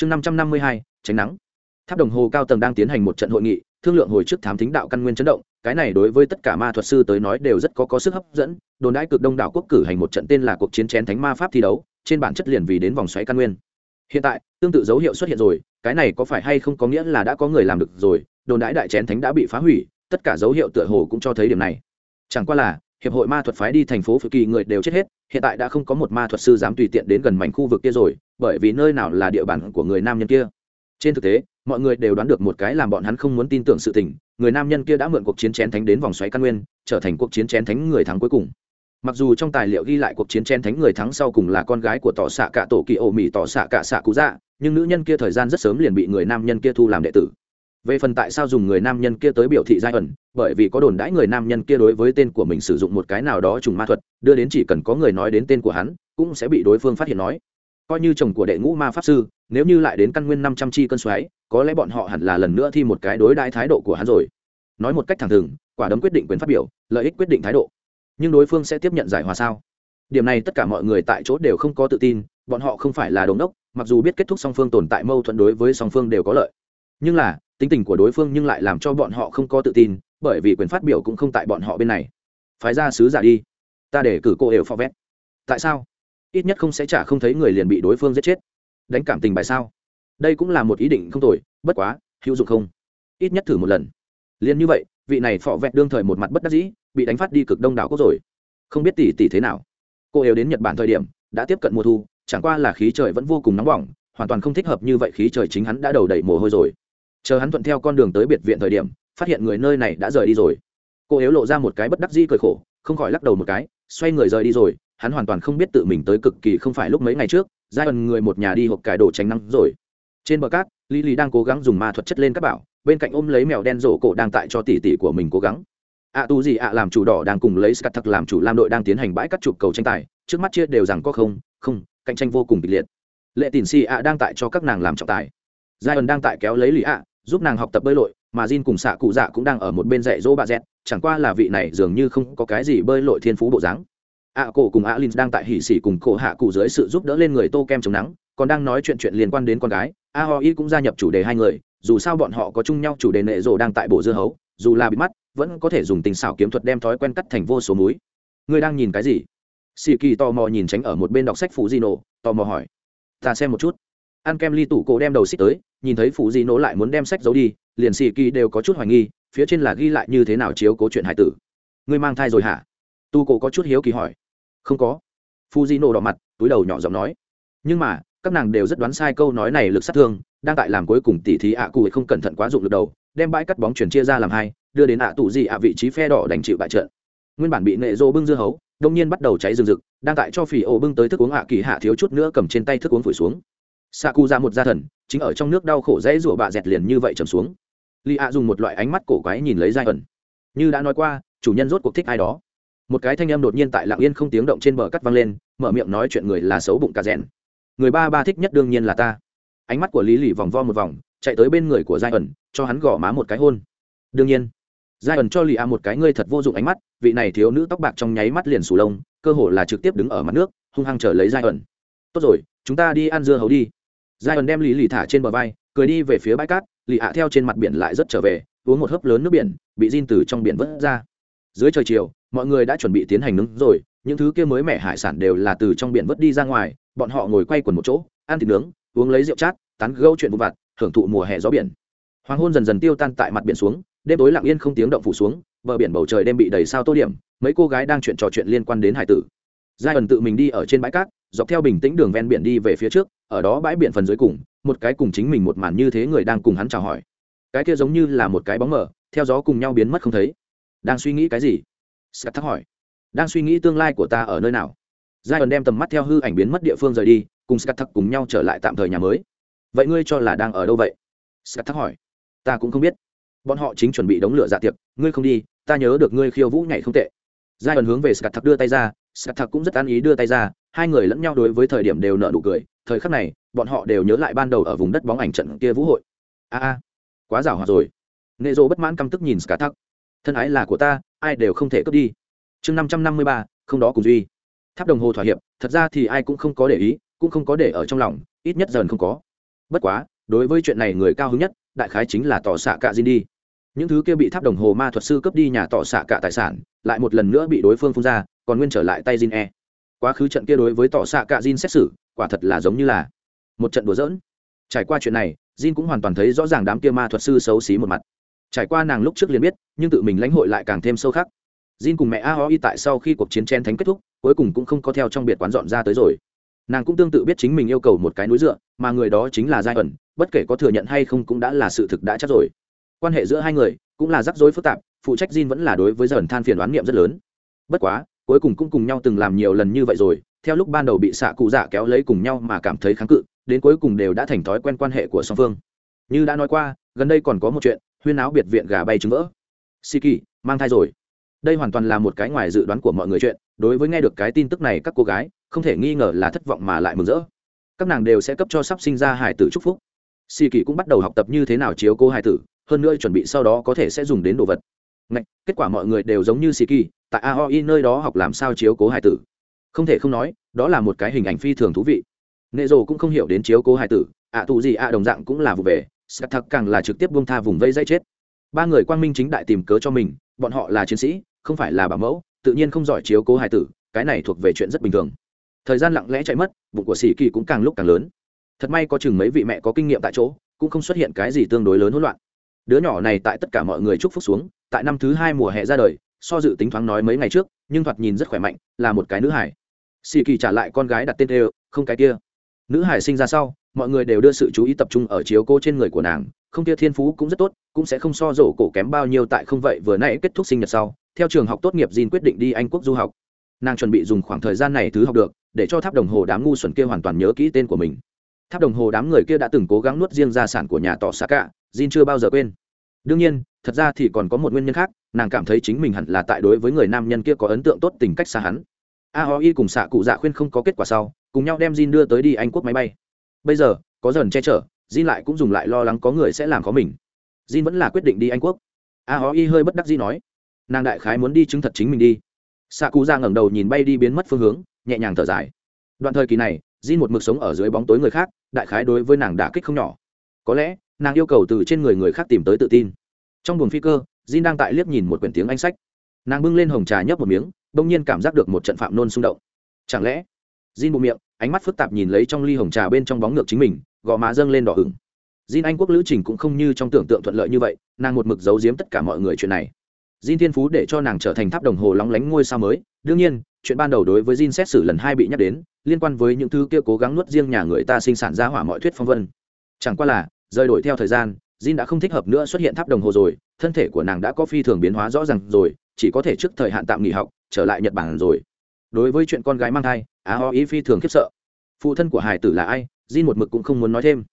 chương năm trăm năm mươi hai, tránh nắng. Tháp đồng hồ cao tầng đang tiến hành một trận hội nghị, thương lượng hồi trước thám thính đạo căn nguyên chấn động, cái này đối với tất cả ma thuật sư tới nói đều rất có có sức hấp dẫn, đồn đãi cực đông đảo quốc cử hành một trận tên là cuộc chiến chén thánh ma pháp thi đấu, trên bản chất liền vì đến vòng xoáy căn nguyên. Hiện tại, tương tự dấu hiệu xuất hiện rồi, cái này có phải hay không có nghĩa là đã có người làm được rồi, đồn đãi đại chén thánh đã bị phá hủy, tất cả dấu hiệu tựa hồ cũng cho thấy điểm này. Chẳng qua là, hiệp hội ma thuật phái đi thành phố phự kỳ người đều chết hết, hiện tại đã không có một ma thuật sư dám tùy tiện đến gần mảnh khu vực kia rồi bởi vì nơi nào là địa bàn của người nam nhân kia. Trên thực tế, mọi người đều đoán được một cái làm bọn hắn không muốn tin tưởng sự tình, người nam nhân kia đã mượn cuộc chiến chén thánh đến vòng xoáy căn nguyên, trở thành cuộc chiến chén thánh người thắng cuối cùng. Mặc dù trong tài liệu ghi lại cuộc chiến chén thánh người thắng sau cùng là con gái của tỏ xạ cả tổ kỳ ổ mỹ tỏ xạ cả xạ cú dạ nhưng nữ nhân kia thời gian rất sớm liền bị người nam nhân kia thu làm đệ tử. Về phần tại sao dùng người nam nhân kia tới biểu thị giai ẩn, bởi vì có đồn đãi người nam nhân kia đối với tên của mình sử dụng một cái nào đó trùng ma thuật, đưa đến chỉ cần có người nói đến tên của hắn, cũng sẽ bị đối phương phát hiện nói coi như chồng của đệ ngũ ma pháp sư, nếu như lại đến căn nguyên năm trăm chi cân xoáy, có lẽ bọn họ hẳn là lần nữa thi một cái đối đãi thái độ của hắn rồi. Nói một cách thẳng thừng, quả đấm quyết định quyền phát biểu, lợi ích quyết định thái độ. Nhưng đối phương sẽ tiếp nhận giải hòa sao? Điểm này tất cả mọi người tại chỗ đều không có tự tin, bọn họ không phải là đống đốc, mặc dù biết kết thúc song phương tồn tại mâu thuẫn đối với song phương đều có lợi. Nhưng là, tính tình của đối phương nhưng lại làm cho bọn họ không có tự tin, bởi vì quyền phát biểu cũng không tại bọn họ bên này. Phái ra sứ giả đi. Ta để cử cô đều phó vét tại sao? Ít nhất không sẽ trả không thấy người liền bị đối phương giết chết. Đánh cảm tình bài sao? Đây cũng là một ý định không tồi, bất quá, hữu dụng không? Ít nhất thử một lần. Liền như vậy, vị này phọ vẹn đương thời một mặt bất đắc dĩ, bị đánh phát đi cực đông đảo quốc rồi. Không biết tỷ tỷ thế nào. Cô đều đến nhật bản thời điểm, đã tiếp cận mùa thu, chẳng qua là khí trời vẫn vô cùng nóng bỏng, hoàn toàn không thích hợp như vậy khí trời chính hắn đã đầu đầy mồ hôi rồi. Chờ hắn thuận theo con đường tới biệt viện thời điểm, phát hiện người nơi này đã rời đi rồi. Cô yếu lộ ra một cái bất đắc dĩ cười khổ, không khỏi lắc đầu một cái, xoay người rời đi rồi hắn hoàn toàn không biết tự mình tới cực kỳ không phải lúc mấy ngày trước, giai ẩn người một nhà đi hộp cải đồ tránh nắng rồi. Trên bờ cát, lý lý đang cố gắng dùng ma thuật chất lên các bảo, bên cạnh ôm lấy mèo đen rổ cổ đang tại cho tỷ tỷ của mình cố gắng. Ạ tu gì ạ làm chủ đỏ đang cùng lấy scat thật làm chủ lam đội đang tiến hành bãi cắt chụp cầu tranh tài, trước mắt chia đều rằng có không không, cạnh tranh vô cùng kịch liệt. Lệ tỉn si ạ đang tại cho các nàng làm trọng tài. Giai ẩn đang tại kéo lấy lý ạ, giúp nàng học tập bơi lội, mà Jin cùng xạ cụ dạ cũng đang ở một bên dạy dỗ bà dẹt, chẳng qua là vị này dường như không có cái gì bơi lội thiên phú bộ dáng ạ cổ cùng ạ linh đang tại hỉ xỉ cùng cổ hạ cụ dưới sự giúp đỡ lên người tô kem chống nắng, còn đang nói chuyện chuyện liên quan đến con gái, a ho y cũng gia nhập chủ đề hai người, dù sao bọn họ có chung nhau chủ đề nệ rồ đang tại bộ dưa hấu, dù là bị mắt, vẫn có thể dùng tình xảo kiếm thuật đem thói quen cắt thành vô số múi. Người đang nhìn cái gì? Xì kỳ tò mò nhìn tránh ở một bên đọc sách phụ di nổ tò mò hỏi. Ta xem một chút. Ăn kem ly tủ cổ đem đầu xích tới, nhìn thấy phụ di nổ lại muốn đem sách giấu đi, liền xì kỳ đều có chút hoài nghi, phía trên là ghi lại như thế nào chiếu cố chuyện hải tử. Ngươi mang thai rồi hả? Tu cổ có chút hiếu kỳ hỏi không có. Phụ di nổ đỏ mặt, túi đầu nhỏ giọng nói. Nhưng mà, các nàng đều rất đoán sai câu nói này lực sát thương, đang tại làm cuối cùng tỉ thí ạ cụ không cẩn thận quá dụng lực đầu, đem bãi cắt bóng chuyển chia ra làm hai, đưa đến ạ tụ gì ạ vị trí phe đỏ đành chịu bại trận. Nguyên bản bị nệ rô bưng dưa hấu, đông nhiên bắt đầu cháy rừng rực, đang tại cho phỉ ổ bưng tới thức uống ạ kỳ hạ thiếu chút nữa cầm trên tay thức uống phủi xuống. Sa cu ra một gia thần, chính ở trong nước đau khổ dãy rủa bạ dẹt liền như vậy trầm xuống. Li ạ dùng một loại ánh mắt cổ quái nhìn lấy giai ẩn như đã nói qua, chủ nhân rốt cuộc thích ai đó một cái thanh âm đột nhiên tại lạng yên không tiếng động trên bờ cắt văng lên, mở miệng nói chuyện người là xấu bụng cà rẽn người ba ba thích nhất đương nhiên là ta. Ánh mắt của lý lì vòng vo một vòng, chạy tới bên người của giai ẩn cho hắn gõ má một cái hôn. Đương nhiên giai ẩn cho lì a một cái ngươi thật vô dụng ánh mắt, vị này thiếu nữ tóc bạc trong nháy mắt liền sù lông, cơ hồ là trực tiếp đứng ở mặt nước, hung hăng trở lấy giai ẩn tốt rồi, chúng ta đi ăn dưa hấu đi. Giai ẩn đem lý lì thả trên bờ vai, cười đi về phía bãi cát, lì ạ theo trên mặt biển lại rất trở về, uống một hớp lớn nước biển, bị diên từ trong biển vớt ra. Dưới trời chiều mọi người đã chuẩn bị tiến hành nướng rồi, những thứ kia mới mẻ hải sản đều là từ trong biển vớt đi ra ngoài, bọn họ ngồi quay quần một chỗ, ăn thịt nướng, uống lấy rượu chát, tán gâu chuyện vụ vặt, hưởng thụ mùa hè gió biển. Hoàng hôn dần dần tiêu tan tại mặt biển xuống, đêm tối lặng yên không tiếng động phủ xuống, bờ biển bầu trời đêm bị đầy sao tô điểm, mấy cô gái đang chuyện trò chuyện liên quan đến hải tử. Giai ẩn tự mình đi ở trên bãi cát, dọc theo bình tĩnh đường ven biển đi về phía trước, ở đó bãi biển phần dưới cùng, một cái cùng chính mình một màn như thế người đang cùng hắn chào hỏi. Cái kia giống như là một cái bóng mở theo gió cùng nhau biến mất không thấy. Đang suy nghĩ cái gì? Scat thắc hỏi, đang suy nghĩ tương lai của ta ở nơi nào? Giai ẩn đem tầm mắt theo hư ảnh biến mất địa phương rời đi, cùng scat thắc cùng nhau trở lại tạm thời nhà mới. Vậy ngươi cho là đang ở đâu vậy? Scat thắc hỏi, ta cũng không biết. Bọn họ chính chuẩn bị đống lửa dạ tiệc, ngươi không đi, ta nhớ được ngươi khiêu vũ nhảy không tệ. Giai ẩn hướng về scat thắc đưa tay ra scat thắc cũng rất an ý đưa tay ra, hai người lẫn nhau đối với thời điểm đều nợ nụ cười, thời khắc này, bọn họ đều nhớ lại ban đầu ở vùng đất bóng ảnh trận kia vũ hội. A a, quá giảo hòa rồi. Nệ bất mãn căm tức nhìn scat thắc thân ái là của ta, ai đều không thể cướp đi. Chương năm trăm năm mươi ba, không đó cùng duy. Tháp đồng hồ thỏa hiệp, thật ra thì ai cũng không có để ý, cũng không có để ở trong lòng, ít nhất dần không có. Bất quá, đối với chuyện này người cao hứng nhất, đại khái chính là tỏ xạ cạ Jin đi. Những thứ kia bị tháp đồng hồ ma thuật sư cướp đi nhà tỏ xạ cạ tài sản, lại một lần nữa bị đối phương phun ra, còn nguyên trở lại tay Jin e. Quá khứ trận kia đối với tỏ xạ cạ Jin xét xử, quả thật là giống như là một trận đùa giỡn. Trải qua chuyện này, Jin cũng hoàn toàn thấy rõ ràng đám kia ma thuật sư xấu xí một mặt trải qua nàng lúc trước liền biết, nhưng tự mình lãnh hội lại càng thêm sâu khắc. Jin cùng mẹ a Aoi tại sau khi cuộc chiến chen thánh kết thúc, cuối cùng cũng không có theo trong biệt quán dọn ra tới rồi. Nàng cũng tương tự biết chính mình yêu cầu một cái núi dựa, mà người đó chính là giai ẩn, bất kể có thừa nhận hay không cũng đã là sự thực đã chắc rồi. Quan hệ giữa hai người cũng là rắc rối phức tạp, phụ trách Jin vẫn là đối với dần than phiền đoán niệm rất lớn. Bất quá, cuối cùng cũng cùng nhau từng làm nhiều lần như vậy rồi, theo lúc ban đầu bị xạ cụ dạ kéo lấy cùng nhau mà cảm thấy kháng cự, đến cuối cùng đều đã thành thói quen quan hệ của song phương. Như đã nói qua, gần đây còn có một chuyện huyên áo biệt viện gà bay trứng vỡ. Si mang thai rồi. Đây hoàn toàn là một cái ngoài dự đoán của mọi người chuyện đối với nghe được cái tin tức này các cô gái không thể nghi ngờ là thất vọng mà lại mừng rỡ. Các nàng đều sẽ cấp cho sắp sinh ra hải tử chúc phúc. Si kỳ cũng bắt đầu học tập như thế nào chiếu cố hải tử hơn nữa chuẩn bị sau đó có thể sẽ dùng đến đồ vật. Ngạch, kết quả mọi người đều giống như si kỳ tại aoi nơi đó học làm sao chiếu cố hải tử. Không thể không nói đó là một cái hình ảnh phi thường thú vị. Nệ rồ cũng không hiểu đến chiếu cố hải tử ạ à, gì ạ đồng dạng cũng là vụ về sạc thật càng là trực tiếp buông tha vùng vây dây chết. Ba người quang minh chính đại tìm cớ cho mình, bọn họ là chiến sĩ, không phải là bảo mẫu, tự nhiên không giỏi chiếu cố hải tử, cái này thuộc về chuyện rất bình thường. Thời gian lặng lẽ chạy mất, bụng của sĩ kỳ cũng càng lúc càng lớn. Thật may có chừng mấy vị mẹ có kinh nghiệm tại chỗ, cũng không xuất hiện cái gì tương đối lớn hỗn loạn. Đứa nhỏ này tại tất cả mọi người chúc phúc xuống, tại năm thứ hai mùa hè ra đời, so dự tính thoáng nói mấy ngày trước, nhưng thoạt nhìn rất khỏe mạnh, là một cái nữ hải. Sĩ kỳ trả lại con gái đặt tên đều không cái kia. Nữ hải sinh ra sau mọi người đều đưa sự chú ý tập trung ở chiếu cô trên người của nàng không kia thiên phú cũng rất tốt cũng sẽ không so rổ cổ kém bao nhiêu tại không vậy vừa nãy kết thúc sinh nhật sau theo trường học tốt nghiệp Jin quyết định đi Anh quốc du học. Nàng chuẩn bị dùng khoảng thời gian này thứ học được, để cho tháp đồng hồ đám ngu xuẩn kia hoàn toàn nhớ kỹ tên của mình. Tháp đồng hồ đám người kia đã từng cố gắng nuốt riêng gia sản của nhà tỏ xạ cả, Jin chưa bao giờ quên. Đương nhiên, thật ra thì còn có một nguyên nhân khác, nàng cảm thấy chính mình hẳn là tại đối với người nam nhân kia có ấn tượng tốt tình cách xa hắn. Aoi cùng xạ cụ dạ khuyên không có kết quả sau, cùng nhau đem Jin đưa tới đi Anh quốc máy bay. Bây giờ, có dần che chở, Jin lại cũng dùng lại lo lắng có người sẽ làm có mình. Jin vẫn là quyết định đi Anh quốc. A Hóy hơi bất đắc dĩ nói, nàng đại khái muốn đi chứng thật chính mình đi. Xạ cụ ra ngẩng đầu nhìn bay đi biến mất phương hướng nhẹ nhàng thở dài. Đoạn thời kỳ này Jin một mực sống ở dưới bóng tối người khác đại khái đối với nàng đả kích không nhỏ. Có lẽ nàng yêu cầu từ trên người người khác tìm tới tự tin. Trong buồng phi cơ Jin đang tại liếc nhìn một quyển tiếng anh sách. Nàng bưng lên hồng trà nhấp một miếng bỗng nhiên cảm giác được một trận phạm nôn xung động. Chẳng lẽ Jin bụng miệng ánh mắt phức tạp nhìn lấy trong ly hồng trà bên trong bóng ngược chính mình gò má dâng lên đỏ hửng Jin Anh quốc lữ trình cũng không như trong tưởng tượng thuận lợi như vậy, nàng một mực giấu giếm tất cả mọi người chuyện này. Jin Thiên Phú để cho nàng trở thành tháp đồng hồ lóng lánh ngôi sao mới, đương nhiên, chuyện ban đầu đối với Jin xét xử lần hai bị nhắc đến, liên quan với những thứ kia cố gắng nuốt riêng nhà người ta sinh sản ra hỏa mọi thuyết phong vân. Chẳng qua là, rời đổi theo thời gian, Jin đã không thích hợp nữa xuất hiện tháp đồng hồ rồi, thân thể của nàng đã có phi thường biến hóa rõ ràng rồi, chỉ có thể trước thời hạn tạm nghỉ học, trở lại Nhật Bản rồi. Đối với chuyện con gái mang thai, Á Ho Ý phi thường khiếp sợ. Phụ thân của hải tử là ai, Jin một mực cũng không muốn nói thêm.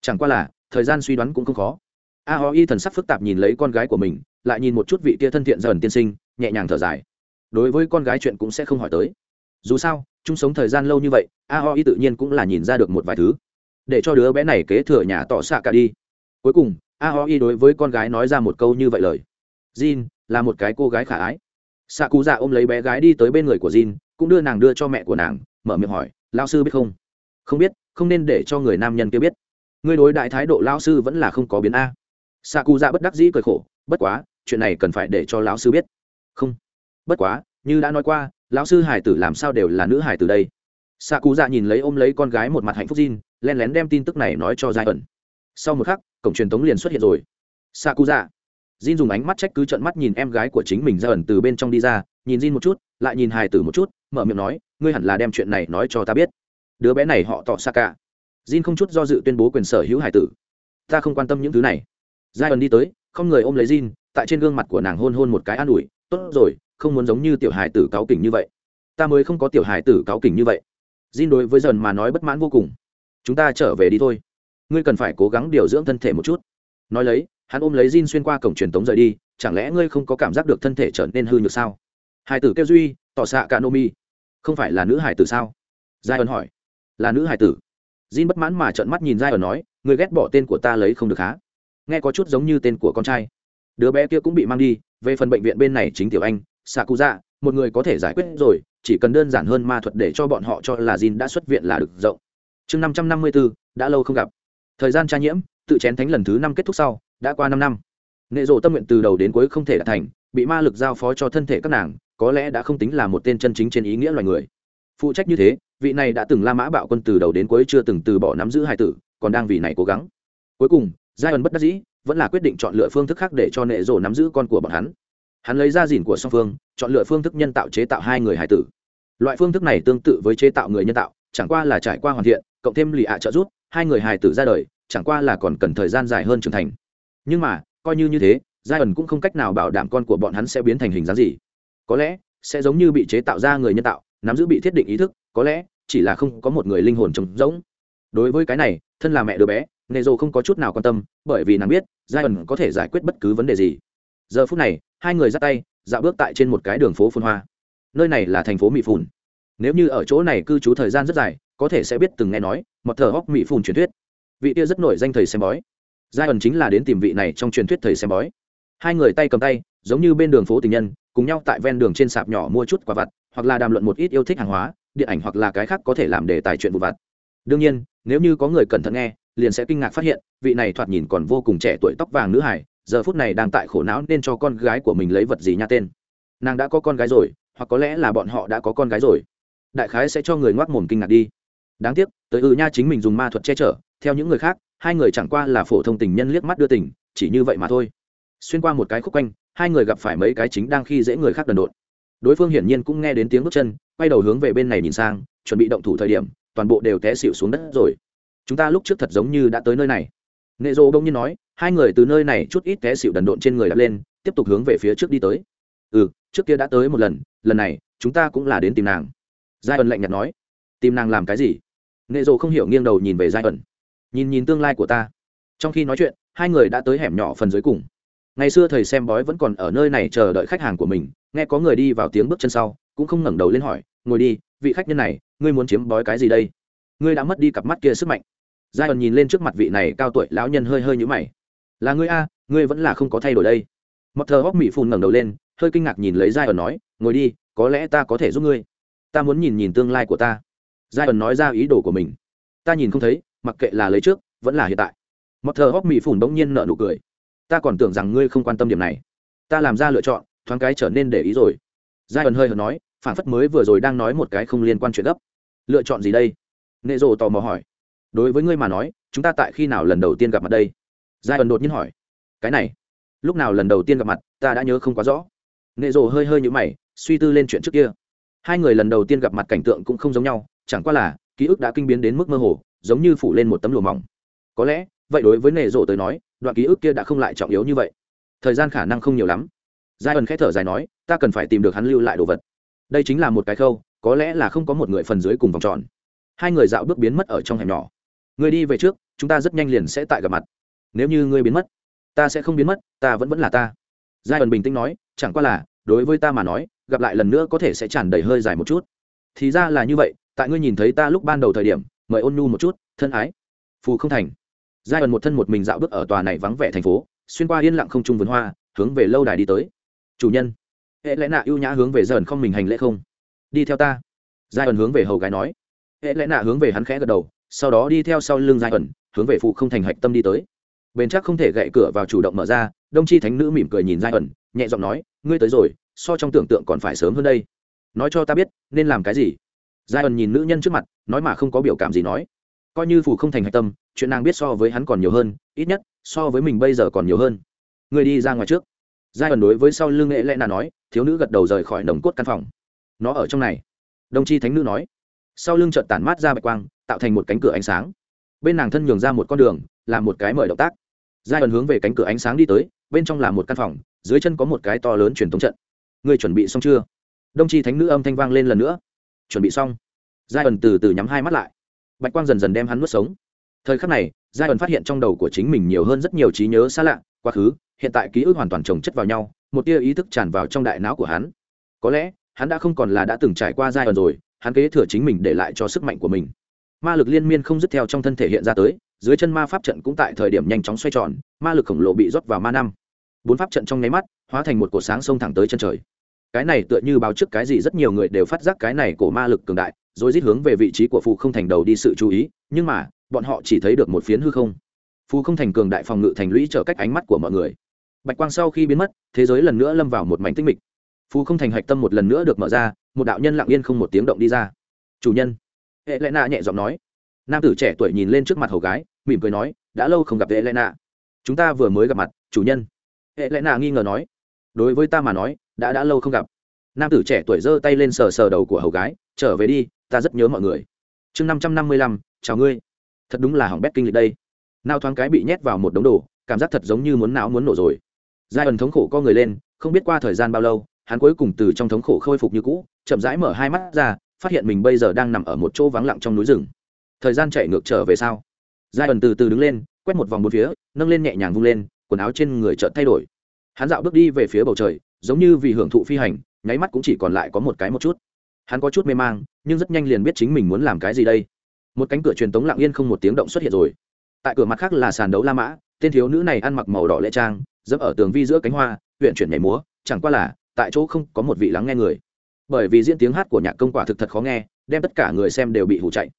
Chẳng qua là, thời gian suy đoán cũng không khó. A Ho Y thần sắc phức tạp nhìn lấy con gái của mình, lại nhìn một chút vị kia thân thiện dần tiên sinh nhẹ nhàng thở dài đối với con gái chuyện cũng sẽ không hỏi tới dù sao chung sống thời gian lâu như vậy a ho y tự nhiên cũng là nhìn ra được một vài thứ để cho đứa bé này kế thừa nhà tỏ xạ cả đi cuối cùng a ho y đối với con gái nói ra một câu như vậy lời jin là một cái cô gái khả ái xạ cú dạ ôm lấy bé gái đi tới bên người của jin cũng đưa nàng đưa cho mẹ của nàng mở miệng hỏi lao sư biết không? Không biết không nên để cho người nam nhân kia biết. Ngươi đối đại thái độ lao sư vẫn là không có biến a. Xạ cú dạ bất đắc dĩ cười khổ bất quá chuyện này cần phải để cho lão sư biết. Không. Bất quá như đã nói qua lão sư hải tử làm sao đều là nữ hải tử đây. Xạ cụ dạ nhìn lấy ôm lấy con gái một mặt hạnh phúc Jin, len lén đem tin tức này nói cho giai ẩn sau một khắc cổng truyền thống liền xuất hiện rồi. Xạ cụ dạ Jin dùng ánh mắt trách cứ trợn mắt nhìn em gái của chính mình ra ẩn từ bên trong đi ra, nhìn Jin một chút, lại nhìn hài tử một chút, mở miệng nói, ngươi hẳn là đem chuyện này nói cho ta biết. Đứa bé này họ tỏ xa cả Jin không chút do dự tuyên bố quyền sở hữu hài tử. Ta không quan tâm những thứ này. Zion đi tới, không người ôm lấy Jin, tại trên gương mặt của nàng hôn hôn một cái an ủi, tốt rồi, không muốn giống như tiểu hài tử cáo kỉnh như vậy. Ta mới không có tiểu hài tử cáo kỉnh như vậy. Jin đối với dần mà nói bất mãn vô cùng. Chúng ta trở về đi thôi. Ngươi cần phải cố gắng điều dưỡng thân thể một chút. Nói lấy hắn ôm lấy Jin xuyên qua cổng truyền tống rời đi, chẳng lẽ ngươi không có cảm giác được thân thể trở nên hư nhược sao? Hải tử kêu duy, tỏ xạ cả nomi không phải là nữ hải tử sao? Giai ẩn hỏi. Là nữ hải tử. Jin bất mãn mà trợn mắt nhìn giai ẩn nói, ngươi ghét bỏ tên của ta lấy không được há nghe có chút giống như tên của con trai. Đứa bé kia cũng bị mang đi, về phần bệnh viện bên này chính tiểu anh xạ cụ dạ một người có thể giải quyết rồi, chỉ cần đơn giản hơn ma thuật để cho bọn họ cho là Jin đã xuất viện là được rộng. Chương năm trăm năm mươi bốn đã lâu không gặp. Thời gian tra nhiễm, tự chén thánh lần thứ năm kết thúc sau đã qua năm năm. Nệ rộ tâm nguyện từ đầu đến cuối không thể đạt thành, bị ma lực giao phó cho thân thể các nàng, có lẽ đã không tính là một tên chân chính trên ý nghĩa loài người. Phụ trách như thế, vị này đã từng la mã bạo quân từ đầu đến cuối chưa từng từ bỏ nắm giữ hai tử, còn đang vì này cố gắng. Cuối cùng giai ẩn bất đắc dĩ, vẫn là quyết định chọn lựa phương thức khác để cho nệ rộ nắm giữ con của bọn hắn. Hắn lấy ra dìn của song phương, chọn lựa phương thức nhân tạo chế tạo hai người hải tử. Loại phương thức này tương tự với chế tạo người nhân tạo, chẳng qua là trải qua hoàn thiện, cộng thêm lì ạ trợ giúp, hai người hài tử ra đời, chẳng qua là còn cần thời gian dài hơn trưởng thành nhưng mà, coi như như thế giai ẩn cũng không cách nào bảo đảm con của bọn hắn sẽ biến thành hình dáng gì. Có lẽ, sẽ giống như bị chế tạo ra người nhân tạo, nắm giữ bị thiết định ý thức, có lẽ, chỉ là không có một người linh hồn trống rỗng. Đối với cái này, thân là mẹ đứa bé nệ dô không có chút nào quan tâm, bởi vì nàng biết giai ẩn có thể giải quyết bất cứ vấn đề gì. Giờ phút này, hai người dắt tay, dạo bước tại trên một cái đường phố phun hoa. Nơi này là thành phố mỹ phùn. Nếu như ở chỗ này cư trú thời gian rất dài, có thể sẽ biết từng nghe nói một thờ hóc mỹ phùn truyền thuyết. Vị kia rất nổi danh thầy xem bói giai ẩn chính là đến tìm vị này trong truyền thuyết thầy xem bói. Hai người tay cầm tay, giống như bên đường phố tình nhân, cùng nhau tại ven đường trên sạp nhỏ mua chút quả vặt, hoặc là đàm luận một ít yêu thích hàng hóa, điện ảnh hoặc là cái khác có thể làm để tài chuyện vụ vặt. Đương nhiên, nếu như có người cẩn thận nghe, liền sẽ kinh ngạc phát hiện, vị này thoạt nhìn còn vô cùng trẻ tuổi tóc vàng nữ hải giờ phút này đang tại khổ não nên cho con gái của mình lấy vật gì nha tên. Nàng đã có con gái rồi, hoặc có lẽ là bọn họ đã có con gái rồi. Đại khái sẽ cho người ngoác mồm kinh ngạc đi. Đáng tiếc, tới ừ nha chính mình dùng ma thuật che chở, theo những người khác hai người chẳng qua là phổ thông tình nhân liếc mắt đưa tình, chỉ như vậy mà thôi. Xuyên qua một cái khúc quanh, hai người gặp phải mấy cái chính đang khi dễ người khác đần độn. Đối phương hiển nhiên cũng nghe đến tiếng bước chân, quay đầu hướng về bên này nhìn sang, chuẩn bị động thủ thời điểm, toàn bộ đều té xịu xuống đất rồi. Chúng ta lúc trước thật giống như đã tới nơi này. Nệ rô đông nhiên nói, hai người từ nơi này chút ít té xịu đần độn trên người đặt lên, tiếp tục hướng về phía trước đi tới. Ừ trước kia đã tới một lần lần này, chúng ta cũng là đến tìm nàng. Giai ẩn lạnh nhạt nói, tìm nàng làm cái gì? Nệ rộ không hiểu nghiêng đầu nhìn về giai ẩn nhìn nhìn tương lai của ta. Trong khi nói chuyện, hai người đã tới hẻm nhỏ phần dưới cùng. Ngày xưa thầy xem bói vẫn còn ở nơi này chờ đợi khách hàng của mình, nghe có người đi vào tiếng bước chân sau, cũng không ngẩng đầu lên hỏi, ngồi đi, vị khách nhân này, ngươi muốn chiếm bói cái gì đây? Ngươi đã mất đi cặp mắt kia sức mạnh. Giai đoạn nhìn lên trước mặt vị này cao tuổi lão nhân hơi hơi nhũ mày. Là ngươi a, ngươi vẫn là không có thay đổi đây. Mặt thờ hóc mỹ phun ngẩng đầu lên, hơi kinh ngạc nhìn lấy giai đoạn nói, ngồi đi, có lẽ ta có thể giúp ngươi. Ta muốn nhìn nhìn tương lai của ta. Giai đoạn nói ra ý đồ của mình. Ta nhìn không thấy mặc kệ là lấy trước, vẫn là hiện tại. Mặc thờ hóc mỹ phủn bỗng nhiên nợ nụ cười. Ta còn tưởng rằng ngươi không quan tâm điểm này. Ta làm ra lựa chọn, thoáng cái trở nên để ý rồi. Giai ẩn hơi hờ nói, phản phất mới vừa rồi đang nói một cái không liên quan chuyện gấp. Lựa chọn gì đây? Nệ rộ tò mò hỏi. Đối với ngươi mà nói, chúng ta tại khi nào lần đầu tiên gặp mặt đây? Giai ẩn đột nhiên hỏi. Cái này. Lúc nào lần đầu tiên gặp mặt, ta đã nhớ không quá rõ. Nệ rộ hơi hơi nhũ mày, suy tư lên chuyện trước kia. Hai người lần đầu tiên gặp mặt cảnh tượng cũng không giống nhau, chẳng qua là, ký ức đã kinh biến đến mức mơ hồ giống như phủ lên một tấm lụa mỏng. Có lẽ, vậy đối với nệ rộ tới nói, đoạn ký ức kia đã không lại trọng yếu như vậy. Thời gian khả năng không nhiều lắm. Giai ẩn khẽ thở dài nói, ta cần phải tìm được hắn lưu lại đồ vật. Đây chính là một cái khâu, có lẽ là không có một người phần dưới cùng vòng tròn. Hai người dạo bước biến mất ở trong hẻm nhỏ. Người đi về trước, chúng ta rất nhanh liền sẽ tại gặp mặt. Nếu như ngươi biến mất, ta sẽ không biến mất, ta vẫn vẫn là ta. Giai ẩn bình tĩnh nói, chẳng qua là, đối với ta mà nói, gặp lại lần nữa có thể sẽ tràn đầy hơi dài một chút. Thì ra là như vậy, tại ngươi nhìn thấy ta lúc ban đầu thời điểm mời ôn nhu một chút, thân ái. Phù không thành. Giai ẩn một thân một mình dạo bước ở tòa này vắng vẻ thành phố, xuyên qua yên lặng không trung vườn hoa, hướng về lâu đài đi tới. Chủ nhân, hệ lẽ nạ ưu nhã hướng về dần không mình hành lễ không? Đi theo ta. Giai ẩn hướng về hầu gái nói. Hệ lẽ nạ hướng về hắn khẽ gật đầu, sau đó đi theo sau lưng giai ẩn, hướng về phụ không thành hạch tâm đi tới. Bền chắc không thể gậy cửa vào chủ động mở ra, đông chi thánh nữ mỉm cười nhìn giai ẩn, nhẹ giọng nói, ngươi tới rồi, so trong tưởng tượng còn phải sớm hơn đây. Nói cho ta biết, nên làm cái gì? Giai ẩn nhìn nữ nhân trước mặt, nói mà không có biểu cảm gì nói. Coi như phù không thành hạch tâm, chuyện nàng biết so với hắn còn nhiều hơn, ít nhất, so với mình bây giờ còn nhiều hơn. Người đi ra ngoài trước. Giai ẩn đối với sau lưng nghệ lẽ nà nói, thiếu nữ gật đầu rời khỏi nồng cốt căn phòng. Nó ở trong này. Đồng chi thánh nữ nói. Sau lưng trợt tản mát ra bạch quang, tạo thành một cánh cửa ánh sáng. Bên nàng thân nhường ra một con đường làm một cái mời động tác. Giai ẩn hướng về cánh cửa ánh sáng đi tới, bên trong là một căn phòng, dưới chân có một cái to lớn truyền thống trận. Người chuẩn bị xong chưa? Đông chi thánh nữ âm thanh vang lên lần nữa chuẩn bị xong. Giai ẩn từ từ nhắm hai mắt lại. Bạch quang dần dần đem hắn nuốt sống. Thời khắc này giai ẩn phát hiện trong đầu của chính mình nhiều hơn rất nhiều trí nhớ xa lạ, quá khứ, hiện tại ký ức hoàn toàn trồng chất vào nhau, một tia ý thức tràn vào trong đại não của hắn. Có lẽ, hắn đã không còn là đã từng trải qua giai ẩn rồi, hắn kế thừa chính mình để lại cho sức mạnh của mình. Ma lực liên miên không dứt theo trong thân thể hiện ra tới, dưới chân ma pháp trận cũng tại thời điểm nhanh chóng xoay tròn, ma lực khổng lồ bị rót vào ma năm. Bốn pháp trận trong nháy mắt, hóa thành một cột sáng sông thẳng tới chân trời cái này tựa như báo trước cái gì rất nhiều người đều phát giác cái này của ma lực cường đại, rồi rít hướng về vị trí của phù không thành đầu đi sự chú ý, nhưng mà, bọn họ chỉ thấy được một phiến hư không. Phù không thành cường đại phòng ngự thành lũy trở cách ánh mắt của mọi người. Bạch quang sau khi biến mất, thế giới lần nữa lâm vào một mảnh tinh mịch. Phù không thành hạch tâm một lần nữa được mở ra, một đạo nhân lặng yên không một tiếng động đi ra. Chủ nhân. Hệ lẽ nạ nhẹ giọng nói. Nam tử trẻ tuổi nhìn lên trước mặt hầu gái, mỉm cười nói, đã lâu không gặp hệ lẽ nạ chúng ta vừa mới gặp mặt, chủ nhân. Hệ lẽ nạ nghi ngờ nói. Đối với ta mà nói đã đã lâu không gặp. Nam tử trẻ tuổi giơ tay lên sờ sờ đầu của hầu gái, trở về đi, ta rất nhớ mọi người. Chương năm trăm năm mươi lăm, chào ngươi. Thật đúng là hỏng bét kinh lịch đây. Nào thoáng cái bị nhét vào một đống đồ, cảm giác thật giống như muốn não muốn nổ rồi. Giai ẩn thống khổ co người lên, không biết qua thời gian bao lâu, hắn cuối cùng từ trong thống khổ khôi phục như cũ, chậm rãi mở hai mắt ra, phát hiện mình bây giờ đang nằm ở một chỗ vắng lặng trong núi rừng. Thời gian chạy ngược trở về sau giai ẩn từ từ đứng lên, quét một vòng một phía, nâng lên nhẹ nhàng vung lên, quần áo trên người chợt thay đổi. Hắn dạo bước đi về phía bầu trời giống như vì hưởng thụ phi hành, nháy mắt cũng chỉ còn lại có một cái một chút. Hắn có chút mê mang, nhưng rất nhanh liền biết chính mình muốn làm cái gì đây. Một cánh cửa truyền tống lặng yên không một tiếng động xuất hiện rồi. Tại cửa mặt khác là sàn đấu la mã, tên thiếu nữ này ăn mặc màu đỏ lễ trang, dẫm ở tường vi giữa cánh hoa huyện chuyển nhảy múa, chẳng qua là, tại chỗ không có một vị lắng nghe người. Bởi vì diễn tiếng hát của nhạc công quả thực thật khó nghe, đem tất cả người xem đều bị hủ chạy.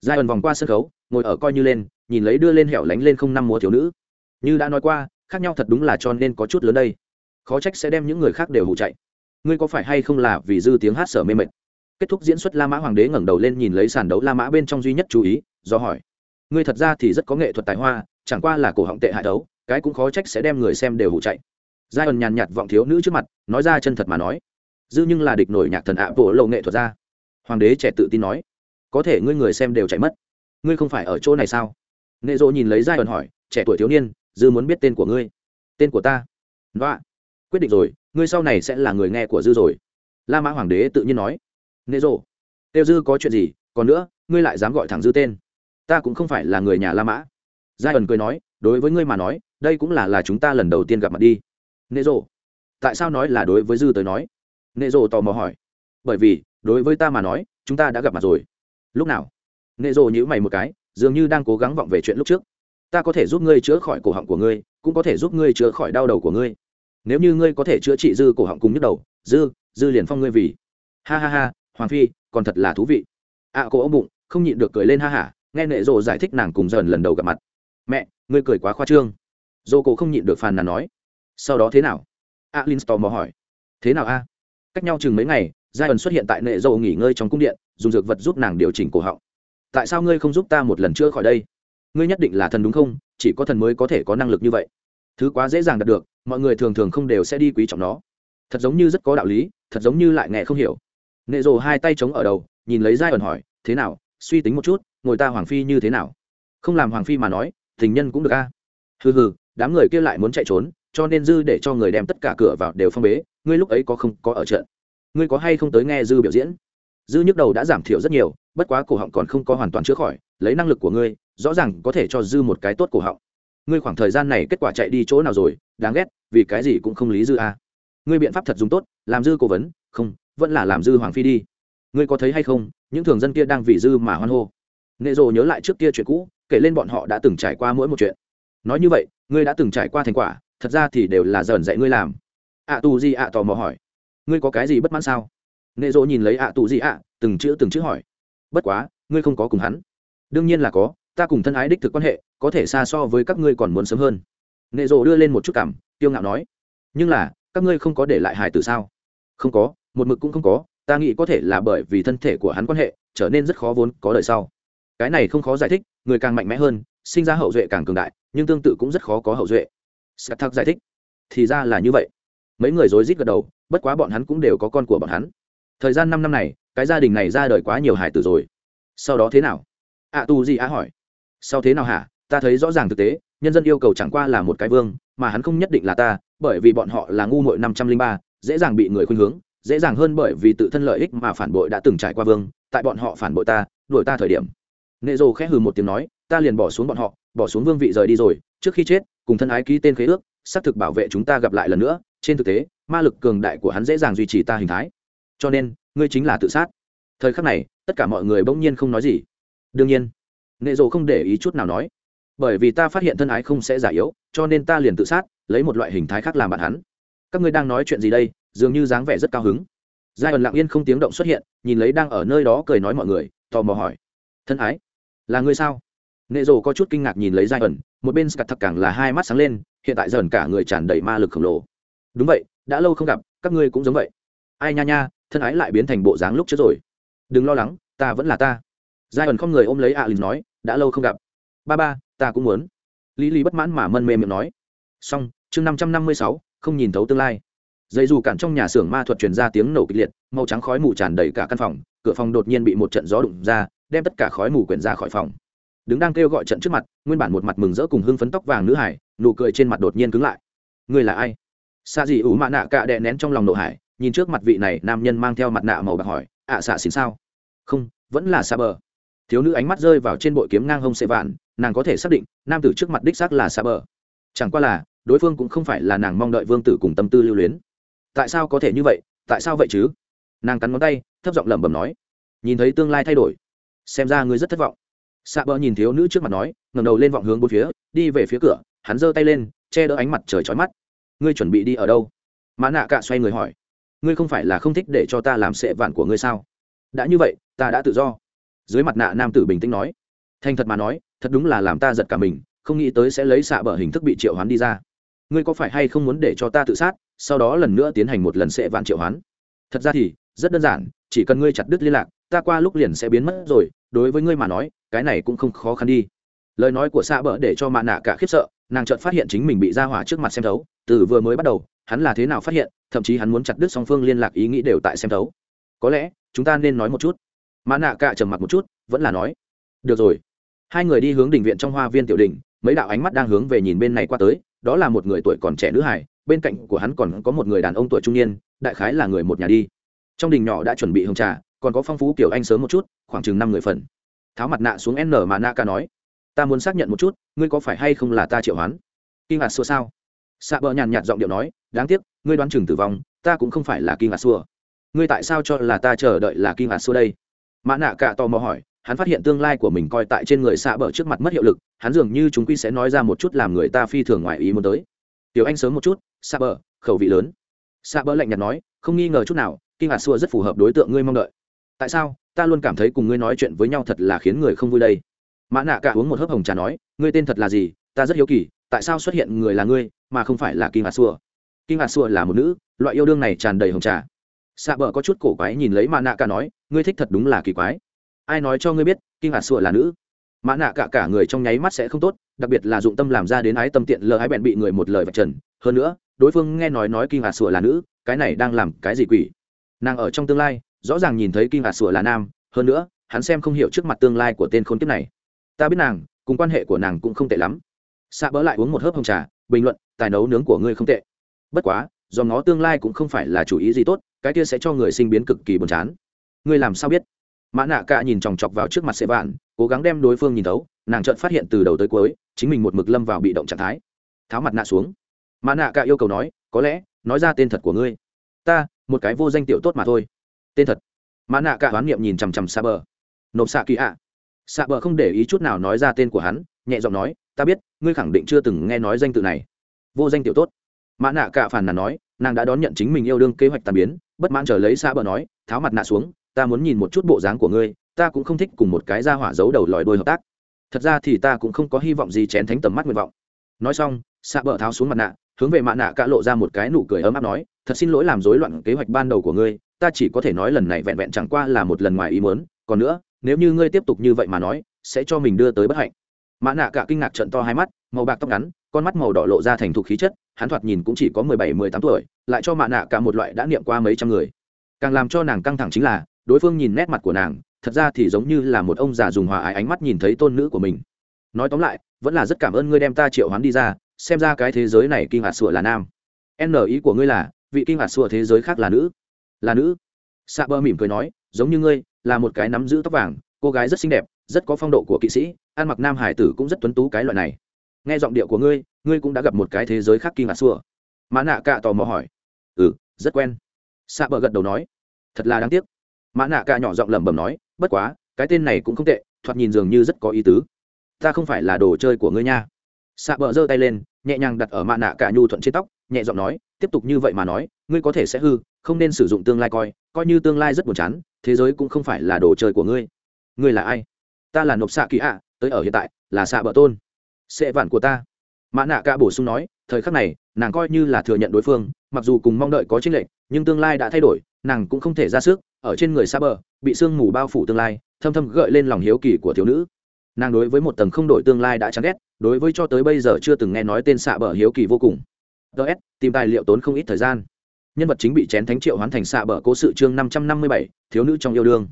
Giai ẩn vòng qua sân khấu, ngồi ở coi như lên, nhìn lấy đưa lên hẻo lánh lên không năm múa thiếu nữ. Như đã nói qua, khác nhau thật đúng là cho nên có chút lớn đây khó trách sẽ đem những người khác đều hụ chạy. Ngươi có phải hay không là vì dư tiếng hát sở mê mệt? Kết thúc diễn xuất la mã hoàng đế ngẩng đầu lên nhìn lấy sàn đấu la mã bên trong duy nhất chú ý, do hỏi. Ngươi thật ra thì rất có nghệ thuật tài hoa, chẳng qua là cổ họng tệ hại đấu, cái cũng khó trách sẽ đem người xem đều hụ chạy. Giai ẩn nhàn nhạt vọng thiếu nữ trước mặt, nói ra chân thật mà nói. Dư nhưng là địch nổi nhạc thần ạ bộ lộ nghệ thuật ra. Hoàng đế trẻ tự tin nói. Có thể ngươi người xem đều chạy mất. Ngươi không phải ở chỗ này sao? Nghệ dỗ nhìn lấy giai ẩn hỏi, trẻ tuổi thiếu niên, dư muốn biết tên của ngươi. Tên của ta. Đoạ quyết định rồi, ngươi sau này sẽ là người nghe của dư rồi. La mã hoàng đế tự nhiên nói. Nghệ rộ têu dư có chuyện gì, còn nữa, ngươi lại dám gọi thẳng dư tên. Ta cũng không phải là người nhà la mã. Giai ẩn cười nói, đối với ngươi mà nói, đây cũng là là chúng ta lần đầu tiên gặp mặt đi. Nệ rộ tại sao nói là đối với dư tới nói? Nệ rộ tò mò hỏi. Bởi vì, đối với ta mà nói, chúng ta đã gặp mặt rồi. Lúc nào? Nệ rộ nhữ mày một cái, dường như đang cố gắng vọng về chuyện lúc trước. Ta có thể giúp ngươi chữa khỏi cổ họng của ngươi, cũng có thể giúp ngươi chữa khỏi đau đầu của ngươi nếu như ngươi có thể chữa trị dư cổ họng cùng nhức đầu dư dư liền phong ngươi vì. Ha ha ha hoàng phi còn thật là thú vị. Ạ à, cô ông bụng không nhịn được cười lên ha hả nghe nệ rộ giải thích nàng cùng dần lần đầu gặp mặt. Mẹ ngươi cười quá khoa trương. Dô cổ không nhịn được phàn nàn nói. Sau đó thế nào? Alin à, tò mò hỏi. Thế nào a? Cách nhau chừng mấy ngày giai ẩn xuất hiện tại nệ rộ nghỉ ngơi trong cung điện dùng dược vật giúp nàng điều chỉnh cổ họng. Tại sao ngươi không giúp ta một lần chữa khỏi đây? Ngươi nhất định là thần đúng không? Chỉ có thần mới có thể có năng lực như vậy. Thứ quá dễ dàng đạt được mọi người thường thường không đều sẽ đi quý trọng nó. Thật giống như rất có đạo lý, thật giống như lại nghe không hiểu. Nệ rồ hai tay chống ở đầu, nhìn lấy giai ẩn hỏi, thế nào? Suy tính một chút, ngồi ta hoàng phi như thế nào? Không làm hoàng phi mà nói, tình nhân cũng được a. Hừ hừ, đám người kia lại muốn chạy trốn, cho nên dư để cho người đem tất cả cửa vào đều phong bế, ngươi lúc ấy có không có ở trận? Ngươi có hay không tới nghe dư biểu diễn? Dư nhức đầu đã giảm thiểu rất nhiều, bất quá cổ họng còn không có hoàn toàn chữa khỏi, lấy năng lực của ngươi, rõ ràng có thể cho dư một cái tốt cổ họng. Ngươi khoảng thời gian này kết quả chạy đi chỗ nào rồi? Đáng ghét, vì cái gì cũng không lý dư a. Ngươi biện pháp thật dùng tốt, làm dư cố vấn, không, vẫn là làm dư hoàng phi đi. Ngươi có thấy hay không, những thường dân kia đang vì dư mà hoan hô. Nệ rồ nhớ lại trước kia chuyện cũ, kể lên bọn họ đã từng trải qua mỗi một chuyện. Nói như vậy, ngươi đã từng trải qua thành quả, thật ra thì đều là dởn dạy ngươi làm. Ạ tù gì ạ tò mò hỏi. Ngươi có cái gì bất mãn sao? Nệ rồ nhìn lấy ạ tù gì ạ từng chữ từng chữ hỏi. Bất quá, ngươi không có cùng hắn. Đương nhiên là có, ta cùng thân ái đích thực quan hệ, có thể xa so với các ngươi còn muốn sớm hơn nệ rồ đưa lên một chút cảm tiêu ngạo nói nhưng là các ngươi không có để lại hài tử sao? Không có một mực cũng không có ta nghĩ có thể là bởi vì thân thể của hắn quan hệ trở nên rất khó vốn có đời sau. Cái này không khó giải thích người càng mạnh mẽ hơn sinh ra hậu duệ càng cường đại nhưng tương tự cũng rất khó có hậu duệ. Sắt thắc giải thích thì ra là như vậy. Mấy người rối rít gật đầu bất quá bọn hắn cũng đều có con của bọn hắn. Thời gian năm năm này cái gia đình này ra đời quá nhiều hải tử rồi. Sau đó thế nào? Ạ à, tu gì á hỏi. Sau thế nào hả? Ta thấy rõ ràng thực tế nhân dân yêu cầu chẳng qua là một cái vương, mà hắn không nhất định là ta, bởi vì bọn họ là ngu mội năm trăm linh ba, dễ dàng bị người khuynh hướng, dễ dàng hơn bởi vì tự thân lợi ích mà phản bội đã từng trải qua vương, tại bọn họ phản bội ta, đuổi ta thời điểm. Nệ rồ khẽ hừ một tiếng nói, ta liền bỏ xuống bọn họ, bỏ xuống vương vị rời đi rồi, trước khi chết, cùng thân ái ký tên khế ước, xác thực bảo vệ chúng ta gặp lại lần nữa, trên thực tế, ma lực cường đại của hắn dễ dàng duy trì ta hình thái. Cho nên, ngươi chính là tự sát. Thời khắc này, tất cả mọi người bỗng nhiên không nói gì. Đương nhiên, nệ rồ không để ý chút nào nói bởi vì ta phát hiện thân ái không sẽ giả yếu, cho nên ta liền tự sát, lấy một loại hình thái khác làm bạn hắn. Các ngươi đang nói chuyện gì đây? Dường như dáng vẻ rất cao hứng. Giai ẩn lặng yên không tiếng động xuất hiện, nhìn lấy đang ở nơi đó cười nói mọi người, tò mò hỏi. Thân ái? Là ngươi sao? Nệ rồ có chút kinh ngạc nhìn lấy giai ẩn một bên scat thật càng là hai mắt sáng lên, hiện tại dần cả người tràn đầy ma lực khổng lồ. Đúng vậy, đã lâu không gặp, các ngươi cũng giống vậy. Ai nha nha, thân ái lại biến thành bộ dáng lúc trước rồi. Đừng lo lắng, ta vẫn là ta. Giai ẩn không người ôm lấy alin nói, đã lâu không gặp. Ba ba ta cũng muốn. Lý lý bất mãn mà mân mê miệng nói. Xong, chương năm trăm năm mươi sáu, không nhìn thấu tương lai. Dây dù cản trong nhà xưởng ma thuật truyền ra tiếng nổ kịch liệt, màu trắng khói mù tràn đầy cả căn phòng, cửa phòng đột nhiên bị một trận gió đụng ra, đem tất cả khói mù quyển ra khỏi phòng. Đứng đang kêu gọi trận trước mặt, nguyên bản một mặt mừng rỡ cùng hưng phấn tóc vàng nữ hải, nụ cười trên mặt đột nhiên cứng lại. Người là ai? Xa gì ủ mạ nạ cạ đè nén trong lòng nộ hải, nhìn trước mặt vị này nam nhân mang theo mặt nạ màu bạc hỏi, ạ, xạ xin sao? Không, vẫn là xa bờ. Thiếu nữ ánh mắt rơi vào trên bội kiếm ngang hông xệ vạn nàng có thể xác định nam tử trước mặt đích xác là xa bờ. Chẳng qua là, đối phương cũng không phải là nàng mong đợi vương tử cùng tâm tư lưu luyến. Tại sao có thể như vậy? Tại sao vậy chứ? Nàng cắn ngón tay, thấp giọng lẩm bẩm nói. Nhìn thấy tương lai thay đổi, xem ra ngươi rất thất vọng. Xạ bờ nhìn thiếu nữ trước mặt nói, ngẩng đầu lên vọng hướng bốn phía, đi về phía cửa, hắn giơ tay lên, che đỡ ánh mặt trời trói mắt. Ngươi chuẩn bị đi ở đâu? Mã nạ cạ xoay người hỏi. Ngươi không phải là không thích để cho ta làm sệ vạn của ngươi sao? Đã như vậy, ta đã tự do. Dưới mặt nạ nam tử bình tĩnh nói. Thành thật mà nói thật đúng là làm ta giật cả mình, không nghĩ tới sẽ lấy xạ bờ hình thức bị triệu hoán đi ra. Ngươi có phải hay không muốn để cho ta tự sát, sau đó lần nữa tiến hành một lần sẽ vạn triệu hoán? Thật ra thì, rất đơn giản, chỉ cần ngươi chặt đứt liên lạc, ta qua lúc liền sẽ biến mất rồi, đối với ngươi mà nói, cái này cũng không khó khăn đi. Lời nói của xạ bờ để cho mạ nạ cả khiếp sợ, nàng chợt phát hiện chính mình bị ra hỏa trước mặt xem thấu, từ vừa mới bắt đầu, hắn là thế nào phát hiện, thậm chí hắn muốn chặt đứt song phương liên lạc ý nghĩ đều tại xem thấu. Có lẽ, chúng ta nên nói một chút. Mã nạ cạ trầm mặc một chút, vẫn là nói, được rồi hai người đi hướng đình viện trong hoa viên tiểu đình mấy đạo ánh mắt đang hướng về nhìn bên này qua tới, đó là một người tuổi còn trẻ nữ hải bên cạnh của hắn còn có một người đàn ông tuổi trung niên, đại khái là người một nhà đi. Trong đình nhỏ đã chuẩn bị hồng trà, còn có phong phú kiểu anh sớm một chút, khoảng chừng năm người phần. Tháo mặt nạ xuống n mà nạ ca nói, ta muốn xác nhận một chút, ngươi có phải hay không là ta triệu hoán? Kinh ngạc xua sao? Xạ bờ nhàn nhạt giọng điệu nói, đáng tiếc, ngươi đoán chừng tử vong, ta cũng không phải là kinh ngạc xua ngươi tại sao cho là ta chờ đợi là kinh ngạc xua đây? Mã nạ cả tò mò hỏi hắn phát hiện tương lai của mình coi tại trên người xạ bờ trước mặt mất hiệu lực, hắn dường như chúng quy sẽ nói ra một chút làm người ta phi thường ngoài ý muốn tới. Tiểu anh sớm một chút, xạ bờ, khẩu vị lớn. Xạ bờ lạnh nhạt nói, không nghi ngờ chút nào kinh ngạc xua rất phù hợp đối tượng ngươi mong đợi. Tại sao? Ta luôn cảm thấy cùng ngươi nói chuyện với nhau thật là khiến người không vui đây. Mã nạ cả uống một hớp hồng trà nói, ngươi tên thật là gì? Ta rất hiếu kỳ, tại sao xuất hiện người là ngươi, mà không phải là kinh ngạc xua kinh ngạc xua là một nữ, loại yêu đương này tràn đầy hồng trà. Xạ bờ có chút cổ quái nhìn lấy mã nạ cả nói, ngươi thích thật đúng là kỳ quái ai nói cho ngươi biết kinh hạt xua là nữ? Mã nạ cả cả người trong nháy mắt sẽ không tốt, đặc biệt là dụng tâm làm ra đến ái tâm tiện lờ ái bẹn bị người một lời vạch trần. Hơn nữa, đối phương nghe nói nói kinh hạt xua là nữ, cái này đang làm cái gì quỷ? Nàng ở trong tương lai, rõ ràng nhìn thấy kinh hạt sủa là nam, hơn nữa, hắn xem không hiểu trước mặt tương lai của tên khốn kiếp này. Ta biết nàng, cùng quan hệ của nàng cũng không tệ lắm. Xạ bỡ lại uống một hớp hồng trà, bình luận, tài nấu nướng của ngươi không tệ. Bất quá, do nó tương lai cũng không phải là chủ ý gì tốt, cái kia sẽ cho người sinh biến cực kỳ buồn chán. Ngươi làm sao biết? Mã nạ cạ nhìn chòng chọc vào trước mặt sệ vạn, cố gắng đem đối phương nhìn thấu, nàng chợt phát hiện từ đầu tới cuối, chính mình một mực lâm vào bị động trạng thái. Tháo mặt nạ xuống. Mã nạ cạ yêu cầu nói, có lẽ, nói ra tên thật của ngươi. Ta, một cái vô danh tiểu tốt mà thôi. Tên thật? Mã nạ cả hoán niệm nhìn chằm chằm xa bờ. Nộp xạ kỳ ạ. Xạ bờ không để ý chút nào nói ra tên của hắn, nhẹ giọng nói, ta biết, ngươi khẳng định chưa từng nghe nói danh tự này. Vô danh tiểu tốt. Mã nạ cả phản nàn nói, nàng đã đón nhận chính mình yêu đương kế hoạch tàn biến, bất mãn chờ lấy xa bờ nói, tháo mặt nạ xuống ta muốn nhìn một chút bộ dáng của ngươi, ta cũng không thích cùng một cái ra hỏa giấu đầu lòi đôi hợp tác. Thật ra thì ta cũng không có hy vọng gì chén thánh tầm mắt nguyện vọng. Nói xong xạ bờ tháo xuống mặt nạ, hướng về mạ nạ cả lộ ra một cái nụ cười ấm áp nói, thật xin lỗi làm rối loạn kế hoạch ban đầu của ngươi, ta chỉ có thể nói lần này vẹn vẹn chẳng qua là một lần ngoài ý muốn, còn nữa, nếu như ngươi tiếp tục như vậy mà nói, sẽ cho mình đưa tới bất hạnh. Mã nạ cả kinh ngạc trận to hai mắt, màu bạc tóc ngắn, con mắt màu đỏ lộ ra thành thục khí chất, hắn thoạt nhìn cũng chỉ có mười bảy, mười tám tuổi, lại cho mạ nạ cả một loại đã niệm qua mấy trăm người. Càng làm cho nàng căng thẳng chính là đối phương nhìn nét mặt của nàng, thật ra thì giống như là một ông già dùng hòa ái ánh mắt nhìn thấy tôn nữ của mình. Nói tóm lại, vẫn là rất cảm ơn ngươi đem ta triệu hoán đi ra, xem ra cái thế giới này kinh ngạc sủa là nam. N ý của ngươi là, vị kinh ngạc sủa thế giới khác là nữ. Là nữ. Xạ bơ mỉm cười nói, giống như ngươi, là một cái nắm giữ tóc vàng, cô gái rất xinh đẹp, rất có phong độ của kỵ sĩ, ăn mặc nam hải tử cũng rất tuấn tú cái loại này. Nghe giọng điệu của ngươi ngươi cũng đã gặp một cái thế giới khác kinh ngạc sủa. Mã nạ cạ tò mò hỏi. Ừ rất quen. Xạ bờ gật đầu nói. Thật là đáng tiếc mã nạ Cả nhỏ giọng lẩm bẩm nói, bất quá, cái tên này cũng không tệ, thoạt nhìn dường như rất có ý tứ. Ta không phải là đồ chơi của ngươi nha. Xạ bờ giơ tay lên, nhẹ nhàng đặt ở mạ nạ Cả nhu thuận trên tóc, nhẹ giọng nói, tiếp tục như vậy mà nói, ngươi có thể sẽ hư, không nên sử dụng tương lai coi coi như tương lai rất buồn chán, thế giới cũng không phải là đồ chơi của ngươi. Ngươi là ai? Ta là nộp xạ kỳ ạ, tới ở hiện tại, là xạ bờ tôn. Sệ vạn của ta. Mã nạ cả bổ sung nói, thời khắc này, nàng coi như là thừa nhận đối phương, mặc dù cùng mong đợi có tranh lệch nhưng tương lai đã thay đổi, nàng cũng không thể ra sức, ở trên người xa bờ bị sương mù bao phủ tương lai, thâm thâm gợi lên lòng hiếu kỳ của thiếu nữ. Nàng đối với một tầng không đổi tương lai đã chán ghét, đối với cho tới bây giờ chưa từng nghe nói tên xạ bờ hiếu kỳ vô cùng. Ts tìm tài liệu tốn không ít thời gian. Nhân vật chính bị chén thánh triệu hoán thành xạ bờ cố sự chương năm trăm năm mươi bảy, thiếu nữ trong yêu đương.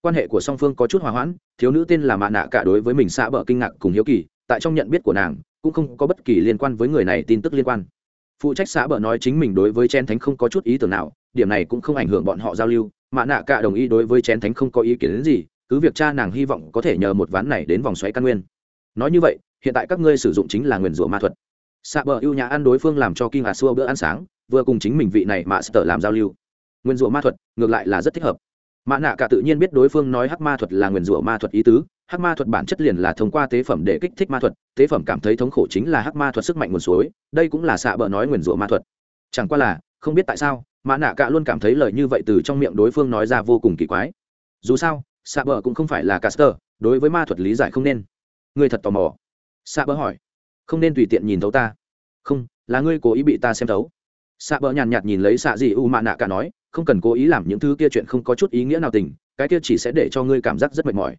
Quan hệ của song phương có chút hòa hoãn, thiếu nữ tên là mạ nạ cả đối với mình xạ bờ kinh ngạc cùng hiếu kỳ, tại trong nhận biết của nàng, cũng không có bất kỳ liên quan với người này tin tức liên quan phụ trách xã bờ nói chính mình đối với chén thánh không có chút ý tưởng nào, điểm này cũng không ảnh hưởng bọn họ giao lưu, mà nạ cả đồng ý đối với chén thánh không có ý kiến đến gì, cứ việc cha nàng hy vọng có thể nhờ một ván này đến vòng xoáy căn nguyên. Nói như vậy, hiện tại các ngươi sử dụng chính là nguyền rủa ma thuật. Xạ bờ ưu nhà ăn đối phương làm cho kinh hà xua bữa ăn sáng, vừa cùng chính mình vị này mà sợ làm giao lưu. Nguyên rủa ma thuật, ngược lại là rất thích hợp mã nạ cả tự nhiên biết đối phương nói hắc ma thuật là nguyền rủa ma thuật ý tứ, hắc ma thuật bản chất liền là thông qua tế phẩm để kích thích ma thuật, tế phẩm cảm thấy thống khổ chính là hắc ma thuật sức mạnh nguồn suối, đây cũng là xạ bờ nói nguyền rủa ma thuật. Chẳng qua là, không biết tại sao, mã nạ cả luôn cảm thấy lời như vậy từ trong miệng đối phương nói ra vô cùng kỳ quái. Dù sao, xạ bờ cũng không phải là caster, đối với ma thuật lý giải không nên. Ngươi thật tò mò. Xạ bờ hỏi. Không nên tùy tiện nhìn thấu ta. Không, là ngươi cố ý bị ta xem thấu. Xạ bờ nhàn nhạt nhìn lấy xạ gì u mạ nạ cả nói không cần cố ý làm những thứ kia chuyện không có chút ý nghĩa nào tình, cái kia chỉ sẽ để cho ngươi cảm giác rất mệt mỏi.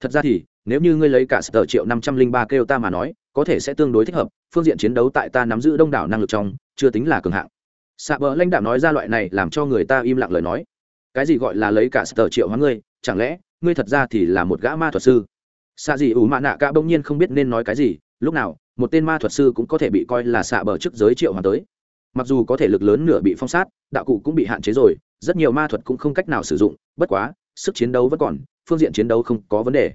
Thật ra thì, nếu như ngươi lấy cả sở triệu năm trăm linh ba kêu ta mà nói, có thể sẽ tương đối thích hợp, phương diện chiến đấu tại ta nắm giữ đông đảo năng lực trong, chưa tính là cường hạng. Xạ bờ lãnh đạo nói ra loại này làm cho người ta im lặng lời nói. Cái gì gọi là lấy cả sở triệu hóa ngươi, chẳng lẽ, ngươi thật ra thì là một gã ma thuật sư? Xạ gì ủ mạ nạ cả bỗng nhiên không biết nên nói cái gì, lúc nào, một tên ma thuật sư cũng có thể bị coi là xạ bờ trước giới triệu hoàn tới mặc dù có thể lực lớn nửa bị phong sát, đạo cụ cũng bị hạn chế rồi, rất nhiều ma thuật cũng không cách nào sử dụng, bất quá, sức chiến đấu vẫn còn, phương diện chiến đấu không có vấn đề.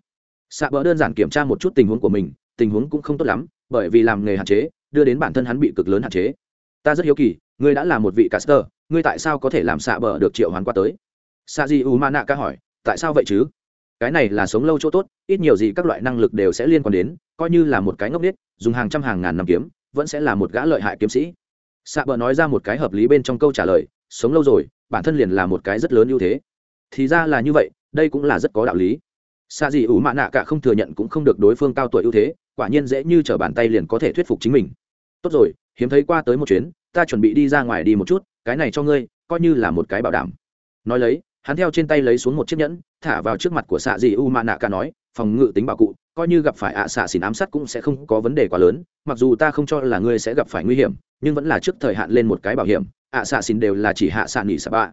Xạ bỡ đơn giản kiểm tra một chút tình huống của mình, tình huống cũng không tốt lắm, bởi vì làm nghề hạn chế, đưa đến bản thân hắn bị cực lớn hạn chế. Ta rất hiếu kỳ, ngươi đã là một vị caster, ngươi tại sao có thể làm xạ bờ được triệu hoán qua tới? Sa di u ma nạ ca hỏi, tại sao vậy chứ? Cái này là sống lâu chỗ tốt, ít nhiều gì các loại năng lực đều sẽ liên quan đến, coi như là một cái ngốc nết dùng hàng trăm hàng ngàn năm kiếm, vẫn sẽ là một gã lợi hại kiếm sĩ xạ bờ nói ra một cái hợp lý bên trong câu trả lời, sống lâu rồi, bản thân liền là một cái rất lớn ưu thế. Thì ra là như vậy, đây cũng là rất có đạo lý. Xa gì ủ mạ nạ cả không thừa nhận cũng không được đối phương cao tuổi ưu thế, quả nhiên dễ như t r ở bàn tay liền có thể thuyết phục chính mình. Tốt rồi, hiếm thấy qua tới một chuyến, ta chuẩn bị đi ra ngoài đi một chút, cái này cho ngươi, coi như là một cái bảo đảm. Nói lấy, hắn theo trên tay lấy xuống một chiếc nhẫn, thả vào trước mặt của xạ dị u mạ nạ cả nói, phòng ngự tính bảo cụ, coi như gặp phải ạ xạ xỉn ám sát cũng sẽ không có vấn đề quá lớn, mặc dù ta không cho là ngươi sẽ gặp phải nguy hiểm nhưng vẫn là trước thời hạn lên một cái bảo hiểm, ạ xạ xin đều là chỉ hạ xạ nghỉ xạ bạ.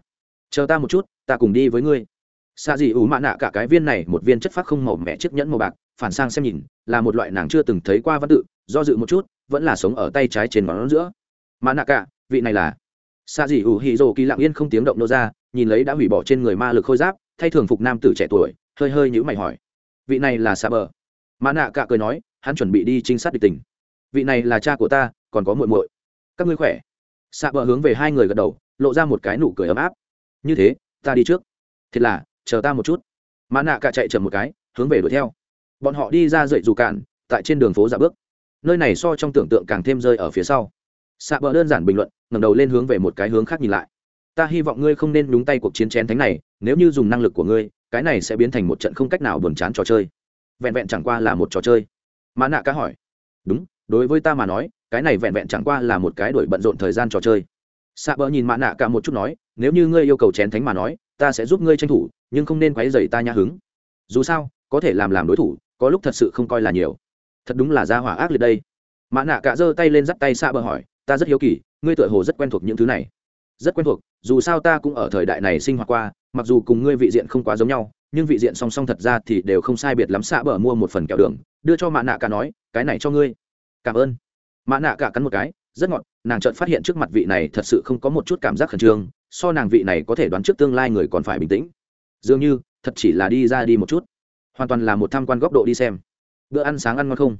Chờ ta một chút, ta cùng đi với ngươi. Xạ dị ủ mạ nạ cả cái viên này một viên chất phát không màu mẹ chiếc nhẫn màu bạc, phản sang xem nhìn, là một loại nàng chưa từng thấy qua văn tự, do dự một chút, vẫn là sống ở tay trái trên ngón giữa. Mạ nạ cả, vị này là? Xạ dị ủ hì rồ kỳ lặng yên không tiếng động nô ra, nhìn lấy đã hủy bỏ trên người ma lực khôi giáp, thay thường phục nam tử trẻ tuổi, hơi hơi nhữ mày hỏi. Vị này là xạ bờ? Mạ nạ cả cười nói, hắn chuẩn bị đi trinh sát địch tình vị này là cha của ta, còn có muội muội các ngươi khỏe. Xạ bờ hướng về hai người gật đầu, lộ ra một cái nụ cười ấm áp. Như thế, ta đi trước. Thiệt là, chờ ta một chút. Mã nạ cả chạy chậm một cái, hướng về đuổi theo. Bọn họ đi ra dậy dù cạn, tại trên đường phố dạ bước. Nơi này so trong tưởng tượng càng thêm rơi ở phía sau. Xạ bờ đơn giản bình luận, ngẩng đầu lên hướng về một cái hướng khác nhìn lại. Ta hy vọng ngươi không nên nhúng tay cuộc chiến chén thánh này, nếu như dùng năng lực của ngươi, cái này sẽ biến thành một trận không cách nào buồn chán trò chơi. Vẹn vẹn chẳng qua là một trò chơi. Mã nạ cá hỏi. Đúng, đối với ta mà nói cái này vẹn vẹn chẳng qua là một cái đổi bận rộn thời gian trò chơi. Xạ bờ nhìn mã nạ cả một chút nói, nếu như ngươi yêu cầu chén thánh mà nói, ta sẽ giúp ngươi tranh thủ, nhưng không nên quấy dày ta nhã hứng. Dù sao, có thể làm làm đối thủ, có lúc thật sự không coi là nhiều. Thật đúng là gia hỏa ác liệt đây. Mã nạ cả giơ tay lên dắt tay xạ bờ hỏi, ta rất hiếu kỳ, ngươi tựa hồ rất quen thuộc những thứ này. Rất quen thuộc, dù sao ta cũng ở thời đại này sinh hoạt qua, mặc dù cùng ngươi vị diện không quá giống nhau, nhưng vị diện song song thật ra thì đều không sai biệt lắm. Xạ bờ mua một phần kẹo đường, đưa cho mã nạ cả nói, cái này cho ngươi. Cảm ơn mã nạ cả cắn một cái, rất ngọt, nàng chợt phát hiện trước mặt vị này thật sự không có một chút cảm giác khẩn trương, so nàng vị này có thể đoán trước tương lai người còn phải bình tĩnh. Dường như, thật chỉ là đi ra đi một chút. Hoàn toàn là một tham quan góc độ đi xem. Bữa ăn sáng ăn ngon không?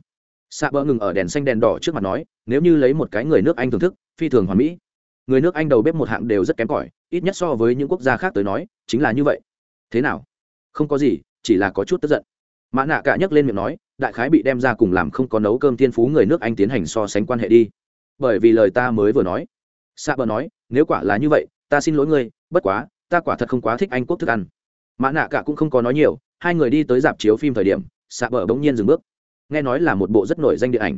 Xạ bỡ ngừng ở đèn xanh đèn đỏ trước mặt nói, nếu như lấy một cái người nước anh thưởng thức, phi thường hoàn mỹ. Người nước anh đầu bếp một hạng đều rất kém cỏi, ít nhất so với những quốc gia khác tới nói, chính là như vậy. Thế nào? Không có gì, chỉ là có chút tức giận. Mã nạ cả nhấc lên miệng nói đại khái bị đem ra cùng làm không có nấu cơm thiên phú người nước anh tiến hành so sánh quan hệ đi. Bởi vì lời ta mới vừa nói. Xạ bờ nói, nếu quả là như vậy, ta xin lỗi ngươi, bất quá, ta quả thật không quá thích anh quốc thức ăn. Mã nạ cả cũng không có nói nhiều, hai người đi tới dạp chiếu phim thời điểm xạ bờ bỗng nhiên dừng bước. Nghe nói là một bộ rất nổi danh điện ảnh.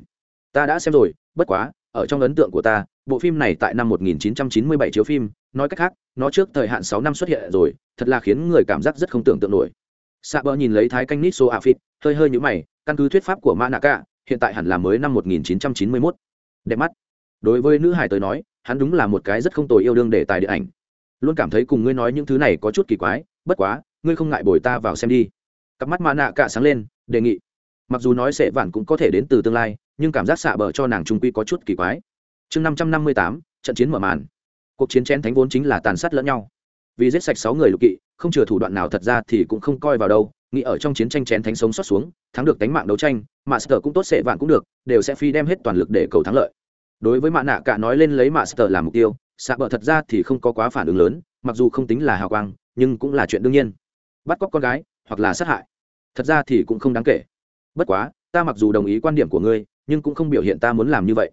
Ta đã xem rồi, bất quá, ở trong ấn tượng của ta, bộ phim này tại năm 1997 chiếu phim, nói cách khác, nó trước thời hạn 6 năm xuất hiện rồi, thật là khiến người cảm giác rất không tưởng tượng nổi. Xạ bờ nhìn lấy thái canh nít số phịt, hơi hơi nhũ mày căn cứ thuyết pháp của ma nạ cả, hiện tại hẳn là mới năm 1991. đẹp mắt. Đối với nữ hải tới nói, hắn đúng là một cái rất không tồi yêu đương để tài điện ảnh. Luôn cảm thấy cùng ngươi nói những thứ này có chút kỳ quái, bất quá, ngươi không ngại bồi ta vào xem đi. Cặp mắt ma nạ cả sáng lên, đề nghị. Mặc dù nói sẽ vạn cũng có thể đến từ tương lai, nhưng cảm giác xạ bờ cho nàng trung quy có chút kỳ quái. Chương năm trăm năm mươi tám, trận chiến mở màn. Cuộc chiến chén thánh vốn chính là tàn sát lẫn nhau. Vì giết sạch sáu người lục kỵ, không chừa thủ đoạn nào thật ra thì cũng không coi vào đâu nghĩ ở trong chiến tranh chén thánh sống sót xuống, thắng được đánh mạng đấu tranh mạ sở cũng tốt sẽ vạn cũng được, đều sẽ phi đem hết toàn lực để cầu thắng lợi. Đối với mạ nạ cả nói lên lấy mạ sở làm mục tiêu xạ bờ thật ra thì không có quá phản ứng lớn, mặc dù không tính là hào quang, nhưng cũng là chuyện đương nhiên. Bắt cóc con gái, hoặc là sát hại. Thật ra thì cũng không đáng kể. Bất quá, ta mặc dù đồng ý quan điểm của ngươi, nhưng cũng không biểu hiện ta muốn làm như vậy.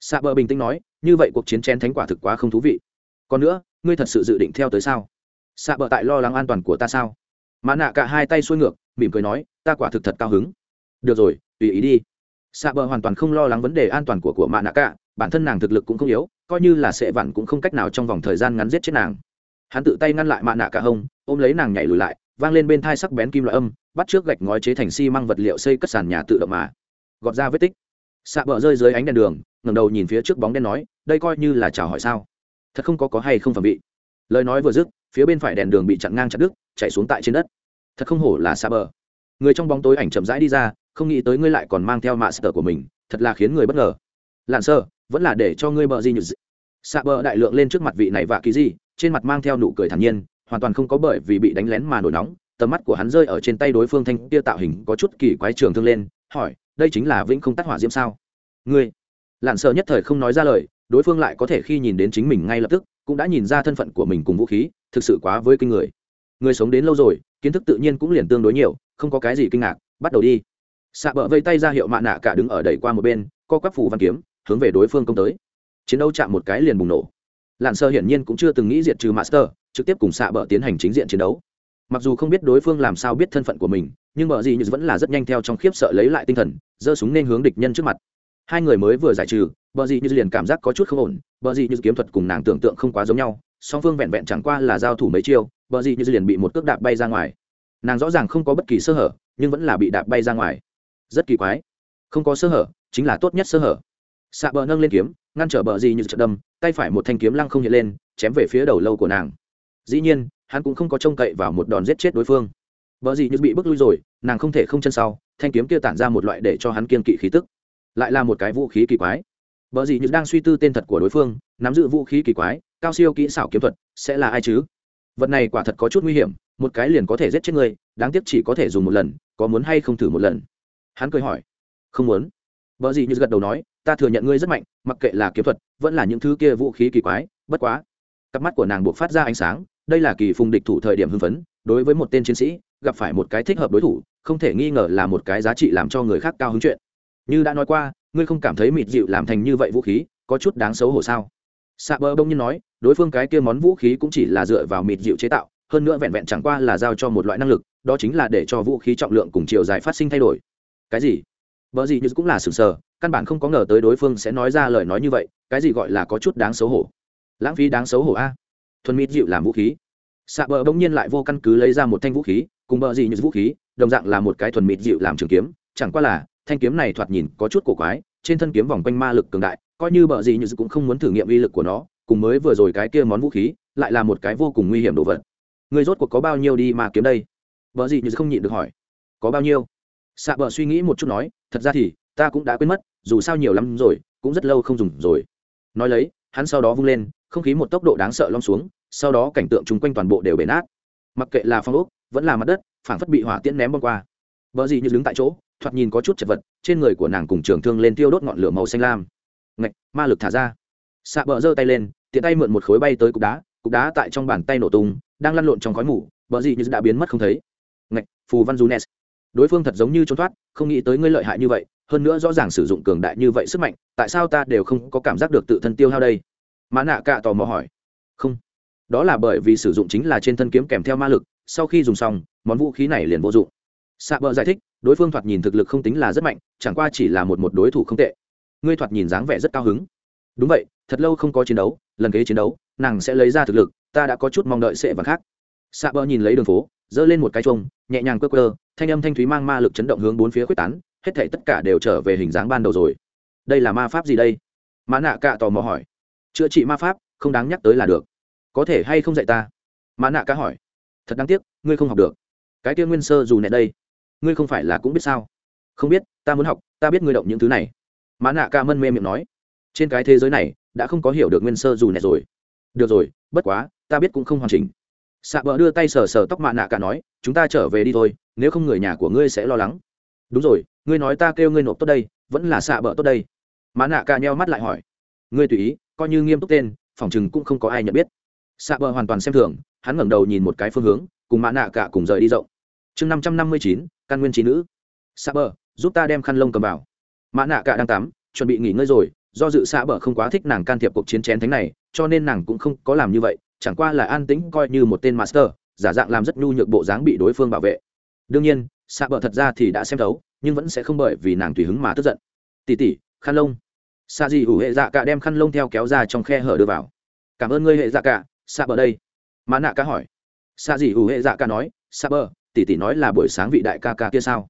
Xạ bờ bình tĩnh nói, như vậy cuộc chiến chén thánh quả thực quá không thú vị. Còn nữa, ngươi thật sự dự định theo tới sao? Xạ bờ tại lo lắng an toàn của ta sao? Mã nạ cả hai tay xuôi ngược, mỉm cười nói, ta quả thực thật cao hứng. Được rồi, tùy ý đi. Xạ bờ hoàn toàn không lo lắng vấn đề an toàn của của mã nạ cả, bản thân nàng thực lực cũng không yếu, coi như là sệ vặn cũng không cách nào trong vòng thời gian ngắn giết chết nàng. Hắn tự tay ngăn lại mạ nạ cả hông, ôm lấy nàng nhảy lùi lại, vang lên bên thai sắc bén kim loại âm, bắt trước gạch ngói chế thành xi、si、măng vật liệu xây cất sàn nhà tự động mà. Gọt ra vết tích. Xạ bờ rơi dưới ánh đèn đường ngầm đầu nhìn phía trước bóng đen nói, đây coi như là chào hỏi sao? Thật không có có hay không phẩm bị lời nói vừa dứt phía bên phải đèn đường bị chặn ngang chặt đứt chạy xuống tại trên đất. Thật không hổ là xa bờ. Người trong bóng tối ảnh chậm rãi đi ra, không nghĩ tới ngươi lại còn mang theo mạ sờ của mình, thật là khiến người bất ngờ. Lặn sơ, vẫn là để cho ngươi bờ gì nhự xạ bờ đại lượng lên trước mặt vị này và kỳ gì, trên mặt mang theo nụ cười thản nhiên, hoàn toàn không có bởi vì bị đánh lén mà nổi nóng, tầm mắt của hắn rơi ở trên tay đối phương thanh kia tạo hình có chút kỳ quái trường thương lên, hỏi, đây chính là vĩnh không tắt hỏa diễm sao? Ngươi. Lặn sơ nhất thời không nói ra lời đối phương lại có thể khi nhìn đến chính mình ngay lập tức, cũng đã nhìn ra thân phận của mình cùng vũ khí, thực sự quá với kinh người. Người sống đến lâu rồi, kiến thức tự nhiên cũng liền tương đối nhiều, không có cái gì kinh ngạc, bắt đầu đi. Xạ bờ vây tay ra hiệu mạ nạ cả đứng ở đẩy qua một bên, co quắp phủ văn kiếm, hướng về đối phương công tới. Chiến đấu chạm một cái liền bùng nổ. Lặn sơ hiển nhiên cũng chưa từng nghĩ diệt trừ master, trực tiếp cùng xạ bờ tiến hành chính diện chiến đấu. Mặc dù không biết đối phương làm sao biết thân phận của mình, nhưng bờ gì như vẫn là rất nhanh theo trong khiếp sợ lấy lại tinh thần, giơ súng nên hướng địch nhân trước mặt. Hai người mới vừa giải trừ bờ gì như liền cảm giác có chút không ổn, bờ gì như kiếm thuật cùng nàng tưởng tượng không quá giống nhau, song phương vẹn vẹn chẳng qua là giao thủ mấy chiêu, bờ gì như liền bị một cước đạp bay ra ngoài. Nàng rõ ràng không có bất kỳ sơ hở, nhưng vẫn là bị đạp bay ra ngoài. Rất kỳ quái. Không có sơ hở, chính là tốt nhất sơ hở. Xạ bờ nâng lên kiếm, ngăn trở bờ gì như trận đâm, tay phải một thanh kiếm lăng không hiện lên, chém về phía đầu lâu của nàng. Dĩ nhiên, hắn cũng không có trông cậy vào một đòn giết chết đối phương. Bờ gì như bị bước lui rồi, nàng không thể không chân sau, thanh kiếm kia tản ra một loại để cho hắn kiên kỵ khí tức. Lại là một cái vũ khí kỳ quái. Bở gì như đang suy tư tên thật của đối phương, nắm giữ vũ khí kỳ quái, cao siêu kỹ xảo kiếm thuật, sẽ là ai chứ? Vật này quả thật có chút nguy hiểm, một cái liền có thể giết chết người, đáng tiếc chỉ có thể dùng một lần, có muốn hay không thử một lần? Hắn cười hỏi. Không muốn. Bở gì như gật đầu nói, ta thừa nhận ngươi rất mạnh, mặc kệ là kiếm thuật, vẫn là những thứ kia vũ khí kỳ quái, bất quá. Cặp mắt của nàng buộc phát ra ánh sáng, đây là kỳ phùng địch thủ thời điểm hưng phấn, đối với một tên chiến sĩ, gặp phải một cái thích hợp đối thủ, không thể nghi ngờ là một cái giá trị làm cho người khác cao hứng chuyện. Như đã nói qua ngươi không cảm thấy mịt dịu làm thành như vậy vũ khí, có chút đáng xấu hổ sao? Xạ bờ bông nhiên nói, đối phương cái kia món vũ khí cũng chỉ là dựa vào mịt dịu chế tạo, hơn nữa vẹn vẹn chẳng qua là giao cho một loại năng lực, đó chính là để cho vũ khí trọng lượng cùng chiều dài phát sinh thay đổi. Cái gì? Vợ gì như cũng là sừng sờ, căn bản không có ngờ tới đối phương sẽ nói ra lời nói như vậy, cái gì gọi là có chút đáng xấu hổ? Lãng phí đáng xấu hổ a. Thuần mịt dịu làm vũ khí. Xạ bờ bỗng nhiên lại vô căn cứ lấy ra một thanh vũ khí, cùng bờ gì như vũ khí, đồng dạng là một cái thuần mịt dịu làm trường kiếm, chẳng qua là thanh kiếm này thoạt nhìn có chút cổ quái, trên thân kiếm vòng quanh ma lực cường đại, coi như bờ gì như cũng không muốn thử nghiệm uy lực của nó, cùng mới vừa rồi cái kia món vũ khí, lại là một cái vô cùng nguy hiểm đồ vật. Người rốt cuộc có bao nhiêu đi mà kiếm đây? Bợ gì như không nhịn được hỏi. Có bao nhiêu? Xạ bờ suy nghĩ một chút nói, thật ra thì, ta cũng đã quên mất, dù sao nhiều lắm rồi, cũng rất lâu không dùng rồi. Nói lấy, hắn sau đó vung lên, không khí một tốc độ đáng sợ lom xuống, sau đó cảnh tượng chung quanh toàn bộ đều bể nát. Mặc kệ là phong ốc, vẫn là mặt đất, phảng phất bị hỏa tiễn ném bom qua. Vợ gì như đứng tại chỗ thoạt nhìn có chút chật vật, trên người của nàng cùng trường thương lên tiêu đốt ngọn lửa màu xanh lam. Ngạch, ma lực thả ra. Xạ bờ giơ tay lên, tiện tay mượn một khối bay tới cục đá cục đá tại trong bàn tay nổ tung, đang lăn lộn trong khói mù bờ gì như đã biến mất không thấy. Ngạch, phù văn junes đối phương thật giống như trốn thoát, không nghĩ tới ngươi lợi hại như vậy, hơn nữa rõ ràng sử dụng cường đại như vậy sức mạnh, tại sao ta đều không có cảm giác được tự thân tiêu hao đây? Mã nạ cạ tò mò hỏi. Không. Đó là bởi vì sử dụng chính là trên thân kiếm kèm theo ma lực, sau khi dùng xong, món vũ khí này liền vô dụng xạ bờ giải thích, đối phương thoạt nhìn thực lực không tính là rất mạnh, chẳng qua chỉ là một một đối thủ không tệ. Ngươi thoạt nhìn dáng vẻ rất cao hứng. Đúng vậy, thật lâu không có chiến đấu, lần kế chiến đấu, nàng sẽ lấy ra thực lực, ta đã có chút mong đợi sẽ và khác. Xạ bờ nhìn lấy đường phố, giơ lên một cái trông nhẹ nhàng quơ quơ, thanh âm thanh thúy mang ma lực chấn động hướng bốn phía quyết tán, hết thể tất cả đều trở về hình dáng ban đầu rồi. Đây là ma pháp gì đây? Mã nạ cạ tò mò hỏi. Chữa trị ma pháp, không đáng nhắc tới là được. Có thể hay không dạy ta? Mã nạ cạ hỏi. Thật đáng tiếc, ngươi không học được. Cái kia nguyên sơ dù nẹ đây ngươi không phải là cũng biết sao? Không biết, ta muốn học, ta biết ngươi động những thứ này. Mã nạ ca mân mê miệng nói. Trên cái thế giới này, đã không có hiểu được nguyên sơ dù nẹt rồi. Được rồi, bất quá, ta biết cũng không hoàn chỉnh. Xạ bờ đưa tay sờ sờ tóc mạ nạ cả nói, chúng ta trở về đi thôi, nếu không người nhà của ngươi sẽ lo lắng. Đúng rồi, ngươi nói ta kêu ngươi nộp tốt đây, vẫn là xạ bờ tốt đây. Mã nạ cả nheo mắt lại hỏi. Ngươi tùy ý, coi như nghiêm túc tên, phòng chừng cũng không có ai nhận biết. Xạ bờ hoàn toàn xem thường, hắn ngẩng đầu nhìn một cái phương hướng, cùng mã nạ cả cùng rời đi rộng. Chương năm trăm năm mươi chín căn nguyên trí nữ. Xạ bờ, giúp ta đem khăn lông cầm vào. Mã nạ cả đang tắm, chuẩn bị nghỉ ngơi rồi, do dự xạ bờ không quá thích nàng can thiệp cuộc chiến chén thánh này, cho nên nàng cũng không có làm như vậy, chẳng qua là an tĩnh coi như một tên master, giả dạng làm rất nhu nhược bộ dáng bị đối phương bảo vệ. Đương nhiên, xạ bờ thật ra thì đã xem thấu, nhưng vẫn sẽ không bởi vì nàng tùy hứng mà tức giận. Tỉ tỉ khăn lông. Xạ gì ủ hệ dạ cả đem khăn lông theo kéo ra trong khe hở đưa vào. Cảm ơn ngươi hệ dạ cả, xạ bờ đây. Mã nạ cả hỏi. Xạ gì ủ hệ dạ cả nói, xạ bờ Tỷ tỷ nói là buổi sáng vị đại ca ca kia sao?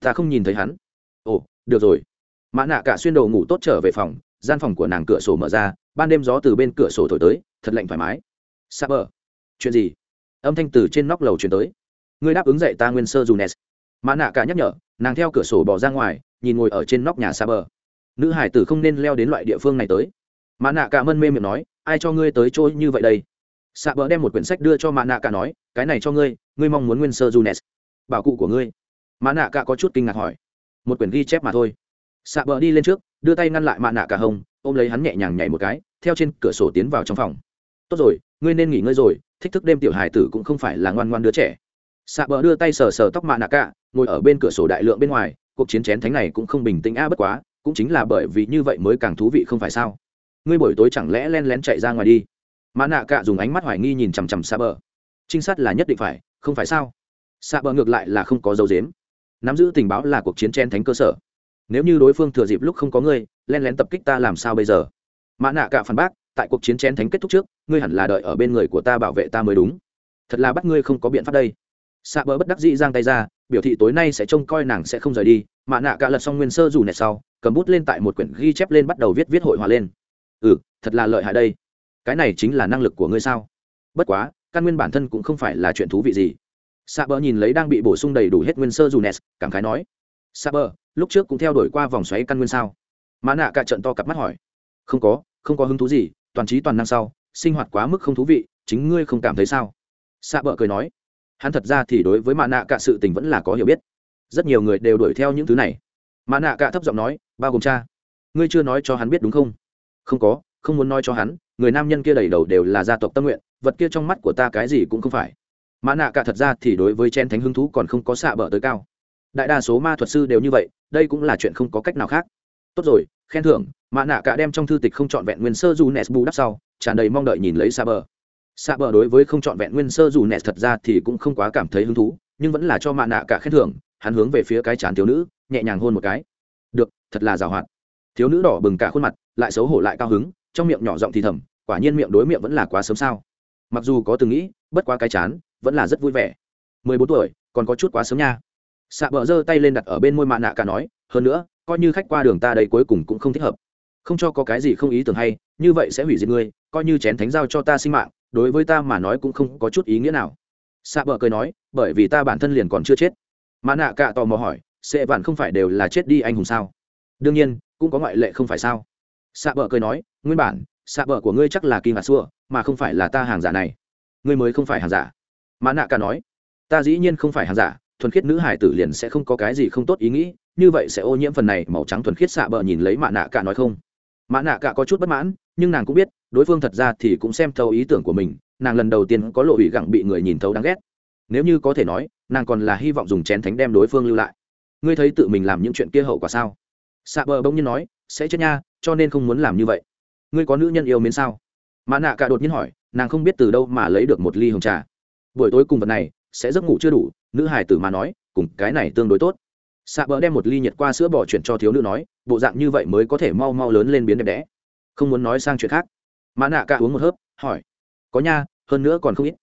Ta không nhìn thấy hắn. Ồ, được rồi. Mã nạ cả xuyên đồ ngủ tốt trở về phòng, gian phòng của nàng cửa sổ mở ra, ban đêm gió từ bên cửa sổ thổi tới, thật lạnh thoải mái. Sa bờ. Chuyện gì? Âm thanh từ trên nóc lầu chuyển tới. Ngươi đáp ứng dạy ta nguyên sơ dù nes mã nạ cả nhắc nhở, nàng theo cửa sổ bỏ ra ngoài, nhìn ngồi ở trên nóc nhà sa bờ. Nữ hải tử không nên leo đến loại địa phương này tới. Mã nạ cả mân mê miệng nói, ai cho ngươi tới trôi như vậy đây? Sa bờ đem một quyển sách đưa cho mã nạ cả nói, cái này cho ngươi ngươi mong muốn nguyên sơ dù bảo cụ của ngươi. Mã nạ cả có chút kinh ngạc hỏi. Một quyển ghi chép mà thôi. Xạ bờ đi lên trước, đưa tay ngăn lại mã nạ cả hông, ôm lấy hắn nhẹ nhàng nhảy một cái, theo trên cửa sổ tiến vào trong phòng. Tốt rồi, ngươi nên nghỉ ngơi rồi, thích thức đêm tiểu hài tử cũng không phải là ngoan ngoan đứa trẻ. Xạ bờ đưa tay sờ sờ tóc mạ nạ cả ngồi ở bên cửa sổ đại lượng bên ngoài, cuộc chiến chén thánh này cũng không bình tĩnh a bất quá, cũng chính là bởi vì như vậy mới càng thú vị không phải sao? Ngươi buổi tối chẳng lẽ len lén chạy ra ngoài đi? Mạ nạ cả dùng ánh mắt hoài nghi nhìn chằm chằm xa bờ. Trinh sát là nhất định phải không phải sao? Xạ bờ ngược lại là không có dấu dếm nắm giữ tình báo là cuộc chiến chen thánh cơ sở. Nếu như đối phương thừa dịp lúc không có ngươi, len lén tập kích ta làm sao bây giờ? Mã nạ cả phản bác, tại cuộc chiến chén thánh kết thúc trước, ngươi hẳn là đợi ở bên người của ta bảo vệ ta mới đúng. Thật là bắt ngươi không có biện pháp đây. Xạ bờ bất đắc dĩ giang tay ra, biểu thị tối nay sẽ trông coi nàng sẽ không rời đi. Mã nạ cả lật xong nguyên sơ dù nẹt sau, cầm bút lên tại một quyển ghi chép lên bắt đầu viết viết hội hòa lên. Ừ thật là lợi hại đây. Cái này chính là năng lực của ngươi sao? Bất quá căn nguyên bản thân cũng không phải là chuyện thú vị gì. Xạ bờ nhìn lấy đang bị bổ sung đầy đủ hết nguyên sơ dù nẹt cảm khái nói xạ bờ lúc trước cũng theo đuổi qua vòng xoáy căn nguyên sao? Mã nạ cả trận to cặp mắt hỏi, không có không có hứng thú gì, toàn trí toàn năng sau, sinh hoạt quá mức không thú vị, chính ngươi không cảm thấy sao? Xạ bờ cười nói, hắn thật ra thì đối với mã nạ cả sự tình vẫn là có hiểu biết. Rất nhiều người đều đuổi theo những thứ này. Mã nạ cả thấp giọng nói, bao gồm cha, ngươi chưa nói cho hắn biết đúng không? Không có, không muốn nói cho hắn, người nam nhân kia đầy đầu đều là gia tộc tâm nguyện vật kia trong mắt của ta cái gì cũng không phải. Mã nạ cả thật ra thì đối với chen thánh hứng thú còn không có xạ bờ tới cao. Đại đa số ma thuật sư đều như vậy, đây cũng là chuyện không có cách nào khác. Tốt rồi, khen thưởng, mã nạ cả đem trong thư tịch không trọn vẹn nguyên sơ dù nes bù đắp sau, tràn đầy mong đợi nhìn lấy xa bờ xa bờ đối với không trọn vẹn nguyên sơ dù nes thật ra thì cũng không quá cảm thấy hứng thú, nhưng vẫn là cho mạ nạ cả khen thưởng, hắn hướng về phía cái chán thiếu nữ, nhẹ nhàng hôn một cái. Được, thật là giàu hoạt. Thiếu nữ đỏ bừng cả khuôn mặt, lại xấu hổ lại cao hứng, trong miệng nhỏ giọng thì thầm, quả nhiên miệng đối miệng vẫn là quá sớm sao mặc dù có từng nghĩ, bất quá cái chán vẫn là rất vui vẻ. Mười bốn tuổi, còn có chút quá sớm nha. Xạ bờ giơ tay lên đặt ở bên môi mạ nạ cả nói, hơn nữa, coi như khách qua đường ta đây cuối cùng cũng không thích hợp. Không cho có cái gì không ý tưởng hay, như vậy sẽ hủy diệt ngươi, coi như chén thánh giao cho ta sinh mạng, đối với ta mà nói cũng không có chút ý nghĩa nào. Xạ bờ cười nói, bởi vì ta bản thân liền còn chưa chết. Mạ nạ cả tò mò hỏi, sệ vạn không phải đều là chết đi anh hùng sao? Đương nhiên, cũng có ngoại lệ không phải sao. Xạ bờ cười nói, nguyên bản xạ bờ của ngươi chắc là kỳ hạt xua mà không phải là ta hàng giả này. Ngươi mới không phải hàng giả. Mã nạ cả nói. Ta dĩ nhiên không phải hàng giả, thuần khiết nữ hải tử liền sẽ không có cái gì không tốt ý nghĩ, như vậy sẽ ô nhiễm phần này màu trắng thuần khiết xạ bờ nhìn lấy Mã nạ cả nói không. Mã nạ cả có chút bất mãn, nhưng nàng cũng biết, đối phương thật ra thì cũng xem thấu ý tưởng của mình, nàng lần đầu tiên có lộ ủy gặng bị người nhìn thấu đáng ghét. Nếu như có thể nói, nàng còn là hy vọng dùng chén thánh đem đối phương lưu lại. Ngươi thấy tự mình làm những chuyện kia hậu quả sao? Xạ bờ bỗng nhiên nói, sẽ chết nha, cho nên không muốn làm như vậy. Ngươi có nữ nhân yêu mến sao? Mã nạ cả đột nhiên hỏi, nàng không biết từ đâu mà lấy được một ly hồng trà. Buổi tối cùng vật này, sẽ giấc ngủ chưa đủ, nữ hải tử mà nói, cùng cái này tương đối tốt. Xạ Bỡ đem một ly nhiệt qua sữa bò chuyển cho thiếu nữ nói, bộ dạng như vậy mới có thể mau mau lớn lên biến đẹp đẽ. Không muốn nói sang chuyện khác. Mã nạ cả uống một hớp, hỏi, có nha, hơn nữa còn không ít.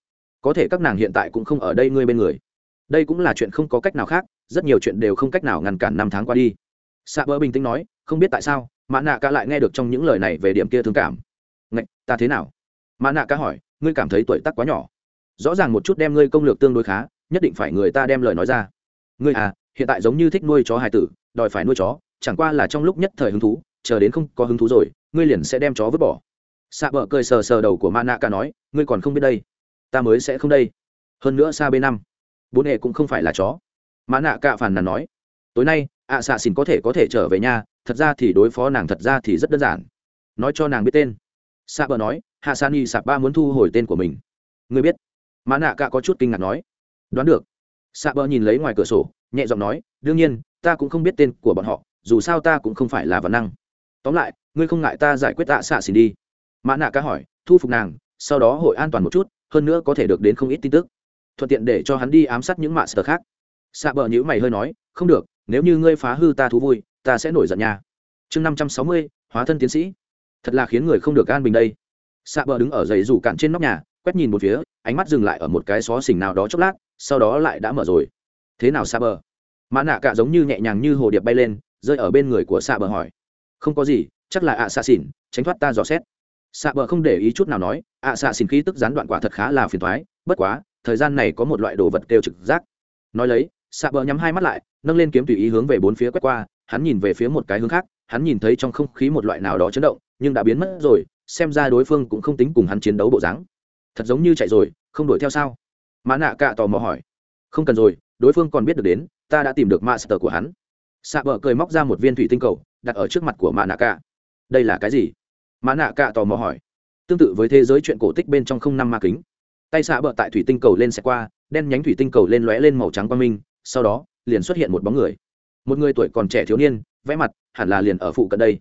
Có thể các nàng hiện tại cũng không ở đây ngươi bên người. Đây cũng là chuyện không có cách nào khác, rất nhiều chuyện đều không cách nào ngăn cản năm tháng qua đi. Xạ Bỡ bình tĩnh nói, không biết tại sao, mã nạ cả lại nghe được trong những lời này về điểm kia thương cảm ta thế nào? Mã nạ ca hỏi, ngươi cảm thấy tuổi tác quá nhỏ. Rõ ràng một chút đem ngươi công lược tương đối khá, nhất định phải người ta đem lời nói ra. Ngươi à hiện tại giống như thích nuôi chó hài tử, đòi phải nuôi chó, chẳng qua là trong lúc nhất thời hứng thú, chờ đến không có hứng thú rồi, ngươi liền sẽ đem chó vứt bỏ. Xạ bờ cười sờ sờ đầu của mã nạ ca nói, ngươi còn không biết đây. Ta mới sẽ không đây. Hơn nữa xa bên năm bốn hệ cũng không phải là chó. Mã nạ ca phàn nàn nói, tối nay, ạ xạ xỉn có thể có thể trở về nhà, thật ra thì đối phó nàng thật ra thì rất đơn giản. Nói cho nàng biết tên xạ bờ nói, hạ san y sạp ba muốn thu hồi tên của mình. Ngươi biết. Mã nạ cả có chút kinh ngạc nói. Đoán được. Xạ bờ nhìn lấy ngoài cửa sổ, nhẹ giọng nói, đương nhiên, ta cũng không biết tên của bọn họ, dù sao ta cũng không phải là văn năng. Tóm lại, ngươi không ngại ta giải quyết tạ xạ xỉn đi. Mã nạ Cả hỏi, thu phục nàng, sau đó hội an toàn một chút, hơn nữa có thể được đến không ít tin tức. Thuận tiện để cho hắn đi ám sát những mạ sờ khác. Xạ bờ nhữ mày hơi nói, không được, nếu như ngươi phá hư ta thú vui, ta sẽ nổi giận nha. Chương năm trăm sáu mươi, hóa thân tiến sĩ thật là khiến người không được an bình đây. Xạ bờ đứng ở giày rủ cạn trên nóc nhà, quét nhìn một phía, ánh mắt dừng lại ở một cái xó xỉnh nào đó chốc lát, sau đó lại đã mở rồi. Thế nào xạ bờ? Mã nạ cả giống như nhẹ nhàng như hồ điệp bay lên, rơi ở bên người của xạ bờ hỏi. Không có gì, chắc là ạ xạ xỉn, tránh thoát ta dò xét. Xạ bờ không để ý chút nào nói, ạ xạ xỉn khí tức gián đoạn quả thật khá là phiền thoái bất quá, thời gian này có một loại đồ vật kêu trực giác. Nói lấy xạ bờ nhắm hai mắt lại, nâng lên kiếm tùy ý hướng về bốn phía quét qua, hắn nhìn về phía một cái hướng khác, hắn nhìn thấy trong không khí một loại nào đó chấn động nhưng đã biến mất rồi, xem ra đối phương cũng không tính cùng hắn chiến đấu bộ dáng. Thật giống như chạy rồi, không đuổi theo sao? Mã nạ cạ tò mò hỏi. Không cần rồi, đối phương còn biết được đến, ta đã tìm được master của hắn. Xạ bờ cười móc ra một viên thủy tinh cầu, đặt ở trước mặt của mã nạ cạ. Đây là cái gì? Mã nạ cạ tò mò hỏi. Tương tự với thế giới chuyện cổ tích bên trong không năm ma kính. Tay xạ bờ tại thủy tinh cầu lên xe qua, đen nhánh thủy tinh cầu lên lóe lên màu trắng quang minh, sau đó, liền xuất hiện một bóng người. Một người tuổi còn trẻ thiếu niên, vẽ mặt, hẳn là liền ở phụ cận đây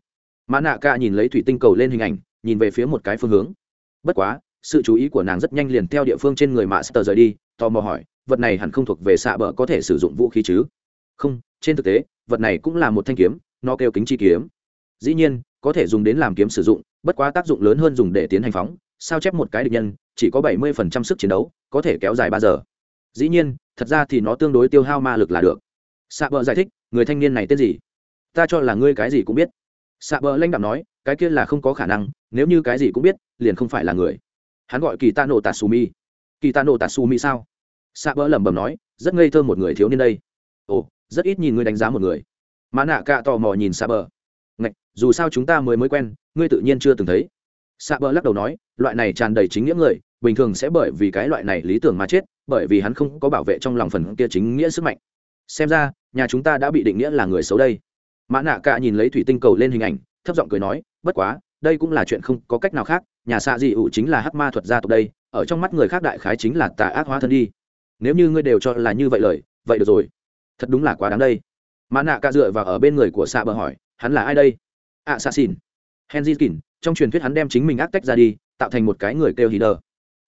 mã nạ cạ nhìn lấy thủy tinh cầu lên hình ảnh, nhìn về phía một cái phương hướng. Bất quá, sự chú ý của nàng rất nhanh liền theo địa phương trên người mạ sờ rời đi, tò mò hỏi, vật này hẳn không thuộc về xạ bờ có thể sử dụng vũ khí chứ? Không, trên thực tế, vật này cũng là một thanh kiếm, nó kêu kính chi kiếm. Dĩ nhiên, có thể dùng đến làm kiếm sử dụng, bất quá tác dụng lớn hơn dùng để tiến hành phóng, sao chép một cái địch nhân, chỉ có bảy mươi phần trăm sức chiến đấu, có thể kéo dài ba giờ. Dĩ nhiên, thật ra thì nó tương đối tiêu hao ma lực là được. Xạ bờ giải thích, người thanh niên này tên gì? Ta cho là ngươi cái gì cũng biết xạ bờ lãnh đạo nói, cái kia là không có khả năng, nếu như cái gì cũng biết, liền không phải là người. Hắn gọi kỳ ta nổ tatsumi kỳ ta nổ Mi sao? Xạ bờ lẩm bẩm nói, rất ngây thơ một người thiếu niên đây. Ồ, rất ít nhìn ngươi đánh giá một người. Mã nạ cạ tò mò nhìn xạ bờ. Ngạch, dù sao chúng ta mới mới quen, ngươi tự nhiên chưa từng thấy. Xạ bờ lắc đầu nói, loại này tràn đầy chính nghĩa người, bình thường sẽ bởi vì cái loại này lý tưởng mà chết, bởi vì hắn không có bảo vệ trong lòng phần kia chính nghĩa sức mạnh. Xem ra, nhà chúng ta đã bị định nghĩa là người xấu đây mã nạ cạ nhìn lấy thủy tinh cầu lên hình ảnh thấp giọng cười nói bất quá đây cũng là chuyện không có cách nào khác nhà xạ dị ủ chính là hắc ma thuật gia tộc đây ở trong mắt người khác đại khái chính là tà ác hóa thân đi. Nếu như ngươi đều cho là như vậy lời vậy được rồi. Thật đúng là quá đáng đây. Mã nạ Cả dựa vào ở bên người của xạ bờ hỏi hắn là ai đây? Ạ à, xạ xỉn henry kỳn trong truyền thuyết hắn đem chính mình ác tách ra đi tạo thành một cái người kêu hì đờ.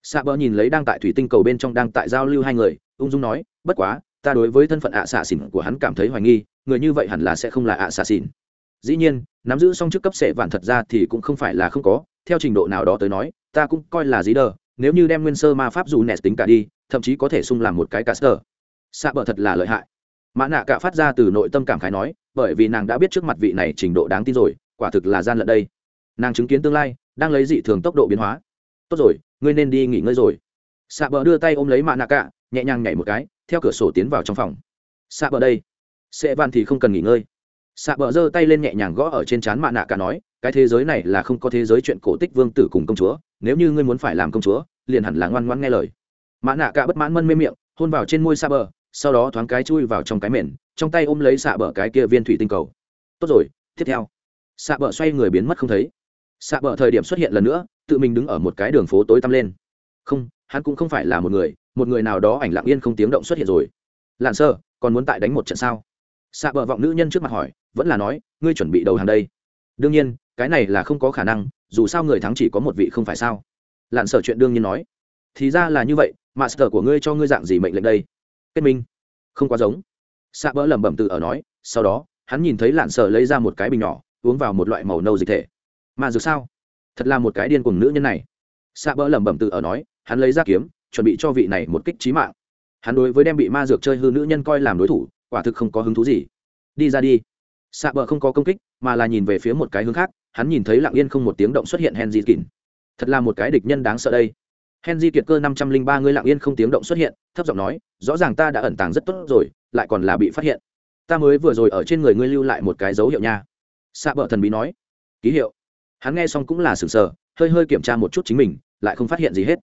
Xạ bờ nhìn lấy đang tại thủy tinh cầu bên trong đang tại giao lưu hai người ung dung nói bất quá ta đối với thân phận ạ xạ xỉn của hắn cảm thấy hoài nghi người như vậy hẳn là sẽ không là ạ à xạ xỉn dĩ nhiên, nắm giữ xong chức cấp sệ vạn thật ra thì cũng không phải là không có, theo trình độ nào đó tới nói, ta cũng coi là dí đờ, nếu như đem nguyên sơ ma pháp dù nẹt tính cả đi, thậm chí có thể sung làm một cái cá sơ xạ bờ thật là lợi hại. Mã nạ cả phát ra từ nội tâm cảm khái nói, bởi vì nàng đã biết trước mặt vị này trình độ đáng tin rồi, quả thực là gian lận đây. Nàng chứng kiến tương lai, đang lấy dị thường tốc độ biến hóa. Tốt rồi, ngươi nên đi nghỉ ngơi rồi. Xạ bờ đưa tay ôm lấy mã nạ cả nhẹ nhàng nhảy một cái, theo cửa sổ tiến vào trong phòng. Xạ bờ đây sẽ van thì không cần nghỉ ngơi. Xạ bờ giơ tay lên nhẹ nhàng gõ ở trên trán mạ nạ cả nói, cái thế giới này là không có thế giới chuyện cổ tích vương tử cùng công chúa, nếu như ngươi muốn phải làm công chúa, liền hẳn là ngoan ngoan nghe lời. Mạ nạ cả bất mãn mân mê miệng, hôn vào trên môi xạ bờ, sau đó thoáng cái chui vào trong cái mền, trong tay ôm lấy xạ bờ cái kia viên thủy tinh cầu. Tốt rồi, tiếp theo. Xạ bờ xoay người biến mất không thấy. Xạ bờ thời điểm xuất hiện lần nữa, tự mình đứng ở một cái đường phố tối tăm lên. Không, hắn cũng không phải là một người một người nào đó ảnh lặng yên không tiếng động xuất hiện rồi. Lặn sơ, còn muốn tại đánh một trận sao? Xạ bờ vọng nữ nhân trước mặt hỏi, vẫn là nói, ngươi chuẩn bị đầu hàng đây. Đương nhiên, cái này là không có khả năng, dù sao người thắng chỉ có một vị không phải sao? Lạn sở chuyện đương nhiên nói. Thì ra là như vậy, master của ngươi cho ngươi dạng gì mệnh lệnh đây? Kết minh. Không quá giống. Xạ bỡ lẩm bẩm tự ở nói, sau đó, hắn nhìn thấy lạn sở lấy ra một cái bình nhỏ, uống vào một loại màu nâu dịch thể. Mà dược sao? Thật là một cái điên cùng nữ nhân này. Xạ bỡ lẩm bẩm tự ở nói, hắn lấy ra kiếm, chuẩn bị cho vị này một kích trí mạng. Hắn đối với đem bị ma dược chơi hư nữ nhân coi làm đối thủ quả thực không có hứng thú gì. Đi ra đi. Xạ bờ không có công kích, mà là nhìn về phía một cái hướng khác, hắn nhìn thấy lặng yên không một tiếng động xuất hiện henry kín thật là một cái địch nhân đáng sợ đây. Henry kiệt cơ năm trăm linh ba người lặng yên không tiếng động xuất hiện, thấp giọng nói, rõ ràng ta đã ẩn tàng rất tốt rồi, lại còn là bị phát hiện. Ta mới vừa rồi ở trên người ngươi lưu lại một cái dấu hiệu nha. Xạ bờ thần bí nói. Ký hiệu. Hắn nghe xong cũng là sừng sờ, hơi hơi kiểm tra một chút chính mình, lại không phát hiện gì hết.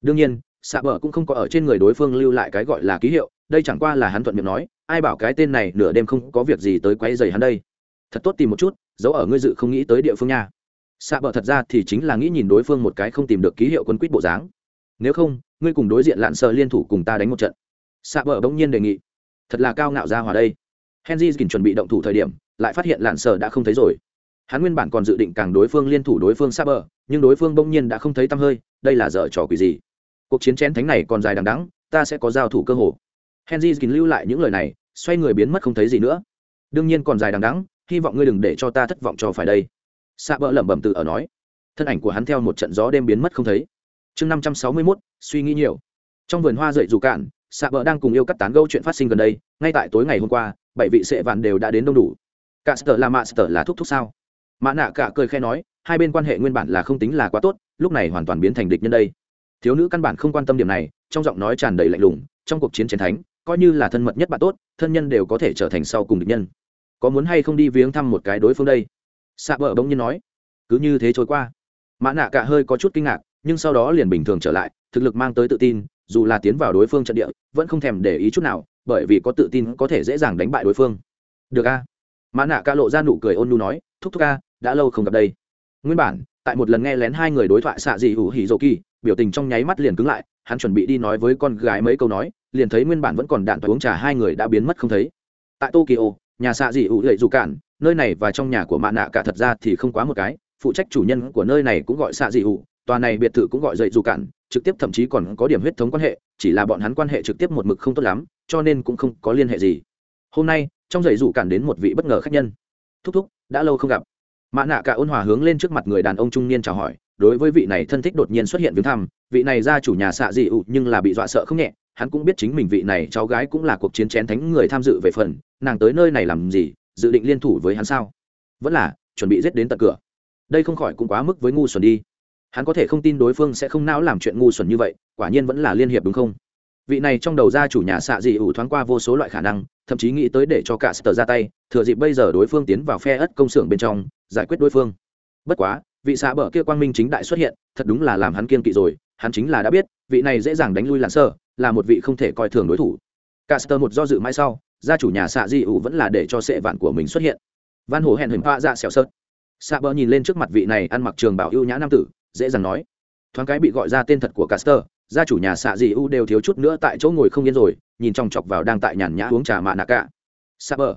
Đương nhiên xạ bờ cũng không có ở trên người đối phương lưu lại cái gọi là ký hiệu, đây chẳng qua là hắn thuận miệng nói ai bảo cái tên này nửa đêm không có việc gì tới quấy rầy hắn đây? Thật tốt tìm một chút dấu ở ngươi dự không nghĩ tới địa phương nha. Xạ bờ thật ra thì chính là nghĩ nhìn đối phương một cái không tìm được ký hiệu quân quýt bộ dáng. Nếu không, ngươi cùng đối diện lạn sợ liên thủ cùng ta đánh một trận. Xạ bờ bỗng nhiên đề nghị. Thật là cao ngạo ra hòa đây. Henry kỳnh chuẩn bị động thủ thời điểm, lại phát hiện lạn sợ đã không thấy rồi. Hắn nguyên bản còn dự định càng đối phương liên thủ đối phương xa bờ nhưng đối phương bỗng nhiên đã không thấy tăm hơi, đây là dở trò quỷ gì? Cuộc chiến chén thánh này còn dài đằng đắng ta sẽ có giao thủ cơ hồ henry kín lưu lại những lời này xoay người biến mất không thấy gì nữa. Đương nhiên còn dài đằng đắng hy vọng ngươi đừng để cho ta thất vọng cho phải đây. Xạ bỡ lẩm bẩm tự ở nói. Thân ảnh của hắn theo một trận gió đêm biến mất không thấy. Chương năm trăm sáu mươi mốt, suy nghĩ nhiều. Trong vườn hoa dậy dù cạn xạ bỡ đang cùng yêu cắt tán gâu chuyện phát sinh gần đây, ngay tại tối ngày hôm qua, bảy vị sệ vạn đều đã đến đông đủ. Cả sở là mạ sở là thúc thúc sao? Mã nạ cả cười khe nói, hai bên quan hệ nguyên bản là không tính là quá tốt, lúc này hoàn toàn biến thành địch nhân đây. Thiếu nữ căn bản không quan tâm điểm này, trong giọng nói tràn đầy lạnh lùng, trong cuộc chiến chiến thánh coi như là thân mật nhất bạn tốt, thân nhân đều có thể trở thành sau cùng địch nhân. Có muốn hay không đi viếng thăm một cái đối phương đây? Xạ bờ bỗng nhiên nói. Cứ như thế trôi qua. Mã nạ cả hơi có chút kinh ngạc, nhưng sau đó liền bình thường trở lại, thực lực mang tới tự tin, dù là tiến vào đối phương trận địa, vẫn không thèm để ý chút nào, bởi vì có tự tin có thể dễ dàng đánh bại đối phương. Được a. Mã nạ cả lộ ra nụ cười ôn nu nói, thúc thúc a, đã lâu không gặp đây. Nguyên bản, tại một lần nghe lén hai người đối thoại xạ dị hủ hỉ dô kỳ, biểu tình trong nháy mắt liền cứng lại, hắn chuẩn bị đi nói với con gái mấy câu nói liền thấy nguyên bản vẫn còn đạn uống trà hai người đã biến mất không thấy. Tại tokyo, nhà xạ dị ủ lệ dù cản nơi này và trong nhà của mạ nạ cả thật ra thì không quá một cái, phụ trách chủ nhân của nơi này cũng gọi xạ dị ủ, tòa này biệt thự cũng gọi dậy dù cản trực tiếp thậm chí còn có điểm huyết thống quan hệ, chỉ là bọn hắn quan hệ trực tiếp một mực không tốt lắm, cho nên cũng không có liên hệ gì. Hôm nay, trong dậy dù cản đến một vị bất ngờ khách nhân. Thúc thúc, đã lâu không gặp. Mạ nạ cả ôn hòa hướng lên trước mặt người đàn ông trung niên chào hỏi, đối với vị này thân thích đột nhiên xuất hiện viếng thăm, vị này ra chủ nhà xạ dị ụ nhưng là bị dọa sợ không nhẹ hắn cũng biết chính mình vị này cháu gái cũng là cuộc chiến chén thánh người tham dự về phần, nàng tới nơi này làm gì, dự định liên thủ với hắn sao? Vẫn là, chuẩn bị giết đến tận cửa. Đây không khỏi cũng quá mức với ngu xuẩn đi. Hắn có thể không tin đối phương sẽ không não làm chuyện ngu xuẩn như vậy, quả nhiên vẫn là liên hiệp đúng không? Vị này trong đầu ra chủ nhà xạ dị ủ thoáng qua vô số loại khả năng, thậm chí nghĩ tới để cho cả sờ ra tay, thừa dịp bây giờ đối phương tiến vào phe ất công xưởng bên trong, giải quyết đối phương. Bất quá, vị xạ bờ kia quang minh chính đại xuất hiện, thật đúng là làm hắn kiên kỵ rồi, hắn chính là đã biết, vị này dễ dàng đánh lui lặn sơ là một vị không thể coi thường đối thủ caster một do dự mãi sau gia chủ nhà xạ di ủ vẫn là để cho sệ vạn của mình xuất hiện van hồ hẹn hình hoa dạ xẻo sớt xạ bờ nhìn lên trước mặt vị này ăn mặc trường bảo ưu nhã nam tử dễ dàng nói thoáng cái bị gọi ra tên thật của caster gia chủ nhà xạ di ủ đều thiếu chút nữa tại chỗ ngồi không yên rồi nhìn trong chọc vào đang tại nhàn nhã uống trà mạ nạ cả Saber.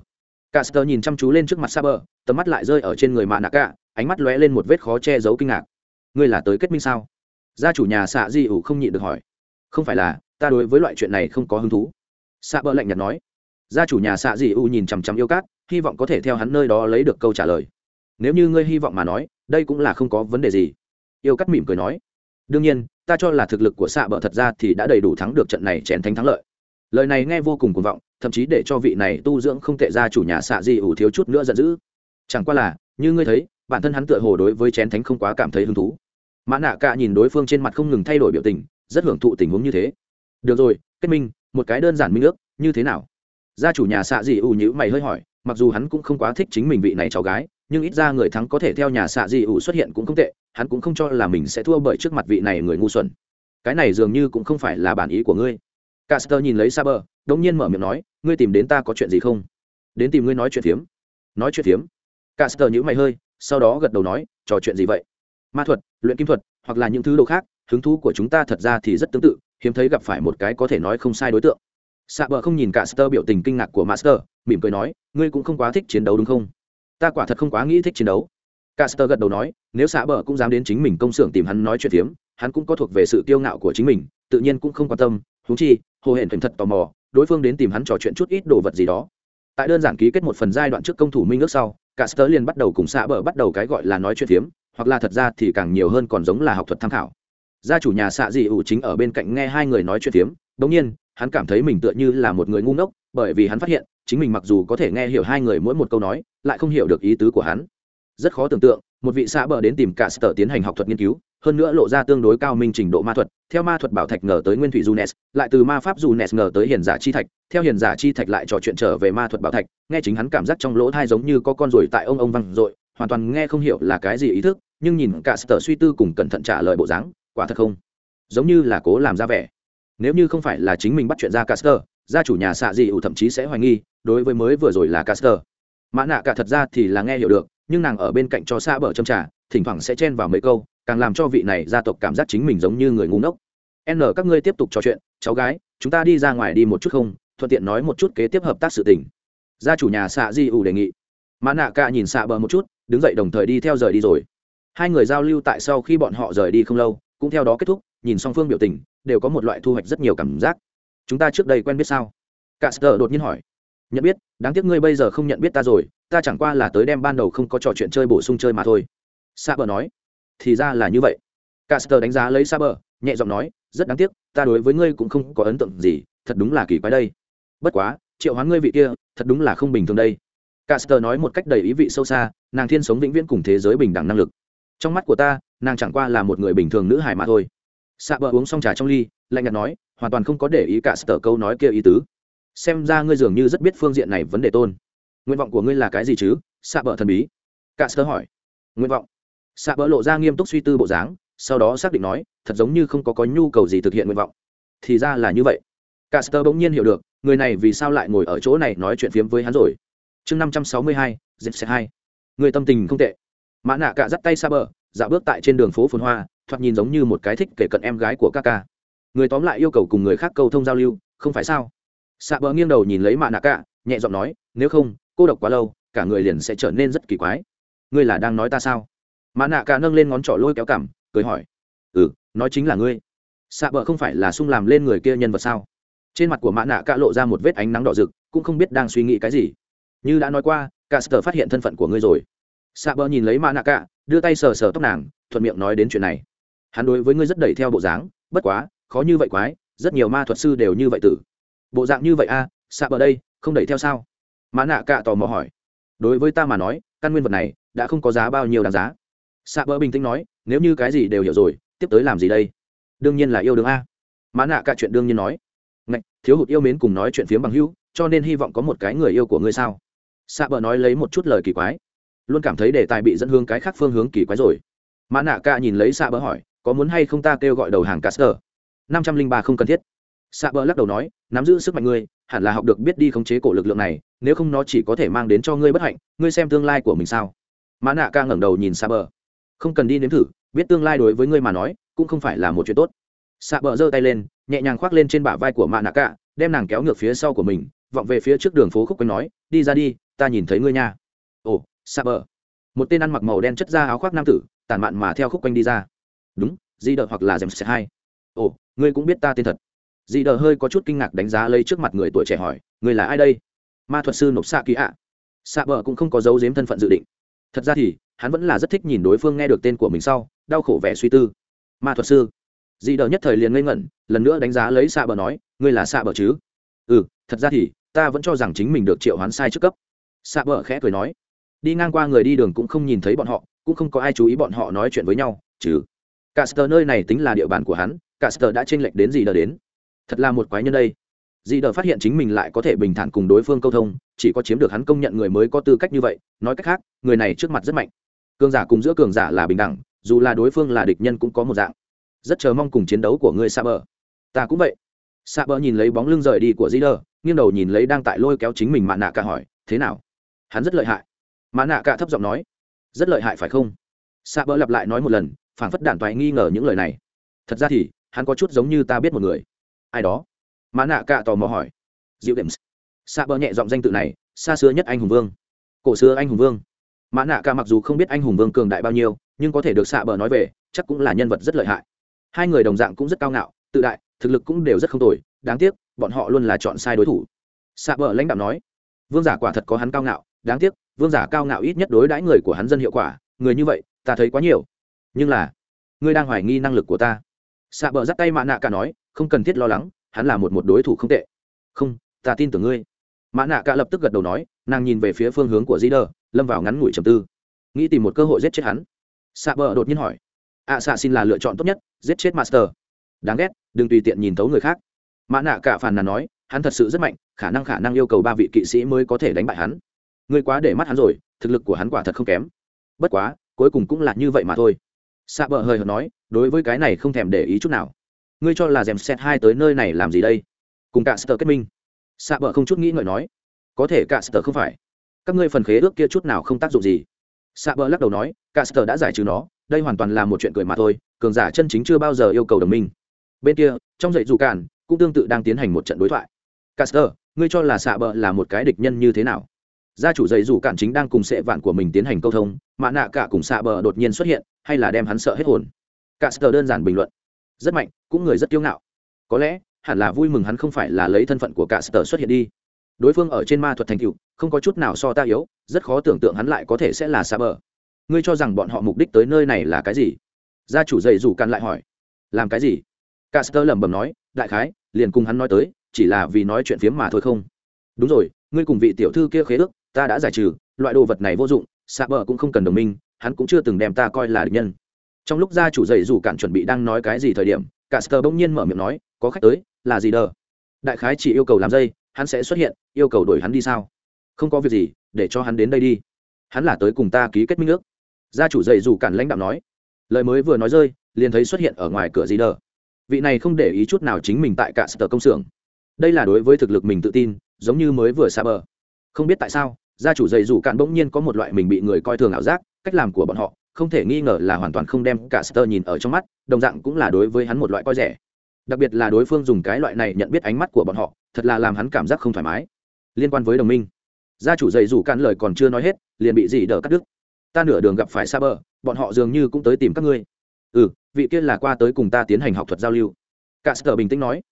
Caster nhìn chăm chú lên trước mặt Saber, tầm mắt lại rơi ở trên người Mạ Nạ Cả, ánh mắt lóe lên một vết khó che giấu kinh ngạc. Ngươi là tới kết minh sao? Gia chủ nhà xạ Di ủ không nhịn được hỏi. Không phải là, ta đối với loại chuyện này không có hứng thú. Saber lạnh nhạt nói. Gia chủ nhà Sạ dị u nhìn chằm chằm yêu cát, hy vọng có thể theo hắn nơi đó lấy được câu trả lời. Nếu như ngươi hy vọng mà nói, đây cũng là không có vấn đề gì. Yêu cát mỉm cười nói. Đương nhiên, ta cho là thực lực của Sạ bờ thật ra thì đã đầy đủ thắng được trận này chén thánh thắng lợi lời này nghe vô cùng cuồng vọng thậm chí để cho vị này tu dưỡng không tệ ra chủ nhà xạ gì ủ thiếu chút nữa giận dữ chẳng qua là như ngươi thấy bản thân hắn tựa hồ đối với chén thánh không quá cảm thấy hứng thú mã nạ cả nhìn đối phương trên mặt không ngừng thay đổi biểu tình rất hưởng thụ tình huống như thế được rồi kết minh một cái đơn giản minh ước như thế nào gia chủ nhà xạ dị ủ nhữ mày hơi hỏi mặc dù hắn cũng không quá thích chính mình vị này cháu gái nhưng ít ra người thắng có thể theo nhà xạ dị ủ xuất hiện cũng không tệ hắn cũng không cho là mình sẽ thua bởi trước mặt vị này người ngu xuẩn cái này dường như cũng không phải là bản ý của ngươi Caster nhìn lấy Saber, đột nhiên mở miệng nói, ngươi tìm đến ta có chuyện gì không? Đến tìm ngươi nói chuyện phiếm. Nói chuyện phiếm? Caster nhữ mày hơi, sau đó gật đầu nói, trò chuyện gì vậy? Ma thuật, luyện kim thuật, hoặc là những thứ đồ khác, hứng thú của chúng ta thật ra thì rất tương tự, hiếm thấy gặp phải một cái có thể nói không sai đối tượng. Saber không nhìn cả Master biểu tình kinh ngạc của Master, mỉm cười nói, ngươi cũng không quá thích chiến đấu đúng không? Ta quả thật không quá nghĩ thích chiến đấu. Caster gật đầu nói, nếu Saber cũng dám đến chính mình công xưởng tìm hắn nói chuyện tiếm, hắn cũng có thuộc về sự kiêu ngạo của chính mình, tự nhiên cũng không quan tâm, huống chi hồ hển thành thật tò mò đối phương đến tìm hắn trò chuyện chút ít đồ vật gì đó tại đơn giản ký kết một phần giai đoạn trước công thủ minh ước sau cả sơ liền bắt đầu cùng xạ bờ bắt đầu cái gọi là nói chuyện tiếm, hoặc là thật ra thì càng nhiều hơn còn giống là học thuật tham khảo gia chủ nhà xạ dị ủ chính ở bên cạnh nghe hai người nói chuyện phiếm. Bỗng nhiên, hắn cảm thấy mình tựa như là một người ngu ngốc, bởi vì hắn phát hiện, chính mình mặc dù có thể nghe hiểu hai người mỗi một câu nói, lại không hiểu được ý tứ của hắn. Rất khó tưởng tượng, một vị xã bờ đến tìm cả sở tiến hành học thuật nghiên cứu, hơn nữa lộ ra tương đối cao minh trình độ ma thuật. Theo ma thuật bảo thạch ngờ tới nguyên thủy junes, lại từ ma pháp junes ngờ tới hiền giả chi thạch. Theo hiền giả chi thạch lại trò chuyện trở về ma thuật bảo thạch, nghe chính hắn cảm giác trong lỗ thai giống như có con ruồi tại ông ông văng dội, hoàn toàn nghe không hiểu là cái gì ý thức, nhưng nhìn cả sở suy tư cùng cẩn thận trả lời bộ dáng quả thật không? Giống như là cố làm ra vẻ. Nếu như không phải là chính mình bắt chuyện ra caster gia chủ nhà xạ dị ủ thậm chí sẽ hoài nghi, đối với mới vừa rồi là caster mã nạ cả thật ra thì là nghe hiểu được, nhưng nàng ở bên cạnh cho xa bờ châm trà, thỉnh thoảng sẽ chen vào mấy câu, càng làm cho vị này gia tộc cảm giác chính mình giống như người ngu ngốc. N, các ngươi tiếp tục trò chuyện, cháu gái, chúng ta đi ra ngoài đi một chút không? Thuận tiện nói một chút kế tiếp hợp tác sự tình. Gia chủ nhà xạ di ủ đề nghị. Mã nạ cả nhìn xạ bờ một chút, đứng dậy đồng thời đi theo rời đi rồi. Hai người giao lưu tại sau khi bọn họ rời đi không lâu cũng theo đó kết thúc, nhìn song phương biểu tình, đều có một loại thu hoạch rất nhiều cảm giác. Chúng ta trước đây quen biết sao? Caster đột nhiên hỏi. Nhận biết, đáng tiếc ngươi bây giờ không nhận biết ta rồi, ta chẳng qua là tới đem ban đầu không có trò chuyện chơi bổ sung chơi mà thôi. Sa bờ nói. Thì ra là như vậy. Caster đánh giá lấy sa bờ, nhẹ giọng nói, rất đáng tiếc, ta đối với ngươi cũng không có ấn tượng gì, thật đúng là kỳ quái đây. Bất quá, triệu hoán ngươi vị kia, thật đúng là không bình thường đây. Caster nói một cách đầy ý vị sâu xa, nàng thiên sống vĩnh viễn cùng thế giới bình đẳng năng lực. Trong mắt của ta nàng chẳng qua là một người bình thường nữ hài mà thôi. Xạ bờ uống xong trà trong ly, lạnh nhạt nói, hoàn toàn không có để ý cả sở câu nói kia ý tứ. Xem ra ngươi dường như rất biết phương diện này vấn đề tôn. Nguyện vọng của ngươi là cái gì chứ? Xạ bờ thần bí. Cả sở hỏi. Nguyện vọng. Xạ bờ lộ ra nghiêm túc suy tư bộ dáng, sau đó xác định nói, thật giống như không có có nhu cầu gì thực hiện nguyện vọng. Thì ra là như vậy. Cả sở bỗng nhiên hiểu được, người này vì sao lại ngồi ở chỗ này nói chuyện phiếm với hắn rồi. Chương năm trăm sáu mươi hai dịp xe hai. Người tâm tình không tệ. Mã nạ cả dắt tay xa bờ dạo bước tại trên đường phố phồn hoa, thoạt nhìn giống như một cái thích kể cận em gái của ca ca. Người tóm lại yêu cầu cùng người khác câu thông giao lưu, không phải sao? Xạ bờ nghiêng đầu nhìn lấy mạ nạ cả, nhẹ giọng nói, nếu không, cô độc quá lâu, cả người liền sẽ trở nên rất kỳ quái. Ngươi là đang nói ta sao? Mạ nạ cả nâng lên ngón trỏ lôi kéo cảm, cười hỏi. Ừ nói chính là ngươi. Xạ bờ không phải là sung làm lên người kia nhân vật sao? Trên mặt của mạ nạ cả lộ ra một vết ánh nắng đỏ rực, cũng không biết đang suy nghĩ cái gì. Như đã nói qua cả sờ phát hiện thân phận của ngươi rồi. Xạ bờ nhìn lấy mạ nạ cả đưa tay sờ sờ tóc nàng thuận miệng nói đến chuyện này. Hắn đối với ngươi rất đẩy theo bộ dáng bất quá khó như vậy quái rất nhiều ma thuật sư đều như vậy tử. Bộ dạng như vậy a à, xạ bờ đây không đẩy theo sao? Mã nạ cạ tò mò hỏi. Đối với ta mà nói căn nguyên vật này đã không có giá bao nhiêu đáng giá. Xạ bờ bình tĩnh nói nếu như cái gì đều hiểu rồi tiếp tới làm gì đây? Đương nhiên là yêu đương a. Mã nạ cạ chuyện đương nhiên nói. Ngạch, thiếu hụt yêu mến cùng nói chuyện phiếm bằng hữu cho nên hy vọng có một cái người yêu của ngươi sao? Xạ bờ nói lấy một chút lời kỳ quái luôn cảm thấy đề tài bị dẫn hướng cái khác phương hướng kỳ quái rồi. Mã nạ ca nhìn lấy xạ bờ hỏi, có muốn hay không ta kêu gọi đầu hàng caster? Năm trăm linh ba không cần thiết. Xạ bờ lắc đầu nói, nắm giữ sức mạnh ngươi, hẳn là học được biết đi khống chế cổ lực lượng này, nếu không nó chỉ có thể mang đến cho ngươi bất hạnh, ngươi xem tương lai của mình sao. Mã nạ ca ngẩng đầu nhìn xạ bờ không cần đi nếm thử, biết tương lai đối với ngươi mà nói, cũng không phải là một chuyện tốt. Xạ bờ giơ tay lên, nhẹ nhàng khoác lên trên bả vai của mã nạ ca, đem nàng kéo ngược phía sau của mình, vọng về phía trước đường phố khúc quanh nói, đi ra đi, ta nhìn thấy ngươi nha. Ồ xạ bờ. Một tên ăn mặc màu đen chất ra áo khoác nam tử, tàn mạn mà theo khúc quanh đi ra. Đúng, di Đờ hoặc là dèm xe hai ồ, ngươi cũng biết ta tên thật. Di đờ hơi có chút kinh ngạc đánh giá lấy trước mặt người tuổi trẻ hỏi người là ai đây? Ma thuật sư nộp xạ kỳ ạ. Xạ bờ cũng không có dấu giếm thân phận dự định. Thật ra thì, hắn vẫn là rất thích nhìn đối phương nghe được tên của mình sau, đau khổ vẻ suy tư. Ma thuật sư. Di đờ nhất thời liền ngây ngẩn, lần nữa đánh giá lấy xạ bờ nói, ngươi là xạ bờ chứ? Ừ thật ra thì, ta vẫn cho rằng chính mình được triệu hoán sai trước cấp. Xạ bờ khẽ cười nói đi ngang qua người đi đường cũng không nhìn thấy bọn họ cũng không có ai chú ý bọn họ nói chuyện với nhau chứ Caster nơi này tính là địa bàn của hắn, Caster đã chênh lệch đến gì đờ đến. Thật là một quái nhân đây. Dì đờ phát hiện chính mình lại có thể bình thản cùng đối phương câu thông, chỉ có chiếm được hắn công nhận người mới có tư cách như vậy, nói cách khác, người này trước mặt rất mạnh. Cường giả cùng giữa cường giả là bình đẳng, dù là đối phương là địch nhân cũng có một dạng. Rất chờ mong cùng chiến đấu của ngươi bờ Ta cũng vậy. Saber nhìn lấy bóng lưng rời đi của Dì đờ, nghiêng đầu nhìn lấy đang tại lôi kéo chính mình Mạn Nạ Cả hỏi, thế nào? Hắn rất lợi hại mã Nạ Cả thấp giọng nói, rất lợi hại phải không? Saber lặp lại nói một lần, phảng phất đản toại nghi ngờ những lời này. Thật ra thì hắn có chút giống như ta biết một người. Ai đó? Mã nạ cạ tò mò hỏi. Diệu đệm. Xạ Bỡ nhẹ giọng danh tự này xa xưa nhất anh hùng vương. Cổ xưa anh hùng vương. Mã nạ Cả mặc dù không biết anh hùng vương cường đại bao nhiêu nhưng có thể được xạ Bỡ nói về chắc cũng là nhân vật rất lợi hại. Hai người đồng dạng cũng rất cao ngạo tự đại thực lực cũng đều rất không tồi đáng tiếc bọn họ luôn là chọn sai đối thủ. Xạ Bỡ lãnh đạo nói vương giả quả thật có hắn cao ngạo đáng tiếc, vương giả cao ngạo ít nhất đối đãi người của hắn dân hiệu quả, người như vậy, ta thấy quá nhiều. Nhưng là, ngươi đang hoài nghi năng lực của ta. Xạ bờ dắt tay mạ nạ cả nói, không cần thiết lo lắng, hắn là một một đối thủ không tệ. Không, ta tin tưởng ngươi. Mã nạ cả lập tức gật đầu nói, nàng nhìn về phía phương hướng của di đờ lâm vào ngắn ngủi trầm tư. Nghĩ tìm một cơ hội giết chết hắn. Xạ bờ đột nhiên hỏi ạ xạ xin là lựa chọn tốt nhất, giết chết master? Đáng ghét, đừng tùy tiện nhìn thấu người khác. Mã nạ cả phàn nàn nói, hắn thật sự rất mạnh, khả năng khả năng yêu cầu ba vị kỵ sĩ mới có thể đánh bại hắn ngươi quá để mắt hắn rồi, thực lực của hắn quả thật không kém. Bất quá, cuối cùng cũng là như vậy mà thôi. Xạ bờ hơi hợt nói, đối với cái này không thèm để ý chút nào. Ngươi cho là dèm xét hai tới nơi này làm gì đây? Cùng cả sơ kết minh. Xạ bờ không chút nghĩ ngợi nói, có thể cả sơ không phải. Các ngươi phần khế ước kia chút nào không tác dụng gì. Xạ bờ lắc đầu nói, cả sơ đã giải trừ nó, đây hoàn toàn là một chuyện cười mà thôi, cường giả chân chính chưa bao giờ yêu cầu đồng minh. Bên kia, trong dạy dù cản, cũng tương tự đang tiến hành một trận đối thoại. Caster ngươi cho là xạ bờ là một cái địch nhân như thế nào? Gia chủ dạy dù cản chính đang cùng sệ vạn của mình tiến hành câu thông mạ nạ cả cùng xạ bờ đột nhiên xuất hiện, hay là đem hắn sợ hết hồn. Caster đơn giản bình luận. Rất mạnh, cũng người rất kiêu ngạo. Có lẽ, hẳn là vui mừng hắn không phải là lấy thân phận của caster xuất hiện đi. Đối phương ở trên ma thuật thành cựu không có chút nào so ta yếu, rất khó tưởng tượng hắn lại có thể sẽ là xạ bờ. Ngươi cho rằng bọn họ mục đích tới nơi này là cái gì? Gia chủ dạy dù cản lại hỏi. Làm cái gì? Caster lẩm bẩm nói, đại khái, liền cùng hắn nói tới, chỉ là vì nói chuyện phiếm mà thôi không. Đúng rồi, ngươi cùng vị tiểu thư kia khế ước ta đã giải trừ, loại đồ vật này vô dụng xạ bờ cũng không cần đồng minh, hắn cũng chưa từng đem ta coi là địch nhân. Trong lúc gia chủ dạy dù cản chuẩn bị đang nói cái gì thời điểm, cả sờ bỗng nhiên mở miệng nói, có khách tới, là gì đờ? Đại khái chỉ yêu cầu làm dây, hắn sẽ xuất hiện, yêu cầu đổi hắn đi sao? Không có việc gì, để cho hắn đến đây đi. Hắn là tới cùng ta ký kết minh ước. Gia chủ dạy dù cản lãnh đạo nói. Lời mới vừa nói rơi, liền thấy xuất hiện ở ngoài cửa gì đờ. Vị này không để ý chút nào chính mình tại cả sở công xưởng. Đây là đối với thực lực mình tự tin, giống như mới vừa xa bờ không biết tại sao gia chủ dạy dù cạn bỗng nhiên có một loại mình bị người coi thường ảo giác, cách làm của bọn họ, không thể nghi ngờ là hoàn toàn không đem cả sơ nhìn ở trong mắt, đồng dạng cũng là đối với hắn một loại coi rẻ. Đặc biệt là đối phương dùng cái loại này nhận biết ánh mắt của bọn họ, thật là làm hắn cảm giác không thoải mái. Liên quan với đồng minh, gia chủ dạy dù cạn lời còn chưa nói hết, liền bị dì đỡ cắt đứt. Ta nửa đường gặp phải xa bờ bọn họ dường như cũng tới tìm các ngươi. Ừ vị kia là qua tới cùng ta tiến hành học thuật giao lưu. Cả sơ bình tĩnh nói.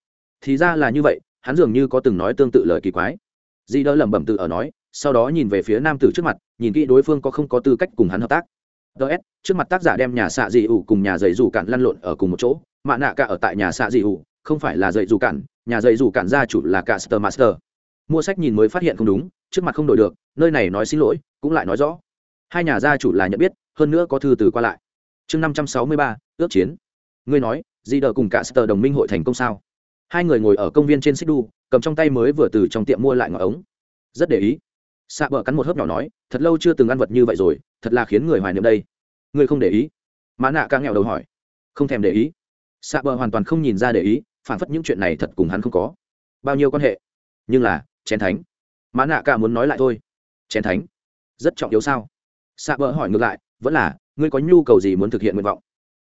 Thì ra là như vậy, hắn dường như có từng nói tương tự lời kỳ quái. Dì đỡ lẩm bẩm tự ở nói sau đó nhìn về phía nam tử trước mặt, nhìn kỹ đối phương có không có tư cách cùng hắn hợp tác. Ts trước mặt tác giả đem nhà xạ dị ủ cùng nhà dạy dù cản lăn lộn ở cùng một chỗ mạ nạ cả ở tại nhà xạ dị ủ, không phải là dạy dù cản nhà dạy dù cản gia chủ là cả sơ master. Mua sách nhìn mới phát hiện không đúng, trước mặt không đổi được, nơi này nói xin lỗi, cũng lại nói rõ. Hai nhà gia chủ là nhận biết, hơn nữa có thư từ qua lại. Chương năm trăm sáu mươi ba, ước chiến. Ngươi nói, di đờ cùng cả sơ đồng minh hội thành công sao? Hai người ngồi ở công viên trên xích đu, cầm trong tay mới vừa từ trong tiệm mua lại ngọn ống. Rất để ý xạ bờ cắn một hớp nhỏ nói, thật lâu chưa từng ăn vật như vậy rồi, thật là khiến người hoài niệm đây. Ngươi không để ý? Mã nạ ca nghèo đầu hỏi. Không thèm để ý. Xạ bờ hoàn toàn không nhìn ra để ý, phản phất những chuyện này thật cùng hắn không có. Bao nhiêu quan hệ? Nhưng là, chén thánh. Mã nạ ca muốn nói lại thôi. Chén thánh? Rất trọng yếu sao? Xạ bờ hỏi ngược lại, vẫn là, ngươi có nhu cầu gì muốn thực hiện nguyện vọng?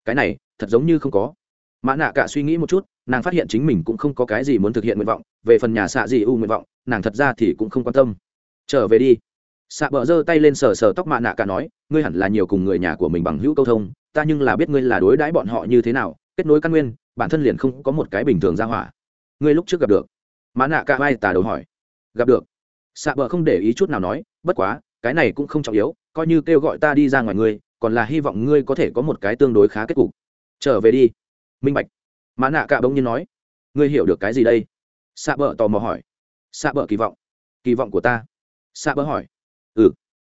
Cái này, thật giống như không có. Mã nạ cả suy nghĩ một chút, nàng phát hiện chính mình cũng không có cái gì muốn thực hiện nguyện vọng, về phần nhà xạ gì u nguyện vọng, nàng thật ra thì cũng không quan tâm trở về đi. Xạ bờ giơ tay lên sờ sờ tóc mạ nạ cả nói, ngươi hẳn là nhiều cùng người nhà của mình bằng hữu câu thông, ta nhưng là biết ngươi là đối đãi bọn họ như thế nào, kết nối căn nguyên, bản thân liền không có một cái bình thường ra hỏa. Ngươi lúc trước gặp được? Mã nạ cả vai tà đầu hỏi. Gặp được. Xạ bờ không để ý chút nào nói, bất quá, cái này cũng không trọng yếu, coi như kêu gọi ta đi ra ngoài ngươi, còn là hy vọng ngươi có thể có một cái tương đối khá kết cục. Trở về đi. Minh bạch. Mã nạ cả bỗng nhiên nói. Ngươi hiểu được cái gì đây? Xạ bờ tò mò hỏi. Xạ bờ kỳ vọng. Kỳ vọng của ta xạ bờ hỏi. Ừ.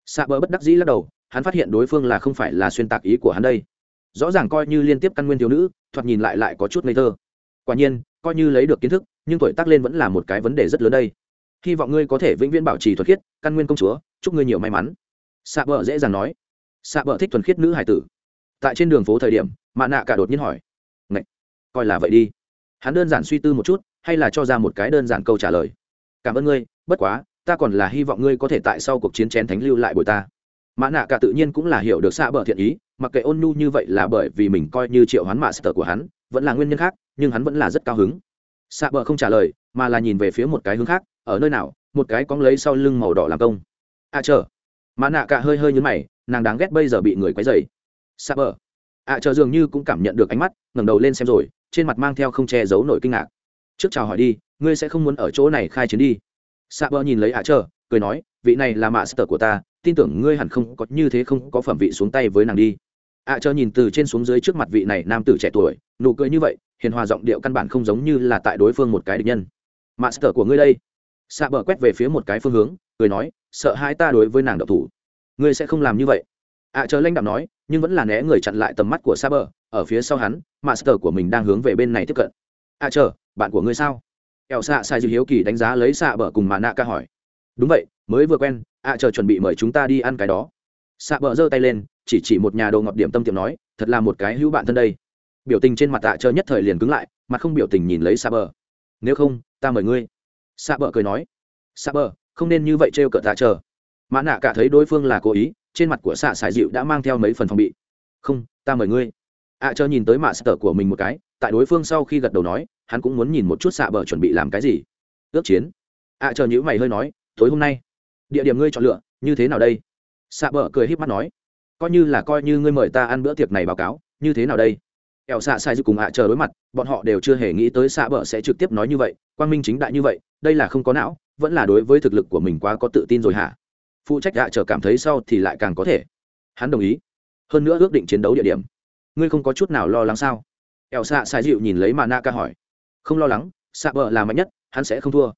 Xạ bờ bất đắc dĩ lắc đầu, hắn phát hiện đối phương là không phải là xuyên tạc ý của hắn đây. Rõ ràng coi như liên tiếp căn nguyên thiếu nữ, thoạt nhìn lại lại có chút ngây thơ. Quả nhiên, coi như lấy được kiến thức, nhưng tuổi tác lên vẫn là một cái vấn đề rất lớn đây. Hy vọng ngươi có thể vĩnh viễn bảo trì thuật khiết, căn nguyên công chúa, chúc ngươi nhiều may mắn. Xạ bờ dễ dàng nói. Xạ bờ thích thuần khiết nữ hải tử. Tại trên đường phố thời điểm, mạ nạ cả đột nhiên hỏi. Ngậy! coi là vậy đi. Hắn đơn giản suy tư một chút, hay là cho ra một cái đơn giản câu trả lời. Cảm ơn ngươi, bất quá ta còn là hy vọng ngươi có thể tại sau cuộc chiến chén thánh lưu lại bồi ta. Mã nạ cả tự nhiên cũng là hiểu được xạ bờ thiện ý, mặc kệ ôn nhu như vậy là bởi vì mình coi như triệu hoán mạ sở của hắn, vẫn là nguyên nhân khác, nhưng hắn vẫn là rất cao hứng. Xạ bờ không trả lời, mà là nhìn về phía một cái hướng khác, ở nơi nào, một cái cóng lấy sau lưng màu đỏ làm công. À chờ. Mã nạ cả hơi hơi nhấn mày, nàng đáng ghét bây giờ bị người quấy dày xạ bờ. À chờ dường như cũng cảm nhận được ánh mắt, ngẩng đầu lên xem rồi, trên mặt mang theo không che giấu nổi kinh ngạc. Trước chào hỏi đi, ngươi sẽ không muốn ở chỗ này khai chiến đi xạ bờ nhìn lấy ạ à chờ cười nói vị này là mạ sơ của ta tin tưởng ngươi hẳn không có như thế không có phẩm vị xuống tay với nàng đi. Ạ à, chờ nhìn từ trên xuống dưới trước mặt vị này nam tử trẻ tuổi nụ cười như vậy hiền hòa giọng điệu căn bản không giống như là tại đối phương một cái địch nhân. Master của ngươi đây. Xạ bờ quét về phía một cái phương hướng cười nói sợ hai ta đối với nàng độc thủ. Ngươi sẽ không làm như vậy. Ạ à, chờ lãnh đạo nói nhưng vẫn là né người chặn lại tầm mắt của xa bờ ở phía sau hắn master của mình đang hướng về bên này tiếp cận. Ạ à, chờ bạn của ngươi sao? Ẹo xạ sai dư hiếu kỳ đánh giá lấy xạ bờ cùng mà nạ ca hỏi. Đúng vậy mới vừa quen ạ chờ chuẩn bị mời chúng ta đi ăn cái đó. Xạ bờ giơ tay lên chỉ chỉ một nhà đồ ngọt điểm tâm tiệm nói thật là một cái hữu bạn thân đây. Biểu tình trên mặt tạ chờ nhất thời liền cứng lại mặt không biểu tình nhìn lấy xạ bờ. Nếu không ta mời ngươi. Xạ bờ cười nói. Xạ bờ không nên như vậy trêu cợt tạ chờ. Mã nạ cả thấy đối phương là cố ý trên mặt của xạ sải dịu đã mang theo mấy phần phòng bị. Không ta mời ngươi. Ạ à, chờ nhìn tới mạ sở của mình một cái tại đối phương sau khi gật đầu nói hắn cũng muốn nhìn một chút xạ bờ chuẩn bị làm cái gì. Ước chiến. Ạ à, chờ nhữ mày hơi nói tối hôm nay địa điểm ngươi chọn lựa như thế nào đây? Xạ bờ cười híp mắt nói coi như là coi như ngươi mời ta ăn bữa tiệc này báo cáo như thế nào đây? Ẻo xạ sai dư cùng ạ chờ đối mặt bọn họ đều chưa hề nghĩ tới xạ bờ sẽ trực tiếp nói như vậy quang minh chính đại như vậy đây là không có não vẫn là đối với thực lực của mình quá có tự tin rồi hả? Phụ trách ạ chờ cảm thấy sau thì lại càng có thể. Hắn đồng ý. Hơn nữa ước định chiến đấu địa điểm. Ngươi không có chút nào lo lắng sao? Ẻo xạ sai dịu nhìn lấy mà na ca hỏi không lo lắng xạ bờ là mạnh nhất hắn sẽ không thua.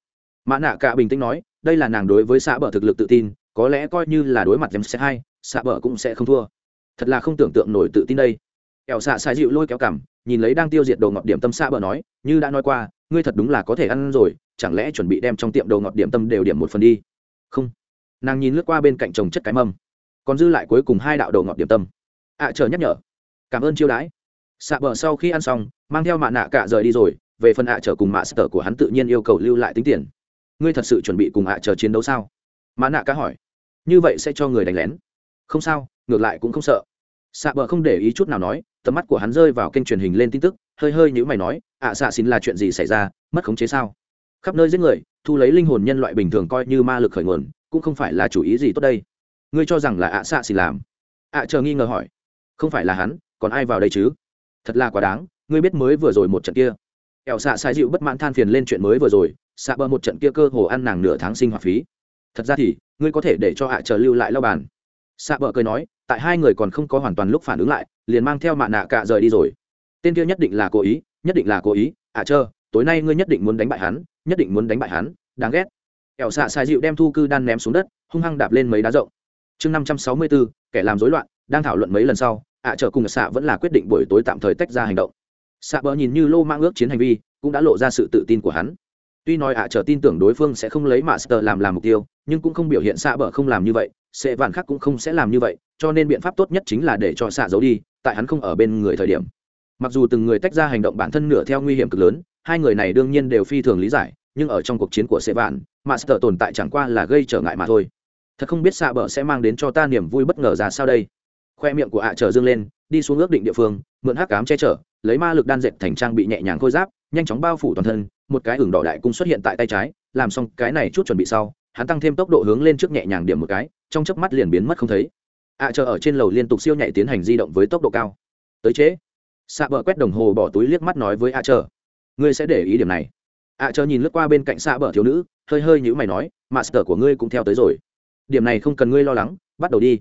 Mã nạ cả bình tĩnh nói đây là nàng đối với xạ bờ thực lực tự tin có lẽ coi như là đối mặt dèm sẽ hai xạ bờ cũng sẽ không thua. Thật là không tưởng tượng nổi tự tin đây. Kẹo xạ sai dịu lôi kéo cằm nhìn lấy đang tiêu diệt đồ ngọt điểm tâm xạ bờ nói như đã nói qua ngươi thật đúng là có thể ăn rồi chẳng lẽ chuẩn bị đem trong tiệm đồ ngọt điểm tâm đều điểm một phần đi? Không. Nàng nhìn lướt qua bên cạnh chồng chất cái mâm còn dư lại cuối cùng hai đạo đồ ngọt điểm tâm. Ạ à, chờ nhắc nhở. Cảm ơn chiêu đãi. Xạ bờ sau khi ăn xong mang theo mạ nạ cả rời đi rồi về phần ạ à trở cùng mạ sở của hắn tự nhiên yêu cầu lưu lại tính tiền. Ngươi thật sự chuẩn bị cùng ạ à chiến đấu sao? Mã nạ cá hỏi. Như vậy sẽ cho người đánh lén. Không sao, ngược lại cũng không sợ. Xạ bờ không để ý chút nào nói, tầm mắt của hắn rơi vào kênh truyền hình lên tin tức, hơi hơi nhữ mày nói, ạ xạ xin là chuyện gì xảy ra? Mất khống chế sao? Khắp nơi giết người, thu lấy linh hồn nhân loại bình thường coi như ma lực khởi nguồn, cũng không phải là chủ ý gì tốt đây. Ngươi cho rằng là ạ xạ xin làm? Ạ chờ nghi ngờ hỏi. Không phải là hắn, còn ai vào đây chứ? Thật là quá đáng, ngươi biết mới vừa rồi một trận kia ẻo xạ sai dịu bất mãn than phiền lên chuyện mới vừa rồi, xạ bờ một trận kia cơ hồ ăn nàng nửa tháng sinh hoạt phí. Thật ra thì, ngươi có thể để cho hạ chờ lưu lại lau bàn. Xạ bờ cười nói, tại hai người còn không có hoàn toàn lúc phản ứng lại, liền mang theo mạ nạ cạ rời đi rồi. Tên kia nhất định là cố ý, nhất định là cố ý, ạ chờ, tối nay ngươi nhất định muốn đánh bại hắn, nhất định muốn đánh bại hắn, đáng ghét. Ẻo xạ sai dịu đem thu cư đan ném xuống đất, hung hăng đạp lên mấy đá rộng. Chương năm trăm sáu mươi bốn kẻ làm rối loạn, đang thảo luận mấy lần sau, ạ chờ cùng xạ vẫn là quyết định buổi tối tạm thời tách ra hành động xạ bờ nhìn như lô mang ước chiến hành vi, cũng đã lộ ra sự tự tin của hắn. Tuy nói ạ, trở tin tưởng đối phương sẽ không lấy master làm làm mục tiêu, nhưng cũng không biểu hiện xạ bờ không làm như vậy, sẽ vạn khác cũng không sẽ làm như vậy, cho nên biện pháp tốt nhất chính là để cho xạ giấu đi, tại hắn không ở bên người thời điểm. Mặc dù từng người tách ra hành động bản thân nửa theo nguy hiểm cực lớn, hai người này đương nhiên đều phi thường lý giải, nhưng ở trong cuộc chiến của sẽ vạn, master tồn tại chẳng qua là gây trở ngại mà thôi. Thật không biết xạ bờ sẽ mang đến cho ta niềm vui bất ngờ ra sao đây. Khoe miệng của ạ trở dương lên đi xuống ước định địa phương, mượn hắc cám che chở, lấy ma lực đan dệt thành trang bị nhẹ nhàng khôi giáp, nhanh chóng bao phủ toàn thân, một cái ửng đỏ đại cung xuất hiện tại tay trái, làm xong cái này chút chuẩn bị sau, hắn tăng thêm tốc độ hướng lên trước nhẹ nhàng điểm một cái, trong chớp mắt liền biến mất không thấy. Ạ chờ ở trên lầu liên tục siêu nhảy tiến hành di động với tốc độ cao. Tới chế xạ bờ quét đồng hồ bỏ túi liếc mắt nói với ạ chờ. Ngươi sẽ để ý điểm này. Ạ chờ nhìn lướt qua bên cạnh xạ bờ thiếu nữ, hơi hơi nhữ mày nói, master của ngươi cũng theo tới rồi. Điểm này không cần ngươi lo lắng, bắt đầu đi.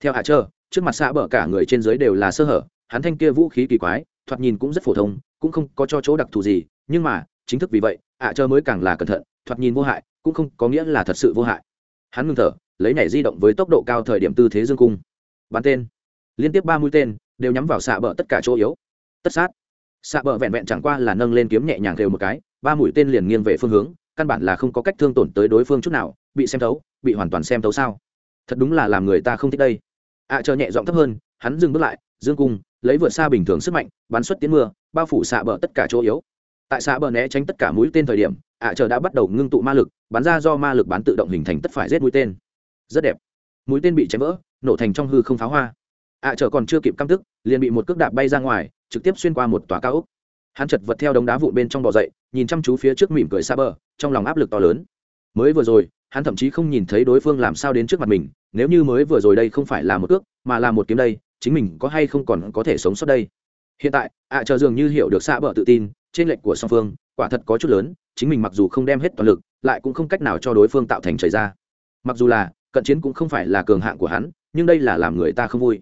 Theo ạ chờ trước mặt xạ bờ cả người trên dưới đều là sơ hở, hắn thanh kia vũ khí kỳ quái, thoạt nhìn cũng rất phổ thông, cũng không có cho chỗ đặc thù gì, nhưng mà, chính thức vì vậy, ạ chờ mới càng là cẩn thận, thoạt nhìn vô hại, cũng không có nghĩa là thật sự vô hại. Hắn ngưng thở, lấy nhảy di động với tốc độ cao thời điểm tư thế dương cung. Bắn tên. Liên tiếp ba mũi tên, đều nhắm vào xạ bờ tất cả chỗ yếu. Tất sát. Xạ bờ vẹn vẹn chẳng qua là nâng lên kiếm nhẹ nhàng đều một cái, ba mũi tên liền nghiêng về phương hướng, căn bản là không có cách thương tổn tới đối phương chút nào, bị xem thấu, bị hoàn toàn xem thấu sao? Thật đúng là làm người ta không thích đây ạ chờ nhẹ giọng thấp hơn, hắn dừng bước lại, dương cung, lấy vượt xa bình thường sức mạnh, bắn xuất tiến mưa, bao phủ xạ bờ tất cả chỗ yếu. Tại xạ bờ né tránh tất cả mũi tên thời điểm ạ chờ đã bắt đầu ngưng tụ ma lực, bắn ra do ma lực bán tự động hình thành tất phải giết mũi tên. Rất đẹp. Mũi tên bị chém vỡ, nổ thành trong hư không pháo hoa. Ạ chờ còn chưa kịp căm tức, liền bị một cước đạp bay ra ngoài, trực tiếp xuyên qua một tòa cao ốc. Hắn chật vật theo đống đá vụn bên trong bò dậy, nhìn chăm chú phía trước mỉm cười xa bờ, trong lòng áp lực to lớn. Mới vừa rồi hắn thậm chí không nhìn thấy đối phương làm sao đến trước mặt mình, nếu như mới vừa rồi đây không phải là một ước, mà là một kiếm đây, chính mình có hay không còn có thể sống sót đây? Hiện tại, ạ chờ dường như hiểu được xa bờ tự tin, trên lệnh của song phương, quả thật có chút lớn, chính mình mặc dù không đem hết toàn lực, lại cũng không cách nào cho đối phương tạo thành chảy ra. Mặc dù là, cận chiến cũng không phải là cường hạng của hắn, nhưng đây là làm người ta không vui.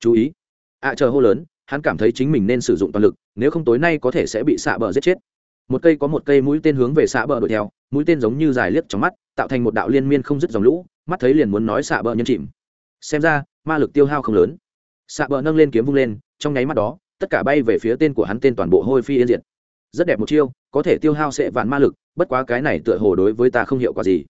Chú ý. Ạ chờ hô lớn, hắn cảm thấy chính mình nên sử dụng toàn lực, nếu không tối nay có thể sẽ bị xạ bờ giết chết một cây có một cây mũi tên hướng về xạ bờ đuổi theo, mũi tên giống như dài liếc trong mắt, tạo thành một đạo liên miên không dứt dòng lũ, mắt thấy liền muốn nói xạ bờ nhân chìm. Xem ra, ma lực tiêu hao không lớn. Xạ bờ nâng lên kiếm vung lên, trong nháy mắt đó, tất cả bay về phía tên của hắn tên toàn bộ hôi phi yên diệt. Rất đẹp một chiêu, có thể tiêu hao sệ vạn ma lực, bất quá cái này tựa hồ đối với ta không hiệu quả gì.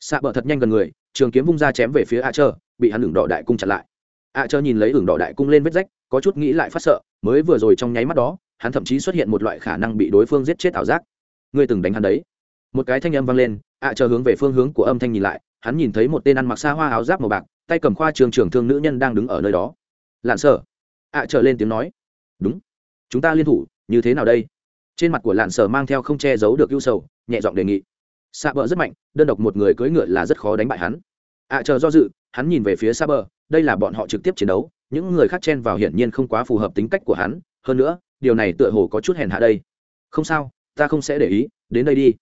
Xạ bờ thật nhanh gần người, trường kiếm vung ra chém về phía a chơ, bị hắn ửng đỏ đại cung chặn lại. A chơ nhìn lấy ửng đỏ đại cung lên vết rách, có chút nghĩ lại phát sợ, mới vừa rồi trong nháy mắt đó hắn thậm chí xuất hiện một loại khả năng bị đối phương giết chết ảo giác. Ngươi từng đánh hắn đấy. Một cái thanh âm vang lên, ạ chờ hướng về phương hướng của âm thanh nhìn lại, hắn nhìn thấy một tên ăn mặc xa hoa áo giáp màu bạc, tay cầm khoa trường trưởng thương nữ nhân đang đứng ở nơi đó. Lạn sở. ạ chờ lên tiếng nói. Đúng. Chúng ta liên thủ, như thế nào đây? Trên mặt của lạn sở mang theo không che giấu được ưu sầu, nhẹ giọng đề nghị. Xa bờ rất mạnh, đơn độc một người cưỡi ngựa là rất khó đánh bại hắn. ạ chờ do dự, hắn nhìn về phía xa bờ, đây là bọn họ trực tiếp chiến đấu, những người khác chen vào hiển nhiên không quá phù hợp tính cách của hắn, hơn nữa điều này tựa hồ có chút hèn hạ đây. Không sao, ta không sẽ để ý, đến đây đi.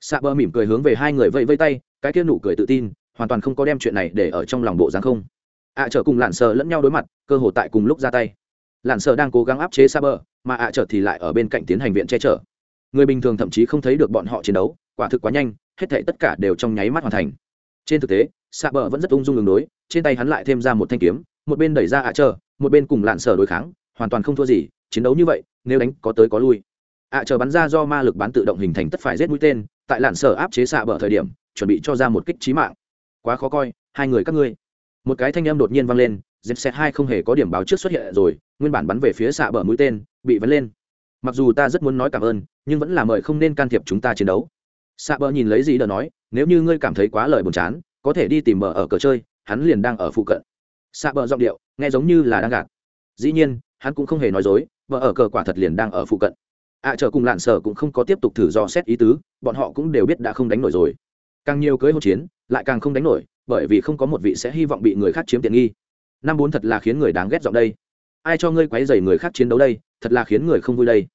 Xạ bờ mỉm cười hướng về hai người vẫy vây tay, cái kia nụ cười tự tin, hoàn toàn không có đem chuyện này để ở trong lòng bộ dáng không. Ạ à trở cùng lạn sờ lẫn nhau đối mặt, cơ hồ tại cùng lúc ra tay. Lạn sờ đang cố gắng áp chế xa bờ mà ạ à trở thì lại ở bên cạnh tiến hành viện che chở. Người bình thường thậm chí không thấy được bọn họ chiến đấu, quả thực quá nhanh, hết thể tất cả đều trong nháy mắt hoàn thành. Trên thực tế xa bờ vẫn rất ung dung đường đối, trên tay hắn lại thêm ra một thanh kiếm, một bên đẩy ra ạ à trở một bên cùng lạn sờ đối kháng, hoàn toàn không thua gì chiến đấu như vậy, nếu đánh có tới có lui. Ạ chờ bắn ra do ma lực bán tự động hình thành tất phải giết mũi tên, tại lặn sở áp chế xạ bờ thời điểm, chuẩn bị cho ra một kích trí mạng. Quá khó coi, hai người các ngươi. Một cái thanh âm đột nhiên vang lên dẹp xét hai không hề có điểm báo trước xuất hiện rồi, nguyên bản bắn về phía xạ bờ mũi tên, bị vấn lên. Mặc dù ta rất muốn nói cảm ơn, nhưng vẫn là mời không nên can thiệp chúng ta chiến đấu. Xạ bờ nhìn lấy gì đờ nói, nếu như ngươi cảm thấy quá lời buồn chán, có thể đi tìm bờ ở cờ chơi, hắn liền đang ở phụ cận. Xạ bờ giọng điệu, nghe giống như là đang gạt. Dĩ nhiên, hắn cũng không hề nói dối vợ ở cờ quả thật liền đang ở phụ cận. Ạ à, chờ cùng lạn sở cũng không có tiếp tục thử dò xét ý tứ bọn họ cũng đều biết đã không đánh nổi rồi. Càng nhiều cưới hỗn chiến lại càng không đánh nổi bởi vì không có một vị sẽ hy vọng bị người khác chiếm tiện nghi. Năm bốn thật là khiến người đáng ghét giọng đây. Ai cho ngươi quấy dày người khác chiến đấu đây thật là khiến người không vui đây.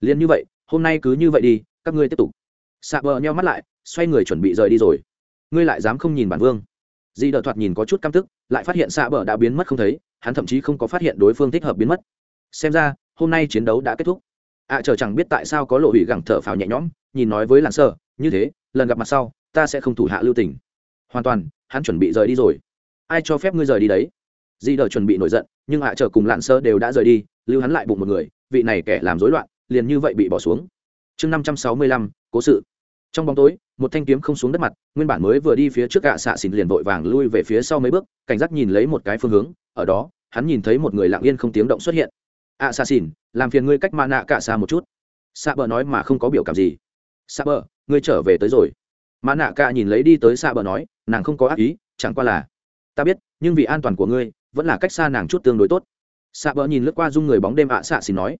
Liền như vậy hôm nay cứ như vậy đi các ngươi tiếp tục. Xạ bờ nheo mắt lại xoay người chuẩn bị rời đi rồi. Ngươi lại dám không nhìn bản vương. Di đợt thoạt nhìn có chút căm tức lại phát hiện xạ bờ đã biến mất không thấy hắn thậm chí không có phát hiện đối phương thích hợp biến mất. Xem ra hôm nay chiến đấu đã kết thúc. Ạ à, chờ chẳng biết tại sao có lộ hủy gẳng thở phào nhẹ nhõm nhìn nói với làn sơ như thế lần gặp mặt sau ta sẽ không thủ hạ lưu tình. Hoàn toàn hắn chuẩn bị rời đi rồi. Ai cho phép ngươi rời đi đấy? Di đờ chuẩn bị nổi giận nhưng ạ à, chờ cùng lạn sơ đều đã rời đi lưu hắn lại bụng một người vị này kẻ làm rối loạn liền như vậy bị bỏ xuống. Chương năm trăm sáu mươi lăm cố sự. Trong bóng tối một thanh kiếm không xuống đất mặt nguyên bản mới vừa đi phía trước gạ xạ xịn liền vội vàng lui về phía sau mấy bước cảnh giác nhìn lấy một cái phương hướng ở đó hắn nhìn thấy một người lặng yên không tiếng động xuất hiện ạ xạ xỉn làm phiền ngươi cách ma nạ cả xa một chút. Xạ bờ nói mà không có biểu cảm gì. Xạ bờ, ngươi trở về tới rồi. Ma nạ cả nhìn lấy đi tới xạ bờ nói, nàng không có ác ý, chẳng qua là, ta biết, nhưng vì an toàn của ngươi, vẫn là cách xa nàng chút tương đối tốt. Xạ bờ nhìn lướt qua dung người bóng đêm ạ xạ xỉn nói,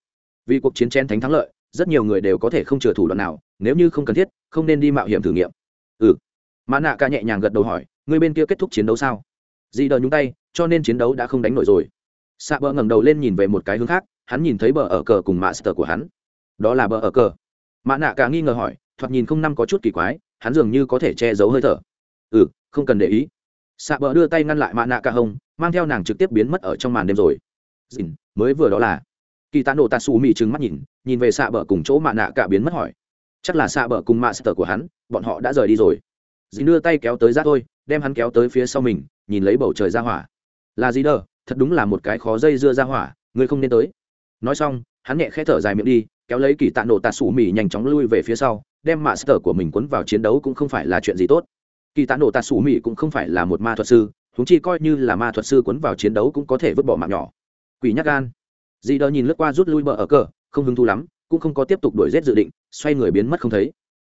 vì cuộc chiến chén thánh thắng lợi, rất nhiều người đều có thể không chừa thủ đoạn nào, nếu như không cần thiết, không nên đi mạo hiểm thử nghiệm. Ừ. Mã nạ ca nhẹ nhàng gật đầu hỏi người bên kia kết thúc chiến đấu sao? Dị đờ nhúng tay, cho nên chiến đấu đã không đánh nổi rồi. Xạ bờ ngẩng đầu lên nhìn về một cái hướng khác hắn nhìn thấy bờ ở cờ cùng mạ sờ của hắn. Đó là bờ ở cờ. Mạ nạ cả nghi ngờ hỏi, thoạt nhìn không năm có chút kỳ quái, hắn dường như có thể che giấu hơi thở. Ừ không cần để ý. Xạ bờ đưa tay ngăn lại mạ nạ cả hông, mang theo nàng trực tiếp biến mất ở trong màn đêm rồi. Dìn, mới vừa đó là. Kỳ tạ nổ tạ xù mị trừng mắt nhìn nhìn về xạ bờ cùng chỗ mạ nạ cả biến mất hỏi. Chắc là xạ bờ cùng mạ sờ của hắn, bọn họ đã rời đi rồi. Dì đưa tay kéo tới ra thôi, đem hắn kéo tới phía sau mình, nhìn lấy bầu trời ra hỏa. Là gì đờ, thật đúng là một cái khó dây dưa ra hỏa, ngươi không nên tới nói xong, hắn nhẹ khẽ thở dài miệng đi, kéo lấy kỳ tạ nổ tạ sủ mì nhanh chóng lui về phía sau, đem mạ sơ của mình quấn vào chiến đấu cũng không phải là chuyện gì tốt. Kỳ tạ nổ tạ sủ mì cũng không phải là một ma thuật sư húng chi coi như là ma thuật sư quấn vào chiến đấu cũng có thể vứt bỏ mạng nhỏ. Quỷ nhắc gan dị đờ nhìn lướt qua rút lui bờ ở cờ, không hứng thú lắm, cũng không có tiếp tục đuổi rét dự định, xoay người biến mất không thấy.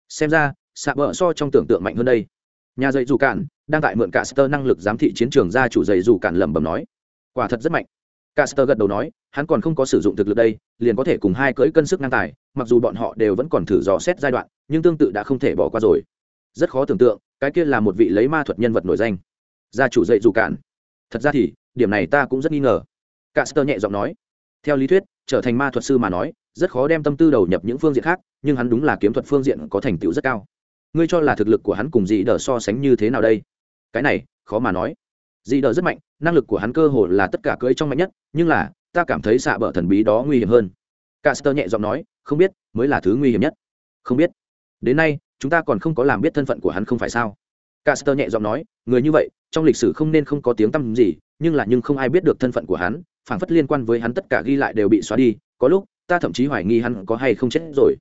Xem ra, xạ bờ so trong tưởng tượng mạnh hơn đây. Nhà dạy dù cản đang tại mượn cả sơ năng lực giám thị chiến trường ra chủ dạy dù cản lẩm bẩm nói. Quả thật rất mạnh. Caster gật đầu nói, hắn còn không có sử dụng thực lực đây, liền có thể cùng hai cưỡi cân sức ngang tài, mặc dù bọn họ đều vẫn còn thử dò xét giai đoạn, nhưng tương tự đã không thể bỏ qua rồi. Rất khó tưởng tượng, cái kia là một vị lấy ma thuật nhân vật nổi danh. Gia chủ dạy dù cản. Thật ra thì, điểm này ta cũng rất nghi ngờ. Caster nhẹ giọng nói, theo lý thuyết, trở thành ma thuật sư mà nói, rất khó đem tâm tư đầu nhập những phương diện khác, nhưng hắn đúng là kiếm thuật phương diện có thành tựu rất cao. Ngươi cho là thực lực của hắn cùng gì đỡ so sánh như thế nào đây? cái này khó mà nói dị đờ rất mạnh, năng lực của hắn cơ hồ là tất cả cưỡi trong mạnh nhất, nhưng là, ta cảm thấy xạ bờ thần bí đó nguy hiểm hơn. Caster nhẹ giọng nói, không biết, mới là thứ nguy hiểm nhất. Không biết. Đến nay, chúng ta còn không có làm biết thân phận của hắn không phải sao? Caster nhẹ giọng nói, người như vậy, trong lịch sử không nên không có tiếng tăm gì, nhưng là nhưng không ai biết được thân phận của hắn phảng phất liên quan với hắn tất cả ghi lại đều bị xóa đi, có lúc, ta thậm chí hoài nghi hắn có hay không chết rồi.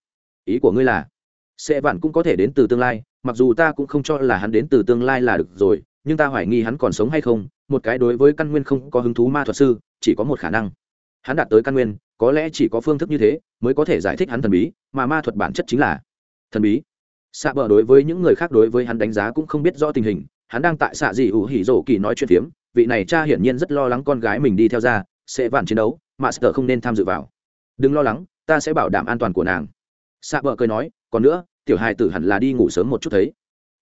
Ý của ngươi là, sẽ vạn cũng có thể đến từ tương lai, mặc dù ta cũng không cho là hắn đến từ tương lai là được rồi nhưng ta hoài nghi hắn còn sống hay không, một cái đối với căn nguyên không có hứng thú ma thuật sư, chỉ có một khả năng. Hắn đạt tới căn nguyên, có lẽ chỉ có phương thức như thế, mới có thể giải thích hắn thần bí, mà ma thuật bản chất chính là thần bí. Xạ bờ đối với những người khác đối với hắn đánh giá cũng không biết rõ tình hình, hắn đang tại xạ dị ủ hỉ rổ kỳ nói chuyện phiếm, vị này cha hiển nhiên rất lo lắng con gái mình đi theo ra, sẽ vạn chiến đấu master không nên tham dự vào. Đừng lo lắng, ta sẽ bảo đảm an toàn của nàng. Xạ bờ cười nói, còn nữa, tiểu hài tử hẳn là đi ngủ sớm một chút thấy.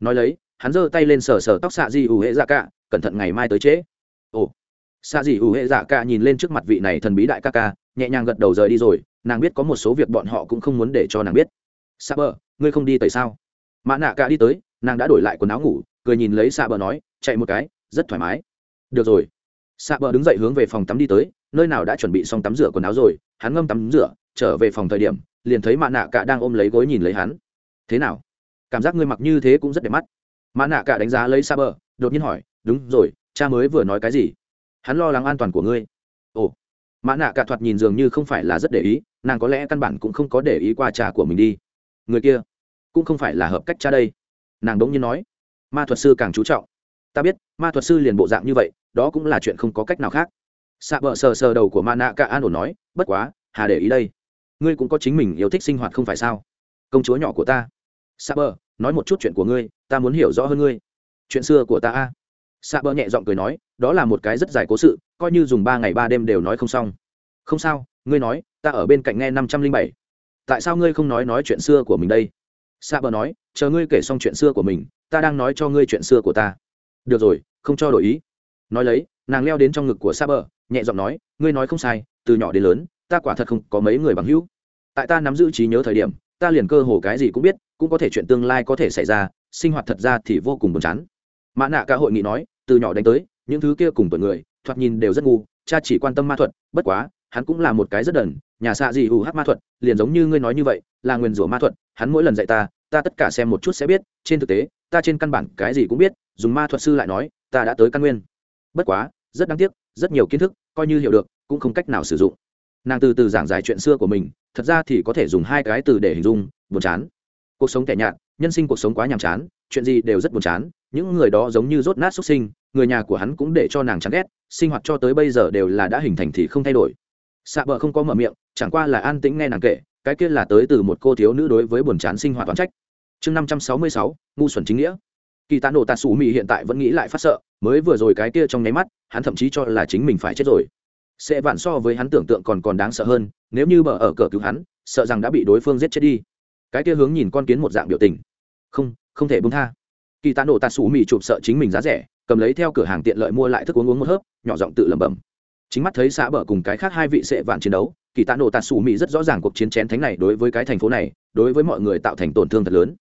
Nói lấy hắn giơ tay lên sờ sờ tóc xạ dị ủ hệ dạ cả, cẩn thận ngày mai tới trễ. Ồ. Xạ dị ủ hệ dạ cả nhìn lên trước mặt vị này thần bí đại ca ca, nhẹ nhàng gật đầu rời đi rồi, nàng biết có một số việc bọn họ cũng không muốn để cho nàng biết. Xạ bờ, ngươi không đi tẩy sao? Mã nạ cả đi tới, nàng đã đổi lại quần áo ngủ, cười nhìn lấy xạ bờ nói, chạy một cái, rất thoải mái. Được rồi. Xạ bờ đứng dậy hướng về phòng tắm đi tới, nơi nào đã chuẩn bị xong tắm rửa quần áo rồi, hắn ngâm tắm rửa, trở về phòng thời điểm, liền thấy mạ nạ cả đang ôm lấy gối nhìn lấy hắn. Thế nào? Cảm giác ngươi mặc như thế cũng rất đẹp mắt mã nạ cả đánh giá lấy xa bờ đột nhiên hỏi, đúng rồi, cha mới vừa nói cái gì? Hắn lo lắng an toàn của ngươi. Ồ. Mã nạ cả thoạt nhìn dường như không phải là rất để ý, nàng có lẽ căn bản cũng không có để ý qua cha của mình đi. Người kia cũng không phải là hợp cách cha đây. Nàng đống nhiên nói. Ma thuật sư càng chú trọng. Ta biết, ma thuật sư liền bộ dạng như vậy, đó cũng là chuyện không có cách nào khác. Xạ bờ sờ sờ đầu của ma nạ cả an ổn nói, bất quá, hà để ý đây. Ngươi cũng có chính mình yêu thích sinh hoạt không phải sao? Công chúa nhỏ của ta. Xạ bờ nói một chút chuyện của ngươi, ta muốn hiểu rõ hơn ngươi. Chuyện xưa của ta a. Xạ bờ nhẹ giọng cười nói, đó là một cái rất dài cố sự, coi như dùng ba ngày ba đêm đều nói không xong. Không sao, ngươi nói, ta ở bên cạnh nghe năm trăm linh bảy. Tại sao ngươi không nói nói chuyện xưa của mình đây? Xạ bờ nói, chờ ngươi kể xong chuyện xưa của mình, ta đang nói cho ngươi chuyện xưa của ta. Được rồi, không cho đổi ý. Nói lấy, nàng leo đến trong ngực của xạ bờ nhẹ giọng nói, ngươi nói không sai, từ nhỏ đến lớn, ta quả thật không có mấy người bằng hữu. Tại ta nắm giữ trí nhớ thời điểm ta liền cơ hồ cái gì cũng biết, cũng có thể chuyện tương lai có thể xảy ra, sinh hoạt thật ra thì vô cùng buồn chán. Mã nạ cả hội nghị nói, từ nhỏ đánh tới, những thứ kia cùng tuổi người, thoạt nhìn đều rất ngu, cha chỉ quan tâm ma thuật, bất quá, hắn cũng là một cái rất đần, nhà xạ gì hù hát ma thuật, liền giống như ngươi nói như vậy, là nguyền rủa ma thuật, hắn mỗi lần dạy ta ta tất cả xem một chút sẽ biết, trên thực tế, ta trên căn bản cái gì cũng biết, dùng ma thuật sư lại nói, ta đã tới căn nguyên. Bất quá, rất đáng tiếc, rất nhiều kiến thức, coi như hiểu được, cũng không cách nào sử dụng nàng từ từ giảng giải chuyện xưa của mình, thật ra thì có thể dùng hai cái từ để hình dung, buồn chán. Cuộc sống tẻ nhạt, nhân sinh cuộc sống quá nhàm chán, chuyện gì đều rất buồn chán, những người đó giống như rốt nát xuất sinh, người nhà của hắn cũng để cho nàng chán ghét, sinh hoạt cho tới bây giờ đều là đã hình thành thì không thay đổi. Xạ bờ không có mở miệng, chẳng qua là an tĩnh nghe nàng kể, cái kia là tới từ một cô thiếu nữ đối với buồn chán sinh hoạt toán trách. Chương năm trăm sáu mươi sáu, ngu xuẩn chính nghĩa. Kỳ tạ nổ tạ xù mị hiện tại vẫn nghĩ lại phát sợ, mới vừa rồi cái kia trong nháy mắt, hắn thậm chí cho là chính mình phải chết rồi sẽ vạn so với hắn tưởng tượng còn còn đáng sợ hơn, nếu như bờ ở cờ cứu hắn, sợ rằng đã bị đối phương giết chết đi. Cái kia hướng nhìn con kiến một dạng biểu tình. Không không thể bung tha. Kỳ tạ nổ tạ xù mị chụp sợ chính mình giá rẻ, cầm lấy theo cửa hàng tiện lợi mua lại thức uống uống một hớp, nhỏ giọng tự lẩm bẩm. Chính mắt thấy xã bờ cùng cái khác hai vị sẽ vạn chiến đấu, kỳ tạ nổ tạ xù mị rất rõ ràng cuộc chiến chén thánh này đối với cái thành phố này, đối với mọi người tạo thành tổn thương thật lớn.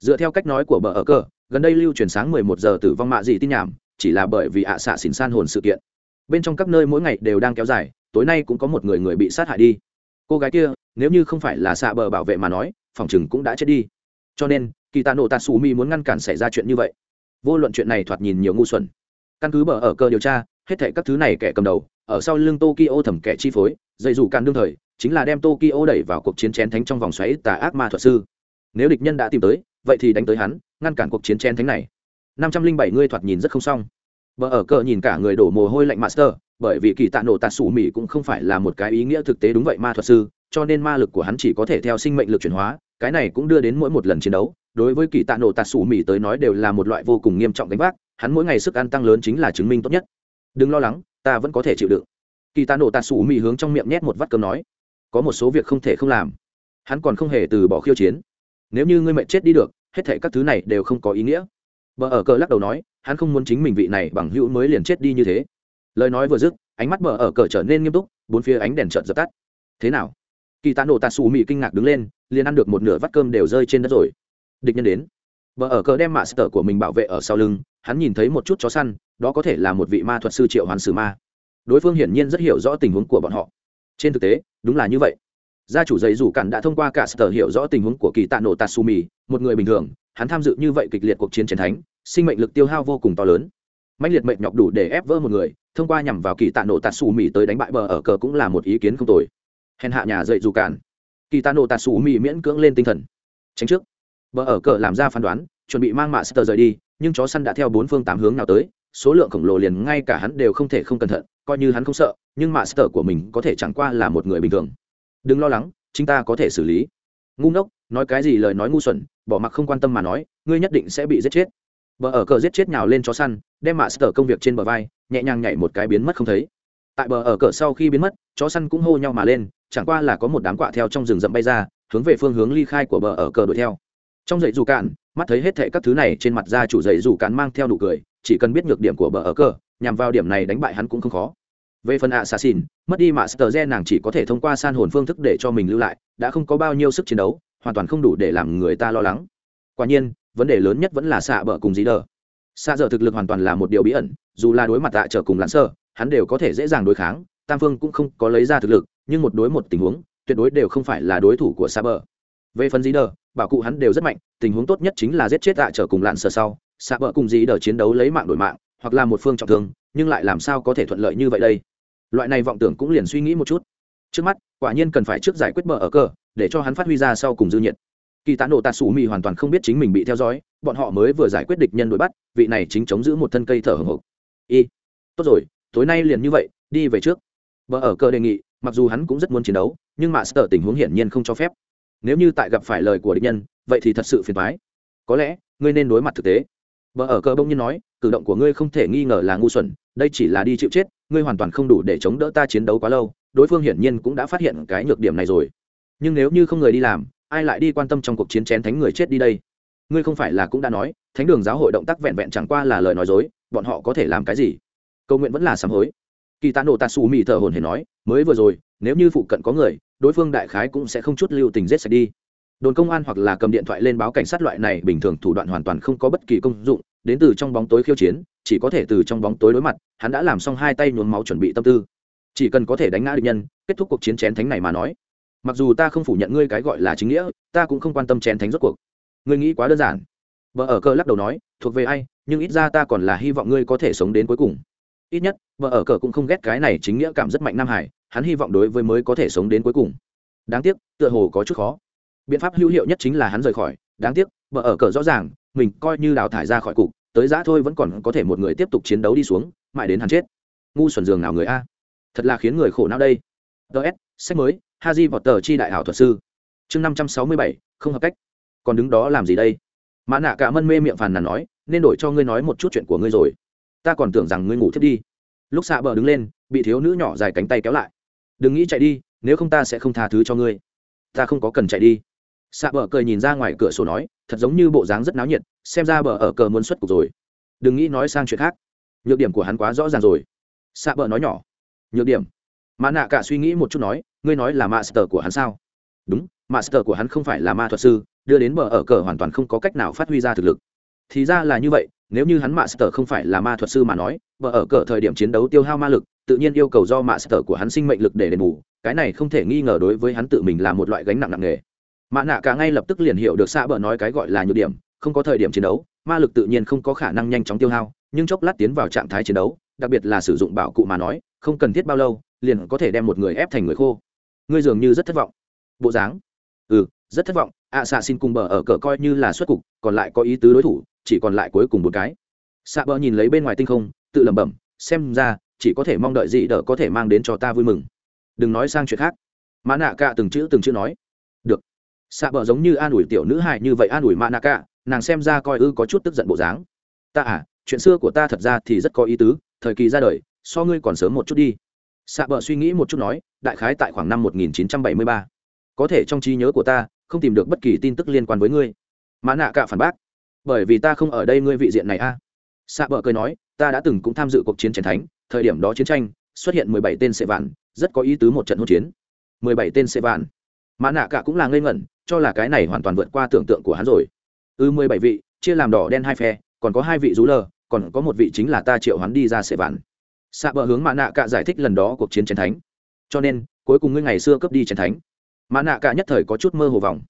Dựa theo cách nói của bờ ở cờ, gần đây lưu truyền sáng 11 giờ tử vong mạ gì tin nhảm, chỉ là bởi vì ạ xạ xỉn san hồn sự kiện bên trong các nơi mỗi ngày đều đang kéo dài, tối nay cũng có một người người bị sát hại đi. Cô gái kia, nếu như không phải là xạ bờ bảo vệ mà nói, phòng chừng cũng đã chết đi. Cho nên, kỳ tạ nổ tạ xù mi muốn ngăn cản xảy ra chuyện như vậy. Vô luận chuyện này thoạt nhìn nhiều ngu xuẩn. Căn cứ bờ ở cơ điều tra, hết thệ các thứ này kẻ cầm đầu, ở sau lưng tokyo thẩm kẻ chi phối dạy dù càn đương thời, chính là đem tokyo đẩy vào cuộc chiến chén thánh trong vòng xoáy tà ác ma thuật sư. Nếu địch nhân đã tìm tới, vậy thì đánh tới hắn, ngăn cản cuộc chiến chén thánh này. Năm trăm linh bảy ngươi thoạt nhìn rất không xong. Bờ ở cờ nhìn cả người đổ mồ hôi lạnh master, bởi vì kỳ tạ nổ tạt sủ mỉ cũng không phải là một cái ý nghĩa thực tế đúng vậy ma thuật sư, cho nên ma lực của hắn chỉ có thể theo sinh mệnh lực chuyển hóa, cái này cũng đưa đến mỗi một lần chiến đấu, đối với kỳ tạ nổ tạt sủ mỉ tới nói đều là một loại vô cùng nghiêm trọng gánh vác, hắn mỗi ngày sức ăn tăng lớn chính là chứng minh tốt nhất. Đừng lo lắng, ta vẫn có thể chịu đựng. Kỳ tạ nổ tạt sủ mỉ hướng trong miệng nhét một vắt cơm nói, có một số việc không thể không làm. Hắn còn không hề từ bỏ khiêu chiến. Nếu như ngươi mẹ chết đi được, hết thảy các thứ này đều không có ý nghĩa. Bờ ở cờ lắc đầu nói, hắn không muốn chính mình vị này bằng hữu mới liền chết đi như thế. Lời nói vừa dứt, ánh mắt mở ở cờ trở nên nghiêm túc, bốn phía ánh đèn trợt dập tắt. Thế nào? Kỳ tạ nổ tạ xù mị kinh ngạc đứng lên, liền ăn được một nửa vắt cơm đều rơi trên đất rồi. Địch nhân đến. Vợ ở cờ đem mạ sở của mình bảo vệ ở sau lưng, hắn nhìn thấy một chút chó săn, đó có thể là một vị ma thuật sư triệu hoàn sử ma. Đối phương hiển nhiên rất hiểu rõ tình huống của bọn họ. Trên thực tế, đúng là như vậy. Gia chủ giấy rủ cản đã thông qua cả sở hiểu rõ tình huống của kỳ tạ nổ tatsumi, một người bình thường, hắn tham dự như vậy kịch liệt cuộc chiến chiến thánh sinh mệnh lực tiêu hao vô cùng to lớn. Mạnh liệt mệnh nhọc đủ để ép vỡ một người, thông qua nhằm vào kỳ tạ nổ tatsumi tới đánh bại bờ ở cờ cũng là một ý kiến không tồi. Hèn hạ nhà dậy dù cản. Kỳ tạ nổ tatsumi miễn cưỡng lên tinh thần. Tránh trước. Bờ ở cờ làm ra phán đoán, chuẩn bị mang mạ sơ rời đi, nhưng chó săn đã theo bốn phương tám hướng nào tới, số lượng khổng lồ liền ngay cả hắn đều không thể không cẩn thận, coi như hắn không sợ, nhưng mạ sơ của mình có thể chẳng qua là một người bình thường. Đừng lo lắng chúng ta có thể xử lý. Ngu ngốc, nói cái gì lời nói ngu xuẩn, bỏ mặc không quan tâm mà nói, ngươi nhất định sẽ bị giết chết bờ ở cờ giết chết nhào lên chó săn, đem mạ sờ công việc trên bờ vai, nhẹ nhàng nhảy một cái biến mất không thấy. Tại bờ ở cờ sau khi biến mất, chó săn cũng hô nhau mà lên, chẳng qua là có một đám quạ theo trong rừng rậm bay ra, hướng về phương hướng ly khai của bờ ở cờ đuổi theo. Trong dãy dù cạn, mắt thấy hết thệ các thứ này, trên mặt ra chủ dãy dù cạn mang theo nụ cười, chỉ cần biết nhược điểm của bờ ở cờ, nhằm vào điểm này đánh bại hắn cũng không khó. Về phần ạ xà xìn mất đi mạ sờ gen nàng chỉ có thể thông qua san hồn phương thức để cho mình lưu lại, đã không có bao nhiêu sức chiến đấu, hoàn toàn không đủ để làm người ta lo lắng. Quả nhiên vấn đề lớn nhất vẫn là xạ bờ cùng dí đờ. Xạ dở thực lực hoàn toàn là một điều bí ẩn, dù là đối mặt tạ trở cùng lãn sơ, hắn đều có thể dễ dàng đối kháng, tam phương cũng không có lấy ra thực lực, nhưng một đối một tình huống, tuyệt đối đều không phải là đối thủ của xạ bờ. Về phần dí đờ, bảo cụ hắn đều rất mạnh, tình huống tốt nhất chính là giết chết tạ trở cùng lạn sơ sau. Xạ bờ cùng dí đờ chiến đấu lấy mạng đổi mạng, hoặc là một phương trọng thương, nhưng lại làm sao có thể thuận lợi như vậy đây? Loại này vọng tưởng cũng liền suy nghĩ một chút. Trước mắt, quả nhiên cần phải trước giải quyết bờ ở cờ, để cho hắn phát huy ra sau cùng dư nhiệt kỳ tán nổ tạ sủ mì hoàn toàn không biết chính mình bị theo dõi bọn họ mới vừa giải quyết địch nhân đuổi bắt vị này chính chống giữ một thân cây thở hồng hộc. Y tốt rồi tối nay liền như vậy đi về trước. Vợ ở cờ đề nghị mặc dù hắn cũng rất muốn chiến đấu nhưng mà sợ tình huống hiển nhiên không cho phép. Nếu như tại gặp phải lời của địch nhân vậy thì thật sự phiền thoái có lẽ ngươi nên đối mặt thực tế. Vợ ở cờ bông nhiên nói, cử động của ngươi không thể nghi ngờ là ngu xuẩn, đây chỉ là đi chịu chết, ngươi hoàn toàn không đủ để chống đỡ ta chiến đấu quá lâu, đối phương hiển nhiên cũng đã phát hiện cái nhược điểm này rồi. Nhưng nếu như không người đi làm, ai lại đi quan tâm trong cuộc chiến chén thánh người chết đi đây? Ngươi không phải là cũng đã nói, thánh đường giáo hội động tác vẹn vẹn chẳng qua là lời nói dối, bọn họ có thể làm cái gì? Cầu nguyện vẫn là sám hối. Kỳ Tạ Nộ Tatsu mì thở hồn hề nói, mới vừa rồi, nếu như phụ cận có người, đối phương đại khái cũng sẽ không chút lưu tình giết sạch đi đồn công an hoặc là cầm điện thoại lên báo cảnh sát loại này bình thường thủ đoạn hoàn toàn không có bất kỳ công dụng đến từ trong bóng tối khiêu chiến chỉ có thể từ trong bóng tối đối mặt hắn đã làm xong hai tay nhuốm máu chuẩn bị tâm tư chỉ cần có thể đánh ngã địch nhân kết thúc cuộc chiến chén thánh này mà nói mặc dù ta không phủ nhận ngươi cái gọi là chính nghĩa, ta cũng không quan tâm chén thánh rốt cuộc. Ngươi nghĩ quá đơn giản. Vợ ở cờ lắc đầu nói, thuộc về ai, nhưng ít ra ta còn là hy vọng ngươi có thể sống đến cuối cùng. Ít nhất vợ ở cờ cũng không ghét cái này chính nghĩa cảm rất mạnh nam hải, hắn hy vọng đối với mới có thể sống đến cuối cùng. Đáng tiếc, tựa hồ có chút khó. Biện pháp hữu hiệu nhất chính là hắn rời khỏi. Đáng tiếc vợ ở cờ rõ ràng, mình coi như đào thải ra khỏi cục, tới giã thôi vẫn còn có thể một người tiếp tục chiến đấu đi xuống, mãi đến hắn chết. Ngu xuẩn giường nào người a? Thật là khiến người khổ não đây. Ts sách mới haji vọt tờ chi đại hảo thuật sư. Chương năm trăm sáu mươi bảy, không hợp cách. Còn đứng đó làm gì đây? Mã nạ cả mân mê miệng phàn nàn nói, nên đổi cho ngươi nói một chút chuyện của ngươi rồi. Ta còn tưởng rằng ngươi ngủ thiếp đi. Lúc xạ bờ đứng lên, bị thiếu nữ nhỏ dài cánh tay kéo lại. Đừng nghĩ chạy đi, nếu không ta sẽ không tha thứ cho ngươi. Ta không có cần chạy đi. Xạ bờ cười nhìn ra ngoài cửa sổ nói, thật giống như bộ dáng rất náo nhiệt, xem ra bờ ở cờ muốn xuất cục rồi. Đừng nghĩ nói sang chuyện khác. Nhược điểm của hắn quá rõ ràng rồi. Xạ bờ nói nhỏ. Nhược điểm. Mã nạ cả suy nghĩ một chút nói ngươi nói là master của hắn sao? Đúng, master của hắn không phải là ma thuật sư, đưa đến bờ ở cờ hoàn toàn không có cách nào phát huy ra thực lực. Thì ra là như vậy, nếu như hắn master không phải là ma thuật sư mà nói, bờ ở cờ thời điểm chiến đấu tiêu hao ma lực, tự nhiên yêu cầu do master của hắn sinh mệnh lực để đền bù, cái này không thể nghi ngờ đối với hắn tự mình là một loại gánh nặng nặng nề. Mạ nạ cả ngay lập tức liền hiểu được xa bờ nói cái gọi là nhược điểm, không có thời điểm chiến đấu, ma lực tự nhiên không có khả năng nhanh chóng tiêu hao, nhưng chốc lát tiến vào trạng thái chiến đấu, đặc biệt là sử dụng bảo cụ mà nói, không cần thiết bao lâu, liền có thể đem một người ép thành người khô ngươi dường như rất thất vọng. Bộ dáng? Ừ rất thất vọng. Ạ à, xạ xin cùng bờ ở cờ coi như là xuất cục còn lại có ý tứ đối thủ chỉ còn lại cuối cùng một cái. Xạ bờ nhìn lấy bên ngoài tinh không tự lẩm bẩm xem ra chỉ có thể mong đợi gì đỡ có thể mang đến cho ta vui mừng. Đừng nói sang chuyện khác. Mã nạ cả từng chữ từng chữ nói. Được. Xạ bờ giống như an ủi tiểu nữ hài như vậy an ủi mã nạ cả nàng xem ra coi ư có chút tức giận bộ dáng. Ta à chuyện xưa của ta thật ra thì rất có ý tứ thời kỳ ra đời so ngươi còn sớm một chút đi xạ bờ suy nghĩ một chút nói đại khái tại khoảng năm 1973. có thể trong trí nhớ của ta không tìm được bất kỳ tin tức liên quan với ngươi. Mã nạ cả phản bác bởi vì ta không ở đây ngươi vị diện này a. À. xạ bờ cười nói ta đã từng cũng tham dự cuộc chiến chiến thánh thời điểm đó chiến tranh xuất hiện mười bảy tên sệ vạn rất có ý tứ một trận hỗn chiến. mười bảy tên sệ vạn. Mã nạ cả cũng là ngây ngẩn cho là cái này hoàn toàn vượt qua tưởng tượng của hắn rồi. Ư ừ, mười bảy vị chia làm đỏ đen hai phe còn có hai vị rú lờ còn có một vị chính là ta triệu hắn đi ra sệ vạn xạ bờ hướng Mã nạ cả giải thích lần đó cuộc chiến chiến thánh. Cho nên, cuối cùng ngươi ngày xưa cướp đi chiến thánh. Mã nạ cả nhất thời có chút mơ hồ vòng.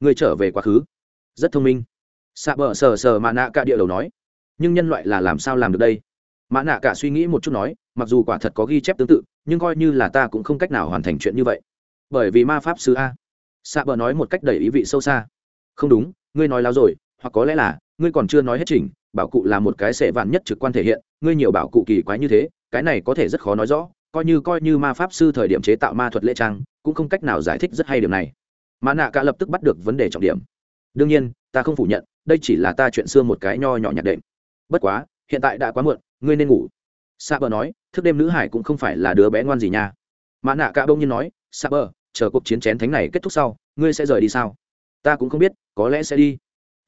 Ngươi trở về quá khứ. Rất thông minh. Xạ bờ sờ sờ Mã nạ cả địa đầu nói. Nhưng nhân loại là làm sao làm được đây? Mã nạ cả suy nghĩ một chút nói, mặc dù quả thật có ghi chép tương tự, nhưng coi như là ta cũng không cách nào hoàn thành chuyện như vậy. Bởi vì ma pháp sư a. Xạ bờ nói một cách đầy ý vị sâu xa. Không đúng, ngươi nói láo rồi, hoặc có lẽ là ngươi còn chưa nói hết trình bảo cụ là một cái sệ vạn nhất trực quan thể hiện, ngươi nhiều bảo cụ kỳ quái như thế, cái này có thể rất khó nói rõ, coi như coi như ma pháp sư thời điểm chế tạo ma thuật lễ trang, cũng không cách nào giải thích rất hay điều này. Mà nạ cả lập tức bắt được vấn đề trọng điểm. Đương nhiên, ta không phủ nhận, đây chỉ là ta chuyện xưa một cái nho nhỏ nhạc đệm. Bất quá, hiện tại đã quá muộn, ngươi nên ngủ. Sa bờ nói, thức đêm nữ hải cũng không phải là đứa bé ngoan gì nha. Mã nạ cả bông nhiên nói sa bờ chờ cuộc chiến chén thánh này kết thúc sau, ngươi sẽ rời đi sao? Ta cũng không biết, có lẽ sẽ đi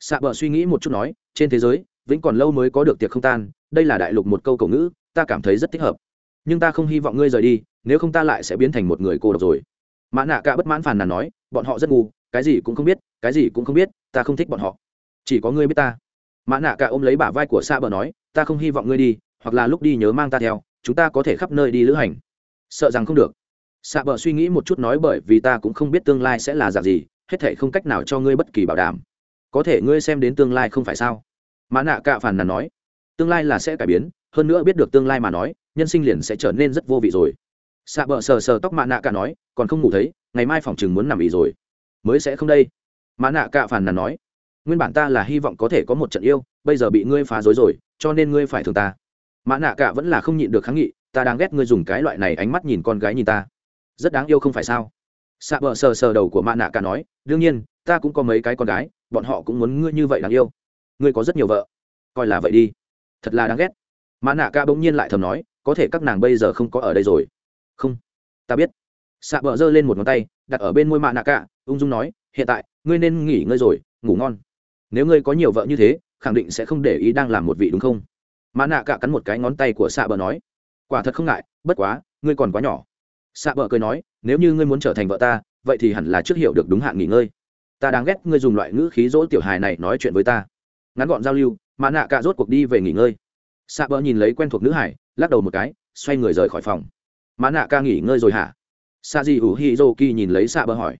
sa bờ suy nghĩ một chút nói, trên thế giới, vĩnh còn lâu mới có được tiệc không tan, đây là đại lục một câu cổ ngữ, ta cảm thấy rất thích hợp. Nhưng ta không hy vọng ngươi rời đi, nếu không ta lại sẽ biến thành một người cô độc rồi. Mã nạ cả bất mãn phàn nàn nói, bọn họ rất ngu, cái gì cũng không biết, cái gì cũng không biết, ta không thích bọn họ. Chỉ có ngươi biết ta. Mã nạ cả ôm lấy bả vai của sa bờ nói, ta không hy vọng ngươi đi, hoặc là lúc đi nhớ mang ta theo, chúng ta có thể khắp nơi đi lữ hành. Sợ rằng không được. Xạ bờ suy nghĩ một chút nói, bởi vì ta cũng không biết tương lai sẽ là dạng gì, hết thể không cách nào cho ngươi bất kỳ bảo đảm có thể ngươi xem đến tương lai không phải sao? Mã nạ cạ phản nàn nói. Tương lai là sẽ cải biến, hơn nữa biết được tương lai mà nói, nhân sinh liền sẽ trở nên rất vô vị rồi. Xạ bờ sờ sờ tóc mã nạ cạ nói, còn không ngủ thấy, ngày mai phòng chừng muốn nằm ỉ rồi. Mới sẽ không đây. Mã nạ cạ phản nàn nói. Nguyên bản ta là hy vọng có thể có một trận yêu, bây giờ bị ngươi phá dối rồi, cho nên ngươi phải thương ta. Mã nạ cạ vẫn là không nhịn được kháng nghị, ta đang ghét ngươi dùng cái loại này ánh mắt nhìn con gái nhìn ta. Rất đáng yêu không phải sao? Xạ bờ sờ sờ đầu của mã nạ cả nói, đương nhiên, ta cũng có mấy cái con gái bọn họ cũng muốn ngươi như vậy đáng yêu. Ngươi có rất nhiều vợ. Coi là vậy đi. Thật là đáng ghét. Mã nạ ca bỗng nhiên lại thầm nói, có thể các nàng bây giờ không có ở đây rồi. Không. Ta biết. Xạ bờ giơ lên một ngón tay, đặt ở bên môi mạ nạ ca. ung dung nói, hiện tại, ngươi nên nghỉ ngơi rồi, ngủ ngon. Nếu ngươi có nhiều vợ như thế, khẳng định sẽ không để ý đang làm một vị đúng không? Mã nạ cả cắn một cái ngón tay của xạ bờ nói, quả thật không ngại, bất quá, ngươi còn quá nhỏ. Xạ bờ cười nói, nếu như ngươi muốn trở thành vợ ta, vậy thì hẳn là trước hiểu được đúng hạn nghỉ ngơi ta đang ghét ngươi dùng loại ngữ khí dỗ tiểu hài này nói chuyện với ta. Ngắn gọn giao lưu mã nạ cả rốt cuộc đi về nghỉ ngơi. Xạ bờ nhìn lấy quen thuộc nữ hải, lắc đầu một cái, xoay người rời khỏi phòng. Mã nạ ca nghỉ ngơi rồi hả? Sa di ủ hi dô kỳ nhìn lấy xạ bờ hỏi.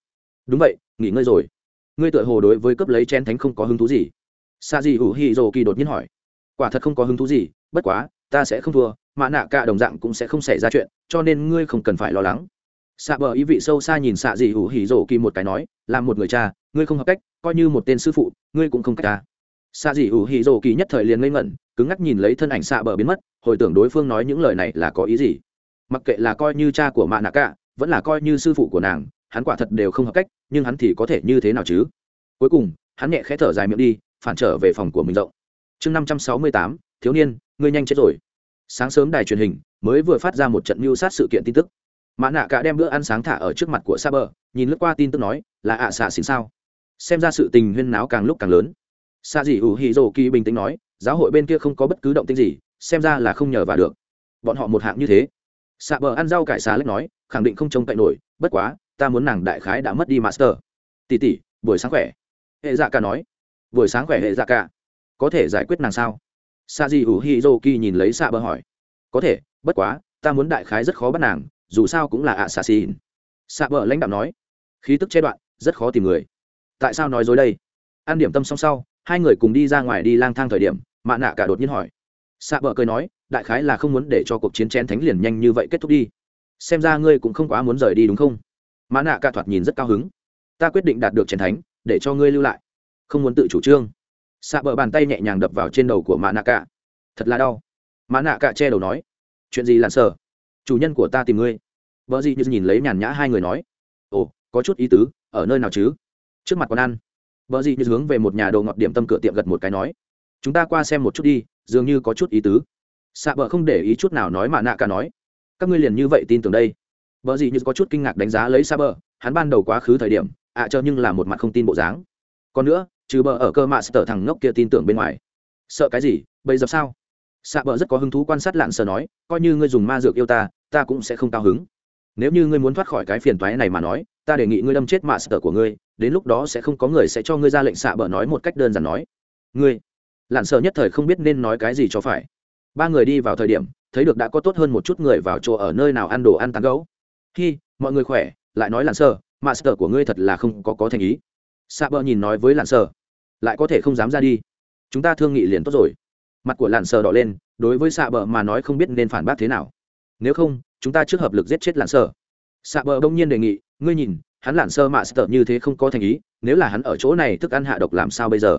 Đúng vậy, nghỉ ngơi rồi. Ngươi tựa hồ đối với cấp lấy chen thánh không có hứng thú gì. Sa di ủ hi dô kỳ đột nhiên hỏi. Quả thật không có hứng thú gì, bất quá, ta sẽ không thua mã nạ ca đồng dạng cũng sẽ không xảy ra chuyện, cho nên ngươi không cần phải lo lắng. Xạ bờ ý vị sâu xa nhìn xạ dị hữu hỉ rổ kỳ một cái nói làm một người cha ngươi không hợp cách, coi như một tên sư phụ, ngươi cũng không cách ta xạ dị ủ hì rồ kỳ nhất thời liền ngây ngẩn, cứng ngắc nhìn lấy thân ảnh xạ bờ biến mất, hồi tưởng đối phương nói những lời này là có ý gì. Mặc kệ là coi như cha của mạ nạ cả vẫn là coi như sư phụ của nàng, hắn quả thật đều không hợp cách, nhưng hắn thì có thể như thế nào chứ? Cuối cùng, hắn nhẹ khẽ thở dài miệng đi, phản trở về phòng của mình rộng. Chương năm trăm sáu mươi tám, thiếu niên, ngươi nhanh chết rồi. Sáng sớm đài truyền hình, mới vừa phát ra một trận mưu sát sự kiện tin tức. Mã nạ cả đem bữa ăn sáng thả ở trước mặt của sa bờ nhìn lướt qua tin tức nói, là ạ xạ xỉn sao? Xem ra sự tình huyên náo càng lúc càng lớn. Xa dì ủ hì dô kỳ bình tĩnh nói, giáo hội bên kia không có bất cứ động tĩnh gì, xem ra là không nhờ vào được. Bọn họ một hạng như thế. Xạ bờ ăn rau cải xá lách nói, khẳng định không trông cậy nổi, bất quá, ta muốn nàng đại khái đã mất đi master. Tỷ tỷ, buổi sáng khỏe. Hệ dạ ca nói. Buổi sáng khỏe hệ dạ ca có thể giải quyết nàng sao? Sa di ủ hi dô ki nhìn lấy xạ bờ hỏi. Có thể, bất quá, ta muốn đại khái rất khó bắt nàng, dù sao cũng là ạ xạ xì. Xạ bờ lãnh đạo nói. Khí tức che đoạn, rất khó tìm người tại sao nói dối đây? An điểm tâm xong sau, hai người cùng đi ra ngoài đi lang thang thời điểm, mạ nạ cả đột nhiên hỏi. Xạ bờ cười nói, đại khái là không muốn để cho cuộc chiến chén thánh liền nhanh như vậy kết thúc đi. Xem ra ngươi cũng không quá muốn rời đi đúng không? Mã nạ cả thoạt nhìn rất cao hứng. Ta quyết định đạt được chén thánh, để cho ngươi lưu lại. Không muốn tự chủ trương. Xạ bờ bàn tay nhẹ nhàng đập vào trên đầu của mã nạ cả. Thật là đau. Mã nạ cả che đầu nói. Chuyện gì lặn sờ? Chủ nhân của ta tìm ngươi. Vợ gì như nhìn lấy nhàn nhã hai người nói. Ồ, có chút ý tứ, ở nơi nào chứ? Trước mặt còn ăn vợ gì như hướng về một nhà đồ ngọt điểm tâm cửa tiệm gật một cái nói, chúng ta qua xem một chút đi, dường như có chút ý tứ. Xạ bờ không để ý chút nào nói mà nạ cả nói, các ngươi liền như vậy tin tưởng đây. Vợ gì như có chút kinh ngạc đánh giá lấy xạ bờ, hắn ban đầu quá khứ thời điểm, ạ à cho nhưng là một mặt không tin bộ dáng. Còn nữa, trừ bờ ở cơ mạ sở thằng ngốc kia tin tưởng bên ngoài. Sợ cái gì, bây giờ sao? Xạ bờ rất có hứng thú quan sát lạn sờ nói, coi như ngươi dùng ma dược yêu ta ta cũng sẽ không cao hứng. Nếu như ngươi muốn thoát khỏi cái phiền toái này mà nói ta đề nghị ngươi đâm chết mạ sở của ngươi, đến lúc đó sẽ không có người sẽ cho ngươi ra lệnh xạ bờ nói một cách đơn giản nói. Ngươi lặn sợ nhất thời không biết nên nói cái gì cho phải. Ba người đi vào thời điểm, thấy được đã có tốt hơn một chút người vào chỗ ở nơi nào ăn đồ ăn tán gấu hi, mọi người khỏe, lại nói lặn sợ master của ngươi thật là không có có thành ý. Xạ bờ nhìn nói với lặn sợ, lại có thể không dám ra đi. Chúng ta thương nghị liền tốt rồi. Mặt của lặn sợ đỏ lên, đối với xạ bờ mà nói không biết nên phản bác thế nào. Nếu không, chúng ta trước hợp lực giết chết lặn sợ xạ bờ đông nhiên đề nghị, ngươi nhìn, hắn lặn sơ mạ sờ như thế không có thành ý, nếu là hắn ở chỗ này thức ăn hạ độc làm sao bây giờ?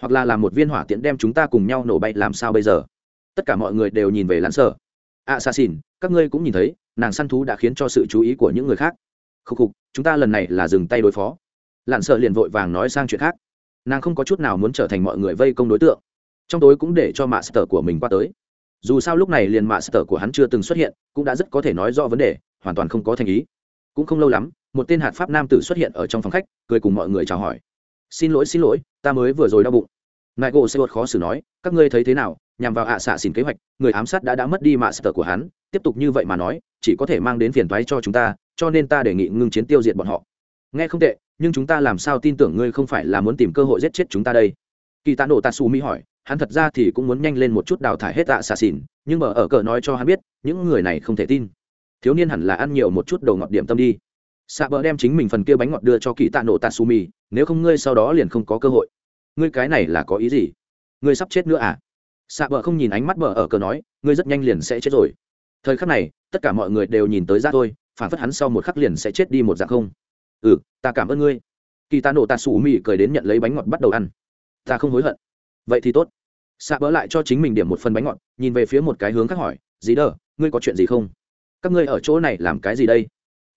Hoặc là làm một viên hỏa tiễn đem chúng ta cùng nhau nổ bay làm sao bây giờ? Tất cả mọi người đều nhìn về lặn sợ a xa xỉn các ngươi cũng nhìn thấy, nàng săn thú đã khiến cho sự chú ý của những người khác. Khúc khục, chúng ta lần này là dừng tay đối phó. Lặn sợ liền vội vàng nói sang chuyện khác. Nàng không có chút nào muốn trở thành mọi người vây công đối tượng. Trong tối cũng để cho mạ sờ của mình qua tới. Dù sao lúc này liền mạ sờ của hắn chưa từng xuất hiện, cũng đã rất có thể nói rõ vấn đề hoàn toàn không có thành ý. Cũng không lâu lắm, một tên hạt pháp nam tử xuất hiện ở trong phòng khách, cười cùng mọi người chào hỏi. Xin lỗi xin lỗi, ta mới vừa rồi đau bụng. Nại gỗ sẽ khó xử nói, các ngươi thấy thế nào? Nhằm vào ạ à xạ xỉn kế hoạch, người ám sát đã đã mất đi mạ sở của hắn, tiếp tục như vậy mà nói, chỉ có thể mang đến phiền toái cho chúng ta, cho nên ta đề nghị ngưng chiến tiêu diệt bọn họ. Nghe không tệ, nhưng chúng ta làm sao tin tưởng ngươi không phải là muốn tìm cơ hội giết chết chúng ta đây? Kỳ tạ nổ tatsu mi hỏi, hắn thật ra thì cũng muốn nhanh lên một chút đào thải hết ạ xạ xỉn, nhưng mà ở cờ nói cho hắn biết, những người này không thể tin thiếu niên hẳn là ăn nhiều một chút đầu ngọt điểm tâm đi. Xạ bờ đem chính mình phần kia bánh ngọt đưa cho kỳ tạ nổ tatsu mi, nếu không ngươi sau đó liền không có cơ hội. Ngươi cái này là có ý gì? Ngươi sắp chết nữa à? Xạ bờ không nhìn ánh mắt bờ ở cờ nói, ngươi rất nhanh liền sẽ chết rồi. Thời khắc này, tất cả mọi người đều nhìn tới ra thôi, phản phất hắn sau một khắc liền sẽ chết đi một dạng không. Ừ ta cảm ơn ngươi. Kỳ tạ nổ tạ su mì cười đến nhận lấy bánh ngọt bắt đầu ăn. Ta không hối hận. Vậy thì tốt. Xạ bỡ lại cho chính mình điểm một phần bánh ngọt, nhìn về phía một cái hướng khác hỏi, dì đờ, ngươi có chuyện gì không? Các ngươi ở chỗ này làm cái gì đây?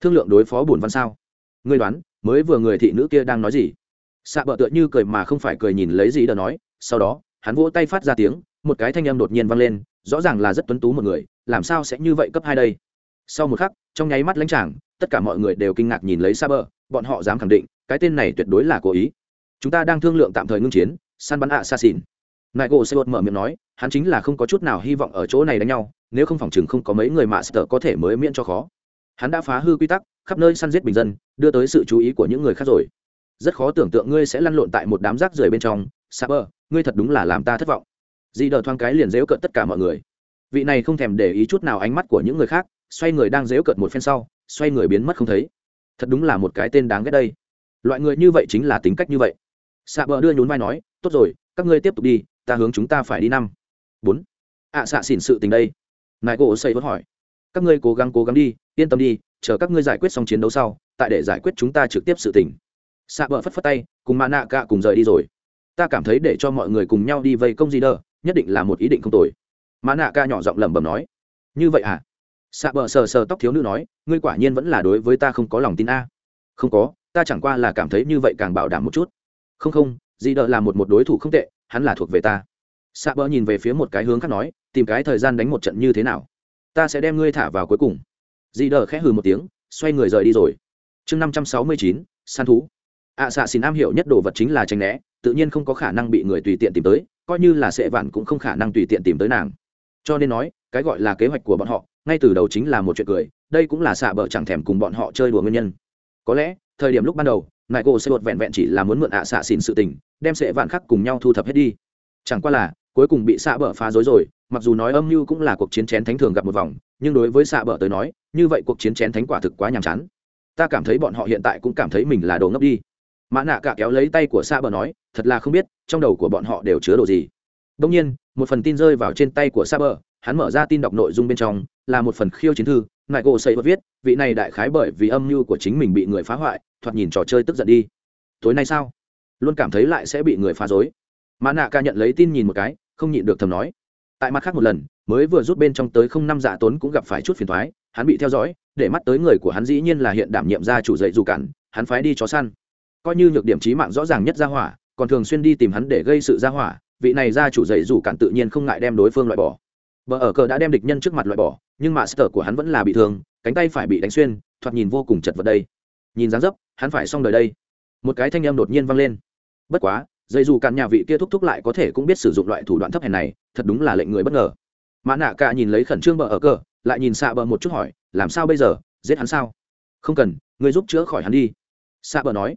Thương lượng đối phó bổn văn sao? Ngươi đoán, mới vừa người thị nữ kia đang nói gì? Xạ bờ tựa như cười mà không phải cười nhìn lấy gì đờ nói, sau đó, hắn vỗ tay phát ra tiếng, một cái thanh âm đột nhiên vang lên, rõ ràng là rất tuấn tú một người, làm sao sẽ như vậy cấp hai đây? Sau một khắc, trong nháy mắt lãnh tràng, tất cả mọi người đều kinh ngạc nhìn lấy xa bờ bọn họ dám khẳng định, cái tên này tuyệt đối là cố ý. Chúng ta đang thương lượng tạm thời ngưng chiến, săn bắn ạ xa xỉn nại gỗ sẽ mở miệng nói, hắn chính là không có chút nào hy vọng ở chỗ này đánh nhau nếu không phòng chừng không có mấy người mạ sở có thể mới miễn cho khó. Hắn đã phá hư quy tắc khắp nơi săn giết bình dân đưa tới sự chú ý của những người khác rồi. Rất khó tưởng tượng ngươi sẽ lăn lộn tại một đám rác rưởi bên trong. Sa ngươi thật đúng là làm ta thất vọng. Di đờ thoáng cái liền dễu cợt tất cả mọi người. Vị này không thèm để ý chút nào ánh mắt của những người khác xoay người đang dễu cợt một phen sau xoay người biến mất không thấy. Thật đúng là một cái tên đáng ghét đây. Loại người như vậy chính là tính cách như vậy. Xạ đưa nhún vai nói tốt rồi các ngươi tiếp tục đi ta hướng chúng ta phải đi năm. Bốn. Ạ à, xạ xỉn sự tình đây nại gỗ xây vẫn hỏi. Các ngươi cố gắng cố gắng đi, yên tâm đi, chờ các ngươi giải quyết xong chiến đấu sau, tại để giải quyết chúng ta trực tiếp sự tình. Xạ bờ phất phất tay, cùng mã nạ cạ cùng rời đi rồi. Ta cảm thấy để cho mọi người cùng nhau đi vây công gì đờ nhất định là một ý định không tồi. Mã nạ ca nhỏ giọng lẩm bẩm nói. Như vậy à? Xạ bờ sờ sờ tóc thiếu nữ nói, ngươi quả nhiên vẫn là đối với ta không có lòng tin a. Không có, ta chẳng qua là cảm thấy như vậy càng bảo đảm một chút. Không không dì đờ là một một đối thủ không tệ, hắn là thuộc về ta. Xạ bờ nhìn về phía một cái hướng khác nói tìm cái thời gian đánh một trận như thế nào? Ta sẽ đem ngươi thả vào cuối cùng. Dì đờ khẽ hừ một tiếng xoay người rời đi rồi. Chương năm trăm sáu mươi chín săn thú. Ạ à, xạ xin am hiểu nhất đồ vật chính là tranh né tự nhiên không có khả năng bị người tùy tiện tìm tới coi như là sệ vạn cũng không khả năng tùy tiện tìm tới nàng. Cho nên nói cái gọi là kế hoạch của bọn họ ngay từ đầu chính là một chuyện cười đây cũng là xạ bờ chẳng thèm cùng bọn họ chơi đùa nguyên nhân. Có lẽ thời điểm lúc ban đầu nại cô sẽ bột vẹn vẹn chỉ là muốn mượn ạ xạ xin sự tình đem sệ vạn khắc cùng nhau thu thập hết đi. Chẳng qua là cuối cùng bị xạ bờ phá rối rồi mặc dù nói âm mưu cũng là cuộc chiến chén thánh thường gặp một vòng, nhưng đối với xạ bờ tới nói, như vậy cuộc chiến chén thánh quả thực quá nhàm chán. Ta cảm thấy bọn họ hiện tại cũng cảm thấy mình là đồ ngốc đi. Mã nạ cả kéo lấy tay của xạ bờ nói, thật là không biết, trong đầu của bọn họ đều chứa đồ gì. Đông nhiên, một phần tin rơi vào trên tay của xạ bờ hắn mở ra tin đọc nội dung bên trong, là một phần khiêu chiến thư ngại gỗ xây vật viết, vị này đại khái bởi vì âm mưu của chính mình bị người phá hoại, thoạt nhìn trò chơi tức giận đi. Tối nay sao? Luôn cảm thấy lại sẽ bị người phá dối mã nạ ca nhận lấy tin nhìn một cái, không nhịn được thầm nói tại mặt khác một lần, mới vừa rút bên trong tới không năm dạ tốn cũng gặp phải chút phiền thoái hắn bị theo dõi, để mắt tới người của hắn dĩ nhiên là hiện đảm nhiệm gia chủ dạy dù cản, hắn phái đi chó săn. Coi như nhược điểm trí mạng rõ ràng nhất ra hỏa, còn thường xuyên đi tìm hắn để gây sự ra hỏa, vị này gia chủ dạy dù cản tự nhiên không ngại đem đối phương loại bỏ. Vợ ở cờ đã đem địch nhân trước mặt loại bỏ, nhưng mà sở của hắn vẫn là bị thương, cánh tay phải bị đánh xuyên, thoạt nhìn vô cùng chật vật đây. Nhìn dáng dấp, hắn phải xong đời đây. Một cái thanh âm đột nhiên vang lên. Bất quá dây dù cản nhà vị kia thúc thúc lại có thể cũng biết sử dụng loại thủ đoạn thấp hèn này thật đúng là lệnh người bất ngờ. Mã nạ cả nhìn lấy khẩn trương bờ ở cờ, lại nhìn xạ bờ một chút hỏi, làm sao bây giờ? Giết hắn sao? Không cần người giúp chữa khỏi hắn đi. Xạ bờ nói,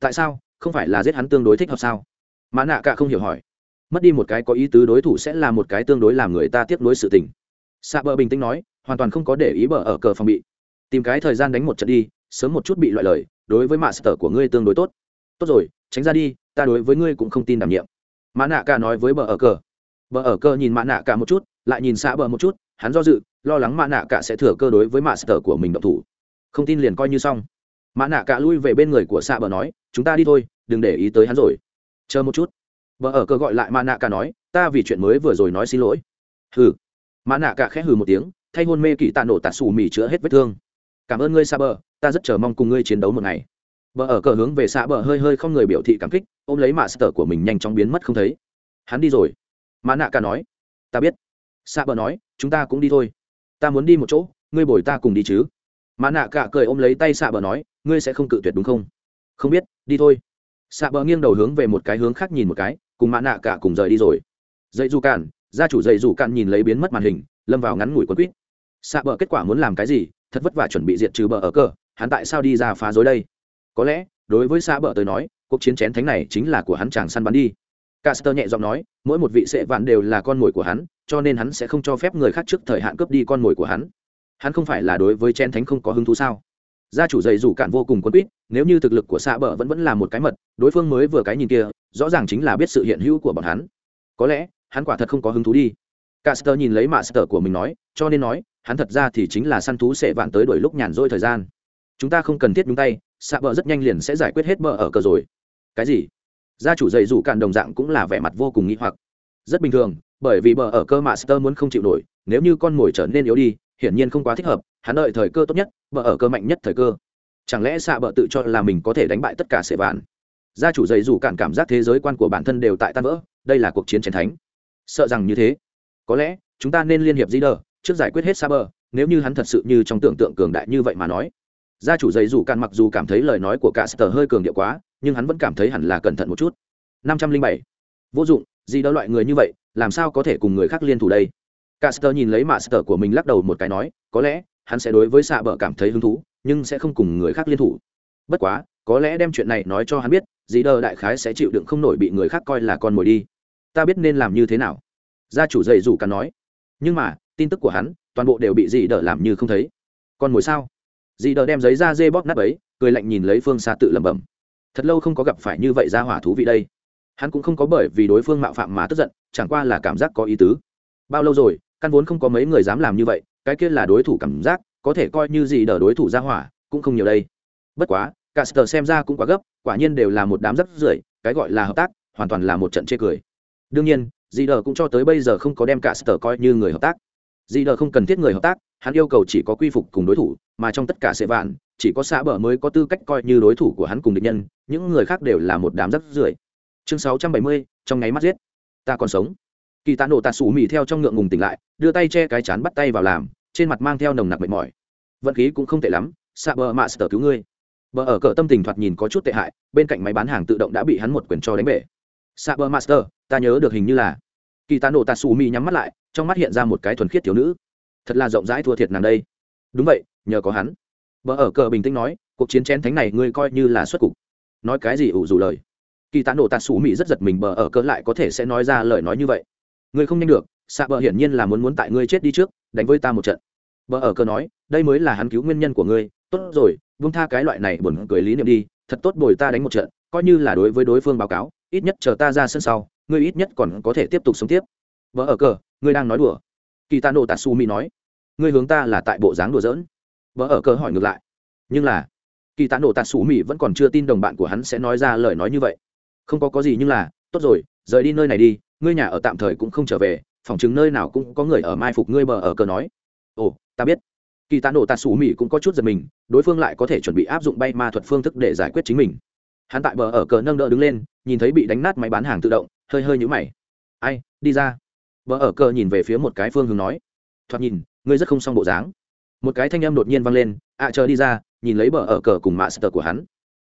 tại sao? Không phải là giết hắn tương đối thích hợp sao? Mã nạ cả không hiểu hỏi, mất đi một cái có ý tứ đối thủ sẽ là một cái tương đối làm người ta tiếp nối sự tình. Xạ bờ bình tĩnh nói, hoàn toàn không có để ý bờ ở cờ phòng bị. Tìm cái thời gian đánh một trận đi, sớm một chút bị loại lời, đối với mạ sở của ngươi tương đối tốt. Tốt rồi, tránh ra đi, ta đối với ngươi cũng không tin đảm nhiệm. Mã nạ cả nói với bờ ở cờ bờ ở cơ nhìn mã nạ cả một chút, lại nhìn xạ bờ một chút, hắn do dự, lo lắng mã nạ cả sẽ thừa cơ đối với mạ sở của mình động thủ. Không tin liền coi như xong. Mã nạ cả lui về bên người của xạ bờ nói, chúng ta đi thôi, đừng để ý tới hắn rồi. Chờ một chút. Vợ ở cơ gọi lại mã nạ cả nói, ta vì chuyện mới vừa rồi nói xin lỗi. Hừ. Mã nạ cả khẽ hừ một tiếng, thay hôn mê kỳ tạ nổ tạt xù mì chữa hết vết thương. Cảm ơn ngươi xa bờ, ta rất chờ mong cùng ngươi chiến đấu một ngày. Vợ ở cờ hướng về xa bờ hơi hơi không người biểu thị cảm kích, ôm lấy mạ sở của mình nhanh chóng biến mất không thấy. Hắn đi rồi mã nạ cả nói, ta biết. Xạ bờ nói, chúng ta cũng đi thôi. Ta muốn đi một chỗ, ngươi bồi ta cùng đi chứ. Mã nạ cả cười ôm lấy tay xạ bờ nói, ngươi sẽ không cự tuyệt đúng không? Không biết, đi thôi. Xạ bờ nghiêng đầu hướng về một cái hướng khác nhìn một cái, cùng mã nạ cả cùng rời đi rồi. Dậy dù cạn gia chủ dậy dù cạn nhìn lấy biến mất màn hình, lâm vào ngắn ngủi quấn quýt. Xạ bờ kết quả muốn làm cái gì? Thật vất vả chuẩn bị diệt trừ bờ ở cờ, hắn tại sao đi ra phá dối đây? Có lẽ, đối với xạ bờ tới nói, cuộc chiến chén thánh này chính là của hắn chàng săn bắn đi. Caster nhẹ giọng nói, mỗi một vị sệ vạn đều là con mồi của hắn, cho nên hắn sẽ không cho phép người khác trước thời hạn cướp đi con mồi của hắn. Hắn không phải là đối với chen thánh không có hứng thú sao? Gia chủ dày rủ cạn vô cùng quân quýt, nếu như thực lực của xạ bờ vẫn vẫn là một cái mật, đối phương mới vừa cái nhìn kia, rõ ràng chính là biết sự hiện hữu của bọn hắn. Có lẽ, hắn quả thật không có hứng thú đi. Caster nhìn lấy mạ sờ của mình nói, cho nên nói, hắn thật ra thì chính là săn thú sẽ vạn tới đuổi lúc nhàn rỗi thời gian. Chúng ta không cần thiết nhúng tay, xạ bờ rất nhanh liền sẽ giải quyết hết bờ ở cờ rồi. Cái gì? Gia chủ dạy dù cạn đồng dạng cũng là vẻ mặt vô cùng nghĩ hoặc. Rất bình thường, bởi vì bờ ở cơ master muốn không chịu nổi, nếu như con mồi trở nên yếu đi, hiển nhiên không quá thích hợp, hắn đợi thời cơ tốt nhất, bờ ở cơ mạnh nhất thời cơ. Chẳng lẽ xạ bờ tự cho là mình có thể đánh bại tất cả sệ vạn? Gia chủ dạy dù cạn cảm giác thế giới quan của bản thân đều tại tan vỡ, đây là cuộc chiến chiến thánh. Sợ rằng như thế. Có lẽ, chúng ta nên liên hiệp di đờ trước giải quyết hết xa bờ, nếu như hắn thật sự như trong tưởng tượng cường đại như vậy mà nói. Gia chủ dạy dù cạn mặc dù cảm thấy lời nói của cả sở hơi cường điệu quá nhưng hắn vẫn cảm thấy hẳn là cẩn thận một chút năm trăm linh bảy vô dụng gì đó loại người như vậy làm sao có thể cùng người khác liên thủ đây Caster nhìn lấy mạ sở của mình lắc đầu một cái nói, có lẽ hắn sẽ đối với xạ bờ cảm thấy hứng thú, nhưng sẽ không cùng người khác liên thủ. Bất quá, có lẽ đem chuyện này nói cho hắn biết, gì đờ đại khái sẽ chịu đựng không nổi bị người khác coi là con mồi đi. Ta biết nên làm như thế nào. Gia chủ dạy rủ cả nói. Nhưng mà, tin tức của hắn, toàn bộ đều bị gì đờ làm như không thấy. Con mồi sao? Dĩ đờ đem giấy ra dê bóp nát ấy, cười lạnh nhìn lấy phương xa tự lẩm bẩm thật lâu không có gặp phải như vậy ra hỏa thú vị đây. Hắn cũng không có bởi vì đối phương mạo phạm mà tức giận, chẳng qua là cảm giác có ý tứ. Bao lâu rồi, căn vốn không có mấy người dám làm như vậy, cái kia là đối thủ cảm giác, có thể coi như gì đỡ đối thủ ra hỏa, cũng không nhiều đây. Bất quá, cả sờ xem ra cũng quá gấp, quả nhiên đều là một đám rất rưởi, cái gọi là hợp tác, hoàn toàn là một trận chê cười. Đương nhiên dì đờ cũng cho tới bây giờ không có đem cả sờ coi như người hợp tác dì đờ không cần thiết người hợp tác, hắn yêu cầu chỉ có quy phục cùng đối thủ, mà trong tất cả sệ vạn, chỉ có xã bờ mới có tư cách coi như đối thủ của hắn cùng địch nhân, những người khác đều là một đám rắc rưởi. Chương sáu trăm bảy mươi, trong nháy mắt giết. Ta còn sống. Kỳ tạ nổ tạ sủ mì theo trong ngượng ngùng tỉnh lại, đưa tay che cái chán bắt tay vào làm, trên mặt mang theo nồng nặc mệt mỏi. Vận khí cũng không tệ lắm, xạ bờ mạ sờ cứu ngươi. Bờ ở cỡ tâm tình thoạt nhìn có chút tệ hại, bên cạnh máy bán hàng tự động đã bị hắn một quyền cho đánh bể. Xạ bờ master ta nhớ được hình như là kỳ tạ nổ tạ xù mi nhắm mắt lại, trong mắt hiện ra một cái thuần khiết thiếu nữ. Thật là rộng rãi thua thiệt nàng đây. Đúng vậy, nhờ có hắn. Bờ ở cờ bình tĩnh nói, cuộc chiến chén thánh này ngươi coi như là xuất cục. Nói cái gì ủ dù lời? Kỳ tạ nổ tạ xù mỹ rất giật mình, bờ ở cờ lại có thể sẽ nói ra lời nói như vậy. Ngươi không nhanh được, xạ bờ hiển nhiên là muốn muốn tại ngươi chết đi trước, đánh với ta một trận. Bờ ở cờ nói, đây mới là hắn cứu nguyên nhân của ngươi. Tốt rồi, buông tha cái loại này buồn cười lý niệm đi, thật tốt bồi ta đánh một trận, coi như là đối với đối phương báo cáo ít nhất chờ ta ra sân sau, ngươi ít nhất còn có thể tiếp tục sống tiếp. Vợ ở cờ, ngươi đang nói đùa. Kỳ tạ nổ tạ su mỹ nói. Ngươi hướng ta là tại bộ dáng đùa giỡn. Vợ ở cờ hỏi ngược lại. Nhưng là kỳ tạ nổ tạ Su mỹ vẫn còn chưa tin đồng bạn của hắn sẽ nói ra lời nói như vậy. Không có có gì nhưng là, tốt rồi, rời đi nơi này đi, ngươi nhà ở tạm thời cũng không trở về, phòng chứng nơi nào cũng có người ở mai phục ngươi bờ ở cờ nói. Ồ, ta biết. Kỳ tạ nổ tạ sủ mỹ cũng có chút giật mình, đối phương lại có thể chuẩn bị áp dụng bay ma thuật phương thức để giải quyết chính mình. Hắn tại bờ ở cờ nâng đỡ đứng lên nhìn thấy bị đánh nát máy bán hàng tự động, hơi hơi nhũ mày. Ai, đi ra. Bờ ở cờ nhìn về phía một cái phương hướng nói. Thoạt nhìn, ngươi rất không xong bộ dáng. Một cái thanh âm đột nhiên vang lên ạ chờ đi ra, nhìn lấy bờ ở cờ cùng mạ sờ của hắn.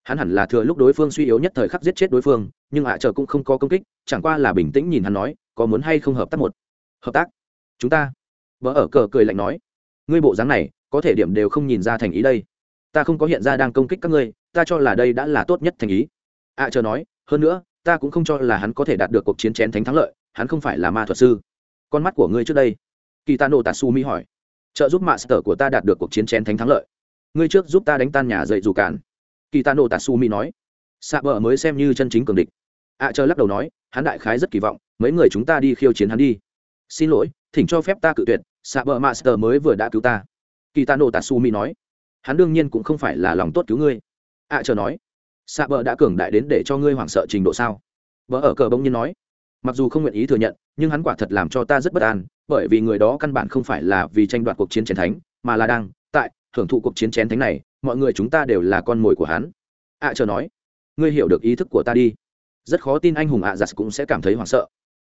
Hắn hẳn là thừa lúc đối phương suy yếu nhất thời khắc giết chết đối phương, nhưng ạ chờ cũng không có công kích, chẳng qua là bình tĩnh nhìn hắn nói, có muốn hay không hợp tác một? Hợp tác? Chúng ta? Bờ ở cờ cười lạnh nói. Ngươi bộ dáng này, có thể điểm đều không nhìn ra thành ý đây. Ta không có hiện ra đang công kích các ngươi, ta cho là đây đã là tốt nhất thành ý. ạ chờ nói hơn nữa ta cũng không cho là hắn có thể đạt được cuộc chiến chén thánh thắng lợi hắn không phải là ma thuật sư. Con mắt của ngươi trước đây. Kỳ tạ nổ su mi hỏi. Trợ giúp mạ sở của ta đạt được cuộc chiến chén thánh thắng lợi. Ngươi trước giúp ta đánh tan nhà dậy dù cản kỳ tạ nổ su mi nói. Xạ bờ mới xem như chân chính cường địch. Ạ à, chờ lắc đầu nói hắn đại khái rất kỳ vọng mấy người chúng ta đi khiêu chiến hắn đi. Xin lỗi thỉnh cho phép ta cự tuyệt xạ bờ master mới vừa đã cứu ta. Kỳ tạ nổ su mi nói. Hắn đương nhiên cũng không phải là lòng tốt cứu ngươi. Ạ à, chờ nói xạ bờ đã cường đại đến để cho ngươi hoảng sợ trình độ sao? Vợ ở cờ bỗng nhiên nói. Mặc dù không nguyện ý thừa nhận nhưng hắn quả thật làm cho ta rất bất an bởi vì người đó căn bản không phải là vì tranh đoạt cuộc chiến chén thánh mà là đang tại hưởng thụ cuộc chiến chén thánh này mọi người chúng ta đều là con mồi của hắn. Ạ à, chờ nói. Ngươi hiểu được ý thức của ta đi. Rất khó tin anh hùng ạ à giặt cũng sẽ cảm thấy hoảng sợ.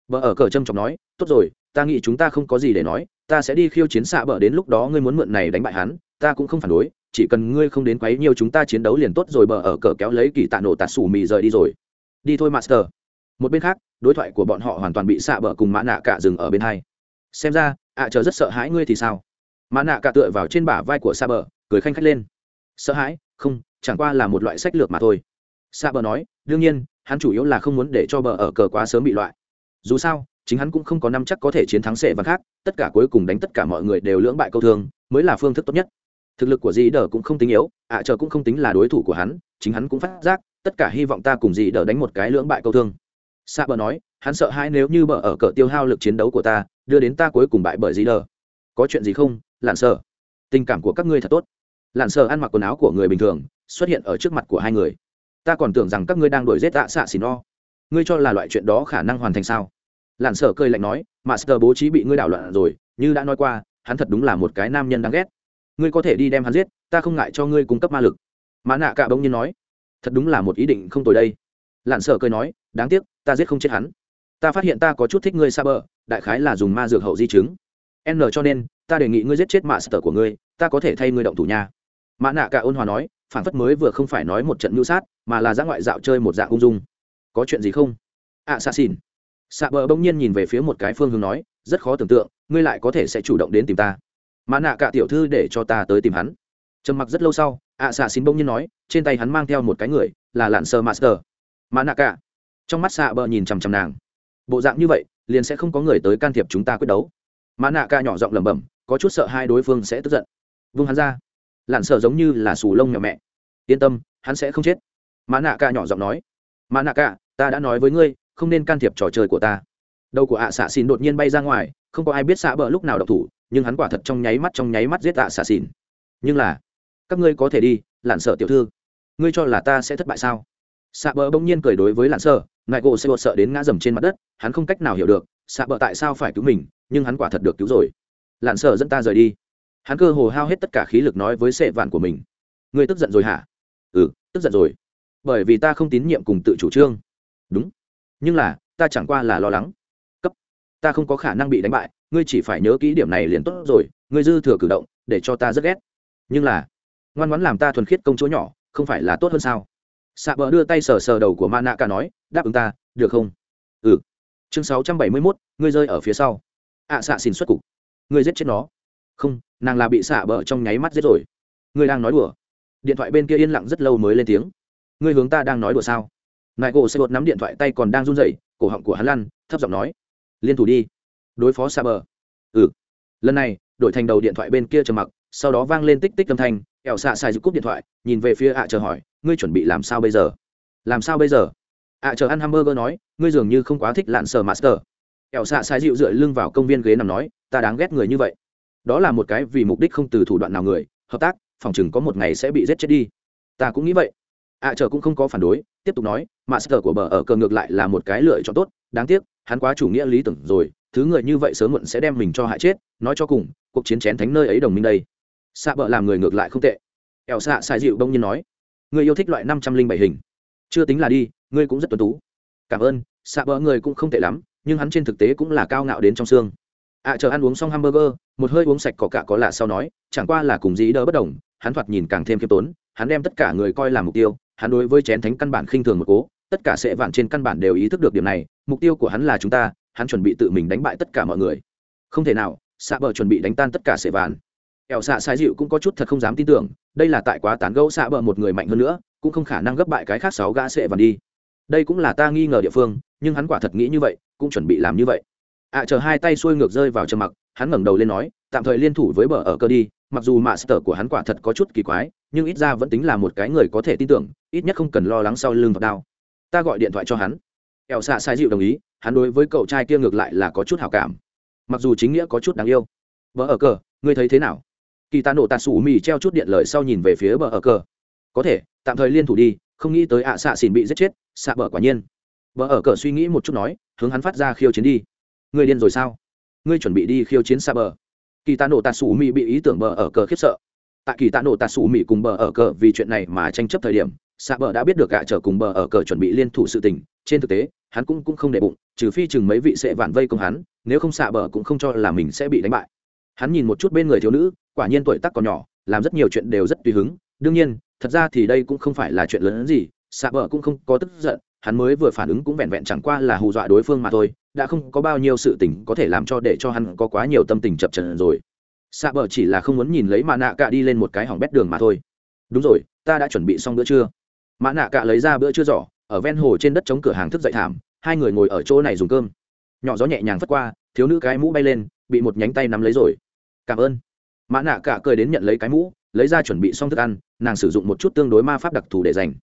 Vợ ở cờ trâm trọng nói. Tốt rồi ta nghĩ chúng ta không có gì để nói ta sẽ đi khiêu chiến xạ bờ đến lúc đó ngươi muốn mượn này đánh bại hắn ta cũng không phản đối chỉ cần ngươi không đến quấy nhiều chúng ta chiến đấu liền tốt rồi, bờ ở cờ kéo lấy kỳ tạ nổ tạt sủ mì rời đi rồi. Đi thôi, master. Một bên khác, đối thoại của bọn họ hoàn toàn bị xạ bờ cùng mã nạ cả dừng ở bên hai. Xem ra, ạ, chờ rất sợ hãi ngươi thì sao? Mã nạ cả tựa vào trên bả vai của xạ bờ, cười khanh khách lên. Sợ hãi? Không, chẳng qua là một loại sách lược mà thôi. Xạ bờ nói, đương nhiên, hắn chủ yếu là không muốn để cho bờ ở cờ quá sớm bị loại. Dù sao, chính hắn cũng không có năm chắc có thể chiến thắng sệ và khác, tất cả cuối cùng đánh tất cả mọi người đều lưỡng bại câu thương, mới là phương thức tốt nhất thực lực của dì đờ cũng không tính yếu ạ à, chờ cũng không tính là đối thủ của hắn chính hắn cũng phát giác tất cả hy vọng ta cùng dì đờ đánh một cái lưỡng bại câu thương. Sa bờ nói hắn sợ hãi nếu như bờ ở cờ tiêu hao lực chiến đấu của ta đưa đến ta cuối cùng bại bởi dì đờ. Có chuyện gì không lặn sợ tình cảm của các ngươi thật tốt. Lặn sợ ăn mặc quần áo của người bình thường xuất hiện ở trước mặt của hai người. Ta còn tưởng rằng các ngươi đang đuổi giết tạ xạ xì no. Ngươi cho là loại chuyện đó khả năng hoàn thành sao? Lặn sợ cơi lạnh nói master bố trí bị ngươi đảo loạn rồi như đã nói qua hắn thật đúng là một cái nam nhân đáng ghét ngươi có thể đi đem hắn giết, ta không ngại cho ngươi cung cấp ma lực. Mã nạ cả bỗng nhiên nói, thật đúng là một ý định không tồi đây. Lặn sợ cười nói, đáng tiếc, ta giết không chết hắn. Ta phát hiện ta có chút thích ngươi xa bờ đại khái là dùng ma dược hậu di chứng. N cho nên, ta đề nghị ngươi giết chết mạ sở của ngươi, ta có thể thay ngươi động thủ nha. Mã nạ cả ôn hòa nói phản phất mới vừa không phải nói một trận mưu sát, mà là ra ngoại dạo chơi một dạng ung dung. Có chuyện gì không? Ạ xa xỉn xạ bờ bỗng nhiên nhìn về phía một cái phương hướng nói, rất khó tưởng tượng, ngươi lại có thể sẽ chủ động đến tìm ta mà nạ cả tiểu thư để cho ta tới tìm hắn. Trầm mặc rất lâu sau, ạ xạ xin bỗng nhiên nói, trên tay hắn mang theo một cái người, là lặn sơ master. Mà nạ cả, trong mắt xạ bờ nhìn chằm chằm nàng. Bộ dạng như vậy, liền sẽ không có người tới can thiệp chúng ta quyết đấu. Mà nạ cả nhỏ giọng lẩm bẩm, có chút sợ hai đối phương sẽ tức giận. Vung hắn ra. Lặn sợ giống như là sù lông nhỏ mẹ. Yên tâm, hắn sẽ không chết. Mà nạ cả nhỏ giọng nói, mà nạ cả, ta đã nói với ngươi, không nên can thiệp trò chơi của ta. Đầu của ạ xạ xin đột nhiên bay ra ngoài, không có ai biết xạ bờ lúc nào độc thủ nhưng hắn quả thật trong nháy mắt trong nháy mắt giết tạ xà xỉn. Nhưng là, các ngươi có thể đi lặn sợ tiểu thư. Ngươi cho là ta sẽ thất bại sao? Xạ bờ bỗng nhiên cười đối với lặn sợ nại gỗ sẽ bột sợ đến ngã dầm trên mặt đất, hắn không cách nào hiểu được xạ bờ tại sao phải cứu mình, nhưng hắn quả thật được cứu rồi. Lặn sợ dẫn ta rời đi. Hắn cơ hồ hao hết tất cả khí lực nói với sệ vạn của mình. Ngươi tức giận rồi hả? Ừ tức giận rồi. Bởi vì ta không tín nhiệm cùng tự chủ trương. Đúng. Nhưng là, ta chẳng qua là lo lắng. Cấp. Ta không có khả năng bị đánh bại ngươi chỉ phải nhớ kỹ điểm này liền tốt rồi ngươi dư thừa cử động để cho ta rất ghét. Nhưng là ngoan ngoãn làm ta thuần khiết công chúa nhỏ không phải là tốt hơn sao? Xạ bờ đưa tay sờ sờ đầu của ma nạ cả nói đáp ứng ta được không? Ừ. Chương sáu trăm bảy mươi mốt ngươi rơi ở phía sau. Ạ à, xạ xin xuất cục. Ngươi giết chết nó. Không nàng là bị xạ bờ trong nháy mắt giết rồi. Ngươi đang nói đùa. Điện thoại bên kia yên lặng rất lâu mới lên tiếng. Ngươi hướng ta đang nói đùa sao? Nại gỗ sẽ bột nắm điện thoại tay còn đang run rẩy cổ họng của hắn lăn thấp giọng nói liên thủ đi đối phó xa bờ. Ừ. Lần này đổi thành đầu điện thoại bên kia trầm mặc, sau đó vang lên tích tích âm thanh ẹo xạ xài giúp cúp điện thoại, nhìn về phía ạ chờ hỏi, ngươi chuẩn bị làm sao bây giờ? Làm sao bây giờ? ạ chờ ăn hamburger nói, ngươi dường như không quá thích lạn sờ master. Ẹo xạ xài dịu dựa lưng vào công viên ghế nằm nói, ta đáng ghét người như vậy. Đó là một cái vì mục đích không từ thủ đoạn nào người, hợp tác, phòng chừng có một ngày sẽ bị giết chết đi. Ta cũng nghĩ vậy. ạ chờ cũng không có phản đối, tiếp tục nói, master của bờ ở cờ ngược lại là một cái lựa chọn tốt, đáng tiếc, hắn quá chủ nghĩa lý tưởng rồi thứ người như vậy sớm muộn sẽ đem mình cho hại chết, nói cho cùng, cuộc chiến chén thánh nơi ấy đồng minh đây. Xạ bợ làm người ngược lại không tệ. Ẻo xạ sai dịu đông nhiên nói, người yêu thích loại năm trăm linh bảy hình. Chưa tính là đi, ngươi cũng rất tuân tú. Cảm ơn, xạ bỡ người cũng không tệ lắm, nhưng hắn trên thực tế cũng là cao ngạo đến trong xương. Ạ chờ ăn uống xong hamburger, một hơi uống sạch có cả có lạ sau nói, chẳng qua là cùng dĩ đỡ bất đồng, hắn thoạt nhìn càng thêm khiêm tốn, hắn đem tất cả người coi là mục tiêu, hắn đối với chén thánh căn bản khinh thường một cố, tất cả sẽ vạn trên căn bản đều ý thức được điểm này, mục tiêu của hắn là chúng ta hắn chuẩn bị tự mình đánh bại tất cả mọi người. Không thể nào xạ bờ chuẩn bị đánh tan tất cả sệ vàn. ẻo xạ sai dịu cũng có chút thật không dám tin tưởng, đây là tại quá tán gẫu xạ bờ một người mạnh hơn nữa, cũng không khả năng gấp bại cái khác sáu gã sệ vàn đi. Đây cũng là ta nghi ngờ địa phương, nhưng hắn quả thật nghĩ như vậy, cũng chuẩn bị làm như vậy. Ạ chờ hai tay xuôi ngược rơi vào trầm mặc, hắn ngẩng đầu lên nói, tạm thời liên thủ với bờ ở cơ đi, mặc dù mạ sở của hắn quả thật có chút kỳ quái, nhưng ít ra vẫn tính là một cái người có thể tin tưởng, ít nhất không cần lo lắng sau lưng vật đao. Ta gọi điện thoại cho hắn. Ẻo xạ sai dịu đồng ý hắn đối với cậu trai kia ngược lại là có chút hào cảm. Mặc dù chính nghĩa có chút đáng yêu. Bờ ở cờ, ngươi thấy thế nào? Kỳ tạ nổ tạ sủ mì treo chút điện lời sau nhìn về phía bờ ở cờ. Có thể, tạm thời liên thủ đi, không nghĩ tới ạ xạ xỉn bị giết chết, xạ bờ quả nhiên. Bờ ở cờ suy nghĩ một chút nói, hướng hắn phát ra khiêu chiến đi. Ngươi điên rồi sao? Ngươi chuẩn bị đi khiêu chiến xạ bờ. Kỳ tạ nổ tạ sủ mì bị ý tưởng bờ ở cờ khiếp sợ. Tại kỳ tạ nổ tạ sủ mì cùng bờ ở cờ vì chuyện này mà tranh chấp thời điểm, xạ bờ đã biết được gạ trở cùng bờ ở cờ chuẩn bị liên thủ sự tình. Trên thực tế, hắn cũng cũng không để bụng trừ phi chừng mấy vị sẽ vạn vây công hắn, nếu không xạ bờ cũng không cho là mình sẽ bị đánh bại. Hắn nhìn một chút bên người thiếu nữ, quả nhiên tuổi tác còn nhỏ, làm rất nhiều chuyện đều rất tùy hứng. Đương nhiên, thật ra thì đây cũng không phải là chuyện lớn hơn gì, xạ bờ cũng không có tức giận, hắn mới vừa phản ứng cũng vẹn vẹn chẳng qua là hù dọa đối phương mà thôi, đã không có bao nhiêu sự tình có thể làm cho để cho hắn có quá nhiều tâm tình chập trần rồi. Xạ bờ chỉ là không muốn nhìn lấy mạ nạ cả đi lên một cái hỏng bét đường mà thôi. Đúng rồi, ta đã chuẩn bị xong bữa trưa. Mã nạ cạ lấy ra bữa trưa giỏ, ở ven hồ trên đất chống cửa hàng thức dậy thảm hai người ngồi ở chỗ này dùng cơm. Nhỏ gió nhẹ nhàng phất qua, thiếu nữ cái mũ bay lên, bị một nhánh tay nắm lấy rồi. Cảm ơn. Mã nạ cả cười đến nhận lấy cái mũ, lấy ra chuẩn bị xong thức ăn, nàng sử dụng một chút tương đối ma pháp đặc thù để dành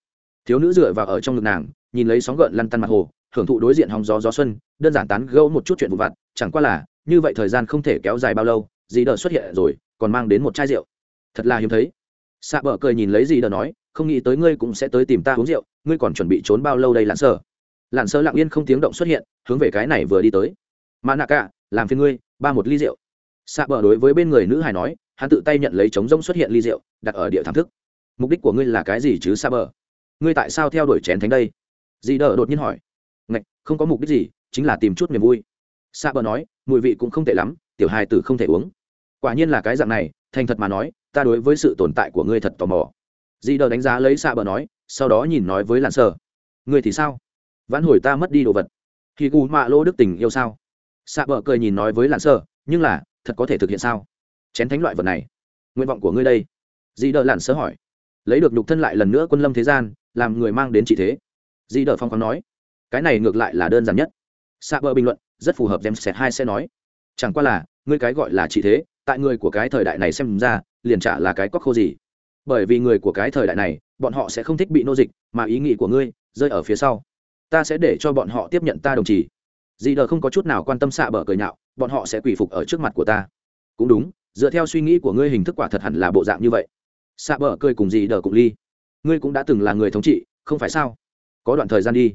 thiếu nữ dựa vào ở trong ngực nàng, nhìn lấy sóng gợn lăn tăn mặt hồ, hưởng thụ đối diện hòng gió gió xuân, đơn giản tán gẫu một chút chuyện vụ vặt, chẳng qua là, như vậy thời gian không thể kéo dài bao lâu, dì đờ xuất hiện rồi, còn mang đến một chai rượu. Thật là hiếm thấy. Xạ bờ cười nhìn lấy dì đờ nói, không nghĩ tới ngươi cũng sẽ tới tìm ta uống rượu, ngươi còn chuẩn bị trốn bao lâu đây lãn sở lặn sơ lặng yên không tiếng động xuất hiện, hướng về cái này vừa đi tới. Mà nạ cả làm phiền ngươi, ba một ly rượu. Xạ bờ đối với bên người nữ hài nói, hắn tự tay nhận lấy trống rông xuất hiện ly rượu, đặt ở địa thảm thức. Mục đích của ngươi là cái gì chứ xạ bờ ngươi tại sao theo đuổi chén thánh đây? Dì đờ đột nhiên hỏi. Ngạch, không có mục đích gì, chính là tìm chút niềm vui. Xạ bờ nói, mùi vị cũng không tệ lắm, tiểu hài tử không thể uống. Quả nhiên là cái dạng này, thành thật mà nói, ta đối với sự tồn tại của ngươi thật tò mò. Dì đờ đánh giá lấy xạ bờ nói, sau đó nhìn nói với lặn sơ. Ngươi thì sao? Vãn hồi ta mất đi đồ vật. Khi gù mạ lô đức tình yêu sao? Xạ bờ cười nhìn nói với làn sơ, nhưng là, thật có thể thực hiện sao? Chén thánh loại vật này, nguyện vọng của ngươi đây. Dì đỡ làn sơ hỏi. Lấy được nhục thân lại lần nữa quân lâm thế gian, làm người mang đến trị thế. Dì đỡ phong khoáng nói. Cái này ngược lại là đơn giản nhất. Xạ bờ bình luận, rất phù hợp james hai sẽ nói. Chẳng qua là, ngươi cái gọi là trị thế, tại người của cái thời đại này xem ra, liền trả là cái cóc khô gì. Bởi vì người của cái thời đại này, bọn họ sẽ không thích bị nô dịch, mà ý nghĩ của ngươi rơi ở phía sau ta sẽ để cho bọn họ tiếp nhận ta đồng chí dì đờ không có chút nào quan tâm xạ bờ cười nhạo, bọn họ sẽ quỳ phục ở trước mặt của ta. Cũng đúng, dựa theo suy nghĩ của ngươi hình thức quả thật hẳn là bộ dạng như vậy. Xạ bờ cười cùng dì đờ cùng ly. Ngươi cũng đã từng là người thống trị, không phải sao? Có đoạn thời gian đi.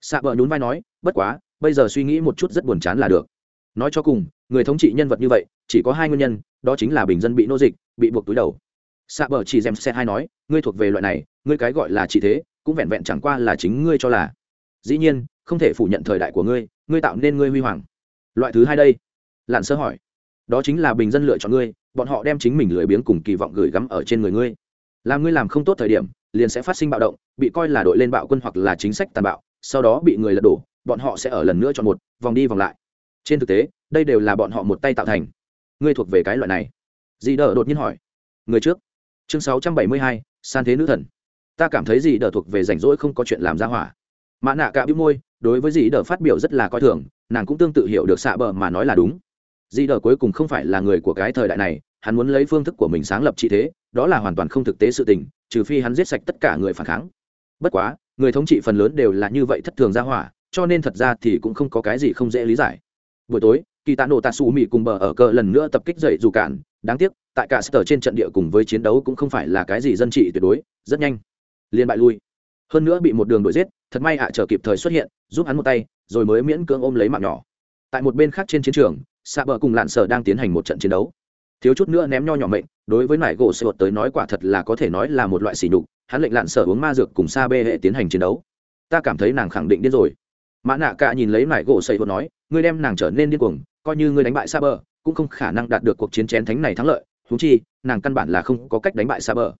Xạ bờ nhún vai nói, bất quá, bây giờ suy nghĩ một chút rất buồn chán là được. Nói cho cùng, người thống trị nhân vật như vậy, chỉ có hai nguyên nhân, đó chính là bình dân bị nô dịch, bị buộc túi đầu. Xạ bờ chỉ dèm xe hai nói, ngươi thuộc về loại này, ngươi cái gọi là chỉ thế, cũng vẹn vẹn chẳng qua là chính ngươi cho là dĩ nhiên, không thể phủ nhận thời đại của ngươi ngươi tạo nên ngươi huy hoàng. Loại thứ hai đây lặn sơ hỏi. Đó chính là bình dân lựa chọn ngươi, bọn họ đem chính mình lười biếng cùng kỳ vọng gửi gắm ở trên người ngươi. Làm ngươi làm không tốt thời điểm, liền sẽ phát sinh bạo động, bị coi là đội lên bạo quân hoặc là chính sách tàn bạo, sau đó bị người lật đổ, bọn họ sẽ ở lần nữa chọn một, vòng đi vòng lại. Trên thực tế, đây đều là bọn họ một tay tạo thành. Ngươi thuộc về cái loại này? Dì đờ đột nhiên hỏi. Người trước. Chương sáu trăm bảy mươi hai, san thế nữ thần. Ta cảm thấy dì đờ thuộc về rảnh rỗi không có chuyện làm ra hỏa mã nạ cả bĩu môi, đối với dì đờ phát biểu rất là coi thường, nàng cũng tương tự hiểu được xạ bờ mà nói là đúng. Dì đờ cuối cùng không phải là người của cái thời đại này, hắn muốn lấy phương thức của mình sáng lập trị thế, đó là hoàn toàn không thực tế sự tình, trừ phi hắn giết sạch tất cả người phản kháng. Bất quá, người thống trị phần lớn đều là như vậy thất thường ra hỏa, cho nên thật ra thì cũng không có cái gì không dễ lý giải. Buổi tối kỳ tạ nổ tạ xù mỹ cùng bờ ở cờ lần nữa tập kích dậy dù cản đáng tiếc, tại cả sở trên trận địa cùng với chiến đấu cũng không phải là cái gì dân trị tuyệt đối, rất nhanh liên bại lui. Hơn nữa bị một đường đuổi giết thật may ạ, chờ kịp thời xuất hiện, giúp hắn một tay, rồi mới miễn cưỡng ôm lấy mạng nhỏ. Tại một bên khác trên chiến trường xạ bờ cùng lạn sở đang tiến hành một trận chiến đấu. Thiếu chút nữa ném nho nhỏ mệnh, đối với nải gỗ sơ tới nói quả thật là có thể nói là một loại xỉ nhục, hắn lệnh lạn sở uống ma dược cùng xa bê hệ tiến hành chiến đấu. Ta cảm thấy nàng khẳng định điên rồi. Mã nạ cả nhìn lấy nải gỗ xây nói, ngươi đem nàng trở nên điên cuồng, coi như ngươi đánh bại xa bờ, cũng không khả năng đạt được cuộc chiến chén thánh này thắng lợi. Thú chi, nàng căn bản là không có cách đánh bại xa bờ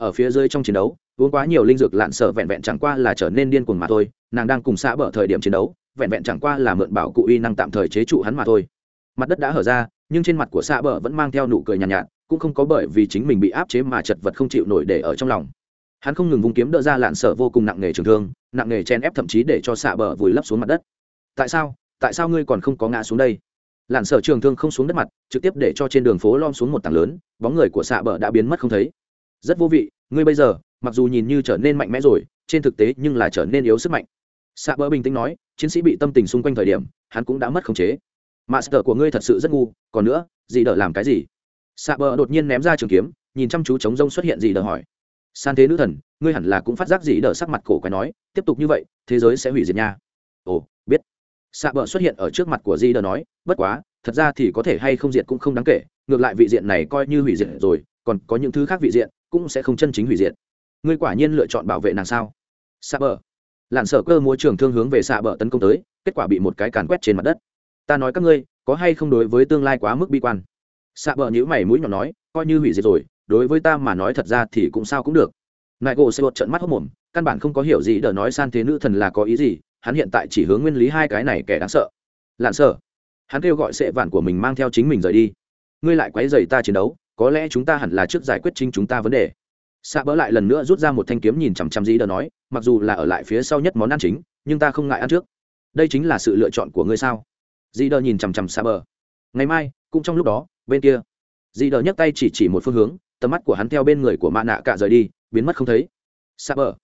ở phía dưới trong chiến đấu uống quá nhiều linh dược lạn sợ vẹn vẹn chẳng qua là trở nên điên cuồng mà thôi nàng đang cùng xã bờ thời điểm chiến đấu vẹn vẹn chẳng qua là mượn bảo cụ uy năng tạm thời chế trụ hắn mà thôi. Mặt đất đã hở ra nhưng trên mặt của xã bờ vẫn mang theo nụ cười nhàn nhạt, nhạt cũng không có bởi vì chính mình bị áp chế mà chật vật không chịu nổi để ở trong lòng. Hắn không ngừng vung kiếm đỡ ra lạn sở vô cùng nặng nề trường thương nặng nề chen ép thậm chí để cho xạ bờ vùi lấp xuống mặt đất. Tại sao? Tại sao ngươi còn không có ngã xuống đây? Lạn sở trường thương không xuống đất mặt trực tiếp để cho trên đường phố lom xuống một tảng lớn bóng người của xạ bờ đã biến mất không thấy rất vô vị, ngươi bây giờ, mặc dù nhìn như trở nên mạnh mẽ rồi, trên thực tế nhưng là trở nên yếu sức mạnh. Xạ bờ bình tĩnh nói, chiến sĩ bị tâm tình xung quanh thời điểm, hắn cũng đã mất khống chế. Master của ngươi thật sự rất ngu, còn nữa, dì đỡ làm cái gì? Xạ bờ đột nhiên ném ra trường kiếm, nhìn chăm chú chống rông xuất hiện dì đỡ hỏi. San thế nữ thần, ngươi hẳn là cũng phát giác dì đỡ sắc mặt cổ quái nói, tiếp tục như vậy, thế giới sẽ hủy diệt nha. Ồ, biết. Xạ bờ xuất hiện ở trước mặt của dì đỡ nói, bất quá, thật ra thì có thể hay không diệt cũng không đáng kể, ngược lại vị diện này coi như hủy diệt rồi, còn có những thứ khác vị diện cũng sẽ không chân chính hủy diệt. Ngươi quả nhiên lựa chọn bảo vệ nàng sao? Xạ bờ. Lặn sở cơ múa trường thương hướng về xạ bờ tấn công tới, kết quả bị một cái càn quét trên mặt đất. Ta nói các ngươi, có hay không đối với tương lai quá mức bi quan? Xạ bờ nhữ mày mũi nhỏ nói, coi như hủy diệt rồi, đối với ta mà nói thật ra thì cũng sao cũng được. Nại gỗ sẽ một trận mắt hốc mồm, căn bản không có hiểu gì đỡ nói san thế nữ thần là có ý gì, hắn hiện tại chỉ hướng nguyên lý hai cái này kẻ đáng sợ. Lặn sợ hắn kêu gọi sệ vạn của mình mang theo chính mình rời đi. Ngươi lại quấy dày ta chiến đấu có lẽ chúng ta hẳn là trước giải quyết chính chúng ta vấn đề. Xạ bỡ lại lần nữa rút ra một thanh kiếm nhìn chằm chằm dĩ đờ nói, mặc dù là ở lại phía sau nhất món ăn chính, nhưng ta không ngại ăn trước. Đây chính là sự lựa chọn của ngươi sao? Dĩ đờ nhìn chằm chằm xạ bờ ngày mai, cũng trong lúc đó, bên kia. Dĩ đờ nhấc tay chỉ chỉ một phương hướng, tầm mắt của hắn theo bên người của mạ nạ cạ rời đi, biến mất không thấy. Xạ bờ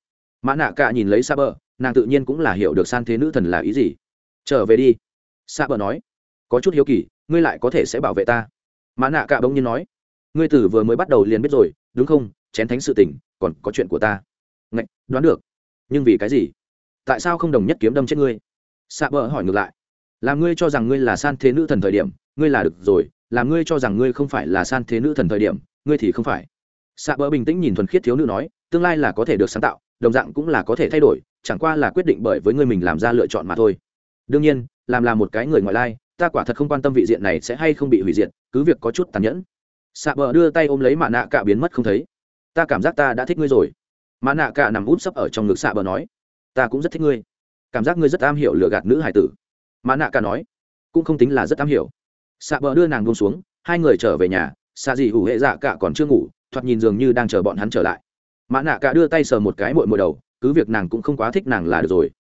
mã nạ cạ nhìn lấy xạ bờ nàng tự nhiên cũng là hiểu được san thế nữ thần là ý gì. Trở về đi xạ bờ nói. Có chút hiếu kỳ, ngươi lại có thể sẽ bảo vệ ta. Mã nạ cạ bỗng nhiên nói ngươi tử vừa mới bắt đầu liền biết rồi, đúng không? Chén thánh sự tình, còn có chuyện của ta. Ngạch, đoán được. Nhưng vì cái gì? Tại sao không đồng nhất kiếm đâm chết ngươi? Xạ bờ hỏi ngược lại. Làm ngươi cho rằng ngươi là san thế nữ thần thời điểm, ngươi là được rồi. Làm ngươi cho rằng ngươi không phải là san thế nữ thần thời điểm, ngươi thì không phải. Xạ bờ bình tĩnh nhìn thuần khiết thiếu nữ nói, tương lai là có thể được sáng tạo, đồng dạng cũng là có thể thay đổi, chẳng qua là quyết định bởi với ngươi mình làm ra lựa chọn mà thôi. Đương nhiên, làm là một cái người ngoại lai, ta quả thật không quan tâm vị diện này sẽ hay không bị hủy diệt, cứ việc có chút tàn nhẫn xạ bờ đưa tay ôm lấy mạ nạ cả biến mất không thấy. Ta cảm giác ta đã thích ngươi rồi. Mạ nạ cả nằm út sấp ở trong ngực xạ bờ nói, ta cũng rất thích ngươi. Cảm giác ngươi rất am hiểu lừa gạt nữ hải tử. Mạ nạ cả nói, cũng không tính là rất am hiểu. Xạ bờ đưa nàng buông xuống, hai người trở về nhà xạ dị hủ hệ dạ cả còn chưa ngủ, thoạt nhìn dường như đang chờ bọn hắn trở lại. Mã nạ cả đưa tay sờ một cái mội mội đầu, cứ việc nàng cũng không quá thích nàng là được rồi.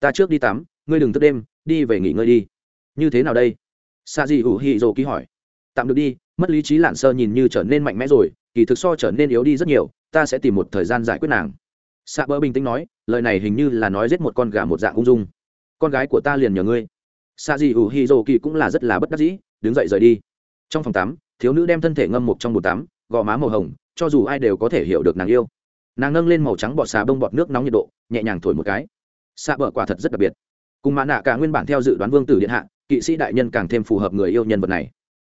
Ta trước đi tắm, ngươi đừng thức đêm, đi về nghỉ ngơi đi. Như thế nào đây? Xạ dị hủ hị dỗ ký hỏi. Tạm được đi mất lý trí lạn sơ nhìn như trở nên mạnh mẽ rồi, kỳ thực so trở nên yếu đi rất nhiều, ta sẽ tìm một thời gian giải quyết nàng. Xạ bỡ bình tĩnh nói, lời này hình như là nói giết một con gà một dạng ung dung. Con gái của ta liền nhờ ngươi. Xạ dị ủ hi dô kỳ cũng là rất là bất đắc dĩ, đứng dậy rời đi. Trong phòng tắm, thiếu nữ đem thân thể ngâm một trong bồn tắm, gò má màu hồng, cho dù ai đều có thể hiểu được nàng yêu. Nàng nâng lên màu trắng bọt xà bông bọt nước nóng nhiệt độ, nhẹ nhàng thổi một cái. Xạ bờ quả thật rất đặc biệt. Cùng mã nạ cả nguyên bản theo dự đoán vương tử điện hạ, kỵ sĩ đại nhân càng thêm phù hợp người yêu nhân vật này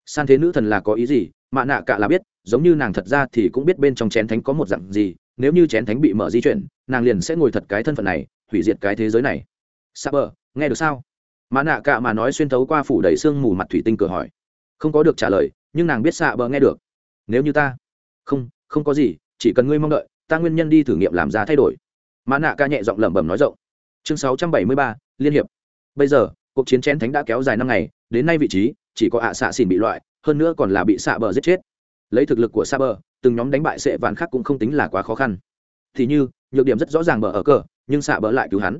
san thế nữ thần là có ý gì mạ nạ cả là biết, giống như nàng thật ra thì cũng biết bên trong chén thánh có một dạng gì, nếu như chén thánh bị mở di chuyển, nàng liền sẽ ngồi thật cái thân phận này, hủy diệt cái thế giới này. Sa bờ, nghe được sao? Mạ nạ cả mà nói xuyên thấu qua phủ đầy sương mù mặt thủy tinh cửa hỏi. Không có được trả lời, nhưng nàng biết xạ bờ nghe được. Nếu như ta, không không có gì, chỉ cần ngươi mong đợi, ta nguyên nhân đi thử nghiệm làm ra thay đổi. Mã nạ ca nhẹ giọng lẩm bẩm nói rộng. Chương sáu trăm bảy mươi ba, liên hiệp. Bây giờ, cuộc chiến chén thánh đã kéo dài năm ngày, đến nay vị trí chỉ có ạ xạ xỉn bị loại, hơn nữa còn là bị xạ bờ giết chết. Lấy thực lực của xạ bờ, từng nhóm đánh bại sệ vạn khác cũng không tính là quá khó khăn. Thì như, nhược điểm rất rõ ràng bờ ở cờ, nhưng xạ bờ lại cứu hắn.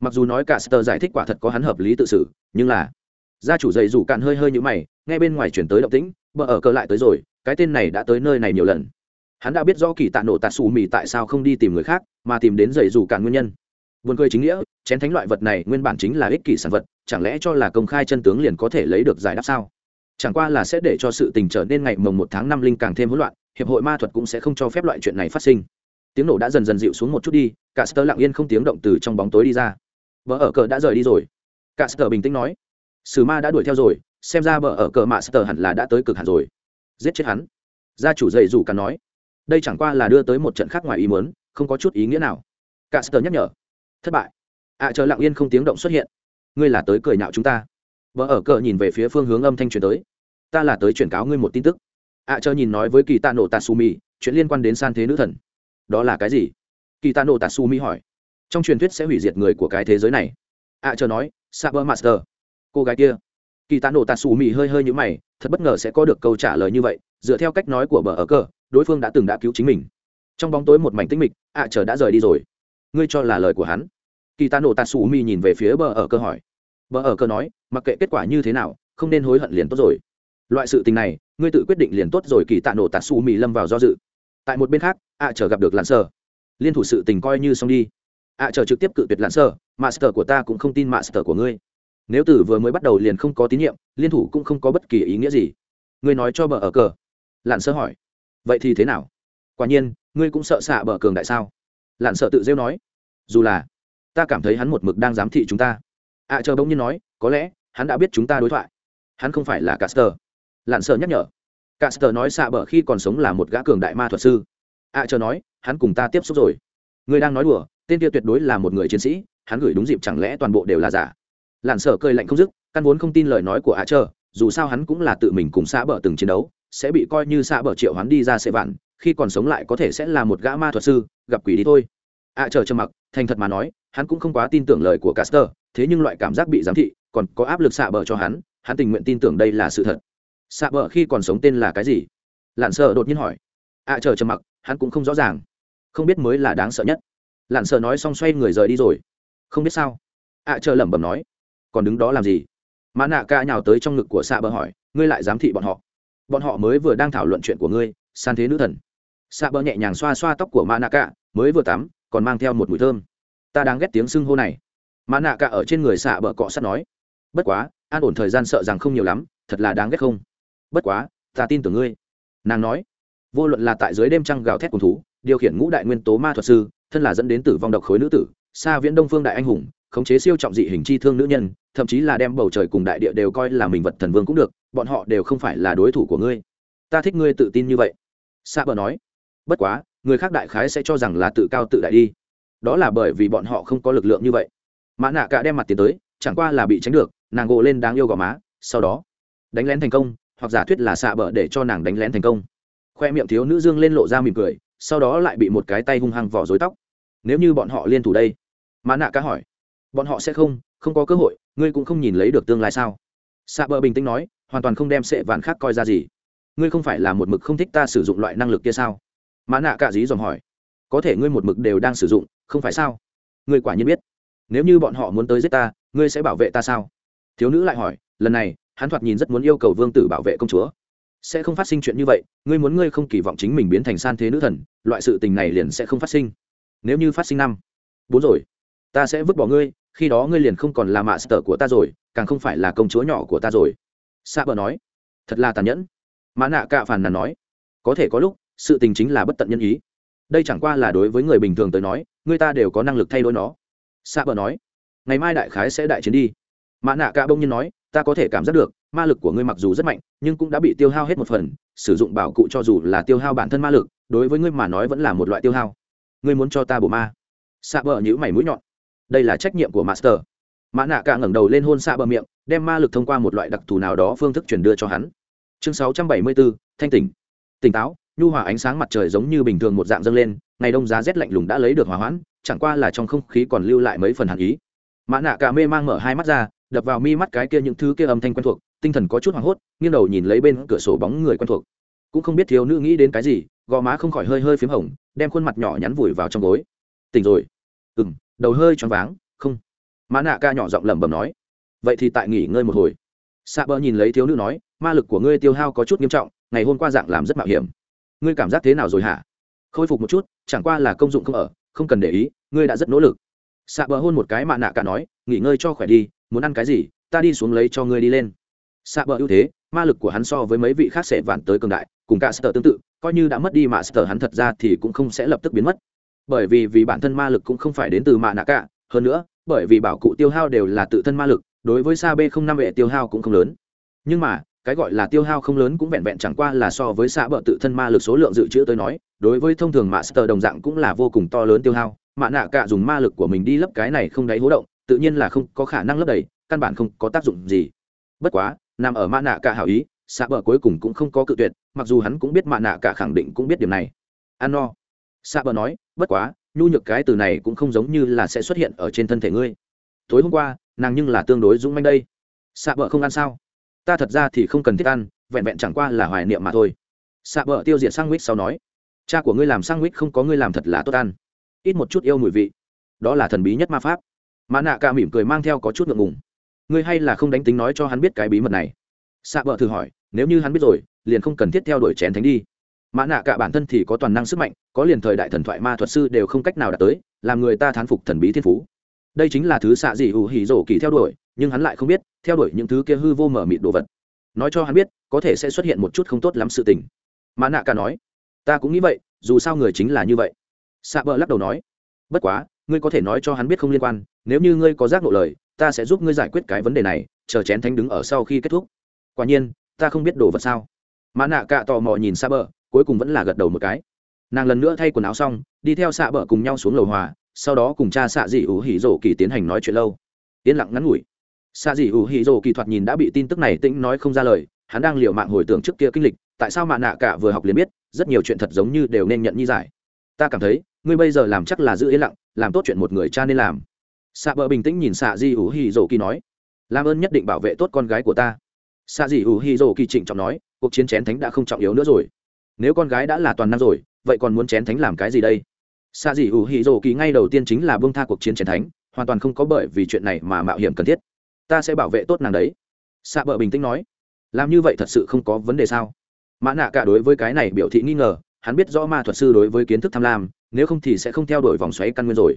Mặc dù nói cả sơ giải thích quả thật có hắn hợp lý tự xử, nhưng là, gia chủ dạy rủ cạn hơi hơi như mày, nghe bên ngoài chuyển tới động tĩnh, bờ ở cờ lại tới rồi, cái tên này đã tới nơi này nhiều lần. Hắn đã biết rõ kỳ tạ nổ tạ xù mì tại sao không đi tìm người khác, mà tìm đến dạy rủ cạn nguyên nhân. Buồn cười chính nghĩa, chén thánh loại vật này nguyên bản chính là ích kỷ sản vật, chẳng lẽ cho là công khai chân tướng liền có thể lấy được giải đáp sao? Chẳng qua là sẽ để cho sự tình trở nên ngày mồng một tháng năm linh càng thêm hỗn loạn, hiệp hội ma thuật cũng sẽ không cho phép loại chuyện này phát sinh. Tiếng nổ đã dần dần dịu xuống một chút đi, cả Caster lặng yên không tiếng động từ trong bóng tối đi ra. Vợ ở cờ đã rời đi rồi. Cả Caster bình tĩnh nói, Sử ma đã đuổi theo rồi, xem ra vợ ở cờ mạ Caster hẳn là đã tới cực hạn rồi. Giết chết hắn. Gia chủ dậy rủ cả nói, đây chẳng qua là đưa tới một trận khác ngoài ý muốn, không có chút ý nghĩa nào. Cả Caster nhắc nhở, thất bại. Ạ à, chờ lặng yên không tiếng động xuất hiện. Ngươi là tới cười nhạo chúng ta. Vợ ở cờ nhìn về phía phương hướng âm thanh truyền tới. Ta là tới chuyển cáo ngươi một tin tức. Ạ à, chờ nhìn nói với kỳ tạ nổ tatsumi chuyện liên quan đến san thế nữ thần. Đó là cái gì? Kỳ tạ nổ tatsumi hỏi. Trong truyền thuyết sẽ hủy diệt người của cái thế giới này. Ạ à, chờ nói saber master. Cô gái kia. Kỳ tạ nổ tatsumi hơi hơi như mày thật bất ngờ sẽ có được câu trả lời như vậy. Dựa theo cách nói của bờ ở cờ đối phương đã từng đã cứu chính mình. Trong bóng tối một mảnh tĩnh mịch ạ chờ đã rời đi rồi ngươi cho là lời của hắn? Kỳ tạ nổ tạ xù mi nhìn về phía bờ ở cơ hỏi. Bờ ở cơ nói, mặc kệ kết quả như thế nào, không nên hối hận liền tốt rồi. Loại sự tình này, ngươi tự quyết định liền tốt rồi, kỳ tạ nổ tạ xù mi lâm vào do dự. Tại một bên khác, ạ chờ gặp được lặn sơ. Liên thủ sự tình coi như xong đi. Ạ chờ trực tiếp cự tuyệt lặn sơ, master của ta cũng không tin master của ngươi. Nếu từ vừa mới bắt đầu liền không có tín nhiệm, liên thủ cũng không có bất kỳ ý nghĩa gì. Ngươi nói cho bờ ở cờ lặn sơ hỏi. Vậy thì thế nào? Quả nhiên, ngươi cũng sợ xạ bờ cường đại sao? Lặn sợ tự rêu nói dù là ta cảm thấy hắn một mực đang giám thị chúng ta. Ạ à, chờ bỗng nhiên nói có lẽ hắn đã biết chúng ta đối thoại. Hắn không phải là caster. Lặn sợ nhắc nhở. Caster nói xạ bờ khi còn sống là một gã cường đại ma thuật sư. Ạ à, chờ nói hắn cùng ta tiếp xúc rồi. Người đang nói đùa tên kia tuyệt đối là một người chiến sĩ hắn gửi đúng dịp chẳng lẽ toàn bộ đều là giả? Lặn sợ cơi lạnh không dứt căn vốn không tin lời nói của ạ chờ dù sao hắn cũng là tự mình cùng xã bờ từng chiến đấu sẽ bị coi như xạ bờ triệu hắn đi ra sẽ vạn, khi còn sống lại có thể sẽ là một gã ma thuật sư, gặp quỷ đi thôi. Ạ chờ trầm mặc, thành thật mà nói, hắn cũng không quá tin tưởng lời của caster, thế nhưng loại cảm giác bị giám thị, còn có áp lực xạ bờ cho hắn hắn tình nguyện tin tưởng đây là sự thật. Xạ bờ khi còn sống tên là cái gì? Lặn sợ đột nhiên hỏi. Ạ chờ trầm mặc, hắn cũng không rõ ràng. Không biết mới là đáng sợ nhất. Lặn sợ nói xong xoay người rời đi rồi. Không biết sao. Ạ chờ, lẩm bẩm nói. Còn đứng đó làm gì? Mã nạ ca nhào tới trong ngực của xạ bờ hỏi, ngươi lại giám thị bọn họ bọn họ mới vừa đang thảo luận chuyện của ngươi san thế nữ thần. Xạ bờ nhẹ nhàng xoa xoa tóc của mã nạ cạ, mới vừa tắm còn mang theo một mùi thơm. Ta đang ghét tiếng sưng hô này. Mã nạ cạ ở trên người xạ bờ cọ sắt nói. Bất quá an ổn thời gian sợ rằng không nhiều lắm thật là đáng ghét không? Bất quá ta tin tưởng ngươi. Nàng nói. Vô luận là tại dưới đêm trăng gào thét cùng thú điều khiển ngũ đại nguyên tố ma thuật sư thân là dẫn đến tử vong độc khối nữ tử xa viễn đông phương đại anh hùng khống chế siêu trọng dị hình chi thương nữ nhân thậm chí là đem bầu trời cùng đại địa đều coi là mình vật thần vương cũng được bọn họ đều không phải là đối thủ của ngươi. Ta thích ngươi tự tin như vậy. Sa bờ nói. Bất quá, người khác đại khái sẽ cho rằng là tự cao tự đại đi. Đó là bởi vì bọn họ không có lực lượng như vậy. Mã nạ cả đem mặt tiến tới, chẳng qua là bị tránh được, nàng gộ lên đáng yêu gò má, sau đó, đánh lén thành công, hoặc giả thuyết là xạ bờ để cho nàng đánh lén thành công. Khoe miệng thiếu nữ dương lên lộ ra mỉm cười, sau đó lại bị một cái tay hung hăng vỏ dối tóc. Nếu như bọn họ liên thủ đây? Mã nạ cả hỏi. Bọn họ sẽ không không có cơ hội, ngươi cũng không nhìn lấy được tương lai sao? Xạ bờ bình tĩnh nói hoàn toàn không đem sệ vạn khác coi ra gì. Ngươi không phải là một mực không thích ta sử dụng loại năng lực kia sao? Mã nạ cả dí dòm hỏi. Có thể ngươi một mực đều đang sử dụng, không phải sao? Ngươi quả nhiên biết. Nếu như bọn họ muốn tới giết ta, ngươi sẽ bảo vệ ta sao? Thiếu nữ lại hỏi, lần này, hắn thoạt nhìn rất muốn yêu cầu vương tử bảo vệ công chúa. Sẽ không phát sinh chuyện như vậy, ngươi muốn ngươi không kỳ vọng chính mình biến thành san thế nữ thần, loại sự tình này liền sẽ không phát sinh. Nếu như phát sinh năm, bốn rồi, ta sẽ vứt bỏ ngươi, khi đó ngươi liền không còn là mạ sở của ta rồi, càng không phải là công chúa nhỏ của ta rồi. Sạ bờ nói, thật là tàn nhẫn. Mã nạ cạ phàn nàn nói, có thể có lúc, sự tình chính là bất tận nhân ý. Đây chẳng qua là đối với người bình thường tới nói, người ta đều có năng lực thay đổi nó. Sạ bờ nói, ngày mai đại khái sẽ đại chiến đi. Mã nạ cạ bông nhiên nói, ta có thể cảm giác được, ma lực của ngươi mặc dù rất mạnh, nhưng cũng đã bị tiêu hao hết một phần, sử dụng bảo cụ cho dù là tiêu hao bản thân ma lực, đối với ngươi mà nói vẫn là một loại tiêu hao. Ngươi muốn cho ta bổ ma? Xạ bờ nhữ mày mũi nhọn, đây là trách nhiệm của master. Mã nạ cả ngẩng đầu lên hôn xạ bờ miệng đem ma lực thông qua một loại đặc thù nào đó phương thức truyền đưa cho hắn. Chương 674, thanh tỉnh. Tỉnh táo nhu hòa ánh sáng mặt trời giống như bình thường một dạng dâng lên ngày đông giá rét lạnh lùng đã lấy được hòa hoãn chẳng qua là trong không khí còn lưu lại mấy phần hàn ý. Mã nạ cả mê mang mở hai mắt ra đập vào mi mắt cái kia những thứ kia âm thanh quen thuộc tinh thần có chút hoảng hốt nghiêng đầu nhìn lấy bên cửa sổ bóng người quen thuộc. Cũng không biết thiếu nữ nghĩ đến cái gì gò má không khỏi hơi hơi p h í m hồng đem khuôn mặt nhỏ nhắn vùi vào trong gối. Tỉnh rồi. Ừ m đầu hơi choáng váng không. Mã nạ ca nhỏ giọng lẩm bẩm nói vậy thì tại nghỉ ngơi một hồi. Xạ bờ nhìn lấy thiếu nữ nói, ma lực của ngươi tiêu hao có chút nghiêm trọng, ngày hôm qua dạng làm rất mạo hiểm. Ngươi cảm giác thế nào rồi hả? Khôi phục một chút, chẳng qua là công dụng không ở, không cần để ý, ngươi đã rất nỗ lực. Xạ bờ hôn một cái mạ nạ cả nói, nghỉ ngơi cho khỏe đi, muốn ăn cái gì, ta đi xuống lấy cho ngươi đi lên. Xạ bờ ưu thế, ma lực của hắn so với mấy vị khác sẽ vản tới cường đại, cùng cả sở tương tự, coi như đã mất đi mạ sở hắn thật ra thì cũng không sẽ lập tức biến mất. Bởi vì vì bản thân ma lực cũng không phải đến từ mạ nạ cả, hơn nữa, bởi vì bảo cụ tiêu hao đều là tự thân ma lực đối với sa b không năm vệ tiêu hao cũng không lớn. Nhưng mà, cái gọi là tiêu hao không lớn cũng vẹn vẹn chẳng qua là so với xa bờ tự thân ma lực số lượng dự trữ tới nói, đối với thông thường mạ đồng dạng cũng là vô cùng to lớn tiêu hao. Mạ nạ cả dùng ma lực của mình đi lấp cái này không đáy hố động, tự nhiên là không có khả năng lấp đầy, căn bản không có tác dụng gì. Bất quá, nằm ở mạ nạ cả hảo ý xạ bờ cuối cùng cũng không có cự tuyệt, mặc dù hắn cũng biết mạ nạ cả khẳng định cũng biết điểm này. Ăn no. Xạ bờ nói, bất quá, nhu nhược cái từ này cũng không giống như là sẽ xuất hiện ở trên thân thể ngươi. Tối hôm qua nàng nhưng là tương đối dũng manh đây. Xạ bờ không ăn sao? Ta thật ra thì không cần thiết ăn, vẹn vẹn chẳng qua là hoài niệm mà thôi. Xạ bờ tiêu diệt sang mít sau nói, cha của ngươi làm sang mít không có ngươi làm thật là tốt ăn. Ít một chút yêu mùi vị. Đó là thần bí nhất ma pháp. Mã nạ cả mỉm cười mang theo có chút ngượng ngùng. Ngươi hay là không đánh tính nói cho hắn biết cái bí mật này. Xạ bờ thử hỏi, nếu như hắn biết rồi, liền không cần thiết theo đuổi chén thánh đi. Mã nạ cả bản thân thì có toàn năng sức mạnh, có liền thời đại thần thoại ma thuật sư đều không cách nào đạt tới, làm người ta thán phục thần bí thiên phú đây chính là thứ xạ dị ủ hỉ rổ kỳ theo đuổi, nhưng hắn lại không biết, theo đuổi những thứ kia hư vô mở mịt đồ vật. Nói cho hắn biết, có thể sẽ xuất hiện một chút không tốt lắm sự tình. Mã nạ cả nói, ta cũng nghĩ vậy, dù sao người chính là như vậy. Xạ bờ lắc đầu nói, bất quá, ngươi có thể nói cho hắn biết không liên quan, nếu như ngươi có giác ngộ lời, ta sẽ giúp ngươi giải quyết cái vấn đề này, chờ chén thánh đứng ở sau khi kết thúc. Quả nhiên, ta không biết đồ vật sao. Mã nạ Cả tò mò nhìn xạ bờ, cuối cùng vẫn là gật đầu một cái. Nàng lần nữa thay quần áo xong, đi theo xạ bờ cùng nhau xuống lầu hòa sau đó cùng cha xạ dị ủ hỉ rổ kỳ tiến hành nói chuyện lâu. Yên lặng ngắn ngủi. Xạ dị ủ hỉ rổ kỳ thoạt nhìn đã bị tin tức này tĩnh nói không ra lời, hắn đang liều mạng hồi tưởng trước kia kinh lịch, tại sao mạ nạ cả vừa học liền biết, rất nhiều chuyện thật giống như đều nên nhận như giải. Ta cảm thấy, ngươi bây giờ làm chắc là giữ yên lặng, làm tốt chuyện một người cha nên làm. Xạ bờ bình tĩnh nhìn xạ di ủ hỉ dỗ kỳ nói, làm ơn nhất định bảo vệ tốt con gái của ta. Xạ di ủ hỉ dỗ kỳ trịnh trọng nói, cuộc chiến chén thánh đã không trọng yếu nữa rồi. Nếu con gái đã là toàn năng rồi, vậy còn muốn chén thánh làm cái gì đây? Xạ dị ủ hì dỗ kỳ ngay đầu tiên chính là bông tha cuộc chiến chiến thánh, hoàn toàn không có bởi vì chuyện này mà mạo hiểm cần thiết. Ta sẽ bảo vệ tốt nàng đấy. Xạ bờ bình tĩnh nói. Làm như vậy thật sự không có vấn đề sao? Mã nạ cả đối với cái này biểu thị nghi ngờ, hắn biết rõ ma thuật sư đối với kiến thức tham lam, nếu không thì sẽ không theo đuổi vòng xoáy căn nguyên rồi.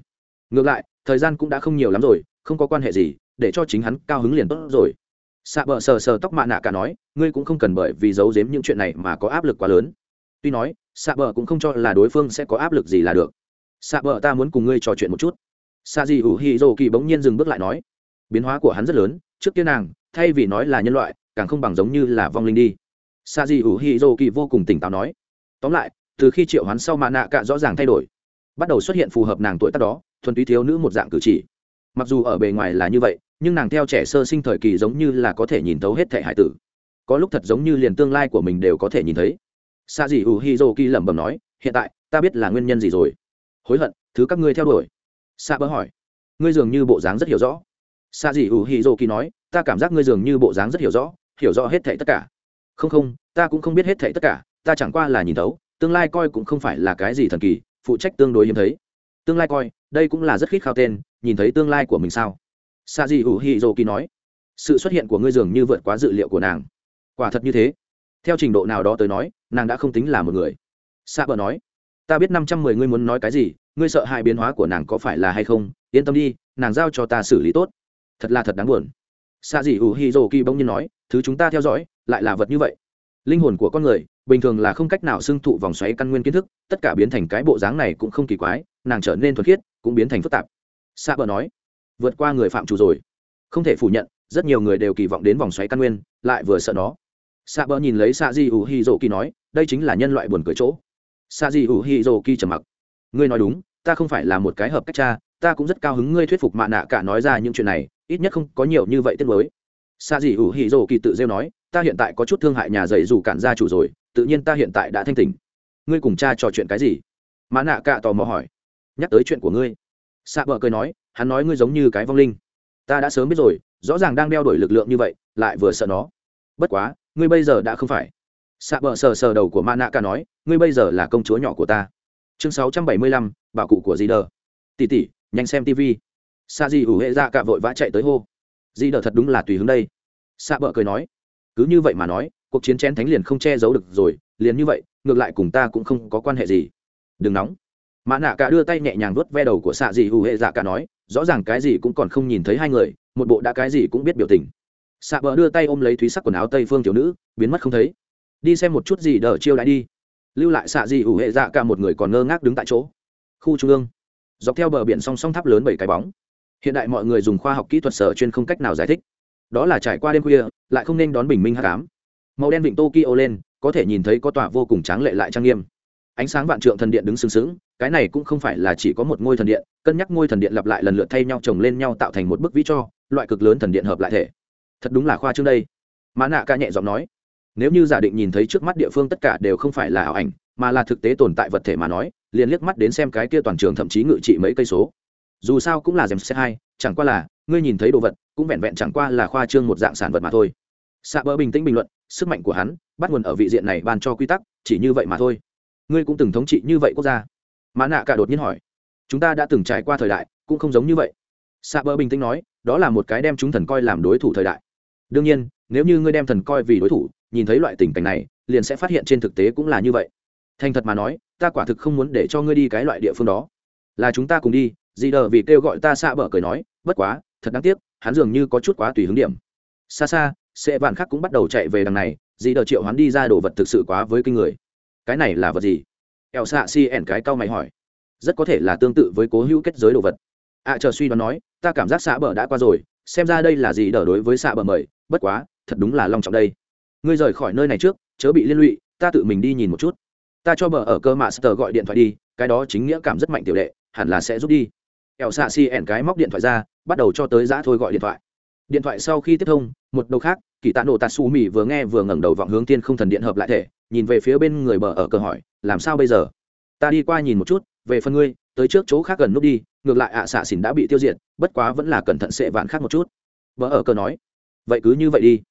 Ngược lại, thời gian cũng đã không nhiều lắm rồi, không có quan hệ gì, để cho chính hắn cao hứng liền tốt rồi. Xạ bờ sờ sờ tóc mạ nạ cả nói, ngươi cũng không cần bởi vì giấu giếm những chuyện này mà có áp lực quá lớn. Tuy nói, xạ bờ cũng không cho là đối phương sẽ có áp lực gì là được xạ bờ ta muốn cùng ngươi trò chuyện một chút. Xạ dị ủ hì dô kỳ bỗng nhiên dừng bước lại nói, biến hóa của hắn rất lớn, trước kia nàng, thay vì nói là nhân loại, càng không bằng giống như là vong linh đi. Xạ dị ủ hì dô kỳ vô cùng tỉnh táo nói, tóm lại, từ khi triệu hắn sau mạ nạ cả rõ ràng thay đổi, bắt đầu xuất hiện phù hợp nàng tuổi tác đó, thuần túy thiếu nữ một dạng cử chỉ. Mặc dù ở bề ngoài là như vậy, nhưng nàng theo trẻ sơ sinh thời kỳ giống như là có thể nhìn thấu hết thể hải tử. Có lúc thật giống như liền tương lai của mình đều có thể nhìn thấy. Sa dì hi dô ki lẩm bẩm nói, hiện tại, ta biết là nguyên nhân gì rồi hối hận, thứ các ngươi theo đuổi. Sa bỡ hỏi. Ngươi dường như bộ dáng rất hiểu rõ. Sa ủ hì dô kỳ nói, ta cảm giác ngươi dường như bộ dáng rất hiểu rõ hiểu rõ hết thảy tất cả. Không không, ta cũng không biết hết thảy tất cả, ta chẳng qua là nhìn thấu, tương lai coi cũng không phải là cái gì thần kỳ, phụ trách tương đối hiếm thấy. Tương lai coi, đây cũng là rất khít khao tên, nhìn thấy tương lai của mình sao? Sa di ủ hi dô kỳ nói, sự xuất hiện của ngươi dường như vượt quá dự liệu của nàng. Quả thật như thế. Theo trình độ nào đó tới nói, nàng đã không tính là một người. Sa bờ nói ta biết năm trăm mười ngươi muốn nói cái gì, ngươi sợ hãi biến hóa của nàng có phải là hay không? Yên tâm đi, nàng giao cho ta xử lý tốt. Thật là thật đáng buồn. Sa di ủ hi dô kỳ bỗng nhiên nói, thứ chúng ta theo dõi, lại là vật như vậy. Linh hồn của con người, bình thường là không cách nào xưng thụ vòng xoáy căn nguyên kiến thức, tất cả biến thành cái bộ dáng này cũng không kỳ quái, nàng trở nên thuật khiết, cũng biến thành phức tạp. Sa bờ nói, vượt qua người phạm chủ rồi. Không thể phủ nhận, rất nhiều người đều kỳ vọng đến vòng xoáy căn nguyên, lại vừa sợ nó. Sa bờ nhìn lấy sa di ủ hi dô kỳ nói, đây chính là nhân loại buồn cười chỗ sa di ủ hi dô kỳ trầm mặc. Ngươi nói đúng, ta không phải là một cái hợp cách cha, ta cũng rất cao hứng ngươi thuyết phục mạ nạ cả nói ra những chuyện này, ít nhất không có nhiều như vậy tiết mới sa di ủ hi dô kỳ tự rêu nói, ta hiện tại có chút thương hại nhà dạy dù cản gia chủ rồi, tự nhiên ta hiện tại đã thanh tỉnh. Ngươi cùng cha trò chuyện cái gì? Mã nạ cạ tò mò hỏi. Nhắc tới chuyện của ngươi. Xạ vợ cười nói, hắn nói ngươi giống như cái vong linh. Ta đã sớm biết rồi, rõ ràng đang đeo đổi lực lượng như vậy, lại vừa sợ nó. Bất quá, ngươi bây giờ đã không phải xạ bờ sờ sờ đầu của mã nạ Cả nói, ngươi bây giờ là công chúa nhỏ của ta. Chương sáu trăm bảy mươi lăm bảo cụ của dì đờ tỉ tỉ nhanh xem tv sa di ủ hệ ra dạ Cả vội vã chạy tới hô. Dì đờ thật đúng là tùy hướng đây. Xạ bờ cười nói. Cứ như vậy mà nói, cuộc chiến chén thánh liền không che giấu được rồi, liền như vậy, ngược lại cùng ta cũng không có quan hệ gì. Đừng nóng. Mã nạ cả đưa tay nhẹ nhàng vuốt ve đầu của xạ dị hù hệ dạ cả nói, rõ ràng cái gì cũng còn không nhìn thấy hai người, một bộ đã cái gì cũng biết biểu tình. Xạ bờ đưa tay ôm lấy thúy sắc quần áo tây phương thiếu nữ, biến mất không thấy đi xem một chút gì đỡ chiêu lại đi. Lưu lại xạ dị ủ hệ dạ cả một người còn ngơ ngác đứng tại chỗ. Khu trung ương. Dọc theo bờ biển song song tháp lớn bảy cái bóng. Hiện đại mọi người dùng khoa học kỹ thuật sở chuyên không cách nào giải thích. Đó là trải qua đêm khuya, lại không nên đón bình minh h tám màu đen vịnh tokyo lên, có thể nhìn thấy có tòa vô cùng tráng lệ lại trang nghiêm. Ánh sáng vạn trượng thần điện đứng sừng sững, cái này cũng không phải là chỉ có một ngôi thần điện, cân nhắc ngôi thần điện lặp lại lần lượt thay nhau chồng lên nhau tạo thành một bức vĩ cho, loại cực lớn thần điện hợp lại thể. Thật đúng là khoa trước đây. Mã nạ ca nhẹ giọng nói nếu như giả định nhìn thấy trước mắt địa phương tất cả đều không phải là ảo ảnh, mà là thực tế tồn tại vật thể mà nói, liền liếc mắt đến xem cái kia toàn trường thậm chí ngự trị mấy cây số. Dù sao cũng là dèm xe hai, chẳng qua là, ngươi nhìn thấy đồ vật, cũng vẹn vẹn chẳng qua là khoa trương một dạng sản vật mà thôi. Xạ bỡ bình tĩnh bình luận, sức mạnh của hắn, bắt nguồn ở vị diện này ban cho quy tắc, chỉ như vậy mà thôi. Ngươi cũng từng thống trị như vậy quốc gia? Mã nạ cả đột nhiên hỏi. Chúng ta đã từng trải qua thời đại, cũng không giống như vậy. Xạ bỡ bình tĩnh nói, đó là một cái đem chúng thần coi làm đối thủ thời đại. Đương nhiên, nếu như ngươi đem thần coi vì đối thủ nhìn thấy loại tình cảnh này liền sẽ phát hiện trên thực tế cũng là như vậy. Thành thật mà nói ta quả thực không muốn để cho ngươi đi cái loại địa phương đó. Là chúng ta cùng đi dì đờ vì kêu gọi ta xạ bờ cười nói bất quá thật đáng tiếc hắn dường như có chút quá tùy hứng điểm. Xa xa sẽ vạn khác cũng bắt đầu chạy về đằng này dì đờ triệu hắn đi ra đồ vật thực sự quá với kinh người. Cái này là vật gì? Eo xạ si ẻn cái cau mày hỏi. Rất có thể là tương tự với cố hữu kết giới đồ vật. Ạ à, chờ suy đoán nói ta cảm giác xạ bờ đã qua rồi xem ra đây là gì đỡ đối với xạ bờ mời bất quá thật đúng là long trọng đây ngươi rời khỏi nơi này trước, chớ bị liên lụy, ta tự mình đi nhìn một chút. Ta cho bờ ở cơ mạ sờ gọi điện thoại đi, cái đó chính nghĩa cảm rất mạnh tiểu đệ, hẳn là sẽ rút đi. Ẻo xạ xì ẻn cái móc điện thoại ra, bắt đầu cho tới giã thôi gọi điện thoại. Điện thoại sau khi tiếp thông, một đầu khác, kỳ tạ nổ tạt xù mì vừa nghe vừa ngẩng đầu vọng hướng tiên không thần điện hợp lại thể, nhìn về phía bên người bờ ở cờ hỏi, làm sao bây giờ? Ta đi qua nhìn một chút, về phần ngươi, tới trước chỗ khác gần nút đi, ngược lại ạ à xạ xỉn đã bị tiêu diệt, bất quá vẫn là cẩn thận sệ vạn khác một chút. Vợ ở cờ nói, vậy cứ như vậy đi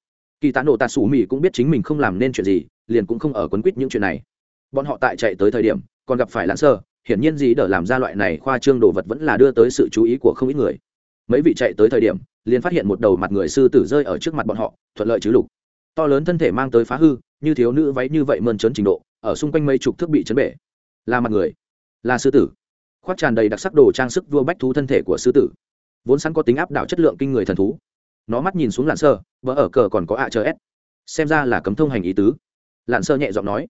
kỳ tạ nổ tạ sủ mỹ cũng biết chính mình không làm nên chuyện gì, liền cũng không ở quấn quýt những chuyện này. Bọn họ tại chạy tới thời điểm, còn gặp phải lãn sơ, hiển nhiên gì đỡ làm ra loại này khoa trương đồ vật vẫn là đưa tới sự chú ý của không ít người. Mấy vị chạy tới thời điểm, liền phát hiện một đầu mặt người sư tử rơi ở trước mặt bọn họ, thuận lợi chứ lục. To lớn thân thể mang tới phá hư, như thiếu nữ váy như vậy mơn trớn trình độ, ở xung quanh mấy chục thước bị chấn bể. Là mặt người, là sư tử. Khoác tràn đầy đặc sắc đồ trang sức vua bách thú thân thể của sư tử. Vốn sẵn có tính áp đảo chất lượng kinh người thần thú nó mắt nhìn xuống lạn sơ vỡ ở cờ còn có ạ chờ s xem ra là cấm thông hành ý tứ. Lạn sơ nhẹ giọng nói.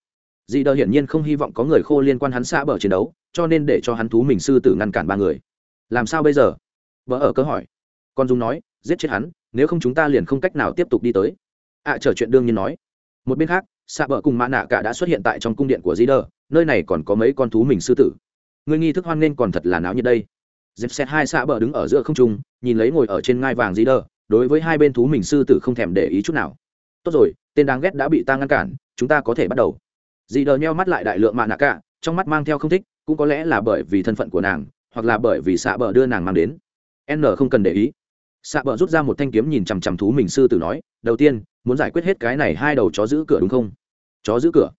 Dị đờ hiển nhiên không hy vọng có người khô liên quan hắn xa bờ chiến đấu, cho nên để cho hắn thú mình sư tử ngăn cản ba người. Làm sao bây giờ? Vỡ ở cơ hỏi. Con dung nói, giết chết hắn, nếu không chúng ta liền không cách nào tiếp tục đi tới. Ạ chờ chuyện đương nhiên nói. Một bên khác xạ bờ cùng mã nạ cả đã xuất hiện tại trong cung điện của dĩ đờ, nơi này còn có mấy con thú mình sư tử. Người nghi thức hoan nghênh còn thật là náo như đây. Dẹp xét hai xạ bờ đứng ở giữa không trung, nhìn lấy ngồi ở trên ngai vàng dĩ đờ đối với hai bên thú mình sư tử không thèm để ý chút nào. Tốt rồi, tên đáng ghét đã bị ta ngăn cản, chúng ta có thể bắt đầu. Dĩ đờ nheo mắt lại đại lượng mạ nạ cả, trong mắt mang theo không thích, cũng có lẽ là bởi vì thân phận của nàng, hoặc là bởi vì xạ bờ đưa nàng mang đến. N không cần để ý. Xạ bờ rút ra một thanh kiếm nhìn chằm chằm thú mình sư tử nói, đầu tiên, muốn giải quyết hết cái này hai đầu chó giữ cửa đúng không? Chó giữ cửa?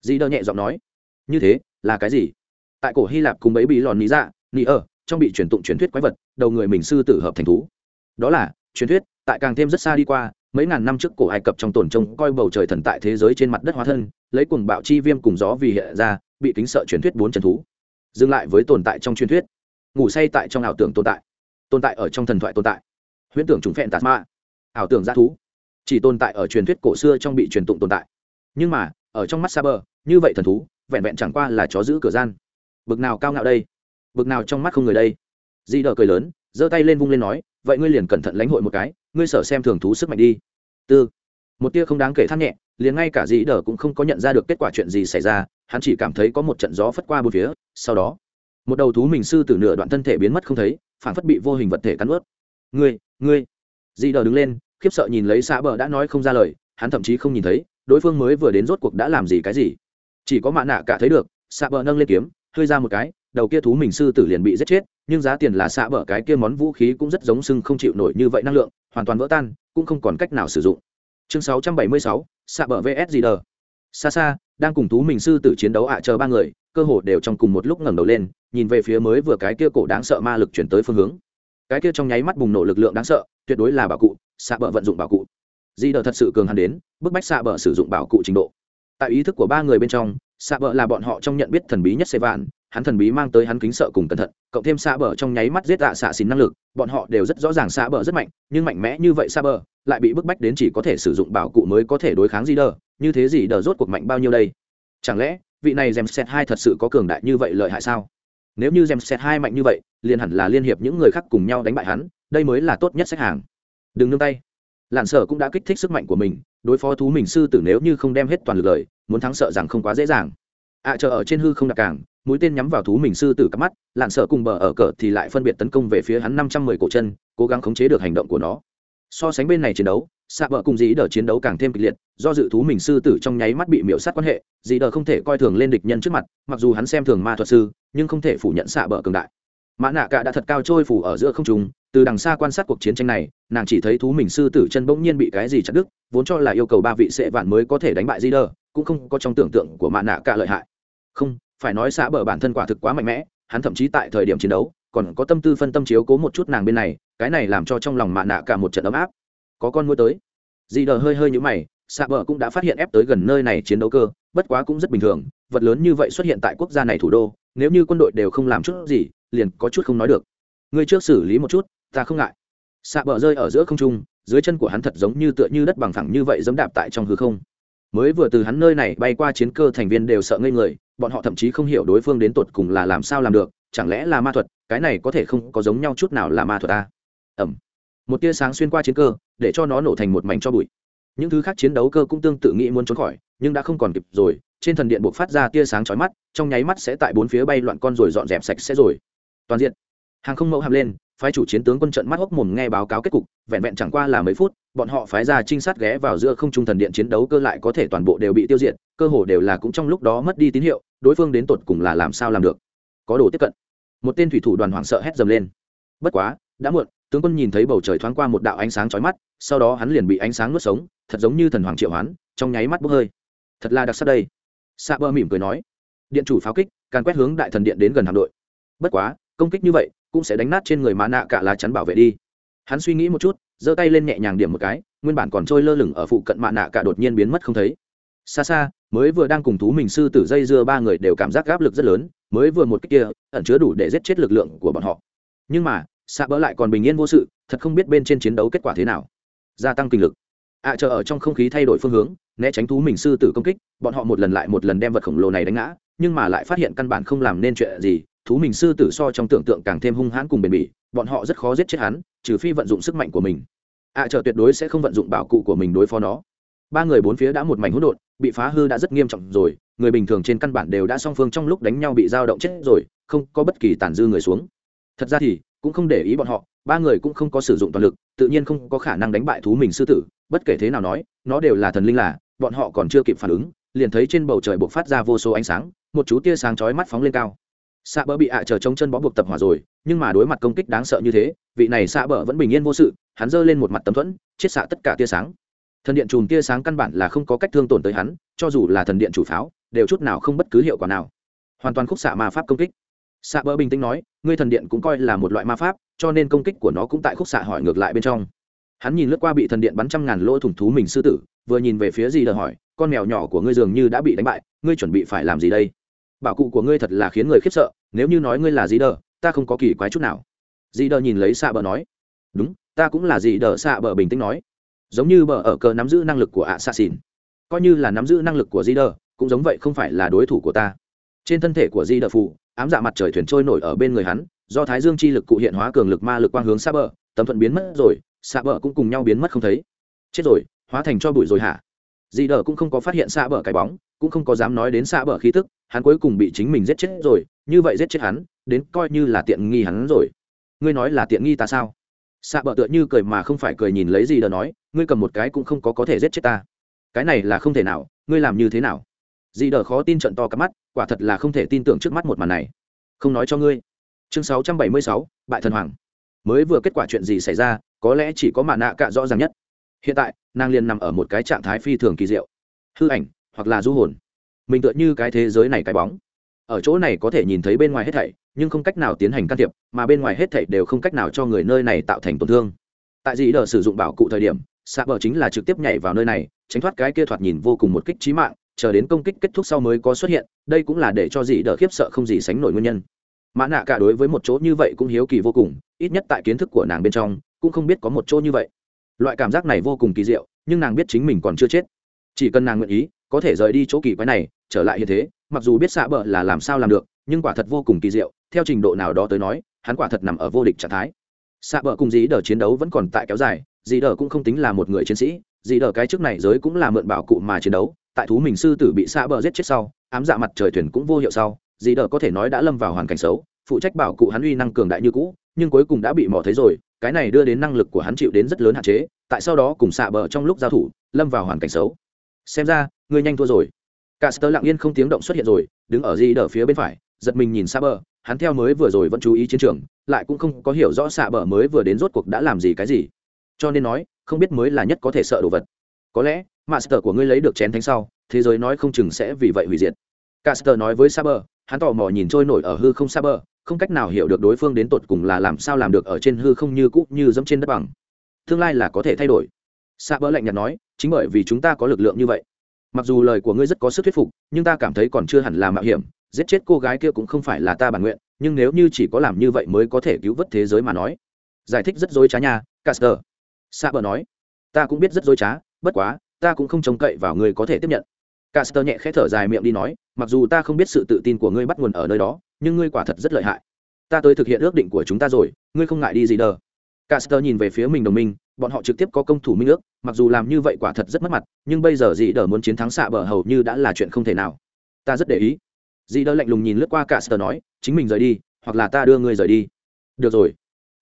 Dĩ đờ nhẹ giọng nói. Như thế, là cái gì? Tại cổ hy lạp cùng bấy bị lòn lý dạ lý ở, trong bị truyền tụng truyền thuyết quái vật, đầu người mình sư tử hợp thành thú. Đó là truyền thuyết, tại càng thêm rất xa đi qua, mấy ngàn năm trước cổ ai cập trong tổn trông coi bầu trời thần tại thế giới trên mặt đất hóa thân, lấy cuồng bạo chi viêm cùng gió vì hiện ra, bị kính sợ truyền thuyết bốn trần thú. Dừng lại với tồn tại trong truyền thuyết. Ngủ say tại trong ảo tưởng tồn tại. Tồn tại ở trong thần thoại tồn tại. Huyễn tưởng chúng phẹn tạt ma ảo tưởng g thú. Chỉ tồn tại ở truyền thuyết cổ xưa trong bị truyền tụng tồn tại. Nhưng mà, ở trong mắt xa bờ như vậy thần thú, vẹn vẹn chẳng qua là chó giữ cửa gian. Bực nào cao ngạo đây? Bực nào trong mắt không người đây? Di đờ cười lớn, giơ tay lên vung lên nói vậy ngươi liền cẩn thận lãnh hội một cái, ngươi sở xem thường thú sức mạnh đi. Tư. Một tia không đáng kể than nhẹ, liền ngay cả dĩ đờ cũng không có nhận ra được kết quả chuyện gì xảy ra, hắn chỉ cảm thấy có một trận gió phất qua bốn phía, sau đó, một đầu thú mình sư từ nửa đoạn thân thể biến mất không thấy, phản phất bị vô hình vật thể cắn ướt. Ngươi ngươi. Dĩ đờ đứng lên, khiếp sợ nhìn lấy xã bờ đã nói không ra lời, hắn thậm chí không nhìn thấy, đối phương mới vừa đến rốt cuộc đã làm gì cái gì. Chỉ có mạ nạ cả thấy được xã bờ nâng lên kiếm, hơi ra một cái đầu kia thú mình sư tử liền bị giết chết nhưng giá tiền là xạ bở cái kia món vũ khí cũng rất giống sưng không chịu nổi như vậy năng lượng hoàn toàn vỡ tan cũng không còn cách nào sử dụng. Chương 676, xạ bở vs gì đờ xa xa đang cùng thú mình sư tử chiến đấu ạ chờ ba người cơ hồ đều trong cùng một lúc ngẩng đầu lên nhìn về phía mới vừa cái kia cổ đáng sợ ma lực chuyển tới phương hướng. Cái kia trong nháy mắt bùng nổ lực lượng đáng sợ tuyệt đối là bảo cụ xạ bờ vận dụng bảo cụ. Di đờ thật sự cường hắn đến bức bách xạ bờ sử dụng bảo cụ trình độ. Tại ý thức của ba người bên trong xạ bờ là bọn họ trong nhận biết thần bí nhất xê vạn hắn thần bí mang tới hắn kính sợ cùng cẩn thận, cộng thêm xạ bờ trong nháy mắt giết tạ xạ xin năng lực, bọn họ đều rất rõ ràng xạ bờ rất mạnh, nhưng mạnh mẽ như vậy xạ bờ lại bị bức bách đến chỉ có thể sử dụng bảo cụ mới có thể đối kháng gì đờ như thế gì đờ rốt cuộc mạnh bao nhiêu đây? Chẳng lẽ, vị này dèm xét hai thật sự có cường đại như vậy lợi hại sao? Nếu như dèm xét hai mạnh như vậy, liền hẳn là liên hiệp những người khác cùng nhau đánh bại hắn, đây mới là tốt nhất sách hàng. Đừng nương tay. Lạn sở cũng đã kích thích sức mạnh của mình đối phó thú mình sư tử nếu như không đem hết toàn lực lời muốn thắng sợ rằng không quá dễ dàng. Ạ à, chờ ở trên hư không đặc cảng mũi tên nhắm vào thú mình sư tử cắp mắt lặn sợ cùng bờ ở cờ thì lại phân biệt tấn công về phía hắn năm trăm mười cổ chân cố gắng khống chế được hành động của nó. So sánh bên này chiến đấu xạ bờ cùng dĩ đờ chiến đấu càng thêm kịch liệt do dự thú mình sư tử trong nháy mắt bị miễu sát quan hệ dĩ đờ không thể coi thường lên địch nhân trước mặt mặc dù hắn xem thường ma thuật sư nhưng không thể phủ nhận xạ bờ cường đại mã nạ cả đã thật cao trôi phủ ở giữa không trung, từ đằng xa quan sát cuộc chiến tranh này, nàng chỉ thấy thú mình sư tử chân bỗng nhiên bị cái gì chặt đứt, vốn cho là yêu cầu ba vị sệ vạn mới có thể đánh bại di đờ cũng không có trong tưởng tượng của mã nạ cả lợi hại. Không, phải nói xã bờ bản thân quả thực quá mạnh mẽ, hắn thậm chí tại thời điểm chiến đấu, còn có tâm tư phân tâm chiếu cố một chút nàng bên này, cái này làm cho trong lòng mạ nạ cả một trận ấm áp. Có con mua tới. Dì đờ hơi hơi như mày, xạ bờ cũng đã phát hiện ép tới gần nơi này chiến đấu cơ, bất quá cũng rất bình thường, vật lớn như vậy xuất hiện tại quốc gia này thủ đô, nếu như quân đội đều không làm chút gì liền có chút không nói được. Ngươi trước xử lý một chút, ta không ngại. Xạ bờ rơi ở giữa không trung, dưới chân của hắn thật giống như tựa như đất bằng thẳng như vậy dẫm đạp tại trong hư không. Mới vừa từ hắn nơi này bay qua chiến cơ thành viên đều sợ ngây người, bọn họ thậm chí không hiểu đối phương đến tột cùng là làm sao làm được, chẳng lẽ là ma thuật, cái này có thể không có giống nhau chút nào là ma thuật à? ta ẩm một tia sáng xuyên qua chiến cơ, để cho nó nổ thành một mảnh cho bụi. Những thứ khác chiến đấu cơ cũng tương tự nghĩ muốn trốn khỏi, nhưng đã không còn kịp rồi, trên thần điện buộc phát ra tia sáng chói mắt, trong nháy mắt sẽ tại bốn phía bay loạn con rồi dọn dẹp sạch sẽ rồi toàn diện. Hàng không mẫu hạm lên, phái chủ chiến tướng quân trận mắt hốc mồm nghe báo cáo kết cục, vẹn vẹn chẳng qua là mấy phút, bọn họ phái ra trinh sát ghé vào giữa không trung thần điện chiến đấu cơ lại có thể toàn bộ đều bị tiêu diệt, cơ hồ đều là cũng trong lúc đó mất đi tín hiệu, đối phương đến tột cùng là làm sao làm được. Có đồ tiếp cận. Một tên thủy thủ đoàn hoảng sợ hét dầm lên. Bất quá, đã muộn, tướng quân nhìn thấy bầu trời thoáng qua một đạo ánh sáng chói mắt, sau đó hắn liền bị ánh sáng nuốt sống, thật giống như thần hoàng triệu hoán, trong nháy mắt bốc hơi. Thật là đặc sắc đây. Xạ bơ mỉm cười nói. Điện chủ pháo kích càng quét hướng đại thần điện đến gần hạm đội. Bất quá công kích như vậy, cũng sẽ đánh nát trên người mã nạ cả lá chắn bảo vệ đi. Hắn suy nghĩ một chút, giơ tay lên nhẹ nhàng điểm một cái, nguyên bản còn trôi lơ lửng ở phụ cận mạ nạ cả đột nhiên biến mất không thấy. Xa xa, mới vừa đang cùng thú mình sư tử dây dưa ba người đều cảm giác áp lực rất lớn, mới vừa một cách kia, ẩn chứa đủ để giết chết lực lượng của bọn họ. Nhưng mà xạ bỡ lại còn bình yên vô sự, thật không biết bên trên chiến đấu kết quả thế nào. Gia tăng kinh lực. Ạ chờ ở trong không khí thay đổi phương hướng né tránh thú mình sư tử công kích, bọn họ một lần lại một lần đem vật khổng lồ này đánh ngã, nhưng mà lại phát hiện căn bản không làm nên chuyện gì, thú mình sư tử so trong tưởng tượng càng thêm hung hãn cùng bền bỉ, bọn họ rất khó giết chết hắn, trừ phi vận dụng sức mạnh của mình. Ạ chờ tuyệt đối sẽ không vận dụng bảo cụ của mình đối phó nó. Ba người bốn phía đã một mảnh hỗn độn, bị phá hư đã rất nghiêm trọng rồi, người bình thường trên căn bản đều đã song phương trong lúc đánh nhau bị dao động chết rồi, không có bất kỳ tàn dư người xuống. Thật ra thì, cũng không để ý bọn họ, ba người cũng không có sử dụng toàn lực, tự nhiên không có khả năng đánh bại thú mình sư tử, bất kể thế nào nói, nó đều là thần linh là bọn họ còn chưa kịp phản ứng, liền thấy trên bầu trời buộc phát ra vô số ánh sáng, một chú tia sáng chói mắt phóng lên cao. Xạ bờ bị ạ chờ chống chân bó buộc tập hỏa rồi, nhưng mà đối mặt công kích đáng sợ như thế, vị này xạ bờ vẫn bình yên vô sự, hắn giơ lên một mặt tấm thuẫn, chiết xạ tất cả tia sáng. Thần điện chùm tia sáng căn bản là không có cách thương tổn tới hắn, cho dù là thần điện chủ pháo, đều chút nào không bất cứ hiệu quả nào. Hoàn toàn khúc xạ ma pháp công kích. Xạ bờ bình tĩnh nói, ngươi thần điện cũng coi là một loại ma pháp, cho nên công kích của nó cũng tại khúc xạ hỏi ngược lại bên trong hắn nhìn lướt qua bị thần điện bắn trăm ngàn lỗ thủng thú mình sư tử, vừa nhìn về phía gì đờ hỏi, con mèo nhỏ của ngươi dường như đã bị đánh bại, ngươi chuẩn bị phải làm gì đây? Bảo cụ của ngươi thật là khiến người khiếp sợ, nếu như nói ngươi là gì đờ, ta không có kỳ quái chút nào. Dì đờ nhìn lấy xạ bờ nói, đúng, ta cũng là dì đờ, xạ bờ bình tĩnh nói. Giống như bờ ở cờ nắm giữ năng lực của ạ xạ xỉn coi như là nắm giữ năng lực của dì đờ, cũng giống vậy không phải là đối thủ của ta. Trên thân thể của dì đờ phụ, ám dạ mặt trời thuyền trôi nổi ở bên người hắn, do thái dương chi lực cụ hiện hóa cường lực ma lực quang hướng xa bờ, tấm thuận biến mất rồi xạ bờ cũng cùng nhau biến mất không thấy. Chết rồi hóa thành cho bụi rồi hả? Dì đờ cũng không có phát hiện xạ bờ cái bóng cũng không có dám nói đến xạ bờ khí tức hắn cuối cùng bị chính mình giết chết rồi như vậy giết chết hắn đến coi như là tiện nghi hắn rồi. Ngươi nói là tiện nghi ta sao? Xạ bờ tựa như cười mà không phải cười nhìn lấy gì đờ nói ngươi cầm một cái cũng không có có thể giết chết ta. Cái này là không thể nào ngươi làm như thế nào? Dì đờ khó tin trận to cắp mắt quả thật là không thể tin tưởng trước mắt một màn này. Không nói cho ngươi. Chương 676, bại thần hoàng mới vừa kết quả chuyện gì xảy ra, có lẽ chỉ có mạ nạ cạ rõ ràng nhất. Hiện tại, nàng liền nằm ở một cái trạng thái phi thường kỳ diệu. Hư ảnh, hoặc là du hồn. Mình tựa như cái thế giới này cái bóng. Ở chỗ này có thể nhìn thấy bên ngoài hết thảy, nhưng không cách nào tiến hành can thiệp, mà bên ngoài hết thảy đều không cách nào cho người nơi này tạo thành tổn thương. Tại dĩ đờ sử dụng bảo cụ thời điểm xạ bờ chính là trực tiếp nhảy vào nơi này, tránh thoát cái kia thoạt nhìn vô cùng một kích trí mạng, chờ đến công kích kết thúc sau mới có xuất hiện, đây cũng là để cho dĩ đờ khiếp sợ không gì sánh nổi nguyên nhân. Mã nạ cả đối với một chỗ như vậy cũng hiếu kỳ vô cùng ít nhất tại kiến thức của nàng bên trong, cũng không biết có một chỗ như vậy. Loại cảm giác này vô cùng kỳ diệu, nhưng nàng biết chính mình còn chưa chết. Chỉ cần nàng nguyện ý, có thể rời đi chỗ kỳ quái này, trở lại hiện thế, mặc dù biết xạ bờ là làm sao làm được, nhưng quả thật vô cùng kỳ diệu, theo trình độ nào đó tới nói, hắn quả thật nằm ở vô địch trạng thái. Xạ bờ cùng dĩ đờ chiến đấu vẫn còn tại kéo dài, dĩ đờ cũng không tính là một người chiến sĩ, dĩ đờ cái trước này giới cũng là mượn bảo cụ mà chiến đấu, tại thú mình sư tử bị xạ bờ giết chết sau, ám dạ mặt trời thuyền cũng vô hiệu sau, dĩ đờ có thể nói đã lâm vào hoàn cảnh xấu phụ trách bảo cụ hắn uy năng cường đại như cũ, nhưng cuối cùng đã bị mỏ thấy rồi, cái này đưa đến năng lực của hắn chịu đến rất lớn hạn chế, tại sau đó cùng xạ bờ trong lúc giao thủ, lâm vào hoàn cảnh xấu. Xem ra, ngươi nhanh thua rồi. Cả sơ lặng yên không tiếng động xuất hiện rồi, đứng ở di đờ phía bên phải, giật mình nhìn xa bờ, hắn theo mới vừa rồi vẫn chú ý chiến trường, lại cũng không có hiểu rõ xạ bờ mới vừa đến rốt cuộc đã làm gì cái gì. Cho nên nói, không biết mới là nhất có thể sợ đồ vật. Có lẽ, master của ngươi lấy được chén thánh sau, thế giới nói không chừng sẽ vì vậy hủy diệt. Caster nói với saber, hắn tò mò nhìn trôi nổi ở hư không saber không cách nào hiểu được đối phương đến tột cùng là làm sao làm được ở trên hư không như cũ, như dẫm trên đất bằng. Tương lai là có thể thay đổi. Saber lạnh nhạt nói, chính bởi vì chúng ta có lực lượng như vậy. Mặc dù lời của ngươi rất có sức thuyết phục, nhưng ta cảm thấy còn chưa hẳn là mạo hiểm. Giết chết cô gái kia cũng không phải là ta bản nguyện, nhưng nếu như chỉ có làm như vậy mới có thể cứu vớt thế giới mà nói. Giải thích rất dối trá nha, caster. Saber nói, ta cũng biết rất dối trá, bất quá, ta cũng không trông cậy vào ngươi có thể tiếp nhận. Caster nhẹ khẽ thở dài miệng đi nói, mặc dù ta không biết sự tự tin của ngươi bắt nguồn ở nơi đó nhưng ngươi quả thật rất lợi hại. Ta tới thực hiện ước định của chúng ta rồi, ngươi không ngại đi gì đờ. caster nhìn về phía mình đồng minh, bọn họ trực tiếp có công thủ minh ước, mặc dù làm như vậy quả thật rất mất mặt, nhưng bây giờ dì đờ muốn chiến thắng xạ bờ hầu như đã là chuyện không thể nào. Ta rất để ý. Dì đờ lạnh lùng nhìn lướt qua caster nói, chính mình rời đi, hoặc là ta đưa ngươi rời đi. Được rồi.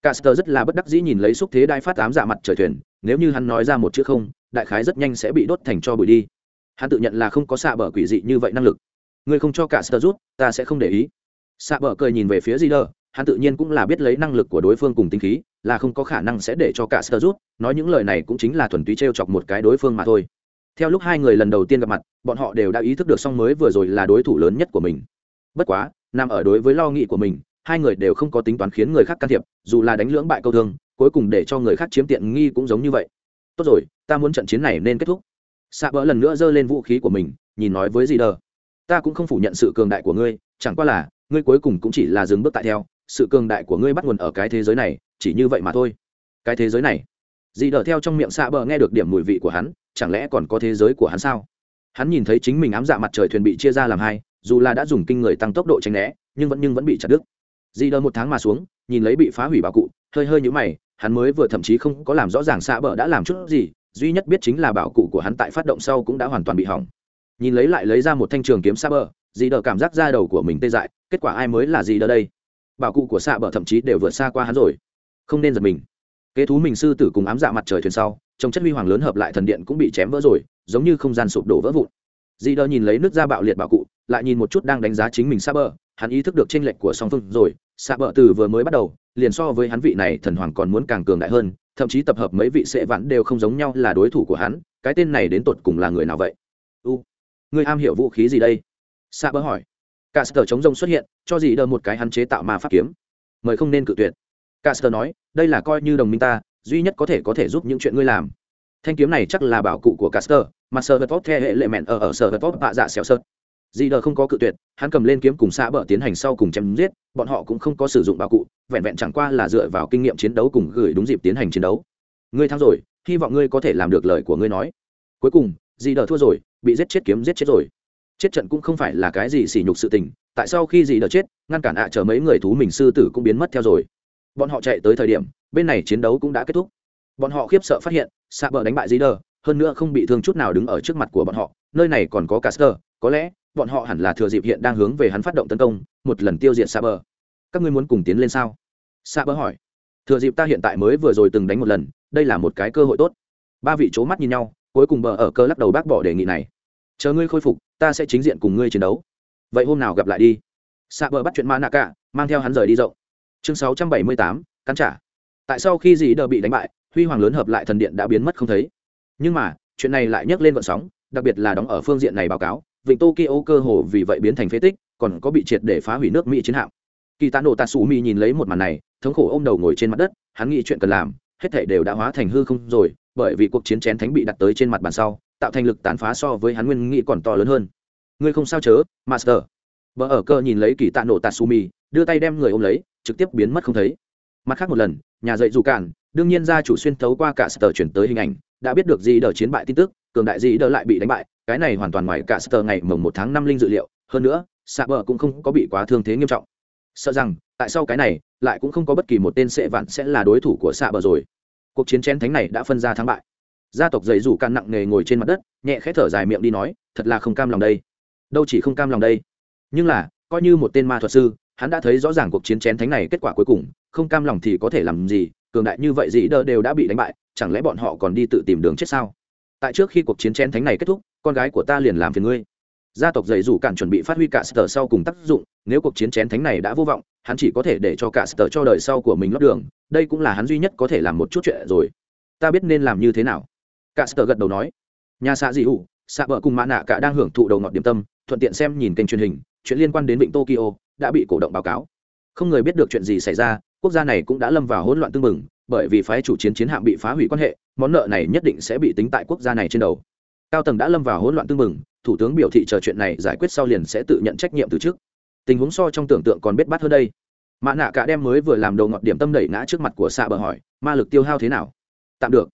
Caster rất là bất đắc dĩ nhìn lấy xúc thế đai phát tám dạ mặt trời thuyền, nếu như hắn nói ra một chữ không, đại khái rất nhanh sẽ bị đốt thành cho bụi đi. Hắn tự nhận là không có xạ bờ quỷ dị như vậy năng lực. Ngươi không cho Caster rút, ta sẽ không để ý xạ bờ cười nhìn về phía di đờ hắn tự nhiên cũng là biết lấy năng lực của đối phương cùng tinh khí, là không có khả năng sẽ để cho cả sơ rút, nói những lời này cũng chính là thuần túy t r e o chọc một cái đối phương mà thôi. Theo lúc hai người lần đầu tiên gặp mặt, bọn họ đều đã ý thức được song mới vừa rồi là đối thủ lớn nhất của mình. Bất quá, nằm ở đối với lo nghĩ của mình, hai người đều không có tính toán khiến người khác can thiệp, dù là đánh lưỡng bại câu thương, cuối cùng để cho người khác chiếm tiện nghi cũng giống như vậy. Tốt rồi, ta muốn trận chiến này nên kết thúc. Xạ bỡ lần nữa giơ lên vũ khí của mình, nhìn nói với dì đờ ta cũng không phủ nhận sự cường đại của ngươi, chẳng qua là ngươi cuối cùng cũng chỉ là dừng bước tại theo, sự cường đại của ngươi bắt nguồn ở cái thế giới này, chỉ như vậy mà thôi. Cái thế giới này? Dì đờ theo trong miệng xạ bờ nghe được điểm mùi vị của hắn, chẳng lẽ còn có thế giới của hắn sao? Hắn nhìn thấy chính mình ám dạ mặt trời thuyền bị chia ra làm hai, dù là đã dùng kinh người tăng tốc độ tránh né, nhưng vẫn nhưng vẫn bị chặt đứt. Dì đờ một tháng mà xuống, nhìn lấy bị phá hủy bảo cụ, hơi hơi nhũ mày, hắn mới vừa thậm chí không có làm rõ ràng xạ bờ đã làm chút gì, duy nhất biết chính là bảo cụ của hắn tại phát động sau cũng đã hoàn toàn bị hỏng. Nhìn lấy lại lấy ra một thanh trường kiếm xa bờ dì đờ cảm giác ra đầu của mình tê dại, kết quả ai mới là dì đờ đây? Bảo cụ của xạ bờ thậm chí đều vượt xa qua hắn rồi. Không nên giật mình. Kế thú mình sư tử cùng ám dạ mặt trời thuyền sau trong chất huy hoàng lớn hợp lại thần điện cũng bị chém vỡ rồi, giống như không gian sụp đổ vỡ vụn. Dì đờ nhìn lấy nước da bạo liệt bảo cụ, lại nhìn một chút đang đánh giá chính mình xa bờ hắn ý thức được tranh lệch của song phương rồi, xạ bờ từ vừa mới bắt đầu, liền so với hắn vị này thần hoàng còn muốn càng cường đại hơn, thậm chí tập hợp mấy vị sệ vãn đều không giống nhau là đối thủ của hắn, cái tên này đến tột cùng là người nào vậy? U, người am hiểu vũ khí gì đây? Sa bỡ hỏi cả sờ chống rông xuất hiện cho gì đờ một cái hắn chế tạo ma pháp kiếm mời không nên cự tuyệt cả sờ nói đây là coi như đồng minh ta duy nhất có thể có thể giúp những chuyện ngươi làm thanh kiếm này chắc là bảo cụ của Caster, mà sờ vật tốt theo hệ lệ mẹn ở ở sờ vật tốt bạ dạ xẻo sợt. Dì đờ không có cự tuyệt, hắn cầm lên kiếm cùng xạ bỡ tiến hành sau cùng chém giết, bọn họ cũng không có sử dụng bảo cụ, vẹn vẹn chẳng qua là dựa vào kinh nghiệm chiến đấu cùng gửi đúng dịp tiến hành chiến đấu. Ngươi thắng rồi, hy vọng ngươi có thể làm được lời của ngươi nói. Cuối cùng, dì đờ thua rồi, bị giết chết kiếm giết chết rồi. Chết trận cũng không phải là cái gì sỉ nhục sự tình, tại sao khi dì đờ chết, ngăn cản ạ chờ mấy người thú mình sư tử cũng biến mất theo rồi. Bọn họ chạy tới thời điểm, bên này chiến đấu cũng đã kết thúc. Bọn họ khiếp sợ phát hiện, xạ bờ đánh bại dì đờ, hơn nữa không bị thương chút nào đứng ở trước mặt của bọn họ, nơi này còn có Caster, có lẽ bọn họ hẳn là thừa dịp hiện đang hướng về hắn phát động tấn công một lần tiêu diệt xạ bờ. Các ngươi muốn cùng tiến lên sao? Xạ bờ hỏi. Thừa dịp ta hiện tại mới vừa rồi từng đánh một lần đây là một cái cơ hội tốt. Ba vị c h ố mắt nhìn nhau cuối cùng bờ ở cơ lắc đầu bác bỏ đề nghị này. Chờ ngươi khôi phục ta sẽ chính diện cùng ngươi chiến đấu. Vậy hôm nào gặp lại đi. Xạ bờ bắt chuyện ma nạ cả, mang theo hắn rời đi rộng. Chương sáu trăm bảy mươi tám, cắn trả. Tại sau khi dì đờ bị đánh bại, huy hoàng lớn hợp lại thần điện đã biến mất không thấy. Nhưng mà, chuyện này lại nhấc lên vận sóng, đặc biệt là đóng ở phương diện này báo cáo, vịnh tokyo cơ hồ vì vậy biến thành phế tích, còn có bị triệt để phá hủy nước mỹ chiến hạm. Kỳ tạ nổ tạ xù mi nhìn lấy một màn này, thống khổ ô m đầu ngồi trên mặt đất, hắn nghĩ chuyện cần làm, hết thể đều đã hóa thành hư không rồi, bởi vì cuộc chiến chén thánh bị đặt tới trên mặt bàn sau tạo thành lực tán phá so với hắn nguyên nghĩ còn to lớn hơn. Ngươi không sao chớ, master. Vợ ở cơ nhìn lấy kỳ tạ nổ tạ xù mi đưa tay đem người ôm lấy, trực tiếp biến mất không thấy. Mặt khác một lần, nhà dạy dù cản, đương nhiên gia chủ xuyên thấu qua cả sở chuyển tới hình ảnh, đã biết được gì đỡ chiến bại tin tức, cường đại gì đỡ lại bị đánh bại, cái này hoàn toàn ngoài cả sơ ngày mồng một tháng năm linh dự liệu, hơn nữa xạ bờ cũng không có bị quá thương thế nghiêm trọng. Sợ rằng, tại sao cái này, lại cũng không có bất kỳ một tên sệ vạn sẽ là đối thủ của xạ bờ rồi. Cuộc chiến chén thánh này đã phân ra thắng bại gia tộc dày rủ can nặng nề ngồi trên mặt đất, nhẹ khẽ thở dài miệng đi nói, thật là không cam lòng đây. Đâu chỉ không cam lòng đây. Nhưng là, coi như một tên ma thuật sư, hắn đã thấy rõ ràng cuộc chiến chén thánh này kết quả cuối cùng, không cam lòng thì có thể làm gì, cường đại như vậy dĩ đỡ đều đã bị đánh bại, chẳng lẽ bọn họ còn đi tự tìm đường chết sao? Tại trước khi cuộc chiến chén thánh này kết thúc, con gái của ta liền làm phiền ngươi. Gia tộc dạy dù cản chuẩn bị phát huy cả sở sau cùng tác dụng, nếu cuộc chiến chén thánh này đã vô vọng, hắn chỉ có thể để cho cả sở cho đời sau của mình lót đường, đây cũng là hắn duy nhất có thể làm một chút chuyện rồi. Ta biết nên làm như thế nào cả sở gật đầu nói, nhà xạ dị hụ xạ vợ cùng mã nạ cả đang hưởng thụ đầu ngọt điểm tâm, thuận tiện xem nhìn kênh truyền hình, chuyện liên quan đến vịnh tokyo đã bị cổ động báo cáo. Không người biết được chuyện gì xảy ra, quốc gia này cũng đã lâm vào hỗn loạn tương mừng bởi vì phái chủ chiến chiến hạm bị phá hủy quan hệ, món nợ này nhất định sẽ bị tính tại quốc gia này trên đầu. Cao tầng đã lâm vào hỗn loạn tương mừng thủ tướng biểu thị chờ chuyện này giải quyết sau liền sẽ tự nhận trách nhiệm từ trước. Tình huống so trong tưởng tượng còn biết bắt hơn đây. Mã nạ cả đem mới vừa làm đầu ngọt điểm tâm đẩy ngã trước mặt của xạ bờ hỏi, ma lực tiêu hao thế nào? Tạm được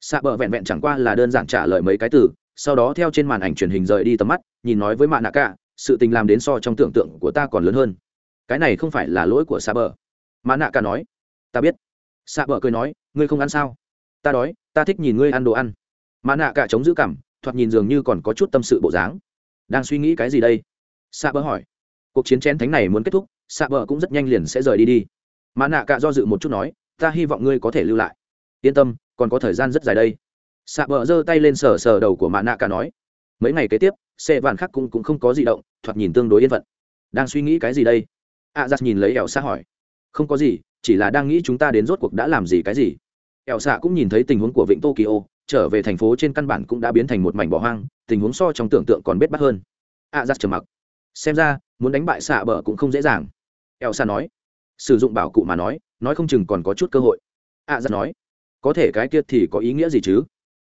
xạ bờ vẹn vẹn chẳng qua là đơn giản trả lời mấy cái từ, sau đó theo trên màn ảnh truyền hình rời đi tầm mắt, nhìn nói với mạ nạ cả, sự tình làm đến so trong tưởng tượng của ta còn lớn hơn. Cái này không phải là lỗi của xạ bờ. Mạ nạ cả nói. Ta biết. Xạ bờ cười nói, ngươi không ăn sao? Ta đói, ta thích nhìn ngươi ăn đồ ăn. Mạ nạ cả chống giữ cảm, thoạt nhìn dường như còn có chút tâm sự bộ dáng. Đang suy nghĩ cái gì đây? Xạ bờ hỏi. Cuộc chiến chén thánh này muốn kết thúc, xạ bờ cũng rất nhanh liền sẽ rời đi đi. Mã nạ cả do dự một chút nói, ta hy vọng ngươi có thể lưu lại. Yên tâm còn có thời gian rất dài đây. Xạ bờ giơ tay lên sờ sờ đầu của mạ nạ cả nói mấy ngày kế tiếp xe vạn khắc cũng, cũng không có gì động thoạt nhìn tương đối yên vận đang suy nghĩ cái gì đây? A à, giặt nhìn lấy ẻo xa hỏi. Không có gì chỉ là đang nghĩ chúng ta đến rốt cuộc đã làm gì cái gì. Ẻo xạ cũng nhìn thấy tình huống của vịnh tokyo trở về thành phố trên căn bản cũng đã biến thành một mảnh bỏ hoang tình huống so trong tưởng tượng còn bết bắt hơn. A à, giặt trầm mặc. Xem ra muốn đánh bại xạ bờ cũng không dễ dàng. Ẻo xạ nói. Sử dụng bảo cụ mà nói nói không chừng còn có chút cơ hội. A à, giặt nói có thể cái kia thì có ý nghĩa gì chứ?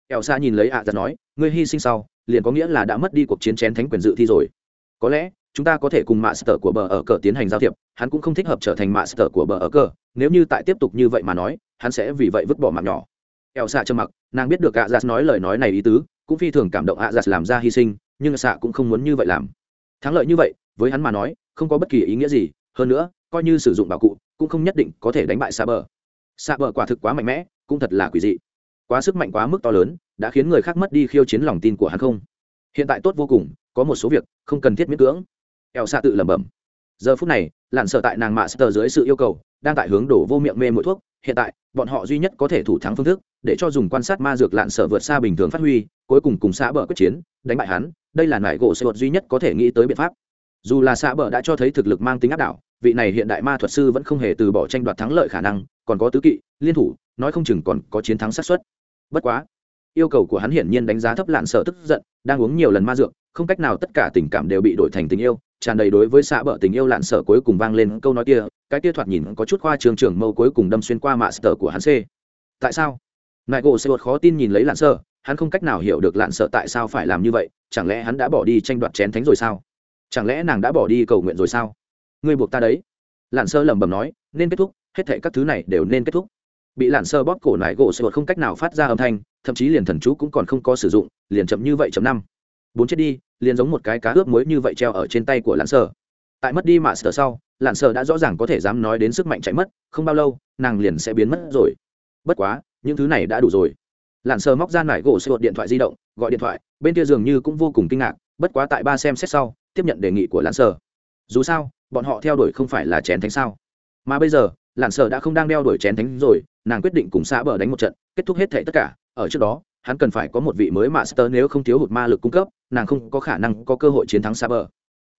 Ẻo xa nhìn lấy ạ à, giặt nói ngươi hy sinh sau liền có nghĩa là đã mất đi cuộc chiến chén thánh quyền dự thi rồi. Có lẽ chúng ta có thể cùng mạ sở của bờ ở cờ tiến hành giao thiệp hắn cũng không thích hợp trở thành mạ sở của bờ ở cờ. Nếu như tại tiếp tục như vậy mà nói hắn sẽ vì vậy vứt bỏ mạng nhỏ. Eo xạ trầm mặc nàng biết được ạ giặt nói lời nói này ý tứ cũng phi thường cảm động ạ giặt làm ra hy sinh nhưng xạ cũng không muốn như vậy làm. Thắng lợi như vậy với hắn mà nói không có bất kỳ ý nghĩa gì. Hơn nữa coi như sử dụng bảo cụ cũng không nhất định có thể đánh bại xạ bờ xạ bờ quả thực quá mạnh mẽ cũng thật là quỷ dị. Quá sức mạnh quá mức to lớn, đã khiến người khác mất đi khiêu chiến lòng tin của hắn không? Hiện tại tốt vô cùng, có một số việc không cần thiết miễn cưỡng. Eo xạ tự lẩm bẩm. Giờ phút này lặn sợ tại nàng mạ sờ dưới sự yêu cầu, đang tại hướng đổ vô miệng mê mỗi thuốc, hiện tại, bọn họ duy nhất có thể thủ thắng phương thức, để cho dùng quan sát ma dược lạn sở vượt xa bình thường phát huy, cuối cùng cùng xã bờ quyết chiến, đánh bại hắn, đây là nải gỗ sơ duy nhất có thể nghĩ tới biện pháp. Dù là xã bờ đã cho thấy thực lực mang tính áp đảo, vị này hiện đại ma thuật sư vẫn không hề từ bỏ tranh đoạt thắng lợi khả năng, còn có tứ kỵ, liên thủ nói không chừng còn có chiến thắng xác suất. Bất quá, yêu cầu của hắn hiển nhiên đánh giá thấp lạn sở tức giận, đang uống nhiều lần ma dược, không cách nào tất cả tình cảm đều bị đổi thành tình yêu, tràn đầy đối với xã bợ tình yêu lạn sở cuối cùng vang lên câu nói kia, cái kia thoạt nhìn có chút khoa trường trưởng mâu cuối cùng đâm xuyên qua mạ sở của hắn c. Tại sao? Nại gỗ sẽ khó tin nhìn lấy lạn sở hắn không cách nào hiểu được lạn sở tại sao phải làm như vậy, chẳng lẽ hắn đã bỏ đi tranh đoạt chén thánh rồi sao? Chẳng lẽ nàng đã bỏ đi cầu nguyện rồi sao? Ngươi buộc ta đấy. Lạn sơ lẩm bẩm nói, nên kết thúc, hết thệ các thứ này đều nên kết thúc bị lặn sơ bóp cổ nải gỗ sượt không cách nào phát ra âm thanh, thậm chí liền thần chú cũng còn không có sử dụng, liền chậm như vậy chậm năm. Bốn chết đi, liền giống một cái cá ướp muối như vậy treo ở trên tay của lặn sơ. Tại mất đi mạ sờ sau lặn sơ đã rõ ràng có thể dám nói đến sức mạnh chạy mất, không bao lâu, nàng liền sẽ biến mất rồi. Bất quá, những thứ này đã đủ rồi. Lặn sơ móc ra nải gỗ sượt điện thoại di động, gọi điện thoại, bên kia dường như cũng vô cùng kinh ngạc, bất quá tại ba xem xét sau, tiếp nhận đề nghị của lặn sơ. Dù sao, bọn họ theo đuổi không phải là chén thánh sao. Mà bây giờ lạn sơ đã không đang đeo đuổi chén thánh rồi nàng quyết định cùng xã bờ đánh một trận kết thúc hết thệ tất cả. Ở trước đó hắn cần phải có một vị mới master nếu không thiếu hụt ma lực cung cấp nàng không có khả năng có cơ hội chiến thắng xã bờ.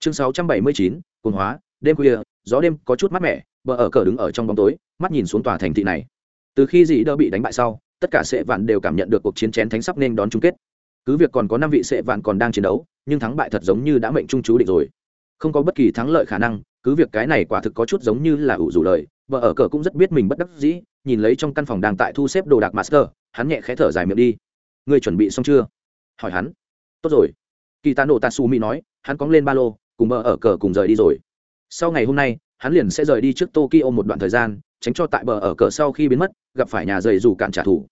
Chương 679, cồn hóa đêm khuya gió đêm có chút mát mẻ bờ ở cờ đứng ở trong bóng tối mắt nhìn xuống tòa thành thị này. Từ khi dĩ đỡ bị đánh bại sau tất cả sệ vạn đều cảm nhận được cuộc chiến chén thánh sắp nên đón chung kết. Cứ việc còn có năm vị sệ vạn còn đang chiến đấu nhưng thắng bại thật giống như đã mệnh trung chú định rồi. Không có bất kỳ thắng lợi khả năng cứ việc cái này quả thực có chút giống như là ủ rủ lời vợ ở cờ cũng rất biết mình bất đắc dĩ, nhìn lấy trong căn phòng đang tại thu xếp đồ đạc master, hắn nhẹ khẽ thở dài miệng đi. Người chuẩn bị xong chưa? Hỏi hắn. Tốt rồi. Kỳ tạ nổ tatsumi nói, hắn cóng lên ba lô, cùng vợ ở cờ cùng rời đi rồi. Sau ngày hôm nay, hắn liền sẽ rời đi trước tokyo một đoạn thời gian, tránh cho tại bờ ở cờ sau khi biến mất, gặp phải nhà dày dù cản trả thù.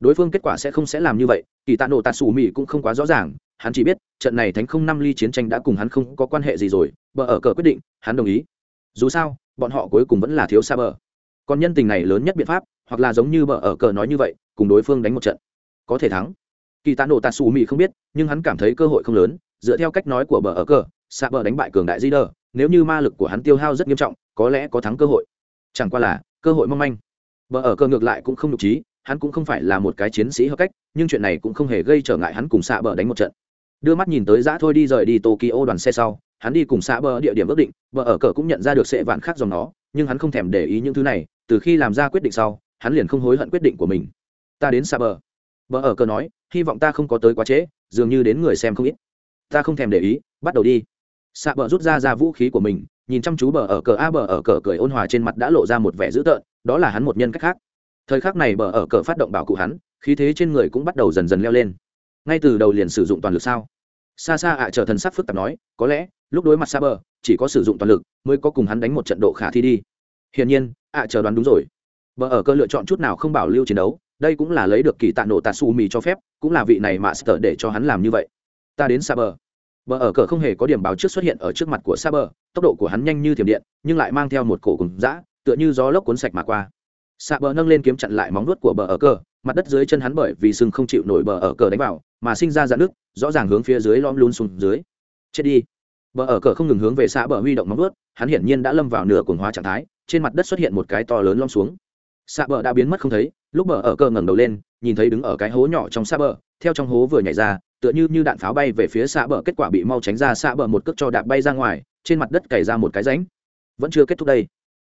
Đối phương kết quả sẽ không sẽ làm như vậy kỳ tạ nổ tatsumi cũng không quá rõ ràng, hắn chỉ biết, trận này thánh không năm ly chiến tranh đã cùng hắn không có quan hệ gì rồi, bờ ở cờ quyết định, hắn đồng ý. Dù sao bọn họ cuối cùng vẫn là thiếu xa bờ. Còn nhân tình này lớn nhất biện pháp, hoặc là giống như bờ ở cờ nói như vậy, cùng đối phương đánh một trận. Có thể thắng. Kỳ tạ nổ tạ xù mỹ không biết, nhưng hắn cảm thấy cơ hội không lớn, dựa theo cách nói của bờ ở cờ xa bờ đánh bại cường đại di đờ nếu như ma lực của hắn tiêu hao rất nghiêm trọng, có lẽ có thắng cơ hội. Chẳng qua là, cơ hội mong manh. Bờ ở cờ ngược lại cũng không nhục trí, hắn cũng không phải là một cái chiến sĩ hợp cách, nhưng chuyện này cũng không hề gây trở ngại hắn cùng xạ bờ đánh một trận. Đưa mắt nhìn tới giã thôi đi rời đi tokyo đoàn xe sau hắn đi cùng xã bờ địa điểm ước định, bờ ở cờ cũng nhận ra được sệ vạn khác dòng nó, nhưng hắn không thèm để ý những thứ này, từ khi làm ra quyết định sau, hắn liền không hối hận quyết định của mình. Ta đến xã bờ. Bờ ở cờ nói, hy vọng ta không có tới quá trễ, dường như đến người xem không ít. Ta không thèm để ý, bắt đầu đi. Xạ bờ rút ra ra vũ khí của mình, nhìn chăm chú bờ ở cờ a, bờ ở cờ cười ôn hòa trên mặt đã lộ ra một vẻ dữ tợn, đó là hắn một nhân cách khác. Thời khắc này bờ ở cờ phát động bảo cụ hắn, khí thế trên người cũng bắt đầu dần dần leo lên. Ngay từ đầu liền sử dụng toàn lực sao? Xa xa ạ à, chờ thần sắc phức tạp nói, có lẽ lúc đối mặt xa bờ chỉ có sử dụng toàn lực, mới có cùng hắn đánh một trận độ khả thi đi. Hiển nhiên, ạ, chờ đoán đúng rồi. Bờ ở cơ lựa chọn chút nào không bảo lưu chiến đấu, đây cũng là lấy được kỳ tạ nổ tạ su mì cho phép, cũng là vị này mà để cho hắn làm như vậy. Ta đến xa bờ bờ ở cờ không hề có điểm báo trước xuất hiện ở trước mặt của xa bờ tốc độ của hắn nhanh như thiểm điện, nhưng lại mang theo một cổ cùng dã, tựa như gió lốc cuốn sạch mà qua. Saber bờ nâng lên kiếm chặn lại móng nuốt của bờ ở cờ, mặt đất dưới chân hắn bởi vì sưng không chịu nổi bờ ở cờ đánh vào, mà sinh ra dạn nước rõ ràng hướng phía dưới lõm luôn xuống dưới. Chết đi bờ ở cờ không ngừng hướng về xã bờ huy động móng vuốt, hắn hiển nhiên đã lâm vào nửa cuồng hóa trạng thái trên mặt đất xuất hiện một cái to lớn lõm xuống. Xã bờ đã biến mất không thấy lúc bờ ở cờ ngẩng đầu lên nhìn thấy đứng ở cái hố nhỏ trong xã bờ theo trong hố vừa nhảy ra tựa như như đạn pháo bay về phía xã bờ kết quả bị mau tránh ra xã bờ một cước cho đạp bay ra ngoài trên mặt đất cày ra một cái rãnh. Vẫn chưa kết thúc đây.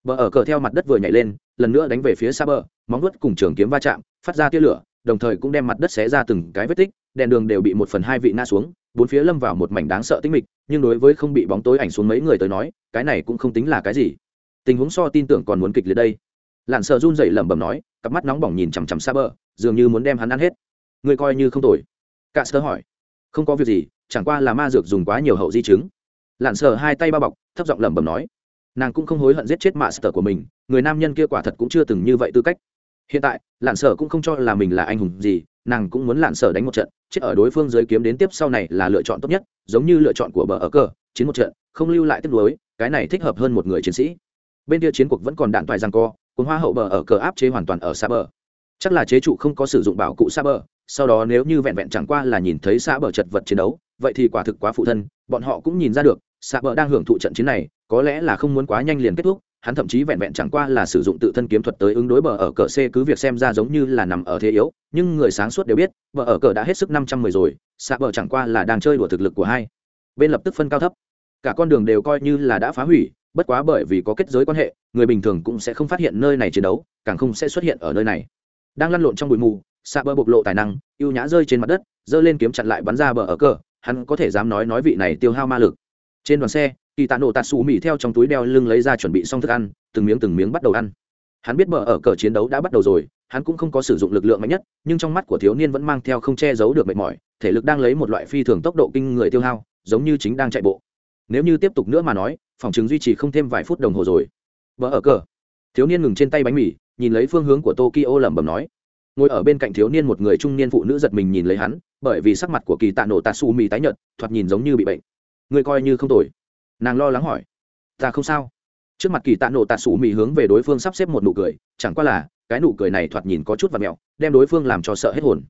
Bờ ở cờ theo mặt đất vừa nhảy lên lần nữa đánh về phía xa bờ móng vuốt cùng trường kiếm va chạm phát ra tia lửa đồng thời cũng đem mặt đất xé ra từng cái vết tích đèn đường đều bị một phần hai vị ngã xuống bốn phía lâm vào một mảnh đáng sợ tĩnh mịch, nhưng đối với không bị bóng tối ảnh xuống mấy người tới nói, cái này cũng không tính là cái gì. Tình huống so tin tưởng còn muốn kịch liệt đây. Lặn sợ run dậy lẩm bẩm nói, cặp mắt nóng bỏng nhìn chằm chằm xa bờ dường như muốn đem hắn ăn hết. Người coi như không tồi. Cạ sơ hỏi, không có việc gì, chẳng qua là ma dược dùng quá nhiều hậu di chứng. Lặn sợ hai tay bao bọc, thấp giọng lẩm bẩm nói, nàng cũng không hối hận giết chết mạ sở của mình, người nam nhân kia quả thật cũng chưa từng như vậy tư cách. Hiện tại, lạn sở cũng không cho là mình là anh hùng gì nàng cũng muốn lạn sở đánh một trận, chết ở đối phương dưới kiếm đến tiếp sau này là lựa chọn tốt nhất, giống như lựa chọn của bờ ở cờ, chiến một trận, không lưu lại tiếp nối, cái này thích hợp hơn một người chiến sĩ. Bên kia chiến cuộc vẫn còn đạn toại rằng co cuốn hoa hậu bờ ở cờ áp chế hoàn toàn ở xa bờ. Chắc là chế trụ không có sử dụng bảo cụ xa bờ, sau đó nếu như vẹn vẹn chẳng qua là nhìn thấy xa bờ chật vật chiến đấu, vậy thì quả thực quá phụ thân, bọn họ cũng nhìn ra được, xa bờ đang hưởng thụ trận chiến này, có lẽ là không muốn quá nhanh liền kết thúc hắn thậm chí vẹn vẹn chẳng qua là sử dụng tự thân kiếm thuật tới ứng đối bờ ở cờ c cứ việc xem ra giống như là nằm ở thế yếu, nhưng người sáng suốt đều biết, bờ ở cờ đã hết sức năm trăm mười rồi, xạ bờ chẳng qua là đang chơi đùa thực lực của hai. Bên lập tức phân cao thấp. Cả con đường đều coi như là đã phá hủy, bất quá bởi vì có kết giới quan hệ, người bình thường cũng sẽ không phát hiện nơi này chiến đấu, càng không sẽ xuất hiện ở nơi này. Đang lăn lộn trong bụi mù, xạ bờ bộc lộ tài năng, ưu nhã rơi trên mặt đất, giơ lên kiếm chặn lại bắn ra bờ ở cờ, hắn có thể dám nói nói vị này tiêu hao ma lực trên đoàn xe kỳ tạ nổ tạt xù mì theo trong túi đeo lưng lấy ra chuẩn bị xong thức ăn, từng miếng từng miếng bắt đầu ăn. Hắn biết mở ở cờ chiến đấu đã bắt đầu rồi, hắn cũng không có sử dụng lực lượng mạnh nhất, nhưng trong mắt của thiếu niên vẫn mang theo không che giấu được mệt mỏi, thể lực đang lấy một loại phi thường tốc độ kinh người tiêu hao, giống như chính đang chạy bộ. Nếu như tiếp tục nữa mà nói, phòng chứng duy trì không thêm vài phút đồng hồ rồi. Vợ ở cờ. Thiếu niên ngừng trên tay bánh mì, nhìn lấy phương hướng của tokyo lẩm bẩm nói. Ngồi ở bên cạnh thiếu niên một người trung niên phụ nữ giật mình nhìn lấy hắn, bởi vì sắc mặt của kỳ tạ nổ tạ xù mì tái nhợt, thoạt nhìn giống như bị bệnh người coi như không tội nàng lo lắng hỏi. Ta không sao. Trước mặt kỳ tạ nổ tạ sủ mì hướng về đối phương sắp xếp một nụ cười, chẳng qua là, cái nụ cười này thoạt nhìn có chút và mẹo, đem đối phương làm cho sợ hết hồn.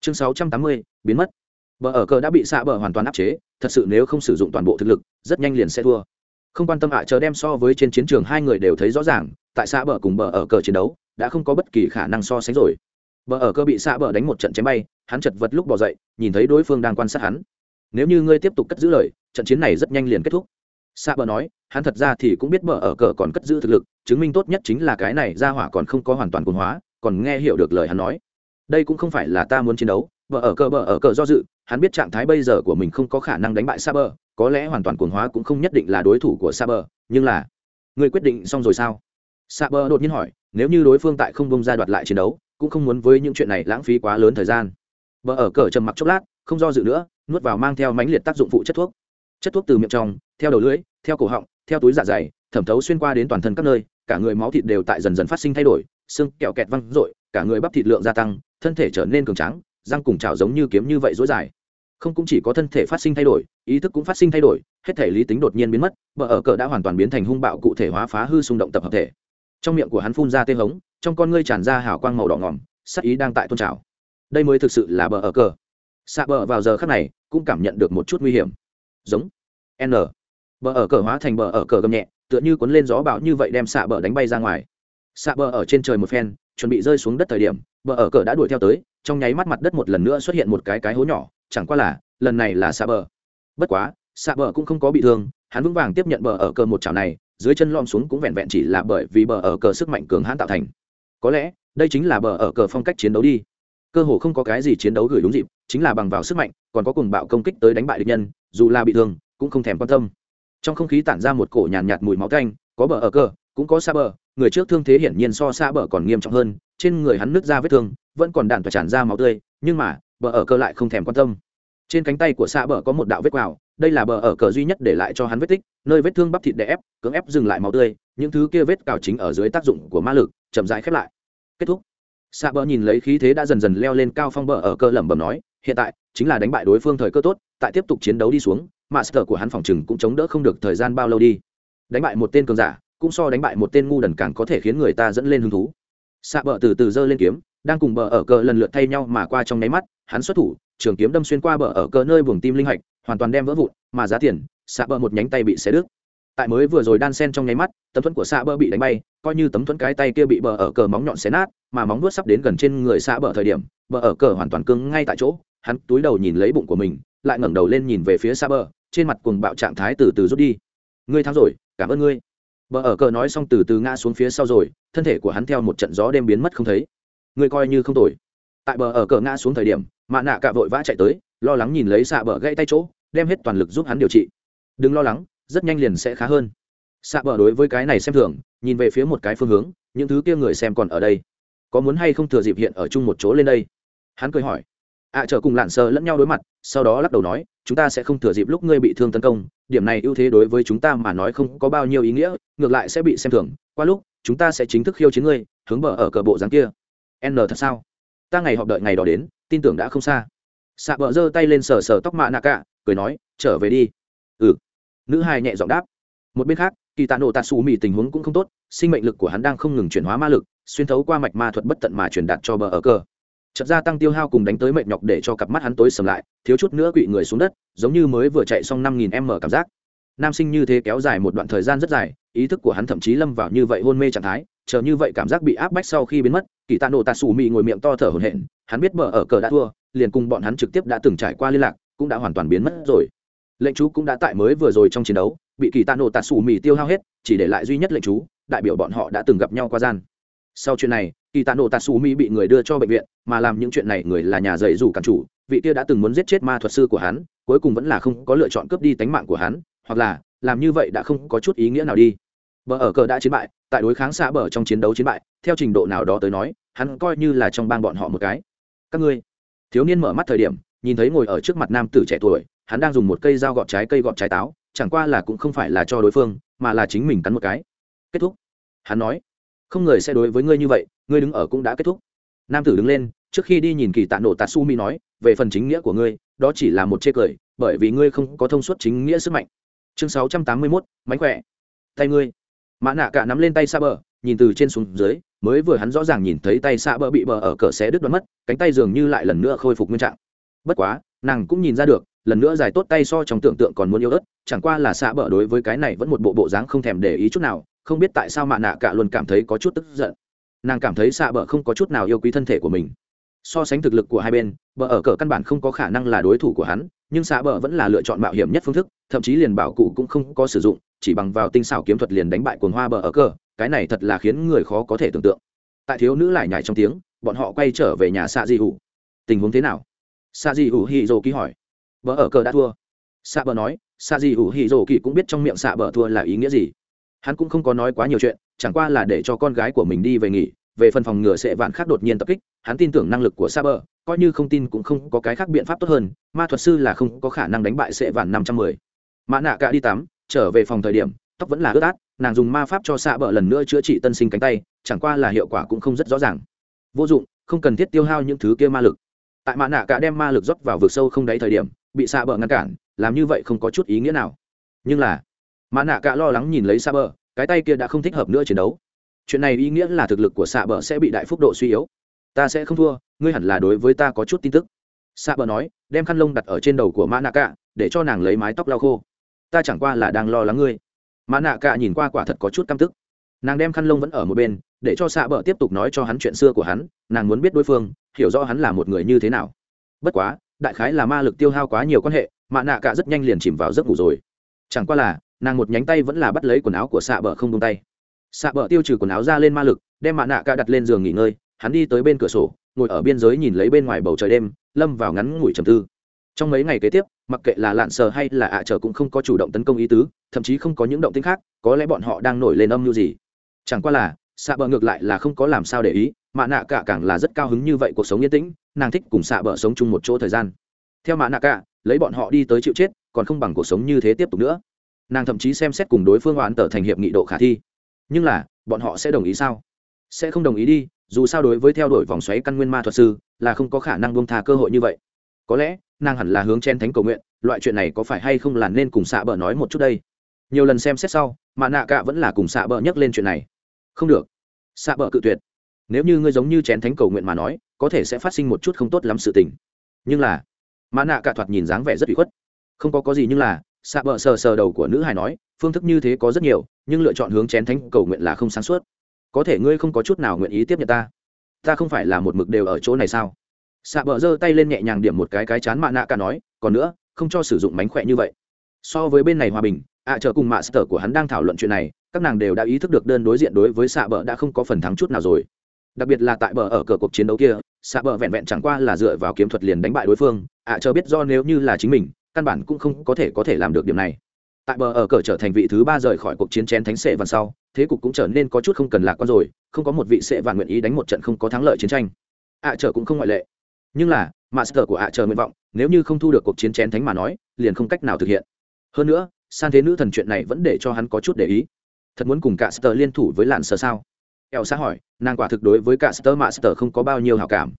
Chương sáu trăm tám mươi, biến mất. Bờ ở cờ đã bị xạ bờ hoàn toàn áp chế, thật sự nếu không sử dụng toàn bộ thực lực, rất nhanh liền sẽ thua. Không quan tâm ạ, chờ đem so với trên chiến trường hai người đều thấy rõ ràng, tại xạ bờ cùng bờ ở cờ chiến đấu, đã không có bất kỳ khả năng so sánh rồi. Bờ ở cờ bị xạ bờ đánh một trận chém bay, hắn chật vật lúc bỏ dậy, nhìn thấy đối phương đang quan sát hắn. Nếu như ngươi tiếp tục cất giữ lời trận chiến này rất nhanh liền kết thúc Sa bờ nói, hắn thật ra thì cũng biết bờ ở cờ còn cất giữ thực lực, chứng minh tốt nhất chính là cái này ra hỏa còn không có hoàn toàn cuồng hóa, còn nghe hiểu được lời hắn nói. Đây cũng không phải là ta muốn chiến đấu, bờ ở cờ bờ ở cờ do dự, hắn biết trạng thái bây giờ của mình không có khả năng đánh bại Sa bờ, có lẽ hoàn toàn cuồng hóa cũng không nhất định là đối thủ của Sa bờ, nhưng là, người quyết định xong rồi sao? Sa bờ đột nhiên hỏi, nếu như đối phương tại không bung ra đoạt lại chiến đấu, cũng không muốn với những chuyện này lãng phí quá lớn thời gian. Bờ ở cờ trầm mặc chốc lát, không do dự nữa, nuốt vào mang theo mãnh liệt tác dụng phụ chất thuốc chất thuốc từ miệng trong, theo đầu lưỡi, theo cổ họng, theo túi dạ dày, thẩm thấu xuyên qua đến toàn thân các nơi, cả người máu thịt đều tại dần dần phát sinh thay đổi, xương kẹo kẹt văng rội, cả người bắp thịt lượng gia tăng, thân thể trở nên cường tráng, răng cùng chảo giống như kiếm như vậy dối dài. Không cũng chỉ có thân thể phát sinh thay đổi, ý thức cũng phát sinh thay đổi, hết thể lý tính đột nhiên biến mất vợ ở cờ đã hoàn toàn biến thành hung bạo cụ thể hóa phá hư xung động tập hợp thể. Trong miệng của hắn phun ra tê hống, trong con ngươi tràn ra hào quang màu đỏ ngỏm, sắc ý đang tại tôn trào. Đây mới thực sự là bờ ở cờ. Xạ bờ vào giờ khác này cũng cảm nhận được một chút nguy hiểm giống n bờ ở cờ hóa thành bờ ở cờ gầm nhẹ tựa như cuốn lên gió bão như vậy đem xạ bờ đánh bay ra ngoài xạ bờ ở trên trời một phen chuẩn bị rơi xuống đất thời điểm bờ ở cờ đã đuổi theo tới trong nháy mắt mặt đất một lần nữa xuất hiện một cái cái hố nhỏ chẳng qua là lần này là xạ bờ bất quá xạ bờ cũng không có bị thương hắn vững vàng tiếp nhận bờ ở cờ một chảo này dưới chân lom xuống cũng vẹn vẹn chỉ là bởi vì bờ ở cờ sức mạnh cường hãn tạo thành có lẽ đây chính là bờ ở cờ phong cách chiến đấu đi cơ hồ không có cái gì chiến đấu gửi đúng dịp chính là bằng vào sức mạnh còn có cùng bạo công kích tới đánh bại địch nhân dù là bị thương cũng không thèm quan tâm. Trong không khí tản ra một cổ nhàn nhạt, nhạt mùi máu canh, có bờ ở cơ cũng có xa bờ người trước thương thế hiển nhiên so xa bờ còn nghiêm trọng hơn trên người hắn nứt ra vết thương vẫn còn đạn và tràn ra máu tươi nhưng mà bờ ở cơ lại không thèm quan tâm. Trên cánh tay của xa bờ có một đạo vết quào đây là bờ ở cờ duy nhất để lại cho hắn vết tích nơi vết thương bắp thịt đè ép cưỡng ép dừng lại máu tươi những thứ kia vết cào chính ở dưới tác dụng của ma lực chậm rãi khép lại. Kết thúc xạ bờ nhìn lấy khí thế đã dần dần leo lên cao phong bờ ở cơ lẩm bẩm nói, hiện tại, chính là đánh bại đối phương thời cơ tốt, tại tiếp tục chiến đấu đi xuống, master sở của hắn phòng chừng cũng chống đỡ không được thời gian bao lâu đi. Đánh bại một tên cường giả, cũng so đánh bại một tên ngu đần càng có thể khiến người ta dẫn lên hứng thú. Xạ bờ từ từ giơ lên kiếm, đang cùng bờ ở cơ lần lượt thay nhau mà qua trong nháy mắt, hắn xuất thủ, trường kiếm đâm xuyên qua bờ ở cơ nơi buồng tim linh hạch, hoàn toàn đem vỡ vụn, mà giá tiền xạ bờ một nhánh tay bị xé đứt tại mới vừa rồi đan sen trong nháy mắt, tấm thuẫn của xạ bờ bị đánh bay, coi như tấm thuẫn cái tay kia bị bờ ở cờ móng nhọn xé nát, mà móng vuốt sắp đến gần trên người xạ bờ thời điểm, bờ ở cờ hoàn toàn cứng ngay tại chỗ, hắn túi đầu nhìn lấy bụng của mình, lại ngẩng đầu lên nhìn về phía xạ bờ trên mặt cuồng bạo trạng thái từ từ rút đi. Ngươi thắng rồi, cảm ơn ngươi. Bờ ở cờ nói xong từ từ ngã xuống phía sau rồi, thân thể của hắn theo một trận gió đêm biến mất không thấy. Ngươi coi như không tồi. Tại bờ ở cờ ngã xuống thời điểm, mạ nạ cả vội vã chạy tới, lo lắng nhìn lấy xạ bờ gãy tay chỗ, đem hết toàn lực giúp hắn điều trị. Đừng lo lắng rất nhanh liền sẽ khá hơn. Xạ bờ đối với cái này xem thường nhìn về phía một cái phương hướng những thứ kia người xem còn ở đây. Có muốn hay không thừa dịp hiện ở chung một chỗ lên đây? Hắn cười hỏi. Ạ à, chờ cùng lạn sờ lẫn nhau đối mặt sau đó lắc đầu nói chúng ta sẽ không thừa dịp lúc ngươi bị thương tấn công điểm này ưu thế đối với chúng ta mà nói không có bao nhiêu ý nghĩa ngược lại sẽ bị xem thường. Qua lúc chúng ta sẽ chính thức khiêu chiến ngươi hướng bờ ở cờ bộ dáng kia. N thật sao? Ta ngày họp đợi ngày đó đến tin tưởng đã không xa. Xạ bờ giơ tay lên sờ sờ tóc mạ nạ cả cười nói trở về đi nữ hai nhẹ giọng đáp. Một bên khác, kỳ tạ nổ tạ xù mì tình huống cũng không tốt, sinh mệnh lực của hắn đang không ngừng chuyển hóa ma lực, xuyên thấu qua mạch ma thuật bất tận mà truyền đạt cho bờ ở cơ chật ra tăng tiêu hao cùng đánh tới mệnh nhọc để cho cặp mắt hắn tối sầm lại, thiếu chút nữa quỵ người xuống đất, giống như mới vừa chạy xong năm nghìn m cảm giác. Nam sinh như thế kéo dài một đoạn thời gian rất dài, ý thức của hắn thậm chí lâm vào như vậy hôn mê trạng thái, chờ như vậy cảm giác bị áp bách sau khi biến mất, kỳ tạ nổ tạ xù mì ngồi miệng to thở hổn hển, hắn biết bờ ở cờ đã thua, liền cùng bọn hắn trực tiếp đã từng trải qua liên lạc, cũng đã hoàn toàn biến mất rồi lệnh chú cũng đã tại mới vừa rồi trong chiến đấu, bị kỳ tạ nổ tạ xù mì tiêu hao hết, chỉ để lại duy nhất lệnh chú, đại biểu bọn họ đã từng gặp nhau qua gian. Sau chuyện này, kỳ tạ nổ tạ xù mì bị người đưa cho bệnh viện, mà làm những chuyện này người là nhà dạy dù cản chủ, vị kia đã từng muốn giết chết ma thuật sư của hắn, cuối cùng vẫn là không có lựa chọn cướp đi tánh mạng của hắn, hoặc là, làm như vậy đã không có chút ý nghĩa nào đi. Bờ ở cờ đã chiến bại, tại đối kháng xã bờ trong chiến đấu chiến bại, theo trình độ nào đó tới nói, hắn coi như là trong bang bọn họ một cái. Các ngươi, thiếu niên mở mắt thời điểm, nhìn thấy ngồi ở trước mặt nam tử trẻ tuổi hắn đang dùng một cây dao gọt trái cây gọt trái táo chẳng qua là cũng không phải là cho đối phương mà là chính mình cắn một cái. Kết thúc. Hắn nói không người sẽ đối với ngươi như vậy ngươi đứng ở cũng đã kết thúc. Nam tử đứng lên trước khi đi nhìn kỳ tạ nổ tatsumi nói về phần chính nghĩa của ngươi đó chỉ là một chê cười bởi vì ngươi không có thông suốt chính nghĩa sức mạnh. Chương sáu trăm tám mươi 681, mánh khỏe. Tay ngươi. Mã nạ cả nắm lên tay xa bờ nhìn từ trên xuống dưới mới vừa hắn rõ ràng nhìn thấy tay xa bờ bị bờ ở cờ xé đứt đoán mất cánh tay dường như lại lần nữa khôi phục nguyên trạng. Bất quá nàng cũng nhìn ra được lần nữa dài tốt tay so trong tưởng tượng còn muốn yêu ớt, chẳng qua là xạ bờ đối với cái này vẫn một bộ bộ dáng không thèm để ý chút nào, không biết tại sao mạ nạ cả luôn cảm thấy có chút tức giận. Nàng cảm thấy xạ bờ không có chút nào yêu quý thân thể của mình. So sánh thực lực của hai bên bờ ở cờ căn bản không có khả năng là đối thủ của hắn, nhưng xạ bờ vẫn là lựa chọn mạo hiểm nhất phương thức, thậm chí liền bảo cụ cũng không có sử dụng, chỉ bằng vào tinh xảo kiếm thuật liền đánh bại cuồng hoa bờ ở cờ, cái này thật là khiến người khó có thể tưởng tượng. Tại thiếu nữ lại nhảy trong tiếng, bọn họ quay trở về nhà xạ di hủ. Tình huống thế nào? Xạ di hủ hi dô ký hỏi vợ ở cờ đã thua. Xạ bờ nói xạ gì ủ hỉ rổ kỳ cũng biết trong miệng xạ bờ thua là ý nghĩa gì. Hắn cũng không có nói quá nhiều chuyện, chẳng qua là để cho con gái của mình đi về nghỉ, về phần phòng ngừa sẽ vạn khác đột nhiên tập kích, hắn tin tưởng năng lực của sa bờ, coi như không tin cũng không có cái khác biện pháp tốt hơn, ma thuật sư là không có khả năng đánh bại sệ vạn năm trăm mười. Mã nạ cả đi tắm, trở về phòng thời điểm, tóc vẫn là ướt át, nàng dùng ma pháp cho sa bờ lần nữa chữa trị tân sinh cánh tay, chẳng qua là hiệu quả cũng không rất rõ ràng. Vô dụng, không cần thiết tiêu hao những thứ kia ma lực. Tại mã nạ cả đem ma lực rót vào vực sâu không đáy thời điểm bị xạ bờ ngăn cản, làm như vậy không có chút ý nghĩa nào. Nhưng là mã nạ cả lo lắng nhìn lấy xạ bờ, cái tay kia đã không thích hợp nữa chiến đấu. Chuyện này ý nghĩa là thực lực của xạ bờ sẽ bị đại phúc độ suy yếu. Ta sẽ không thua, ngươi hẳn là đối với ta có chút tin tức. Xạ bờ nói, đem khăn lông đặt ở trên đầu của mã nạ cả, để cho nàng lấy mái tóc lau khô. Ta chẳng qua là đang lo lắng ngươi. Mã nạ cả nhìn qua quả thật có chút căm tức. Nàng đem khăn lông vẫn ở một bên, để cho xạ bờ tiếp tục nói cho hắn chuyện xưa của hắn, nàng muốn biết đối phương, hiểu rõ hắn là một người như thế nào. Bất quá đại khái là ma lực tiêu hao quá nhiều quan hệ mạ nạ cả rất nhanh liền chìm vào giấc ngủ rồi. Chẳng qua là, nàng một nhánh tay vẫn là bắt lấy quần áo của xạ bờ không tung tay. Xạ bờ tiêu trừ quần áo ra lên ma lực, đem mạ nạ cả đặt lên giường nghỉ ngơi, hắn đi tới bên cửa sổ, ngồi ở biên giới nhìn lấy bên ngoài bầu trời đêm, lâm vào ngắn ngủi trầm tư. Trong mấy ngày kế tiếp, mặc kệ là lạn sờ hay là ạ à cũng không có chủ động tấn công ý tứ, thậm chí không có những động tính khác, có lẽ bọn họ đang nổi lên âm mưu gì. Chẳng qua là, xạ bờ ngược lại là không có làm sao để ý mạ nạ cả càng là rất cao hứng như vậy, cuộc sống yên tĩnh nàng thích cùng xạ bờ sống chung một chỗ thời gian. Theo mạ nạ cả lấy bọn họ đi tới chịu chết, còn không bằng cuộc sống như thế tiếp tục nữa. Nàng thậm chí xem xét cùng đối phương oán tở thành hiệp nghị độ khả thi. Nhưng là, bọn họ sẽ đồng ý sao? Sẽ không đồng ý đi, dù sao đối với theo đuổi vòng xoáy căn nguyên ma thuật sư, là không có khả năng bông tha cơ hội như vậy. Có lẽ, nàng hẳn là hướng chen thánh cầu nguyện, loại chuyện này có phải hay không là nên cùng xạ bờ nói một chút đây? Nhiều lần xem xét sau mà nạ cả vẫn là cùng xạ bờ nhắc lên chuyện này. Không được. Xạ bờ cự tuyệt nếu như ngươi giống như chén thánh cầu nguyện mà nói, có thể sẽ phát sinh một chút không tốt lắm sự tình. Nhưng là, mã nạ cả thoạt nhìn dáng vẻ rất bị khuất. Không có có gì nhưng là, xạ bờ sờ sờ đầu của nữ hài nói, phương thức như thế có rất nhiều, nhưng lựa chọn hướng chén thánh cầu nguyện là không sáng suốt. Có thể ngươi không có chút nào nguyện ý tiếp nhận ta. Ta không phải là một mực đều ở chỗ này sao? Xạ bờ giơ tay lên nhẹ nhàng điểm một cái cái chán mạ nạ cả nói, còn nữa, không cho sử dụng mánh khỏe như vậy. So với bên này hòa bình, ạ à chờ cùng mạ sở của hắn đang thảo luận chuyện này, các nàng đều đã ý thức được đơn đối diện đối với xạ bờ đã không có phần thắng chút nào rồi đặc biệt là tại bờ ở cờ cuộc chiến đấu kia, xạ bờ vẹn vẹn chẳng qua là dựa vào kiếm thuật liền đánh bại đối phương, ạ à chờ biết do nếu như là chính mình, căn bản cũng không có thể có thể làm được điểm này. Tại bờ ở cờ trở thành vị thứ ba rời khỏi cuộc chiến chén thánh sệ vằn sau, thế cục cũng trở nên có chút không cần lạc quan rồi, không có một vị sệ vạn nguyện ý đánh một trận không có thắng lợi chiến tranh. Ạ à chờ cũng không ngoại lệ. Nhưng là, master của ạ à chờ nguyện vọng, nếu như không thu được cuộc chiến chén thánh mà nói, liền không cách nào thực hiện. Hơn nữa, san thế nữ thần chuyện này vẫn để cho hắn có chút để ý. Thật muốn cùng cả sơ liên thủ với lạn sơ sao? Eo xã hỏi nàng quả thực đối với cả sơ master không có bao nhiêu hảo cảm.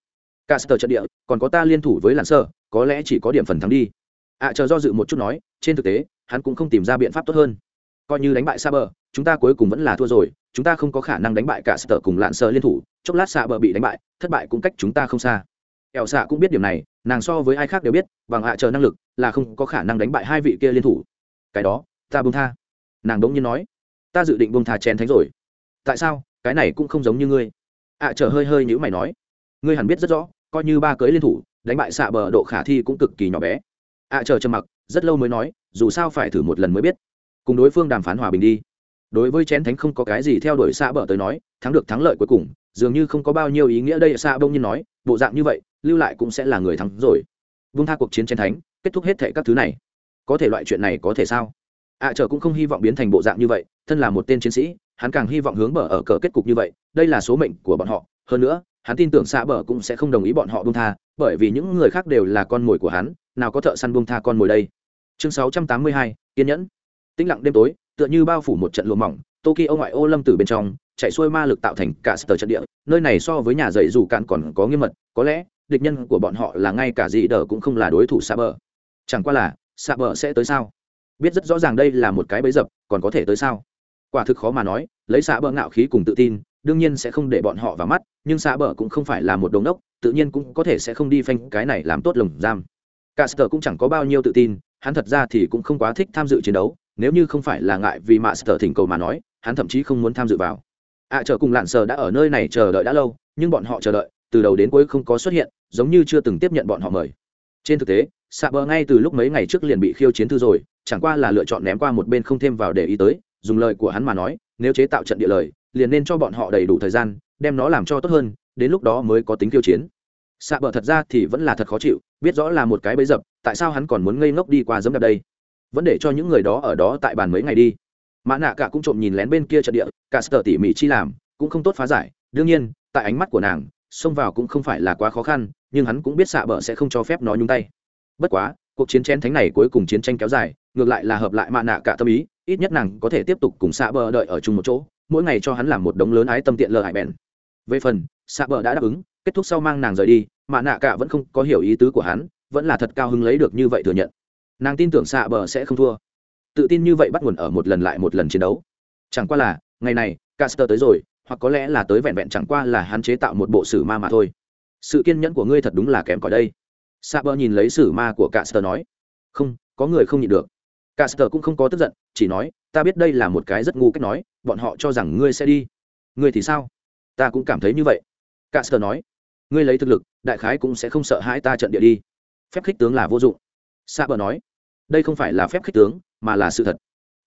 Cả sơ trận địa còn có ta liên thủ với lạn sơ có lẽ chỉ có điểm phần thắng đi. Ạ à, chờ do dự một chút nói trên thực tế hắn cũng không tìm ra biện pháp tốt hơn. Coi như đánh bại sa bờ chúng ta cuối cùng vẫn là thua rồi chúng ta không có khả năng đánh bại cả sở cùng lạn sơ liên thủ. Chốc lát sa bờ bị đánh bại thất bại cũng cách chúng ta không xa. Ẻo xạ cũng biết điểm này nàng so với ai khác đều biết bằng hạ chờ năng lực là không có khả năng đánh bại hai vị kia liên thủ. Cái đó ta buông tha. Nàng đống nhiên nói ta dự định buông tha chén thánh rồi. Tại sao? Cái này cũng không giống như ngươi. À, Ạ chờ hơi hơi nhữ mày nói. Ngươi hẳn biết rất rõ coi như ba cưới liên thủ đánh bại xạ bờ độ khả thi cũng cực kỳ nhỏ bé. À, Ạ chờ trầm mặc rất lâu mới nói dù sao phải thử một lần mới biết. Cùng đối phương đàm phán hòa bình đi. Đối với chén thánh không có cái gì theo đuổi xạ bờ tới nói thắng được thắng lợi cuối cùng dường như không có bao nhiêu ý nghĩa đây xạ bông nhiên nói bộ dạng như vậy lưu lại cũng sẽ là người thắng rồi. Vung tha cuộc chiến chén thánh kết thúc hết thệ các thứ này. Có thể loại chuyện này có thể sao? Ạ à, trở cũng không hy vọng biến thành bộ dạng như vậy thân là một tên chiến sĩ hắn càng hy vọng hướng bờ ở cờ kết cục như vậy đây là số mệnh của bọn họ. Hơn nữa hắn tin tưởng xạ bờ cũng sẽ không đồng ý bọn họ buông tha bởi vì những người khác đều là con mồi của hắn nào có thợ săn buông tha con mồi đây. Chương 682, kiên nhẫn. Tĩnh lặng đêm tối tựa như bao phủ một trận lụa mỏng tokyo ngoại ô lâm tử bên trong chạy xuôi ma lực tạo thành cả sở trận địa nơi này so với nhà dạy dù cạn còn có nghiêm mật có lẽ địch nhân của bọn họ là ngay cả gì đờ cũng không là đối thủ xa bờ. Chẳng qua là xa bờ sẽ tới sao? Biết rất rõ ràng đây là một cái bẫy dập còn có thể tới sao? Quả thực khó mà nói lấy xạ bờ ngạo khí cùng tự tin đương nhiên sẽ không để bọn họ vào mắt nhưng xạ bờ cũng không phải là một đống đốc tự nhiên cũng có thể sẽ không đi phanh cái này làm tốt lồng giam. Cả sở cũng chẳng có bao nhiêu tự tin hắn thật ra thì cũng không quá thích tham dự chiến đấu nếu như không phải là ngại vì mạ sở thỉnh cầu mà nói hắn thậm chí không muốn tham dự vào. Ạ à, chờ cùng lạn sờ đã ở nơi này chờ đợi đã lâu nhưng bọn họ chờ đợi từ đầu đến cuối không có xuất hiện giống như chưa từng tiếp nhận bọn họ mời. Trên thực tế xạ bờ ngay từ lúc mấy ngày trước liền bị khiêu chiến thư rồi chẳng qua là lựa chọn ném qua một bên không thêm vào để ý tới dùng lời của hắn mà nói, nếu chế tạo trận địa lời, liền nên cho bọn họ đầy đủ thời gian, đem nó làm cho tốt hơn, đến lúc đó mới có tính tiêu chiến. Xạ bờ thật ra thì vẫn là thật khó chịu, biết rõ là một cái bấy dập, tại sao hắn còn muốn ngây ngốc đi qua dẫm đạp đây? Vẫn để cho những người đó ở đó tại bàn mấy ngày đi. Mã nạ cả cũng trộm nhìn lén bên kia trận địa, cả sờ tỉ mỉ chi làm, cũng không tốt phá giải. Đương nhiên, tại ánh mắt của nàng, xông vào cũng không phải là quá khó khăn, nhưng hắn cũng biết xạ bờ sẽ không cho phép nó nhung tay. Bất quá, cuộc chiến chén thánh này cuối cùng chiến tranh kéo dài, ngược lại là hợp lại mạ nạ cả tâm ý ít nhất nàng có thể tiếp tục cùng xạ bờ đợi ở chung một chỗ, mỗi ngày cho hắn làm một đống lớn ái tâm tiện lờ hại bèn. Về phần xạ bờ đã đáp ứng, kết thúc sau mang nàng rời đi, mà nạ cả vẫn không có hiểu ý tứ của hắn, vẫn là thật cao hứng lấy được như vậy thừa nhận. Nàng tin tưởng xạ bờ sẽ không thua. Tự tin như vậy bắt nguồn ở một lần lại một lần chiến đấu. Chẳng qua là, ngày này caster tới rồi, hoặc có lẽ là tới vẹn vẹn chẳng qua là hắn chế tạo một bộ sử ma mà thôi. Sự kiên nhẫn của ngươi thật đúng là kém cỏi đây. Xạ bờ nhìn lấy sử ma của caster nói. Không, có người không nhịn được caster cũng không có tức giận, chỉ nói, ta biết đây là một cái rất ngu cách nói, bọn họ cho rằng ngươi sẽ đi. Ngươi thì sao? Ta cũng cảm thấy như vậy. Caster nói, ngươi lấy thực lực, đại khái cũng sẽ không sợ hãi ta trận địa đi. Phép khích tướng là vô dụng. Sa bờ nói, đây không phải là phép khích tướng, mà là sự thật.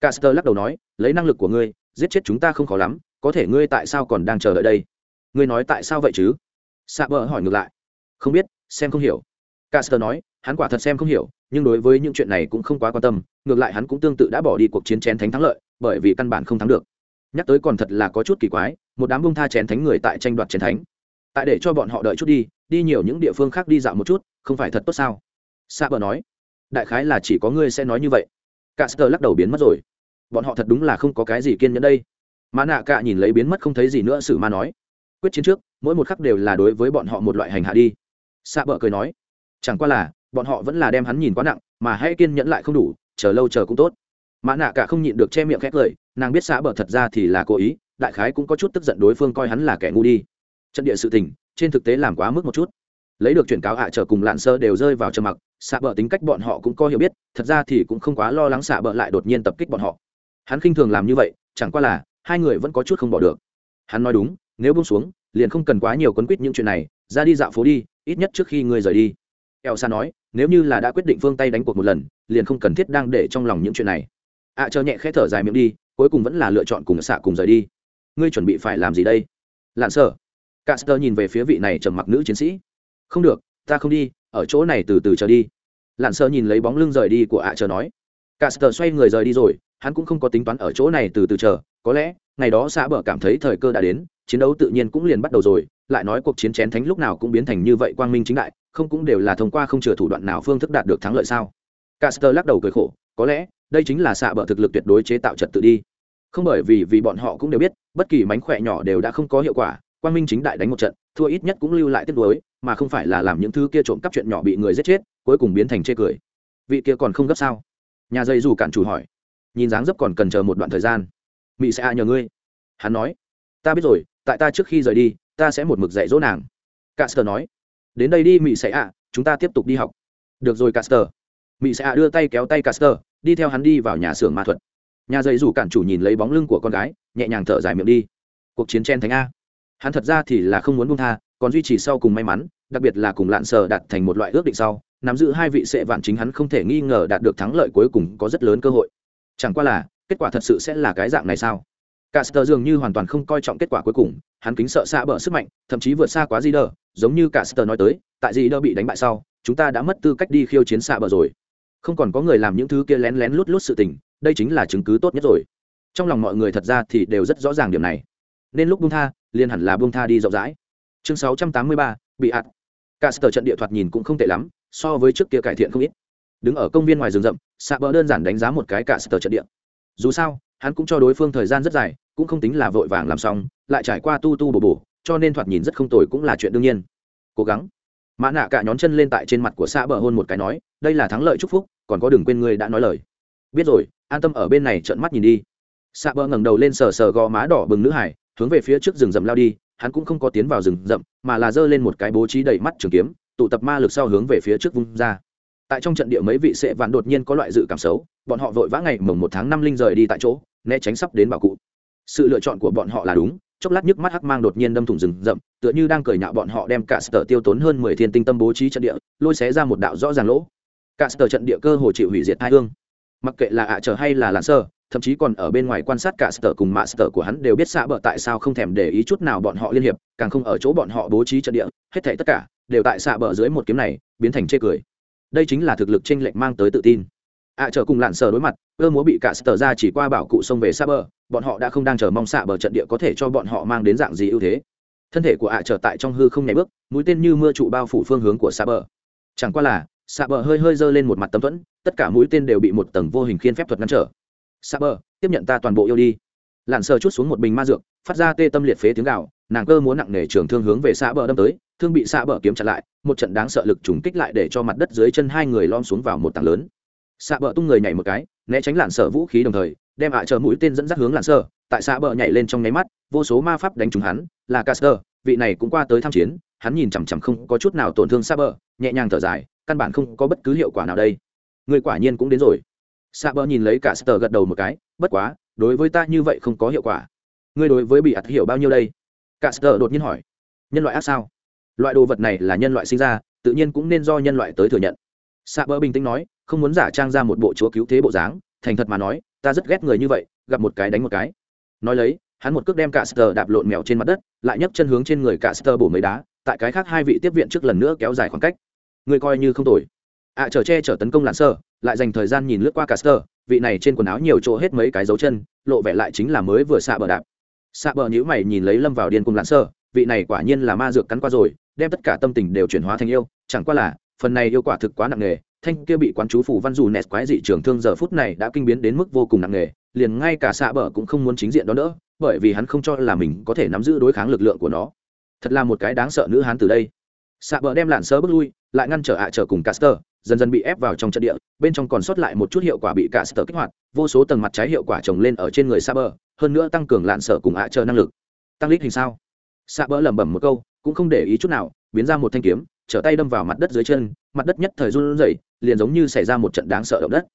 Caster lắc đầu nói, lấy năng lực của ngươi, giết chết chúng ta không khó lắm, có thể ngươi tại sao còn đang chờ đợi đây? Ngươi nói tại sao vậy chứ? Sa bờ hỏi ngược lại, không biết, xem không hiểu. Caster nói hắn quả thật xem không hiểu, nhưng đối với những chuyện này cũng không quá quan tâm, ngược lại hắn cũng tương tự đã bỏ đi cuộc chiến chén thánh thắng lợi, bởi vì căn bản không thắng được. Nhắc tới còn thật là có chút kỳ quái, một đám bông tha chén thánh người tại tranh đoạt chén thánh. Tại để cho bọn họ đợi chút đi đi nhiều những địa phương khác đi dạo một chút, không phải thật tốt sao? Sa bờ nói. Đại khái là chỉ có ngươi sẽ nói như vậy. Cả sơ lắc đầu biến mất rồi. Bọn họ thật đúng là không có cái gì kiên nhẫn đây. Mà nạ cả nhìn lấy biến mất không thấy gì nữa sử ma nói. Quyết chiến trước, mỗi một khắc đều là đối với bọn họ một loại hành hạ đi. Sa bờ cười nói. Chẳng qua là bọn họ vẫn là đem hắn nhìn quá nặng, mà hãy kiên nhẫn lại không đủ, chờ lâu chờ cũng tốt. Mã nạ cả không nhịn được che miệng khét lời nàng biết xã bờ thật ra thì là cố ý, đại khái cũng có chút tức giận đối phương coi hắn là kẻ ngu đi. Trận địa sự tình, trên thực tế làm quá mức một chút. Lấy được chuyển cáo hạ trở cùng lạn sơ đều rơi vào trầm mặc, xạ bờ tính cách bọn họ cũng có hiểu biết, thật ra thì cũng không quá lo lắng xạ bờ lại đột nhiên tập kích bọn họ. Hắn khinh thường làm như vậy, chẳng qua là, hai người vẫn có chút không bỏ được. Hắn nói đúng, nếu bông xuống, liền không cần quá nhiều quấn quýt những chuyện này, ra đi dạo phố đi, ít nhất trước khi ngươi rời đi. Eo sa nói nếu như là đã quyết định phương tây đánh cuộc một lần liền không cần thiết đang để trong lòng những chuyện này ạ à, chờ nhẹ khẽ thở dài miệng đi cuối cùng vẫn là lựa chọn cùng xạ cùng rời đi ngươi chuẩn bị phải làm gì đây lạn sợ r nhìn về phía vị này trầm mặc nữ chiến sĩ. "Không được, ta không đi, ở chỗ này từ từ chờ đi." Lạn sợ nhìn lấy bóng lưng rời đi của ạ chờ nói. Caster xoay người rời đi rồi, hắn cũng không có tính toán ở chỗ này từ từ chờ, có lẽ, ngày đó xã bờ cảm thấy thời cơ đã đến, chiến đấu tự nhiên cũng liền bắt đầu rồi, lại nói cuộc chiến chén thánh lúc nào cũng biến thành như vậy quang minh chính đại, không cũng đều là thông qua không chừa thủ đoạn nào phương thức đạt được thắng lợi sao? Caster lắc đầu cười khổ, có lẽ, đây chính là xạ bờ thực lực tuyệt đối chế tạo trật tự đi. Không bởi vì vì bọn họ cũng đều biết, bất kỳ mánh khỏe nhỏ đều đã không có hiệu quả, quang minh chính đại đánh một trận thua ít nhất cũng lưu lại tiếc nuối mà không phải là làm những thứ kia trộm cắp chuyện nhỏ bị người giết chết cuối cùng biến thành chê cười. Vị kia còn không gấp sao? Nhà dây dù cản chủ hỏi. Nhìn dáng dấp còn cần chờ một đoạn thời gian. Mỹ sẽ à nhờ ngươi. Hắn nói. Ta biết rồi tại ta trước khi rời đi ta sẽ một mực dạy dỗ nàng. Caster nói. Đến đây đi mỹ sẽ à, chúng ta tiếp tục đi học. Được rồi caster. Mỹ sẽ à đưa tay kéo tay caster đi theo hắn đi vào nhà xưởng ma thuật. Nhà dây rủ cản chủ nhìn lấy bóng lưng của con gái nhẹ nhàng thở dài miệng đi. Cuộc chiến chen thánh a. Hắn thật ra thì là không muốn buông tha còn duy trì sau cùng may mắn đặc biệt là cùng lạn sờ đạt thành một loại ước định sau nắm giữ hai vị sệ vạn chính hắn không thể nghi ngờ đạt được thắng lợi cuối cùng có rất lớn cơ hội. Chẳng qua là kết quả thật sự sẽ là cái dạng này sao? Caster dường như hoàn toàn không coi trọng kết quả cuối cùng, hắn kính sợ xa bờ sức mạnh, thậm chí vượt xa quá gì đờ, giống như Caster nói tới, tại gì đờ bị đánh bại sau, chúng ta đã mất tư cách đi khiêu chiến xa bờ rồi. Không còn có người làm những thứ kia lén lén lút lút sự tình, đây chính là chứng cứ tốt nhất rồi. Trong lòng mọi người thật ra thì đều rất rõ ràng điểm này. Nên lúc buông tha, liên hẳn là buông tha đi rộng rãi chương 683, bị ạt cả trận địa thoạt nhìn cũng không tệ lắm so với trước kia cải thiện không ít đứng ở công viên ngoài rừng rậm xạ bờ đơn giản đánh giá một cái cả trận địa dù sao hắn cũng cho đối phương thời gian rất dài, cũng không tính là vội vàng làm xong, lại trải qua tu tu bổ bổ, cho nên thoạt nhìn rất không tồi cũng là chuyện đương nhiên. Cố gắng. Mã nạ cả nhón chân lên tại trên mặt của xã bờ hôn một cái nói, đây là thắng lợi chúc phúc, còn có đừng quên ngươi đã nói lời. Biết rồi, an tâm ở bên này trợn mắt nhìn đi. Xã bờ ngẩng đầu lên sờ sờ gò má đỏ bừng nữ hải, hướng về phía trước rừng rậm lao đi, hắn cũng không có tiến vào rừng rậm, mà là giơ lên một cái bố trí đầy mắt trường kiếm, tụ tập ma lực sau hướng về phía trước vung ra. Tại trong trận địa mấy vị sệ vạn đột nhiên có loại dự cảm xấu bọn họ vội vã ngày mồng một tháng năm linh rời đi tại chỗ, né tránh sắp đến bảo cụ. Sự lựa chọn của bọn họ là đúng, chốc lát nhức mắt hắc mang đột nhiên đâm thủng rừng rậm, tựa như đang cười nhạo bọn họ đem cả sở tiêu tốn hơn mười thiên tinh tâm bố trí trận địa, lôi xé ra một đạo rõ ràng lỗ. Cả sở trận địa cơ hồ chịu hủy diệt hai hương. Mặc kệ là ạ à trở hay là làn sơ, thậm chí còn ở bên ngoài quan sát cả sở cùng mạ sở của hắn đều biết xạ bờ tại sao không thèm để ý chút nào bọn họ liên hiệp, càng không ở chỗ bọn họ bố trí trận địa, hết thảy tất cả đều tại xạ bờ dưới một kiếm này, biến thành chê cười. Đây chính là thực lực tranh lệch mang tới tự tin ạ à, chờ cùng lạn sờ đối mặt ơ múa bị cả sờ ra chỉ qua bảo cụ xông về xa bờ bọn họ đã không đang chờ mong xạ bờ trận địa có thể cho bọn họ mang đến dạng gì ưu thế. Thân thể của ạ à trở tại trong hư không nhảy bước mũi tên như mưa trụ bao phủ phương hướng của xa bờ. Chẳng qua là xạ bờ hơi hơi giơ lên một mặt tấm thuẫn tất cả mũi tên đều bị một tầng vô hình khiên phép thuật ngăn trở. Sa bờ tiếp nhận ta toàn bộ yêu đi. Lặn sờ chút xuống một bình ma dược phát ra tê tâm liệt phế tiếng gạo nàng cơ muốn nặng nề trường thương hướng về xa bờ đâm tới thương bị xa bờ kiếm chặn lại một trận đáng sợ lực trùng kích lại để cho mặt đất dưới chân hai người lom xuống vào một tảng lớn xạ bờ tung người nhảy một cái, né tránh lặn sở vũ khí đồng thời, đem ạ chờ mũi tên dẫn dắt hướng lặn sơ tại xạ bờ nhảy lên trong nháy mắt, vô số ma pháp đánh trúng hắn, là caster vị này cũng qua tới tham chiến, hắn nhìn chằm chằm không có chút nào tổn thương xạ bờ, nhẹ nhàng thở dài, căn bản không có bất cứ hiệu quả nào đây. Người quả nhiên cũng đến rồi. Xạ bờ nhìn lấy caster gật đầu một cái, bất quá, đối với ta như vậy không có hiệu quả. Ngươi đối với bị ạt hiểu bao nhiêu đây? Caster đột nhiên hỏi. Nhân loại ác sao? Loại đồ vật này là nhân loại sinh ra, tự nhiên cũng nên do nhân loại tới thừa nhận. Xạ bờ bình tĩnh nói không muốn giả trang ra một bộ chúa cứu thế bộ dáng, thành thật mà nói, ta rất ghét người như vậy, gặp một cái đánh một cái. Nói lấy, hắn một cước đem cả sờ đạp lộn mèo trên mặt đất, lại nhấc chân hướng trên người cả sờ bổ mấy đá, tại cái khác hai vị tiếp viện trước lần nữa kéo dài khoảng cách. Người coi như không tồi. Ạ chờ che chở tấn công lặn sơ, lại dành thời gian nhìn lướt qua cả sờ vị này trên quần áo nhiều chỗ hết mấy cái dấu chân, lộ vẻ lại chính là mới vừa xạ bờ đạp. Xạ bờ nhữ mày nhìn lấy lâm vào điên cùng lặn sơ, vị này quả nhiên là ma dược cắn qua rồi, đem tất cả tâm tình đều chuyển hóa thành yêu, chẳng qua là, phần này yêu quả thực quá nặng nề thanh kia bị quán chú phủ văn dù nẹt quái dị trường thương giờ phút này đã kinh biến đến mức vô cùng nặng nề, liền ngay cả xạ bờ cũng không muốn chính diện đó nữa, bởi vì hắn không cho là mình có thể nắm giữ đối kháng lực lượng của nó. Thật là một cái đáng sợ nữ hán từ đây. Xạ bờ đem lặn sơ bước lui, lại ngăn trở ạ trở cùng caster, dần dần bị ép vào trong trận địa, bên trong còn sót lại một chút hiệu quả bị caster kích hoạt, vô số tầng mặt trái hiệu quả trồng lên ở trên người xạ bờ, hơn nữa tăng cường lặn sở cùng ạ trở năng lực. Tăng lít hình sao? Xạ bờ lẩm bẩm một câu, cũng không để ý chút nào, biến ra một thanh kiếm, trở tay đâm vào mặt đất dưới chân mặt đất nhất thời run rẩy, liền giống như xảy ra một trận đáng sợ động đất.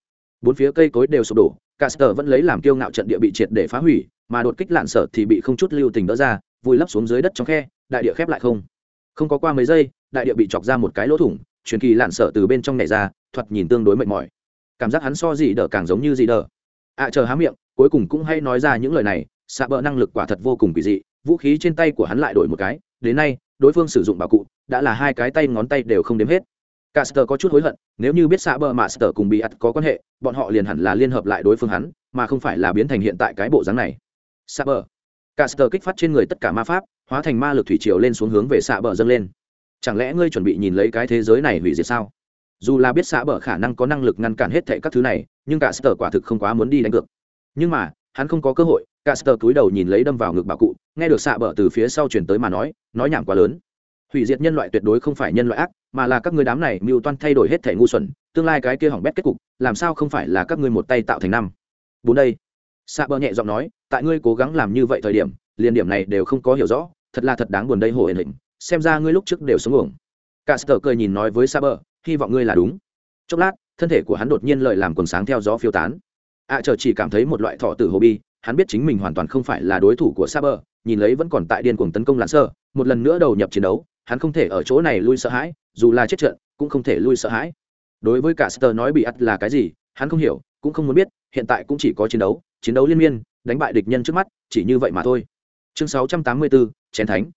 Bốn phía cây cối đều sụp đổ caster vẫn lấy làm kiêu ngạo trận địa bị triệt để phá hủy, mà đột kích lạn sở thì bị không chút lưu tình đỡ ra, vùi lấp xuống dưới đất trong khe, đại địa khép lại không. Không có qua mấy giây, đại địa bị chọc ra một cái lỗ thủng, truyền kỳ lạn sở từ bên trong này ra, thoạt nhìn tương đối mệt mỏi. Cảm giác hắn so gì đỡ càng giống như gì đỡ. Ạ chờ há miệng, cuối cùng cũng hay nói ra những lời này, xạ bỡ năng lực quả thật vô cùng kỳ dị, vũ khí trên tay của hắn lại đổi một cái, đến nay, đối phương sử dụng bảo cụ, đã là hai cái tay ngón tay đều không đếm hết. Caster có chút hối hận, nếu như biết xạ bờ mà Caster cùng bị ắt có quan hệ, bọn họ liền hẳn là liên hợp lại đối phương hắn, mà không phải là biến thành hiện tại cái bộ dáng này. Xạ bờ. Caster kích phát trên người tất cả ma pháp, hóa thành ma lực thủy triều lên xuống hướng về xạ bờ dâng lên. Chẳng lẽ ngươi chuẩn bị nhìn lấy cái thế giới này hủy diệt sao? Dù là biết xạ bờ khả năng có năng lực ngăn cản hết thảy các thứ này, nhưng Caster quả thực không quá muốn đi đánh cược. Nhưng mà, hắn không có cơ hội, Caster cúi đầu nhìn lấy đâm vào ngực bà cụ, nghe được xạ bờ từ phía sau truyền tới mà nói, nói nhảm quá lớn hủy diệt nhân loại tuyệt đối không phải nhân loại ác mà là các người đám này mưu toan thay đổi hết thể ngu xuẩn tương lai cái kia hỏng bét kết cục làm sao không phải là các ngươi một tay tạo thành năm? Bốn đây. Xạ bờ nhẹ giọng nói tại ngươi cố gắng làm như vậy thời điểm liền điểm này đều không có hiểu rõ thật là thật đáng buồn đây hồ ẩn hình xem ra ngươi lúc trước đều sống uổng. Cả sờ cười nhìn nói với xạ bờ hy vọng ngươi là đúng. Chốc lát thân thể của hắn đột nhiên lợi làm quần sáng theo gió phiêu tán. Ạ à, chờ chỉ cảm thấy một loại thọ tử hồ bi hắn biết chính mình hoàn toàn không phải là đối thủ của Saber, nhìn lấy vẫn còn tại điên cuồng tấn công Lãn sơ, một lần nữa đầu nhập chiến đấu, hắn không thể ở chỗ này lui sợ hãi dù là chết trận cũng không thể lui sợ hãi. Đối với cả sơ nói bị ắt là cái gì hắn không hiểu cũng không muốn biết hiện tại cũng chỉ có chiến đấu chiến đấu liên miên đánh bại địch nhân trước mắt chỉ như vậy mà thôi. Chương 684, chén thánh.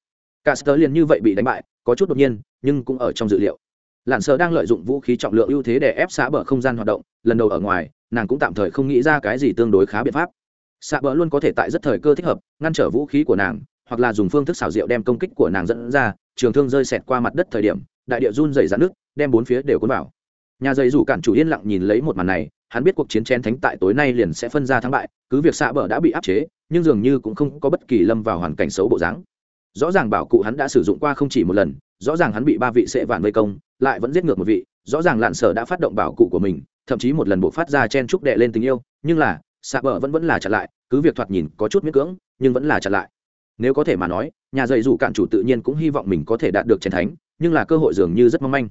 Cả sơ liền như vậy bị đánh bại có chút đột nhiên nhưng cũng ở trong dự liệu. Lạn sơ đang lợi dụng vũ khí trọng lượng ưu thế để ép xã bờ không gian hoạt động lần đầu ở ngoài nàng cũng tạm thời không nghĩ ra cái gì tương đối khá biện pháp. Xã bờ luôn có thể tại rất thời cơ thích hợp ngăn trở vũ khí của nàng hoặc là dùng phương thức xảo diệu đem công kích của nàng dẫn ra trường thương rơi xẹt qua mặt đất thời điểm, đại địa run dày dạn nước đem bốn phía đều cuốn vào. Nhà dây rủ cản chủ yên lặng nhìn lấy một màn này, hắn biết cuộc chiến chén thánh tại tối nay liền sẽ phân ra thắng bại, cứ việc xạ bờ đã bị áp chế, nhưng dường như cũng không có bất kỳ lâm vào hoàn cảnh xấu bộ dáng. Rõ ràng bảo cụ hắn đã sử dụng qua không chỉ một lần, rõ ràng hắn bị ba vị sệ vạn vây công, lại vẫn giết ngược một vị, rõ ràng lạn sở đã phát động bảo cụ của mình, thậm chí một lần bộ phát ra chen trúc đệ lên tình yêu, nhưng là, xạ bờ vẫn vẫn là chặn lại, cứ việc thoạt nhìn có chút miễn cưỡng, nhưng vẫn là chặn lại nếu có thể mà nói nhà dạy dù cạn chủ tự nhiên cũng hy vọng mình có thể đạt được chiến thánh nhưng là cơ hội dường như rất mong manh.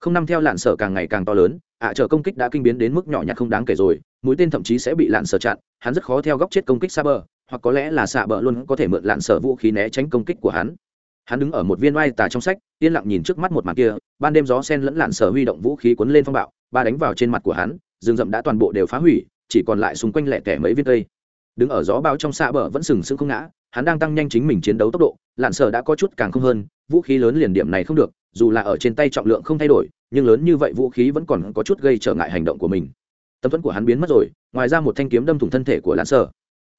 Không năm theo lạn sở càng ngày càng to lớn ạ à, chờ công kích đã kinh biến đến mức nhỏ nhặt không đáng kể rồi mũi tên thậm chí sẽ bị lạn sở chặn hắn rất khó theo góc chết công kích xa bờ hoặc có lẽ là xạ bờ luôn có thể mượn lạn sở vũ khí né tránh công kích của hắn. Hắn đứng ở một viên oai tà trong sách yên lặng nhìn trước mắt một màn kia ban đêm gió sen lẫn lạn sở huy động vũ khí cuốn lên phong bạo ba đánh vào trên mặt của hắn rừng rậm đã toàn bộ đều phá hủy chỉ còn lại xung quanh lẻ tẻ mấy viên cây. Đứng ở gió bao trong xạ bờ vẫn sừng sững không ngã hắn đang tăng nhanh chính mình chiến đấu tốc độ lạn sở đã có chút càng không hơn vũ khí lớn liền điểm này không được dù là ở trên tay trọng lượng không thay đổi nhưng lớn như vậy vũ khí vẫn còn có chút gây trở ngại hành động của mình. Tâm thuẫn của hắn biến mất rồi ngoài ra một thanh kiếm đâm thủng thân thể của lạn sở.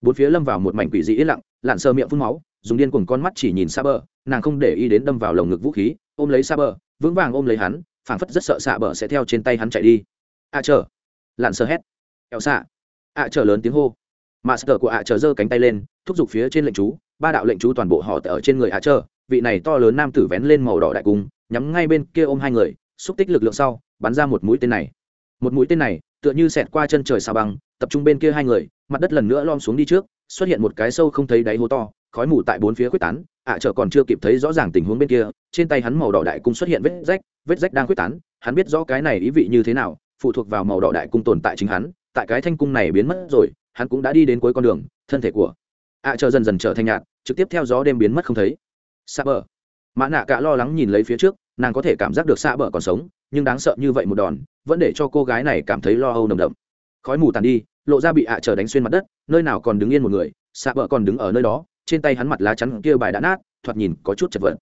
Bốn phía lâm vào một mảnh quỷ dị yên lặng lạn Sơ miệng phun máu dùng điên cùng con mắt chỉ nhìn xa bờ nàng không để ý đến đâm vào lồng ngực vũ khí ôm lấy xa bờ vững vàng ôm lấy hắn phảng phất rất sợ xạ bờ sẽ theo trên tay hắn chạy đi. A à, chờ. Lạn Sơ hét. Eo xạ. A à, chờ lớn tiếng hô mà sở của ạ chờ giơ cánh tay lên, thúc giục phía trên lệnh chú, ba đạo lệnh chú toàn bộ họ ở trên người ạ chờ, vị này to lớn nam tử vén lên màu đỏ đại cung, nhắm ngay bên kia ôm hai người, xúc tích lực lượng sau, bắn ra một mũi tên này. Một mũi tên này, tựa như xẹt qua chân trời sao băng, tập trung bên kia hai người, mặt đất lần nữa lom xuống đi trước, xuất hiện một cái sâu không thấy đáy hố to, khói mù tại bốn phía quyết tán, ạ chờ còn chưa kịp thấy rõ ràng tình huống bên kia, trên tay hắn màu đỏ đại cung xuất hiện vết rách vết rách đang quyết tán, hắn biết rõ cái này ý vị như thế nào, phụ thuộc vào màu đỏ đại cung tồn tại chính hắn, tại cái thanh cung này biến mất rồi hắn cũng đã đi đến cuối con đường thân thể của ạ à, chờ dần dần trở thành nhạt trực tiếp theo gió đêm biến mất không thấy. Xa bờ. Mã nạ cả lo lắng nhìn lấy phía trước nàng có thể cảm giác được xa bờ còn sống nhưng đáng sợ như vậy một đòn vẫn để cho cô gái này cảm thấy lo âu nồng đậm. Khói mù tàn đi lộ ra bị ạ à chờ đánh xuyên mặt đất nơi nào còn đứng yên một người xa bờ còn đứng ở nơi đó trên tay hắn mặt lá chắn kia bài đã nát thoạt nhìn có chút chật vật.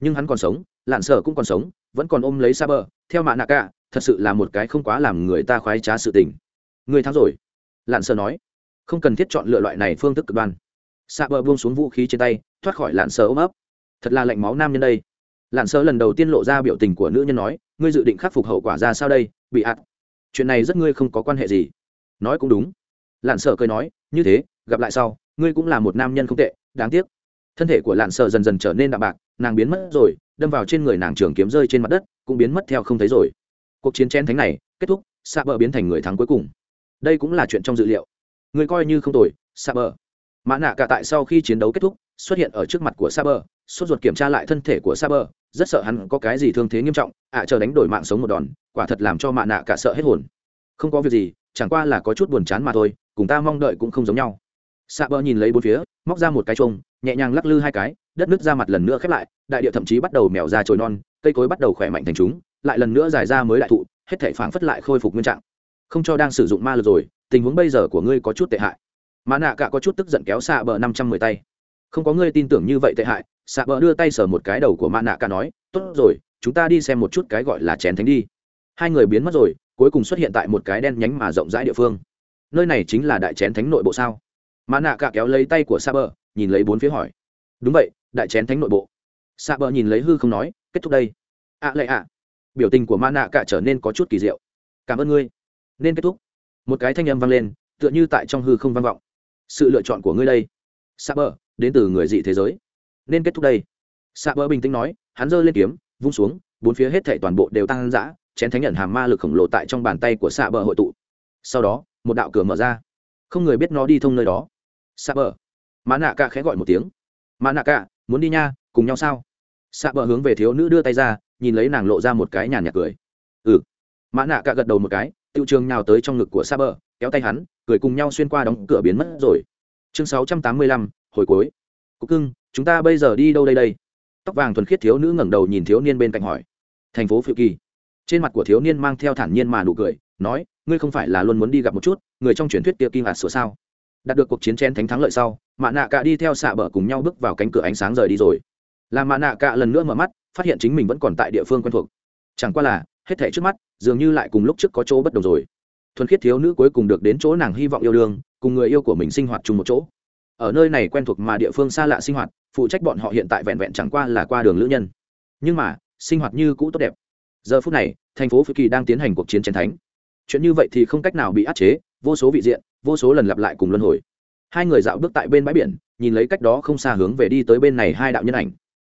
Nhưng hắn còn sống lạn sợ cũng còn sống vẫn còn ôm lấy xa bờ theo mạ nạ cả thật sự là một cái không quá làm người ta khoái trá sự tình. Người thắng rồi lạn sở nói không cần thiết chọn lựa loại này phương thức cực đoan. Xạ bờ buông xuống vũ khí trên tay, thoát khỏi lạn sơ ôm ấp. Thật là lạnh máu nam nhân đây. Lạn sơ lần đầu tiên lộ ra biểu tình của nữ nhân nói, ngươi dự định khắc phục hậu quả ra sao đây, bị ạt. Chuyện này rất ngươi không có quan hệ gì. Nói cũng đúng. Lạn sơ cười nói, như thế, gặp lại sau, ngươi cũng là một nam nhân không tệ, đáng tiếc. Thân thể của lạn sơ dần dần trở nên đạm bạc, nàng biến mất rồi, đâm vào trên người nàng trường kiếm rơi trên mặt đất, cũng biến mất theo không thấy rồi. Cuộc chiến chén thánh này, kết thúc xạ bờ biến thành người thắng cuối cùng. Đây cũng là chuyện trong dự liệu người coi như không tồi Saber. bờ mã nạ cả tại sau khi chiến đấu kết thúc xuất hiện ở trước mặt của Saber, sốt ruột kiểm tra lại thân thể của Saber, rất sợ hắn có cái gì thương thế nghiêm trọng, ạ chờ đánh đổi mạng sống một đòn, quả thật làm cho mạ nạ cả sợ hết hồn. Không có việc gì, chẳng qua là có chút buồn chán mà thôi, cùng ta mong đợi cũng không giống nhau. Saber nhìn lấy bốn phía, móc ra một cái trông nhẹ nhàng lắc lư hai cái, đất nứt ra mặt lần nữa khép lại, đại địa thậm chí bắt đầu mèo ra trồi non, cây cối bắt đầu khỏe mạnh thành chúng, lại lần nữa dài ra mới đại thụ, hết thảy phảng phất lại khôi phục nguyên trạng. Không cho đang sử dụng ma lực rồi, tình huống bây giờ của ngươi có chút tệ hại. Mã nạ cả có chút tức giận kéo xạ bờ năm trăm mười tay. Không có ngươi tin tưởng như vậy tệ hại xạ bờ đưa tay sờ một cái đầu của mã nạ cả nói tốt rồi chúng ta đi xem một chút cái gọi là chén thánh đi. Hai người biến mất rồi cuối cùng xuất hiện tại một cái đen nhánh mà rộng rãi địa phương. Nơi này chính là đại chén thánh nội bộ sao? Mã nạ cả kéo lấy tay của xạ bờ nhìn lấy bốn phía hỏi. Đúng vậy đại chén thánh nội bộ. Xạ bờ nhìn lấy hư không nói kết thúc đây. Ạ à, lệ ạ. Biểu tình của mã nạ cả trở nên có chút kỳ diệu. Cảm ơn ngươi. Nên kết thúc một cái thanh âm vang lên tựa như tại trong hư không vang vọng. Sự lựa chọn của ngươi đây. Sa bờ đến từ người dị thế giới. Nên kết thúc đây. Xạ bờ bình tĩnh nói hắn giơ lên kiếm vung xuống bốn phía hết thảy toàn bộ đều tăng dã chén thánh nhận hàm ma lực khổng lồ tại trong bàn tay của xạ bờ hội tụ. Sau đó một đạo cửa mở ra. Không người biết nó đi thông nơi đó. Xạ bờ. Mã nạ ca khẽ gọi một tiếng. Mã nạ ca, muốn đi nha cùng nhau sao? Xạ bờ hướng về thiếu nữ đưa tay ra nhìn lấy nàng lộ ra một cái nhàn nhạt cười. Ừ. Mã nạ ca gật đầu một cái tiêu trường nhào tới trong ngực của Saber, bờ kéo tay hắn cười cùng nhau xuyên qua đóng cửa biến mất rồi. Chương sáu trăm tám mươi lăm hồi cuối. Cục cưng chúng ta bây giờ đi đâu đây đây? Tóc vàng thuần khiết thiếu nữ ngẩng đầu nhìn thiếu niên bên cạnh hỏi. Thành phố phiêu kỳ. Trên mặt của thiếu niên mang theo thản nhiên mà nụ cười nói ngươi không phải là luôn muốn đi gặp một chút người trong truyền thuyết kia Kim hạt sửa sao? Đạt được cuộc chiến chén thánh thắng lợi sau Mã nạ cạ đi theo xạ bờ cùng nhau bước vào cánh cửa ánh sáng rời đi rồi. Làm Mã nạ cạ lần nữa mở mắt phát hiện chính mình vẫn còn tại địa phương quen thuộc. Chẳng qua là hết thể trước mắt, dường như lại cùng lúc trước có chỗ bất đồng rồi. Thuần khiết thiếu nữ cuối cùng được đến chỗ nàng hy vọng yêu đương, cùng người yêu của mình sinh hoạt chung một chỗ. Ở nơi này quen thuộc mà địa phương xa lạ sinh hoạt, phụ trách bọn họ hiện tại vẹn vẹn chẳng qua là qua đường lữ nhân. Nhưng mà, sinh hoạt như cũ tốt đẹp. Giờ phút này, thành phố phi kỳ đang tiến hành cuộc chiến chiến thánh. Chuyện như vậy thì không cách nào bị áp chế, vô số vị diện, vô số lần lặp lại cùng luân hồi. Hai người dạo bước tại bên bãi biển, nhìn lấy cách đó không xa hướng về đi tới bên này hai đạo nhân ảnh.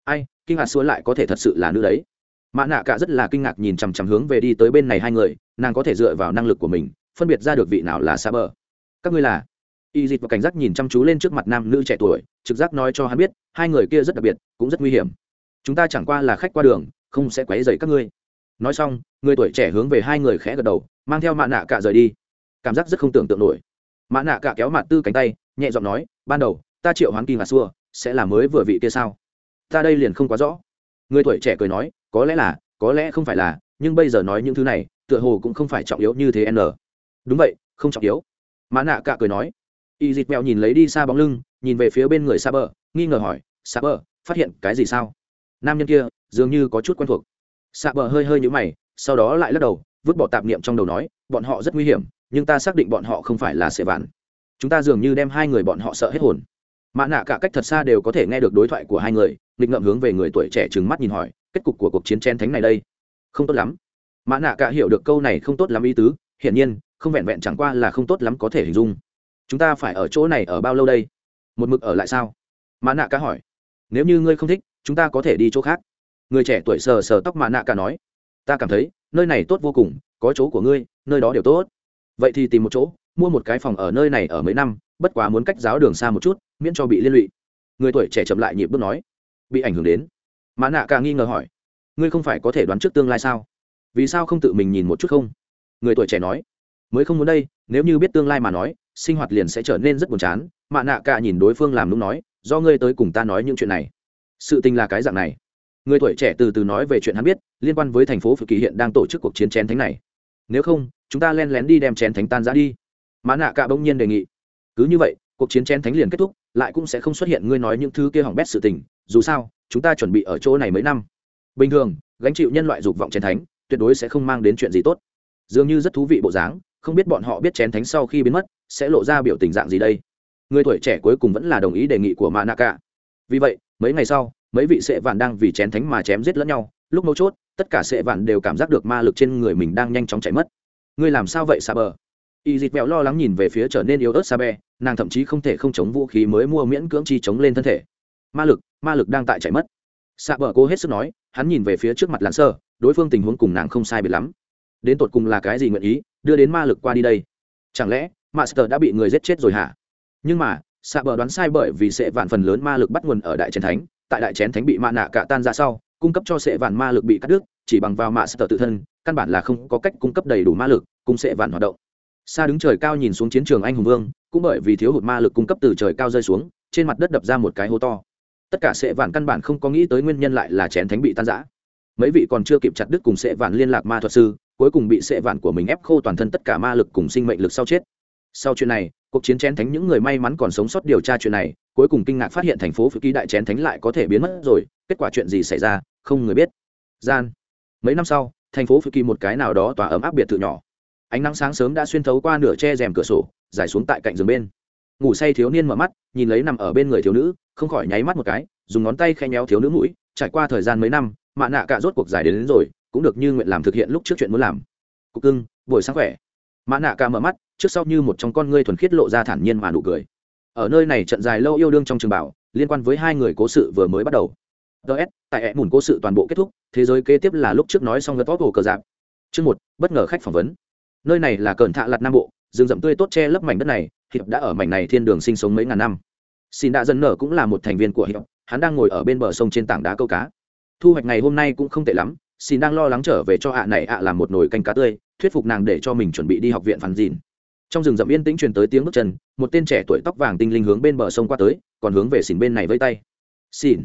Ai, kinh ngạc xua lại có thể thật sự là nữ đấy mã nạ cả rất là kinh ngạc nhìn chằm chằm hướng về đi tới bên này hai người, nàng có thể dựa vào năng lực của mình, phân biệt ra được vị nào là xa bờ. Các ngươi là? Y dịch và cảnh giác nhìn chăm chú lên trước mặt nam nữ trẻ tuổi, trực giác nói cho hắn biết, hai người kia rất đặc biệt, cũng rất nguy hiểm. Chúng ta chẳng qua là khách qua đường, không sẽ quấy dày các ngươi. Nói xong, người tuổi trẻ hướng về hai người khẽ gật đầu, mang theo mạ nạ cả rời đi. Cảm giác rất không tưởng tượng nổi. Mã nạ cả kéo mặt tư cánh tay, nhẹ giọng nói, ban đầu, ta triệu hoán kỳ ngà xua, sẽ là mới vừa vị kia sao? Ta đây liền không quá rõ. Người tuổi trẻ cười nói có lẽ là, có lẽ không phải là, nhưng bây giờ nói những thứ này, tựa hồ cũng không phải trọng yếu như thế n. Đúng vậy, không trọng yếu. Mã nạ cạ cười nói. Y dịt mèo nhìn lấy đi xa bóng lưng, nhìn về phía bên người sa bờ nghi ngờ hỏi sa bờ phát hiện cái gì sao? Nam nhân kia, dường như có chút quen thuộc. Sa bờ hơi hơi nhũ mày, sau đó lại lắc đầu, vứt bỏ tạp niệm trong đầu nói, bọn họ rất nguy hiểm, nhưng ta xác định bọn họ không phải là sệ vạn. Chúng ta dường như đem hai người bọn họ sợ hết hồn. Mã nạ cả cách thật xa đều có thể nghe được đối thoại của hai người, nghịch ngậm hướng về người tuổi trẻ trừng mắt nhìn hỏi kết cục của cuộc chiến chen thánh này đây. Không tốt lắm. Mã nạ cả hiểu được câu này không tốt lắm ý tứ, hiển nhiên, không vẹn vẹn chẳng qua là không tốt lắm có thể hình dung. Chúng ta phải ở chỗ này ở bao lâu đây? Một mực ở lại sao? Mã nạ Cả hỏi. Nếu như ngươi không thích, chúng ta có thể đi chỗ khác. Người trẻ tuổi sờ sờ tóc mã nạ Cả nói. Ta cảm thấy, nơi này tốt vô cùng, có chỗ của ngươi, nơi đó đều tốt. Vậy thì tìm một chỗ, mua một cái phòng ở nơi này ở mấy năm, bất quá muốn cách giáo đường xa một chút, miễn cho bị liên lụy. Người tuổi trẻ chậm lại nhịp bước nói. Bị ảnh hưởng đến mã nạ Cả nghi ngờ hỏi, ngươi không phải có thể đoán trước tương lai sao? Vì sao không tự mình nhìn một chút không? Người tuổi trẻ nói, mới không muốn đây, nếu như biết tương lai mà nói, sinh hoạt liền sẽ trở nên rất buồn chán. Mạ nạ cả nhìn đối phương làm lúc nói, do ngươi tới cùng ta nói những chuyện này. Sự tình là cái dạng này. Người tuổi trẻ từ từ nói về chuyện hắn biết, liên quan với thành phố phự kỳ hiện đang tổ chức cuộc chiến chén thánh này. Nếu không, chúng ta len lén đi đem chén thánh tan ra đi. Mã nạ cả bỗng nhiên đề nghị, cứ như vậy, cuộc chiến chén thánh liền kết thúc, lại cũng sẽ không xuất hiện ngươi nói những thứ kia hỏng bét sự tình dù sao, chúng ta chuẩn bị ở chỗ này mấy năm. Bình thường, gánh chịu nhân loại dục vọng chén thánh, tuyệt đối sẽ không mang đến chuyện gì tốt. Dường như rất thú vị bộ dáng, không biết bọn họ biết chén thánh sau khi biến mất, sẽ lộ ra biểu tình dạng gì đây. Người tuổi trẻ cuối cùng vẫn là đồng ý đề nghị của mạ nạ cả vì vậy, mấy ngày sau, mấy vị sệ vạn đang vì chén thánh mà chém giết lẫn nhau. Lúc mấu chốt, tất cả sệ vạn đều cảm giác được ma lực trên người mình đang nhanh chóng chạy mất. Ngươi làm sao vậy sa bờ y dịt vẹo lo lắng nhìn về phía trở nên yếu ớt sa bè nàng thậm chí không thể không chống vũ khí mới mua miễn cưỡng chi chống lên thân thể ma lực ma lực đang tại chạy mất. Xạ bờ cố hết sức nói, hắn nhìn về phía trước mặt lãn sơ, đối phương tình huống cùng nàng không sai biệt lắm. Đến tột cùng là cái gì nguyện ý, đưa đến ma lực qua đi đây? Chẳng lẽ, master đã bị người giết chết rồi hả? Nhưng mà xạ bờ đoán sai bởi vì sệ vạn phần lớn ma lực bắt nguồn ở đại chén thánh. Tại đại chén thánh bị mạ nạ cả tan ra sau, cung cấp cho sệ vạn ma lực bị cắt đứt, chỉ bằng vào mạ tự thân, căn bản là không có cách cung cấp đầy đủ ma lực, cùng sệ vạn hoạt động. Xa đứng trời cao nhìn xuống chiến trường anh hùng vương, cũng bởi vì thiếu hụt ma lực cung cấp từ trời cao rơi xuống, trên mặt đất đập ra một cái hố to tất cả sệ vạn căn bản không có nghĩ tới nguyên nhân lại là chén thánh bị tan giã mấy vị còn chưa kịp chặt đứt cùng sệ vạn liên lạc ma thuật sư, cuối cùng bị sệ vạn của mình ép khô toàn thân tất cả ma lực cùng sinh mệnh lực sau chết. Sau chuyện này, cuộc chiến chén thánh những người may mắn còn sống sót điều tra chuyện này, cuối cùng kinh ngạc phát hiện thành phố phự ký đại chén thánh lại có thể biến mất rồi, kết quả chuyện gì xảy ra, không người biết. Gian. Mấy năm sau, thành phố phự kỳ một cái nào đó tỏa ấm áp biệt thự nhỏ. Ánh nắng sáng sớm đã xuyên thấu qua nửa che rèm cửa sổ giải xuống tại cạnh giường bên ngủ say thiếu niên mở mắt nhìn lấy nằm ở bên người thiếu nữ không khỏi nháy mắt một cái dùng ngón tay khe nhéo thiếu nữ mũi trải qua thời gian mấy năm mạ nạ cả rốt cuộc giải đến, đến rồi cũng được như nguyện làm thực hiện lúc trước chuyện muốn làm. Cục cưng buổi sáng khỏe. Mã nạ ca mở mắt trước sau như một trong con ngươi thuần khiết lộ ra thản nhiên mà nụ cười. Ở nơi này trận dài lâu yêu đương trong trường bảo liên quan với hai người cố sự vừa mới bắt đầu. Ts tại ẹ mùn cố sự toàn bộ kết thúc thế giới kế tiếp là lúc trước nói xong gật vót hồ cờ dạp chương một bất ngờ khách phỏng vấn. Nơi này là cờn thạ lặt nam bộ rừng rậm tươi tốt che lấp mảnh đất này hiệp đã ở mảnh này thiên đường sinh sống mấy ngàn năm. Xin đã dân nở cũng là một thành viên của hiệp, hắn đang ngồi ở bên bờ sông trên tảng đá câu cá. Thu hoạch ngày hôm nay cũng không tệ lắm, xin đang lo lắng trở về cho ạ này ạ làm một nồi canh cá tươi, thuyết phục nàng để cho mình chuẩn bị đi học viện phản dìn trong rừng rậm yên tĩnh truyền tới tiếng bước chân, một tên trẻ tuổi tóc vàng tinh linh hướng bên bờ sông qua tới, còn hướng về Xìn bên này vây tay. Xin,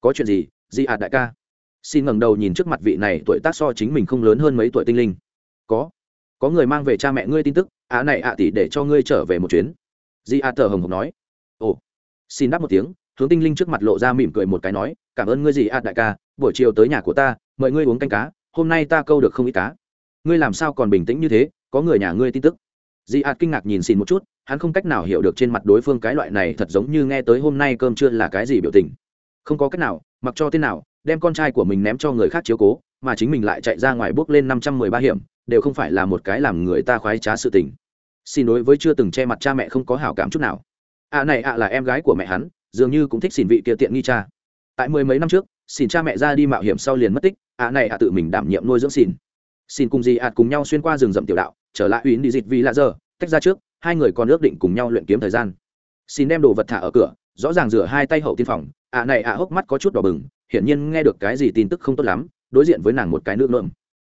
có chuyện gì? Di ạ đại ca. Xin ngẩng đầu nhìn trước mặt vị này tuổi tác so chính mình không lớn hơn mấy tuổi tinh linh. Có có người mang về cha mẹ ngươi tin tức ạ này ạ tỷ để cho ngươi trở về một chuyến. Di a tờ hồng hồng nói. Ồ. Xin đáp một tiếng, hướng tinh linh trước mặt lộ ra mỉm cười một cái nói, cảm ơn ngươi gì ạ đại ca, buổi chiều tới nhà của ta, mời ngươi uống canh cá, hôm nay ta câu được không ít cá. Ngươi làm sao còn bình tĩnh như thế, có người nhà ngươi tin tức. Di ạt kinh ngạc nhìn xin một chút, hắn không cách nào hiểu được trên mặt đối phương cái loại này thật giống như nghe tới hôm nay cơm chưa là cái gì biểu tình. Không có cách nào, mặc cho tên nào, đem con trai của mình ném cho người khác chiếu cố, mà chính mình lại chạy ra ngoài bước lên năm trăm mười ba hiểm đều không phải là một cái làm người ta khoái trá sự tình. Xin đối với chưa từng che mặt cha mẹ không có hảo cảm chút nào. Ạ à này ạ là em gái của mẹ hắn, dường như cũng thích xin vị kia tiện nghi cha. Tại mười mấy năm trước, xin cha mẹ ra đi mạo hiểm sau liền mất tích ạ này ạ tự mình đảm nhiệm nuôi dưỡng xin. Xin cùng gì ạt cùng nhau xuyên qua rừng rậm tiểu đạo, trở lại uyển đi dịch vì lạ giờ, tách ra trước, hai người còn ước định cùng nhau luyện kiếm thời gian. Xin đem đồ vật thả ở cửa, rõ ràng rửa hai tay hậu tiên phòng ạ này ạ hốc mắt có chút đỏ bừng, hiển nhiên nghe được cái gì tin tức không tốt lắm, đối diện với nàng một cái nước lượm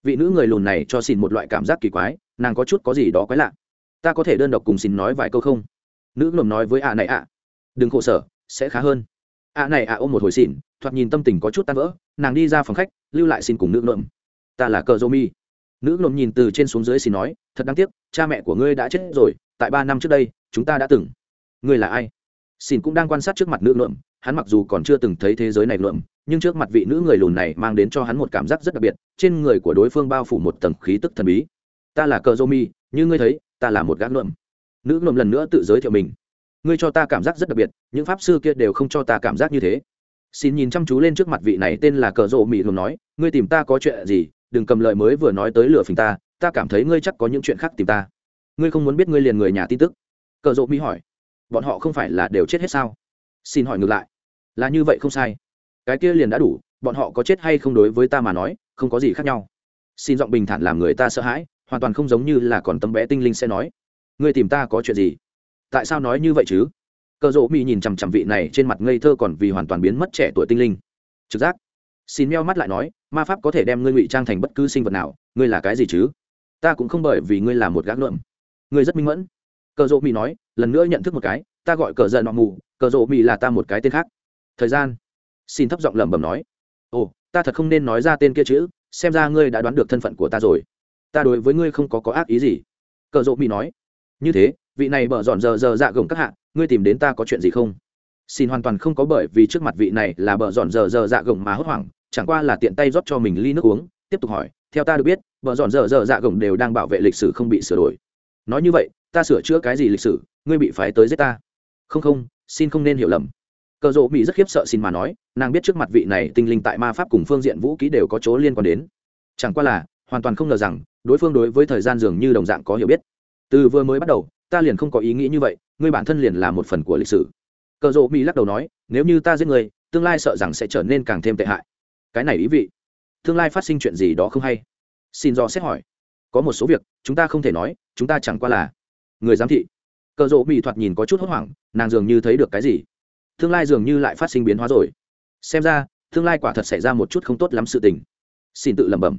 vị nữ người lùn này cho xin một loại cảm giác kỳ quái, nàng có chút có gì đó quái lạ. Ta có thể đơn độc cùng xin nói vài câu không? Nữ lùn nói với ạ này ạ. Đừng khổ sở, sẽ khá hơn. Ạ này ạ ôm một hồi xỉn, thoạt nhìn tâm tình có chút tan vỡ, nàng đi ra phòng khách, lưu lại xin cùng nữ lùn. ta là cờ dô mi nữ lùn nhìn từ trên xuống dưới xin nói, thật đáng tiếc, cha mẹ của ngươi đã chết rồi, tại ba năm trước đây, chúng ta đã từng. Ngươi là ai? Xin cũng đang quan sát trước mặt nữ lùn hắn mặc dù còn chưa từng thấy thế giới này lượm nhưng trước mặt vị nữ người lùn này mang đến cho hắn một cảm giác rất đặc biệt, trên người của đối phương bao phủ một tầng khí tức thần bí. Ta là cờ dô mi, như ngươi thấy, ta là một gác lượm nữ lượm lần nữa tự giới thiệu mình. Ngươi cho ta cảm giác rất đặc biệt, những pháp sư kia đều không cho ta cảm giác như thế. Xin nhìn chăm chú lên trước mặt vị này tên là cờ rộ mỹ lùm nói, ngươi tìm ta có chuyện gì, đừng cầm lời mới vừa nói tới lửa phình ta ta cảm thấy ngươi chắc có những chuyện khác tìm ta. Ngươi không muốn biết ngươi liền người nhà tin tức. Cờ rộ mỹ hỏi. Bọn họ không phải là đều chết hết sao? Xin hỏi ngược lại, là như vậy không sai. Cái kia liền đã đủ, bọn họ có chết hay không đối với ta mà nói, không có gì khác nhau. Xin giọng bình thản làm người ta sợ hãi, hoàn toàn không giống như là còn tấm bé tinh linh sẽ nói. Ngươi tìm ta có chuyện gì? Tại sao nói như vậy chứ? Cờ rộ mỹ nhìn chằm chằm vị này trên mặt ngây thơ còn vì hoàn toàn biến mất trẻ tuổi tinh linh. Trực giác. Xin meo mắt lại nói, ma pháp có thể đem ngươi ngụy trang thành bất cứ sinh vật nào, ngươi là cái gì chứ? Ta cũng không bởi vì ngươi là một gác lượm ngươi rất minh mẫn. Cờ rộ mỹ nói, lần nữa nhận thức một cái ta gọi cờ giận nọ mù, cờ rộ mì là ta một cái tên khác. Thời gian. Xin thấp giọng lẩm bẩm nói. Ồ, ta thật không nên nói ra tên kia chữ xem ra ngươi đã đoán được thân phận của ta rồi. Ta đối với ngươi không có có ác ý gì. Cờ rộ mì nói. Như thế, vị này bở dọn giờ giờ dạ gồng các hạ, ngươi tìm đến ta có chuyện gì không? Xin hoàn toàn không có bởi vì trước mặt vị này là bở dọn giờ giờ dạ gồng mà hốt hoảng, chẳng qua là tiện tay rót cho mình ly nước uống, tiếp tục hỏi, theo ta được biết, bở dọn dở dở dạ gồng đều đang bảo vệ lịch sử không bị sửa đổi. Nói như vậy, ta sửa chữa cái gì lịch sử, ngươi bị phái tới giết ta không không, xin không nên hiểu lầm. Cờ rộ mỹ rất khiếp sợ xin mà nói, nàng biết trước mặt vị này tinh linh tại ma pháp cùng phương diện vũ ký đều có chỗ liên quan đến. Chẳng qua là, hoàn toàn không ngờ rằng, đối phương đối với thời gian dường như đồng dạng có hiểu biết. Từ vừa mới bắt đầu, ta liền không có ý nghĩ như vậy, ngươi bản thân liền là một phần của lịch sử. Cờ rộ mỹ lắc đầu nói, nếu như ta giết người tương lai sợ rằng sẽ trở nên càng thêm tệ hại. Cái này ý vị, tương lai phát sinh chuyện gì đó không hay. Xin do xét hỏi. Có một số việc, chúng ta không thể nói, chúng ta chẳng qua là người giám thị cờ rộ mỹ thoạt nhìn có chút hốt hoảng, nàng dường như thấy được cái gì. Tương lai dường như lại phát sinh biến hóa rồi. Xem ra, tương lai quả thật xảy ra một chút không tốt lắm sự tình. Xin tự lẩm bẩm.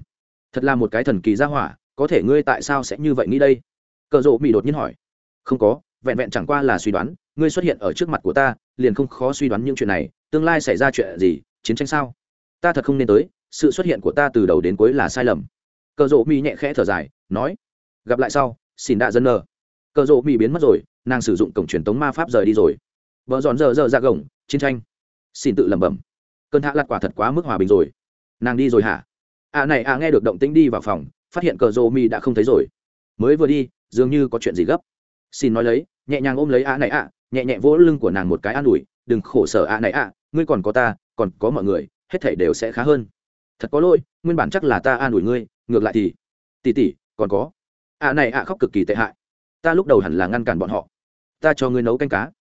Thật là một cái thần kỳ gia hỏa, có thể ngươi tại sao sẽ như vậy nghĩ đây? Cờ rộ mỹ đột nhiên hỏi. Không có, vẹn vẹn chẳng qua là suy đoán, ngươi xuất hiện ở trước mặt của ta, liền không khó suy đoán những chuyện này, tương lai xảy ra chuyện gì, chiến tranh sao? Ta thật không nên tới, sự xuất hiện của ta từ đầu đến cuối là sai lầm. Cờ rộ mỹ nhẹ khẽ thở dài, nói. Gặp lại sau, xin đã dân nờ. Cờ rộ mỹ biến mất rồi nàng sử dụng cổng truyền tống ma pháp rời đi rồi. Vợ dọn dở dở ra gồng, chiến tranh. Xin tự lẩm bẩm. Cơn hạ lặt quả thật quá mức hòa bình rồi. Nàng đi rồi hả? À này à nghe được động tĩnh đi vào phòng, phát hiện cờ rô mi đã không thấy rồi. Mới vừa đi, dường như có chuyện gì gấp. Xin nói lấy, nhẹ nhàng ôm lấy à này à nhẹ nhẹ vỗ lưng của nàng một cái an ủi, đừng khổ sở à này à ngươi còn có ta, còn có mọi người, hết thảy đều sẽ khá hơn. Thật có lỗi, nguyên bản chắc là ta an ủi ngươi, ngược lại thì tỉ tỉ còn có. À này à khóc cực kỳ tệ hại. Ta lúc đầu hẳn là ngăn cản bọn họ ta cho ngươi nấu canh cá.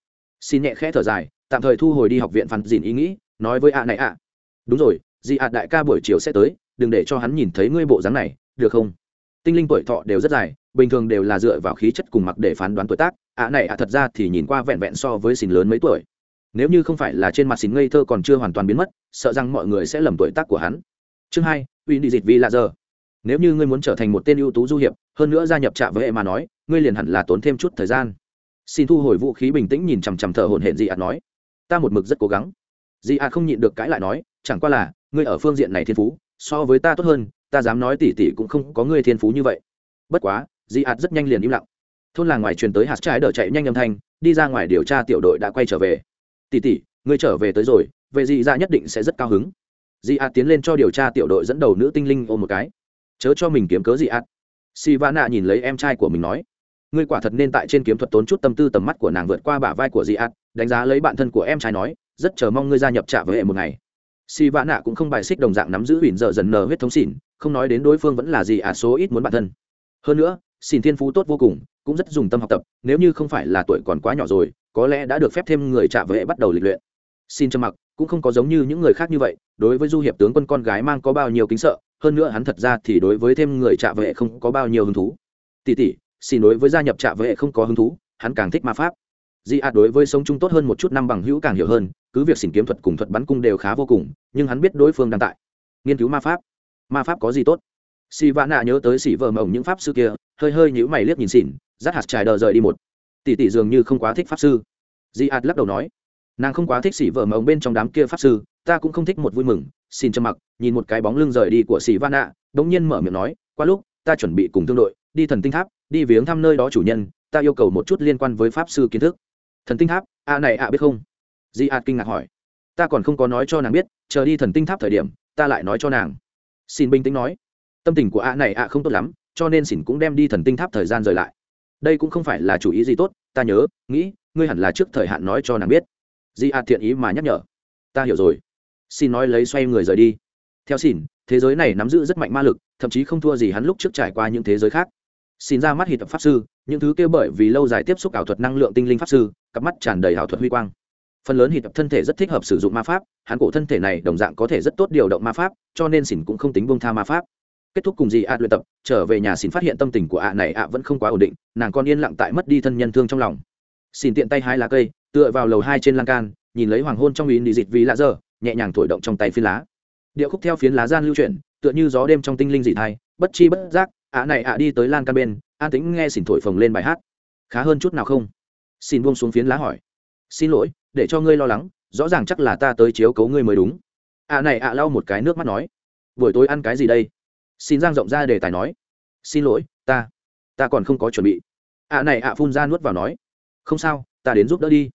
Xin nhẹ khẽ thở dài, tạm thời thu hồi đi học viện phản dìn ý nghĩ, nói với ạ này ạ. Đúng rồi dị ạ đại ca buổi chiều sẽ tới, đừng để cho hắn nhìn thấy ngươi bộ dáng này, được không? Tinh linh tuổi thọ đều rất dài, bình thường đều là dựa vào khí chất cùng mặc để phán đoán tuổi tác, ạ này ạ thật ra thì nhìn qua vẹn vẹn so với xin lớn mấy tuổi. Nếu như không phải là trên mặt xin ngây thơ còn chưa hoàn toàn biến mất, sợ rằng mọi người sẽ lầm tuổi tác của hắn. Chương hai, uy đi dịch vi là giờ. Nếu như ngươi muốn trở thành một tên ưu tú du hiệp, hơn nữa gia nhập trạm với hệ mà nói, ngươi liền hẳn là tốn thêm chút thời gian xin thu hồi vũ khí bình tĩnh nhìn chằm chằm thở hổn hển dị ạt nói, ta một mực rất cố gắng. Dị ạt không nhịn được cãi lại nói, chẳng qua là, ngươi ở phương diện này thiên phú, so với ta tốt hơn, ta dám nói tỉ tỉ cũng không có ngươi thiên phú như vậy. Bất quá, dị ạt rất nhanh liền im lặng. Thôn làng ngoài truyền tới hạt trái đỡ chạy nhanh âm thanh, đi ra ngoài điều tra tiểu đội đã quay trở về. Tỉ tỉ, ngươi trở về tới rồi, về dị ra nhất định sẽ rất cao hứng. Dị ạt tiến lên cho điều tra tiểu đội dẫn đầu nữ tinh linh ôm một cái. Chớ cho mình kiếm cớ dị ạt si va nạ nhìn lấy em trai của mình nói ngươi quả thật nên tại trên kiếm thuật tốn chút tâm tư tầm mắt của nàng vượt qua bả vai của dị ạt đánh giá lấy bạn thân của em trai nói, rất chờ mong ngươi gia nhập trả với hệ một ngày. Si vã nạ cũng không bài xích đồng dạng nắm giữ huỳnh dở dần nờ huyết thống xỉn, không nói đến đối phương vẫn là gì ạt số ít muốn bạn thân. Hơn nữa, xỉn thiên phú tốt vô cùng, cũng rất dùng tâm học tập, nếu như không phải là tuổi còn quá nhỏ rồi, có lẽ đã được phép thêm người trả với hệ bắt đầu lịch luyện. Xin cho mặc, cũng không có giống như những người khác như vậy, đối với du hiệp tướng quân con gái mang có bao nhiêu kính sợ, hơn nữa hắn thật ra thì đối với thêm người trạ vệ không có bao nhiêu hứng thú. Tỷ tỷ xin đối với gia nhập trạ vệ không có hứng thú, hắn càng thích ma pháp. Di ạt đối với sống chung tốt hơn một chút năm bằng hữu càng hiểu hơn, cứ việc xỉn kiếm thuật cùng thuật bắn cung đều khá vô cùng, nhưng hắn biết đối phương đang tại. Nghiên cứu ma pháp. Ma pháp có gì tốt? Si vã nạ nhớ tới xỉ vợ mộng những pháp sư kia, hơi hơi nhữ mày liếc nhìn xỉn, rát hạt trải đờ rời đi một. Tỷ tỷ dường như không quá thích pháp sư. Di ạt lắc đầu nói, nàng không quá thích xỉ vợ mộng bên trong đám kia pháp sư, ta cũng không thích một vui mừng. Xin cho mặc, nhìn một cái bóng lưng rời đi của xỉ vã nạ đ ỗ n g nhiên mở miệng nói, qua lúc, ta chuẩn bị cùng thương đội đi thần tinh tháp, đi viếng thăm nơi đó chủ nhân, ta yêu cầu một chút liên quan với pháp sư kiến thức. Thần tinh tháp, a này a biết không? Di ạt kinh ngạc hỏi. Ta còn không có nói cho nàng biết, chờ đi thần tinh tháp thời điểm, ta lại nói cho nàng. Xin bình tĩnh nói. Tâm tình của a này a không tốt lắm, cho nên xin cũng đem đi thần tinh tháp thời gian rời lại. Đây cũng không phải là chủ ý gì tốt, ta nhớ, nghĩ, ngươi hẳn là trước thời hạn nói cho nàng biết. Di ạt thiện ý mà nhắc nhở. Ta hiểu rồi. Xin nói lấy xoay người rời đi. Theo xin, thế giới này nắm giữ rất mạnh ma lực, thậm chí không thua gì hắn lúc trước trải qua những thế giới khác xin ra mắt hì tập pháp sư, những thứ kia bởi vì lâu dài tiếp xúc ảo thuật năng lượng tinh linh pháp sư, cặp mắt tràn đầy ảo thuật huy quang. Phần lớn hì tập thân thể rất thích hợp sử dụng ma pháp, hắn cổ thân thể này đồng dạng có thể rất tốt điều động ma pháp, cho nên xỉn cũng không tính bông tha ma pháp. Kết thúc cùng dì ạ, luyện tập, trở về nhà xỉn phát hiện tâm tình của ạ này ạ vẫn không quá ổn định, nàng còn yên lặng tại mất đi thân nhân thương trong lòng. Xỉn tiện tay hai lá cây, tựa vào lầu hai trên lan can, nhìn lấy hoàng hôn trong ý đi dịt vì lạ dơ nhẹ nhàng thổi động trong tay phiến lá. Điệu khúc theo phiến lá gian lưu chuyển, tựa như gió đêm trong tinh linh dị thai, bất chi bất giác ạ này ạ đi tới lan can bên, an tính nghe xỉn thổi phồng lên bài hát. Khá hơn chút nào không? Xin buông xuống phiến lá hỏi. Xin lỗi, để cho ngươi lo lắng, rõ ràng chắc là ta tới chiếu cấu ngươi mới đúng. Ạ này ạ lau một cái nước mắt nói. Buổi tối ăn cái gì đây? Xin giang rộng ra đề tài nói. Xin lỗi, ta ta còn không có chuẩn bị. Ạ này ạ phun ra nuốt vào nói. Không sao, ta đến giúp đỡ đi.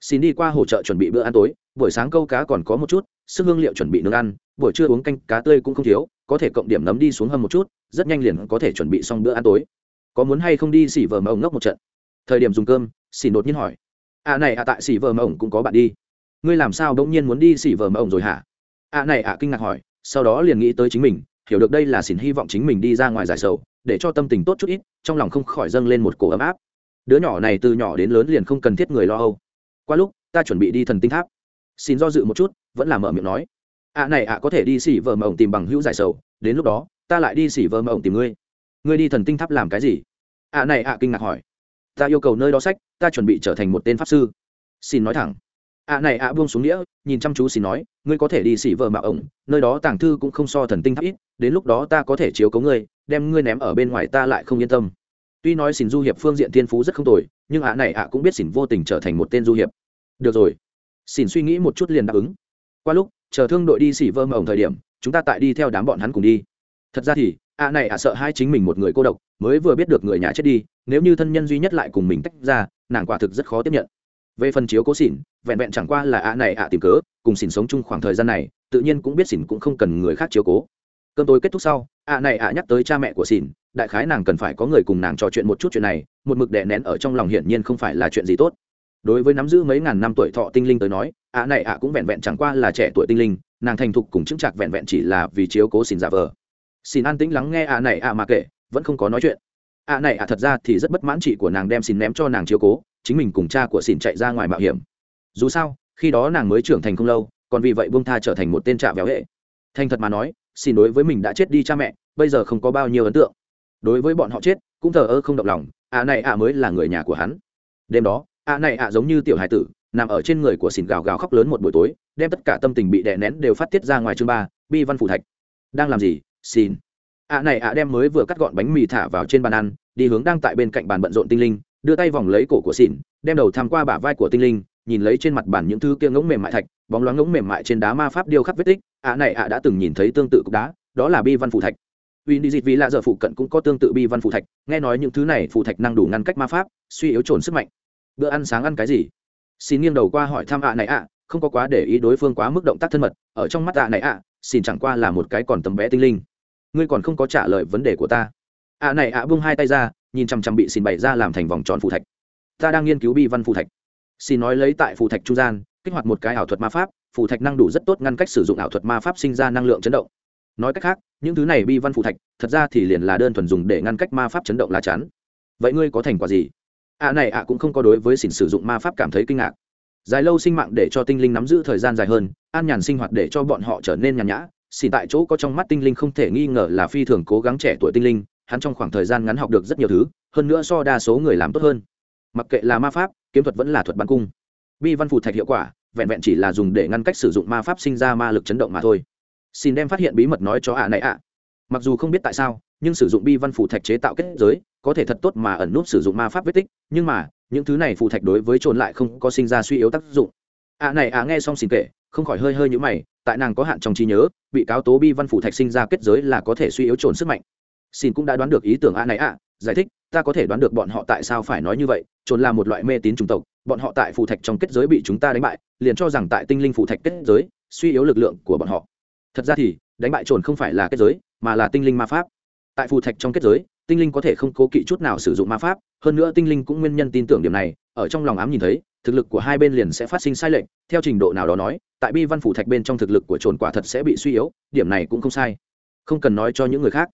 Xin đi qua hỗ trợ chuẩn bị bữa ăn tối, buổi sáng câu cá còn có một chút, sức hương liệu chuẩn bị nướng ăn, buổi trưa uống canh cá tươi cũng không thiếu, có thể cộng điểm nấm đi xuống hầm một chút rất nhanh liền có thể chuẩn bị xong bữa ăn tối. Có muốn hay không đi xỉ vờ mà ngốc một trận? Thời điểm dùng cơm, xỉ đột nhiên hỏi. À này à tại xỉ vờ mà cũng có bạn đi. Ngươi làm sao đ nhiên muốn đi xỉ vờ mà rồi hả? À này à kinh ngạc hỏi, sau đó liền nghĩ tới chính mình, hiểu được đây là xỉn hy vọng chính mình đi ra ngoài giải sầu, để cho tâm tình tốt chút ít, trong lòng không khỏi dâng lên một cổ ấm áp. Đứa nhỏ này từ nhỏ đến lớn liền không cần thiết người lo âu. Qua lúc, ta chuẩn bị đi thần tinh tháp. Xin do dự một chút, vẫn là mở miệng nói. Ạ à này ạ có thể đi xỉ vợ mà tìm bằng hữu giải sầu, đến lúc đó ta lại đi xỉ vơ mà ổng tìm ngươi. Ngươi đi thần tinh tháp làm cái gì? Ạ à này, ạ, kinh ngạc hỏi. Ta yêu cầu nơi đó sách, ta chuẩn bị trở thành một tên pháp sư. Xin nói thẳng. Ạ này, ạ, buông xuống nghĩa nhìn chăm chú xin nói, ngươi có thể đi xỉ vợ mà ổng, nơi đó tàng thư cũng không so thần tinh tháp ít, đến lúc đó ta có thể chiếu cấu ngươi, đem ngươi ném ở bên ngoài ta lại không yên tâm. Tuy nói xỉn du hiệp phương diện thiên phú rất không tồi, nhưng ạ này, ạ, cũng biết xỉn vô tình trở thành một tên du hiệp. Được rồi. Xỉn suy nghĩ một chút liền đáp ứng. Qua lúc, chờ thương đội đi xỉ vơ mộng thời điểm, chúng ta tại đi theo đám bọn hắn cùng đi thật ra thì, ạ này ạ sợ hai chính mình một người cô độc, mới vừa biết được người nhà chết đi, nếu như thân nhân duy nhất lại cùng mình tách ra, nàng quả thực rất khó tiếp nhận. Về phần chiếu cố xỉn, vẹn vẹn chẳng qua là ạ này ạ tìm cớ, cùng xỉn sống chung khoảng thời gian này, tự nhiên cũng biết xỉn cũng không cần người khác chiếu cố. Cơm tối kết thúc sau, ạ này ạ nhắc tới cha mẹ của xỉn, đại khái nàng cần phải có người cùng nàng trò chuyện một chút chuyện này, một mực đè nén ở trong lòng hiển nhiên không phải là chuyện gì tốt. Đối với nắm giữ mấy ngàn năm tuổi thọ tinh linh tới nói, ạ này ạ cũng vẹn vẹn chẳng qua là trẻ tuổi tinh linh, nàng thành thục cùng chứng chạc vẹn vẹn chỉ là vì chiếu cố xỉn giả vờ xin an tĩnh lắng nghe ạ này ạ mà kể, vẫn không có nói chuyện. Ạ này ạ thật ra thì rất bất mãn chị của nàng đem xin ném cho nàng chiếu cố, chính mình cùng cha của xin chạy ra ngoài mạo hiểm. Dù sao, khi đó nàng mới trưởng thành không lâu, còn vì vậy buông tha trở thành một tên trạ véo hệ thành thật mà nói, xin đối với mình đã chết đi cha mẹ, bây giờ không có bao nhiêu ấn tượng. Đối với bọn họ chết, cũng thờ ơ không động lòng, ạ này ạ mới là người nhà của hắn. Đêm đó, ạ này ạ giống như tiểu hải tử, nằm ở trên người của xỉn gào gào khóc lớn một buổi tối, đem tất cả tâm tình bị đè nén đều phát tiết ra ngoài chương ba, bi văn phủ thạch. Đang làm gì? Xin. Ạ này ạ, đem mới vừa cắt gọn bánh mì thả vào trên bàn ăn, đi hướng đang tại bên cạnh bàn bận rộn tinh linh, đưa tay vòng lấy cổ của xỉn đem đầu tham qua bả vai của tinh linh, nhìn lấy trên mặt bàn những thứ kia ngỗng mềm mại thạch, bóng loáng ngỗng mềm mại trên đá ma pháp điêu khắc vết tích. Ạ này ạ, đã từng nhìn thấy tương tự cục đá, đó là bi văn phủ thạch. Vì đi dịch vì lạ giờ phụ cận cũng có tương tự bi văn phủ thạch, nghe nói những thứ này phủ thạch năng đủ ngăn cách ma pháp, suy yếu trồn sức mạnh. Bữa ăn sáng ăn cái gì? Xin nghiêng đầu qua hỏi thăm ạ này ạ, không có quá để ý đối phương quá mức động tác thân mật, ở trong mắt ạ này ạ, xin chẳng qua là một cái còn tầm bé tinh linh ngươi còn không có trả lời vấn đề của ta. Ạ này, ạ bung hai tay ra, nhìn chằm chằm bị xin bày ra làm thành vòng tròn phù thạch. Ta đang nghiên cứu bi văn phù thạch. Xin nói lấy tại phù thạch trung gian, kích hoạt một cái ảo thuật ma pháp, phù thạch năng đủ rất tốt ngăn cách sử dụng ảo thuật ma pháp sinh ra năng lượng chấn động. Nói cách khác, những thứ này bi văn phù thạch, thật ra thì liền là đơn thuần dùng để ngăn cách ma pháp chấn động lá chắn. Vậy ngươi có thành quả gì? Ạ này, ạ, cũng không có đối với xỉn sử dụng ma pháp cảm thấy kinh ngạc. Dài lâu sinh mạng để cho tinh linh nắm giữ thời gian dài hơn, an nhàn sinh hoạt để cho bọn họ trở nên nhàn nhã xỉn tại chỗ có trong mắt tinh linh không thể nghi ngờ là phi thường cố gắng trẻ tuổi tinh linh, hắn trong khoảng thời gian ngắn học được rất nhiều thứ, hơn nữa so đa số người làm tốt hơn. Mặc kệ là ma pháp, kiếm thuật vẫn là thuật bắn cung. Bi văn phù thạch hiệu quả, vẹn vẹn chỉ là dùng để ngăn cách sử dụng ma pháp sinh ra ma lực chấn động mà thôi. Xin đem phát hiện bí mật nói cho ạ này ạ. Mặc dù không biết tại sao, nhưng sử dụng bi văn phù thạch chế tạo kết giới, có thể thật tốt mà ẩn nút sử dụng ma pháp vết tích, nhưng mà, những thứ này phù thạch đối với trồn lại không có sinh ra suy yếu tác dụng. Ạ này ạ nghe xong xin kể, không khỏi hơi hơi nhũ mày tại nàng có hạn trong trí nhớ, bị cáo tố bi văn Phủ thạch sinh ra kết giới là có thể suy yếu trồn sức mạnh. Xin cũng đã đoán được ý tưởng ạ này ạ, giải thích, ta có thể đoán được bọn họ tại sao phải nói như vậy, trồn là một loại mê tín chủng tộc, bọn họ tại Phủ thạch trong kết giới bị chúng ta đánh bại, liền cho rằng tại tinh linh Phủ thạch kết giới, suy yếu lực lượng của bọn họ. Thật ra thì, đánh bại trồn không phải là kết giới, mà là tinh linh ma pháp. Tại phù thạch trong kết giới, tinh linh có thể không cố kỵ chút nào sử dụng ma pháp, hơn nữa tinh linh cũng nguyên nhân tin tưởng điểm này, ở trong lòng ám nhìn thấy, thực lực của hai bên liền sẽ phát sinh sai lệch, theo trình độ nào đó nói tại bi văn phủ thạch bên trong thực lực của trồn quả thật sẽ bị suy yếu điểm này cũng không sai. Không cần nói cho những người khác.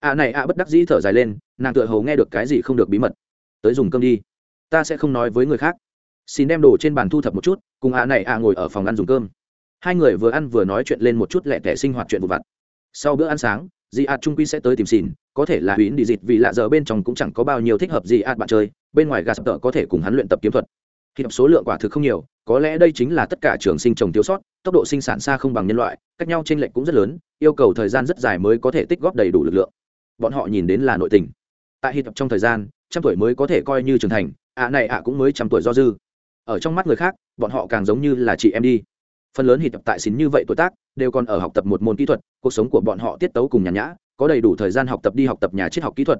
À này à bất đắc dĩ thở dài lên nàng tựa hầu nghe được cái gì không được bí mật. Tới dùng cơm đi. Ta sẽ không nói với người khác. Xin đem đồ trên bàn thu thập một chút cùng à này à ngồi ở phòng ăn dùng cơm. Hai người vừa ăn vừa nói chuyện lên một chút lẹ tẻ sinh hoạt chuyện vụ vặt. Sau bữa ăn sáng dị ạt trung quy sẽ tới tìm xin, có thể là hủy đi dịt vì lạ giờ bên trong cũng chẳng có bao nhiêu thích hợp dị ạt bạn chơi bên ngoài gà sập tợ có thể cùng hắn luyện tập kiếm thuật khi đọc số lượng quả thực không nhiều, có lẽ đây chính là tất cả trường sinh trồng thiếu sót, tốc độ sinh sản xa không bằng nhân loại, cách nhau trên lệch cũng rất lớn, yêu cầu thời gian rất dài mới có thể tích góp đầy đủ lực lượng. Bọn họ nhìn đến là nội tình. Tại hiệp trong thời gian, trăm tuổi mới có thể coi như trưởng thành, ạ này ạ cũng mới trăm tuổi do dư. Ở trong mắt người khác, bọn họ càng giống như là chị em đi. Phần lớn hiệp tại xín như vậy tuổi tác, đều còn ở học tập một môn kỹ thuật, cuộc sống của bọn họ tiết tấu cùng nhàn nhã, có đầy đủ thời gian học tập đi học tập nhà triết học kỹ thuật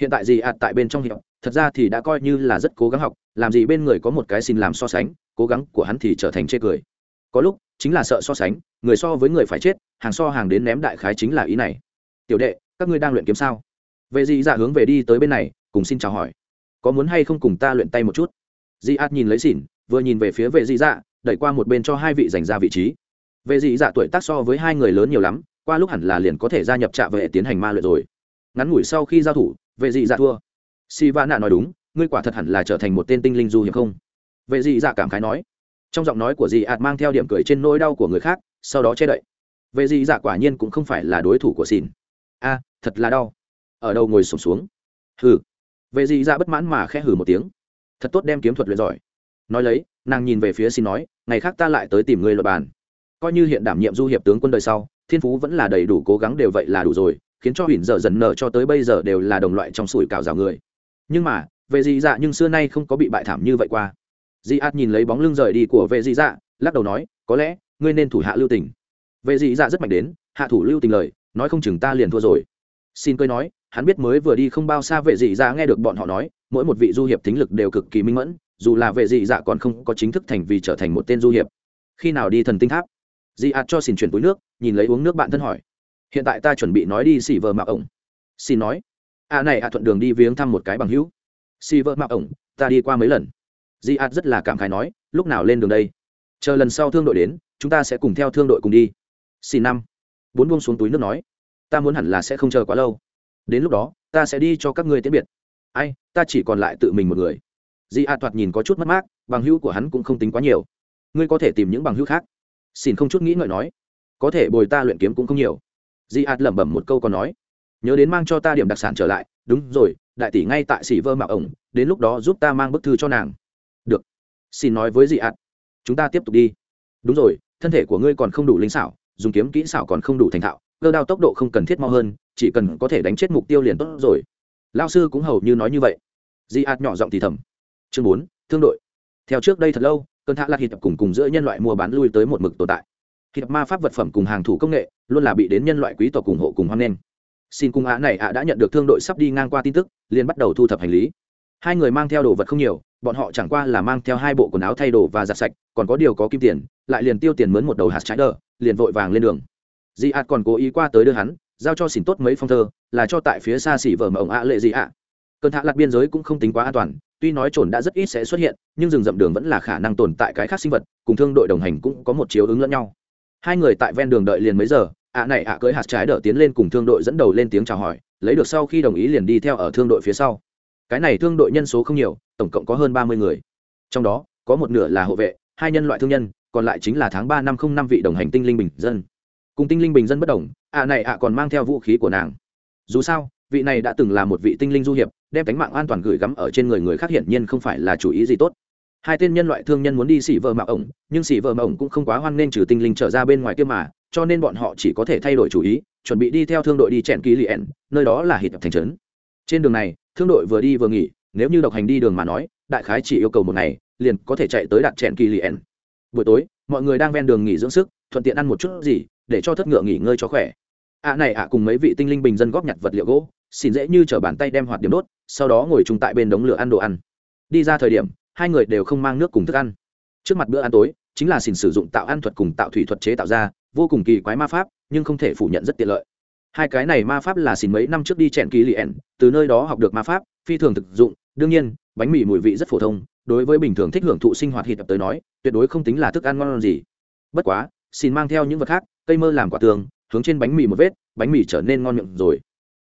hiện tại gì ạt tại bên trong hiệu, thật ra thì đã coi như là rất cố gắng học, làm gì bên người có một cái xin làm so sánh, cố gắng của hắn thì trở thành chê cười. Có lúc, chính là sợ so sánh, người so với người phải chết, hàng so hàng đến ném đại khái chính là ý này. Tiểu đệ, các ngươi đang luyện kiếm sao? Vệ dị dạ hướng về đi tới bên này, cùng xin chào hỏi. Có muốn hay không cùng ta luyện tay một chút? Dị ạt nhìn lấy xỉn, vừa nhìn về phía vệ dị dạ đẩy qua một bên cho hai vị dành ra vị trí. Vệ dị dạ tuổi tác so với hai người lớn nhiều lắm, qua lúc hẳn là liền có thể gia nhập trạ vệ tiến hành ma luyện rồi. Ngắn ngủi sau khi giao thủ vệ dị dạ thua. Si va nạ nói đúng, ngươi quả thật hẳn là trở thành một tên tinh linh du hiệp không? Vệ dị dạ cảm khái nói. Trong giọng nói của dị ạt mang theo điểm cười trên nỗi đau của người khác, sau đó che đậy. Vệ dị dạ quả nhiên cũng không phải là đối thủ của xỉn a, thật là đau. Ở đâu ngồi sổm xuống? Hừ. Vệ dị dạ bất mãn mà khẽ hừ một tiếng. Thật tốt đem kiếm thuật luyện giỏi. Nói lấy, nàng nhìn về phía xin nói, ngày khác ta lại tới tìm ngươi luật bàn. Coi như hiện đảm nhiệm du hiệp tướng quân đời sau, thiên phú vẫn là đầy đủ cố gắng đều vậy là đủ rồi khiến cho huỳnh dở dần nở cho tới bây giờ đều là đồng loại trong sủi cảo rào người. Nhưng mà, về dị dạ nhưng xưa nay không có bị bại thảm như vậy qua. Dị ạt nhìn lấy bóng lưng rời đi của vệ dị dạ lắc đầu nói, có lẽ, ngươi nên thủ hạ lưu tình. Vệ dị dạ rất mạnh đến, hạ thủ lưu tình lời, nói không chừng ta liền thua rồi. Xin cười nói, hắn biết mới vừa đi không bao xa vệ dị dạ nghe được bọn họ nói, mỗi một vị du hiệp thính lực đều cực kỳ minh mẫn, dù là vệ dị dạ còn không có chính thức thành vì trở thành một tên du hiệp. Khi nào đi thần tinh tháp? Dị ạt cho xin chuyển túi nước, nhìn lấy uống nước bạn thân hỏi hiện tại ta chuẩn bị nói đi xỉ vợ mạo ổng. Xin nói à này à thuận đường đi viếng thăm một cái bằng hữu. Xỉ vợ mạo ổng, ta đi qua mấy lần. Di ạt rất là cảm khái nói, lúc nào lên đường đây? Chờ lần sau thương đội đến, chúng ta sẽ cùng theo thương đội cùng đi. Xin năm, bốn buông xuống túi nước nói, ta muốn hẳn là sẽ không chờ quá lâu. Đến lúc đó, ta sẽ đi cho các ngươi tiễn biệt. Ai, ta chỉ còn lại tự mình một người. Di a thoạt nhìn có chút mất mát, bằng hữu của hắn cũng không tính quá nhiều. Ngươi có thể tìm những bằng hữu khác. Xin không chút nghĩ ngợi nói, có thể bồi ta luyện kiếm cũng không nhiều di ạt lẩm bẩm một câu còn nói, nhớ đến mang cho ta điểm đặc sản trở lại. Đúng rồi, đại tỷ ngay tại xỉ vơ mạo ổng, đến lúc đó giúp ta mang bức thư cho nàng. Được, xin nói với dị ạt. Chúng ta tiếp tục đi. Đúng rồi, thân thể của ngươi còn không đủ linh xảo, dùng kiếm kỹ xảo còn không đủ thành thạo, cơ đao tốc độ không cần thiết mau hơn, chỉ cần có thể đánh chết mục tiêu liền tốt rồi. Lao sư cũng hầu như nói như vậy. Di ạt nhỏ giọng thì thầm. Chương bốn, thương đội. Theo trước đây thật lâu, cơn thạ lạc hít cùng cùng giữa nhân loại mua bán lui tới một mực tồn tại. Hít ma pháp vật phẩm cùng hàng thủ công nghệ luôn là bị đến nhân loại quý tộc ủng hộ cùng hoan nghênh. Xin cung á này ạ đã nhận được thương đội sắp đi ngang qua tin tức, liền bắt đầu thu thập hành lý. Hai người mang theo đồ vật không nhiều, bọn họ chẳng qua là mang theo hai bộ quần áo thay đồ và giặt sạch, còn có điều có kim tiền, lại liền tiêu tiền mướn một đầu hạt trái đờ, liền vội vàng lên đường. Dị ạt còn cố ý qua tới đưa hắn, giao cho xỉn tốt mấy phong thơ, là cho tại phía xa xỉ vở mà ông ạ lệ dị ạ. Cơn thạ lạc biên giới cũng không tính quá an toàn, tuy nói trồn đã rất ít sẽ xuất hiện, nhưng rừng rậm đường vẫn là khả năng tồn tại cái khác sinh vật, cùng thương đội đồng hành cũng có một chiếu ứng lẫn nhau. Hai người tại ven đường đợi liền mấy giờ ạ này ạ cưới hạt trái đỡ tiến lên cùng thương đội dẫn đầu lên tiếng chào hỏi, lấy được sau khi đồng ý liền đi theo ở thương đội phía sau. Cái này thương đội nhân số không nhiều, tổng cộng có hơn ba mươi người. Trong đó, có một nửa là hộ vệ, hai nhân loại thương nhân, còn lại chính là tháng ba năm không năm vị đồng hành tinh linh bình dân. Cùng tinh linh bình dân bất đồng, ạ này ạ còn mang theo vũ khí của nàng. Dù sao, vị này đã từng là một vị tinh linh du hiệp, đem cánh mạng an toàn gửi gắm ở trên người người khác hiển nhiên không phải là chủ ý gì tốt. Hai tên nhân loại thương nhân muốn đi xỉ vợ mạo ổng, nhưng xỉ vợ mạo ổng cũng không quá hoan nên trừ tinh linh trở ra bên ngoài kia mà cho nên bọn họ chỉ có thể thay đổi chủ ý, chuẩn bị đi theo thương đội đi chèn ký liền nơi đó là hít thành trấn. Trên đường này, thương đội vừa đi vừa nghỉ, nếu như độc hành đi đường mà nói, đại khái chỉ yêu cầu một ngày, liền có thể chạy tới đặt chèn kỳ liền buổi tối, mọi người đang ven đường nghỉ dưỡng sức, thuận tiện ăn một chút gì, để cho thất ngựa nghỉ ngơi cho khỏe. Ạ này ạ, cùng mấy vị tinh linh bình dân góp nhặt vật liệu gỗ, xin dễ như chở bàn tay đem hoạt điểm đốt, sau đó ngồi chung tại bên đống lửa ăn đồ ăn. Đi ra thời điểm, hai người đều không mang nước cùng thức ăn. Trước mặt bữa ăn tối, chính là xin sử dụng tạo ăn thuật cùng tạo thủy thuật chế tạo ra vô cùng kỳ quái ma pháp, nhưng không thể phủ nhận rất tiện lợi. Hai cái này ma pháp là xin mấy năm trước đi chèn kỳ liền từ nơi đó học được ma pháp, phi thường thực dụng, đương nhiên, bánh mì mùi vị rất phổ thông, đối với bình thường thích hưởng thụ sinh hoạt hít tập tới nói, tuyệt đối không tính là thức ăn ngon gì. Bất quá xin mang theo những vật khác, cây mơ làm quả tường, hướng trên bánh mì một vết, bánh mì trở nên ngon miệng rồi.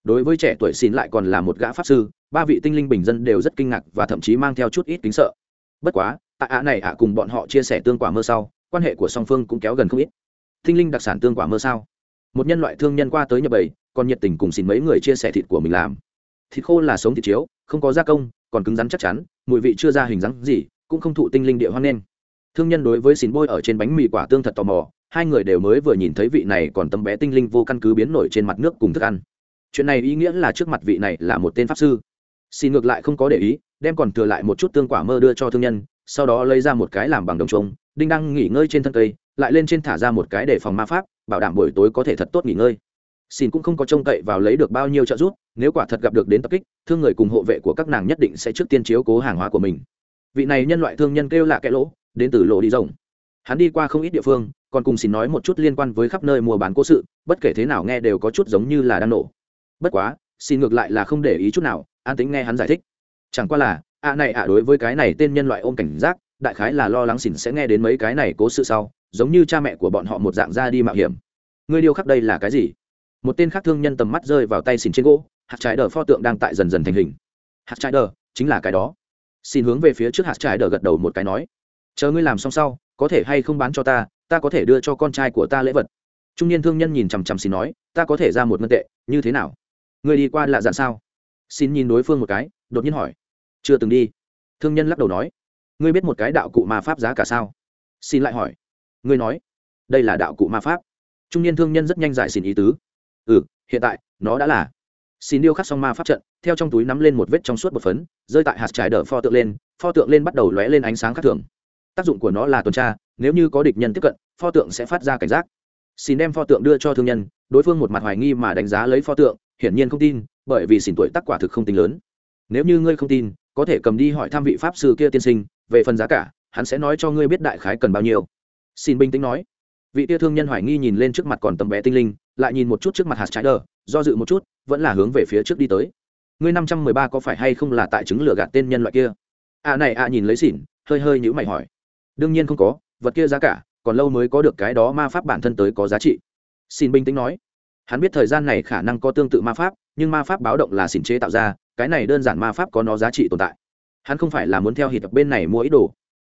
Đối với trẻ tuổi xin lại còn là một gã pháp sư, ba vị tinh linh bình dân đều rất kinh ngạc và thậm chí mang theo chút ít kính sợ. Bất quá tại ạ này ạ cùng bọn họ chia sẻ tương quả mơ sau, quan hệ của song phương cũng kéo gần không ít tinh linh đặc sản tương quả mơ sao? Một nhân loại thương nhân qua tới nhập bầy, còn nhiệt tình cùng xin mấy người chia sẻ thịt của mình làm. Thịt khô là sống thịt chiếu, không có gia công, còn cứng rắn chắc chắn, mùi vị chưa ra hình dáng gì, cũng không thụ tinh linh địa hoang nên. Thương nhân đối với xin bôi ở trên bánh mì quả tương thật tò mò, hai người đều mới vừa nhìn thấy vị này còn tấm bé tinh linh vô căn cứ biến nổi trên mặt nước cùng thức ăn. Chuyện này ý nghĩa là trước mặt vị này là một tên pháp sư. Xin ngược lại không có để ý, đem còn thừa lại một chút tương quả mơ đưa cho thương nhân, sau đó lấy ra một cái làm bằng đồng trống, đinh đang nghỉ ngơi trên thân cây lại lên trên thả ra một cái để phòng ma pháp, bảo đảm buổi tối có thể thật tốt nghỉ ngơi. Xin cũng không có trông cậy vào lấy được bao nhiêu trợ giúp, nếu quả thật gặp được đến tập kích, thương người cùng hộ vệ của các nàng nhất định sẽ trước tiên chiếu cố hàng hóa của mình. Vị này nhân loại thương nhân kêu là kẽ lỗ, đến từ lộ đi rồng. Hắn đi qua không ít địa phương, còn cùng xin nói một chút liên quan với khắp nơi mua bán cố sự, bất kể thế nào nghe đều có chút giống như là đang nổ. Bất quá, xin ngược lại là không để ý chút nào, an tính nghe hắn giải thích. Chẳng qua là, ạ này ạ đối với cái này tên nhân loại ôm cảnh giác, đại khái là lo lắng xỉn sẽ nghe đến mấy cái này cố sự sau giống như cha mẹ của bọn họ một dạng ra đi mạo hiểm. Ngươi điêu khắc đây là cái gì? Một tên khác thương nhân tầm mắt rơi vào tay xin trên gỗ hạt trái đờ pho tượng đang tại dần dần thành hình. Hạt trái đờ, chính là cái đó. Xin hướng về phía trước hạt trái đờ gật đầu một cái nói, chờ ngươi làm xong sau, có thể hay không bán cho ta ta có thể đưa cho con trai của ta lễ vật. Trung niên thương nhân nhìn chằm chằm xin nói, ta có thể ra một ngân tệ, như thế nào? Ngươi đi qua lạ dạn sao? Xin nhìn đối phương một cái, đột nhiên hỏi, chưa từng đi. Thương nhân lắc đầu nói, ngươi biết một cái đạo cụ ma pháp giá cả sao? Xin lại hỏi ngươi nói, đây là đạo cụ ma pháp. Trung niên thương nhân rất nhanh giải xin ý tứ. Ừ hiện tại, nó đã là. Xin điêu khắc xong ma pháp trận, theo trong túi nắm lên một vết trong suốt bột phấn, rơi tại hạt trải đỡ pho tượng lên, pho tượng lên bắt đầu lóe lên ánh sáng khác thường. Tác dụng của nó là tuần tra, nếu như có địch nhân tiếp cận, pho tượng sẽ phát ra cảnh giác. Xin đem pho tượng đưa cho thương nhân, đối phương một mặt hoài nghi mà đánh giá lấy pho tượng, hiển nhiên không tin, bởi vì xỉn tuổi tác quả thực không tính lớn. Nếu như ngươi không tin, có thể cầm đi hỏi tham vị pháp sư kia tiên sinh, về phần giá cả, hắn sẽ nói cho ngươi biết đại khái cần bao nhiêu xin bình tĩnh nói. Vị tia thương nhân hoài nghi nhìn lên trước mặt còn tầm bé tinh linh, lại nhìn một chút trước mặt hạt trái đờ do dự một chút, vẫn là hướng về phía trước đi tới. Ngươi năm trăm mười ba có phải hay không là tại chứng lừa gạt tên nhân loại kia? À này à nhìn lấy xỉn, hơi hơi nhữ mày hỏi. Đương nhiên không có, vật kia giá cả, còn lâu mới có được cái đó ma pháp bản thân tới có giá trị. Xin bình tĩnh nói. Hắn biết thời gian này khả năng có tương tự ma pháp, nhưng ma pháp báo động là xỉn chế tạo ra, cái này đơn giản ma pháp có nó giá trị tồn tại. Hắn không phải là muốn theo hì tập bên này mua ý đồ.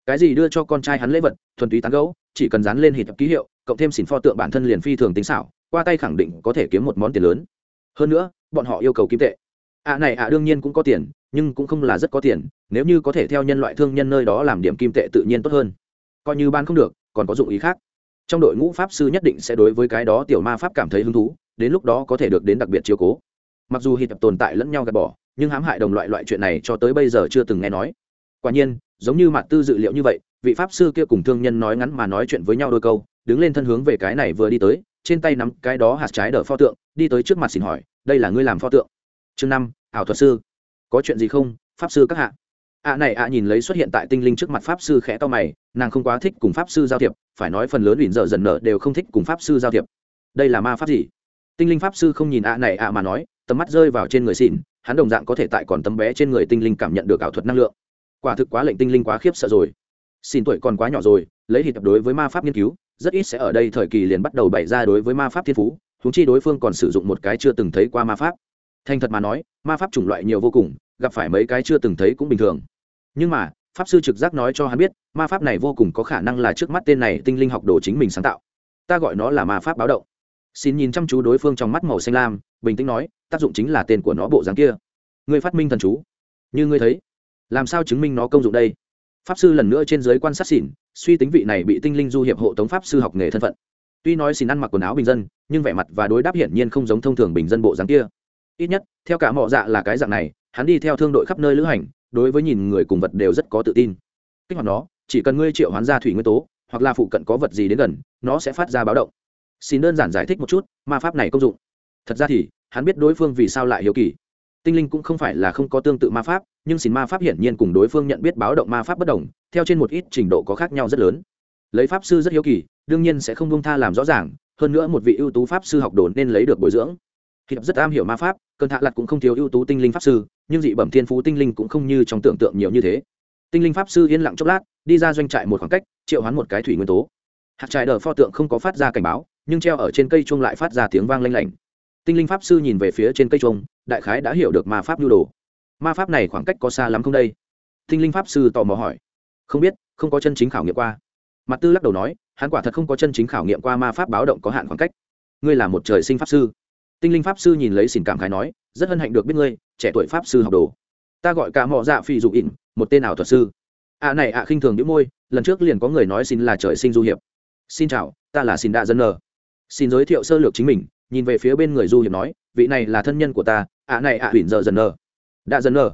Cái gì đưa cho con trai hắn lễ vật, thuần túy tán gấu chỉ cần dán lên hình thập ký hiệu, cộng thêm xỉn pho tượng bản thân liền phi thường tính xảo, qua tay khẳng định có thể kiếm một món tiền lớn. Hơn nữa, bọn họ yêu cầu kim tệ. Ạ à này ạ à đương nhiên cũng có tiền, nhưng cũng không là rất có tiền, nếu như có thể theo nhân loại thương nhân nơi đó làm điểm kim tệ tự nhiên tốt hơn. Coi như ban không được, còn có dụng ý khác. Trong đội ngũ pháp sư nhất định sẽ đối với cái đó tiểu ma pháp cảm thấy hứng thú, đến lúc đó có thể được đến đặc biệt chiếu cố. Mặc dù hít tập tồn tại lẫn nhau gạt bỏ, nhưng hãm hại đồng loại loại chuyện này cho tới bây giờ chưa từng nghe nói. Quả nhiên, giống như mặt tư dự liệu như vậy vị pháp sư kia cùng thương nhân nói ngắn mà nói chuyện với nhau đôi câu, đứng lên thân hướng về cái này vừa đi tới, trên tay nắm cái đó hạt trái đỡ pho tượng, đi tới trước mặt xin hỏi, đây là ngươi làm pho tượng? Chương năm, ảo thuật sư. Có chuyện gì không, pháp sư các hạ? Ạ này ạ à nhìn lấy xuất hiện tại tinh linh trước mặt pháp sư khẽ to mày, nàng không quá thích cùng pháp sư giao thiệp, phải nói phần lớn ủy dở dần nở đều không thích cùng pháp sư giao thiệp. Đây là ma pháp gì? Tinh linh pháp sư không nhìn ạ này ạ mà nói, tầm mắt rơi vào trên người xỉn, hắn đồng dạng có thể tại còn tấm bé trên người tinh linh cảm nhận được ảo thuật năng lượng. Quả thực quá lệnh tinh linh quá khiếp sợ rồi xin tuổi còn quá nhỏ rồi, lấy hít đối với ma pháp nghiên cứu, rất ít sẽ ở đây thời kỳ liền bắt đầu bày ra đối với ma pháp thiên phú thúng chi đối phương còn sử dụng một cái chưa từng thấy qua ma pháp. Thành thật mà nói, ma pháp chủng loại nhiều vô cùng, gặp phải mấy cái chưa từng thấy cũng bình thường. Nhưng mà, pháp sư trực giác nói cho hắn biết, ma pháp này vô cùng có khả năng là trước mắt tên này tinh linh học đồ chính mình sáng tạo. Ta gọi nó là ma pháp báo động. Xin nhìn chăm chú đối phương trong mắt màu xanh lam, bình tĩnh nói, tác dụng chính là tên của nó bộ dáng kia. Ngươi phát minh thần chú. Như ngươi thấy, làm sao chứng minh nó công dụng đây? Pháp sư lần nữa trên giới quan sát xỉn, suy tính vị này bị tinh linh du hiệp hộ tống pháp sư học nghề thân phận. Tuy nói xỉn ăn mặc quần áo bình dân, nhưng vẻ mặt và đối đáp hiển nhiên không giống thông thường bình dân bộ dáng kia. Ít nhất, theo cả mọ dạ là cái dạng này, hắn đi theo thương đội khắp nơi lữ hành, đối với nhìn người cùng vật đều rất có tự tin. Kích hoạt nó, chỉ cần ngươi triệu hoán ra thủy nguyên tố, hoặc là phụ cận có vật gì đến gần, nó sẽ phát ra báo động. Xin đơn giản giải thích một chút, ma pháp này công dụng. Thật ra thì, hắn biết đối phương vì sao lại hiếu kỳ. Tinh linh cũng không phải là không có tương tự ma pháp nhưng xin ma pháp hiển nhiên cùng đối phương nhận biết báo động ma pháp bất đồng, theo trên một ít trình độ có khác nhau rất lớn. Lấy pháp sư rất hiếu kỳ, đương nhiên sẽ không bông tha làm rõ ràng, hơn nữa một vị ưu tú pháp sư học đồ nên lấy được bồi dưỡng. Hiệp rất am hiểu ma pháp, cơn hạ lặt cũng không thiếu ưu tú tinh linh pháp sư, nhưng dị bẩm thiên phú tinh linh cũng không như trong tưởng tượng nhiều như thế. Tinh linh pháp sư yên lặng chốc lát, đi ra doanh trại một khoảng cách, triệu hoán một cái thủy nguyên tố. Hạt trại đờ pho tượng không có phát ra cảnh báo, nhưng treo ở trên cây chuông lại phát ra tiếng vang lanh lảnh. Tinh linh pháp sư nhìn về phía trên cây chuông, đại khái đã hiểu được ma pháp nhu đồ ma pháp này khoảng cách có xa lắm không đây? Thinh linh pháp sư tò mò hỏi. Không biết, không có chân chính khảo nghiệm qua. Mặt tư lắc đầu nói, hắn quả thật không có chân chính khảo nghiệm qua ma pháp báo động có hạn khoảng cách. Ngươi là một trời sinh pháp sư. Tinh linh pháp sư nhìn lấy xin cảm khái nói, rất hân hạnh được biết ngươi, trẻ tuổi pháp sư học đồ. Ta gọi cả mọ dạ phi dụ ỉn, một tên ảo thuật sư. Ạ à này ạ à khinh thường những môi, lần trước liền có người nói xin là trời sinh du hiệp. Xin chào, ta là xin đạ dân nờ. Xin giới thiệu sơ lược chính mình, nhìn về phía bên người du hiệp nói, vị này là thân nhân của ta ạ này à ạ huỳnh dợ dần nờ đã dần nở,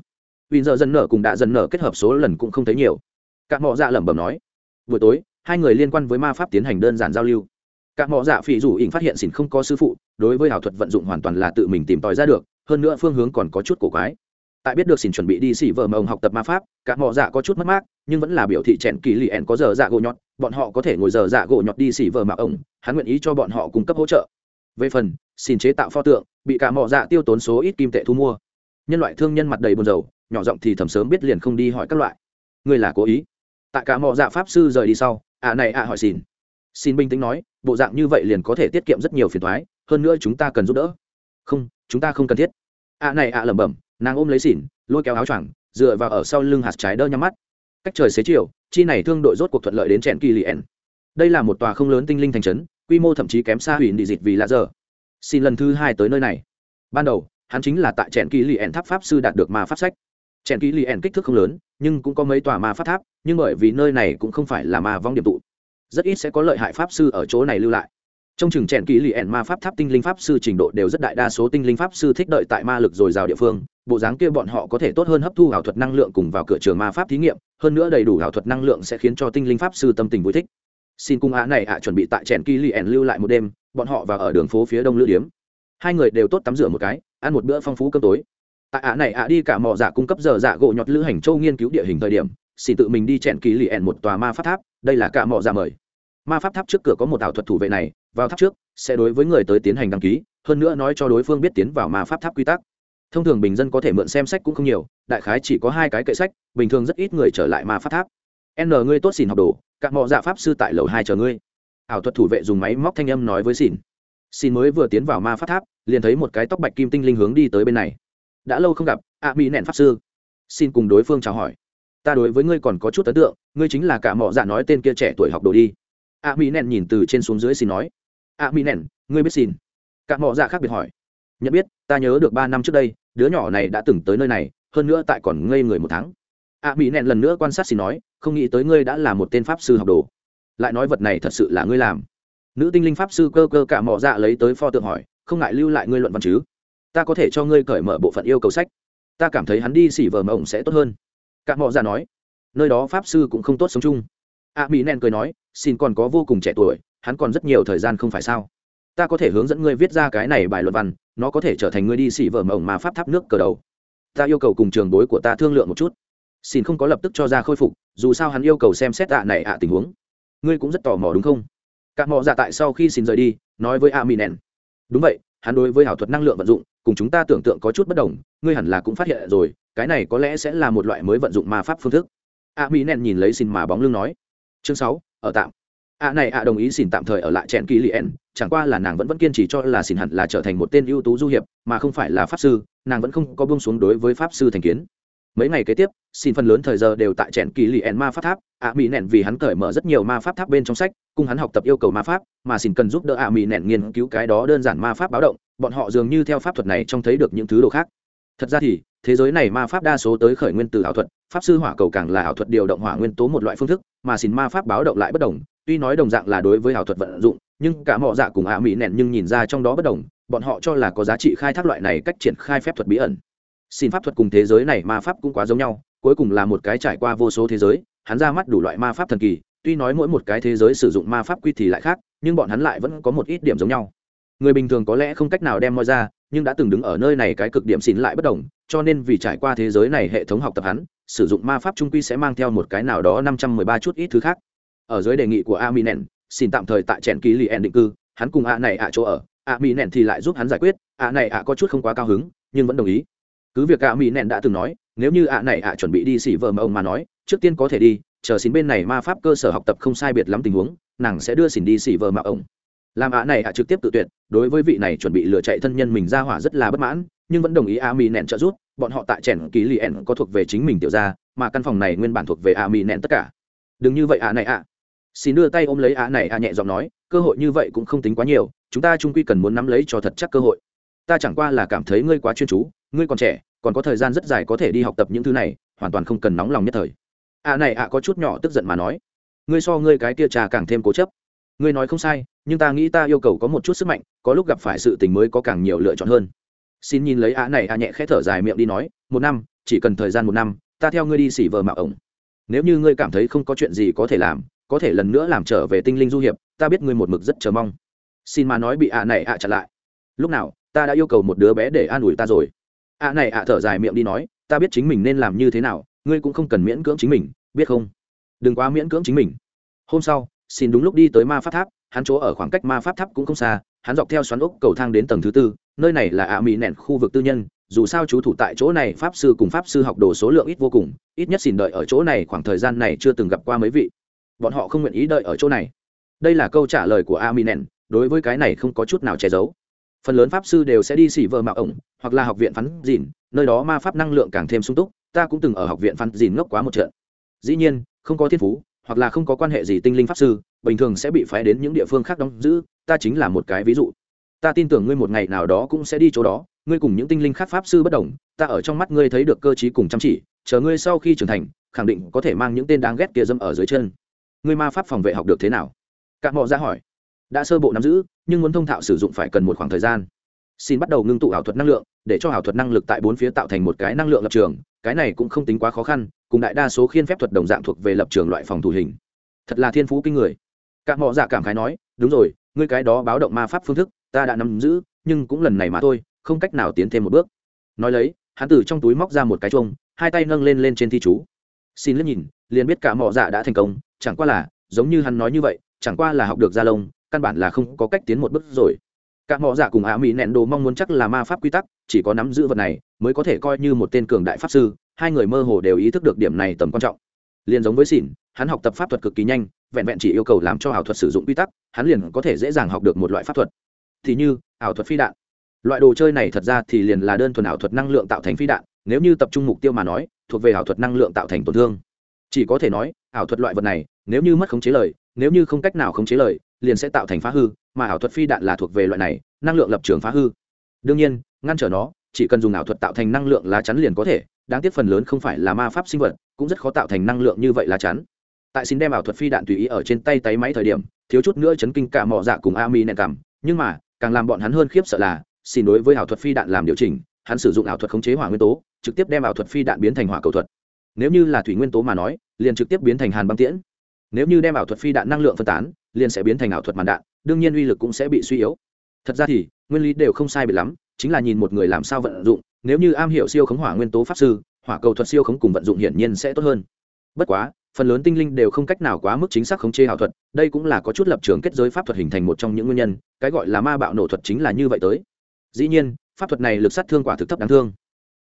vì giờ dần nở cùng đã dần nở kết hợp số lần cũng không thấy nhiều. Các mọ dạ lẩm bẩm nói buổi tối hai người liên quan với ma pháp tiến hành đơn giản giao lưu. Các mọ dạ phỉ rủ ỉn phát hiện xỉn không có sư phụ đối với ảo thuật vận dụng hoàn toàn là tự mình tìm tòi ra được hơn nữa phương hướng còn có chút cổ quái. Tại biết được xỉn chuẩn bị đi xỉ vợ mà ông học tập ma pháp các mọ dạ có chút mất mát nhưng vẫn là biểu thị chèn kỳ lì ẻn có giờ dạ gỗ nhọt bọn họ có thể ngồi giờ dạ gỗ nhọt đi xỉ vợ mạo ổng hắn nguyện ý cho bọn họ cung cấp hỗ trợ. Về phần xin chế tạo pho tượng bị cả mỏ dạ tiêu tốn số ít kim tệ thu mua nhân loại thương nhân mặt đầy buồn rầu, nhỏ giọng thì thầm sớm biết liền không đi hỏi các loại. Ngươi là cố ý. Tại cả mỏ dạ pháp sư rời đi sau, ạ này ạ hỏi xin. Xin bình tĩnh nói, bộ dạng như vậy liền có thể tiết kiệm rất nhiều phiền thoái hơn nữa chúng ta cần giúp đỡ. Không, chúng ta không cần thiết. Ạ này ạ lẩm bẩm, nàng ôm lấy xỉn, lôi kéo áo choàng, dựa vào ở sau lưng hạt trái đơ nhắm mắt. Cách trời xế chiều, chi này thương đội rốt cuộc thuận lợi đến trẻn kỳ lien đây là một tòa không lớn tinh linh thành trấn, quy mô thậm chí kém xa hủy đi dịch vì lạ giờ. Xin lần thứ hai tới nơi này. Ban đầu hắn chính là tại trẻn kỳ lien tháp pháp sư đạt được ma pháp sách. Trẻn kỳ lien kích thước không lớn, nhưng cũng có mấy tòa ma pháp tháp, nhưng bởi vì nơi này cũng không phải là ma vong điểm tụ. Rất ít sẽ có lợi hại pháp sư ở chỗ này lưu lại. Trong chừng trẻn kỳ li ẻn ma pháp tháp tinh linh pháp sư trình độ đều rất đại đa số tinh linh pháp sư thích đợi tại ma lực dồi dào địa phương, bộ dáng kia bọn họ có thể tốt hơn hấp thu ảo thuật năng lượng cùng vào cửa trường ma pháp thí nghiệm, hơn nữa đầy đủ ảo thuật năng lượng sẽ khiến cho tinh linh pháp sư tâm tình vui thích. Xin cung á này ạ chuẩn bị tại trẻn kỳ li ẻn lưu lại một đêm, bọn họ vào ở đường phố phía đông lữ điếm hai người đều tốt tắm rửa một cái, ăn một bữa phong phú cơm tối. Tại ạ này ạ đi cả mỏ giả dạ cung cấp giờ giả gỗ nhọt lữ hành châu nghiên cứu địa hình thời điểm xỉ tự mình đi chẹn kỳ lì ẻn một tòa ma pháp tháp, đây là cả mỏ giả dạ mời. Ma pháp tháp trước cửa có một ảo thuật thủ vệ này, vào tháp trước, sẽ đối với người tới tiến hành đăng ký, hơn nữa nói cho đối phương biết tiến vào ma pháp tháp quy tắc. Thông thường bình dân có thể mượn xem sách cũng không nhiều, đại khái chỉ có hai cái kệ sách, bình thường rất ít người trở lại ma pháp tháp. N, ngươi tốt xỉn học đồ, cả mỏ giả pháp sư tại lầu hai chờ ngươi. Ảo thuật thủ vệ dùng máy móc thanh âm nói với xỉn. Xin mới vừa tiến vào ma pháp tháp liền thấy một cái tóc bạch kim tinh linh hướng đi tới bên này. Đã lâu không gặp ạ à, mỹ nẹn pháp sư. Xin cùng đối phương chào hỏi. Ta đối với ngươi còn có chút ấn tượng ngươi chính là cả mỏ dạ nói tên kia trẻ tuổi học đồ đi. ạ à, mỹ nẹn nhìn từ trên xuống dưới xin nói. ạ à, mỹ nẹn ngươi biết xin? Cả mỏ dạ khác biệt hỏi. Nhận biết ta nhớ được ba năm trước đây đứa nhỏ này đã từng tới nơi này hơn nữa tại còn ngây người một tháng. ạ mỹ nẹn lần nữa quan sát xin nói không nghĩ tới ngươi đã là một tên pháp sư học đồ. Lại nói vật này thật sự là ngươi làm. Nữ tinh linh pháp sư cơ cơ cả mỏ dạ lấy tới pho tượng hỏi không ngại lưu lại ngươi luận văn chứ? Ta có thể cho ngươi cởi mở bộ phận yêu cầu sách. Ta cảm thấy hắn đi xỉ vờ mộng sẽ tốt hơn. Cả mọ dạ nói. Nơi đó pháp sư cũng không tốt sống chung. A mỹ nen cười nói, xin còn có vô cùng trẻ tuổi, hắn còn rất nhiều thời gian không phải sao? Ta có thể hướng dẫn ngươi viết ra cái này bài luận văn, nó có thể trở thành ngươi đi xỉ vờ mộng mà pháp tháp nước cờ đầu. Ta yêu cầu cùng trường bối của ta thương lượng một chút. Xin không có lập tức cho ra khôi phục, dù sao hắn yêu cầu xem xét ạ này ạ tình huống. Ngươi cũng rất tò mò đúng không? Các mò giả tại sau khi xin rời đi, nói với a mỹ nen đúng vậy, hắn đối với ảo thuật năng lượng vận dụng, cùng chúng ta tưởng tượng có chút bất đồng, ngươi hẳn là cũng phát hiện rồi, cái này có lẽ sẽ là một loại mới vận dụng ma pháp phương thức. A mỹ nen nhìn lấy xin mà bóng lưng nói. Chương sáu, ở tạm. A này a đồng ý xin tạm thời ở lại trẻn kỳ liền chẳng qua là nàng vẫn vẫn kiên trì cho là xin hẳn là trở thành một tên ưu tú du hiệp, mà không phải là pháp sư, nàng vẫn không có buông xuống đối với pháp sư thành kiến mấy ngày kế tiếp, xin phần lớn thời giờ đều tại trẻn kỳ lien ma pháp tháp a mỹ nẹn vì hắn cởi mở rất nhiều ma pháp tháp bên trong sách, cùng hắn học tập yêu cầu ma pháp, mà xin cần giúp đỡ a mỹ nẹn nghiên cứu cái đó đơn giản ma pháp báo động, bọn họ dường như theo pháp thuật này trông thấy được những thứ đồ khác. Thật ra thì, thế giới này ma pháp đa số tới khởi nguyên từ ảo thuật, pháp sư hỏa cầu càng là ảo thuật điều động hỏa nguyên tố một loại phương thức, mà xin ma pháp báo động lại bất đồng, tuy nói đồng dạng là đối với ảo thuật vận dụng, nhưng cả mọi dạ cùng ạ mỹ nẹn nhưng nhìn ra trong đó bất đồng, bọn họ cho là có giá trị khai thác loại này cách triển khai phép thuật bí ẩn xin pháp thuật cùng thế giới này ma pháp cũng quá giống nhau, cuối cùng là một cái trải qua vô số thế giới, hắn ra mắt đủ loại ma pháp thần kỳ, tuy nói mỗi một cái thế giới sử dụng ma pháp quy thì lại khác, nhưng bọn hắn lại vẫn có một ít điểm giống nhau. Người bình thường có lẽ không cách nào đem moi ra, nhưng đã từng đứng ở nơi này cái cực điểm xin lại bất đồng, cho nên vì trải qua thế giới này hệ thống học tập hắn, sử dụng ma pháp trung quy sẽ mang theo một cái nào đó năm trăm mười ba chút ít thứ khác. Ở dưới đề nghị của a xin tạm thời tại trẻn ký li en định cư, hắn cùng a này ạ chỗ ở, a thì lại giúp hắn giải quyết, a này ạ có chút không quá cao hứng, nhưng vẫn đồng ý cứ việc a đã từng nói, nếu như a này ạ chuẩn bị đi xỉ vợ mà ông mà nói, trước tiên có thể đi, chờ xin bên này ma pháp cơ sở học tập không sai biệt lắm tình huống, nàng sẽ đưa xin đi xỉ vợ mà ông. Làm ạ này ạ trực tiếp tự tuyệt, đối với vị này chuẩn bị lựa chạy thân nhân mình ra hỏa rất là bất mãn, nhưng vẫn đồng ý a trợ giúp, bọn họ tại trẻn ký li ẻn có thuộc về chính mình tiểu ra mà căn phòng này nguyên bản thuộc về a tất cả. Đừng như vậy ạ này ạ. Xin đưa tay ôm lấy ạ này ạ nhẹ giọng nói, cơ hội như vậy cũng không tính quá nhiều, chúng ta trung quy cần muốn nắm lấy cho thật chắc cơ hội. Ta chẳng qua là cảm thấy ngươi quá chuyên chú ngươi còn trẻ, còn có thời gian rất dài có thể đi học tập những thứ này, hoàn toàn không cần nóng lòng nhất thời. Ạ này ạ có chút nhỏ tức giận mà nói. Ngươi so ngươi cái tia trà càng thêm cố chấp. Ngươi nói không sai, nhưng ta nghĩ ta yêu cầu có một chút sức mạnh, có lúc gặp phải sự tình mới có càng nhiều lựa chọn hơn. Xin nhìn lấy ạ này ạ nhẹ khẽ thở dài miệng đi nói, một năm, chỉ cần thời gian một năm, ta theo ngươi đi xỉ vờ mạo ổng. Nếu như ngươi cảm thấy không có chuyện gì có thể làm, có thể lần nữa làm trở về tinh linh du hiệp, ta biết ngươi một mực rất chờ mong. Xin mà nói bị ạ này ạ à chặn lại. Lúc nào, ta đã yêu cầu một đứa bé để an ủi ta rồi ạ này ạ thở dài miệng đi nói, ta biết chính mình nên làm như thế nào, ngươi cũng không cần miễn cưỡng chính mình, biết không? Đừng quá miễn cưỡng chính mình. Hôm sau, xin đúng lúc đi tới ma pháp tháp, hắn chỗ ở khoảng cách ma pháp tháp cũng không xa, hắn dọc theo xoắn ốc cầu thang đến tầng thứ tư, nơi này là ạ mỹ nẹn khu vực tư nhân, dù sao chú thủ tại chỗ này, pháp sư cùng pháp sư học đồ số lượng ít vô cùng, ít nhất xin đợi ở chỗ này khoảng thời gian này chưa từng gặp qua mấy vị. Bọn họ không nguyện ý đợi ở chỗ này. Đây là câu trả lời của a mi nèn đối với cái này không có chút nào che giấu phần lớn pháp sư đều sẽ đi xỉ vợ mạo ổng, hoặc là học viện phắn dìn, nơi đó ma pháp năng lượng càng thêm sung túc, ta cũng từng ở học viện phắn dìn ngốc quá một trận. Dĩ nhiên, không có thiên phú, hoặc là không có quan hệ gì tinh linh pháp sư, bình thường sẽ bị phái đến những địa phương khác đóng giữ, ta chính là một cái ví dụ. Ta tin tưởng ngươi một ngày nào đó cũng sẽ đi chỗ đó, ngươi cùng những tinh linh khác pháp sư bất đồng, ta ở trong mắt ngươi thấy được cơ t cùng chăm chỉ, chờ ngươi sau khi trưởng thành, khẳng định có thể mang những tên đáng ghét kia dâm ở dưới chân. Ngươi ma pháp phòng vệ học được thế nào? Cạn mọ ra hỏi đã sơ bộ nắm giữ, nhưng muốn thông thạo sử dụng phải cần một khoảng thời gian. Xin bắt đầu ngưng tụ ảo thuật năng lượng, để cho ảo thuật năng lực tại bốn phía tạo thành một cái năng lượng lập trường. Cái này cũng không tính quá khó khăn, cùng đại đa số khiên phép thuật đồng dạng thuộc về lập trường loại phòng thủ hình. Thật là thiên phú kinh người. Các mọ giả cảm khái nói, đúng rồi, ngươi cái đó báo động ma pháp phương thức, ta đã nắm giữ, nhưng cũng lần này mà thôi, không cách nào tiến thêm một bước. Nói lấy, hắn từ trong túi móc ra một cái chuông, hai tay nâng lên lên trên thi chú. Xin liếc nhìn, liền biết cả mọ dạ đã thành công, chẳng qua là, giống như hắn nói như vậy, chẳng qua là học được gia lông căn bản là không có cách tiến một bước rồi. Các mỏ giả cùng á mỹ nẹn đồ mong muốn chắc là ma pháp quy tắc, chỉ có nắm giữ vật này mới có thể coi như một tên cường đại pháp sư, hai người mơ hồ đều ý thức được điểm này tầm quan trọng. Liền giống với xỉn, hắn học tập pháp thuật cực kỳ nhanh, vẹn vẹn chỉ yêu cầu làm cho ảo thuật sử dụng quy tắc, hắn liền có thể dễ dàng học được một loại pháp thuật. Thì như, ảo thuật phi đạn. Loại đồ chơi này thật ra thì liền là đơn thuần ảo thuật năng lượng tạo thành phi đạn, nếu như tập trung mục tiêu mà nói, thuộc về ảo thuật năng lượng tạo thành tổn thương. Chỉ có thể nói, ảo thuật loại vật này, nếu như mất khống chế lời, nếu như không cách nào khống chế lời liền sẽ tạo thành phá hư, mà ảo thuật phi đạn là thuộc về loại này, năng lượng lập trường phá hư. Đương nhiên, ngăn trở nó, chỉ cần dùng ảo thuật tạo thành năng lượng lá chắn liền có thể, đáng tiếc phần lớn không phải là ma pháp sinh vật, cũng rất khó tạo thành năng lượng như vậy lá chắn. Tại xin đem ảo thuật phi đạn tùy ý ở trên tay tay máy thời điểm, thiếu chút nữa chấn kinh cả mỏ dạ cùng a mi nèn cảm, nhưng mà, càng làm bọn hắn hơn khiếp sợ là, xin đối với ảo thuật phi đạn làm điều chỉnh, hắn sử dụng ảo thuật khống chế hỏa nguyên tố, trực tiếp đem ảo thuật phi đạn biến thành hỏa cầu thuật. Nếu như là thủy nguyên tố mà nói, liền trực tiếp biến thành hàn băng tiễn. Nếu như đem ảo thuật phi đạn năng lượng phân tán liền sẽ biến thành ảo thuật màn đạn, đương nhiên uy lực cũng sẽ bị suy yếu. Thật ra thì, nguyên lý đều không sai biệt lắm, chính là nhìn một người làm sao vận dụng, nếu như am hiểu siêu khống hỏa nguyên tố pháp sư, hỏa cầu thuật siêu khống cùng vận dụng hiển nhiên sẽ tốt hơn. Bất quá, phần lớn tinh linh đều không cách nào quá mức chính xác khống chế ảo thuật, đây cũng là có chút lập trường kết giới pháp thuật hình thành một trong những nguyên nhân, cái gọi là ma bạo nổ thuật chính là như vậy tới. Dĩ nhiên, pháp thuật này lực sát thương quả thực thấp đáng thương.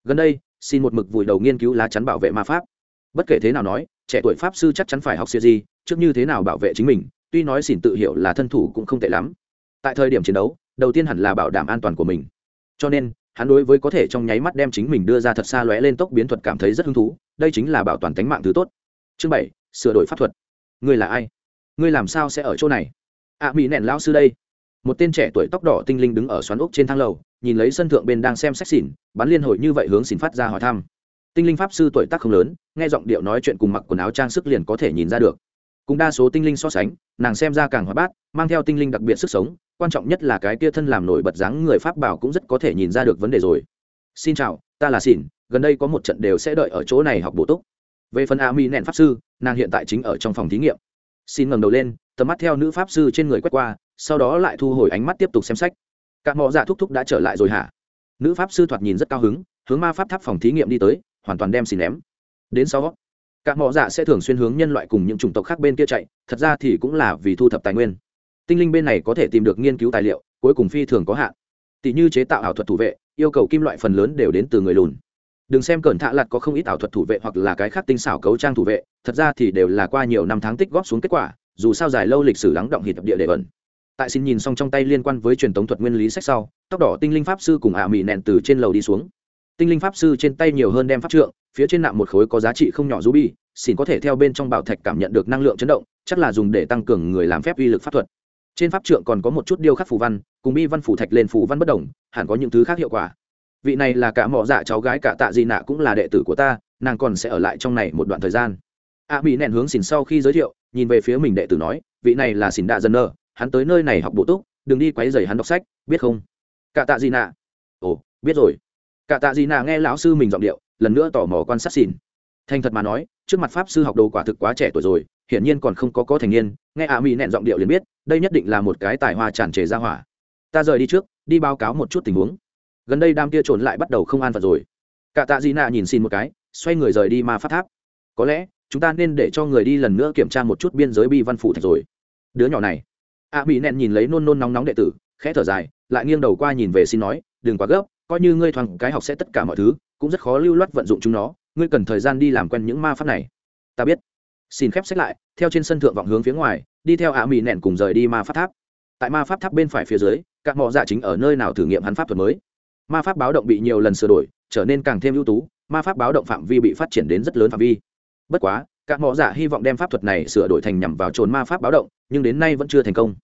Gần đây, xin một mực vùi đầu nghiên cứu lá chắn bảo vệ ma pháp. Bất kể thế nào nói, trẻ tuổi pháp sư chắc chắn phải học siêu di, trước như thế nào bảo vệ chính mình tuy nói xỉn tự hiểu là thân thủ cũng không tệ lắm. Tại thời điểm chiến đấu đầu tiên hẳn là bảo đảm an toàn của mình. Cho nên hắn đối với có thể trong nháy mắt đem chính mình đưa ra thật xa lóe lên tốc biến thuật cảm thấy rất hứng thú đây chính là bảo toàn tính mạng thứ tốt. Chương bảy sửa đổi pháp thuật. Ngươi là ai? Ngươi làm sao sẽ ở chỗ này? Ạ à, mỹ nẹn lão sư đây. Một tên trẻ tuổi tóc đỏ tinh linh đứng ở xoắn ốc trên thang lầu nhìn lấy sân thượng bên đang xem sách xỉn bắn liên hồi như vậy hướng xỉn phát ra hỏi thăm. Tinh linh pháp sư tuổi tác không lớn nghe giọng điệu nói chuyện cùng mặc quần áo trang sức liền có thể nhìn ra được cùng đa số tinh linh so sánh, nàng xem ra càng hóa bát, mang theo tinh linh đặc biệt sức sống, quan trọng nhất là cái kia thân làm nổi bật dáng người pháp bảo cũng rất có thể nhìn ra được vấn đề rồi. Xin chào, ta là xỉn gần đây có một trận đều sẽ đợi ở chỗ này học bổ túc. Về phần a mi nện pháp sư, nàng hiện tại chính ở trong phòng thí nghiệm. Xin ngẩng đầu lên, tầm mắt theo nữ pháp sư trên người quét qua, sau đó lại thu hồi ánh mắt tiếp tục xem sách. Các mọ dạ thúc thúc đã trở lại rồi hả? Nữ pháp sư thoạt nhìn rất cao hứng, hướng ma pháp tháp phòng thí nghiệm đi tới, hoàn toàn đem xin ném. Đến sau các mỏ dạ sẽ thường xuyên hướng nhân loại cùng những chủng tộc khác bên kia chạy, thật ra thì cũng là vì thu thập tài nguyên. Tinh linh bên này có thể tìm được nghiên cứu tài liệu, cuối cùng phi thường có hạn. Tỷ như chế tạo ảo thuật thủ vệ, yêu cầu kim loại phần lớn đều đến từ người lùn. Đừng xem cẩn thạ lặt có không ít ảo thuật thủ vệ hoặc là cái khác tinh xảo cấu trang thủ vệ, thật ra thì đều là qua nhiều năm tháng tích góp xuống kết quả, dù sao dài lâu lịch sử lắng động hỉ tập địa để ẩn. Tại xin nhìn xong trong tay liên quan với truyền thống thuật nguyên lý sách sau, tóc đỏ tinh linh pháp sư cùng ả à mị nẹn từ trên lầu đi xuống tinh linh pháp sư trên tay nhiều hơn đem pháp trượng phía trên nạm một khối có giá trị không nhỏ ruby bi xin có thể theo bên trong bảo thạch cảm nhận được năng lượng chấn động chắc là dùng để tăng cường người làm phép uy lực pháp thuật. Trên pháp trượng còn có một chút điêu khắc phù văn cùng bi văn phủ thạch lên phù văn bất đồng hẳn có những thứ khác hiệu quả. Vị này là cả mỏ dạ cháu gái cả tạ di nạ cũng là đệ tử của ta nàng còn sẽ ở lại trong này một đoạn thời gian. A à, mỹ nẹn hướng xỉn sau khi giới thiệu nhìn về phía mình đệ tử nói vị này là xỉn đạ dân nơ hắn tới nơi này học bổ túc đừng đi quấy rầy hắn đọc sách biết không? Cả tạ di nạ. Ồ biết rồi cả tạ Dị nạ nghe lão sư mình giọng điệu, lần nữa tò mò quan sát xỉn. Thành thật mà nói, trước mặt pháp sư học đồ quả thực quá trẻ tuổi rồi, hiển nhiên còn không có có thành niên, nghe a mỹ nẹn giọng điệu liền biết, đây nhất định là một cái tài hoa tràn trề ra hỏa. Ta rời đi trước, đi báo cáo một chút tình huống. Gần đây đam kia trốn lại bắt đầu không an phận rồi. Cả tạ di nạ nhìn xin một cái, xoay người rời đi ma phát tháp. Có lẽ, chúng ta nên để cho người đi lần nữa kiểm tra một chút biên giới bi văn phủ thạch rồi. Đứa nhỏ này. A mỹ nẹn nhìn lấy nôn nôn nóng nóng đệ tử, khẽ thở dài, lại nghiêng đầu qua nhìn về xin nói, đừng quá gấp coi như ngươi thoáng cái học sẽ tất cả mọi thứ, cũng rất khó lưu loát vận dụng chúng nó, ngươi cần thời gian đi làm quen những ma pháp này. Ta biết. Xin khép sách lại, theo trên sân thượng vọng hướng phía ngoài, đi theo ạ mì nẹn cùng rời đi ma pháp tháp. Tại ma pháp tháp bên phải phía dưới, các mỏ dạ chính ở nơi nào thử nghiệm hắn pháp thuật mới. Ma pháp báo động bị nhiều lần sửa đổi, trở nên càng thêm ưu tú, ma pháp báo động phạm vi bị phát triển đến rất lớn phạm vi. Bất quá, các mỏ dạ hy vọng đem pháp thuật này sửa đổi thành nhằm vào trốn ma pháp báo động, nhưng đến nay vẫn chưa thành công.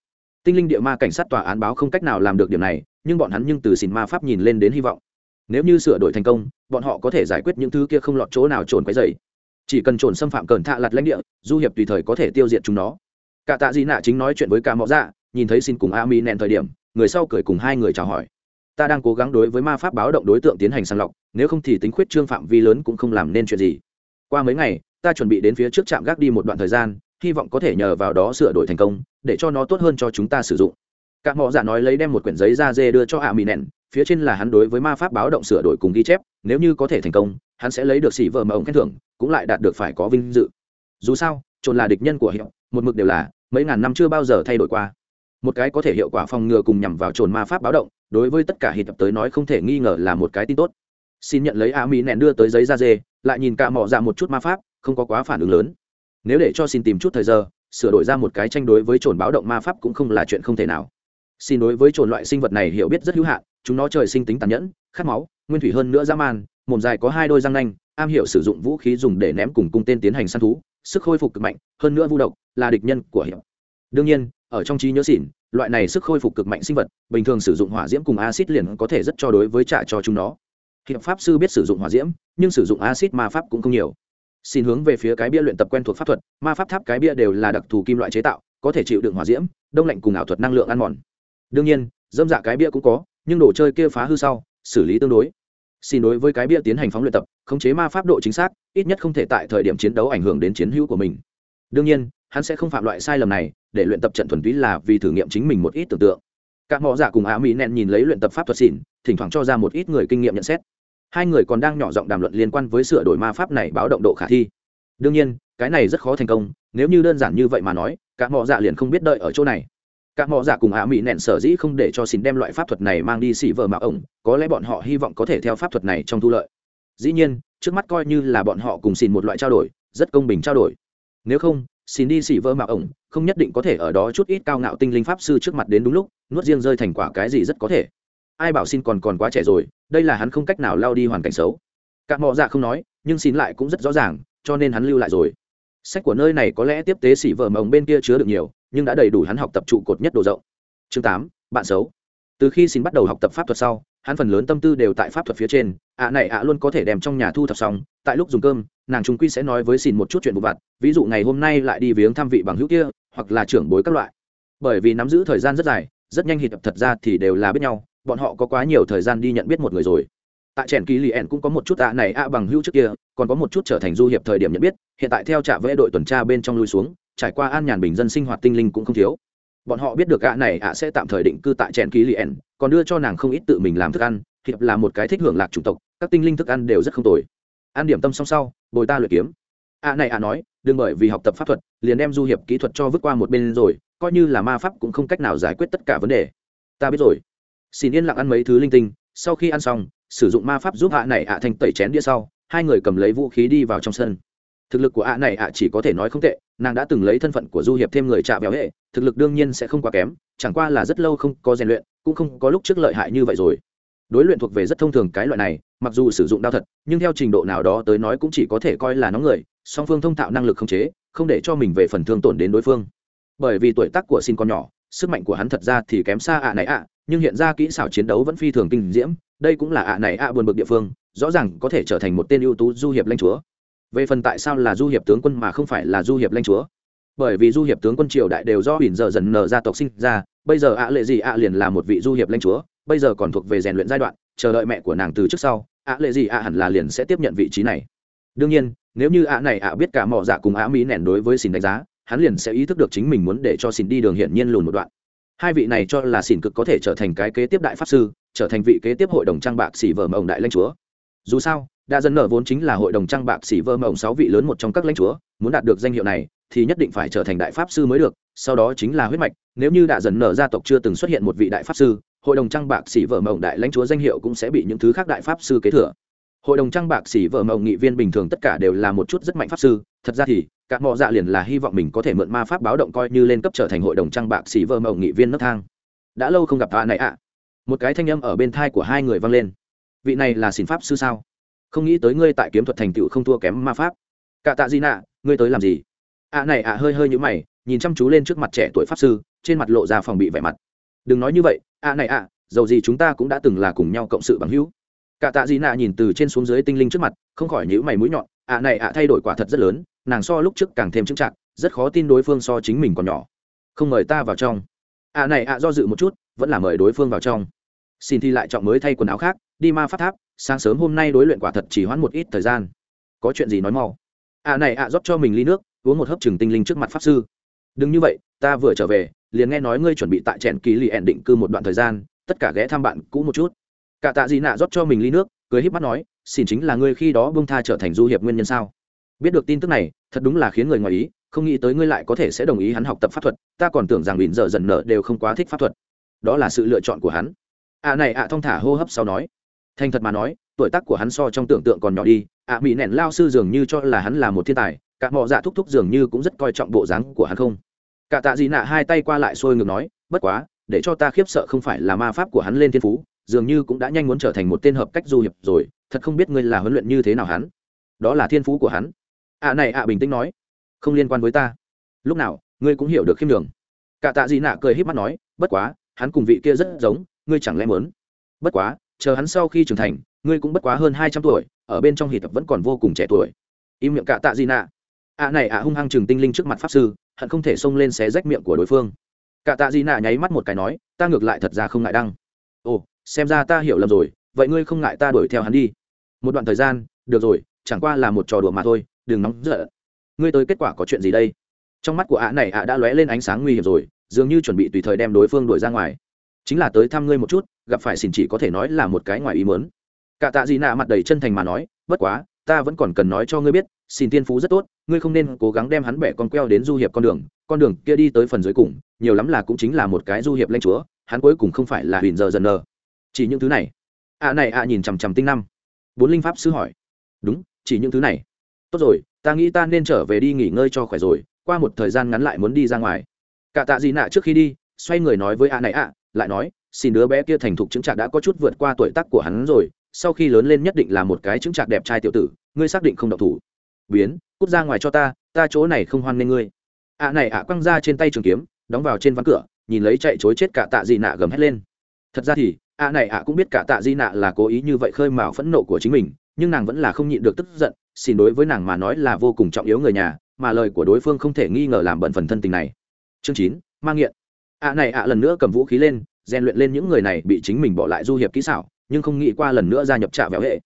Tinh linh địa ma cảnh sát tòa án báo không cách nào làm được điểm này nhưng bọn hắn nhưng từ xin ma pháp nhìn lên đến hy vọng. Nếu như sửa đổi thành công, bọn họ có thể giải quyết những thứ kia không lọt chỗ nào trồn quấy dày chỉ cần trồn xâm phạm cẩn thạ lặt lãnh địa, du hiệp tùy thời có thể tiêu diệt chúng nó. Cả tạ dị nạ chính nói chuyện với cả mõ dạ nhìn thấy xin cùng a mi nẹn thời điểm, người sau cười cùng hai người chào hỏi. Ta đang cố gắng đối với ma pháp báo động đối tượng tiến hành sàng lọc, nếu không thì tính khuyết trương phạm vi lớn cũng không làm nên chuyện gì. Qua mấy ngày, ta chuẩn bị đến phía trước trạm gác đi một đoạn thời gian, hy vọng có thể nhờ vào đó sửa đổi thành công, để cho nó tốt hơn cho chúng ta sử dụng các mọ giả nói lấy đem một quyển giấy da dê đưa cho a Mị Nện, phía trên là hắn đối với ma pháp báo động sửa đổi cùng ghi chép nếu như có thể thành công hắn sẽ lấy được xỉ vợ mà ông khen thưởng cũng lại đạt được phải có vinh dự. Dù sao trồn là địch nhân của hiệu một mực đều là mấy ngàn năm chưa bao giờ thay đổi qua. Một cái có thể hiệu quả phòng ngừa cùng nhằm vào trồn ma pháp báo động đối với tất cả hít tập tới nói không thể nghi ngờ là một cái tin tốt. Xin nhận lấy a mỹ nẹn đưa tới giấy da dê lại nhìn cả mọ ra một chút ma pháp không có quá phản ứng lớn. Nếu để cho xin tìm chút thời giờ sửa đổi ra một cái tranh đối với trồn báo động ma pháp cũng không là chuyện không thể nào xin đối với trồn loại sinh vật này hiểu biết rất hữu hạn, chúng nó trời sinh tính tàn nhẫn, khát máu, nguyên thủy hơn nữa dã man, mồm dài có hai đôi răng nanh, am hiểu sử dụng vũ khí dùng để ném cùng cung tên tiến hành săn thú, sức khôi phục cực mạnh, hơn nữa vu độc là địch nhân của hiệu đương nhiên, ở trong trí nhớ xỉn, loại này sức khôi phục cực mạnh sinh vật, bình thường sử dụng hỏa diễm cùng acid liền có thể rất cho đối với trả cho chúng nó. Hiệp pháp sư biết sử dụng hỏa diễm, nhưng sử dụng acid ma pháp cũng không nhiều. Xin hướng về phía cái bia luyện tập quen thuộc pháp thuật, ma pháp tháp cái bia đều là đặc thù kim loại chế tạo, có thể chịu đựng hỏa diễm, đông lạnh cùng ảo thuật năng lượng ăn mòn đương nhiên, dâm dạ cái bia cũng có, nhưng đồ chơi kia phá hư sau, xử lý tương đối. Xin đối với cái bia tiến hành phóng luyện tập, khống chế ma pháp độ chính xác, ít nhất không thể tại thời điểm chiến đấu ảnh hưởng đến chiến hữu của mình. Đương nhiên, hắn sẽ không phạm loại sai lầm này, để luyện tập trận thuần túy là vì thử nghiệm chính mình một ít tưởng tượng. Các mỏ giả cùng á mỹ nẹn nhìn lấy luyện tập pháp thuật xỉn, thỉnh thoảng cho ra một ít người kinh nghiệm nhận xét. Hai người còn đang nhỏ giọng đàm luận liên quan với sửa đổi ma pháp này báo động độ khả thi. Đương nhiên, cái này rất khó thành công, nếu như đơn giản như vậy mà nói các mỏ giả liền không biết đợi ở chỗ này các mỏ giả cùng hạ mỹ nện sở dĩ không để cho xin đem loại pháp thuật này mang đi xỉ vờ mạo ổng, có lẽ bọn họ hy vọng có thể theo pháp thuật này trong thu lợi. Dĩ nhiên, trước mắt coi như là bọn họ cùng xin một loại trao đổi, rất công bình trao đổi. Nếu không xin đi xỉ vợ mạo ổng, không nhất định có thể ở đó chút ít cao ngạo tinh linh pháp sư trước mặt đến đúng lúc, nuốt riêng rơi thành quả cái gì rất có thể. Ai bảo xin còn còn quá trẻ rồi, đây là hắn không cách nào lao đi hoàn cảnh xấu. Các mỏ giả không nói, nhưng xin lại cũng rất rõ ràng, cho nên hắn lưu lại rồi sách của nơi này có lẽ tiếp tế xỉ vợ mồng bên kia chứa được nhiều, nhưng đã đầy đủ hắn học tập trụ cột nhất độ rộng. Chương tám, bạn xấu. Từ khi xin bắt đầu học tập pháp thuật sau, hắn phần lớn tâm tư đều tại pháp thuật phía trên. Ạ này ạ luôn có thể đem trong nhà thu thập xong, tại lúc dùng cơm, nàng trung quy sẽ nói với xin một chút chuyện vụ vặt, ví dụ ngày hôm nay lại đi viếng thăm vị bằng hữu kia, hoặc là trưởng bối các loại. Bởi vì nắm giữ thời gian rất dài, rất nhanh hít thật ra thì đều là biết nhau, bọn họ có quá nhiều thời gian đi nhận biết một người rồi tại trẻn ký lì ẻn cũng có một chút ạ này ạ bằng hữu trước kia, còn có một chút trở thành du hiệp thời điểm nhận biết, hiện tại theo trả vẽ đội tuần tra bên trong lui xuống, trải qua an nhàn bình dân sinh hoạt tinh linh cũng không thiếu. Bọn họ biết được ạ này ạ sẽ tạm thời định cư tại trẻn ký lì ẻn, còn đưa cho nàng không ít tự mình làm thức ăn, hiệp là một cái thích hưởng lạc chủng tộc, các tinh linh thức ăn đều rất không tồi. Ăn điểm tâm song sau, bồi ta luyện kiếm. Ạ này ạ nói, đừng bởi vì học tập pháp thuật, liền đem du hiệp kỹ thuật cho vứt qua một bên rồi, coi như là ma pháp cũng không cách nào giải quyết tất cả vấn đề. Ta biết rồi. Xin yên lặng ăn mấy thứ linh tinh, sau khi ăn xong sử dụng ma pháp giúp hạ này ạ thành tẩy chén đĩa sau, hai người cầm lấy vũ khí đi vào trong sân. Thực lực của ạ này ạ chỉ có thể nói không tệ, nàng đã từng lấy thân phận của du hiệp thêm người trạ béo hệ, thực lực đương nhiên sẽ không quá kém, chẳng qua là rất lâu không có rèn luyện, cũng không có lúc trước lợi hại như vậy rồi. Đối luyện thuộc về rất thông thường cái loại này, mặc dù sử dụng đao thật, nhưng theo trình độ nào đó tới nói cũng chỉ có thể coi là nóng người, song phương thông thạo năng lực không chế, không để cho mình về phần thương tổn đến đối phương. Bởi vì tuổi tác của xin con nhỏ, sức mạnh của hắn thật ra thì kém xa ạ này ạ nhưng hiện ra kỹ xảo chiến đấu vẫn phi thường kinh diễm, đây cũng là ạ này ạ buồn bực địa phương, rõ ràng có thể trở thành một tên ưu tú du hiệp lanh chúa. Về phần tại sao là du hiệp tướng quân mà không phải là du hiệp lanh chúa? Bởi vì du hiệp tướng quân triều đại đều do huỳnh dợ dần nở gia tộc sinh ra, bây giờ ạ lệ gì ạ liền là một vị du hiệp lanh chúa, bây giờ còn thuộc về rèn luyện giai đoạn, chờ đợi mẹ của nàng từ trước sau, ạ lệ gì ạ hẳn là liền sẽ tiếp nhận vị trí này. Đương nhiên, nếu như ạ này ạ biết cả mỏ dạ cùng ạ mỹ nẻn đối với xin đánh giá, hắn liền sẽ ý thức được chính mình muốn để cho xin đi đường hiển nhiên lùn một đoạn hai vị này cho là xỉn cực có thể trở thành cái kế tiếp đại pháp sư, trở thành vị kế tiếp hội đồng trang bạc xỉ vợ mộng đại lãnh chúa. Dù sao, đã dân nở vốn chính là hội đồng trang bạc xỉ vơ mộng sáu vị lớn một trong các lãnh chúa, muốn đạt được danh hiệu này, thì nhất định phải trở thành đại pháp sư mới được, sau đó chính là huyết mạch. Nếu như đã dần nở gia tộc chưa từng xuất hiện một vị đại pháp sư, hội đồng trang bạc xỉ vợ mộng đại lãnh chúa danh hiệu cũng sẽ bị những thứ khác đại pháp sư kế thừa hội đồng trang bạc xỉ vợ mộng nghị viên bình thường tất cả đều là một chút rất mạnh pháp sư. Thật ra thì các mọ dạ liền là hy vọng mình có thể mượn ma pháp báo động coi như lên cấp trở thành hội đồng trang bạc xỉ vợ mộng nghị viên nấc thang. Đã lâu không gặp ạ này ạ. Một cái thanh âm ở bên thai của hai người vang lên. Vị này là xin pháp sư sao? Không nghĩ tới ngươi tại kiếm thuật thành tựu không thua kém ma pháp. Cả tạ gì nạ, ngươi tới làm gì? Ạ này ạ, hơi hơi nhũ mày, nhìn chăm chú lên trước mặt trẻ tuổi pháp sư, trên mặt lộ ra phòng bị vẻ mặt. Đừng nói như vậy, ạ này ạ, dầu gì chúng ta cũng đã từng là cùng nhau cộng sự bằng hữu cả tạ dị nạ nhìn từ trên xuống dưới tinh linh trước mặt, không khỏi nhữ mày mũi nhọn ạ này, ạ, thay đổi quả thật rất lớn, nàng so lúc trước càng thêm chững chạc, rất khó tin đối phương so chính mình còn nhỏ. Không mời ta vào trong. Ạ này, ạ, do dự một chút, vẫn là mời đối phương vào trong. Xin thi lại chọn mới thay quần áo khác, đi ma phát tháp, sáng sớm hôm nay đối luyện quả thật chỉ hoãn một ít thời gian. Có chuyện gì nói mau. Ạ này, ạ, rót cho mình ly nước, uống một hớp chừng tinh linh trước mặt pháp sư. Đừng như vậy, ta vừa trở về, liền nghe nói ngươi chuẩn bị tại trẻn ký lì ẹn định cư một đoạn thời gian, tất cả ghé thăm bạn cũ một chút cả tạ dị nạ rót cho mình ly nước, cười híp mắt nói xin chính là ngươi khi đó bông tha trở thành du hiệp nguyên nhân sao? Biết được tin tức này, thật đúng là khiến người ngoài ý, không nghĩ tới ngươi lại có thể sẽ đồng ý hắn học tập pháp thuật, ta còn tưởng rằng bỉn giờ dần nợ đều không quá thích pháp thuật. Đó là sự lựa chọn của hắn. Ạ à này, ạ à thong thả hô hấp sau nói. Thành thật mà nói, tuổi tác của hắn so trong tưởng tượng còn nhỏ đi, ạ à mỹ nẹn lao sư dường như cho là hắn là một thiên tài, cả mọ dạ thúc thúc dường như cũng rất coi trọng bộ dáng của hắn không? Cả tạ dị nạ hai tay qua lại xuôi ngược nói, bất quá, để cho ta khiếp sợ không phải là ma pháp của hắn lên thiên phú dường như cũng đã nhanh muốn trở thành một tên hợp cách du hiệp rồi, thật không biết ngươi là huấn luyện như thế nào hắn. Đó là thiên phú của hắn. Ạ này ạ bình tĩnh nói. Không liên quan với ta. Lúc nào, ngươi cũng hiểu được khiêm đường cả tạ dị nạ cười híp mắt nói, bất quá, hắn cùng vị kia rất giống, ngươi chẳng lẽ muốn? Bất quá, chờ hắn sau khi trưởng thành, ngươi cũng bất quá hơn hai trăm tuổi, ở bên trong hì tập vẫn còn vô cùng trẻ tuổi. Im miệng cả tạ dị nạ. Ạ này ạ hung hăng chừng tinh linh trước mặt pháp sư, hận không thể xông lên xé rách miệng của đối phương. Cả tạ dị nạ nháy mắt một cái nói, ta ngược lại thật ra không ngại đăng. Ồ xem ra ta hiểu lầm rồi, vậy ngươi không ngại ta đuổi theo hắn đi. Một đoạn thời gian, được rồi, chẳng qua là một trò đùa mà thôi, đừng nóng giận. Ngươi tới kết quả có chuyện gì đây? Trong mắt của ạ này ạ đã lóe lên ánh sáng nguy hiểm rồi, dường như chuẩn bị tùy thời đem đối phương đuổi ra ngoài. Chính là tới thăm ngươi một chút, gặp phải xin chỉ có thể nói là một cái ngoài ý mớn cả tạ dị nạ mặt đầy chân thành mà nói, bất quá, ta vẫn còn cần nói cho ngươi biết, xin tiên phú rất tốt, ngươi không nên cố gắng đem hắn bẻ con queo đến du hiệp con đường con đường kia đi tới phần dưới cùng, nhiều lắm là cũng chính là một cái du hiệp lanh chúa, hắn cuối cùng không phải là huỳnh giờ dần nờ chỉ những thứ này. Ạ này ạ nhìn chằm chằm tinh năm bốn linh pháp sư hỏi. Đúng, chỉ những thứ này. Tốt rồi, ta nghĩ ta nên trở về đi nghỉ ngơi cho khỏe rồi, qua một thời gian ngắn lại muốn đi ra ngoài. Cả tạ gì nạ trước khi đi, xoay người nói với ạ này ạ lại nói, xin đứa bé kia thành thục chứng trạc đã có chút vượt qua tuổi tác của hắn rồi, sau khi lớn lên nhất định là một cái chứng trạc đẹp trai tiểu tử, ngươi xác định không độc thủ. Biến, cút ra ngoài cho ta ta chỗ này không hoan nghê ngươi. Ạ này ạ quăng ra trên tay trường kiếm, đóng vào trên ván cửa, nhìn lấy chạy chối chết cả tạ dị nạ gầm hét lên. Thật ra thì ạ này ạ cũng biết cả tạ di nạ là cố ý như vậy khơi mào phẫn nộ của chính mình, nhưng nàng vẫn là không nhịn được tức giận, xin đối với nàng mà nói là vô cùng trọng yếu người nhà, mà lời của đối phương không thể nghi ngờ làm bận phần thân tình này. Chương chín mang nghiện. Ạ này ạ lần nữa cầm vũ khí lên, rèn luyện lên những người này bị chính mình bỏ lại du hiệp kỹ xảo, nhưng không nghĩ qua lần nữa gia nhập trạ véo hệ.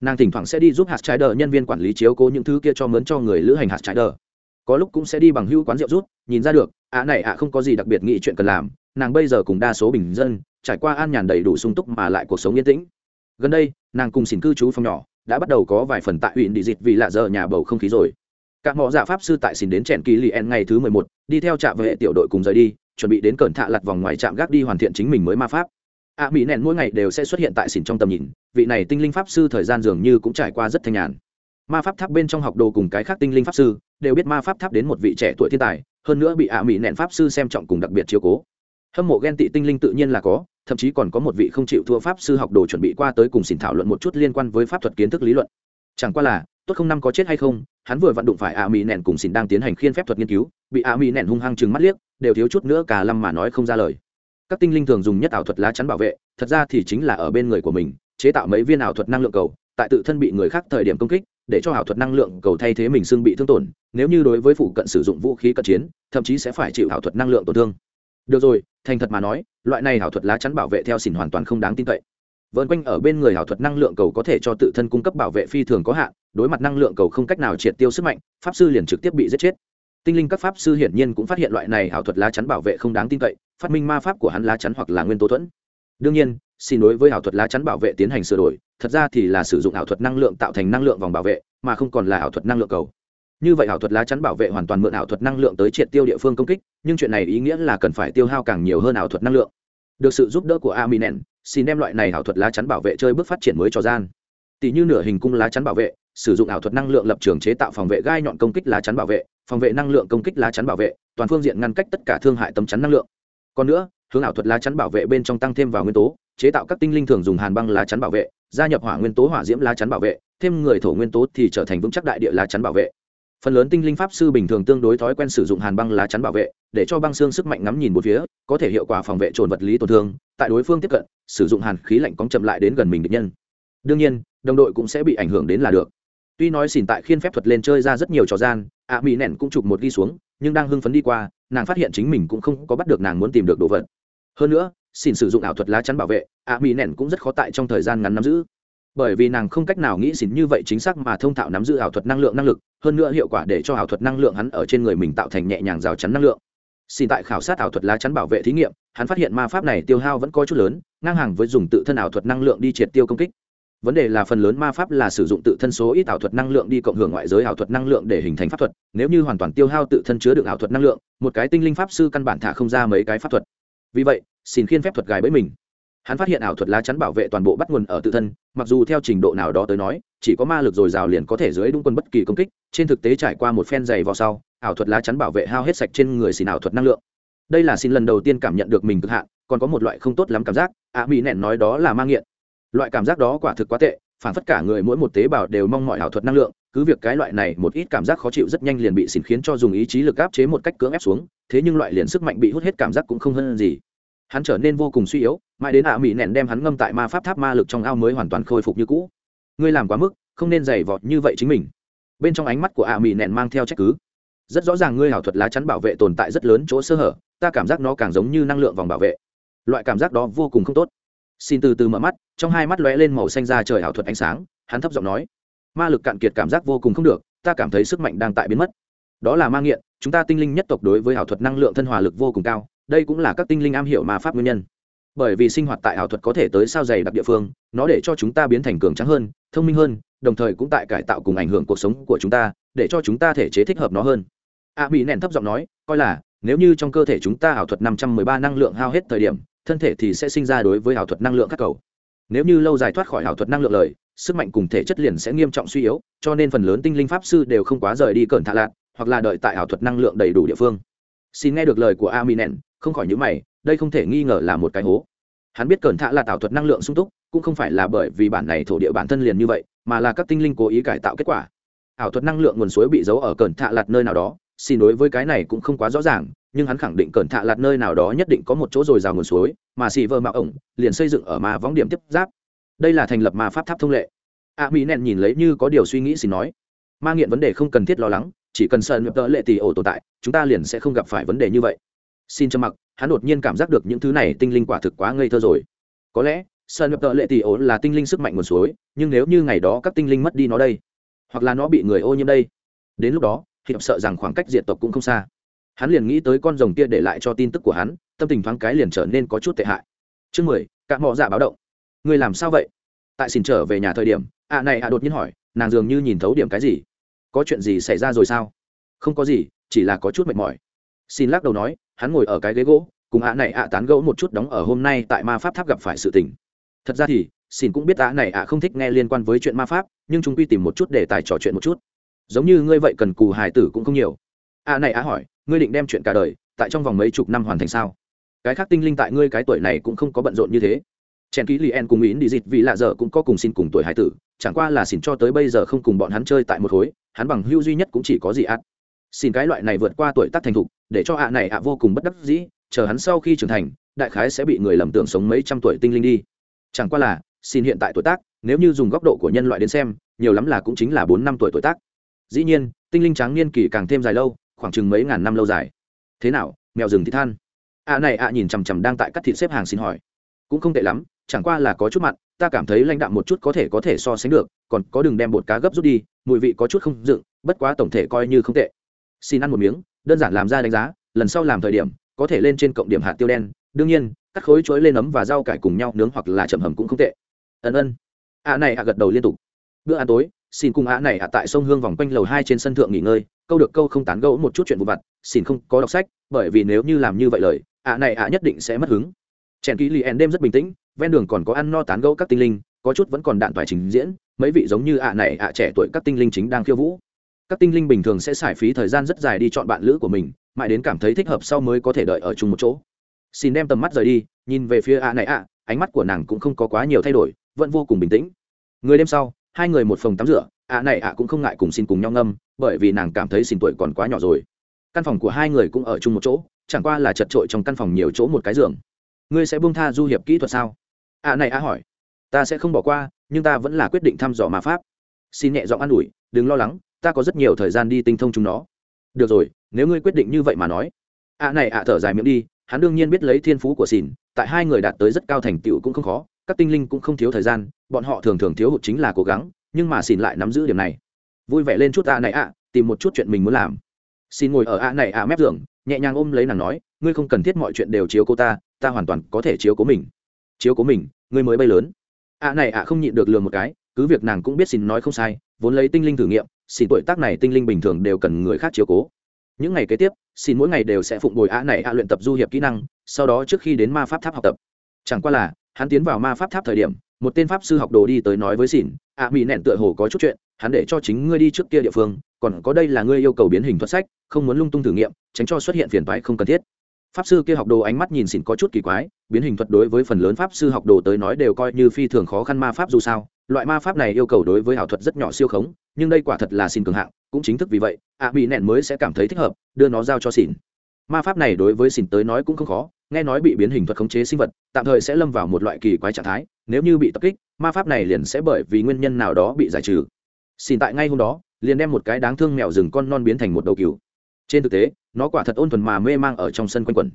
Nàng thỉnh thoảng sẽ đi giúp hạt trái đờ nhân viên quản lý chiếu cố những thứ kia cho mướn cho người lữ hành hạt trái đờ. Có lúc cũng sẽ đi bằng hữu quán rượu rút, nhìn ra được ạ này ạ không có gì đặc biệt nghĩ chuyện cần làm, nàng bây giờ cùng đa số bình dân trải qua an nhàn đầy đủ sung túc mà lại cuộc sống yên tĩnh. Gần đây nàng cùng xin cư trú phòng nhỏ đã bắt đầu có vài phần tại huyện đi dịch vì lạ giờ nhà bầu không khí rồi. Các mỏ giả pháp sư tại xin đến trẻn kỳ lì en ngày thứ mười một đi theo trạm vệ tiểu đội cùng rời đi chuẩn bị đến cẩn thạ lặt vòng ngoài trạm gác đi hoàn thiện chính mình mới ma pháp. Ạ à, mỹ nẹn mỗi ngày đều sẽ xuất hiện tại xỉn trong tầm nhìn vị này tinh linh pháp sư thời gian dường như cũng trải qua rất thanh nhàn. Ma pháp tháp bên trong học đồ cùng cái khác tinh linh pháp sư đều biết ma pháp tháp đến một vị trẻ tuổi thiên tài hơn nữa bị ạ à mỹ nẹn pháp sư xem trọng cùng đặc biệt chiếu cố. Hâm mộ ghen tị tinh linh tự nhiên là có thậm chí còn có một vị không chịu thua pháp sư học đồ chuẩn bị qua tới cùng xin thảo luận một chút liên quan với pháp thuật kiến thức lý luận. Chẳng qua là, tốt không năm có chết hay không, hắn vừa vặn đụng phải ạ mỹ nẹn cùng xin đang tiến hành khiên phép thuật nghiên cứu, bị ạ mỹ nẹn hung hăng chừng mắt liếc, đều thiếu chút nữa cả lâm mà nói không ra lời. Các tinh linh thường dùng nhất ảo thuật lá chắn bảo vệ, thật ra thì chính là ở bên người của mình, chế tạo mấy viên ảo thuật năng lượng cầu, tại tự thân bị người khác thời điểm công kích, để cho ảo thuật năng lượng cầu thay thế mình xương bị thương tổn, nếu như đối với phụ cận sử dụng vũ khí cận chiến, thậm chí sẽ phải chịu ảo thuật năng lượng tổn thương. Được rồi thành thật mà nói, loại này hảo thuật lá chắn bảo vệ theo xỉn hoàn toàn không đáng tin cậy. Vơn quanh ở bên người hảo thuật năng lượng cầu có thể cho tự thân cung cấp bảo vệ phi thường có hạn, đối mặt năng lượng cầu không cách nào triệt tiêu sức mạnh, pháp sư liền trực tiếp bị giết chết. Tinh linh các pháp sư hiển nhiên cũng phát hiện loại này hảo thuật lá chắn bảo vệ không đáng tin cậy, phát minh ma pháp của hắn lá chắn hoặc là nguyên tố thuẫn. Đương nhiên, xin đối với ảo thuật lá chắn bảo vệ tiến hành sửa đổi, thật ra thì là sử dụng ảo thuật năng lượng tạo thành năng lượng vòng bảo vệ, mà không còn là ảo thuật năng lượng cầu như vậy ảo thuật lá chắn bảo vệ hoàn toàn mượn ảo thuật năng lượng tới triệt tiêu địa phương công kích, nhưng chuyện này ý nghĩa là cần phải tiêu hao càng nhiều hơn ảo thuật năng lượng. Được sự giúp đỡ của aminen, xin đem loại này ảo thuật lá chắn bảo vệ chơi bước phát triển mới cho gian. Tỷ như nửa hình cung lá chắn bảo vệ, sử dụng ảo thuật năng lượng lập trường chế tạo phòng vệ gai nhọn công kích lá chắn bảo vệ, phòng vệ năng lượng công kích lá chắn bảo vệ, toàn phương diện ngăn cách tất cả thương hại tấm chắn năng lượng. Còn nữa, hướng ảo thuật lá chắn bảo vệ bên trong tăng thêm vào nguyên tố, chế tạo các tinh linh thường dùng hàn băng lá chắn bảo vệ, gia nhập hỏa nguyên tố hỏa diễm lá chắn bảo vệ, thêm người thổ nguyên tố thì trở thành vững chắc đại địa lá chắn bảo vệ phần lớn tinh linh pháp sư bình thường tương đối thói quen sử dụng hàn băng lá chắn bảo vệ, để cho băng xương sức mạnh ngắm nhìn một phía, có thể hiệu quả phòng vệ trồn vật lý tổn thương. Tại đối phương tiếp cận, sử dụng hàn khí lạnh cóng chậm lại đến gần mình địch nhân. Đương nhiên, đồng đội cũng sẽ bị ảnh hưởng đến là được. Tuy nói xỉn tại khiên phép thuật lên chơi ra rất nhiều trò gian, ạ mỹ nẹn cũng chụp một ghi xuống, nhưng đang hưng phấn đi qua, nàng phát hiện chính mình cũng không có bắt được nàng muốn tìm được đồ vật. Hơn nữa, xỉn sử dụng ảo thuật lá chắn bảo vệ, ạ mỹ nẹn cũng rất khó tại trong thời gian ngắn nắm giữ bởi vì nàng không cách nào nghĩ xỉn như vậy chính xác mà thông thạo nắm giữ ảo thuật năng lượng năng lực, hơn nữa hiệu quả để cho ảo thuật năng lượng hắn ở trên người mình tạo thành nhẹ nhàng rào chắn năng lượng. Xin tại khảo sát ảo thuật lá chắn bảo vệ thí nghiệm, hắn phát hiện ma pháp này tiêu hao vẫn có chút lớn, ngang hàng với dùng tự thân ảo thuật năng lượng đi triệt tiêu công kích. Vấn đề là phần lớn ma pháp là sử dụng tự thân số ít ảo thuật năng lượng đi cộng hưởng ngoại giới ảo thuật năng lượng để hình thành pháp thuật, nếu như hoàn toàn tiêu hao tự thân chứa được ảo thuật năng lượng, một cái tinh linh pháp sư căn bản thả không ra mấy cái pháp thuật. Vì vậy xin khiên phép thuật gài bẫy mình hắn phát hiện ảo thuật lá chắn bảo vệ toàn bộ bắt nguồn ở tự thân, mặc dù theo trình độ nào đó tới nói, chỉ có ma lực dồi dào liền có thể dưới đúng quân bất kỳ công kích, trên thực tế trải qua một phen dày vào sau, ảo thuật lá chắn bảo vệ hao hết sạch trên người xin ảo thuật năng lượng. Đây là xin lần đầu tiên cảm nhận được mình cực hạn, còn có một loại không tốt lắm cảm giác, ạ mỹ nẹn nói đó là ma nghiện. Loại cảm giác đó quả thực quá tệ, phản phất cả người mỗi một tế bào đều mong mọi ảo thuật năng lượng, cứ việc cái loại này một ít cảm giác khó chịu rất nhanh liền bị xỉn khiến cho dùng ý chí lực áp chế một cách cưỡng ép xuống, thế nhưng loại liền sức mạnh bị hút hết cảm giác cũng không hơn gì hắn trở nên vô cùng suy yếu, mãi đến ạ mỹ nẹn đem hắn ngâm tại ma pháp tháp ma lực trong ao mới hoàn toàn khôi phục như cũ. Ngươi làm quá mức, không nên giày vọt như vậy chính mình. Bên trong ánh mắt của ạ mỹ nẹn mang theo trách cứ. Rất rõ ràng ngươi ảo thuật lá chắn bảo vệ tồn tại rất lớn chỗ sơ hở, ta cảm giác nó càng giống như năng lượng vòng bảo vệ. Loại cảm giác đó vô cùng không tốt. Xin từ từ mở mắt, trong hai mắt lóe lên màu xanh ra trời ảo thuật ánh sáng, hắn thấp giọng nói. Ma lực cạn kiệt cảm giác vô cùng không được, ta cảm thấy sức mạnh đang tại biến mất. Đó là ma nghiện, chúng ta tinh linh nhất tộc đối với ảo thuật năng lượng thân hòa lực vô cùng cao đây cũng là các tinh linh am hiểu ma pháp nguyên nhân. Bởi vì sinh hoạt tại ảo thuật có thể tới sao dày đặc địa phương, nó để cho chúng ta biến thành cường trắng hơn, thông minh hơn, đồng thời cũng tại cải tạo cùng ảnh hưởng cuộc sống của chúng ta, để cho chúng ta thể chế thích hợp nó hơn. A mỹ nện thấp giọng nói, coi là, nếu như trong cơ thể chúng ta ảo thuật năm trăm mười ba năng lượng hao hết thời điểm, thân thể thì sẽ sinh ra đối với ảo thuật năng lượng các cầu. Nếu như lâu dài thoát khỏi ảo thuật năng lượng lời, sức mạnh cùng thể chất liền sẽ nghiêm trọng suy yếu, cho nên phần lớn tinh linh pháp sư đều không quá rời đi cẩn thạ lạc hoặc là đợi tại ảo thuật năng lượng đầy đủ địa phương xin nghe được lời của a không khỏi nhữ mày, đây không thể nghi ngờ là một cái hố. Hắn biết cẩn thạ là tạo thuật năng lượng sung túc, cũng không phải là bởi vì bản này thổ địa bản thân liền như vậy, mà là các tinh linh cố ý cải tạo kết quả. Ảo thuật năng lượng nguồn suối bị giấu ở cẩn thạ lạt nơi nào đó, xin đối với cái này cũng không quá rõ ràng, nhưng hắn khẳng định cẩn thạ lạt nơi nào đó nhất định có một chỗ dồi dào nguồn suối, mà xì vơ mạo ổng liền xây dựng ở mà võng điểm tiếp giáp. Đây là thành lập ma pháp tháp thông lệ. A mỹ nẹn nhìn lấy như có điều suy nghĩ xin nói. Ma nghiện vấn đề không cần thiết lo lắng chỉ cần sợ nhập tợ lệ tỷ ổ tồn tại, chúng ta liền sẽ không gặp phải vấn đề như vậy. Xin cho mặc, hắn đột nhiên cảm giác được những thứ này tinh linh quả thực quá ngây thơ rồi. Có lẽ sơn nhập tợ lệ tỷ ổ là tinh linh sức mạnh nguồn suối, nhưng nếu như ngày đó các tinh linh mất đi nó đây, hoặc là nó bị người ô nhiễm đây, đến lúc đó, hiệp sợ rằng khoảng cách diệt tộc cũng không xa. Hắn liền nghĩ tới con rồng kia để lại cho tin tức của hắn, tâm tình thoáng cái liền trở nên có chút tệ hại. Chương mười, cả mọ dạ báo động. Người làm sao vậy? Tại xin trở về nhà thời điểm, ạ này ạ đột nhiên hỏi, nàng dường như nhìn thấu điểm cái gì? Có chuyện gì xảy ra rồi sao? Không có gì, chỉ là có chút mệt mỏi. Xin lắc đầu nói, hắn ngồi ở cái ghế gỗ, cùng ạ này ạ tán gẫu một chút đóng ở hôm nay tại ma pháp tháp gặp phải sự tình. Thật ra thì, xin cũng biết ạ này ạ không thích nghe liên quan với chuyện ma pháp, nhưng chúng quy tìm một chút để tài trò chuyện một chút. Giống như ngươi vậy cần cù hài tử cũng không nhiều. Ạ này ạ hỏi, ngươi định đem chuyện cả đời, tại trong vòng mấy chục năm hoàn thành sao? Cái khác tinh linh tại ngươi cái tuổi này cũng không có bận rộn như thế. Chèn ký lien cùng ý đi dịt vì lạ giờ cũng có cùng xin cùng tuổi hải tử, chẳng qua là xin cho tới bây giờ không cùng bọn hắn chơi tại một khối hắn bằng hưu duy nhất cũng chỉ có gì ạt xin cái loại này vượt qua tuổi tác thành thục, để cho ạ này ạ vô cùng bất đắc dĩ, chờ hắn sau khi trưởng thành, đại khái sẽ bị người lầm tưởng sống mấy trăm tuổi tinh linh đi. Chẳng qua là, xin hiện tại tuổi tác, nếu như dùng góc độ của nhân loại đến xem, nhiều lắm là cũng chính là bốn năm tuổi tuổi tác. Dĩ nhiên, tinh linh tráng niên kỳ càng thêm dài lâu, khoảng chừng mấy ngàn năm lâu dài. Thế nào, mèo rừng thì than. Ạ này ạ nhìn chằm chằm đang tại cắt thịt xếp hàng xin hỏi. Cũng không tệ lắm chẳng qua là có chút mặn, ta cảm thấy lãnh đạm một chút có thể có thể so sánh được, còn có đừng đem bột cá gấp rút đi, mùi vị có chút không dựng, bất quá tổng thể coi như không tệ. Xin ăn một miếng, đơn giản làm ra đánh giá, lần sau làm thời điểm, có thể lên trên cộng điểm hạt tiêu đen, đương nhiên, cắt khối chuối lên ấm và rau cải cùng nhau nướng hoặc là chậm hầm cũng không tệ. Ân ân. Ạ này ạ gật đầu liên tục. Bữa ăn tối, xin cùng ạ này ạ tại sông hương vòng quanh lầu hai trên sân thượng nghỉ ngơi, câu được câu không tán gẫu một chút chuyện vụ vặt, xin không có đọc sách, bởi vì nếu như làm như vậy lời ạ này ạ nhất định sẽ mất hứng. Chèn ký lì đêm rất bình tĩnh ven đường còn có ăn no tán gẫu các tinh linh, có chút vẫn còn đạn toại trình diễn, mấy vị giống như ạ này ạ trẻ tuổi các tinh linh chính đang khiêu vũ. Các tinh linh bình thường sẽ xài phí thời gian rất dài đi chọn bạn lữ của mình, mãi đến cảm thấy thích hợp sau mới có thể đợi ở chung một chỗ. Xin đem tầm mắt rời đi, nhìn về phía ạ này ạ, ánh mắt của nàng cũng không có quá nhiều thay đổi, vẫn vô cùng bình tĩnh. Người đêm sau, hai người một phòng tắm rửa, ạ này ạ cũng không ngại cùng xin cùng nhau ngâm, bởi vì nàng cảm thấy xin tuổi còn quá nhỏ rồi. Căn phòng của hai người cũng ở chung một chỗ, chẳng qua là chật trội trong căn phòng nhiều chỗ một cái giường. Ngươi sẽ buông tha du hiệp kỹ thuật sao? À này à hỏi. Ta sẽ không bỏ qua, nhưng ta vẫn là quyết định thăm dò ma pháp. Xin nhẹ giọng an ủi, đừng lo lắng, ta có rất nhiều thời gian đi tinh thông chúng nó. Được rồi, nếu ngươi quyết định như vậy mà nói. Ạ này ạ thở dài miệng đi, hắn đương nhiên biết lấy thiên phú của xỉn tại hai người đạt tới rất cao thành tựu cũng không khó, các tinh linh cũng không thiếu thời gian, bọn họ thường thường thiếu hụt chính là cố gắng, nhưng mà xỉn lại nắm giữ điểm này. Vui vẻ lên chút ạ này ạ tìm một chút chuyện mình muốn làm. Xin ngồi ở ạ này ạ mép giường, nhẹ nhàng ôm lấy nàng nói, ngươi không cần thiết mọi chuyện đều chiếu cô ta ta hoàn toàn có thể chiếu cố mình chiếu cố mình, ngươi mới bay lớn. Ạ này ạ, không nhịn được lừa một cái, cứ việc nàng cũng biết xin nói không sai, vốn lấy tinh linh thử nghiệm, xin tuổi tác này tinh linh bình thường đều cần người khác chiếu cố. Những ngày kế tiếp, xin mỗi ngày đều sẽ phụng bồi ạ này ạ luyện tập du hiệp kỹ năng, sau đó trước khi đến ma pháp tháp học tập. Chẳng qua là, hắn tiến vào ma pháp tháp thời điểm, một tên pháp sư học đồ đi tới nói với xỉn ạ mỹ nẹn tựa hồ có chút chuyện, hắn để cho chính ngươi đi trước kia địa phương, còn có đây là ngươi yêu cầu biến hình thuật sách, không muốn lung tung thử nghiệm, tránh cho xuất hiện phiền toái không cần thiết pháp sư kia học đồ ánh mắt nhìn xỉn có chút kỳ quái, biến hình thuật đối với phần lớn pháp sư học đồ tới nói đều coi như phi thường khó khăn ma pháp dù sao. Loại ma pháp này yêu cầu đối với ảo thuật rất nhỏ siêu khống, nhưng đây quả thật là xin cường hạng, cũng chính thức vì vậy, ạ bị nẹn mới sẽ cảm thấy thích hợp, đưa nó giao cho xỉn. Ma pháp này đối với xỉn tới nói cũng không khó, nghe nói bị biến hình thuật khống chế sinh vật, tạm thời sẽ lâm vào một loại kỳ quái trạng thái, nếu như bị tập kích, ma pháp này liền sẽ bởi vì nguyên nhân nào đó bị giải trừ. Xỉn tại ngay hôm đó, liền đem một cái đáng thương mèo rừng con non biến thành một đầu cừu. Trên thực tế nó quả thật ôn thuần mà mê mang ở trong sân quanh quẩn.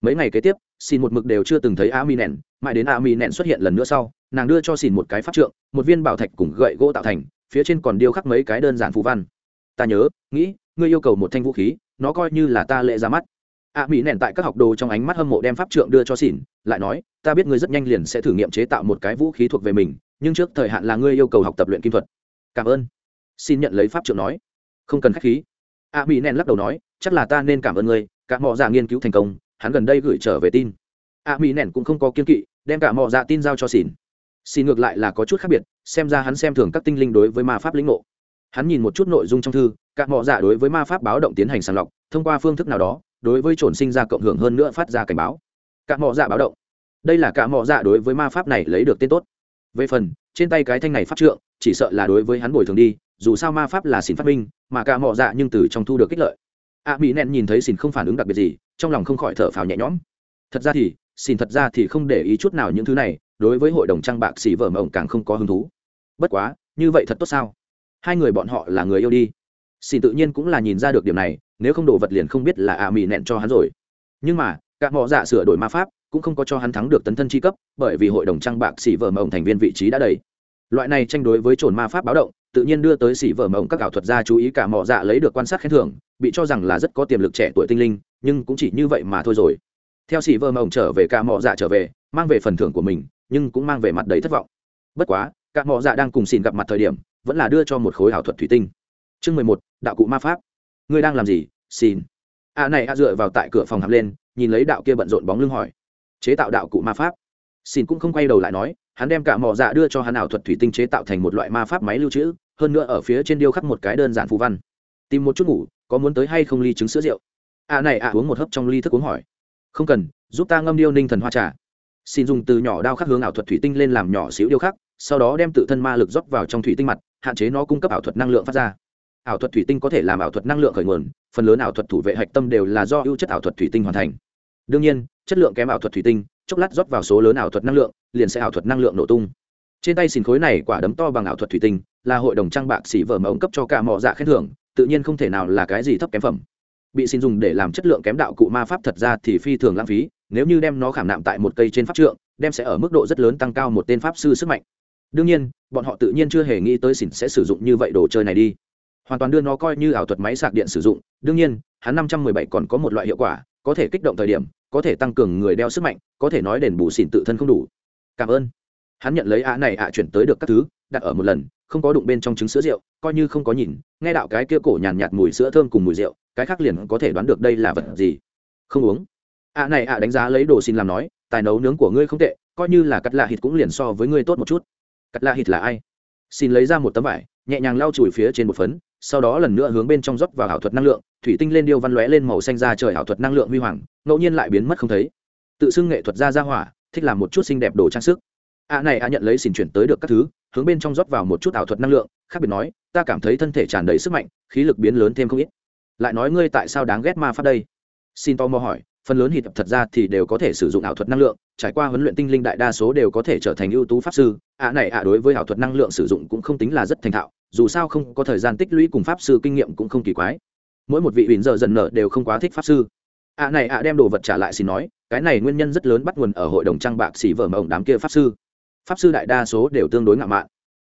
Mấy ngày kế tiếp xin một mực đều chưa từng thấy a mi nèn. mãi đến a mi nèn xuất hiện lần nữa sau, nàng đưa cho xin một cái pháp trượng, một viên bảo thạch cùng gậy gỗ tạo thành, phía trên còn điêu khắc mấy cái đơn giản phù văn. Ta nhớ, nghĩ, ngươi yêu cầu một thanh vũ khí, nó coi như là ta lệ ra mắt. A mỹ nèn tại các học đồ trong ánh mắt hâm mộ đem pháp trượng đưa cho xỉn lại nói, ta biết ngươi rất nhanh liền sẽ thử nghiệm chế tạo một cái vũ khí thuộc về mình, nhưng trước thời hạn là ngươi yêu cầu học tập luyện kim thuật. Cảm ơn. Xin nhận lấy pháp trượng nói, không cần khách khí a mỹ nén lắc đầu nói, chắc là ta nên cảm ơn ngươi, cả mọi giả dạ nghiên cứu thành công, hắn gần đây gửi trở về tin. A mỹ nén cũng không có kiên kỵ, đem cả mọi dạ tin giao cho xỉn xin ngược lại là có chút khác biệt, xem ra hắn xem thường các tinh linh đối với ma pháp lĩnh ngộ. Hắn nhìn một chút nội dung trong thư, cả mọi dạ đối với ma pháp báo động tiến hành sàng lọc, thông qua phương thức nào đó, đối với trồn sinh ra cộng hưởng hơn nữa phát ra cảnh báo. Cả mọi dạ báo động. Đây là cả mọi dạ đối với ma pháp này lấy được tên tốt. Về phần, trên tay cái thanh này pháp trượng, chỉ sợ là đối với hắn bồi thường đi dù sao ma pháp là xin phát minh mà cả mọ dạ nhưng từ trong thu được kích lợi. A à, mỹ nẹn nhìn thấy xin không phản ứng đặc biệt gì trong lòng không khỏi thở phào nhẹ nhõm. Thật ra thì xin thật ra thì không để ý chút nào những thứ này đối với hội đồng trang bạc xỉ vợ mộng càng không có hứng thú. Bất quá như vậy thật tốt sao? Hai người bọn họ là người yêu đi. Xin tự nhiên cũng là nhìn ra được điểm này nếu không đồ vật liền không biết là a à mỹ nẹn cho hắn rồi. Nhưng mà cả mọ dạ sửa đổi ma pháp cũng không có cho hắn thắng được tấn thân chi cấp bởi vì hội đồng trang bạc xỉ vợ mộng thành viên vị trí đã đầy. Loại này tranh đối với trồn ma pháp báo động tự nhiên đưa tới xỉ vợ mộng các ảo thuật gia chú ý cả mọ dạ lấy được quan sát khen thưởng, bị cho rằng là rất có tiềm lực trẻ tuổi tinh linh, nhưng cũng chỉ như vậy mà thôi rồi. Theo xỉ vợ mộng trở về cả mọ dạ trở về, mang về phần thưởng của mình, nhưng cũng mang về mặt đầy thất vọng. Bất quá, cả mọ dạ đang cùng xin gặp mặt thời điểm, vẫn là đưa cho một khối ảo thuật thủy tinh. Chương mười một, đạo cụ ma pháp. Ngươi đang làm gì xin a à này a dựa vào tại cửa phòng hạp lên, nhìn lấy đạo kia bận rộn bóng lưng hỏi. Chế tạo đạo cụ ma pháp xin cũng không quay đầu lại nói, hắn đem cả mỏ dạ đưa cho hắn ảo thuật thủy tinh chế tạo thành một loại ma pháp máy lưu trữ, hơn nữa ở phía trên điêu khắc một cái đơn giản phù văn. Tìm một chút ngủ, có muốn tới hay không ly trứng sữa rượu? À này à uống một hớp trong ly thức uống hỏi. Không cần, giúp ta ngâm điêu ninh thần hoa trà. Xin dùng từ nhỏ đao khắc hướng ảo thuật thủy tinh lên làm nhỏ xíu điêu khắc, sau đó đem tự thân ma lực rót vào trong thủy tinh mặt, hạn chế nó cung cấp ảo thuật năng lượng phát ra. Ảo thuật thủy tinh có thể làm ảo thuật năng lượng khởi nguồn, phần lớn ảo thuật thủ vệ hạch tâm đều là do ưu chất ảo thuật thủy tinh hoàn thành. Đương nhiên, chất lượng kém ảo thuật thủy tinh chốc lát rót vào số lớn ảo thuật năng lượng, liền sẽ ảo thuật năng lượng nổ tung. Trên tay xin khối này quả đấm to bằng ảo thuật thủy tinh, là hội đồng trang bạc xỉ vở mà ông cấp cho cả mỏ dạ khen thưởng, tự nhiên không thể nào là cái gì thấp kém phẩm. Bị xin dùng để làm chất lượng kém đạo cụ ma pháp thật ra thì phi thường lãng phí, nếu như đem nó khảm nạm tại một cây trên pháp trượng, đem sẽ ở mức độ rất lớn tăng cao một tên pháp sư sức mạnh. Đương nhiên, bọn họ tự nhiên chưa hề nghĩ tới xỉn sẽ sử dụng như vậy đồ chơi này đi. Hoàn toàn đưa nó coi như ảo thuật máy sạc điện sử dụng, đương nhiên, hắn năm trăm mười bảy còn có một loại hiệu quả, có thể kích động thời điểm có thể tăng cường người đeo sức mạnh có thể nói đền bù xỉn tự thân không đủ. Cảm ơn. Hắn nhận lấy ạ này ạ chuyển tới được các thứ đặt ở một lần không có đụng bên trong trứng sữa rượu coi như không có nhìn nghe đạo cái kia cổ nhàn nhạt, mùi sữa thơm cùng mùi rượu cái khác liền có thể đoán được đây là vật gì. Không uống. Ạ này ạ đánh giá lấy đồ xin làm nói tài nấu nướng của ngươi không tệ coi như là cắt lạ hít cũng liền so với ngươi tốt một chút. Cắt lạ hít là ai? Xin lấy ra một tấm vải nhẹ nhàng lau chùi phía trên một phấn sau đó lần nữa hướng bên trong rót vào ảo thuật năng lượng, thủy tinh lên điêu văn lóe lên màu xanh ra trời ảo thuật năng lượng huy hoàng, ngẫu nhiên lại biến mất không thấy. Tự xưng nghệ thuật ra ra hỏa, thích làm một chút xinh đẹp đồ trang sức. A này a nhận lấy xin chuyển tới được các thứ, hướng bên trong rót vào một chút ảo thuật năng lượng, khác biệt nói, ta cảm thấy thân thể tràn đầy sức mạnh, khí lực biến lớn thêm không ít. Lại nói ngươi tại sao đáng ghét ma pháp đây? Xin to mò hỏi phần lớn hít thật ra thì đều có thể sử dụng ảo thuật năng lượng, trải qua huấn luyện tinh linh đại đa số đều có thể trở thành ưu tú pháp sư. Ạ này ạ đối với ảo thuật năng lượng sử dụng cũng không tính là rất thành thạo, dù sao không có thời gian tích lũy cùng pháp sư kinh nghiệm cũng không kỳ quái. Mỗi một vị ủy giờ dần nở đều không quá thích pháp sư. Ạ này ạ đem đồ vật trả lại xin nói, cái này nguyên nhân rất lớn bắt nguồn ở hội đồng trang bạc xỉ vở mộng đám kia pháp sư. Pháp sư đại đa số đều tương đối ngạo mạn.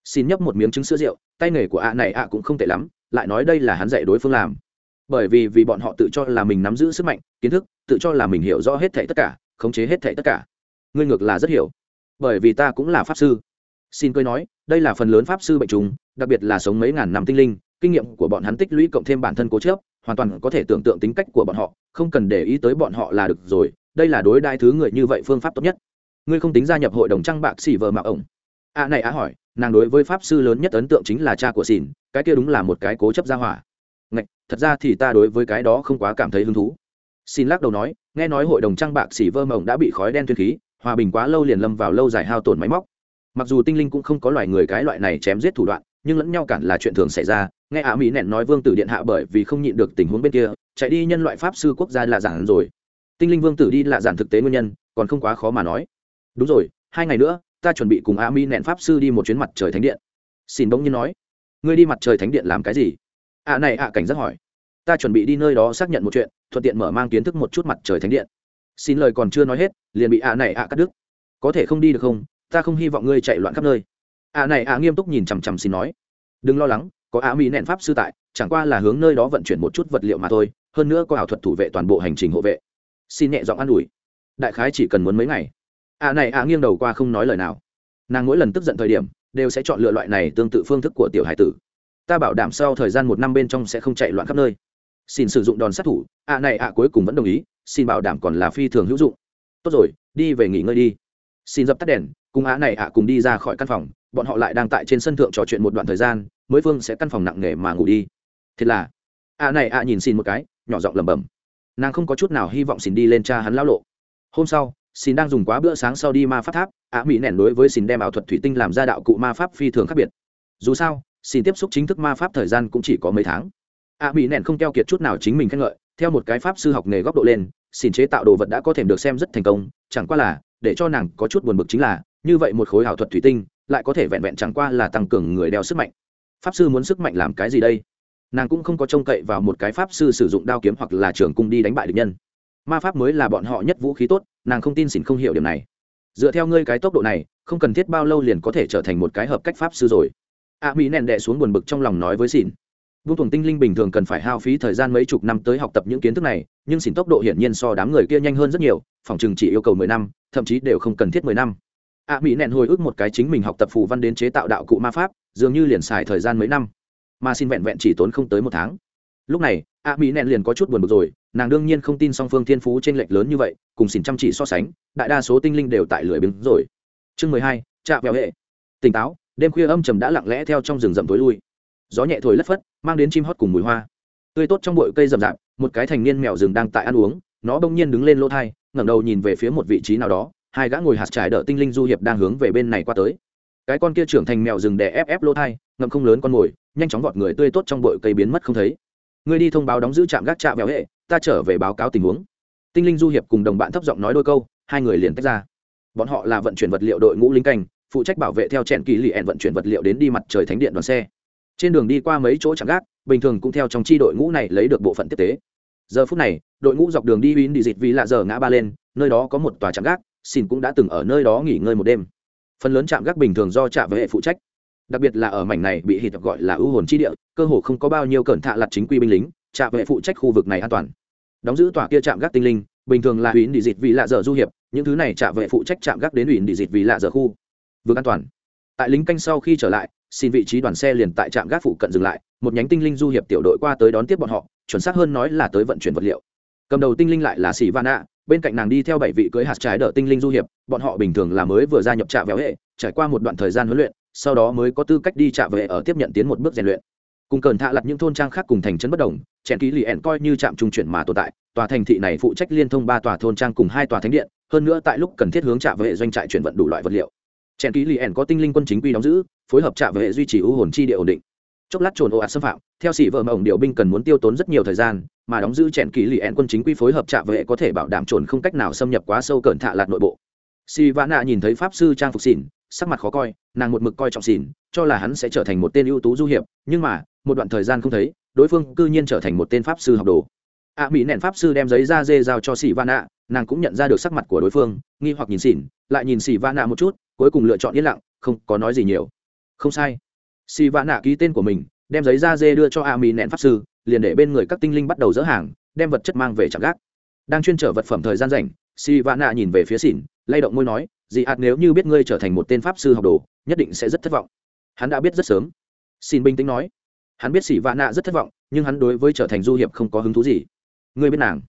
Xin nhấp một miếng trứng sữa rượu, tay nghề của ạ này ạ cũng không tệ lắm, lại nói đây là hắn dạy đối phương làm bởi vì vì bọn họ tự cho là mình nắm giữ sức mạnh, kiến thức, tự cho là mình hiểu rõ hết thảy tất cả, khống chế hết thảy tất cả. Ngươi ngược là rất hiểu. Bởi vì ta cũng là pháp sư. Xin cười nói, đây là phần lớn pháp sư bệnh trùng, đặc biệt là sống mấy ngàn năm tinh linh, kinh nghiệm của bọn hắn tích lũy cộng thêm bản thân cố chớp hoàn toàn có thể tưởng tượng tính cách của bọn họ, không cần để ý tới bọn họ là được rồi, đây là đối đai thứ người như vậy phương pháp tốt nhất. Ngươi không tính gia nhập hội đồng trăng bạc xỉ vợ mạo ổng. A à này á hỏi, nàng đối với pháp sư lớn nhất ấn tượng chính là cha của xỉn cái kia đúng là một cái cố chấp gia hỏa ngạch, thật ra thì ta đối với cái đó không quá cảm thấy hứng thú. Xin lắc đầu nói, nghe nói hội đồng trăng bạc xỉ vơ mộng đã bị khói đen tuyên khí, hòa bình quá lâu liền lâm vào lâu dài hao tổn máy móc. Mặc dù tinh linh cũng không có loài người cái loại này chém giết thủ đoạn, nhưng lẫn nhau cản là chuyện thường xảy ra. Nghe ả mỹ nẹn nói vương tử điện hạ bởi vì không nhịn được tình huống bên kia, chạy đi nhân loại pháp sư quốc gia là giản rồi. Tinh linh vương tử đi là giản thực tế nguyên nhân, còn không quá khó mà nói. Đúng rồi, hai ngày nữa, ta chuẩn bị cùng ả mỹ nẹn pháp sư đi một chuyến mặt trời thánh điện. Xin bỗng nhiên nói, ngươi đi mặt trời thánh điện làm cái gì? Ạ này ạ cảnh giác hỏi. Ta chuẩn bị đi nơi đó xác nhận một chuyện, thuận tiện mở mang kiến thức một chút mặt trời thánh điện. Xin lời còn chưa nói hết, liền bị ạ này ạ cắt đứt. Có thể không đi được không? Ta không hy vọng ngươi chạy loạn khắp nơi. Ạ này ạ nghiêm túc nhìn chằm chằm xin nói. Đừng lo lắng, có ạ mỹ nện pháp sư tại, chẳng qua là hướng nơi đó vận chuyển một chút vật liệu mà thôi, hơn nữa có ảo thuật thủ vệ toàn bộ hành trình hộ vệ. Xin nhẹ giọng an ủi. Đại khái chỉ cần muốn mấy ngày. Ạ này ạ nghiêng đầu qua không nói lời nào. Nàng mỗi lần tức giận thời điểm, đều sẽ chọn lựa loại này tương tự phương thức của tiểu hải tử ta bảo đảm sau thời gian một năm bên trong sẽ không chạy loạn khắp nơi. Xin sử dụng đòn sát thủ, ạ à này ạ à cuối cùng vẫn đồng ý, xin bảo đảm còn là phi thường hữu dụng. Tốt rồi, đi về nghỉ ngơi đi. Xin dập tắt đèn, cùng ạ này ạ cùng đi ra khỏi căn phòng, bọn họ lại đang tại trên sân thượng trò chuyện một đoạn thời gian, mới phương sẽ căn phòng nặng nề mà ngủ đi. Thật là, ạ này ạ nhìn xin một cái, nhỏ giọng lẩm bẩm. Nàng không có chút nào hy vọng xin đi lên cha hắn lao lộ. Hôm sau, xin đang dùng quá bữa sáng sau đi ma pháp tháp, ạ mỹ nẻn đối với xin đem ảo thuật thủy tinh làm ra đạo cụ ma pháp phi thường khác biệt. Dù sao xin tiếp xúc chính thức ma pháp thời gian cũng chỉ có mấy tháng. A mỹ nện không keo kiệt chút nào chính mình khen ngợi, theo một cái pháp sư học nghề góc độ lên, xin chế tạo đồ vật đã có thể được xem rất thành công, chẳng qua là, để cho nàng có chút buồn bực chính là, như vậy một khối ảo thuật thủy tinh, lại có thể vẹn vẹn chẳng qua là tăng cường người đeo sức mạnh. Pháp sư muốn sức mạnh làm cái gì đây? Nàng cũng không có trông cậy vào một cái pháp sư sử dụng đao kiếm hoặc là trường cung đi đánh bại địch nhân. Ma pháp mới là bọn họ nhất vũ khí tốt, nàng không tin xỉn không hiểu điểm này. Dựa theo ngươi cái tốc độ này, không cần thiết bao lâu liền có thể trở thành một cái hợp cách pháp sư rồi a mỹ nẹn đẻ xuống buồn bực trong lòng nói với xỉn Vương thuồng Tinh Linh bình thường cần phải hao phí thời gian mấy chục năm tới học tập những kiến thức này, nhưng xỉn tốc độ hiển nhiên so đám người kia nhanh hơn rất nhiều, phòng chừng chỉ yêu cầu mười năm, thậm chí đều không cần thiết mười năm. A Mỹ nện hồi ức một cái chính mình học tập phù văn đến chế tạo đạo cụ ma pháp, dường như liền xài thời gian mấy năm, mà xin vẹn vẹn chỉ tốn không tới một tháng. Lúc này, A Mỹ nện liền có chút buồn bực rồi, nàng đương nhiên không tin song phương thiên phú trên lệch lớn như vậy, cùng xỉn chăm chỉ so sánh, đại đa số tinh linh đều tại lười biếng rồi. Chương mười hai, Trạ vẹo hệ. Tỉnh táo, đêm khuya âm trầm đã lặng lẽ theo trong rừng rậm tối lui. Gió nhẹ thổi lất phất, mang đến chim hót cùng mùi hoa. Tươi tốt trong bụi cây rậm rạp, một cái thành niên mèo rừng đang tại ăn uống, nó bỗng nhiên đứng lên lỗ thai, ngẩng đầu nhìn về phía một vị trí nào đó, hai gã ngồi hạt trải đỡ tinh linh du hiệp đang hướng về bên này qua tới. Cái con kia trưởng thành mèo rừng đè ép ép lỗ thai, ngậm không lớn con mồi, nhanh chóng vọt người tươi tốt trong bụi cây biến mất không thấy. Người đi thông báo đóng giữ trạm gác trạm béo hệ, ta trở về báo cáo tình huống. Tinh linh du hiệp cùng đồng bạn thấp giọng nói đôi câu, hai người liền tách ra. Bọn họ là vận chuyển vật liệu đội ngũ lính canh phụ trách bảo vệ theo trẻn kỳ lì ẹn vận chuyển vật liệu đến đi mặt trời thánh điện đoàn xe. Trên đường đi qua mấy chỗ chẳng gác, bình thường cũng theo trong chi đội ngũ này lấy được bộ phận tiếp tế. Giờ phút này, đội ngũ dọc đường đi uy đi dịt vì lạ giờ ngã ba lên, nơi đó có một tòa trạm gác xin cũng đã từng ở nơi đó nghỉ ngơi một đêm. Phần lớn trạm gác bình thường do trạm với hệ phụ trách. Đặc biệt là ở mảnh này bị hít gọi là ưu hồn chi địa, cơ hồ không có bao nhiêu cẩn thạ lặt chính quy binh lính, trạm vệ phụ trách khu vực này an toàn. Đóng giữ tòa kia trạm gác tinh linh, bình thường là ủy đi dịt vì lạ giờ du hiệp, những thứ này trạm vệ phụ trách trạm gác đến ủy đi dịt vì lạ giờ khu vượt an toàn. Tại lính canh sau khi trở lại, xin vị trí đoàn xe liền tại trạm gác phụ cận dừng lại, một nhánh tinh linh du hiệp tiểu đội qua tới đón tiếp bọn họ, chuẩn xác hơn nói là tới vận chuyển vật liệu. Cầm đầu tinh linh lại là sĩ van ạ bên cạnh nàng đi theo bảy vị cưới hạt trái đỡ tinh linh du hiệp, bọn họ bình thường là mới vừa gia nhập trạm véo hệ, trải qua một đoạn thời gian huấn luyện, sau đó mới có tư cách đi trạm về ở tiếp nhận tiến một bước rèn luyện. Cùng cờn thạ lặt những thôn trang khác cùng thành trấn bất đồng, chèn ký lì ẻn coi như trạm trung chuyển mà tồn tại, tòa thành thị này phụ trách liên thông ba tòa thôn trang cùng hai tòa thánh điện, hơn nữa tại lúc cần thiết hướng trạm vệ doanh trại chuyển vận đủ loại vật liệu chèn ký lì ẻn có tinh linh quân chính quy đóng giữ, phối hợp trạm hệ duy trì ưu hồn chi địa ổn định. Chốc lát trồn ồ ạt xâm phạm, theo sĩ vợ mộng điều binh cần muốn tiêu tốn rất nhiều thời gian, mà đóng giữ chèn ký lì ẻn quân chính quy phối hợp trạm vệ có thể bảo đảm trồn không cách nào xâm nhập quá sâu cẩn thạ lạt nội bộ. Si vã nạ nhìn thấy pháp sư trang phục xỉn, sắc mặt khó coi, nàng một mực coi trọng xỉn, cho là hắn sẽ trở thành một tên ưu tú du hiệp, nhưng mà, một đoạn thời gian không thấy, đối phương cư nhiên trở thành một tên pháp sư học đồ. A mỹ nện pháp sư đem giấy ra dê giao cho sĩ vã nạ, nàng cũng nhận ra được sắc mặt của đối phương, nghi hoặc nhìn xỉn, lại nhìn xỉ va nạ một chút cuối cùng lựa chọn yên lặng, không có nói gì nhiều. Không sai. Si vã nạ ký tên của mình, đem giấy ra dê đưa cho a mỹ nện pháp sư, liền để bên người các tinh linh bắt đầu dỡ hàng, đem vật chất mang về chạm gác. Đang chuyên trở vật phẩm thời gian rảnh si vã nạ nhìn về phía xỉn lay động môi nói dị ạt nếu như biết ngươi trở thành một tên pháp sư học đồ, nhất định sẽ rất thất vọng. Hắn đã biết rất sớm. Xin bình tĩnh nói, hắn biết xỉ vạ nạ rất thất vọng, nhưng hắn đối với trở thành du hiệp không có hứng thú gì. Ngươi biết nàng?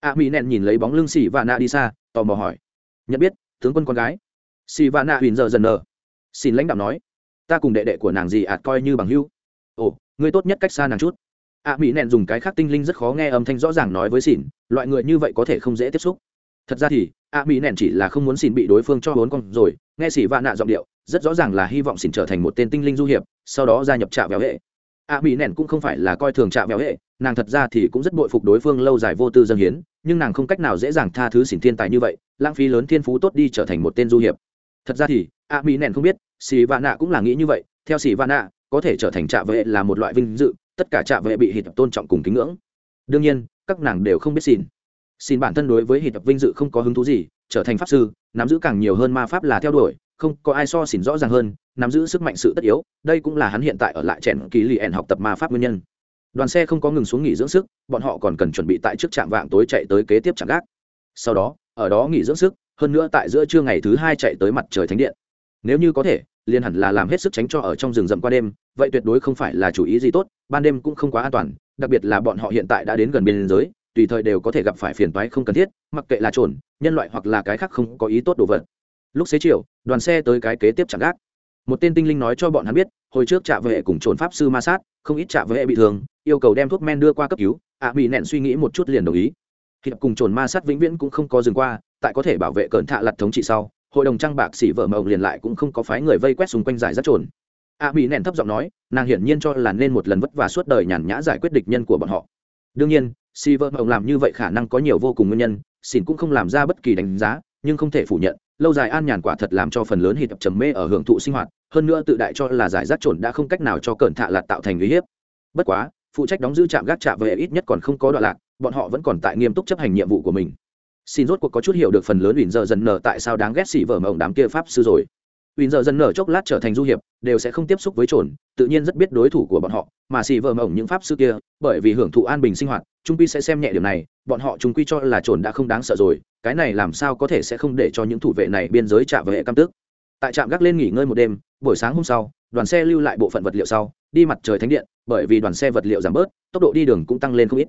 A mỹ nẹn nhìn lấy bóng lưng xỉ vạ nạ đi xa, tò mò hỏi. Nhận biết, tướng quân con gái xỉ Vạn nạ huỳnh giờ dần nờ. Xin lãnh đạo nói, ta cùng đệ đệ của nàng gì ạt coi như bằng hưu ồ, ngươi tốt nhất cách xa nàng chút. A mỹ nẹn dùng cái khác tinh linh rất khó nghe âm thanh rõ ràng nói với xỉn loại người như vậy có thể không dễ tiếp xúc. Thật ra thì, a mỹ nẹn chỉ là không muốn xỉn bị đối phương cho bốn con rồi, nghe xỉ Vạn nạ giọng điệu, rất rõ ràng là hy vọng xỉn trở thành một tên tinh linh du hiệp, sau đó gia nhập trạ véo hệ. A mỹ nẹn cũng không phải là coi thường trạ véo hệ, nàng thật ra thì cũng rất bội phục đối phương lâu dài vô tư dân hiến, nhưng nàng không cách nào dễ dàng tha thứ xỉn thiên tài như vậy, lãng phí lớn thiên phú tốt đi trở thành một tên du hiệp thật ra thì, a mỹ nèn không biết xì vạn nạ cũng là nghĩ như vậy, theo xì vạn nạ, có thể trở thành trạ vệ là một loại vinh dự, tất cả trạ vệ bị hít tôn trọng cùng kính ngưỡng. Đương nhiên, các nàng đều không biết xin. xin bản thân đối với hít vinh dự không có hứng thú gì, trở thành pháp sư, nắm giữ càng nhiều hơn ma pháp là theo đuổi, không có ai so xỉn rõ ràng hơn, nắm giữ sức mạnh sự tất yếu, đây cũng là hắn hiện tại ở lại trẻn kỳ lì ẻn học tập ma pháp nguyên nhân. Đoàn xe không có ngừng xuống nghỉ dưỡng sức, bọn họ còn cần chuẩn bị tại trước trạm vạng tối chạy tới kế tiếp trạm gác. Sau đó, ở đó nghỉ dưỡng sức hơn nữa tại giữa trưa ngày thứ hai chạy tới mặt trời thánh điện. Nếu như có thể liền hẳn là làm hết sức tránh cho ở trong rừng rậm qua đêm vậy tuyệt đối không phải là chủ ý gì tốt ban đêm cũng không quá an toàn đặc biệt là bọn họ hiện tại đã đến gần biên giới tùy thời đều có thể gặp phải phiền toái không cần thiết mặc kệ là trồn nhân loại hoặc là cái khác không có ý tốt đồ vật. Lúc xế chiều đoàn xe tới cái kế tiếp chạm gác. Một tên tinh linh nói cho bọn hắn biết hồi trước trạ vệ cùng trồn pháp sư ma sát không ít trạ vệ bị thương yêu cầu đem thuốc men đưa qua cấp cứu ạ à, bị nẹn suy nghĩ một chút liền đồng ý hiệp cùng trồn ma sát vĩnh viễn cũng không có dừng qua tại có thể bảo vệ cẩn thạ lặt thống trị sau hội đồng trang bạc xỉ vợ mộng liền lại cũng không có phái người vây quét xung quanh giải rác trồn a à, bị nẹn thấp giọng nói nàng hiển nhiên cho là nên một lần vất vả suốt đời nhàn nhã giải quyết địch nhân của bọn họ. Đương nhiên xỉ vợ mộng làm như vậy khả năng có nhiều vô cùng nguyên nhân xỉn cũng không làm ra bất kỳ đánh giá nhưng không thể phủ nhận lâu dài an nhàn quả thật làm cho phần lớn hít tập trầm mê ở hưởng thụ sinh hoạt hơn nữa tự đại cho là giải rác trộn đã không cách nào cho cẩn thạ lạt tạo thành uy hiếp. Bất quá phụ trách đóng giữ trạm gác trạm về ít nhất còn không có đoạn lạc bọn họ vẫn còn tại nghiêm túc chấp hành nhiệm vụ của mình. Xin rốt cuộc có chút hiểu được phần lớn ủy giờ dần nở tại sao đáng ghét xỉ vở mộng đám kia pháp sư rồi. Ủy giờ dần nở chốc lát trở thành du hiệp, đều sẽ không tiếp xúc với trồn tự nhiên rất biết đối thủ của bọn họ, mà xỉ vở mộng những pháp sư kia, bởi vì hưởng thụ an bình sinh hoạt, trung quy sẽ xem nhẹ điều này, bọn họ trung quy cho là trồn đã không đáng sợ rồi, cái này làm sao có thể sẽ không để cho những thủ vệ này biên giới chạm với hệ cam tức. Tại trạm gác lên nghỉ ngơi một đêm, buổi sáng hôm sau, đoàn xe lưu lại bộ phận vật liệu sau, đi mặt trời thánh điện, bởi vì đoàn xe vật liệu giảm bớt, tốc độ đi đường cũng tăng lên không ít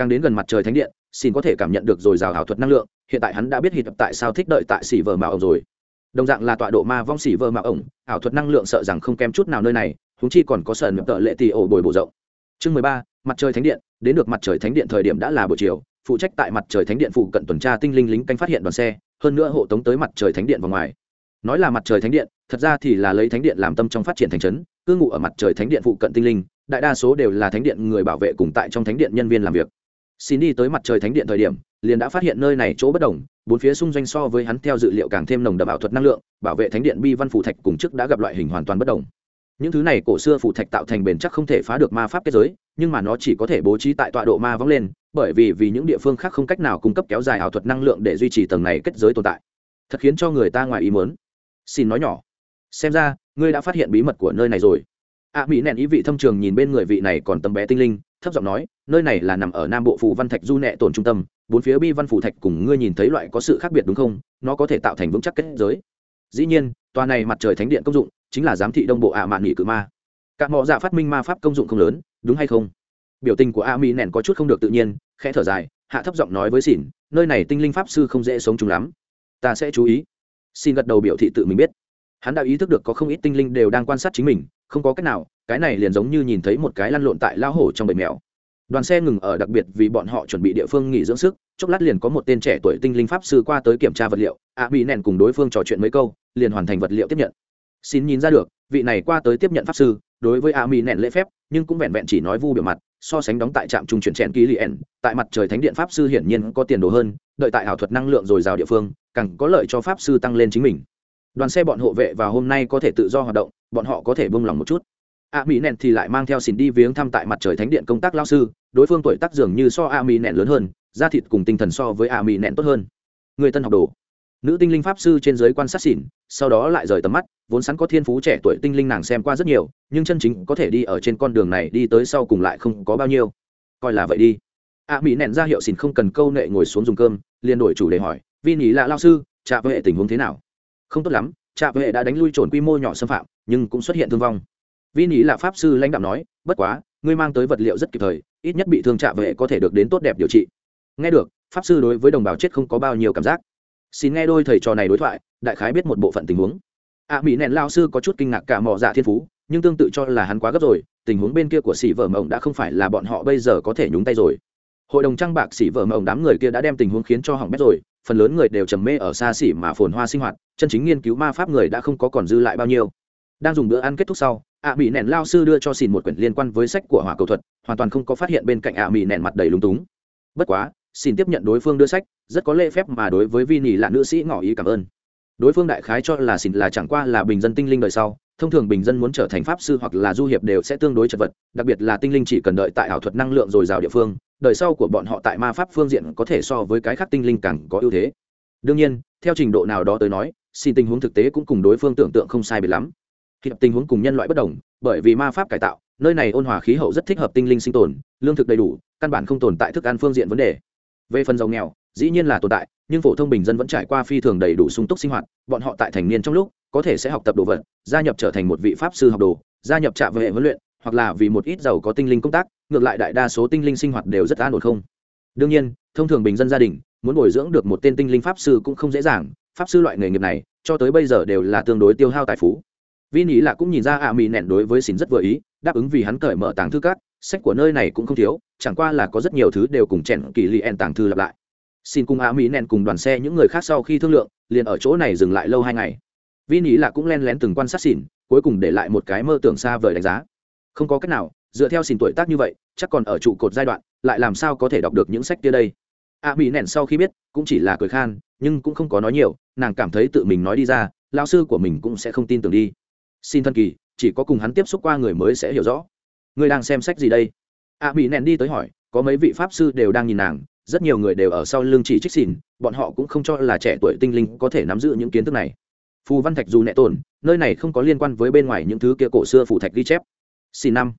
càng đến gần mặt trời thánh điện xin có thể cảm nhận được rồi rào ảo thuật năng lượng, hiện tại hắn đã biết hít tại sao thích đợi tại xỉ vờ mạo ổng rồi. Đồng dạng là tọa độ ma vong xỉ vờ mạo ổng, ảo thuật năng lượng sợ rằng không kém chút nào nơi này húng chi còn có sờn nhập tợ lệ tì ổ bồi bổ rộng. Chương mười ba, mặt trời thánh điện, đến được mặt trời thánh điện thời điểm đã là buổi chiều, phụ trách tại mặt trời thánh điện phụ cận tuần tra tinh linh lính canh phát hiện đoàn xe, hơn nữa hộ tống tới mặt trời thánh điện vào ngoài. Nói là mặt trời thánh điện, thật ra thì là lấy thánh điện làm tâm trong phát triển thành trấn, cư ngụ ở mặt trời thánh điện phụ cận tinh linh, đại đa số đều là thánh điện người bảo vệ cùng tại trong thánh điện nhân viên làm việc xin đi tới mặt trời thánh điện thời điểm, liền đã phát hiện nơi này chỗ bất đồng, bốn phía xung doanh so với hắn theo dự liệu càng thêm nồng đậm ảo thuật năng lượng, bảo vệ thánh điện bi văn phủ thạch cùng chức đã gặp loại hình hoàn toàn bất đồng. Những thứ này cổ xưa phủ thạch tạo thành bền chắc không thể phá được ma pháp kết giới, nhưng mà nó chỉ có thể bố trí tại tọa độ ma vắng lên, bởi vì vì những địa phương khác không cách nào cung cấp kéo dài ảo thuật năng lượng để duy trì tầng này kết giới tồn tại. Thật khiến cho người ta ngoài ý muốn. Xin nói nhỏ. Xem ra, ngươi đã phát hiện bí mật của nơi này rồi. Ạ mỹ nẹn ý vị thâm trường nhìn bên người vị này còn tấm bé tinh linh thấp giọng nói, nơi này là nằm ở nam bộ phù văn thạch du nẹ tổn trung tâm, bốn phía bi văn phù thạch cùng ngươi nhìn thấy loại có sự khác biệt đúng không? Nó có thể tạo thành vững chắc kết giới. Dĩ nhiên, tòa này mặt trời thánh điện công dụng chính là giám thị đông bộ ạ mạn nghị cự ma. Các mọ dạ phát minh ma pháp công dụng không lớn, đúng hay không? Biểu tình của a mi Nèn có chút không được tự nhiên, khẽ thở dài, hạ thấp giọng nói với xỉn nơi này tinh linh pháp sư không dễ sống chung lắm. Ta sẽ chú ý. Xin gật đầu biểu thị tự mình biết. Hắn đã ý thức được có không ít tinh linh đều đang quan sát chính mình, không có cách nào cái này liền giống như nhìn thấy một cái lăn lộn tại lao hổ trong bầy mèo. Đoàn xe ngừng ở đặc biệt vì bọn họ chuẩn bị địa phương nghỉ dưỡng sức, chốc lát liền có một tên trẻ tuổi tinh linh pháp sư qua tới kiểm tra vật liệu a bị nèn cùng đối phương trò chuyện mấy câu, liền hoàn thành vật liệu tiếp nhận. Xin nhìn ra được, vị này qua tới tiếp nhận pháp sư, đối với a mỹ nèn lễ phép, nhưng cũng vẹn vẹn chỉ nói vu biểu mặt, so sánh đóng tại trạm trung chuyển chén ký liền tại mặt trời thánh điện pháp sư hiển nhiên có tiền đồ hơn, đợi tại ảo thuật năng lượng dồi dào địa phương, càng có lợi cho pháp sư tăng lên chính mình. Đoàn xe bọn hộ vệ vào hôm nay có thể tự do hoạt động, bọn họ có thể bông lòng một chút a mỹ nẹn thì lại mang theo xin đi viếng thăm tại mặt trời thánh điện công tác lao sư, đối phương tuổi tác dường như so a mỹ nẹn lớn hơn, da thịt cùng tinh thần so với a mỹ nẹn tốt hơn. Người tân học đồ. Nữ tinh linh pháp sư trên giới quan sát xỉn, sau đó lại rời tầm mắt, vốn sẵn có thiên phú trẻ tuổi tinh linh nàng xem qua rất nhiều, nhưng chân chính có thể đi ở trên con đường này đi tới sau cùng lại không có bao nhiêu. Coi là vậy đi. A mỹ nẹn ra hiệu xỉn không cần câu nệ ngồi xuống dùng cơm, liền đổi chủ đề hỏi, vi nhí là lao sư, trạ với hệ tình huống thế nào? Không tốt lắm, trạ với hệ đã đánh lui trồn quy mô nhỏ xâm phạm, nhưng cũng xuất hiện thương vong vi nhí là pháp sư lãnh đạo nói bất quá ngươi mang tới vật liệu rất kịp thời ít nhất bị thương trạ vệ có thể được đến tốt đẹp điều trị. Nghe được pháp sư đối với đồng bào chết không có bao nhiêu cảm giác. Xin nghe đôi thầy trò này đối thoại đại khái biết một bộ phận tình huống. A à, mỹ nẹn lao sư có chút kinh ngạc cả mò dạ thiên phú nhưng tương tự cho là hắn quá gấp rồi tình huống bên kia của sĩ vợ mộng đã không phải là bọn họ bây giờ có thể nhúng tay rồi. Hội đồng trang bạc sĩ vợ mộng đám người kia đã đem tình huống khiến cho hỏng bét rồi phần lớn người đều trầm mê ở xa xỉ mà phồn hoa sinh hoạt chân chính nghiên cứu ma pháp người đã không có còn dư lại bao nhiêu. Đang dùng bữa ăn kết thúc sau ạ à, mỹ nẹn lao sư đưa cho xìn một quyển liên quan với sách của hỏa cầu thuật hoàn toàn không có phát hiện bên cạnh ạ à, mỹ nẹn mặt đầy lúng túng. Bất quá xin tiếp nhận đối phương đưa sách rất có lễ phép mà đối với vi nhì là nữ sĩ ngỏ ý cảm ơn. Đối phương đại khái cho là xin là chẳng qua là bình dân tinh linh đời sau thông thường bình dân muốn trở thành pháp sư hoặc là du hiệp đều sẽ tương đối chật vật đặc biệt là tinh linh chỉ cần đợi tại ảo thuật năng lượng dồi dào địa phương đời sau của bọn họ tại ma pháp phương diện có thể so với cái khác tinh linh càng có ưu thế. Đương nhiên theo trình độ nào đó tới nói xin tình huống thực tế cũng cùng đối phương tưởng tượng không sai biệt lắm hiệp tình huống cùng nhân loại bất đồng, bởi vì ma pháp cải tạo, nơi này ôn hòa khí hậu rất thích hợp tinh linh sinh tồn, lương thực đầy đủ, căn bản không tồn tại thức ăn phương diện vấn đề. Về phần giàu nghèo, dĩ nhiên là tồn tại, nhưng phổ thông bình dân vẫn trải qua phi thường đầy đủ sung túc sinh hoạt, bọn họ tại thành niên trong lúc, có thể sẽ học tập đồ vật, gia nhập trở thành một vị pháp sư học đồ, gia nhập trạm về hệ huấn luyện, hoặc là vì một ít giàu có tinh linh công tác, ngược lại đại đa số tinh linh sinh hoạt đều rất an ổn không. Đương nhiên, thông thường bình dân gia đình, muốn bồi dưỡng được một tên tinh linh pháp sư cũng không dễ dàng, pháp sư loại nghề nghiệp này, cho tới bây giờ đều là tương đối tiêu hao tài phú vi nghĩ là cũng nhìn ra ạ à mì nẹn đối với xin rất vừa ý, đáp ứng vì hắn cởi mở tàng thư cát sách của nơi này cũng không thiếu, chẳng qua là có rất nhiều thứ đều cùng chèn kỳ li en tàng thư lặp lại. Xin cùng á mỹ nẹn cùng đoàn xe những người khác sau khi thương lượng, liền ở chỗ này dừng lại lâu hai ngày. Vi nghĩ là cũng len lén từng quan sát xỉn cuối cùng để lại một cái mơ tưởng xa vời đánh giá. Không có cách nào, dựa theo xin tuổi tác như vậy, chắc còn ở trụ cột giai đoạn, lại làm sao có thể đọc được những sách kia đây? A mỹ nẹn sau khi biết, cũng chỉ là cười khan, nhưng cũng không có nói nhiều, nàng cảm thấy tự mình nói đi ra lao sư của mình cũng sẽ không tin tưởng đi xin thân kỳ chỉ có cùng hắn tiếp xúc qua người mới sẽ hiểu rõ. Ngươi đang xem sách gì đây? A mỹ nèn đi tới hỏi có mấy vị pháp sư đều đang nhìn nàng rất nhiều người đều ở sau lưng chỉ trích xỉn bọn họ cũng không cho là trẻ tuổi tinh linh có thể nắm giữ những kiến thức này. Phù văn thạch dù nệ tồn nơi này không có liên quan với bên ngoài những thứ kia cổ xưa phù thạch ghi chép. Xin năm.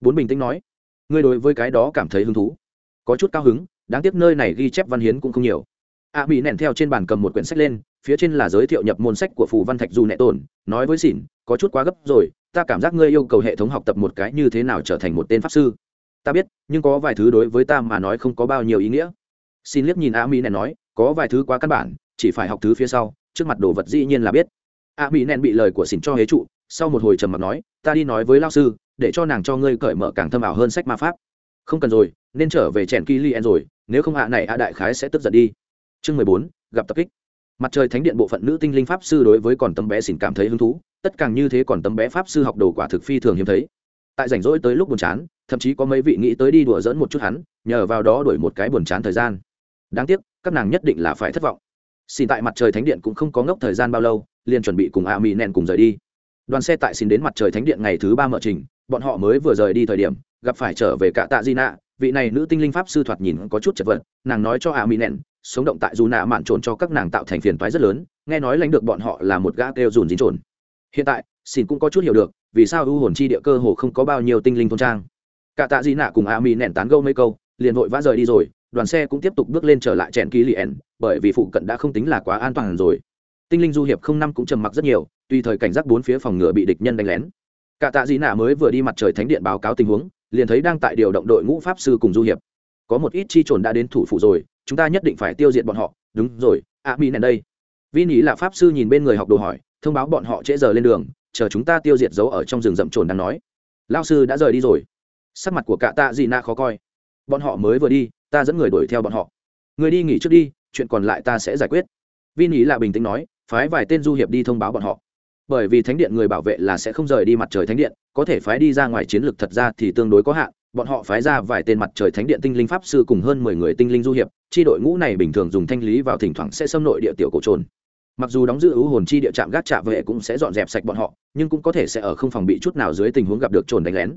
Bốn bình tĩnh nói ngươi đối với cái đó cảm thấy hứng thú. Có chút cao hứng đáng tiếc nơi này ghi chép văn hiến cũng không nhiều. A à, bị theo trên bàn cầm một quyển sách lên phía trên là giới thiệu nhập môn sách của phù văn thạch dù nệ tồn, nói với xỉn có chút quá gấp rồi, ta cảm giác ngươi yêu cầu hệ thống học tập một cái như thế nào trở thành một tên pháp sư. Ta biết, nhưng có vài thứ đối với ta mà nói không có bao nhiêu ý nghĩa. Xin liếc nhìn a mỹ nèn nói, có vài thứ quá căn bản, chỉ phải học thứ phía sau, trước mặt đồ vật dĩ nhiên là biết. A mỹ nèn bị lời của xỉn cho hế trụ, sau một hồi trầm mặc nói, ta đi nói với lao sư, để cho nàng cho ngươi cởi mở càng thâm ảo hơn sách ma pháp. Không cần rồi, nên trở về trẻn kỳ li rồi, nếu không hạ này a đại khái sẽ tức giận đi. Chương mười bốn, gặp tập kích mặt trời thánh điện bộ phận nữ tinh linh pháp sư đối với còn tấm bé xỉn cảm thấy hứng thú, tất càng như thế còn tấm bé pháp sư học đồ quả thực phi thường hiếm thấy. Tại rảnh rỗi tới lúc buồn chán, thậm chí có mấy vị nghĩ tới đi đùa dỡn một chút hắn, nhờ vào đó đổi một cái buồn chán thời gian. Đáng tiếc, các nàng nhất định là phải thất vọng. Xin tại mặt trời thánh điện cũng không có ngốc thời gian bao lâu, liền chuẩn bị cùng a mỹ nèn cùng rời đi. Đoàn xe tại xin đến mặt trời thánh điện ngày thứ ba mở trình, bọn họ mới vừa rời đi thời điểm, gặp phải trở về cả tạ di nạ, vị này nữ tinh linh pháp sư thoạt nhìn có chút chật vật, nàng nói cho a mỹ nèn sống động tại dù nạ mạn trồn cho các nàng tạo thành phiền toái rất lớn, nghe nói lãnh được bọn họ là một gã kêu dùn dính trồn. Hiện tại xin cũng có chút hiểu được, vì sao ưu hồn chi địa cơ hồ không có bao nhiêu tinh linh thôn trang. Cả tạ dị nạ cùng a mi nện tán gâu mấy câu, liền vội vã rời đi rồi, đoàn xe cũng tiếp tục bước lên trở lại chèn ký liền bởi vì phụ cận đã không tính là quá an toàn rồi. Tinh linh du hiệp không năm cũng trầm mặc rất nhiều tùy thời cảnh giác bốn phía phòng ngừa bị địch nhân đánh lén. Cả tạ dị nạ mới vừa đi mặt trời thánh điện báo cáo tình huống, liền thấy đang tại điều động đội ngũ pháp sư cùng du hiệp. Có một ít chi trồn đã đến thủ phủ rồi chúng ta nhất định phải tiêu diệt bọn họ, đúng rồi, ạ mỹ nèn đây. Vi nhĩ là pháp sư nhìn bên người học đồ hỏi, thông báo bọn họ trễ giờ lên đường, chờ chúng ta tiêu diệt dấu ở trong rừng rậm trồn đang nói. Lao sư đã rời đi rồi. Sắc mặt của cả tạ dị na khó coi. Bọn họ mới vừa đi, ta dẫn người đuổi theo bọn họ. Người đi nghỉ trước đi, chuyện còn lại ta sẽ giải quyết. Vi nhĩ là bình tĩnh nói, phái vài tên du hiệp đi thông báo bọn họ. Bởi vì thánh điện người bảo vệ là sẽ không rời đi mặt trời thánh điện, có thể phái đi ra ngoài chiến lược thật ra thì tương đối có hạn bọn họ phái ra vài tên mặt trời thánh điện tinh linh pháp sư cùng hơn mười người tinh linh du hiệp, chi đội ngũ này bình thường dùng thanh lý vào thỉnh thoảng sẽ xâm nội địa tiểu cổ trồn. Mặc dù đóng giữ ưu hồn chi địa trạm gác trạm vệ cũng sẽ dọn dẹp sạch bọn họ, nhưng cũng có thể sẽ ở không phòng bị chút nào dưới tình huống gặp được trồn đánh lén.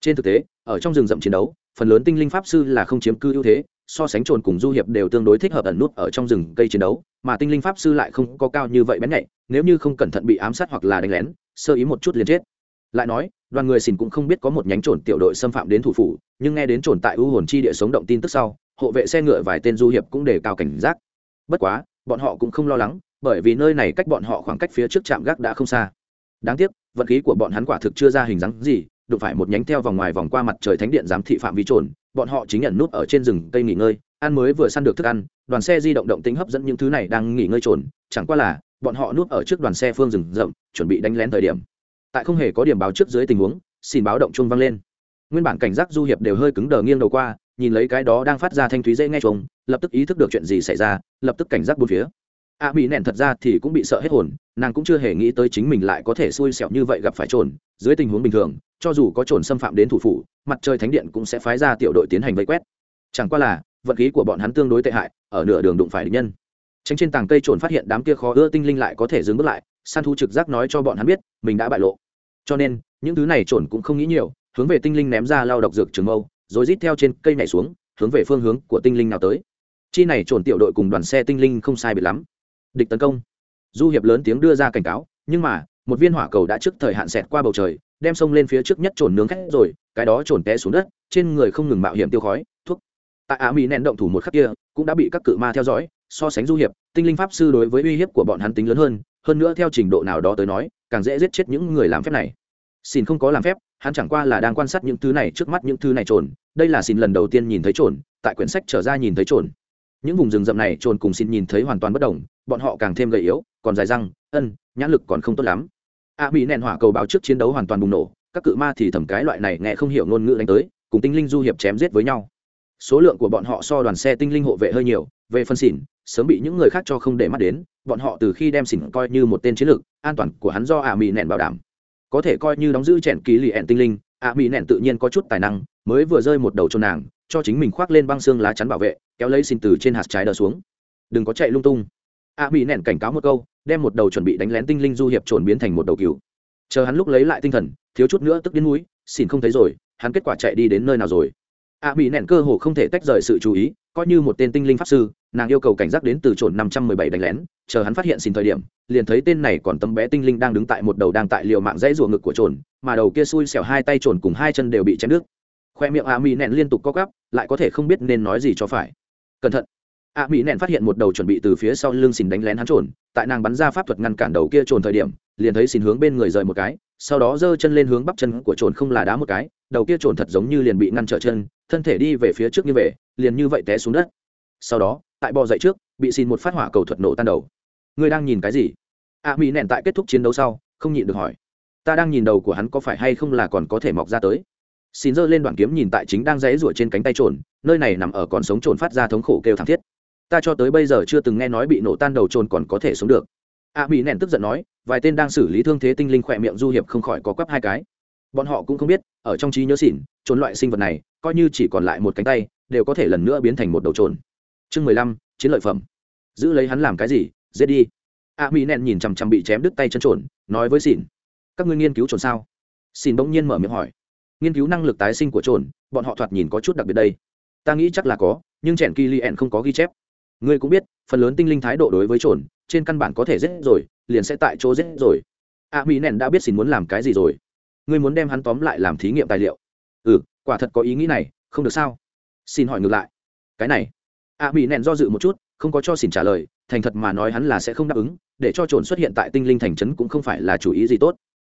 Trên thực tế, ở trong rừng rậm chiến đấu, phần lớn tinh linh pháp sư là không chiếm cư ưu thế, so sánh trồn cùng du hiệp đều tương đối thích hợp ẩn nút ở trong rừng cây chiến đấu, mà tinh linh pháp sư lại không có cao như vậy bén nhạy, nếu như không cẩn thận bị ám sát hoặc là đánh lén, sơ ý một chút liền chết. Lại nói đoàn người xỉn cũng không biết có một nhánh trồn tiểu đội xâm phạm đến thủ phủ, nhưng nghe đến trồn tại ưu hồn chi địa sống động tin tức sau, hộ vệ xe ngựa vài tên du hiệp cũng đề cao cảnh giác. Bất quá, bọn họ cũng không lo lắng, bởi vì nơi này cách bọn họ khoảng cách phía trước trạm gác đã không xa. Đáng tiếc, vận khí của bọn hắn quả thực chưa ra hình dáng gì, đụng phải một nhánh theo vòng ngoài vòng qua mặt trời thánh điện giám thị phạm vi trồn, bọn họ chính nhận nút ở trên rừng cây nghỉ ngơi, ăn mới vừa săn được thức ăn, đoàn xe di động động tính hấp dẫn những thứ này đang nghỉ ngơi trồn, chẳng qua là, bọn họ núp ở trước đoàn xe phương rừng rậm, chuẩn bị đánh lén thời điểm tại không hề có điểm báo trước dưới tình huống xin báo động chuông vang lên. Nguyên bản cảnh giác du hiệp đều hơi cứng đờ nghiêng đầu qua nhìn lấy cái đó đang phát ra thanh thúy dễ nghe chuông lập tức ý thức được chuyện gì xảy ra lập tức cảnh giác bốn phía. A à, mỹ nẹn thật ra thì cũng bị sợ hết hồn nàng cũng chưa hề nghĩ tới chính mình lại có thể xui xẻo như vậy gặp phải trồn dưới tình huống bình thường cho dù có trồn xâm phạm đến thủ phủ mặt trời thánh điện cũng sẽ phái ra tiểu đội tiến hành vây quét. Chẳng qua là vận khí của bọn hắn tương đối tệ hại ở nửa đường đụng phải địch nhân. Tránh trên tàng cây trồn phát hiện đám kia khó ưa tinh linh lại có thể dừng bước lại săn thú trực giác nói cho bọn hắn biết, mình đã bại lộ. Cho nên, những thứ này trồn cũng không nghĩ nhiều, hướng về tinh linh ném ra lao độc dược trường mâu, rồi rít theo trên cây nhảy xuống, hướng về phương hướng của tinh linh nào tới. Chi này trồn tiểu đội cùng đoàn xe tinh linh không sai biệt lắm. Địch tấn công. Du hiệp lớn tiếng đưa ra cảnh cáo, nhưng mà, một viên hỏa cầu đã trước thời hạn xẹt qua bầu trời, đem sông lên phía trước nhất trồn nướng khét rồi, cái đó trồn té xuống đất, trên người không ngừng mạo hiểm tiêu khói, thuốc. Tại á mỹ nén động thủ một khắc kia, cũng đã bị các cự ma theo dõi, so sánh du hiệp, tinh linh pháp sư đối với uy hiếp của bọn hắn tính lớn hơn hơn nữa theo trình độ nào đó tới nói, càng dễ giết chết những người làm phép này. Xin không có làm phép, hắn chẳng qua là đang quan sát những thứ này trước mắt những thứ này trồn. Đây là xin lần đầu tiên nhìn thấy trồn, tại quyển sách trở ra nhìn thấy trồn. Những vùng rừng rậm này trồn cùng xin nhìn thấy hoàn toàn bất đồng, bọn họ càng thêm gầy yếu, còn dài răng, ân, nhãn lực còn không tốt lắm. A bị nẹn hỏa cầu báo trước chiến đấu hoàn toàn bùng nổ, các cự ma thì thầm cái loại này nghe không hiểu ngôn ngữ đánh tới, cùng tinh linh du hiệp chém giết với nhau số lượng của bọn họ so đoàn xe tinh linh hộ vệ hơi nhiều, về phân xỉn, sớm bị những người khác cho không để mắt đến, bọn họ từ khi đem xỉn coi như một tên chiến lược, an toàn của hắn do ả mỹ nẹn bảo đảm. Có thể coi như đóng giữ trẻn ký lì ẹn tinh linh ả mỹ nẹn tự nhiên có chút tài năng, mới vừa rơi một đầu cho nàng, cho chính mình khoác lên băng xương lá chắn bảo vệ, kéo lấy xỉn từ trên hạt trái đờ xuống. Đừng có chạy lung tung. ả mỹ nẹn cảnh cáo một câu, đem một đầu chuẩn bị đánh lén tinh linh du hiệp trồn biến thành một đầu cừu. Chờ hắn lúc lấy lại tinh thần, thiếu chút nữa tức đến núi xỉn không thấy rồi, hắn kết quả chạy đi đến nơi nào rồi? A mỹ nẹn cơ hồ không thể tách rời sự chú ý, coi như một tên tinh linh pháp sư, nàng yêu cầu cảnh giác đến từ trồn năm trăm mười bảy đánh lén, chờ hắn phát hiện xin thời điểm, liền thấy tên này còn tấm bé tinh linh đang đứng tại một đầu đang tại liều mạng dãy ruộng ngực của trồn mà đầu kia xui xẻo hai tay trồn cùng hai chân đều bị chém nước. khoe miệng a mỹ nẹn liên tục co cắp lại có thể không biết nên nói gì cho phải cẩn thận a mỹ nẹn phát hiện một đầu chuẩn bị từ phía sau lưng xin đánh lén hắn trồn tại nàng bắn ra pháp thuật ngăn cản đầu kia trồn thời điểm, liền thấy xin hướng bên người rời một cái sau đó giơ chân lên hướng bắp chân của trồn không là đá một cái, đầu kia trồn thật giống như liền bị ngăn trở chân, thân thể đi về phía trước như vậy liền như vậy té xuống đất. Sau đó, tại bò dậy trước, bị xin một phát hỏa cầu thuật nổ tan đầu. Ngươi đang nhìn cái gì? A mỹ nẹn tại kết thúc chiến đấu sau, không nhịn được hỏi. Ta đang nhìn đầu của hắn có phải hay không là còn có thể mọc ra tới. Xin giơ lên đoạn kiếm nhìn tại chính đang rẽ rủa trên cánh tay trồn, nơi này nằm ở còn sống trồn phát ra thống khổ kêu thảm thiết. Ta cho tới bây giờ chưa từng nghe nói bị nổ tan đầu trồn còn có thể sống được a mỹ nện tức giận nói, vài tên đang xử lý thương thế tinh linh khỏe miệng du hiệp không khỏi có quắp hai cái. Bọn họ cũng không biết, ở trong trí nhớ xỉn trốn loại sinh vật này, coi như chỉ còn lại một cánh tay, đều có thể lần nữa biến thành một đầu trồn chương mười lăm, chiến lợi phẩm. Giữ lấy hắn làm cái gì, giết đi. A mỹ nện nhìn chằm chằm bị chém đứt tay chân trồn nói với xỉn, các ngươi nghiên cứu trồn sao? Xỉn bỗng nhiên mở miệng hỏi, nghiên cứu năng lực tái sinh của trồn bọn họ thoạt nhìn có chút đặc biệt đây. Ta nghĩ chắc là có, nhưng trẻn kỳ li ẹn không có ghi chép. Ngươi cũng biết phần lớn tinh linh thái độ đối với trồn, trên căn bản có thể giết rồi, liền sẽ tại chỗ giết rồi. A mỹ Nèn đã biết xin muốn làm cái gì rồi. Ngươi muốn đem hắn tóm lại làm thí nghiệm tài liệu. Ừ quả thật có ý nghĩ này, không được sao? Xin hỏi ngược lại. Cái này. A mỹ nèn do dự một chút, không có cho xin trả lời, thành thật mà nói hắn là sẽ không đáp ứng, để cho trồn xuất hiện tại tinh linh thành trấn cũng không phải là chủ ý gì tốt.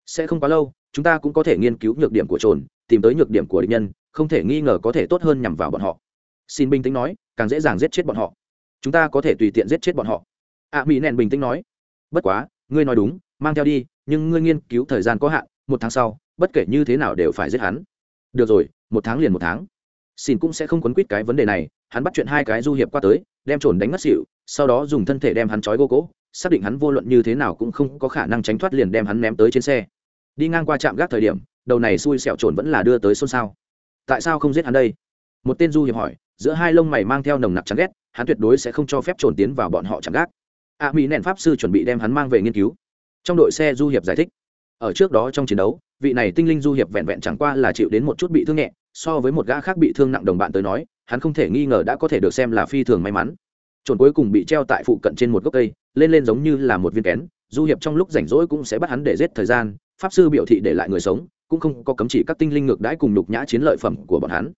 Sẽ không quá lâu, chúng ta cũng có thể nghiên cứu nhược điểm của trồn, tìm tới nhược điểm của địch nhân, không thể nghi ngờ có thể tốt hơn nhằm vào bọn họ. Xin bình tĩnh nói, càng dễ dàng giết chết bọn họ chúng ta có thể tùy tiện giết chết bọn họ. A mỹ nẹn bình tĩnh nói. Bất quá, ngươi nói đúng, mang theo đi, nhưng ngươi nghiên cứu thời gian có hạn, một tháng sau, bất kể như thế nào đều phải giết hắn. Được rồi, một tháng liền một tháng. Xin cũng sẽ không quấn quýt cái vấn đề này, hắn bắt chuyện hai cái du hiệp qua tới, đem trồn đánh mất xỉu, sau đó dùng thân thể đem hắn trói gô cỗ, xác định hắn vô luận như thế nào cũng không có khả năng tránh thoát liền đem hắn ném tới trên xe. Đi ngang qua trạm gác thời điểm, đầu này xui xẹo trồn vẫn là đưa tới xôn xao. Tại sao không giết hắn đây? Một tên du hiệp hỏi, giữa hai lông mày mang theo nồng nặc chán ghét hắn tuyệt đối sẽ không cho phép trồn tiến vào bọn họ chạm gác. A mỹ nện pháp sư chuẩn bị đem hắn mang về nghiên cứu. Trong đội xe du hiệp giải thích, ở trước đó trong chiến đấu, vị này tinh linh du hiệp vẹn vẹn chẳng qua là chịu đến một chút bị thương nhẹ, so với một gã khác bị thương nặng đồng bạn tới nói, hắn không thể nghi ngờ đã có thể được xem là phi thường may mắn. Trồn cuối cùng bị treo tại phụ cận trên một gốc cây, lên lên giống như là một viên kén, du hiệp trong lúc rảnh rỗi cũng sẽ bắt hắn để giết thời gian, pháp sư biểu thị để lại người sống, cũng không có cấm chỉ các tinh linh ngược đãi cùng nhục nhã chiến lợi phẩm của bọn hắn.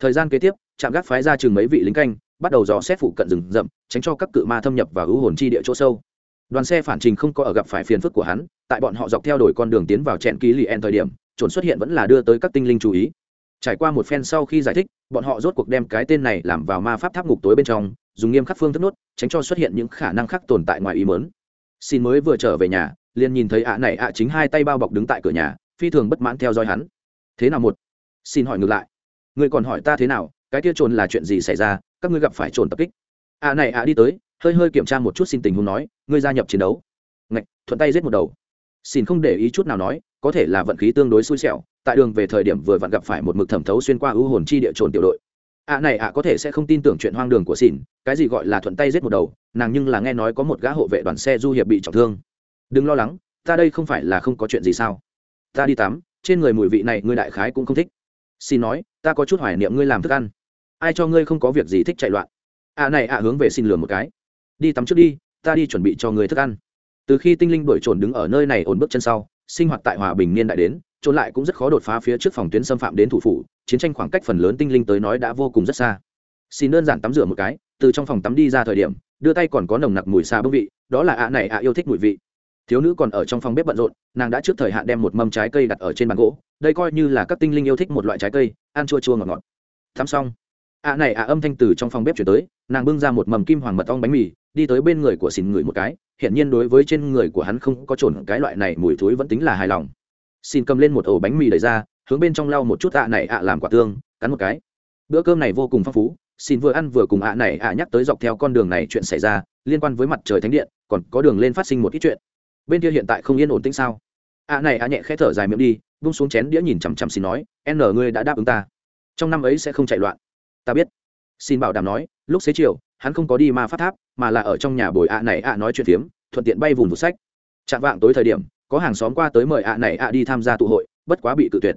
Thời gian kế tiếp, trạm gác phái ra chừng mấy vị lính canh bắt đầu dò xét phụ cận rừng rậm, tránh cho các cự ma thâm nhập và hữu hồn chi địa chỗ sâu. Đoàn xe phản trình không có ở gặp phải phiền phức của hắn, tại bọn họ dọc theo đuổi con đường tiến vào trẹn ký lì en thời điểm trồn xuất hiện vẫn là đưa tới các tinh linh chú ý. Trải qua một phen sau khi giải thích, bọn họ rốt cuộc đem cái tên này làm vào ma pháp tháp ngục tối bên trong, dùng nghiêm khắc phương thức nốt, tránh cho xuất hiện những khả năng khác tồn tại ngoài ý mớn xin mới vừa trở về nhà, liền nhìn thấy ạ này ạ chính hai tay bao bọc đứng tại cửa nhà, phi thường bất mãn theo dõi hắn. Thế nào một? Xin hỏi ngược lại. Người còn hỏi ta thế nào? Cái kia trồn là chuyện gì xảy ra, các ngươi gặp phải trồn tập kích. Ạ này ạ đi tới, hơi hơi kiểm tra một chút xin tình huống nói, ngươi gia nhập chiến đấu. Ngạch, thuận tay giết một đầu. Xin không để ý chút nào nói, có thể là vận khí tương đối xui xẻo, tại đường về thời điểm vừa vặn gặp phải một mực thẩm thấu xuyên qua ưu hồn chi địa trồn tiểu đội. Ạ này ạ có thể sẽ không tin tưởng chuyện hoang đường của xỉn cái gì gọi là thuận tay giết một đầu, nàng nhưng là nghe nói có một gã hộ vệ đoàn xe du hiệp bị trọng thương. Đừng lo lắng, ta đây không phải là không có chuyện gì sao? Ta đi tắm, trên người mùi vị này ngươi đại khái cũng không thích. Xin nói, ta có chút hoài niệm ngươi làm thức ăn ai cho ngươi không có việc gì thích chạy loạn? Ạ này ạ hướng về xin lừa một cái. Đi tắm trước đi, ta đi chuẩn bị cho ngươi thức ăn. Từ khi tinh linh đổi trồn đứng ở nơi này ổn bước chân sau, sinh hoạt tại hòa bình niên đại đến, trốn lại cũng rất khó đột phá phía trước phòng tuyến xâm phạm đến thủ phủ, chiến tranh khoảng cách phần lớn tinh linh tới nói đã vô cùng rất xa. Xin đơn giản tắm rửa một cái, từ trong phòng tắm đi ra thời điểm, đưa tay còn có nồng nặc mùi xa bưng vị, đó là ạ này ạ yêu thích mùi vị. Thiếu nữ còn ở trong phòng bếp bận rộn, nàng đã trước thời hạn đem một mâm trái cây đặt ở trên bàn gỗ, đây coi như là các tinh linh yêu thích một loại trái cây, ăn chua chua ngọt ngọt. Tắm xong ạ này ạ âm thanh từ trong phòng bếp chuyển tới, nàng bưng ra một mầm kim hoàng mật ong bánh mì, đi tới bên người của xin người một cái, hiển nhiên đối với trên người của hắn không có trồn cái loại này mùi thối vẫn tính là hài lòng. Xin cầm lên một ổ bánh mì đẩy ra, hướng bên trong lau một chút ạ này ạ làm quả tương, cắn một cái. Bữa cơm này vô cùng phong phú xin vừa ăn vừa cùng ạ này ạ nhắc tới dọc theo con đường này chuyện xảy ra, liên quan với mặt trời thánh điện, còn có đường lên phát sinh một ít chuyện. Bên kia hiện tại không yên ổn tĩnh sao? Ạ này ạ nhẹ khẽ thở dài miệng đi bung xuống chén đĩa nhìn chằm chằm xin nói, n, ngươi đã đáp ứng ta. Trong năm ấy sẽ không chạy loạn ta biết. Xin bảo đảm nói, lúc xế chiều, hắn không có đi ma phát tháp, mà là ở trong nhà bồi ạ này ạ nói chuyện phiếm, thuận tiện bay vùng vụ sách. Chạm vạng tối thời điểm, có hàng xóm qua tới mời ạ này ạ đi tham gia tụ hội, bất quá bị cự tuyệt.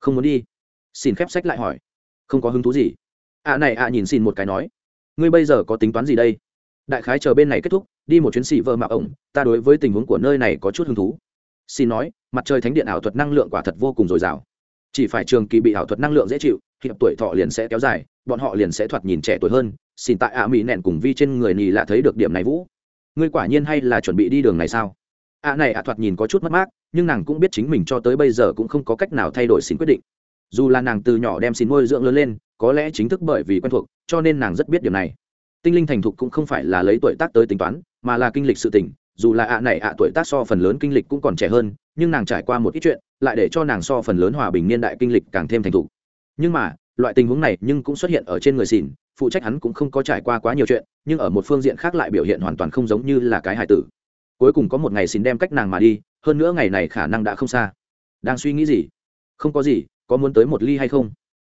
Không muốn đi. Xin khép sách lại hỏi. Không có hứng thú gì. Ạ này ạ nhìn xin một cái nói. Ngươi bây giờ có tính toán gì đây? Đại khái chờ bên này kết thúc, đi một chuyến xì vợ mạo ổng, ta đối với tình huống của nơi này có chút hứng thú. Xin nói, mặt trời thánh điện ảo thuật năng lượng quả thật vô cùng dồi dào. Chỉ phải trường kỳ bị ảo thuật năng lượng dễ chịu, hiệp tuổi thọ liền sẽ kéo dài bọn họ liền sẽ thoạt nhìn trẻ tuổi hơn, xin tại ạ mỹ nẹn cùng vi trên người nì lạ thấy được điểm này vũ. Ngươi quả nhiên hay là chuẩn bị đi đường này sao? Ạ này ạ thoạt nhìn có chút mất mát, nhưng nàng cũng biết chính mình cho tới bây giờ cũng không có cách nào thay đổi xin quyết định. Dù là nàng từ nhỏ đem xin nuôi dưỡng lớn lên, có lẽ chính thức bởi vì quen thuộc, cho nên nàng rất biết điều này. Tinh linh thành thục cũng không phải là lấy tuổi tác tới tính toán, mà là kinh lịch sự tỉnh dù là ạ này ạ tuổi tác so phần lớn kinh lịch cũng còn trẻ hơn, nhưng nàng trải qua một ít chuyện, lại để cho nàng so phần lớn hòa bình niên đại kinh lịch càng thêm thành thục. Nhưng mà loại tình huống này nhưng cũng xuất hiện ở trên người xỉn phụ trách hắn cũng không có trải qua quá nhiều chuyện, nhưng ở một phương diện khác lại biểu hiện hoàn toàn không giống như là cái hải tử. Cuối cùng có một ngày xỉn đem cách nàng mà đi, hơn nữa ngày này khả năng đã không xa. Đang suy nghĩ gì? Không có gì, có muốn tới một ly hay không?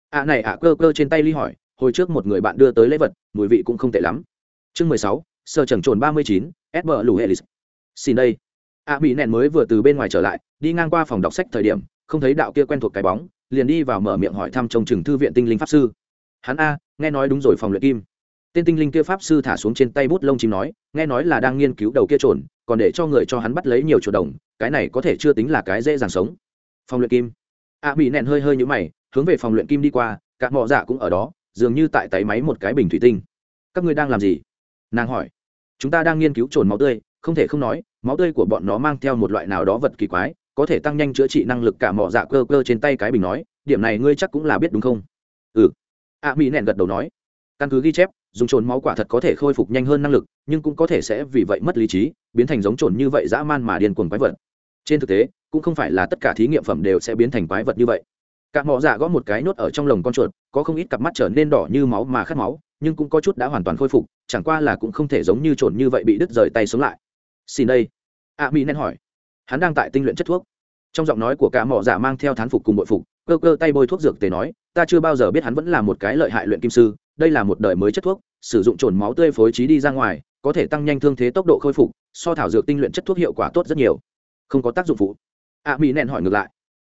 Ạ này ạ cơ cơ trên tay ly hỏi, hồi trước một người bạn đưa tới lễ vật, mùi vị cũng không tệ lắm. Chương mười sáu, sơ trần trồn ba mươi chín sb lù helis xin đây. Ạ bị nẹn mới vừa từ bên ngoài trở lại, đi ngang qua phòng đọc sách thời điểm, không thấy đạo kia quen thuộc cái bóng liền đi vào mở miệng hỏi thăm trông chừng thư viện tinh linh pháp sư. Hắn a, nghe nói đúng rồi phòng luyện kim. Tên tinh linh kia pháp sư thả xuống trên tay bút lông chim nói, nghe nói là đang nghiên cứu đầu kia trồn, còn để cho người cho hắn bắt lấy nhiều chuột đồng, cái này có thể chưa tính là cái dễ dàng sống. Phòng luyện kim. A bị nẹn hơi hơi nhũ mày, hướng về phòng luyện kim đi qua, cả mọ dạ cũng ở đó, dường như tại tay máy một cái bình thủy tinh. Các ngươi đang làm gì? Nàng hỏi. Chúng ta đang nghiên cứu trồn máu tươi, không thể không nói, máu tươi của bọn nó mang theo một loại nào đó vật kỳ quái có thể tăng nhanh chữa trị năng lực cả mọ dạ cơ cơ trên tay cái bình nói, điểm này ngươi chắc cũng là biết đúng không? Ừ. A mỹ nẹn gật đầu nói. Căn cứ ghi chép, dùng trồn máu quả thật có thể khôi phục nhanh hơn năng lực, nhưng cũng có thể sẽ vì vậy mất lý trí, biến thành giống trồn như vậy dã man mà điên cuồng quái vật. Trên thực tế, cũng không phải là tất cả thí nghiệm phẩm đều sẽ biến thành quái vật như vậy. Cả mỏ dạ gõ một cái nốt ở trong lồng con chuột, có không ít cặp mắt trở nên đỏ như máu mà khát máu, nhưng cũng có chút đã hoàn toàn khôi phục, chẳng qua là cũng không thể giống như trồn như vậy bị đứt rời tay xuống lại. Xin đây. A mỹ nén hỏi. Hắn đang tại tinh luyện chất thuốc trong giọng nói của cả mỏ giả mang theo thán phục cùng bội phục, cơ cơ tay bôi thuốc dược tề nói, ta chưa bao giờ biết hắn vẫn là một cái lợi hại luyện kim sư, đây là một đời mới chất thuốc, sử dụng trồn máu tươi phối trí đi ra ngoài, có thể tăng nhanh thương thế tốc độ khôi phục, so thảo dược tinh luyện chất thuốc hiệu quả tốt rất nhiều. Không có tác dụng phụ. A mỹ nẹn hỏi ngược lại.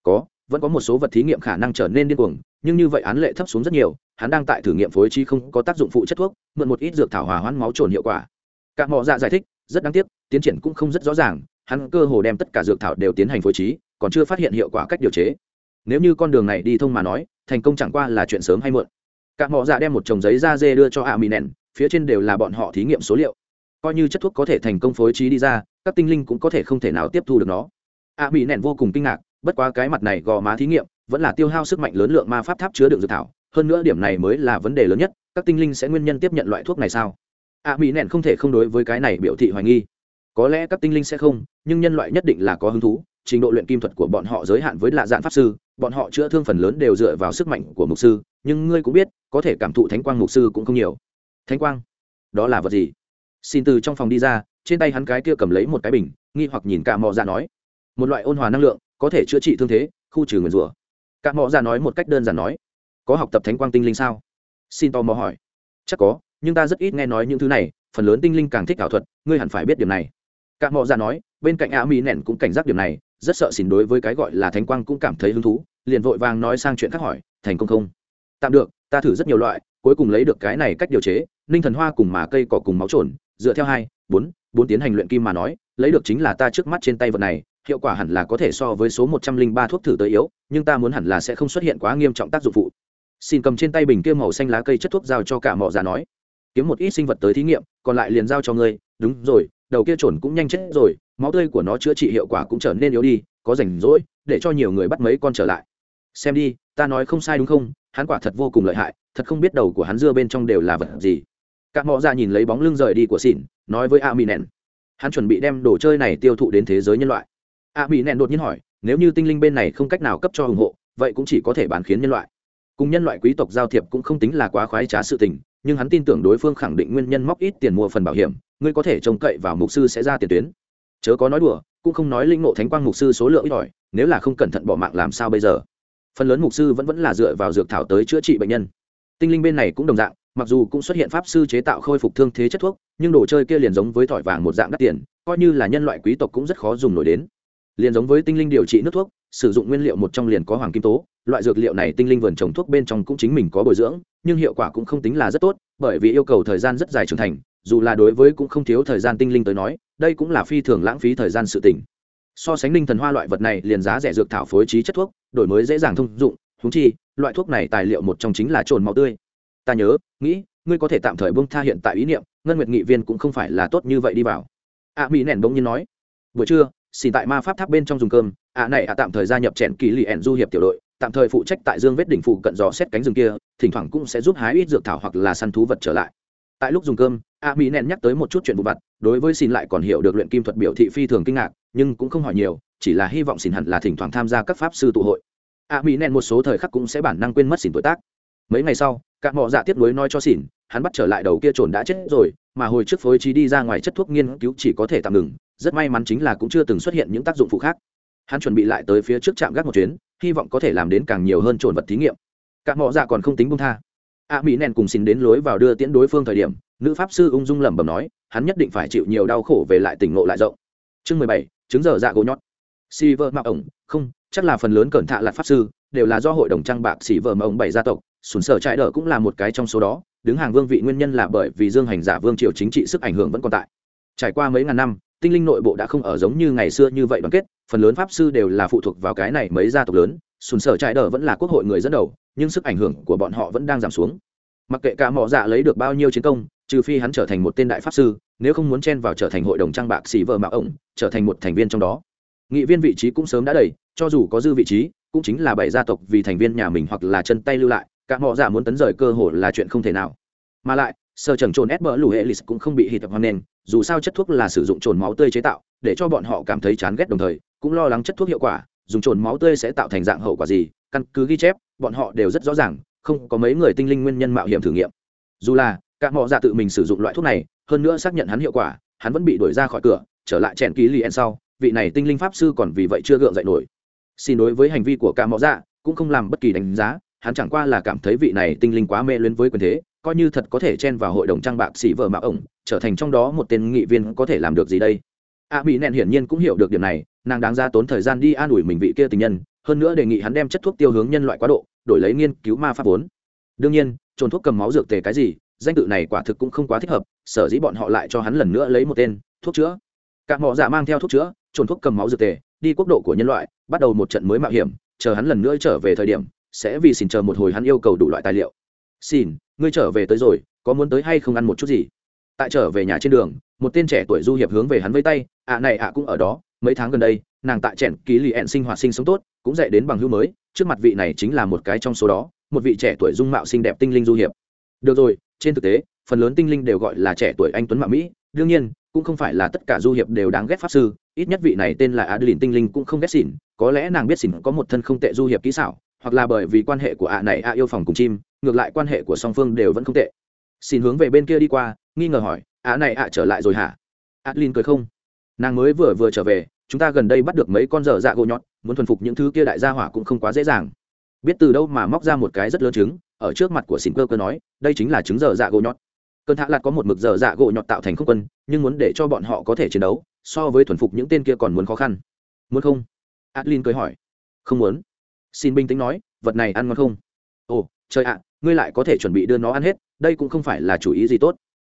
Có, vẫn có một số vật thí nghiệm khả năng trở nên điên cuồng, nhưng như vậy án lệ thấp xuống rất nhiều, hắn đang tại thử nghiệm phối trí không có tác dụng phụ chất thuốc, mượn một ít dược thảo hòa hoãn máu trồn hiệu quả. Các mỏ dạ giải thích, rất đáng tiếc, tiến triển cũng không rất rõ ràng, hắn cơ hồ đem tất cả dược thảo đều tiến hành phối trí còn chưa phát hiện hiệu quả cách điều chế. Nếu như con đường này đi thông mà nói, thành công chẳng qua là chuyện sớm hay muộn. Các mỏ dạ đem một chồng giấy da dê đưa cho a mì nèn phía trên đều là bọn họ thí nghiệm số liệu. Coi như chất thuốc có thể thành công phối trí đi ra, các tinh linh cũng có thể không thể nào tiếp thu được nó. A mì nèn vô cùng kinh ngạc, bất quá cái mặt này gò má thí nghiệm, vẫn là tiêu hao sức mạnh lớn lượng ma pháp tháp chứa đựng dược thảo, hơn nữa điểm này mới là vấn đề lớn nhất, các tinh linh sẽ nguyên nhân tiếp nhận loại thuốc này sao? A mỹ Nèn không thể không đối với cái này biểu thị hoài nghi. Có lẽ các tinh linh sẽ không, nhưng nhân loại nhất định là có hứng thú trình độ luyện kim thuật của bọn họ giới hạn với lạ dạn pháp sư, bọn họ chữa thương phần lớn đều dựa vào sức mạnh của mục sư, nhưng ngươi cũng biết, có thể cảm thụ thánh quang mục sư cũng không nhiều. Thánh quang? Đó là vật gì? Xin từ trong phòng đi ra, trên tay hắn cái kia cầm lấy một cái bình, nghi hoặc nhìn cả mò ra nói. Một loại ôn hòa năng lượng, có thể chữa trị thương thế, khu trừ nguyền rủa. Cả mò ra nói một cách đơn giản nói. Có học tập thánh quang tinh linh sao? Xin tò mò hỏi. Chắc có, nhưng ta rất ít nghe nói những thứ này, phần lớn tinh linh càng thích ảo thuật, ngươi hẳn phải biết điểm này cả mò ra nói, bên cạnh a mỹ nẻn cũng cảnh giác điểm này, rất sợ xỉn đối với cái gọi là thánh quang cũng cảm thấy hứng thú, liền vội vàng nói sang chuyện khác hỏi, thành công không? Tạm được, ta thử rất nhiều loại, cuối cùng lấy được cái này cách điều chế, ninh thần hoa cùng mà cây cỏ cùng máu trồn, dựa theo hai, bốn bốn tiến hành luyện kim mà nói, lấy được chính là ta trước mắt trên tay vật này, hiệu quả hẳn là có thể so với số một trăm linh ba thuốc thử tới yếu, nhưng ta muốn hẳn là sẽ không xuất hiện quá nghiêm trọng tác dụng phụ. Xin cầm trên tay bình kia màu xanh lá cây chất thuốc giao cho cả mỏ già nói, kiếm một ít sinh vật tới thí nghiệm, còn lại liền giao cho ngươi, đúng rồi đầu kia trồn cũng nhanh chết rồi, máu tươi của nó chữa trị hiệu quả cũng trở nên yếu đi, có rảnh rỗi, để cho nhiều người bắt mấy con trở lại. Xem đi, ta nói không sai đúng không? Hắn quả thật vô cùng lợi hại, thật không biết đầu của hắn dưa bên trong đều là vật gì. Các mọ ra nhìn lấy bóng lưng rời đi của xỉn nói với a mỹ nèn. hắn chuẩn bị đem đồ chơi này tiêu thụ đến thế giới nhân loại. A mỹ nèn đột nhiên hỏi, nếu như tinh linh bên này không cách nào cấp cho ủng hộ, vậy cũng chỉ có thể bán khiến nhân loại. Cùng nhân loại quý tộc giao thiệp cũng không tính là quá khoái trá sự tình nhưng hắn tin tưởng đối phương khẳng định nguyên nhân móc ít tiền mua phần bảo hiểm, ngươi có thể trông cậy vào mục sư sẽ ra tiền tuyến. Chớ có nói đùa, cũng không nói linh ngộ thánh quang mục sư số lượng ít ỏi, nếu là không cẩn thận bỏ mạng làm sao bây giờ? Phần lớn mục sư vẫn vẫn là dựa vào dược thảo tới chữa trị bệnh nhân. Tinh linh bên này cũng đồng dạng, mặc dù cũng xuất hiện pháp sư chế tạo khôi phục thương thế chất thuốc, nhưng đồ chơi kia liền giống với thỏi vàng một dạng đắt tiền, coi như là nhân loại quý tộc cũng rất khó dùng nổi đến. Liền giống với tinh linh điều trị nước thuốc sử dụng nguyên liệu một trong liền có hoàng kim tố, loại dược liệu này tinh linh vườn trồng thuốc bên trong cũng chính mình có bồi dưỡng, nhưng hiệu quả cũng không tính là rất tốt, bởi vì yêu cầu thời gian rất dài trưởng thành, dù là đối với cũng không thiếu thời gian tinh linh tới nói, đây cũng là phi thường lãng phí thời gian sự tỉnh so sánh linh thần hoa loại vật này, liền giá rẻ dược thảo phối trí chất thuốc, đổi mới dễ dàng thông dụng húng chi, loại thuốc này tài liệu một trong chính là trồn máu tươi. Ta nhớ, nghĩ, ngươi có thể tạm thời bông tha hiện tại ý niệm, ngân nguyệt nghị viên cũng không phải là tốt như vậy đi vào. A mỹ nẻn bỗng nhiên nói, buổi trưa xin tại ma pháp tháp bên trong dùng cơm, ạ à này ạ à tạm thời gia nhập trẻn kỳ lì ẻn du hiệp tiểu đội, tạm thời phụ trách tại dương vết đỉnh phụ cận dò xét cánh rừng kia, thỉnh thoảng cũng sẽ giúp hái ít dược thảo hoặc là săn thú vật trở lại. Tại lúc dùng cơm a à mỹ nén nhắc tới một chút chuyện vụ vặt, đối với xin lại còn hiểu được luyện kim thuật biểu thị phi thường kinh ngạc, nhưng cũng không hỏi nhiều, chỉ là hy vọng xin hẳn là thỉnh thoảng tham gia các pháp sư tụ hội. A mỹ nén một số thời khắc cũng sẽ bản năng quên mất xin tuổi tác. Mấy ngày sau các mọ dạ tiếp nối nói cho xỉn hắn bắt trở lại đầu kia trồn đã chết rồi, mà hồi trước phối trí đi ra ngoài chất thuốc nghiên cứu chỉ có thể tạm ngừng, rất may mắn chính là cũng chưa từng xuất hiện những tác dụng phụ khác. Hắn chuẩn bị lại tới phía trước trạm gác một chuyến, hy vọng có thể làm đến càng nhiều hơn trồn vật thí nghiệm. Các mọ dạ còn không tính bung tha. A mỹ nèn cùng xin đến lối vào đưa tiễn đối phương thời điểm, nữ pháp sư ung dung lẩm bẩm nói, hắn nhất định phải chịu nhiều đau khổ về lại tỉnh ngộ lại rộng. Chương mười bảy, chứng giờ dạ gỗ nhót si vợ mạo ổng, không, chắc là phần lớn cẩn thạ lạt pháp sư, đều là do hội đồng trang bạc xỉ vợ mà ông bảy gia tộc sùn sở trại đỡ cũng là một cái trong số đó đứng hàng vương vị nguyên nhân là bởi vì dương hành giả vương triều chính trị sức ảnh hưởng vẫn còn tại. Trải qua mấy ngàn năm, tinh linh nội bộ đã không ở giống như ngày xưa như vậy đoàn kết, phần lớn pháp sư đều là phụ thuộc vào cái này mấy gia tộc lớn, sùn sở trại đờ vẫn là quốc hội người dẫn đầu, nhưng sức ảnh hưởng của bọn họ vẫn đang giảm xuống. Mặc kệ cả mỏ dạ lấy được bao nhiêu chiến công, trừ phi hắn trở thành một tên đại pháp sư, nếu không muốn chen vào trở thành hội đồng trang bạc xì vợ mạo ổng, trở thành một thành viên trong đó. Nghị viên vị trí cũng sớm đã đầy, cho dù có dư vị trí, cũng chính là bảy gia tộc vì thành viên nhà mình hoặc là chân tay lưu lại cả mỏ giả muốn tấn rời cơ hội là chuyện không thể nào. Mà lại, sơ trần trồn ép bỡ lù hệ lịch cũng không bị hít tập hoan nền, dù sao chất thuốc là sử dụng trồn máu tươi chế tạo, để cho bọn họ cảm thấy chán ghét đồng thời, cũng lo lắng chất thuốc hiệu quả, dùng trồn máu tươi sẽ tạo thành dạng hậu quả gì, căn cứ ghi chép, bọn họ đều rất rõ ràng, không có mấy người tinh linh nguyên nhân mạo hiểm thử nghiệm. Dù là các mỏ giả tự mình sử dụng loại thuốc này, hơn nữa xác nhận hắn hiệu quả, hắn vẫn bị đuổi ra khỏi cửa, trở lại chèn ký liền sau, vị này tinh linh pháp sư còn vì vậy chưa gượng dậy nổi. Xin đối với hành vi của cả mỏ dạ cũng không làm bất kỳ đánh giá hắn chẳng qua là cảm thấy vị này tinh linh quá mê luyến với quyền thế, coi như thật có thể chen vào hội đồng trang bạc xỉ vợ mạo ổng, trở thành trong đó một tên nghị viên có thể làm được gì đây? A bị nẹn hiển nhiên cũng hiểu được điểm này, nàng đáng ra tốn thời gian đi an ủi mình vị kia tình nhân, hơn nữa đề nghị hắn đem chất thuốc tiêu hướng nhân loại quá độ, đổi lấy nghiên cứu ma pháp vốn. Đương nhiên, trồn thuốc cầm máu dược tề cái gì, danh tự này quả thực cũng không quá thích hợp, sở dĩ bọn họ lại cho hắn lần nữa lấy một tên, thuốc chữa. Các mỏ giả mang theo thuốc chữa, trồn thuốc cầm máu dược tề, đi quốc độ của nhân loại, bắt đầu một trận mới mạo hiểm, chờ hắn lần nữa trở về thời điểm sẽ vì xin chờ một hồi hắn yêu cầu đủ loại tài liệu. Xin, ngươi trở về tới rồi, có muốn tới hay không ăn một chút gì? Tại trở về nhà trên đường, một tên trẻ tuổi du hiệp hướng về hắn với tay ạ này ạ cũng ở đó, mấy tháng gần đây, nàng tại trẻn ký lì ẹn sinh hoạt sinh sống tốt, cũng dạy đến bằng hưu mới, trước mặt vị này chính là một cái trong số đó, một vị trẻ tuổi dung mạo xinh đẹp tinh linh du hiệp. Được rồi, trên thực tế, phần lớn tinh linh đều gọi là trẻ tuổi anh tuấn mạo mỹ, đương nhiên, cũng không phải là tất cả du hiệp đều đáng ghét pháp sư, ít nhất vị này tên là adeline tinh linh cũng không ghét xỉn, có lẽ nàng biết xỉn có một thân không tệ du hiệp kỹ xảo hoặc là bởi vì quan hệ của ạ này ạ yêu phòng cùng chim, ngược lại quan hệ của song phương đều vẫn không tệ. Xin hướng về bên kia đi qua, nghi ngờ hỏi, ạ này ạ trở lại rồi hả? Adlin cười không. Nàng mới vừa vừa trở về, chúng ta gần đây bắt được mấy con dở dạ gỗ nhọn, muốn thuần phục những thứ kia đại gia hỏa cũng không quá dễ dàng. Biết từ đâu mà móc ra một cái rất lớn trứng, ở trước mặt của xin cơ cơ nói, đây chính là trứng dở dạ gỗ nhọn. Cơn hạ lạt có một mực dở dạ gỗ nhọn tạo thành không quân, nhưng muốn để cho bọn họ có thể chiến đấu, so với thuần phục những tên kia còn muốn khó khăn. Muốn không? Adlin cười hỏi. Không muốn xin bình tĩnh nói, vật này ăn ngon không? Ồ, trời ạ, ngươi lại có thể chuẩn bị đưa nó ăn hết, đây cũng không phải là chủ ý gì tốt.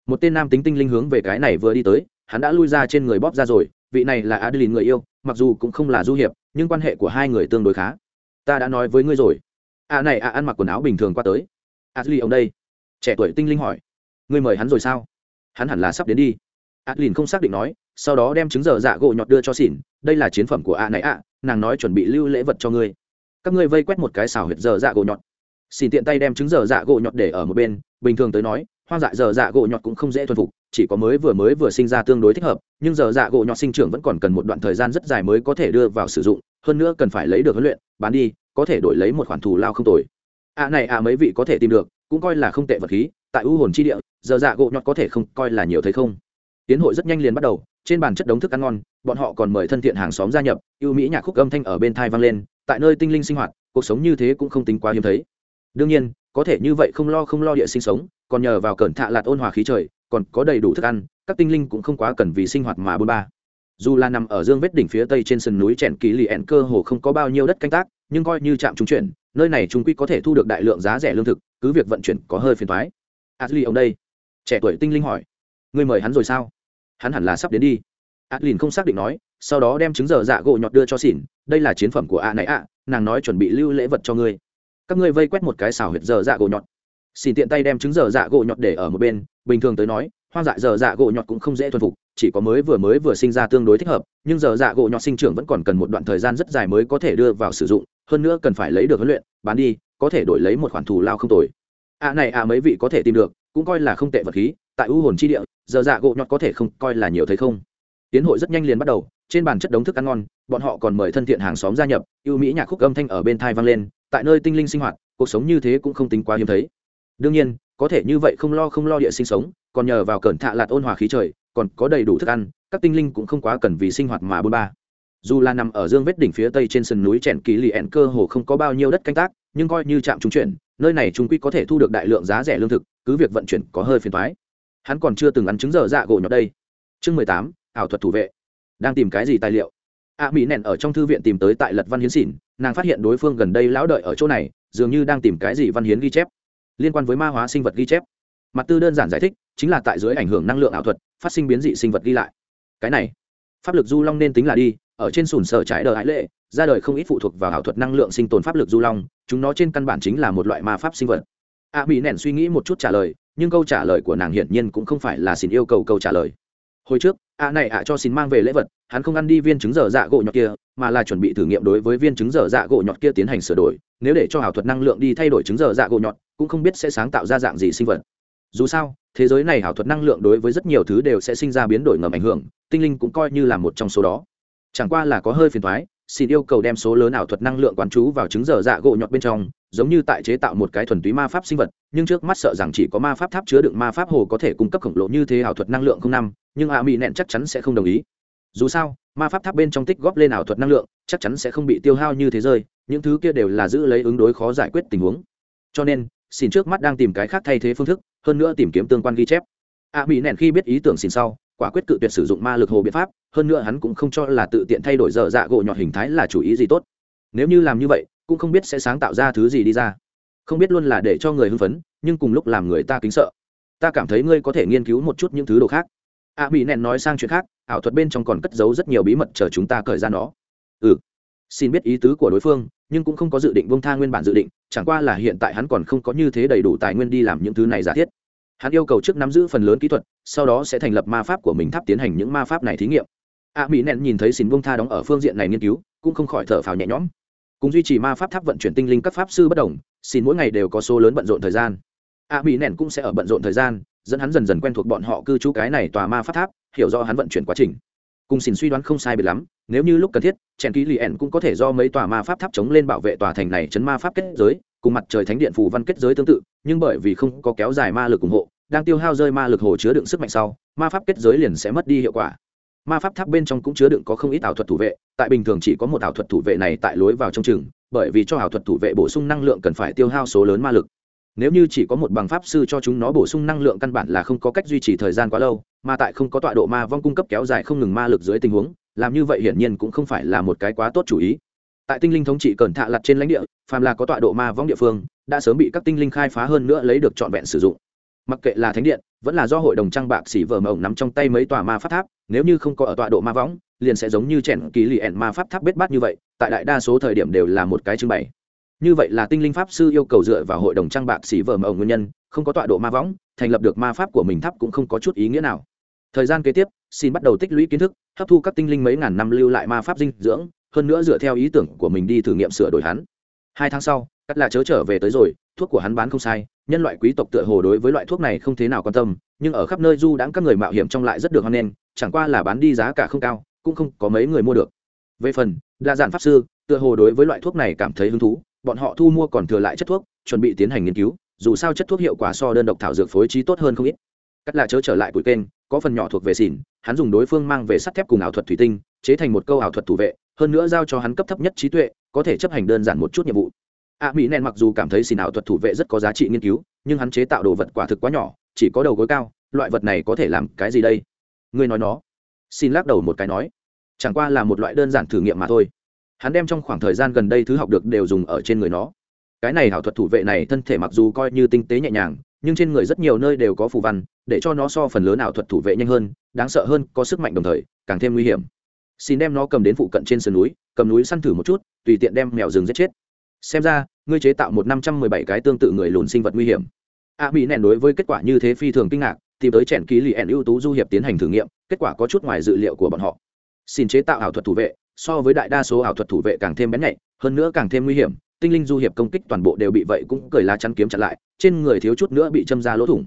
Một tên nam tính tinh linh hướng về cái này vừa đi tới, hắn đã lui ra trên người bóp ra rồi, vị này là adeline người yêu, mặc dù cũng không là du hiệp, nhưng quan hệ của hai người tương đối khá. Ta đã nói với ngươi rồi. À này à ăn mặc quần áo bình thường qua tới. Adeline ông đây. Trẻ tuổi tinh linh hỏi. Ngươi mời hắn rồi sao? Hắn hẳn là sắp đến đi. Adeline không xác định nói, sau đó đem trứng dở dạ gỗ nhọt đưa cho xỉn, đây là chiến phẩm của ạ này ạ, nàng nói chuẩn bị lưu lễ vật cho ngươi các ngươi vây quét một cái xào huyệt dở dạ gỗ nhọt. Xỉn tiện tay đem trứng dở dạ gỗ nhọt để ở một bên, bình thường tới nói, hoang dại dở dạ gỗ nhọt cũng không dễ thuần phục, chỉ có mới vừa mới vừa sinh ra tương đối thích hợp, nhưng dở dạ gỗ nhọt sinh trưởng vẫn còn cần một đoạn thời gian rất dài mới có thể đưa vào sử dụng, hơn nữa cần phải lấy được huấn luyện, bán đi, có thể đổi lấy một khoản thù lao không tồi. À này à mấy vị có thể tìm được, cũng coi là không tệ vật khí, tại u hồn chi địa giờ dạ gỗ nhọt có thể không, coi là nhiều thấy không. Tiến hội rất nhanh liền bắt đầu, trên bàn chất đống thức ăn ngon, bọn họ còn mời thân thiện hàng xóm gia nhập, ưu mỹ nhạc khúc âm thanh ở bên thai vang lên tại nơi tinh linh sinh hoạt, cuộc sống như thế cũng không tính quá hiếm thấy. Đương nhiên, có thể như vậy không lo không lo địa sinh sống, còn nhờ vào cẩn thạ lạt ôn hòa khí trời, còn có đầy đủ thức ăn, các tinh linh cũng không quá cần vì sinh hoạt mà bôn ba. Dù là nằm ở dương vết đỉnh phía tây trên sườn núi trẻn kỳ lì ẹn, cơ hồ không có bao nhiêu đất canh tác, nhưng coi như trạm trung chuyển, nơi này chúng quy có thể thu được đại lượng giá rẻ lương thực, cứ việc vận chuyển có hơi phiền thoái adli ông đây, trẻ tuổi tinh linh hỏi, ngươi mời hắn rồi sao? Hắn hẳn là sắp đến đi adlin không xác định nói, sau đó đem trứng giờ dạ gỗ nhọt đưa cho xỉn, đây là chiến phẩm của a này ạ, nàng nói chuẩn bị lưu lễ vật cho ngươi. Các ngươi vây quét một cái xào huyệt giờ dạ gỗ nhọt. Xỉn tiện tay đem trứng giờ dạ gỗ nhọt để ở một bên, bình thường tới nói, hoang dại giờ dạ gỗ nhọt cũng không dễ thuần phục, chỉ có mới vừa mới vừa sinh ra tương đối thích hợp, nhưng giờ dạ gỗ nhọt sinh trưởng vẫn còn cần một đoạn thời gian rất dài mới có thể đưa vào sử dụng, hơn nữa cần phải lấy được huấn luyện, bán đi, có thể đổi lấy một khoản thù lao không tồi. A này ạ mấy vị có thể tìm được, cũng coi là không tệ vật khí, tại u hồn chi địa giờ dạ gỗ nhọt có thể không, coi là nhiều thấy không tiến hội rất nhanh liền bắt đầu, trên bàn chất đống thức ăn ngon, bọn họ còn mời thân thiện hàng xóm gia nhập, ưu mỹ nhạc khúc âm thanh ở bên thai vang lên, tại nơi tinh linh sinh hoạt, cuộc sống như thế cũng không tính quá hiếm thấy. Đương nhiên, có thể như vậy không lo không lo địa sinh sống, còn nhờ vào cẩn thạ lạt ôn hòa khí trời, còn có đầy đủ thức ăn, các tinh linh cũng không quá cần vì sinh hoạt mà bôn ba. Dù là nằm ở dương vết đỉnh phía tây trên sườn núi trẻn kỳ lì ẹn, cơ hồ không có bao nhiêu đất canh tác, nhưng coi như trạm trung chuyển, nơi này trung quy có thể thu được đại lượng giá rẻ lương thực, cứ việc vận chuyển có hơi phiền thoái hắn còn chưa từng ăn trứng dở dạ gỗ nhọt đây. Chương mười tám ảo thuật thủ vệ. Đang tìm cái gì tài liệu? A mỹ nện ở trong thư viện tìm tới tại lật văn hiến xỉn nàng phát hiện đối phương gần đây lão đợi ở chỗ này, dường như đang tìm cái gì văn hiến ghi chép. Liên quan với ma hóa sinh vật ghi chép. Mặt tư đơn giản giải thích, chính là tại dưới ảnh hưởng năng lượng ảo thuật, phát sinh biến dị sinh vật ghi lại. Cái này, pháp lực du long nên tính là đi, ở trên sùn sở trái đờ ái lệ, ra đời không ít phụ thuộc vào ảo thuật năng lượng sinh tồn pháp lực du long, chúng nó trên căn bản chính là một loại ma pháp sinh vật. A mỹ nện suy nghĩ một chút trả lời, nhưng câu trả lời của nàng hiển nhiên cũng không phải là xin yêu cầu câu trả lời hồi trước, a này ạ cho xin mang về lễ vật, hắn không ăn đi viên trứng dở dạ gỗ nhọt kia, mà là chuẩn bị thử nghiệm đối với viên trứng dở dạ gỗ nhọt kia tiến hành sửa đổi. Nếu để cho ảo thuật năng lượng đi thay đổi trứng dở dạ gỗ nhọt, cũng không biết sẽ sáng tạo ra dạng gì sinh vật. Dù sao, thế giới này ảo thuật năng lượng đối với rất nhiều thứ đều sẽ sinh ra biến đổi ngầm ảnh hưởng, tinh linh cũng coi như là một trong số đó. Chẳng qua là có hơi phiền thoái xin yêu cầu đem số lớn ảo thuật năng lượng quán chú vào trứng dở dạ gỗ nhọt bên trong, giống như tại chế tạo một cái thuần túy ma pháp sinh vật, nhưng trước mắt sợ rằng chỉ có ma pháp tháp chứa đựng ma pháp hồ có thể cung cấp khổng lồ như thế ảo thuật năng lượng không năm, nhưng a mỹ nẹn chắc chắn sẽ không đồng ý. Dù sao, ma pháp tháp bên trong tích góp lên ảo thuật năng lượng, chắc chắn sẽ không bị tiêu hao như thế rơi, những thứ kia đều là giữ lấy ứng đối khó giải quyết tình huống. Cho nên, xin trước mắt đang tìm cái khác thay thế phương thức, hơn nữa tìm kiếm tương quan ghi chép. a mỹ nẹn khi biết ý tưởng xin sau quả quyết cự tuyệt sử dụng ma lực hồ biện pháp, hơn nữa hắn cũng không cho là tự tiện thay đổi dở dạ gỗ nhọt hình thái là chủ ý gì tốt. Nếu như làm như vậy, cũng không biết sẽ sáng tạo ra thứ gì đi ra. Không biết luôn là để cho người hưng phấn, nhưng cùng lúc làm người ta kính sợ. Ta cảm thấy ngươi có thể nghiên cứu một chút những thứ đồ khác. A mỹ nẹn nói sang chuyện khác, ảo thuật bên trong còn cất giấu rất nhiều bí mật chờ chúng ta cởi ra nó. Ừ. Xin biết ý tứ của đối phương, nhưng cũng không có dự định bông tha nguyên bản dự định, chẳng qua là hiện tại hắn còn không có như thế đầy đủ tài nguyên đi làm những thứ này giả thiết hắn yêu cầu trước nắm giữ phần lớn kỹ thuật, sau đó sẽ thành lập ma pháp của mình tháp tiến hành những ma pháp này thí nghiệm. A mỹ nẹn nhìn thấy xin bông tha đóng ở phương diện này nghiên cứu, cũng không khỏi thở phào nhẹ nhõm. Cùng duy trì ma pháp tháp vận chuyển tinh linh các pháp sư bất đồng xin mỗi ngày đều có số lớn bận rộn thời gian. A mỹ nẹn cũng sẽ ở bận rộn thời gian, dẫn hắn dần dần quen thuộc bọn họ cư trú cái này tòa ma pháp tháp, hiểu rõ hắn vận chuyển quá trình. Cùng xin suy đoán không sai biệt lắm nếu như lúc cần thiết chèn ký lì ẻn cũng có thể do mấy tòa ma pháp tháp chống lên bảo vệ tòa thành này chấn ma pháp kết giới cùng mặt trời thánh điện phù văn kết giới tương tự nhưng bởi vì không có kéo dài ma lực ủng hộ đang tiêu hao rơi ma lực hồ chứa đựng sức mạnh sau ma pháp kết giới liền sẽ mất đi hiệu quả. Ma pháp tháp bên trong cũng chứa đựng có không ít ảo thuật thủ vệ tại bình thường chỉ có một ảo thuật thủ vệ này tại lối vào trong trường, bởi vì cho ảo thuật thủ vệ bổ sung năng lượng cần phải tiêu hao số lớn ma lực. Nếu như chỉ có một bằng pháp sư cho chúng nó bổ sung năng lượng căn bản là không có cách duy trì thời gian quá lâu mà tại không có tọa độ ma vong cung cấp kéo dài không ngừng ma lực dưới tình huống làm như vậy hiển nhiên cũng không phải là một cái quá tốt chủ ý. Tại tinh linh thống trị cẩn thạ lặt trên lãnh địa, phàm là có tọa độ ma vong địa phương, đã sớm bị các tinh linh khai phá hơn nữa lấy được trọn vẹn sử dụng. Mặc kệ là thánh điện, vẫn là do hội đồng trang bạc xỉ vờ mộng nắm trong tay mấy tòa ma pháp tháp, nếu như không có ở tọa độ ma võng liền sẽ giống như chèn kỳ lì ẻn ma pháp tháp bết bát như vậy, tại đại đa số thời điểm đều là một cái trưng bày. Như vậy là tinh linh pháp sư yêu cầu dựa vào hội đồng trang bạc xỉ vờ mộng nguyên nhân, không có tọa độ ma võng thành lập được ma pháp của mình tháp cũng không có chút ý nghĩa nào thời gian kế tiếp, xin bắt đầu tích lũy kiến thức, hấp thu các tinh linh mấy ngàn năm lưu lại ma pháp dinh dưỡng, hơn nữa dựa theo ý tưởng của mình đi thử nghiệm sửa đổi hắn. Hai tháng sau, cắt là chớ trở về tới rồi, thuốc của hắn bán không sai, nhân loại quý tộc tựa hồ đối với loại thuốc này không thế nào quan tâm, nhưng ở khắp nơi du đãng các người mạo hiểm trong lại rất được hoan nghênh, chẳng qua là bán đi giá cả không cao, cũng không có mấy người mua được. Về phần, đa dạng pháp sư, tựa hồ đối với loại thuốc này cảm thấy hứng thú, bọn họ thu mua còn thừa lại chất thuốc, chuẩn bị tiến hành nghiên cứu, dù sao chất thuốc hiệu quả so đơn độc thảo dược phối trí tốt hơn không ít. Cắt là chớ trở lại bụi kênh có phần nhỏ thuộc về xỉn, hắn dùng đối phương mang về sắt thép cùng ảo thuật thủy tinh, chế thành một câu ảo thuật thủ vệ, hơn nữa giao cho hắn cấp thấp nhất trí tuệ, có thể chấp hành đơn giản một chút nhiệm vụ. A mỹ nèn mặc dù cảm thấy xin ảo thuật thủ vệ rất có giá trị nghiên cứu, nhưng hắn chế tạo đồ vật quả thực quá nhỏ, chỉ có đầu gối cao, loại vật này có thể làm cái gì đây? Ngươi nói nó. Xin lắc đầu một cái nói, chẳng qua là một loại đơn giản thử nghiệm mà thôi. Hắn đem trong khoảng thời gian gần đây thứ học được đều dùng ở trên người nó. Cái này ảo thuật thủ vệ này thân thể mặc dù coi như tinh tế nhẹ nhàng nhưng trên người rất nhiều nơi đều có phù văn, để cho nó so phần lớn ảo thuật thủ vệ nhanh hơn, đáng sợ hơn, có sức mạnh đồng thời, càng thêm nguy hiểm. Xin đem nó cầm đến phụ cận trên sườn núi, cầm núi săn thử một chút, tùy tiện đem mèo rừng giết chết. Xem ra, ngươi chế tạo một năm trăm mười bảy cái tương tự người lùn sinh vật nguy hiểm. A bị nẹn đối với kết quả như thế phi thường kinh ngạc, tìm tới chèn ký lì ẻn ưu tú du hiệp tiến hành thử nghiệm, kết quả có chút ngoài dự liệu của bọn họ. Xin chế tạo ảo thuật thủ vệ, so với đại đa số ảo thuật thủ vệ càng thêm bén nhạy, hơn nữa càng thêm nguy hiểm tinh linh du hiệp công kích toàn bộ đều bị vậy cũng cười lá chắn kiếm chặn lại, trên người thiếu chút nữa bị châm ra lỗ thủng.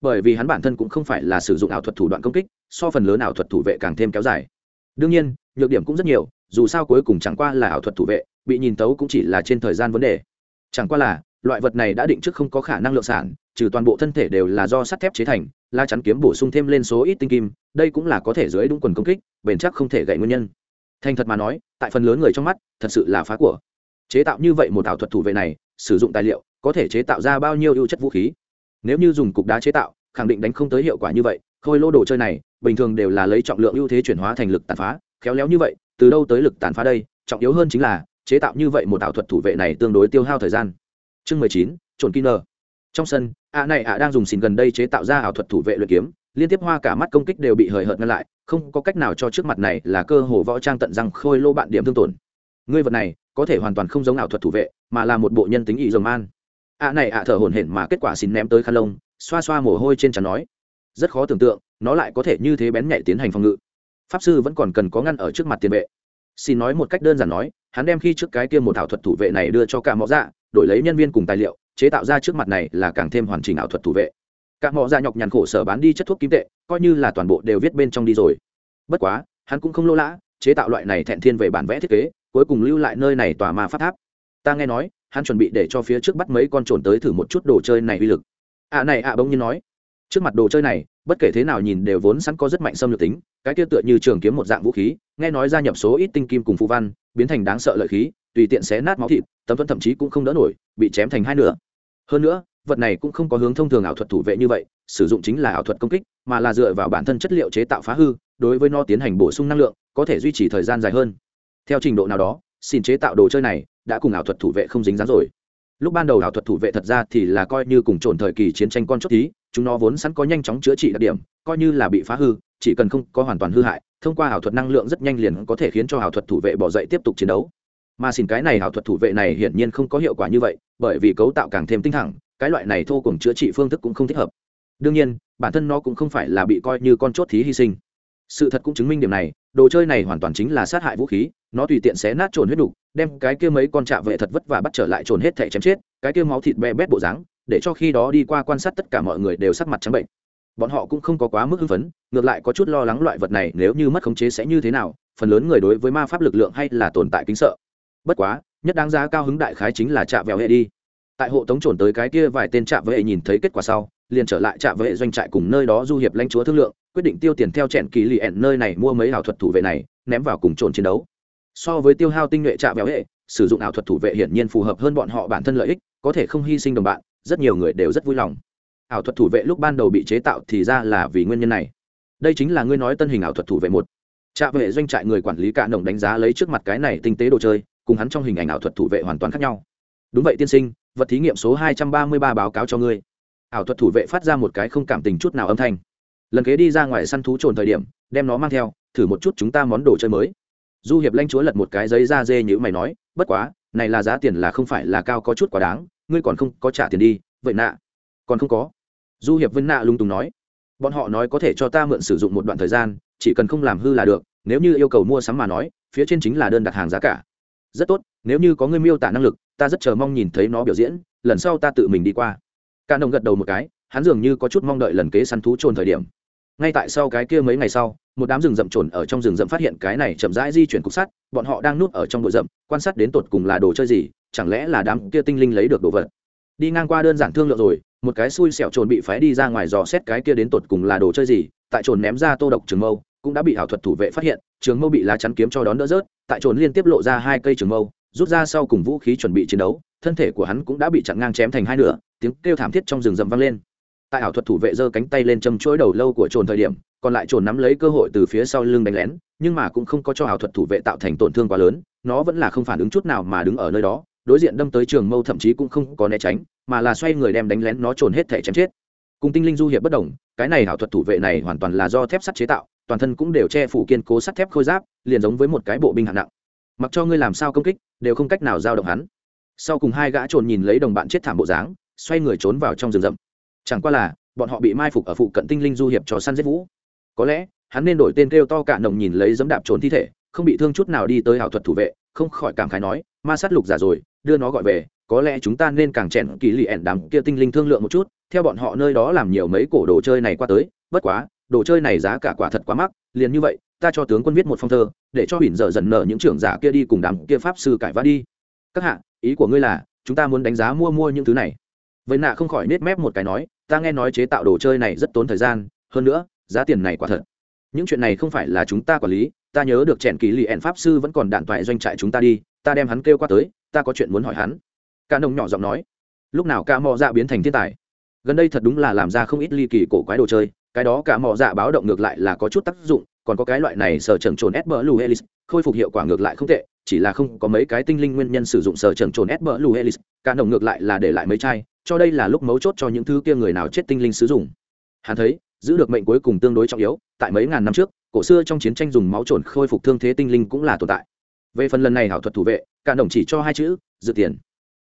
Bởi vì hắn bản thân cũng không phải là sử dụng ảo thuật thủ đoạn công kích, so phần lớn ảo thuật thủ vệ càng thêm kéo dài. Đương nhiên, nhược điểm cũng rất nhiều, dù sao cuối cùng chẳng qua là ảo thuật thủ vệ, bị nhìn tấu cũng chỉ là trên thời gian vấn đề. Chẳng qua là, loại vật này đã định trước không có khả năng lượng sản, trừ toàn bộ thân thể đều là do sắt thép chế thành la chắn kiếm bổ sung thêm lên số ít tinh kim, đây cũng là có thể dưới đúng quần công kích, bền chắc không thể gậy nguyên nhân. Thành thật mà nói, tại phần lớn người trong mắt, thật sự là phá của chế tạo như vậy một ảo thuật thủ vệ này, sử dụng tài liệu, có thể chế tạo ra bao nhiêu ưu chất vũ khí? Nếu như dùng cục đá chế tạo, khẳng định đánh không tới hiệu quả như vậy, khôi lô đồ chơi này, bình thường đều là lấy trọng lượng ưu thế chuyển hóa thành lực tàn phá, khéo léo như vậy, từ đâu tới lực tàn phá đây? Trọng yếu hơn chính là, chế tạo như vậy một ảo thuật thủ vệ này tương đối tiêu hao thời gian. Chương mười chín trồn kinh nơ. Trong sân, ạ này ạ đang dùng xìn gần đây chế tạo ra ảo thuật thủ vệ luyện kiếm, liên tiếp hoa cả mắt công kích đều bị hời hợt ngăn lại, không có cách nào cho trước mặt này là cơ hồ võ trang tận răng khôi lô bạn điểm thương tổn. Ngươi vật này có thể hoàn toàn không giống ảo thuật thủ vệ, mà là một bộ nhân tính ý dầm man ạ này, ạ, thở hổn hển mà kết quả xin ném tới khăn lông, xoa xoa mồ hôi trên trán nói. Rất khó tưởng tượng, nó lại có thể như thế bén nhạy tiến hành phòng ngự. Pháp sư vẫn còn cần có ngăn ở trước mặt tiền vệ. Xin nói một cách đơn giản nói, hắn đem khi trước cái kia một ảo thuật thủ vệ này đưa cho cả mõ dạ đổi lấy nhân viên cùng tài liệu, chế tạo ra trước mặt này là càng thêm hoàn chỉnh ảo thuật thủ vệ. Cả mõ dạ nhọc nhằn khổ sở bán đi chất thuốc kim tệ, coi như là toàn bộ đều viết bên trong đi rồi. Bất quá, hắn cũng không lô lã chế tạo loại này thẹn thiên về bản vẽ thiết kế, cuối cùng lưu lại nơi này tòa ma pháp tháp. Ta nghe nói, hắn chuẩn bị để cho phía trước bắt mấy con trồn tới thử một chút đồ chơi này uy lực. Ạ à này ạ bỗng nhiên nói. Trước mặt đồ chơi này, bất kể thế nào nhìn đều vốn sẵn có rất mạnh xâm lược tính, cái kia tựa như trường kiếm một dạng vũ khí, nghe nói gia nhập số ít tinh kim cùng phụ văn, biến thành đáng sợ lợi khí, tùy tiện xé nát máu thịt, tấm thuẫn thậm chí cũng không đỡ nổi, bị chém thành hai nửa. Hơn nữa, vật này cũng không có hướng thông thường ảo thuật thủ vệ như vậy, sử dụng chính là ảo thuật công kích, mà là dựa vào bản thân chất liệu chế tạo phá hư đối với nó tiến hành bổ sung năng lượng, có thể duy trì thời gian dài hơn. Theo trình độ nào đó, xin chế tạo đồ chơi này đã cùng ảo thuật thủ vệ không dính dáng rồi. Lúc ban đầu ảo thuật thủ vệ thật ra thì là coi như cùng trồn thời kỳ chiến tranh con chốt tí chúng nó vốn sẵn có nhanh chóng chữa trị đặc điểm, coi như là bị phá hư, chỉ cần không có hoàn toàn hư hại, thông qua ảo thuật năng lượng rất nhanh liền có thể khiến cho ảo thuật thủ vệ bỏ dậy tiếp tục chiến đấu. Mà xin cái này ảo thuật thủ vệ này hiển nhiên không có hiệu quả như vậy, bởi vì cấu tạo càng thêm tinh thẳng, cái loại này thô cùng chữa trị phương thức cũng không thích hợp. Đương nhiên, bản thân nó cũng không phải là bị coi như con chốt thí hy sinh sự thật cũng chứng minh điểm này, đồ chơi này hoàn toàn chính là sát hại vũ khí, nó tùy tiện xé nát trồn huyết đục, đem cái kia mấy con trạ vệ thật vất và bắt trở lại trồn hết thẻ chém chết, cái kia máu thịt be bét bộ dáng, để cho khi đó đi qua quan sát tất cả mọi người đều sắc mặt trắng bệnh. Bọn họ cũng không có quá mức hưng phấn, ngược lại có chút lo lắng loại vật này nếu như mất khống chế sẽ như thế nào, phần lớn người đối với ma pháp lực lượng hay là tồn tại kính sợ. Bất quá, nhất đáng giá cao hứng đại khái chính là trạ vẹo hệ đi. Tại hộ tống trồn tới cái kia vài tên trạ vệ nhìn thấy kết quả sau, liền trở lại trạ vệ doanh trại cùng nơi đó du hiệp lãnh chúa thương lượng quyết định tiêu tiền theo chẹn kỳ lì ẹn nơi này mua mấy ảo thuật thủ vệ này, ném vào cùng trồn chiến đấu. So với tiêu hao tinh nhuệ trạ béo hệ, sử dụng ảo thuật thủ vệ hiển nhiên phù hợp hơn bọn họ bản thân lợi ích, có thể không hy sinh đồng bạn, rất nhiều người đều rất vui lòng. Ảo thuật thủ vệ lúc ban đầu bị chế tạo thì ra là vì nguyên nhân này. Đây chính là ngươi nói tân hình ảo thuật thủ vệ một. Trạ vệ doanh trại người quản lý cả nồng đánh giá lấy trước mặt cái này tinh tế đồ chơi, cùng hắn trong hình ảnh ảo thuật thủ vệ hoàn toàn khác nhau. Đúng vậy tiên sinh, vật thí nghiệm số hai trăm ba mươi ba báo cáo cho ngươi. Ảo thuật thủ vệ phát ra một cái không cảm tình chút nào âm thanh lần kế đi ra ngoài săn thú trồn thời điểm, đem nó mang theo, thử một chút chúng ta món đồ chơi mới. Du hiệp lanh chúa lật một cái giấy da dê như mày nói, bất quá, này là giá tiền là không phải là cao có chút quá đáng, ngươi còn không có trả tiền đi, vậy nạ? Còn không có. Du hiệp vân nạ lung tùng nói, bọn họ nói có thể cho ta mượn sử dụng một đoạn thời gian, chỉ cần không làm hư là được, nếu như yêu cầu mua sắm mà nói, phía trên chính là đơn đặt hàng giá cả. Rất tốt, nếu như có người miêu tả năng lực, ta rất chờ mong nhìn thấy nó biểu diễn, lần sau ta tự mình đi qua. Cả đồng gật đầu một cái, hắn dường như có chút mong đợi lần kế săn thú trồn thời điểm ngay tại sau cái kia mấy ngày sau, một đám rừng rậm trồn ở trong rừng rậm phát hiện cái này chậm rãi di chuyển cục sắt, bọn họ đang núp ở trong bụi rậm, quan sát đến tột cùng là đồ chơi gì, chẳng lẽ là đám kia tinh linh lấy được đồ vật. Đi ngang qua đơn giản thương lượng rồi, một cái xui xẻo trồn bị phái đi ra ngoài dò xét cái kia đến tột cùng là đồ chơi gì, tại trồn ném ra tô độc trường mâu, cũng đã bị ảo thuật thủ vệ phát hiện, trường mâu bị lá chắn kiếm cho đón đỡ rớt, tại trồn liên tiếp lộ ra hai cây trường mâu, rút ra sau cùng vũ khí chuẩn bị chiến đấu, thân thể của hắn cũng đã bị chặn ngang chém thành hai nửa, tiếng kêu thảm thiết trong rừng rậm vang lên tại ảo thuật thủ vệ giơ cánh tay lên châm chuỗi đầu lâu của trồn thời điểm, còn lại trồn nắm lấy cơ hội từ phía sau lưng đánh lén, nhưng mà cũng không có cho ảo thuật thủ vệ tạo thành tổn thương quá lớn, nó vẫn là không phản ứng chút nào mà đứng ở nơi đó, đối diện đâm tới trường mâu thậm chí cũng không có né tránh, mà là xoay người đem đánh lén nó trồn hết thể chém chết. Cùng tinh linh du hiệp bất đồng, cái này ảo thuật thủ vệ này hoàn toàn là do thép sắt chế tạo, toàn thân cũng đều che phủ kiên cố sắt thép khôi giáp, liền giống với một cái bộ binh hạng nặng. Mặc cho ngươi làm sao công kích, đều không cách nào giao động hắn. Sau cùng hai gã trồn nhìn lấy đồng bạn chết thảm bộ dáng, xoay người trốn vào trong rừng rậm chẳng qua là, bọn họ bị mai phục ở phụ cận tinh linh du hiệp cho săn giết vũ. Có lẽ, hắn nên đổi tên kêu to cả nồng nhìn lấy dẫm đạp trốn thi thể, không bị thương chút nào đi tới ảo thuật thủ vệ, không khỏi cảm khái nói, ma sát lục giả rồi, đưa nó gọi về, có lẽ chúng ta nên càng chèn kỳ lì ẻn đám kia tinh linh thương lượng một chút, theo bọn họ nơi đó làm nhiều mấy cổ đồ chơi này qua tới, bất quá, đồ chơi này giá cả quả thật quá mắc, liền như vậy, ta cho tướng quân viết một phong thơ, để cho huỳnh dở dần nở những trưởng giả kia đi cùng đám kia pháp sư cải vã đi. Các hạ, ý của ngươi là, chúng ta muốn đánh giá mua mua những thứ này. Vậy nạ không khỏi nết mép một cái nói ta nghe nói chế tạo đồ chơi này rất tốn thời gian, hơn nữa, giá tiền này quả thật. Những chuyện này không phải là chúng ta quản lý, ta nhớ được trẻn kỳ lì ẻn pháp sư vẫn còn đạn toại doanh trại chúng ta đi, ta đem hắn kêu qua tới, ta có chuyện muốn hỏi hắn. Ca nông nhỏ giọng nói. Lúc nào ca mò dạ biến thành thiên tài? Gần đây thật đúng là làm ra không ít ly kỳ cổ quái đồ chơi, cái đó cả mò dạ báo động ngược lại là có chút tác dụng, còn có cái loại này sở trần trồn s b lu helis khôi phục hiệu quả ngược lại không tệ, chỉ là không có mấy cái tinh linh nguyên nhân sử dụng sở trần trồn s b lu helis cả nồng ngược lại là để lại mấy chai cho đây là lúc mấu chốt cho những thứ kia người nào chết tinh linh sử dụng. Hắn thấy, giữ được mệnh cuối cùng tương đối trọng yếu, tại mấy ngàn năm trước, cổ xưa trong chiến tranh dùng máu trồn khôi phục thương thế tinh linh cũng là tồn tại. Về phần lần này ảo thuật thủ vệ, cả đồng chỉ cho hai chữ, dự tiền.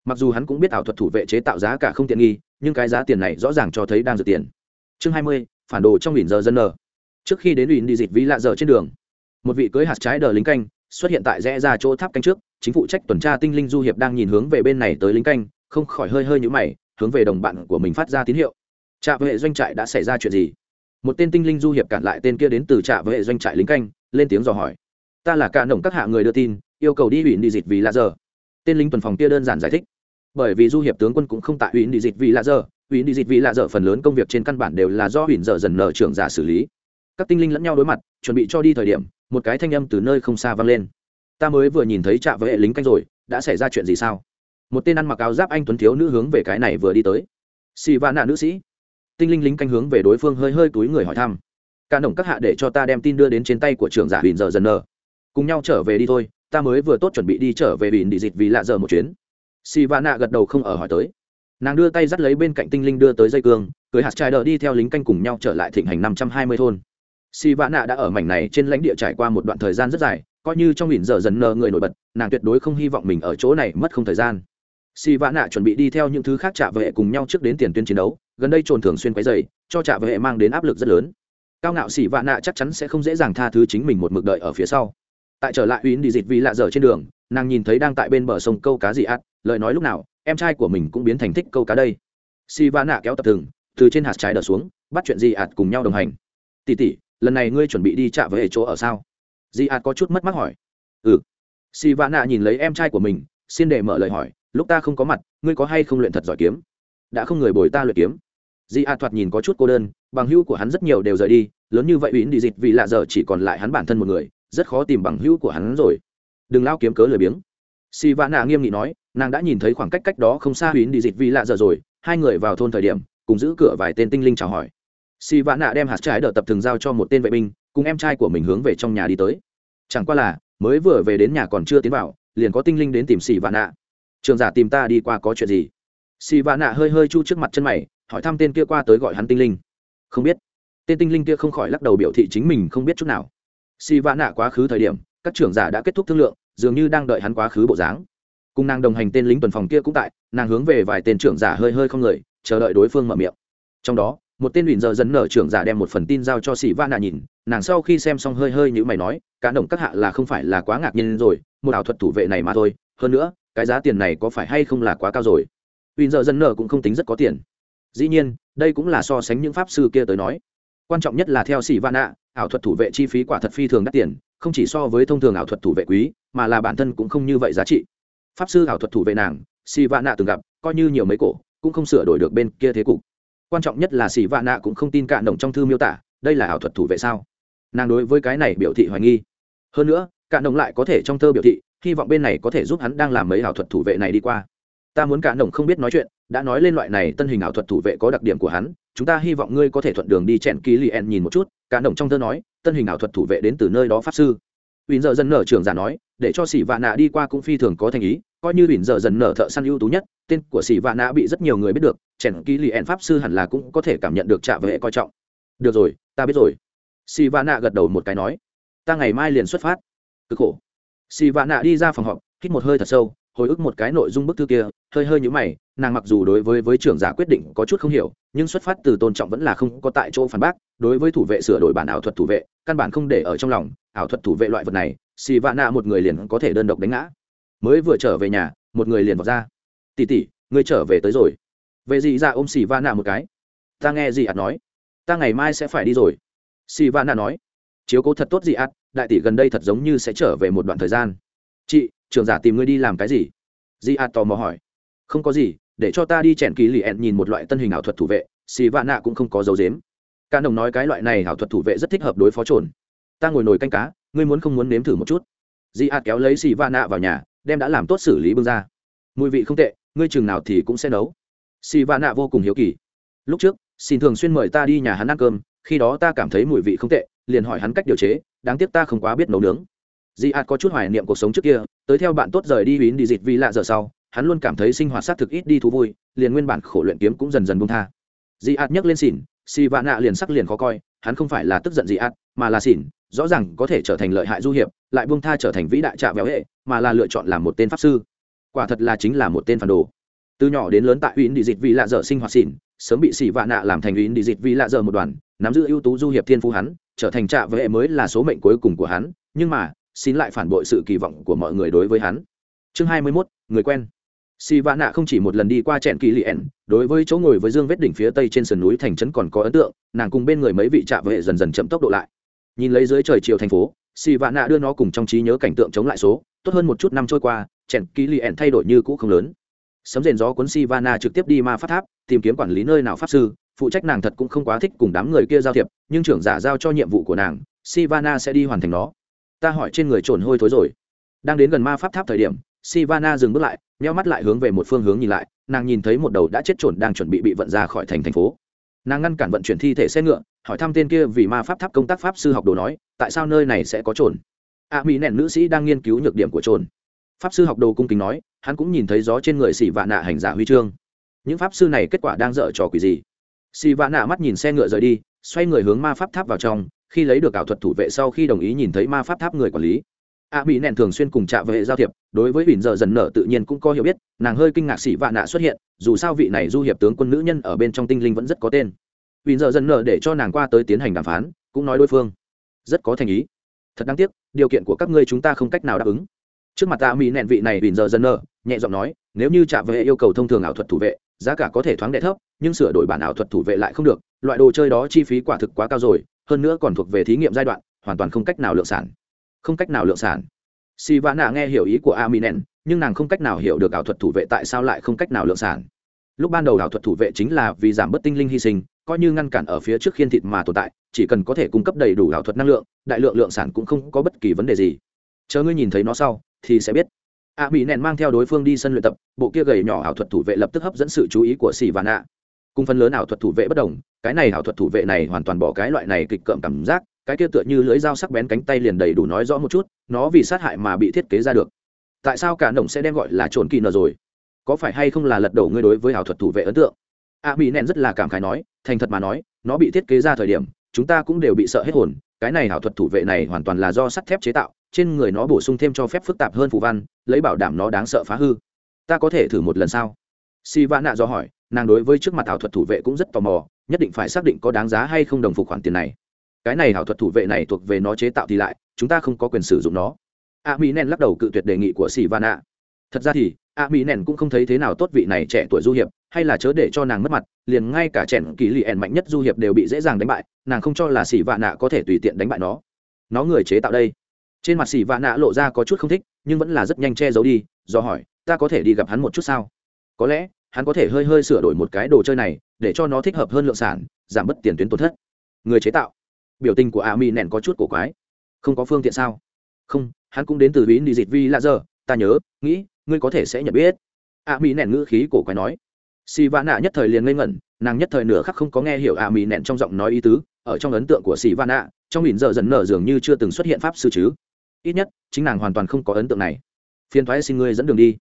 Mặc dù hắn cũng biết ảo thuật thủ vệ chế tạo giá cả không tiện nghi, nhưng cái giá tiền này rõ ràng cho thấy đang dự tiền. Chương hai mươi, phản đồ trong ủy giờ dân nờ trước khi đến ủy đi dịch ví lạ giờ trên đường, một vị cưới hạt trái đờ lính canh xuất hiện tại rẽ ra chỗ tháp canh trước, chính phụ trách tuần tra tinh linh du hiệp đang nhìn hướng về bên này tới lính canh, không khỏi hơi hơi nhũ mày hướng về đồng bạn của mình phát ra tín hiệu. Trạm vệ doanh trại đã xảy ra chuyện gì? Một tên tinh linh du hiệp cản lại tên kia đến từ trạm vệ doanh trại lính canh, lên tiếng dò hỏi. Ta là cả nồng các hạ người đưa tin, yêu cầu đi ủy đi dịch vì là giờ. Tên lính tuần phòng kia đơn giản giải thích. Bởi vì du hiệp tướng quân cũng không tại ủy đi dịch vì là giờ ủy đi dịch vì là giờ phần lớn công việc trên căn bản đều là do ủy dở dần nở trưởng giả xử lý. Các tinh linh lẫn nhau đối mặt, chuẩn bị cho đi thời điểm, một cái thanh âm từ nơi không xa vang lên. Ta mới vừa nhìn thấy trạm với hệ lính canh rồi, đã xảy ra chuyện gì sao? Một tên ăn mặc áo giáp anh tuấn thiếu nữ hướng về cái này vừa đi tới. Xì va nạ nữ sĩ. Tinh linh lính canh hướng về đối phương hơi hơi túi người hỏi thăm. Ca nổng các hạ để cho ta đem tin đưa đến trên tay của trưởng giả huỳnh giờ dần nờ. Cùng nhau trở về đi thôi, ta mới vừa tốt chuẩn bị đi trở về huỳnh đi dịch vì lạ giờ một chuyến. Xì va nạ gật đầu không ở hỏi tới. Nàng đưa tay dắt lấy bên cạnh tinh linh đưa tới dây cương, cười hạt trai đờ đi theo lính canh cùng nhau trở lại thịnh hành năm trăm hai mươi thôn. Si vã nạ đã ở mảnh này trên lãnh địa trải qua một đoạn thời gian rất dài, coi như trong nghìn giờ dần nờ người nổi bật, nàng tuyệt đối không hy vọng mình ở chỗ này mất không thời gian si vã nạ chuẩn bị đi theo những thứ khác trả vệ cùng nhau trước đến tiền tuyến chiến đấu, gần đây trồn thường xuyên quấy dày cho trả vệ mang đến áp lực rất lớn. Cao ngạo xỉ vạ nạ chắc chắn sẽ không dễ dàng tha thứ chính mình một mực đợi ở phía sau. Tại trở lại uyên đi dịch vì lạ dở trên đường, nàng nhìn thấy đang tại bên bờ sông câu cá dị ạt lời nói lúc nào, em trai của mình cũng biến thành thích câu cá đây. Si vạ nạ kéo tập thừng, từ trên hạt trái đờ xuống, bắt chuyện dị ạt cùng nhau đồng hành. Tỉ tỉ lần này ngươi chuẩn bị đi trả về chỗ ở sao? Dị ạt có chút mất mắt hỏi. Ừ. Si vạ nạ nhìn lấy em trai của mình, xin để mở lời hỏi lúc ta không có mặt, ngươi có hay không luyện thật giỏi kiếm? Đã không người bồi ta luyện kiếm. Di a thoạt nhìn có chút cô đơn, bằng hữu của hắn rất nhiều đều rời đi, lớn như vậy ủy đi dịch vì lạ giờ chỉ còn lại hắn bản thân một người, rất khó tìm bằng hữu của hắn rồi. Đừng lao kiếm cớ lười biếng. Si va nạ nghiêm nghị nói, nàng đã nhìn thấy khoảng cách cách đó không xa ủy đi dịch vì lạ giờ rồi, hai người vào thôn thời điểm, cùng giữ cửa vài tên tinh linh chào hỏi. Si va nạ đem hạt trái đợt tập thường giao cho một tên vệ binh, cùng em trai của mình hướng về trong nhà đi tới. Chẳng qua là, mới vừa về đến nhà còn chưa tiến vào, liền có tinh linh đến tìm xì vạn nạ trường giả tìm ta đi qua có chuyện gì? Xì vạn nạ hơi hơi chu trước mặt chân mày, hỏi thăm tên kia qua tới gọi hắn tinh linh. Không biết. Tên tinh linh kia không khỏi lắc đầu biểu thị chính mình không biết chút nào. Xì vạn nạ quá khứ thời điểm, các trưởng giả đã kết thúc thương lượng, dường như đang đợi hắn quá khứ bộ dáng. Cùng nàng đồng hành tên lính tuần phòng kia cũng tại, nàng hướng về vài tên trưởng giả hơi hơi không người, chờ đợi đối phương mở miệng. Trong đó, một tên ủy giờ dần nở trưởng giả đem một phần tin giao cho sĩ va nạ nhìn, nàng sau khi xem xong hơi hơi như mày nói cả đồng các hạ là không phải là quá ngạc nhiên rồi, một ảo thuật thủ vệ này mà thôi, hơn nữa cái giá tiền này có phải hay không là quá cao rồi? Uy giờ dần nở cũng không tính rất có tiền. Dĩ nhiên, đây cũng là so sánh những pháp sư kia tới nói. Quan trọng nhất là theo sĩ van nạ, ảo thuật thủ vệ chi phí quả thật phi thường đắt tiền, không chỉ so với thông thường ảo thuật thủ vệ quý, mà là bản thân cũng không như vậy giá trị. Pháp sư ảo thuật thủ vệ nàng, sĩ van nạ từng gặp, coi như nhiều mấy cổ, cũng không sửa đổi được bên kia thế cục. Quan trọng nhất là sĩ vạn nạ cũng không tin cạn đồng trong thư miêu tả, đây là ảo thuật thủ vệ sao? Nàng đối với cái này biểu thị hoài nghi. Hơn nữa cạn đồng lại có thể trong thơ biểu thị hy vọng bên này có thể giúp hắn đang làm mấy ảo thuật thủ vệ này đi qua ta muốn cả đồng không biết nói chuyện đã nói lên loại này tân hình ảo thuật thủ vệ có đặc điểm của hắn chúng ta hy vọng ngươi có thể thuận đường đi chèn ký liền nhìn một chút Cả đồng trong thơ nói tân hình ảo thuật thủ vệ đến từ nơi đó pháp sư Huỳnh giờ dần nở trưởng giả nói, để cho Sĩ Vạn Nạ đi qua cũng phi thường có thành ý, coi như Huỳnh giờ dần nở thợ săn ưu tú nhất, tên của Sĩ Vạn Nạ bị rất nhiều người biết được, chèn ký lì pháp sư hẳn là cũng có thể cảm nhận được trạ vệ coi trọng. Được rồi, ta biết rồi. Sĩ Vạn Nạ gật đầu một cái nói, ta ngày mai liền xuất phát. Cực khổ xì Vạn Nạ đi ra phòng họp, hít một hơi thật sâu, hồi ức một cái nội dung bức thư kia, hơi hơi nhũ mày, nàng mặc dù đối với với trưởng giả quyết định có chút không hiểu, nhưng xuất phát từ tôn trọng vẫn là không có tại chỗ phản bác, đối với thủ vệ sửa đổi bản ảo thuật thủ vệ, căn bản không để ở trong lòng, ảo thuật thủ vệ loại vật này xì Vạn nạ một người liền có thể đơn độc đánh ngã. Mới vừa trở về nhà một người liền vào ra. Tỉ tỉ ngươi trở về tới rồi. Về gì ra ôm xì Vạn nạ một cái. Ta nghe gì ạt nói. Ta ngày mai sẽ phải đi rồi. Xì Vạn nạ nói. Chiếu cố thật tốt gì ạt đại tỷ gần đây thật giống như sẽ trở về một đoạn thời gian. Chị trưởng giả tìm ngươi đi làm cái gì? Di a tò mò hỏi. Không có gì, để cho ta đi chèn kỳ lì ẹn nhìn một loại tân hình ảo thuật thủ vệ, xì vạn nạ cũng không có dấu dếm ca đồng nói cái loại này ảo thuật thủ vệ rất thích hợp đối phó trồn. Ta ngồi nồi canh cá, ngươi muốn không muốn nếm thử một chút? Di a kéo lấy xì vạn nạ vào nhà, đem đã làm tốt xử lý bưng ra. Mùi vị không tệ, ngươi chừng nào thì cũng sẽ nấu. Xì vạn nạ vô cùng hiếu kỳ. Lúc trước, xin thường xuyên mời ta đi nhà hắn ăn cơm, khi đó ta cảm thấy mùi vị không tệ, liền hỏi hắn cách điều chế đáng tiếc ta không quá biết nấu nướng. Dị ạt có chút hoài niệm cuộc sống trước kia, tới theo bạn tốt rời đi huýn đi dịt vì lạ giờ sau, hắn luôn cảm thấy sinh hoạt xác thực ít đi thú vui, liền nguyên bản khổ luyện kiếm cũng dần dần bung tha. Dị ạt nhấc lên xỉn, xì vạn nạ liền sắc liền khó coi, hắn không phải là tức giận dị ạt, mà là xỉn, rõ ràng có thể trở thành lợi hại du hiệp, lại buông tha trở thành vĩ đại trạ véo hệ, mà là lựa chọn làm một tên pháp sư. Quả thật là chính là một tên phản đồ. Từ nhỏ đến lớn tại uyên đi dịt vì lạ dở sinh hoạt xỉn sớm bị xỉ vạ nạ làm thành ý đi dịt vì lạ dở một đoàn nắm giữ ưu tú du hiệp thiên phú hắn trở thành trạ vệ mới là số mệnh cuối cùng của hắn nhưng mà xin lại phản bội sự kỳ vọng của mọi người đối với hắn. Chương hai mươi 21, người quen. Xỉ vạ nạ không chỉ một lần đi qua trẹn kỳ lien đối với chỗ ngồi với dương vết đỉnh phía tây trên sườn núi thành trấn còn có ấn tượng nàng cùng bên người mấy vị trạ vệ dần dần chậm tốc độ lại. Nhìn lấy dưới trời chiều thành phố xì vạ nạ đưa nó cùng trong trí nhớ cảnh tượng chống lại số tốt hơn một chút năm trôi qua trẹn kỳ li thay đổi như cũ không lớn sấm rền gió cuốn si vana trực tiếp đi ma pháp tháp, tìm kiếm quản lý nơi nào pháp sư, phụ trách nàng thật cũng không quá thích cùng đám người kia giao thiệp, nhưng trưởng giả giao cho nhiệm vụ của nàng, sivana sẽ đi hoàn thành nó. Ta hỏi trên người trồn hôi thối rồi. Đang đến gần ma pháp tháp thời điểm, sivana dừng bước lại, nheo mắt lại hướng về một phương hướng nhìn lại, nàng nhìn thấy một đầu đã chết trồn đang chuẩn bị bị vận ra khỏi thành thành phố. Nàng ngăn cản vận chuyển thi thể xe ngựa, hỏi thăm tên kia vì ma pháp tháp công tác pháp sư học đồ nói, tại sao nơi này sẽ có trồn? A mỹ nẹn nữ sĩ đang nghiên cứu nhược điểm của trồn pháp sư học đồ cung kính nói, hắn cũng nhìn thấy gió trên người xỉ Vạn nạ hành giả huy chương. Những pháp sư này kết quả đang dở trò quỷ gì? Xỉ Vạn nạ mắt nhìn xe ngựa rời đi, xoay người hướng ma pháp tháp vào trong, khi lấy được ảo thuật thủ vệ sau khi đồng ý nhìn thấy ma pháp tháp người quản lý. A mỹ nẹn thường xuyên cùng chạm với hệ giao thiệp, đối với huỳnh giờ dần nở tự nhiên cũng có hiểu biết, nàng hơi kinh ngạc xỉ Vạn nạ xuất hiện, dù sao vị này du hiệp tướng quân nữ nhân ở bên trong tinh linh vẫn rất có tên. Huỳnh giờ dần nở để cho nàng qua tới tiến hành đàm phán, cũng nói đối phương, rất có thành ý. Thật đáng tiếc, điều kiện của các ngươi chúng ta không cách nào đáp ứng trước mặt ta mỹ nẹn vị này bình giờ dần nở nhẹ giọng nói, nếu như chạm vệ yêu cầu thông thường ảo thuật thủ vệ, giá cả có thể thoáng đệ thấp, nhưng sửa đổi bản ảo thuật thủ vệ lại không được, loại đồ chơi đó chi phí quả thực quá cao rồi, hơn nữa còn thuộc về thí nghiệm giai đoạn, hoàn toàn không cách nào lượng sản. Không cách nào lượng sản. Si vã nạ nghe hiểu ý của a minen nhưng nàng không cách nào hiểu được ảo thuật thủ vệ tại sao lại không cách nào lượng sản. Lúc ban đầu ảo thuật thủ vệ chính là vì giảm bớt tinh linh hy sinh, coi như ngăn cản ở phía trước khiên thịt mà tồn tại, chỉ cần có thể cung cấp đầy đủ ảo thuật năng lượng, đại lượng lượng sản cũng không có bất kỳ vấn đề gì. Chờ ngươi nhìn thấy nó sau thì sẽ biết. A mỹ nện mang theo đối phương đi sân luyện tập, bộ kia gầy nhỏ ảo thuật thủ vệ lập tức hấp dẫn sự chú ý của xì và nạ. Cùng phần lớn ảo thuật thủ vệ bất đồng, cái này ảo thuật thủ vệ này hoàn toàn bỏ cái loại này kịch cợm cảm giác, cái kia tựa như lưỡi dao sắc bén cánh tay liền đầy đủ nói rõ một chút, nó vì sát hại mà bị thiết kế ra được. Tại sao cả nồng sẽ đem gọi là trồn kỳ nờ rồi? Có phải hay không là lật đổ ngươi đối với ảo thuật thủ vệ ấn tượng? A mỹ nện rất là cảm khái nói, thành thật mà nói, nó bị thiết kế ra thời điểm, chúng ta cũng đều bị sợ hết hồn, cái này ảo thuật thủ vệ này hoàn toàn là do sắt thép chế tạo trên người nó bổ sung thêm cho phép phức tạp hơn phù văn, lấy bảo đảm nó đáng sợ phá hư. Ta có thể thử một lần sao? Si va nạ do hỏi, nàng đối với trước mặt ảo thuật thủ vệ cũng rất tò mò, nhất định phải xác định có đáng giá hay không đồng phục khoản tiền này. Cái này ảo thuật thủ vệ này thuộc về nó chế tạo thì lại, chúng ta không có quyền sử dụng nó. A mỹ nen lắc đầu cự tuyệt đề nghị của si va nạ thật ra thì a mỹ nen cũng không thấy thế nào tốt vị này trẻ tuổi du hiệp, hay là chớ để cho nàng mất mặt, liền ngay cả trẻn kỳ lì ẻn mạnh nhất du hiệp đều bị dễ dàng đánh bại, nàng không cho là xỉ vạ nạ có thể tùy tiện đánh bại nó. Nó người chế tạo đây trên mặt xỉ vạ nạ lộ ra có chút không thích, nhưng vẫn là rất nhanh che giấu đi, do hỏi, ta có thể đi gặp hắn một chút sao? Có lẽ, hắn có thể hơi hơi sửa đổi một cái đồ chơi này, để cho nó thích hợp hơn lượng sản, giảm bớt tiền tuyến tổn thất. Người chế tạo. Biểu tình của a mi nẹn có chút cổ quái. Không có phương tiện sao? Không, hắn cũng đến từ ví đi dịt vi là giờ ta nhớ, nghĩ, ngươi có thể sẽ nhận biết. A mi nẹn ngữ khí cổ quái nói. Si va nạ nhất thời liền ngây ngẩn, nàng nhất thời nửa khắc không có nghe hiểu a mi nẹn trong giọng nói ý tứ, ở trong ấn tượng của si va nạ, trong hình giờ dần nở dường như chưa từng xuất hiện pháp sư chứ ít nhất, chính nàng hoàn toàn không có ấn tượng này. Phiên thoái xin ngươi dẫn đường đi.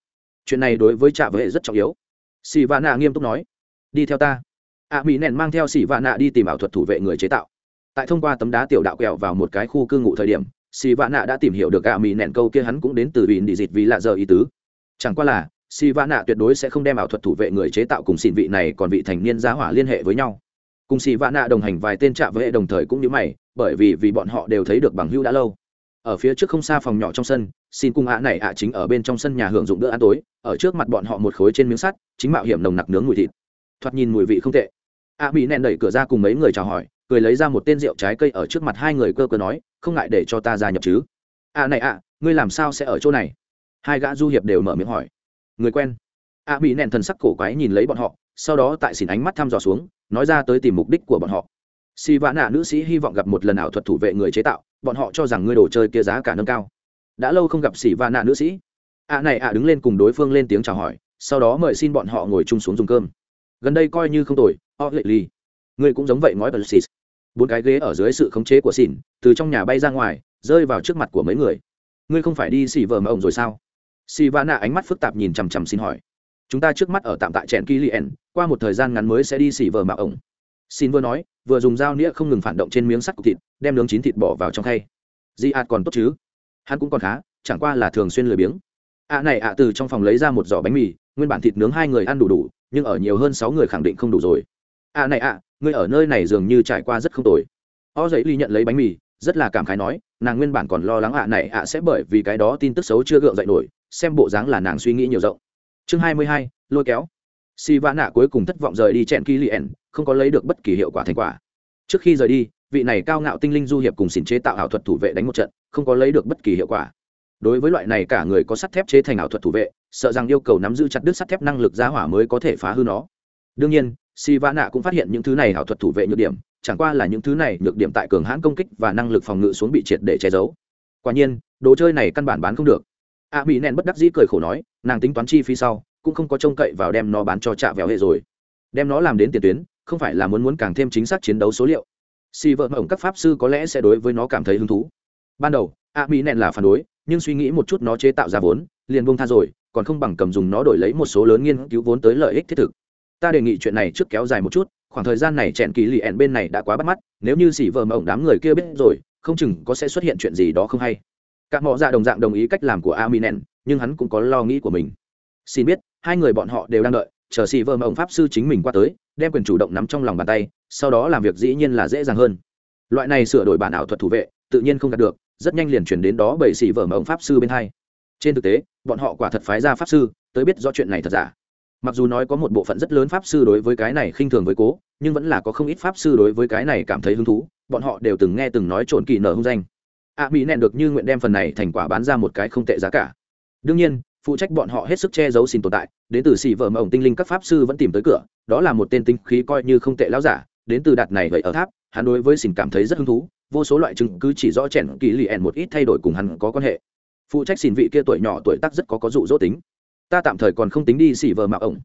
Chuyện này đối với trạ vệ rất trọng yếu. Xì vạ nạ nghiêm túc nói, đi theo ta. A mỹ nện mang theo xì vạ nạ đi tìm ảo thuật thủ vệ người chế tạo. Tại thông qua tấm đá tiểu đạo quẹo vào một cái khu cư ngụ thời điểm xì vạ nạ đã tìm hiểu được a mỹ nện câu kia hắn cũng đến từ vịn đi dịt vì lạ giờ ý tứ. Chẳng qua là xì vạ nạ tuyệt đối sẽ không đem ảo thuật thủ vệ người chế tạo cùng xịn vị này còn vị thành niên giá hỏa liên hệ với nhau. Cùng xì vạ nạ đồng hành vài tên trạ vệ đồng thời cũng như mày, bởi vì vì bọn họ đều thấy được bằng hưu đã lâu ở phía trước không xa phòng nhỏ trong sân, xin cung ạ này ạ chính ở bên trong sân nhà hưởng dụng bữa ăn tối, ở trước mặt bọn họ một khối trên miếng sắt, chính mạo hiểm nồng nặc nướng mùi thịt. Thoạt nhìn mùi vị không tệ. Ạ bị nẹn đẩy cửa ra cùng mấy người chào hỏi, cười lấy ra một tên rượu trái cây ở trước mặt hai người cơ cơ nói, không ngại để cho ta ra nhập chứ? Ạ này ạ, ngươi làm sao sẽ ở chỗ này? Hai gã du hiệp đều mở miệng hỏi. Người quen. Ạ bị nẹn thần sắc cổ quái nhìn lấy bọn họ, sau đó tại xỉn ánh mắt thăm dò xuống, nói ra tới tìm mục đích của bọn họ si vã nạ nữ sĩ hy vọng gặp một lần ảo thuật thủ vệ người chế tạo, bọn họ cho rằng ngươi đồ chơi kia giá cả nâng cao. Đã lâu không gặp xỉ vã nạ nữ sĩ. Ạ này ạ đứng lên cùng đối phương lên tiếng chào hỏi, sau đó mời xin bọn họ ngồi chung xuống dùng cơm. Gần đây coi như không tồi o lệ ly ngươi cũng giống vậy ngói bật xịt bốn cái ghế ở dưới sự khống chế của xỉn, từ trong nhà bay ra ngoài, rơi vào trước mặt của mấy người. Ngươi không phải đi xỉ vờ mà ổng rồi sao? Xỉ và nạ ánh mắt phức tạp nhìn chằm chằm xin hỏi. Chúng ta trước mắt ở tạm tại trẻn kỳ qua một thời gian ngắn mới sẽ đi xỉ vờ mà ổng xin vừa nói, vừa dùng dao nĩa không ngừng phản động trên miếng sắt cục thịt, đem nướng chín thịt bỏ vào trong khay. Di ạt còn tốt chứ? Hắn cũng còn khá, chẳng qua là thường xuyên lười biếng. Ạ này ạ, từ trong phòng lấy ra một giỏ bánh mì, nguyên bản thịt nướng hai người ăn đủ đủ, nhưng ở nhiều hơn sáu người khẳng định không đủ rồi. Ạ này ạ ngươi ở nơi này dường như trải qua rất không tồi. O giấy ly nhận lấy bánh mì, rất là cảm khái nói, nàng nguyên bản còn lo lắng ạ này ạ sẽ bởi vì cái đó tin tức xấu chưa gượng dậy nổi, xem bộ dáng là nàng suy nghĩ nhiều rộng. Chương hai mươi hai, lôi kéo. Si vã nạ cuối cùng thất vọng rời đi chẹn kỳ liền không có lấy được bất kỳ hiệu quả thành quả. Trước khi rời đi, vị này cao ngạo tinh linh du hiệp cùng xỉn chế tạo ảo thuật thủ vệ đánh một trận, không có lấy được bất kỳ hiệu quả. Đối với loại này cả người có sắt thép chế thành ảo thuật thủ vệ, sợ rằng yêu cầu nắm giữ chặt đứt sắt thép năng lực giá hỏa mới có thể phá hư nó. Đương nhiên si va nạ cũng phát hiện những thứ này ảo thuật thủ vệ nhược điểm, chẳng qua là những thứ này nhược điểm tại cường hãn công kích và năng lực phòng ngự xuống bị triệt để che giấu. Quả nhiên, đồ chơi này căn bản bán không được. A mỹ nén bất đắc dĩ cười khổ nói, nàng tính toán chi phí sau, cũng không có trông cậy vào đem nó bán cho trạ vẹo hệ rồi. Đem nó làm đến tiền tuyến không phải là muốn muốn càng thêm chính xác chiến đấu số liệu. Si vợ mộng các pháp sư có lẽ sẽ đối với nó cảm thấy hứng thú. Ban đầu, a mỹ nẹn là phản đối, nhưng suy nghĩ một chút nó chế tạo ra vốn, liền bông tha rồi, còn không bằng cầm dùng nó đổi lấy một số lớn nghiên cứu vốn tới lợi ích thiết thực. Ta đề nghị chuyện này trước kéo dài một chút, khoảng thời gian này chèn kỳ lì ẹn bên này đã quá bắt mắt, nếu như xỉ vợ mộng đám người kia biết rồi, không chừng có sẽ xuất hiện chuyện gì đó không hay. Các mọ dạ đồng dạng đồng ý cách làm của aminen nhưng hắn cũng có lo nghĩ của mình. Xin biết, hai người bọn họ đều đang đợi chờ xỉ vợ mộng pháp sư chính mình qua tới, đem quyền chủ động nắm trong lòng bàn tay, sau đó làm việc dĩ nhiên là dễ dàng hơn. Loại này sửa đổi bản ảo thuật thủ vệ, tự nhiên không đạt được, rất nhanh liền chuyển đến đó bởi xỉ vợ mộng pháp sư bên hai. Trên thực tế, bọn họ quả thật phái ra pháp sư, tới biết rõ chuyện này thật giả. Mặc dù nói có một bộ phận rất lớn pháp sư đối với cái này khinh thường với cố, nhưng vẫn là có không ít pháp sư đối với cái này cảm thấy hứng thú, bọn họ đều từng nghe từng nói trộn kỳ nở hung danh. A mỹ nẹn được như nguyện đem phần này thành quả bán ra một cái không tệ giá cả. Đương nhiên phụ trách bọn họ hết sức che giấu xin tồn tại, đến từ xì vợ mộng tinh linh các pháp sư vẫn tìm tới cửa, đó là một tên tinh khí coi như không tệ lão giả, đến từ đạt này vậy ở tháp, hắn đối với xin cảm thấy rất hứng thú, vô số loại chứng cứ chỉ rõ chèn kỳ lì ẻn một ít thay đổi cùng hắn có quan hệ. Phụ trách xin vị kia tuổi nhỏ tuổi tác rất có có dụ dỗ tính. Ta tạm thời còn không tính đi xỉ vờ mạo ổng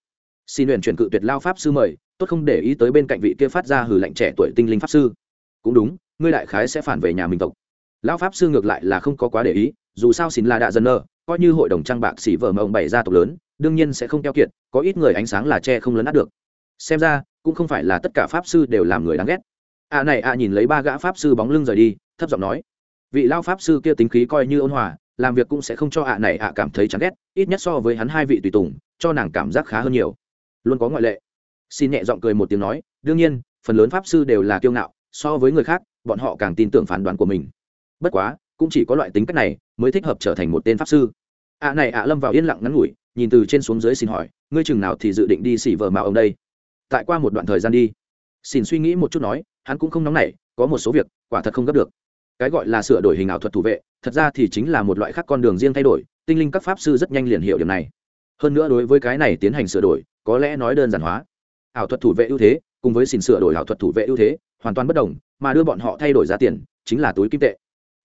xin luyện chuyển cự tuyệt lao pháp sư mời, tốt không để ý tới bên cạnh vị kia phát ra hử lạnh trẻ tuổi tinh linh pháp sư. Cũng đúng, ngươi đại khái sẽ phản về nhà mình tộc. Lao pháp sư ngược lại là không có quá để ý, dù sao xin là đạ dân nơ coi như hội đồng trang bạc xỉ vợ mộng bày ra tộc lớn, đương nhiên sẽ không keo kiệt, có ít người ánh sáng là che không lấn át được. Xem ra, cũng không phải là tất cả pháp sư đều làm người đáng ghét. Ạ à này ạ à nhìn lấy ba gã pháp sư bóng lưng rời đi, thấp giọng nói. Vị lao pháp sư kia tính khí coi như ôn hòa, làm việc cũng sẽ không cho ạ này ạ cảm thấy chán ghét, ít nhất so với hắn hai vị tùy tùng, cho nàng cảm giác khá hơn nhiều. Luôn có ngoại lệ. Xin nhẹ giọng cười một tiếng nói, đương nhiên, phần lớn pháp sư đều là kiêu ngạo, so với người khác, bọn họ càng tin tưởng phán đoán của mình. Bất quá cũng chỉ có loại tính cách này mới thích hợp trở thành một tên pháp sư. Ạ này ạ lâm vào yên lặng ngắn ngủi, nhìn từ trên xuống dưới xin hỏi, ngươi chừng nào thì dự định đi xỉ vợ mạo ông đây? Tại qua một đoạn thời gian đi. Xin suy nghĩ một chút nói, hắn cũng không nóng nảy, có một số việc, quả thật không gấp được. Cái gọi là sửa đổi hình ảo thuật thủ vệ, thật ra thì chính là một loại khác con đường riêng thay đổi, tinh linh các pháp sư rất nhanh liền hiểu điểm này. Hơn nữa đối với cái này tiến hành sửa đổi, có lẽ nói đơn giản hóa. Ảo thuật thủ vệ ưu thế, cùng với xin sửa đổi ảo thuật thủ vệ ưu thế, hoàn toàn bất đồng, mà đưa bọn họ thay đổi giá tiền, chính là túi kim tệ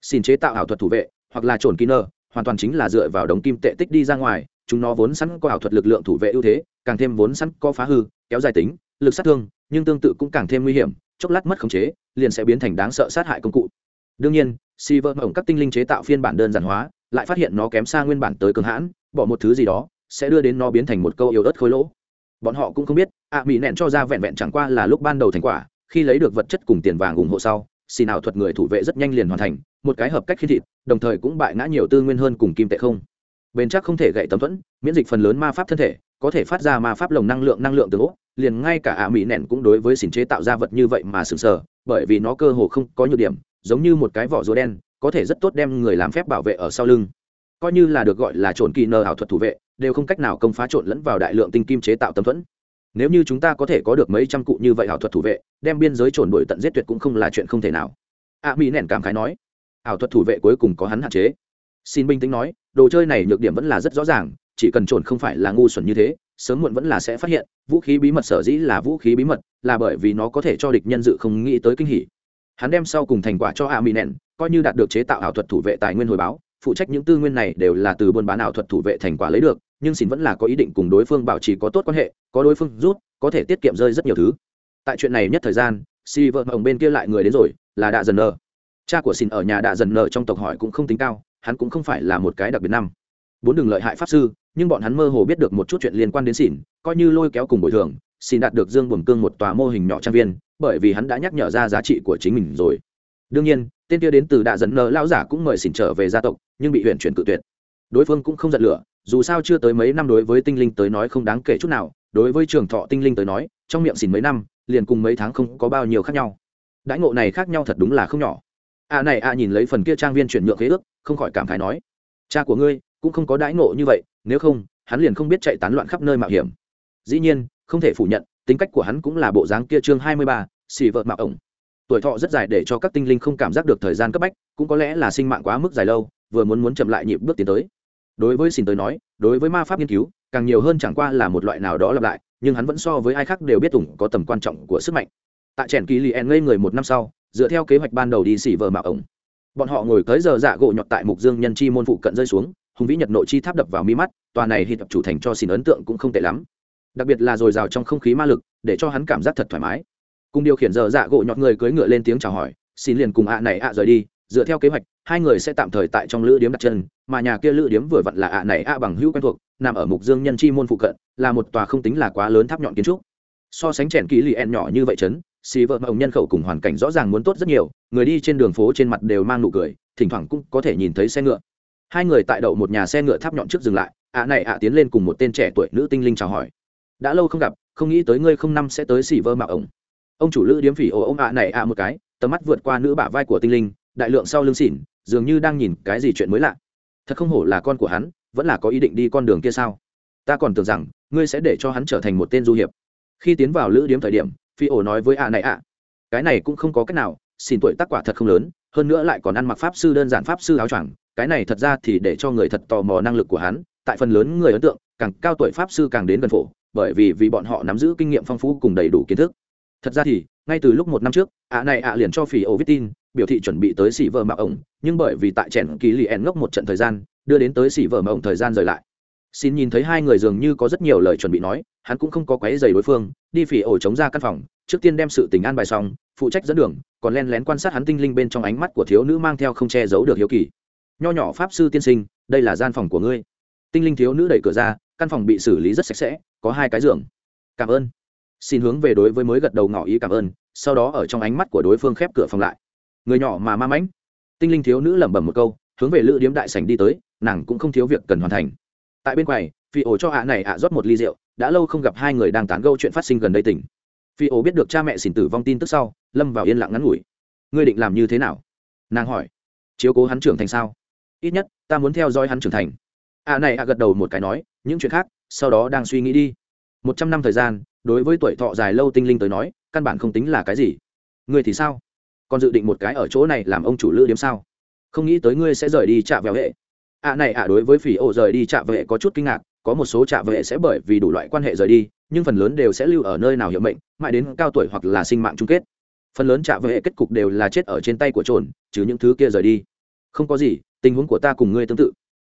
xin chế tạo ảo thuật thủ vệ hoặc là trồn kiner, hoàn toàn chính là dựa vào đống kim tệ tích đi ra ngoài chúng nó vốn sẵn có ảo thuật lực lượng thủ vệ ưu thế càng thêm vốn sẵn có phá hư kéo dài tính lực sát thương nhưng tương tự cũng càng thêm nguy hiểm chốc lát mất khống chế liền sẽ biến thành đáng sợ sát hại công cụ. Đương nhiên si vợ ổng các tinh linh chế tạo phiên bản đơn giản hóa lại phát hiện nó kém xa nguyên bản tới cường hãn bỏ một thứ gì đó sẽ đưa đến nó biến thành một câu yếu ớt khối lỗ. Bọn họ cũng không biết ạ à, mỹ nẹn cho ra vẹn vẹn chẳng qua là lúc ban đầu thành quả khi lấy được vật chất cùng tiền vàng ủng hộ sau xì nào thuật người thủ vệ rất nhanh liền hoàn thành một cái hợp cách khi thịt đồng thời cũng bại ngã nhiều tư nguyên hơn cùng kim tệ không. Bền chắc không thể gậy tấm thuẫn miễn dịch phần lớn ma pháp thân thể có thể phát ra ma pháp lồng năng lượng năng lượng từ gỗ, liền ngay cả ạ à mỹ nẹn cũng đối với xỉn chế tạo ra vật như vậy mà sừng sờ bởi vì nó cơ hồ không có nhược điểm giống như một cái vỏ rùa đen có thể rất tốt đem người làm phép bảo vệ ở sau lưng. Coi như là được gọi là trộn kỳ nờ ảo thuật thủ vệ đều không cách nào công phá trộn lẫn vào đại lượng tinh kim chế tạo tấm thuẫn nếu như chúng ta có thể có được mấy trăm cụ như vậy ảo thuật thủ vệ, đem biên giới trộn đổi tận giết tuyệt cũng không là chuyện không thể nào. A mỹ nẻn cảm khái nói. Ảo thuật thủ vệ cuối cùng có hắn hạn chế. Xin bình tĩnh nói, đồ chơi này nhược điểm vẫn là rất rõ ràng, chỉ cần trộn không phải là ngu xuẩn như thế, sớm muộn vẫn là sẽ phát hiện, vũ khí bí mật sở dĩ là vũ khí bí mật, là bởi vì nó có thể cho địch nhân dự không nghĩ tới kinh hỉ. Hắn đem sau cùng thành quả cho a mỹ nện coi như đạt được chế tạo ảo thuật thủ vệ tài nguyên hồi báo, phụ trách những tư nguyên này đều là từ buôn bán ảo thuật thủ vệ thành quả lấy được nhưng xin vẫn là có ý định cùng đối phương bảo trì có tốt quan hệ, có đối phương rút có thể tiết kiệm rơi rất nhiều thứ. Tại chuyện này nhất thời gian si vợ ông bên kia lại người đến rồi, là đạ dần nờ. Cha của xin ở nhà đạ dần nờ trong tộc hỏi cũng không tính cao, hắn cũng không phải là một cái đặc biệt năm. Bốn đường lợi hại pháp sư, nhưng bọn hắn mơ hồ biết được một chút chuyện liên quan đến xỉn coi như lôi kéo cùng bồi thường, xin đạt được dương buồn cương một tòa mô hình nhỏ trang viên, bởi vì hắn đã nhắc nhở ra giá trị của chính mình rồi. Đương nhiên, tên kia đến từ đạ dần nờ lão giả cũng mời xỉn trở về gia tộc, nhưng bị huyện chuyển cự tuyệt đối phương cũng không giận lửa, dù sao chưa tới mấy năm đối với tinh linh tới nói không đáng kể chút nào, đối với trường thọ tinh linh tới nói, trong miệng xỉn mấy năm, liền cùng mấy tháng không có bao nhiêu khác nhau. Đãi ngộ này khác nhau thật đúng là không nhỏ. À này à nhìn lấy phần kia trang viên chuyển nhượng khế ước, không khỏi cảm khái nói, cha của ngươi cũng không có đãi ngộ như vậy, nếu không, hắn liền không biết chạy tán loạn khắp nơi mạo hiểm. Dĩ nhiên, không thể phủ nhận, tính cách của hắn cũng là bộ dáng kia chương hai mươi ba, xì vợt mạo ổng. Tuổi thọ rất dài để cho các tinh linh không cảm giác được thời gian cấp bách, cũng có lẽ là sinh mạng quá mức dài lâu, vừa muốn muốn chậm lại nhịp bước tiến tới đối với xin tới nói, đối với ma pháp nghiên cứu, càng nhiều hơn chẳng qua là một loại nào đó lặp lại, nhưng hắn vẫn so với ai khác đều biết ủng có tầm quan trọng của sức mạnh. Tại trẻn kỳ lì en ngây người một năm sau, dựa theo kế hoạch ban đầu đi xỉ vờ mạo ổng. Bọn họ ngồi tới giờ dạ gỗ nhọt tại mục dương nhân chi môn phụ cận rơi xuống, hùng vĩ nhật nội chi tháp đập vào mi mắt, tòa này thì tập chủ thành cho xin ấn tượng cũng không tệ lắm. Đặc biệt là dồi dào trong không khí ma lực, để cho hắn cảm giác thật thoải mái. Cùng điều khiển giờ dạ gỗ nhọt người cưỡi ngựa lên tiếng chào hỏi, xin liền cùng ạ này ạ rời đi, dựa theo kế hoạch hai người sẽ tạm thời tại trong lữ điếm đặt chân, mà nhà kia lữ điếm vừa vặn là ạ này ạ bằng hữu quen thuộc, nằm ở mục dương nhân chi môn phụ cận, là một tòa không tính là quá lớn tháp nhọn kiến trúc. So sánh chèn kỹ lì en nhỏ như vậy chấn, xì vợ mộng nhân khẩu cùng hoàn cảnh rõ ràng muốn tốt rất nhiều, người đi trên đường phố trên mặt đều mang nụ cười, thỉnh thoảng cũng có thể nhìn thấy xe ngựa. Hai người tại đậu một nhà xe ngựa tháp nhọn trước dừng lại, ạ này ạ tiến lên cùng một tên trẻ tuổi nữ tinh linh chào hỏi. Đã lâu không gặp, không nghĩ tới ngươi không năm sẽ tới xì vơ mạo ổng ông chủ lữ điếm phỉ ồ ông ạ này ạ một cái, tầm mắt vượt qua nữ bả vai của tinh linh đại lượng sau lưng xỉn, dường như đang nhìn cái gì chuyện mới lạ. Thật không hổ là con của hắn, vẫn là có ý định đi con đường kia sao? Ta còn tưởng rằng, ngươi sẽ để cho hắn trở thành một tên du hiệp. Khi tiến vào lữ điếm thời điểm, phi ổ nói với ạ này ạ cái này cũng không có cách nào xin tuổi tác quả thật không lớn, hơn nữa lại còn ăn mặc pháp sư đơn giản pháp sư áo choàng, cái này thật ra thì để cho người thật tò mò năng lực của hắn, tại phần lớn người ấn tượng, càng cao tuổi pháp sư càng đến gần phổ, bởi vì vì bọn họ nắm giữ kinh nghiệm phong phú cùng đầy đủ kiến thức. Thật ra thì, ngay từ lúc một năm trước ạ này ạ liền cho phỉ ổ viết tin biểu thị chuẩn bị tới xỉ vợ mạo ổng, nhưng bởi vì tại trẻn kỳ lì ẻn ngốc một trận thời gian, đưa đến tới xỉ vợ mạo ổng thời gian rời lại. Xin nhìn thấy hai người dường như có rất nhiều lời chuẩn bị nói, hắn cũng không có quấy giày đối phương, đi phỉ ổ chống ra căn phòng, trước tiên đem sự tình an bài xong, phụ trách dẫn đường, còn len lén quan sát hắn tinh linh bên trong ánh mắt của thiếu nữ mang theo không che giấu được hiếu kỳ. Nho nhỏ pháp sư tiên sinh, đây là gian phòng của ngươi. Tinh linh thiếu nữ đẩy cửa ra, căn phòng bị xử lý rất sạch sẽ, có hai cái giường. Cảm ơn. Xin hướng về đối với mới gật đầu ngỏ ý cảm ơn, sau đó ở trong ánh mắt của đối phương khép cửa phòng lại người nhỏ mà ma mãnh. Tinh linh thiếu nữ lẩm bẩm một câu, hướng về lữ điếm đại sảnh đi tới, nàng cũng không thiếu việc cần hoàn thành. Tại bên quầy, phi ổ cho ạ này ạ rót một ly rượu, đã lâu không gặp hai người đang tán gẫu chuyện phát sinh gần đây tỉnh phi ổ biết được cha mẹ xỉn tử vong tin tức sau, lâm vào yên lặng ngắn ngủi. Ngươi định làm như thế nào? Nàng hỏi. Chiếu cố hắn trưởng thành sao? Ít nhất, ta muốn theo dõi hắn trưởng thành. Ạ này ạ gật đầu một cái nói, những chuyện khác, sau đó đang suy nghĩ đi. Một trăm năm thời gian, đối với tuổi thọ dài lâu tinh linh tới nói, căn bản không tính là cái gì. Ngươi thì sao? Còn dự định một cái ở chỗ này làm ông chủ lữ điếm sao? Không nghĩ tới ngươi sẽ rời đi chạm vào hệ. Ạ này ạ đối với phỉ ổ rời đi chạm vệ có chút kinh ngạc, có một số trạm vệ sẽ bởi vì đủ loại quan hệ rời đi, nhưng phần lớn đều sẽ lưu ở nơi nào hiệu mệnh, mãi đến cao tuổi hoặc là sinh mạng chung kết. Phần lớn trạm vệ kết cục đều là chết ở trên tay của trồn chứ những thứ kia rời đi. Không có gì, tình huống của ta cùng ngươi tương tự.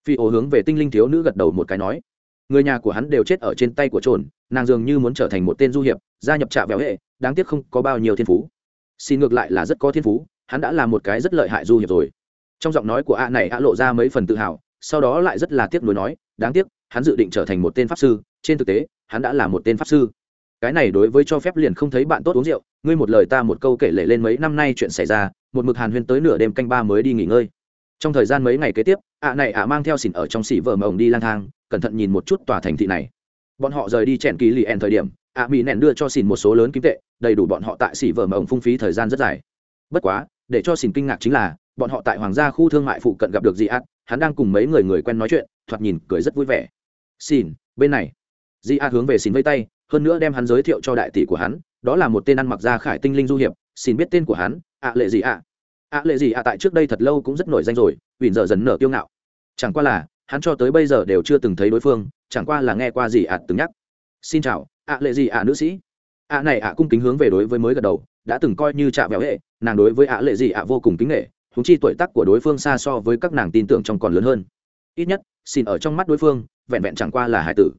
Phi ổ hướng về tinh linh thiếu nữ gật đầu một cái nói. Người nhà của hắn đều chết ở trên tay của trồn nàng dường như muốn trở thành một tên du hiệp, gia nhập trạm vẹo hệ, đáng tiếc không có bao nhiêu thiên phú xin ngược lại là rất có thiên phú, hắn đã là một cái rất lợi hại du hiệp rồi. Trong giọng nói của ạ này a lộ ra mấy phần tự hào, sau đó lại rất là tiếc nuối nói, đáng tiếc, hắn dự định trở thành một tên pháp sư, trên thực tế, hắn đã là một tên pháp sư. Cái này đối với cho phép liền không thấy bạn tốt uống rượu, ngươi một lời ta một câu kể lệ lên mấy năm nay chuyện xảy ra, một mực hàn huyên tới nửa đêm canh ba mới đi nghỉ ngơi. Trong thời gian mấy ngày kế tiếp ạ này ạ mang theo xỉn ở trong xỉ vợ mồng ổng đi lang thang, cẩn thận nhìn một chút tòa thành thị này. Bọn họ rời đi chèn kỳ lì ẻn thời điểm ạ mỹ nẹn đưa cho xỉn một số lớn kim tệ đầy đủ bọn họ tại xỉ vờ mà ổng phung phí thời gian rất dài. Bất quá, để cho xỉn kinh ngạc chính là, bọn họ tại hoàng gia khu thương mại phụ cận gặp được dị ạt hắn đang cùng mấy người người quen nói chuyện, thoạt nhìn cười rất vui vẻ. Xin bên này. Dị ạt hướng về xin vây tay, hơn nữa đem hắn giới thiệu cho đại tỷ của hắn, đó là một tên ăn mặc ra khải tinh linh du hiệp xin biết tên của hắn, ạ lệ gì ạ ạ lệ gì ạ tại trước đây thật lâu cũng rất nổi danh rồi ủy giờ dần nở tiêu ngạo. Chẳng qua là, hắn cho tới bây giờ đều chưa từng thấy đối phương, chẳng qua là nghe qua gì ạ từng nhắc. Xin chào, ạ lệ gì ạ nữ sĩ ạ này ạ cung kính hướng về đối với mới gật đầu, đã từng coi như chạ béo hệ, nàng đối với ạ lệ gì ạ vô cùng kính nghệ thúng chi tuổi tác của đối phương xa so với các nàng tin tưởng trong còn lớn hơn. Ít nhất, xin ở trong mắt đối phương, vẹn vẹn chẳng qua là hải tử.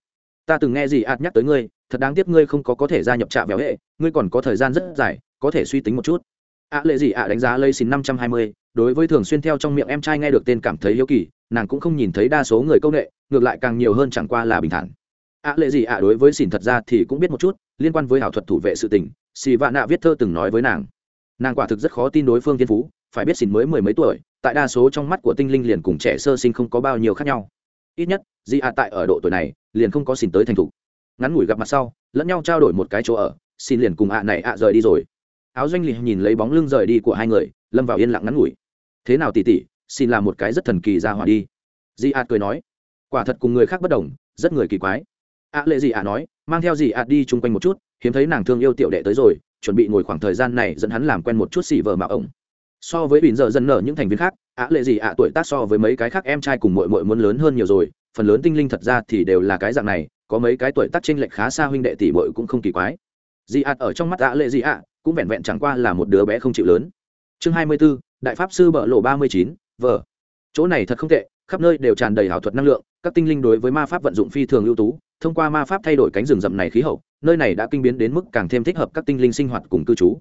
Ta từng nghe gì ạt nhắc tới ngươi, thật đáng tiếc ngươi không có có thể gia nhập trạm béo hệ, ngươi còn có thời gian rất dài, có thể suy tính một chút. Ạ lệ gì ạ đánh giá lây xin năm trăm hai mươi, đối với thường xuyên theo trong miệng em trai nghe được tên cảm thấy hiếu kỳ, nàng cũng không nhìn thấy đa số người công nghệ, ngược lại càng nhiều hơn chẳng qua là bình thản ạ lệ gì ạ đối với xỉn thật ra thì cũng biết một chút, liên quan với ảo thuật thủ vệ sự tình, xì vạn nạ viết thơ từng nói với nàng. Nàng quả thực rất khó tin đối phương thiên phú, phải biết xỉn mới mười mấy tuổi, tại đa số trong mắt của tinh linh liền cùng trẻ sơ sinh không có bao nhiêu khác nhau. Ít nhất di ạ tại ở độ tuổi này, liền không có xỉn tới thành thục. Ngắn ngủi gặp mặt sau, lẫn nhau trao đổi một cái chỗ ở xin liền cùng ạ này ạ rời đi rồi. Áo doanh liền nhìn lấy bóng lưng rời đi của hai người, lâm vào yên lặng ngắn ngủi. Thế nào tỉ tỉ xin là một cái rất thần kỳ ra hỏa đi. Di ạ cười nói, quả thật cùng người khác bất đồng, rất người kỳ quái ạ lệ gì ạ nói mang theo gì ạ đi chung quanh một chút hiếm thấy nàng thương yêu tiểu đệ tới rồi chuẩn bị ngồi khoảng thời gian này dẫn hắn làm quen một chút xì vờ mạo ổng. So với bình giờ dần nở những thành viên khác ạ lệ gì ạ tuổi tác so với mấy cái khác em trai cùng mội mội muốn lớn hơn nhiều rồi phần lớn tinh linh thật ra thì đều là cái dạng này có mấy cái tuổi tác chênh lệch khá xa huynh đệ tỷ mội cũng không kỳ quái. Dị ạ ở trong mắt ạ lệ gì ạ cũng vẹn vẹn chẳng qua là một đứa bé không chịu lớn. Chương hai mươi 24, đại pháp sư bợ lộ ba mươi chín vờ. Chỗ này thật không tệ khắp nơi đều tràn đầy ảo thuật năng lượng các tinh linh đối với ma pháp vận dụng phi thường ưu tú, thông qua ma pháp thay đổi cánh rừng rậm này khí hậu, nơi này đã kinh biến đến mức càng thêm thích hợp các tinh linh sinh hoạt cùng cư trú.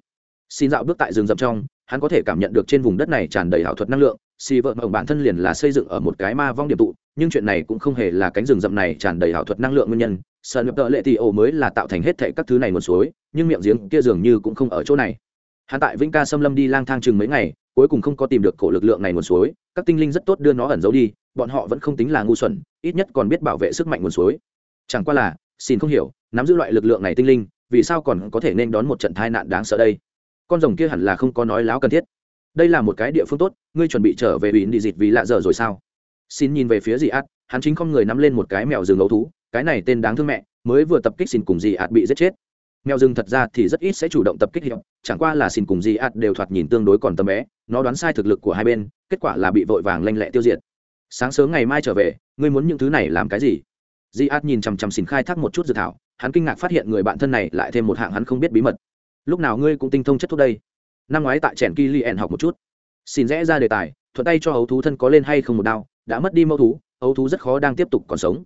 Xin dạo bước tại rừng rậm trong, hắn có thể cảm nhận được trên vùng đất này tràn đầy ảo thuật năng lượng, xì vợ mộng bản thân liền là xây dựng ở một cái ma vong điểm tụ, nhưng chuyện này cũng không hề là cánh rừng rậm này tràn đầy ảo thuật năng lượng nguyên nhân. Sợ nhập tợ lệ thì ổ mới là tạo thành hết thệ các thứ này nguồn suối, nhưng miệng giếng kia dường như cũng không ở chỗ này. Hắn tại vĩnh ca xâm lâm đi lang thang chừng mấy ngày, cuối cùng không có tìm được cổ lực lượng này nguồn suối, các tinh linh rất tốt đưa nó ẩn giấu đi bọn họ vẫn không tính là ngu xuẩn, ít nhất còn biết bảo vệ sức mạnh nguồn suối. Chẳng qua là, xin không hiểu, nắm giữ loại lực lượng này tinh linh, vì sao còn có thể nên đón một trận tai nạn đáng sợ đây? Con rồng kia hẳn là không có nói láo cần thiết. Đây là một cái địa phương tốt, ngươi chuẩn bị trở về ủy đi dịt vì lạ giờ rồi sao? Xin nhìn về phía dị ạt, hắn chính không người nắm lên một cái mèo rừng ấu thú, cái này tên đáng thương mẹ, mới vừa tập kích xin cùng dị ạt bị giết chết. Mèo rừng thật ra thì rất ít sẽ chủ động tập kích hiệu, chẳng qua là xin cùng dị ạt đều thoạt nhìn tương đối còn tầm bé, nó đoán sai thực lực của hai bên, kết quả là bị vội vàng lanh lẹ tiêu diệt sáng sớm ngày mai trở về, ngươi muốn những thứ này làm cái gì? Di át nhìn chằm chằm xin khai thác một chút dự thảo, hắn kinh ngạc phát hiện người bạn thân này lại thêm một hạng hắn không biết bí mật. Lúc nào ngươi cũng tinh thông chất thuốc đây? Năm ngoái tại trẻn kỳ li ẻn học một chút. Xin rẽ ra đề tài, thuận tay cho ấu thú thân có lên hay không một đau đã mất đi mẫu thú, ấu thú rất khó đang tiếp tục còn sống.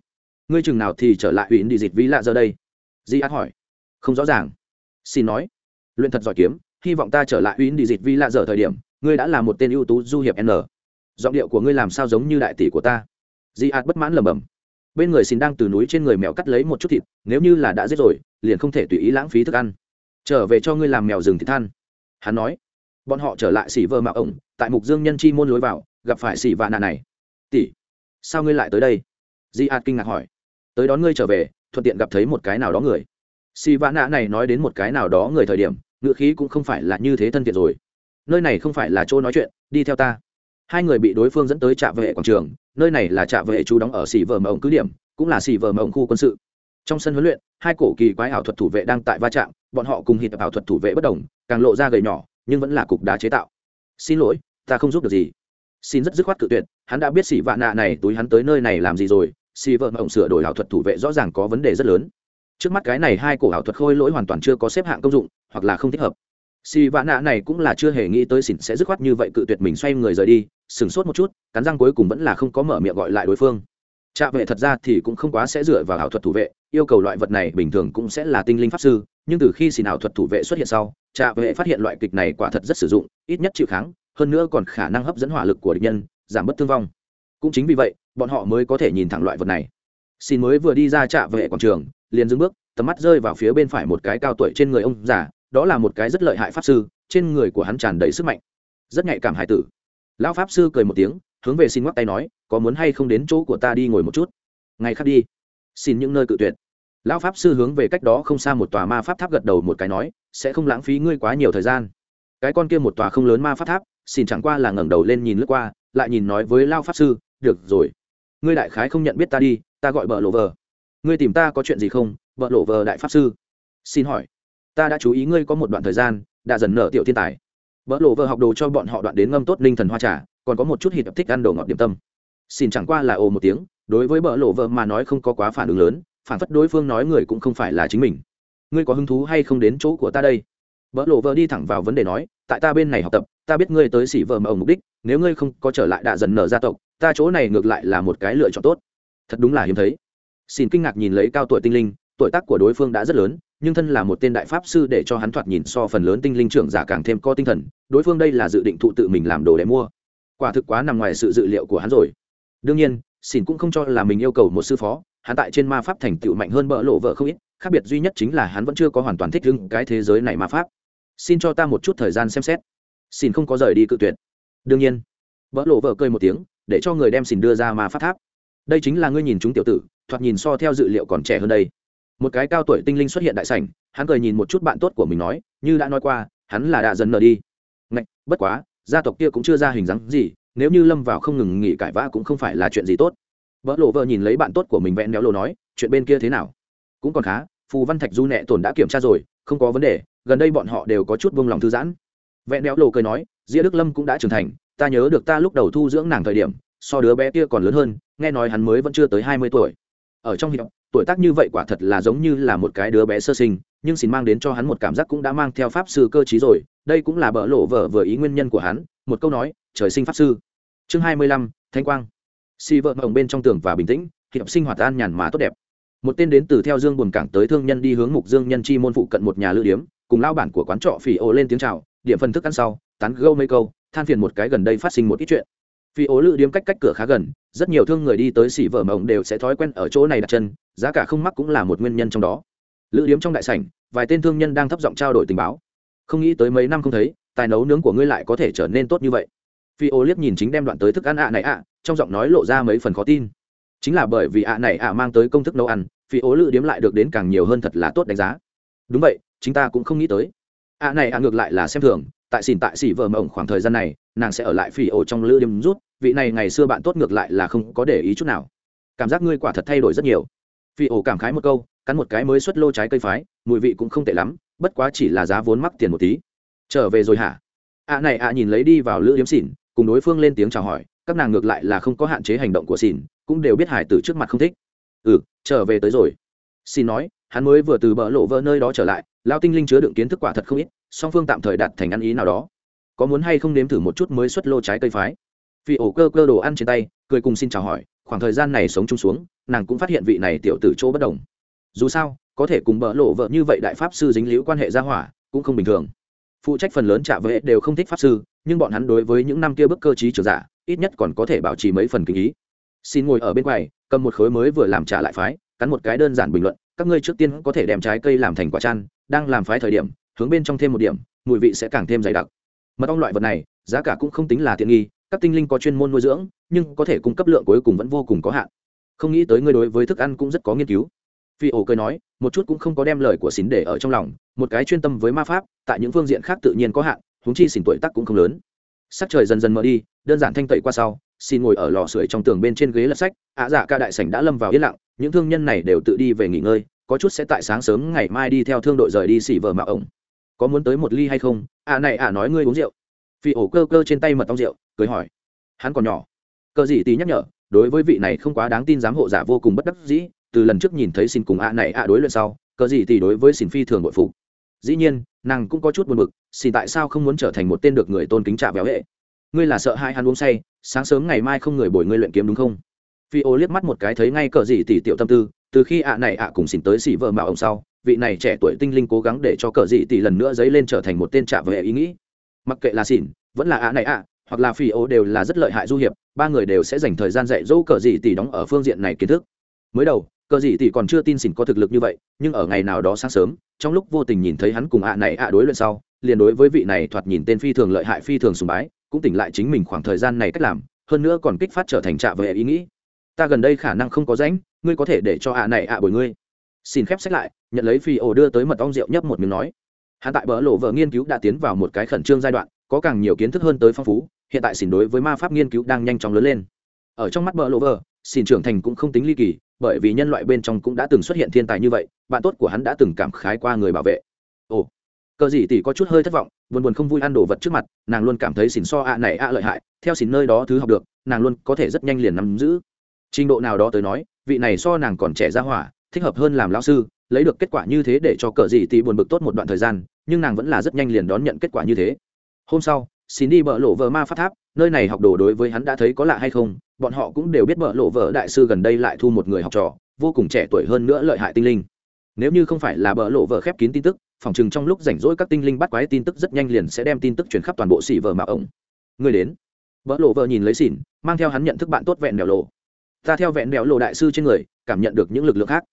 Ngươi chừng nào thì trở lại huyện đi dịch ví lạ giờ đây? Di át hỏi. Không rõ ràng. Xin nói. Luyện thật giỏi kiếm, hy vọng ta trở lại huyện đi dịch vi lạ giờ thời điểm, ngươi đã là một tên ưu tú du hiệp n giọng điệu của ngươi làm sao giống như đại tỷ của ta? Di ạt bất mãn lẩm bẩm. Bên người xin đang từ núi trên người mèo cắt lấy một chút thịt, nếu như là đã giết rồi, liền không thể tùy ý lãng phí thức ăn. Trở về cho ngươi làm mèo rừng thịt than. Hắn nói. Bọn họ trở lại xỉ vơ mạo ổng, tại mục dương nhân chi môn lối vào, gặp phải xỉ vạ nạ này. Tỷ, sao ngươi lại tới đây? Di ạt kinh ngạc hỏi. Tới đón ngươi trở về, thuận tiện gặp thấy một cái nào đó người. Xỉ vạ nạ này nói đến một cái nào đó người thời điểm ngựa khí cũng không phải là như thế thân thiện rồi. Nơi này không phải là chỗ nói chuyện, đi theo ta hai người bị đối phương dẫn tới trạm vệ quảng trường, nơi này là trạm vệ chú đóng ở xỉ vờ mộng cứ điểm, cũng là xỉ vờ mộng khu quân sự. Trong sân huấn luyện, hai cổ kỳ quái ảo thuật thủ vệ đang tại va chạm, bọn họ cùng hít ảo thuật thủ vệ bất đồng, càng lộ ra gầy nhỏ, nhưng vẫn là cục đá chế tạo. Xin lỗi, ta không giúp được gì. Xin rất dứt khoát cự tuyệt, hắn đã biết xỉ vạn nạ này túi hắn tới nơi này làm gì rồi xì vợ mộng sửa đổi ảo thuật thủ vệ rõ ràng có vấn đề rất lớn. Trước mắt cái này hai cổ ảo thuật khôi lỗi hoàn toàn chưa có xếp hạng công dụng, hoặc là không thích hợp xì vạ nạ này cũng là chưa hề nghĩ tới xỉn sẽ dứt khoát như vậy cự tuyệt mình xoay người rời đi sửng sốt một chút, cắn răng cuối cùng vẫn là không có mở miệng gọi lại đối phương. Trạ vệ thật ra thì cũng không quá sẽ dựa vào ảo thuật thủ vệ, yêu cầu loại vật này bình thường cũng sẽ là tinh linh pháp sư, nhưng từ khi xin ảo thuật thủ vệ xuất hiện sau, trạ vệ phát hiện loại kịch này quả thật rất sử dụng, ít nhất chịu kháng, hơn nữa còn khả năng hấp dẫn hỏa lực của địch nhân, giảm bớt thương vong. Cũng chính vì vậy, bọn họ mới có thể nhìn thẳng loại vật này. Xin mới vừa đi ra trạ vệ quảng trường, liền dưng bước, tầm mắt rơi vào phía bên phải một cái cao tuổi trên người ông già đó là một cái rất lợi hại pháp sư, trên người của hắn tràn đầy sức mạnh. Rất nhạy cảm hải tử. Lão pháp sư cười một tiếng, hướng về xin ngoắc tay nói, có muốn hay không đến chỗ của ta đi ngồi một chút? Ngày khác đi. Xin những nơi cự tuyệt. Lão pháp sư hướng về cách đó không xa một tòa ma pháp tháp gật đầu một cái nói, sẽ không lãng phí ngươi quá nhiều thời gian. Cái con kia một tòa không lớn ma pháp tháp, xin chẳng qua là ngẩng đầu lên nhìn lướt qua, lại nhìn nói với lao pháp sư, được rồi. Ngươi đại khái không nhận biết ta đi, ta gọi bợ lộ vờ. Ngươi tìm ta có chuyện gì không, bợ lộ vờ đại pháp sư? Xin hỏi ta đã chú ý ngươi có một đoạn thời gian, đã dần nở tiểu thiên tài. Vợ lộ vờ học đồ cho bọn họ đoạn đến ngâm tốt ninh thần hoa trà, còn có một chút hít thích ăn đồ ngọt điểm tâm. Xin chẳng qua là ồ một tiếng, đối với bợ lộ vợ mà nói không có quá phản ứng lớn, phản phất đối phương nói người cũng không phải là chính mình. Ngươi có hứng thú hay không đến chỗ của ta đây? Bợ lộ vợ đi thẳng vào vấn đề nói, tại ta bên này học tập, ta biết ngươi tới xỉ vợ mà ông mục đích, nếu ngươi không có trở lại đạ dần nở gia tộc, ta chỗ này ngược lại là một cái lựa chọn tốt. Thật đúng là hiếm thấy. Xin kinh ngạc nhìn lấy cao tuổi tinh linh, tuổi tác của đối phương đã rất lớn nhưng thân là một tên đại pháp sư để cho hắn thoạt nhìn so phần lớn tinh linh trưởng giả càng thêm có tinh thần, đối phương đây là dự định thụ tự mình làm đồ để mua. Quả thực quá nằm ngoài sự dự liệu của hắn rồi. Đương nhiên xin cũng không cho là mình yêu cầu một sư phó, hắn tại trên ma pháp thành tựu mạnh hơn bỡ lộ vợ không ít, khác biệt duy nhất chính là hắn vẫn chưa có hoàn toàn thích ứng cái thế giới này ma pháp. Xin cho ta một chút thời gian xem xét. Xin không có rời đi cự tuyệt. Đương nhiên bỡ lộ vợ cười một tiếng, để cho người đem xin đưa ra ma pháp tháp. Đây chính là ngươi nhìn chúng tiểu tử, thoạt nhìn so theo dự liệu còn trẻ hơn đây một cái cao tuổi tinh linh xuất hiện đại sảnh, hắn cười nhìn một chút bạn tốt của mình nói, như đã nói qua, hắn là đạ dần nở đi. Ngạch, bất quá, gia tộc kia cũng chưa ra hình dáng gì, nếu như lâm vào không ngừng nghỉ cãi vã cũng không phải là chuyện gì tốt. Vỡ lộ vợ nhìn lấy bạn tốt của mình vẹn đéo lộ nói, chuyện bên kia thế nào? Cũng còn khá, phù văn thạch du nẹ tổn đã kiểm tra rồi, không có vấn đề, gần đây bọn họ đều có chút vương lòng thư giãn. Vẹn đéo lộ cười nói diễa đức lâm cũng đã trưởng thành, ta nhớ được ta lúc đầu thu dưỡng nàng thời điểm, so đứa bé kia còn lớn hơn, nghe nói hắn mới vẫn chưa tới hai mươi tuổi. Ở trong hiệu tuổi tác như vậy quả thật là giống như là một cái đứa bé sơ sinh, nhưng xin mang đến cho hắn một cảm giác cũng đã mang theo pháp sư cơ t rồi, đây cũng là bỡ lộ vở vừa ý nguyên nhân của hắn, một câu nói, trời sinh pháp sư. Chương hai mươi lăm, thanh quang. Si vợ mộng bên trong tường và bình tĩnh, hiệp sinh hoạt an nhàn mà tốt đẹp. Một tên đến từ theo dương buồn cảng tới thương nhân đi hướng mục dương nhân chi môn phụ cận một nhà lữ điếm, cùng lao bản của quán trọ phỉ ô lên tiếng chào, điểm phân thức ăn sau, tán gâu mấy câu, than phiền một cái gần đây phát sinh một ít chuyện phi ố lữ điếm cách cách cửa khá gần, rất nhiều thương người đi tới xỉ vợ mộng đều sẽ thói quen ở chỗ này đặt chân, giá cả không mắc cũng là một nguyên nhân trong đó. Lữ điếm trong đại sảnh, vài tên thương nhân đang thấp giọng trao đổi tình báo. Không nghĩ tới mấy năm không thấy, tài nấu nướng của ngươi lại có thể trở nên tốt như vậy. Phi ô liếc nhìn chính đem đoạn tới thức ăn ạ này ạ, trong giọng nói lộ ra mấy phần khó tin. Chính là bởi vì ạ này ạ mang tới công thức nấu ăn, phi ố lữ điếm lại được đến càng nhiều hơn thật là tốt đánh giá. Đúng vậy, chúng ta cũng không nghĩ tới. Ạ này ạ ngược lại là xem thường, tại xỉn tại xỉ vợ mộng khoảng thời gian này, nàng sẽ ở lại phi ổ trong lữ điếm rút vị này ngày xưa bạn tốt ngược lại là không có để ý chút nào. Cảm giác ngươi quả thật thay đổi rất nhiều. Phi ổ cảm khái một câu, cắn một cái mới xuất lô trái cây phái, mùi vị cũng không tệ lắm, bất quá chỉ là giá vốn mắc tiền một tí. Trở về rồi hả? Ạ này ạ nhìn lấy đi vào lữ điếm xỉn cùng đối phương lên tiếng chào hỏi, các nàng ngược lại là không có hạn chế hành động của xỉn cũng đều biết hải từ trước mặt không thích. Ừ trở về tới rồi. Xin nói, hắn mới vừa từ bờ lộ vỡ nơi đó trở lại lao tinh linh chứa đựng kiến thức quả thật không ít, song phương tạm thời đặt thành ăn ý nào đó. Có muốn hay không nếm thử một chút mới xuất lô trái cây phái? Phi ổ cơ cơ đồ ăn trên tay, cười cùng xin chào hỏi, khoảng thời gian này sống chung xuống, nàng cũng phát hiện vị này tiểu tử chỗ bất đồng. Dù sao, có thể cùng bỡ lộ vợ như vậy đại pháp sư dính liễu quan hệ gia hỏa, cũng không bình thường. Phụ trách phần lớn trả vệ đều không thích pháp sư, nhưng bọn hắn đối với những năm kia bức cơ chí trường giả, ít nhất còn có thể bảo trì mấy phần kinh ý. Xin ngồi ở bên ngoài cầm một khối mới vừa làm trả lại phái, cắn một cái đơn giản bình luận, các ngươi trước tiên có thể đem trái cây làm thành quả chăn, đang làm phái thời điểm, hướng bên trong thêm một điểm, mùi vị sẽ càng thêm dày đặc. Mật ong loại vật này, giá cả cũng không tính là tiện nghi các tinh linh có chuyên môn nuôi dưỡng, nhưng có thể cung cấp lượng cuối cùng vẫn vô cùng có hạn. Không nghĩ tới ngươi đối với thức ăn cũng rất có nghiên cứu. Phi ổ cười nói, một chút cũng không có đem lời của xín để ở trong lòng, một cái chuyên tâm với ma pháp, tại những phương diện khác tự nhiên có hạn húng chi xỉn tuổi tắc cũng không lớn. Sắc trời dần dần mở đi, đơn giản thanh tẩy qua sau xin ngồi ở lò sưởi trong tường bên trên ghế lật sách, ạ dạ ca đại sảnh đã lâm vào yên lặng, những thương nhân này đều tự đi về nghỉ ngơi, có chút sẽ tại sáng sớm ngày mai đi theo thương đội rời đi xỉ vờ mạo ổng. Có muốn tới một ly hay không? Ạ này ạ nói ngươi uống rượu. Phi ổ cơ cơ trên tay mật ong rượu cười hỏi. Hắn còn nhỏ. Cờ gì tí nhắc nhở, đối với vị này không quá đáng tin giám hộ giả vô cùng bất đắc dĩ, từ lần trước nhìn thấy xin cùng ạ này ạ đối luận sau, cờ gì thì đối với xin phi thường bội phục. Dĩ nhiên, nàng cũng có chút buồn bực, xin tại sao không muốn trở thành một tên được người tôn kính trạ béo hệ? Ngươi là sợ hai hắn uống say, sáng sớm ngày mai không người bồi ngươi luyện kiếm đúng không? Phi ô liếc mắt một cái thấy ngay cờ gì tỷ tiểu tâm tư, từ khi ạ này ạ cùng xin tới xỉ vợ mạo ông sau, vị này trẻ tuổi tinh linh cố gắng để cho cờ dị tỷ lần nữa dấy lên trở thành một tên trạ vệ ý nghĩ. Mặc kệ là xỉn vẫn là ạ này ạ hoặc là phi ô đều là rất lợi hại du hiệp, ba người đều sẽ dành thời gian dạy dỗ cờ dị tỷ đóng ở phương diện này kiến thức. Mới đầu, cờ dị tỷ còn chưa tin xỉn có thực lực như vậy, nhưng ở ngày nào đó sáng sớm, trong lúc vô tình nhìn thấy hắn cùng ạ này ạ đối luận sau, liền đối với vị này thoạt nhìn tên phi thường lợi hại phi thường sùng bái, cũng tỉnh lại chính mình khoảng thời gian này cách làm, hơn nữa còn kích phát trở thành trạ về ý nghĩ. Ta gần đây khả năng không có rãnh ngươi có thể để cho ạ này ạ bồi ngươi. Xin khép sách lại, nhận lấy phi ổ đưa tới mật ong rượu nhấp một miếng nói. Hắn tại bờ lộ vợ nghiên cứu đã tiến vào một cái khẩn trương giai đoạn có càng nhiều kiến thức hơn tới phong phú, hiện tại xỉn đối với ma pháp nghiên cứu đang nhanh chóng lớn lên. Ở trong mắt bờ lộ vờ, xỉn trưởng thành cũng không tính ly kỳ, bởi vì nhân loại bên trong cũng đã từng xuất hiện thiên tài như vậy, bạn tốt của hắn đã từng cảm khái qua người bảo vệ. Ồ, cờ gì tỷ có chút hơi thất vọng, buồn buồn không vui ăn đồ vật trước mặt, nàng luôn cảm thấy xỉn so ạ này ạ lợi hại, theo xỉn nơi đó thứ học được, nàng luôn có thể rất nhanh liền nắm giữ. Trình độ nào đó tới nói, vị này so nàng còn trẻ ra hỏa, thích hợp hơn làm lão sư, lấy được kết quả như thế để cho cờ gì tỷ buồn bực tốt một đoạn thời gian, nhưng nàng vẫn là rất nhanh liền đón nhận kết quả như thế hôm sau, xin đi bợ lộ vợ ma phát tháp, nơi này học đồ đối với hắn đã thấy có lạ hay không, bọn họ cũng đều biết bợ lộ vợ đại sư gần đây lại thu một người học trò, vô cùng trẻ tuổi hơn nữa lợi hại tinh linh. Nếu như không phải là bợ lộ vợ khép kín tin tức, phòng chừng trong lúc rảnh rỗi các tinh linh bắt quái tin tức rất nhanh liền sẽ đem tin tức truyền khắp toàn bộ xỉ vợ mà ổng. Người đến. Bợ lộ vợ nhìn lấy xỉn, mang theo hắn nhận thức bạn tốt vẹn đèo lộ. Ta theo vẹn đèo lộ đại sư trên người, cảm nhận được những lực lượng khác.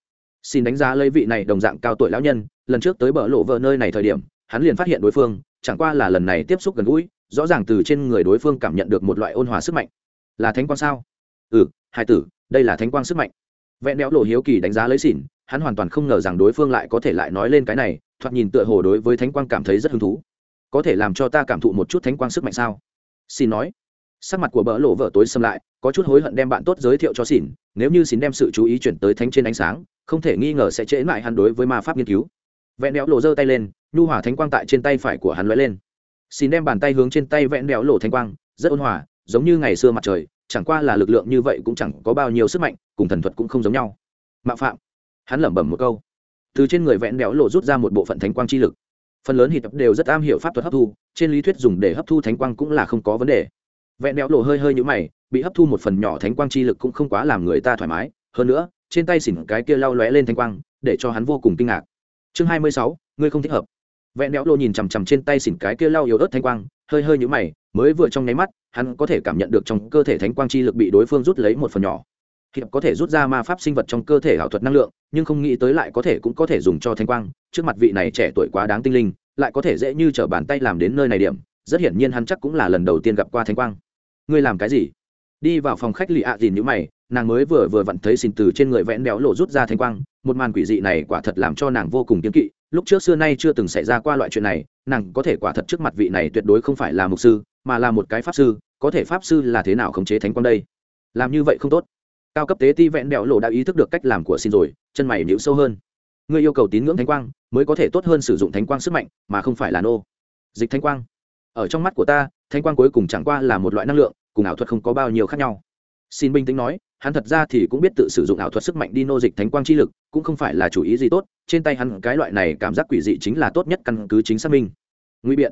Xin đánh giá lấy vị này đồng dạng cao tuổi lão nhân, lần trước tới bờ lộ vợ nơi này thời điểm, hắn liền phát hiện đối phương chẳng qua là lần này tiếp xúc gần gũi, rõ ràng từ trên người đối phương cảm nhận được một loại ôn hòa sức mạnh. Là thánh quang sao? Ừ hai tử, đây là thánh quang sức mạnh. Vẹn đẽo lộ hiếu kỳ đánh giá lấy xỉn, hắn hoàn toàn không ngờ rằng đối phương lại có thể lại nói lên cái này, thoạt nhìn tựa hồ đối với thánh quang cảm thấy rất hứng thú. Có thể làm cho ta cảm thụ một chút thánh quang sức mạnh sao? Xin nói. Sắc mặt của bỡ lộ vợ tối xâm lại, có chút hối hận đem bạn tốt giới thiệu cho xỉn, nếu như xỉn đem sự chú ý chuyển tới thánh trên ánh sáng, không thể nghi ngờ sẽ trễ lại hắn đối với ma pháp nghiên cứu vẹn đẽo lộ giơ tay lên, nhu hỏa thánh quang tại trên tay phải của hắn lóe lên. Xin đem bàn tay hướng trên tay vẹn đẽo lộ thánh quang, rất ôn hòa, giống như ngày xưa mặt trời, chẳng qua là lực lượng như vậy cũng chẳng có bao nhiêu sức mạnh, cùng thần thuật cũng không giống nhau. Mạo phạm. Hắn lẩm bẩm một câu. Từ trên người vẹn đẽo lộ rút ra một bộ phận thánh quang chi lực. Phần lớn hít đều rất am hiểu pháp thuật hấp thu, trên lý thuyết dùng để hấp thu thánh quang cũng là không có vấn đề. Vẹn đẽo lộ hơi hơi nhũ mày, bị hấp thu một phần nhỏ thánh quang chi lực cũng không quá làm người ta thoải mái. Hơn nữa, trên tay xỉn cái kia lau lóe lên thánh quang, để cho hắn vô cùng kinh ngạc chương hai mươi sáu, ngươi không thích hợp. Vẹn đéo lô nhìn chằm chằm trên tay xỉn cái kia lau yếu ớt thánh quang, hơi hơi như mày, mới vừa trong nháy mắt, hắn có thể cảm nhận được trong cơ thể thánh quang chi lực bị đối phương rút lấy một phần nhỏ. Hiệp có thể rút ra ma pháp sinh vật trong cơ thể ảo thuật năng lượng, nhưng không nghĩ tới lại có thể cũng có thể dùng cho thanh quang, trước mặt vị này trẻ tuổi quá đáng tinh linh, lại có thể dễ như t r ở bàn tay làm đến nơi này điểm, rất hiển nhiên hắn chắc cũng là lần đầu tiên gặp qua thanh quang. Ngươi làm cái gì? Đi vào phòng khách lì ạ à dìn nhữ mày nàng mới vừa vừa vặn thấy xin từ trên người vẽn béo lộ rút ra thanh quang, một màn quỷ dị này quả thật làm cho nàng vô cùng kiếm kỵ. Lúc trước xưa nay chưa từng xảy ra qua loại chuyện này, nàng có thể quả thật trước mặt vị này tuyệt đối không phải là mục sư, mà là một cái pháp sư, có thể pháp sư là thế nào khống chế thánh quang đây? Làm như vậy không tốt. Cao cấp tế ti vẹn béo lộ đã ý thức được cách làm của xin rồi, chân mày nhịu sâu hơn. Ngươi yêu cầu tín ngưỡng thánh quang, mới có thể tốt hơn sử dụng thánh quang sức mạnh, mà không phải là nô. Dịch thánh quang. Ở trong mắt của ta, thánh quang cuối cùng chẳng qua là một loại năng lượng, cùng ảo thuật không có bao nhiêu khác nhau. Xin bình tĩnh nói hắn thật ra thì cũng biết tự sử dụng ảo thuật sức mạnh đi nô dịch thánh quang chi lực, cũng không phải là chủ ý gì tốt, trên tay hắn cái loại này cảm giác quỷ dị chính là tốt nhất căn cứ chính xác minh. Nguy biện.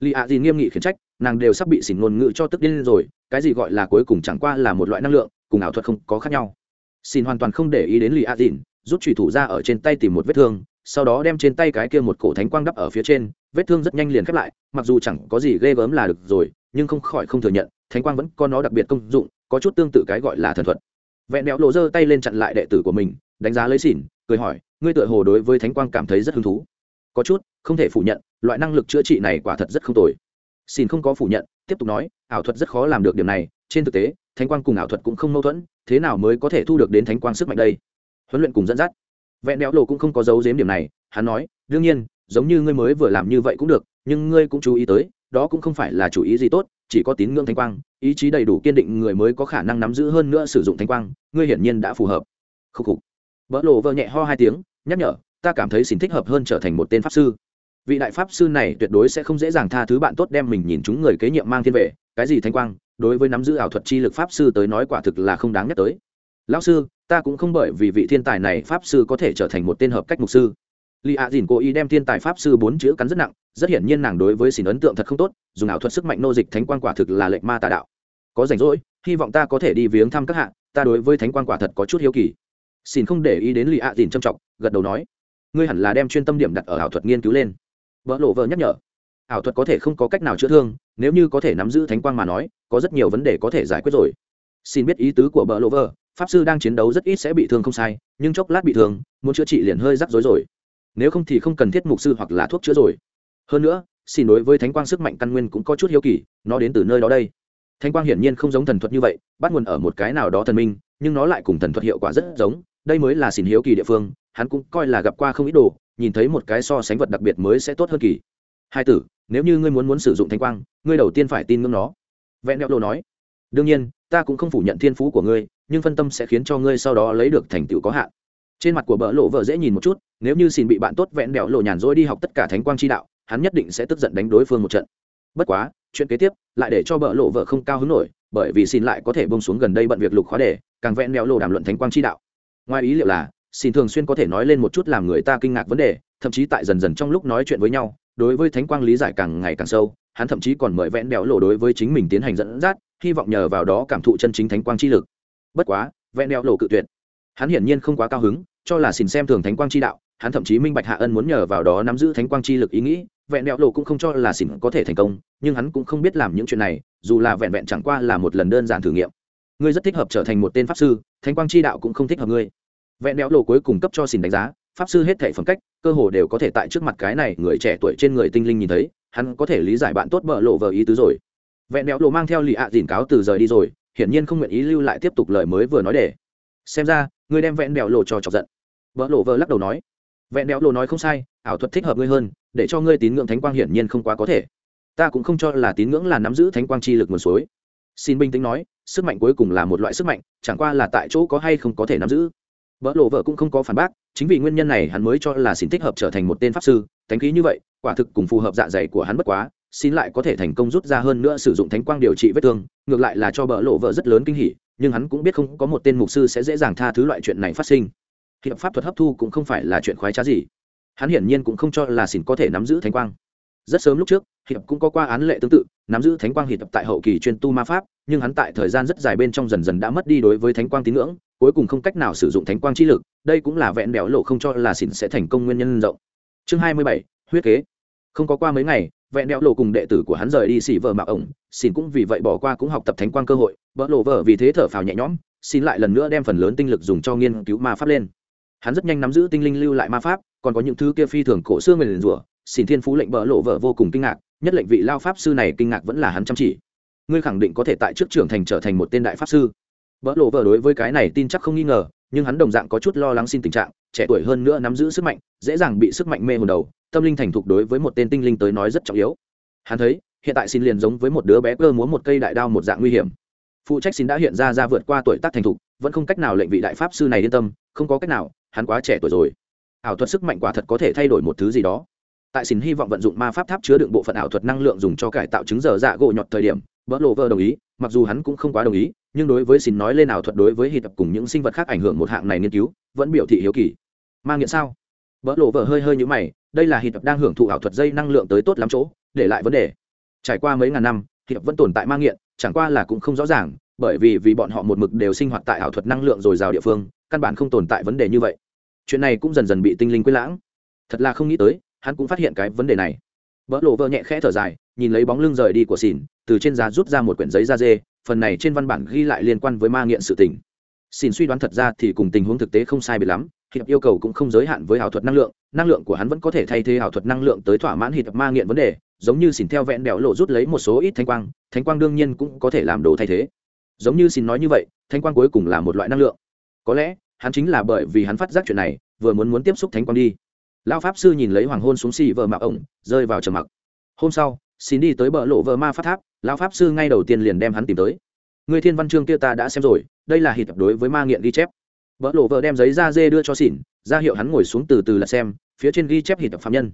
Lì ạ gì nghiêm nghị khiển trách, nàng đều sắp bị xỉn ngôn ngữ cho tức điên rồi, cái gì gọi là cuối cùng chẳng qua là một loại năng lượng, cùng ảo thuật không có khác nhau. Xin hoàn toàn không để ý đến lì a dìn rút trùy thủ ra ở trên tay tìm một vết thương, sau đó đem trên tay cái kia một cổ thánh quang đắp ở phía trên, vết thương rất nhanh liền khép lại, mặc dù chẳng có gì ghê gớm là được rồi, nhưng không khỏi không thừa nhận, thánh quang vẫn có nó đặc biệt công dụng, có chút tương tự cái gọi là thần thuật vẹn đẽo lộ giơ tay lên chặn lại đệ tử của mình, đánh giá lấy xỉn, cười hỏi, ngươi tựa hồ đối với thánh quang cảm thấy rất hứng thú. Có chút, không thể phủ nhận, loại năng lực chữa trị này quả thật rất không tồi. Xin không có phủ nhận, tiếp tục nói, ảo thuật rất khó làm được điểm này, trên thực tế, thánh quang cùng ảo thuật cũng không mâu thuẫn, thế nào mới có thể thu được đến thánh quang sức mạnh đây? Huấn luyện cùng dẫn dắt. Vẹn đẽo lộ cũng không có giấu giếm điểm này, hắn nói, đương nhiên, giống như ngươi mới vừa làm như vậy cũng được, nhưng ngươi cũng chú ý tới, đó cũng không phải là chủ ý gì tốt chỉ có tín ngưỡng thánh quang, ý chí đầy đủ kiên định người mới có khả năng nắm giữ hơn nữa sử dụng thánh quang, ngươi hiển nhiên đã phù hợp. Khúc khục. Vỡ lộ vợ nhẹ ho hai tiếng, nhắc nhở, ta cảm thấy xin thích hợp hơn trở thành một tên pháp sư. Vị đại pháp sư này tuyệt đối sẽ không dễ dàng tha thứ bạn tốt đem mình nhìn chúng người kế nhiệm mang thiên vệ, cái gì thanh quang, đối với nắm giữ ảo thuật chi lực pháp sư tới nói quả thực là không đáng nhắc tới. Lão sư, ta cũng không bởi vì vị thiên tài này pháp sư có thể trở thành một tên hợp cách mục sư. Lý Á Dìn cố ý đem thiên tài pháp sư bốn chữ cắn rất nặng, rất hiển nhiên nàng đối với xỉn ấn tượng thật không tốt, dùng ảo thuật sức mạnh nô dịch thánh quan quả thực là lệnh ma tà đạo. Có rảnh rỗi, hy vọng ta có thể đi viếng thăm các hạ, ta đối với thánh quan quả thật có chút hiếu kỳ. Xỉn không để ý đến Lý Á Dìn trầm trọng, gật đầu nói, ngươi hẳn là đem chuyên tâm điểm đặt ở ảo thuật nghiên cứu lên. Vỡ lộ vợ nhắc nhở, ảo thuật có thể không có cách nào chữa thương, nếu như có thể nắm giữ thánh quang mà nói, có rất nhiều vấn đề có thể giải quyết rồi xin biết ý tứ của bờ lộ vờ pháp sư đang chiến đấu rất ít sẽ bị thương không sai nhưng chốc lát bị thương muốn chữa trị liền hơi rắc rối rồi nếu không thì không cần thiết mục sư hoặc là thuốc chữa rồi. Hơn nữa, xin đối với thánh quang sức mạnh căn nguyên cũng có chút hiếu kỳ, nó đến từ nơi đó đây. Thánh quang hiển nhiên không giống thần thuật như vậy, bắt nguồn ở một cái nào đó thần minh, nhưng nó lại cùng thần thuật hiệu quả rất giống, đây mới là xin hiếu kỳ địa phương, hắn cũng coi là gặp qua không ít đồ, nhìn thấy một cái so sánh vật đặc biệt mới sẽ tốt hơn kỳ. Hai tử, nếu như ngươi muốn muốn sử dụng thánh quang, ngươi đầu tiên phải tin ngưỡng nó. Vẹn đeo đồ nói, đương nhiên, ta cũng không phủ nhận thiên phú của ngươi, nhưng phân tâm sẽ khiến cho ngươi sau đó lấy được thành tựu có hạn. Trên mặt của bỡ lộ vợ dễ nhìn một chút nếu như xin bị bạn tốt vẹn đẹo lộ nhàn rỗi đi học tất cả thánh quang chi đạo, hắn nhất định sẽ tức giận đánh đối phương một trận. Bất quá, chuyện kế tiếp lại để cho bợ lộ vợ không cao hứng nổi, bởi vì xin lại có thể bông xuống gần đây bận việc lục khóa đề, càng vẹn đẹo lộ đàm luận thánh quang chi đạo. Ngoài ý liệu là, xin thường xuyên có thể nói lên một chút làm người ta kinh ngạc vấn đề, thậm chí tại dần dần trong lúc nói chuyện với nhau, đối với thánh quang lý giải càng ngày càng sâu, hắn thậm chí còn mời vẽn đéo lộ đối với chính mình tiến hành dẫn dắt, hy vọng nhờ vào đó cảm thụ chân chính thánh quang chi lực. Bất quá vẽn đéo lộ cự tuyệt. Hắn hiển nhiên không quá cao hứng, cho là xin xem thường thánh quang chi đạo hắn thậm chí minh bạch hạ ân muốn nhờ vào đó nắm giữ thánh quang chi lực ý nghĩ, vẹn đẹo lộ cũng không cho là xỉn có thể thành công, nhưng hắn cũng không biết làm những chuyện này, dù là vẹn vẹn chẳng qua là một lần đơn giản thử nghiệm. Ngươi rất thích hợp trở thành một tên pháp sư, thánh quang chi đạo cũng không thích hợp ngươi. Vẹn đẽo lộ cuối cùng cấp cho xỉn đánh giá, pháp sư hết thể phẩm cách, cơ hồ đều có thể tại trước mặt cái này người trẻ tuổi trên người tinh linh nhìn thấy, hắn có thể lý giải bạn tốt bợ lộ vờ ý tứ rồi. Vẹn đẽo lộ mang theo lì ạ dìn cáo từ rời đi rồi, hiển nhiên không nguyện ý lưu lại tiếp tục lời mới vừa nói để. Xem ra, ngươi đem vẹn đẽo lộ cho chọc giận. Bợ lộ vờ lắc đầu nói vẹn đéo lộ nói không sai, ảo thuật thích hợp ngươi hơn, để cho ngươi tín ngưỡng thánh quang hiển nhiên không quá có thể. Ta cũng không cho là tín ngưỡng là nắm giữ thánh quang chi lực nguồn suối. Xin bình tĩnh nói, sức mạnh cuối cùng là một loại sức mạnh, chẳng qua là tại chỗ có hay không có thể nắm giữ. Vợ lộ vợ cũng không có phản bác, chính vì nguyên nhân này hắn mới cho là xin thích hợp trở thành một tên pháp sư, thánh khí như vậy, quả thực cùng phù hợp dạ dày của hắn bất quá, xin lại có thể thành công rút ra hơn nữa sử dụng thánh quang điều trị vết thương, ngược lại là cho bỡ lộ vợ rất lớn kinh hỉ, nhưng hắn cũng biết không có một tên mục sư sẽ dễ dàng tha thứ loại chuyện này phát sinh hiệp pháp thuật hấp thu cũng không phải là chuyện khoái trá gì. Hắn hiển nhiên cũng không cho là xỉn có thể nắm giữ thánh quang. Rất sớm lúc trước, hiệp cũng có qua án lệ tương tự, nắm giữ thánh quang hiệp tại hậu kỳ chuyên tu ma pháp, nhưng hắn tại thời gian rất dài bên trong dần dần đã mất đi đối với thánh quang tín ngưỡng, cuối cùng không cách nào sử dụng thánh quang chi lực, đây cũng là vẹn béo lộ không cho là xỉn sẽ thành công nguyên nhân rộng. Chương hai mươi bảy, huyết kế. Không có qua mấy ngày, vẹn đeo lộ cùng đệ tử của hắn rời đi xỉ vợ mạo ổng xin cũng vì vậy bỏ qua cũng học tập thánh quang cơ hội vợ lộ vợ vì thế thở phào nhẹ nhõm xin lại lần nữa đem phần lớn tinh lực dùng cho nghiên cứu ma pháp lên hắn rất nhanh nắm giữ tinh linh lưu lại ma pháp, còn có những thứ kia phi thường cổ xương người rủa xin thiên phú lệnh bỡ lộ vợ vô cùng kinh ngạc, nhất lệnh vị lao pháp sư này kinh ngạc vẫn là hắn chăm chỉ. Ngươi khẳng định có thể tại trước trưởng thành trở thành một tên đại pháp sư. Bỡ lộ vợ đối với cái này tin chắc không nghi ngờ, nhưng hắn đồng dạng có chút lo lắng xin tình trạng, trẻ tuổi hơn nữa nắm giữ sức mạnh, dễ dàng bị sức mạnh mê hồn đầu, tâm linh thành thục đối với một tên tinh linh tới nói rất trọng yếu. Hắn thấy, hiện tại xin liền giống với một đứa bé cơ múa một cây đại đao một dạng nguy hiểm. Phụ trách xin đã hiện ra ra vượt qua tuổi tác thành thục, vẫn không cách nào lệnh vị đại pháp sư này yên tâm, không có cách nào hắn quá trẻ tuổi rồi. Ảo thuật sức mạnh quả thật có thể thay đổi một thứ gì đó. Tại xin hy vọng vận dụng ma pháp tháp chứa đựng bộ phận ảo thuật năng lượng dùng cho cải tạo chứng giờ dạ gỗ nhọt thời điểm bỡ lộ vơ đồng ý, mặc dù hắn cũng không quá đồng ý, nhưng đối với xin nói lên ảo thuật đối với hy tập cùng những sinh vật khác ảnh hưởng một hạng này nghiên cứu, vẫn biểu thị hiếu kỳ. Mang nghiện sao? Bỡ lộ vơ hơi hơi như mày, đây là hy tập đang hưởng thụ ảo thuật dây năng lượng tới tốt lắm chỗ, để lại vấn đề. Trải qua mấy ngàn năm, hy tập vẫn tồn tại mang nghiện, chẳng qua là cũng không rõ ràng, bởi vì vì bọn họ một mực đều sinh hoạt tại ảo thuật năng lượng dồi dào địa phương, căn bản không tồn tại vấn đề như vậy chuyện này cũng dần dần bị tinh linh quên lãng. Thật là không nghĩ tới, hắn cũng phát hiện cái vấn đề này. Vỡ lộ vợ nhẹ khẽ thở dài, nhìn lấy bóng lưng rời đi của xỉn từ trên giá rút ra một quyển giấy da dê, phần này trên văn bản ghi lại liên quan với ma nghiện sự tình. Xỉn suy đoán thật ra thì cùng tình huống thực tế không sai biệt lắm, hiệp yêu cầu cũng không giới hạn với ảo thuật năng lượng năng lượng của hắn vẫn có thể thay thế ảo thuật năng lượng tới thỏa mãn hiệp ma nghiện vấn đề, giống như xỉn theo vẹn đèo lộ rút lấy một số ít thanh quang thanh quang đương nhiên cũng có thể làm đồ thay thế. Giống như xin nói như vậy thanh quang cuối cùng là một loại năng lượng. Có lẽ hắn chính là bởi vì hắn phát giác chuyện này, vừa muốn muốn tiếp xúc thánh quang đi. Lao pháp sư nhìn lấy hoàng hôn xuống xì vợ mạo ổng, rơi vào trầm mặc. Hôm sau, xin đi tới bờ lộ vợ ma phát tháp lao pháp sư ngay đầu tiên liền đem hắn tìm tới. Người thiên văn chương kia ta đã xem rồi, đây là hì tập đối với ma nghiện ghi chép. Vợ lộ vợ đem giấy da dê đưa cho xỉn, ra hiệu hắn ngồi xuống từ từ là xem, phía trên ghi chép hì tập phạm nhân.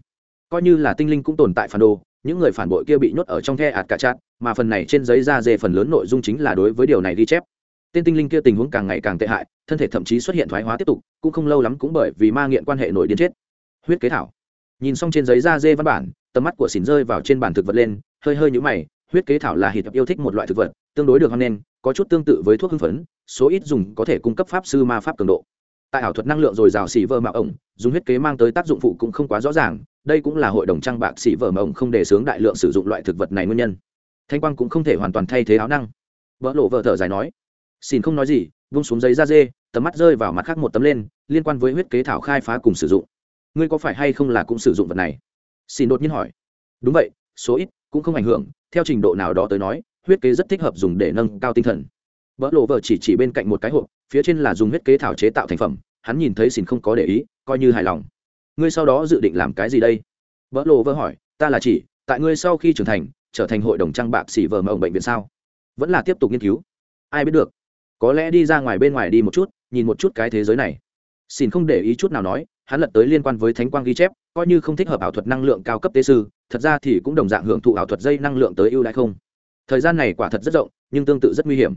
Coi như là tinh linh cũng tồn tại phản đồ, những người phản bội kia bị nhốt ở trong the ạt cả chát, mà phần này trên giấy da dê phần lớn nội dung chính là đối với điều này ghi chép tên tinh linh kia tình huống càng ngày càng tệ hại thân thể thậm chí xuất hiện thoái hóa tiếp tục cũng không lâu lắm cũng bởi vì ma nghiện quan hệ nổi điên chết. Huyết kế thảo. Nhìn xong trên giấy da dê văn bản tầm mắt của xỉn rơi vào trên bản thực vật lên hơi hơi nhũ mày huyết kế thảo là hít yêu thích một loại thực vật tương đối được hoan nên, có chút tương tự với thuốc hưng phấn số ít dùng có thể cung cấp pháp sư ma pháp cường độ. Tại ảo thuật năng lượng dồi dào xỉ vợ mạo ổng dùng huyết kế mang tới tác dụng phụ cũng không quá rõ ràng đây cũng là hội đồng trang bạc xỉ vợ mạo ổng không đề xướng đại lượng sử dụng loại thực vật này nguyên nhân. Thanh quang cũng không thể hoàn toàn thay thế áo năng. Vợ lộ vợ thở dài nói xin không nói gì, vung xuống giấy da dê, tầm mắt rơi vào mặt khác một tấm lên, liên quan với huyết kế thảo khai phá cùng sử dụng. Ngươi có phải hay không là cũng sử dụng vật này? Xin đột nhiên hỏi. Đúng vậy, số ít, cũng không ảnh hưởng, theo trình độ nào đó tới nói, huyết kế rất thích hợp dùng để nâng cao tinh thần. Vỡ lộ vợ chỉ chỉ bên cạnh một cái hộp, phía trên là dùng huyết kế thảo chế tạo thành phẩm, hắn nhìn thấy xin không có để ý, coi như hài lòng. Ngươi sau đó dự định làm cái gì đây? Vỡ lộ vợ hỏi. Ta là chỉ, tại ngươi sau khi trưởng thành, trở thành hội đồng trang bạc xỉ vợ mà ông bệnh viện sao? Vẫn là tiếp tục nghiên cứu. Ai biết được? Có lẽ đi ra ngoài bên ngoài đi một chút, nhìn một chút cái thế giới này. Xin không để ý chút nào nói, hắn lật tới liên quan với thánh quang ghi chép, coi như không thích hợp ảo thuật năng lượng cao cấp tế sư, thật ra thì cũng đồng dạng hưởng thụ ảo thuật dây năng lượng tới ưu đãi không. Thời gian này quả thật rất rộng, nhưng tương tự rất nguy hiểm.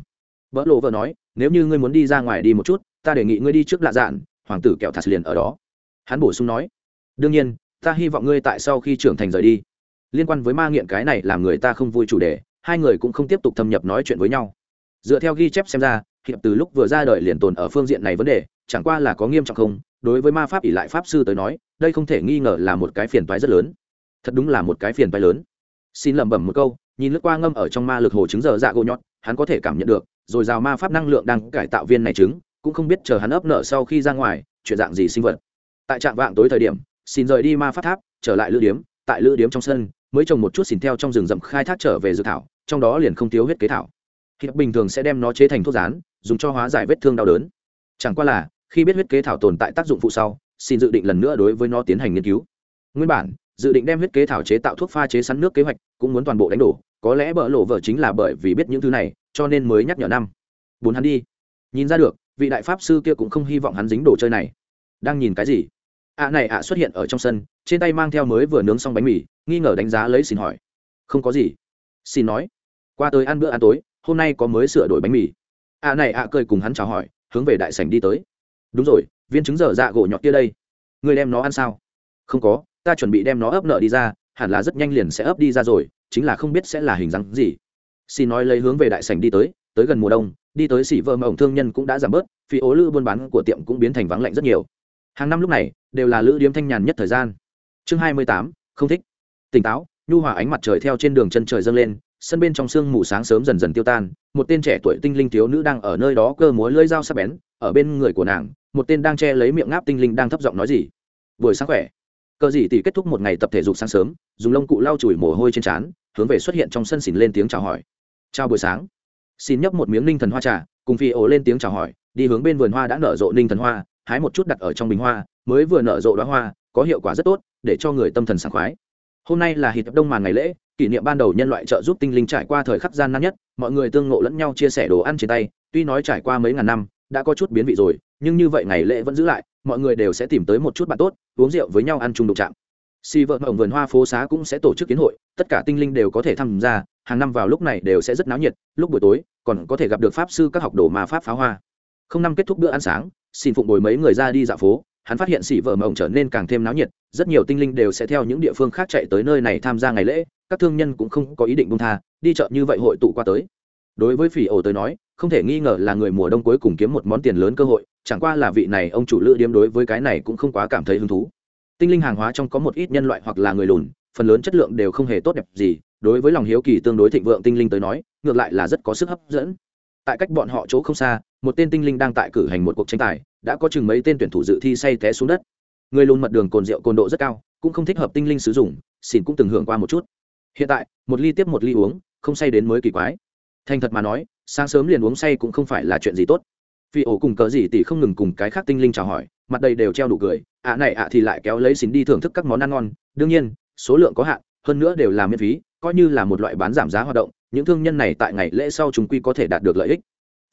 Vỡ lộ vợ nói, nếu như ngươi muốn đi ra ngoài đi một chút, ta đề nghị ngươi đi trước lạ dạn, hoàng tử kẹo thạt liền ở đó. Hắn bổ sung nói, đương nhiên, ta hy vọng ngươi tại sau khi trưởng thành rời đi. Liên quan với ma nghiện cái này làm người ta không vui chủ đề, hai người cũng không tiếp tục thâm nhập nói chuyện với nhau. Dựa theo ghi chép xem ra hiệp từ lúc vừa ra đời liền tồn ở phương diện này vấn đề, chẳng qua là có nghiêm trọng không, đối với ma pháp ỷ lại pháp sư tới nói, đây không thể nghi ngờ là một cái phiền toái rất lớn. Thật đúng là một cái phiền toái lớn. Xin lẩm bẩm một câu, nhìn lướt qua ngâm ở trong ma lực hồ trứng giờ dạ gỗ nhọt hắn có thể cảm nhận được, rồi rào ma pháp năng lượng đang cải tạo viên này trứng, cũng không biết chờ hắn ấp nở sau khi ra ngoài, chuyện dạng gì sinh vật. Tại trạm vạng tối thời điểm, xin rời đi ma pháp tháp, trở lại lữ điếm, tại lữ điếm trong sân, mới trồng một chút xìn theo trong rừng rậm khai thác trở về dự thảo, trong đó liền không thiếu huyết kế thảo. Hiệp bình thường sẽ đem nó chế thành thuốc rán dùng cho hóa giải vết thương đau đớn. Chẳng qua là, khi biết huyết kế thảo tồn tại tác dụng phụ sau, xin dự định lần nữa đối với nó tiến hành nghiên cứu. Nguyên bản, dự định đem huyết kế thảo chế tạo thuốc pha chế sắn nước kế hoạch, cũng muốn toàn bộ đánh đổ, có lẽ bỡ lộ vợ chính là bởi vì biết những thứ này, cho nên mới nhắc nhở năm. Bốn hắn đi. Nhìn ra được, vị đại pháp sư kia cũng không hy vọng hắn dính đồ chơi này. Đang nhìn cái gì? Ạ này ạ xuất hiện ở trong sân, trên tay mang theo mới vừa nướng xong bánh mì, nghi ngờ đánh giá lấy xin hỏi. Không có gì. Xin nói. Qua tới ăn bữa ăn tối, hôm nay có mới sửa đổi bánh mì ạ này, ạ, cười cùng hắn chào hỏi, hướng về đại sảnh đi tới. Đúng rồi, viên trứng dở dạ gỗ nhọt kia đây. Người đem nó ăn sao? Không có, ta chuẩn bị đem nó ấp nợ đi ra, hẳn là rất nhanh liền sẽ ấp đi ra rồi, chính là không biết sẽ là hình dáng gì. Xin nói lấy hướng về đại sảnh đi tới tới gần mùa đông, đi tới xỉ vợ mà ổng thương nhân cũng đã giảm bớt, phi ố lữ buôn bán của tiệm cũng biến thành vắng lạnh rất nhiều. Hàng năm lúc này, đều là lữ điếm thanh nhàn nhất thời gian. Chương hai mươi tám, không thích. Tỉnh táo, nhu hòa ánh mặt trời theo trên đường chân trời dâng lên sân bên trong sương mù sáng sớm dần dần tiêu tan, một tên trẻ tuổi tinh linh thiếu nữ đang ở nơi đó cơ múa lưỡi dao sắc bén, ở bên người của nàng, một tên đang che lấy miệng ngáp tinh linh đang thấp giọng nói gì. Buổi sáng khỏe. Cờ gì tỷ kết thúc một ngày tập thể dục sáng sớm, dùng lông cụ lau chùi mồ hôi trên trán, hướng về xuất hiện trong sân xỉn lên tiếng chào hỏi. Chào buổi sáng. Xin nhấp một miếng ninh thần hoa trà, cùng phi ổ lên tiếng chào hỏi, đi hướng bên vườn hoa đã nở rộ ninh thần hoa, hái một chút đặt ở trong bình hoa, mới vừa nở rộ đoá hoa, có hiệu quả rất tốt, để cho người tâm thần sảng khoái hôm nay là hít đông màn ngày lễ, kỷ niệm ban đầu nhân loại trợ giúp tinh linh trải qua thời khắc gian nan nhất, mọi người tương ngộ lẫn nhau chia sẻ đồ ăn trên tay, tuy nói trải qua mấy ngàn năm, đã có chút biến vị rồi, nhưng như vậy ngày lễ vẫn giữ lại, mọi người đều sẽ tìm tới một chút bạn tốt, uống rượu với nhau ăn chung đụng chạm. Si vợ mộng vườn hoa phố xá cũng sẽ tổ chức kiến hội, tất cả tinh linh đều có thể tham gia, hàng năm vào lúc này đều sẽ rất náo nhiệt, lúc buổi tối, còn có thể gặp được pháp sư các học đồ mà pháp pháo hoa. Không năm kết thúc bữa ăn sáng, xin phụng bồi mấy người ra đi dạo phố hắn phát hiện xỉ vợ mộng trở nên càng thêm náo nhiệt, rất nhiều tinh linh đều sẽ theo những địa phương khác chạy tới nơi này tham gia ngày lễ, các thương nhân cũng không có ý định bung tha, đi chợ như vậy hội tụ qua tới. Đối với phỉ ổ tới nói, không thể nghi ngờ là người mùa đông cuối cùng kiếm một món tiền lớn cơ hội, chẳng qua là vị này ông chủ lữ điếm đối với cái này cũng không quá cảm thấy hứng thú. Tinh linh hàng hóa trong có một ít nhân loại hoặc là người lùn, phần lớn chất lượng đều không hề tốt đẹp gì, đối với lòng hiếu kỳ tương đối thịnh vượng tinh linh tới nói, ngược lại là rất có sức hấp dẫn. Tại cách bọn họ chỗ không xa, một tên tinh linh đang tại cử hành một cuộc tranh tài đã có chừng mấy tên tuyển thủ dự thi say té xuống đất. Người lùn mật đường cồn rượu cồn độ rất cao, cũng không thích hợp tinh linh sử dụng, xỉn cũng từng hưởng qua một chút. Hiện tại, một ly tiếp một ly uống, không say đến mới kỳ quái. Thành thật mà nói, sáng sớm liền uống say cũng không phải là chuyện gì tốt. Vì ổ cùng cỡ gì tỷ không ngừng cùng cái khác tinh linh chào hỏi, mặt đầy đều treo đủ cười, ạ này ạ thì lại kéo lấy xỉn đi thưởng thức các món ăn ngon. Đương nhiên, số lượng có hạn, hơn nữa đều là miễn phí, coi như là một loại bán giảm giá hoạt động, những thương nhân này tại ngày lễ sau chúng quy có thể đạt được lợi ích.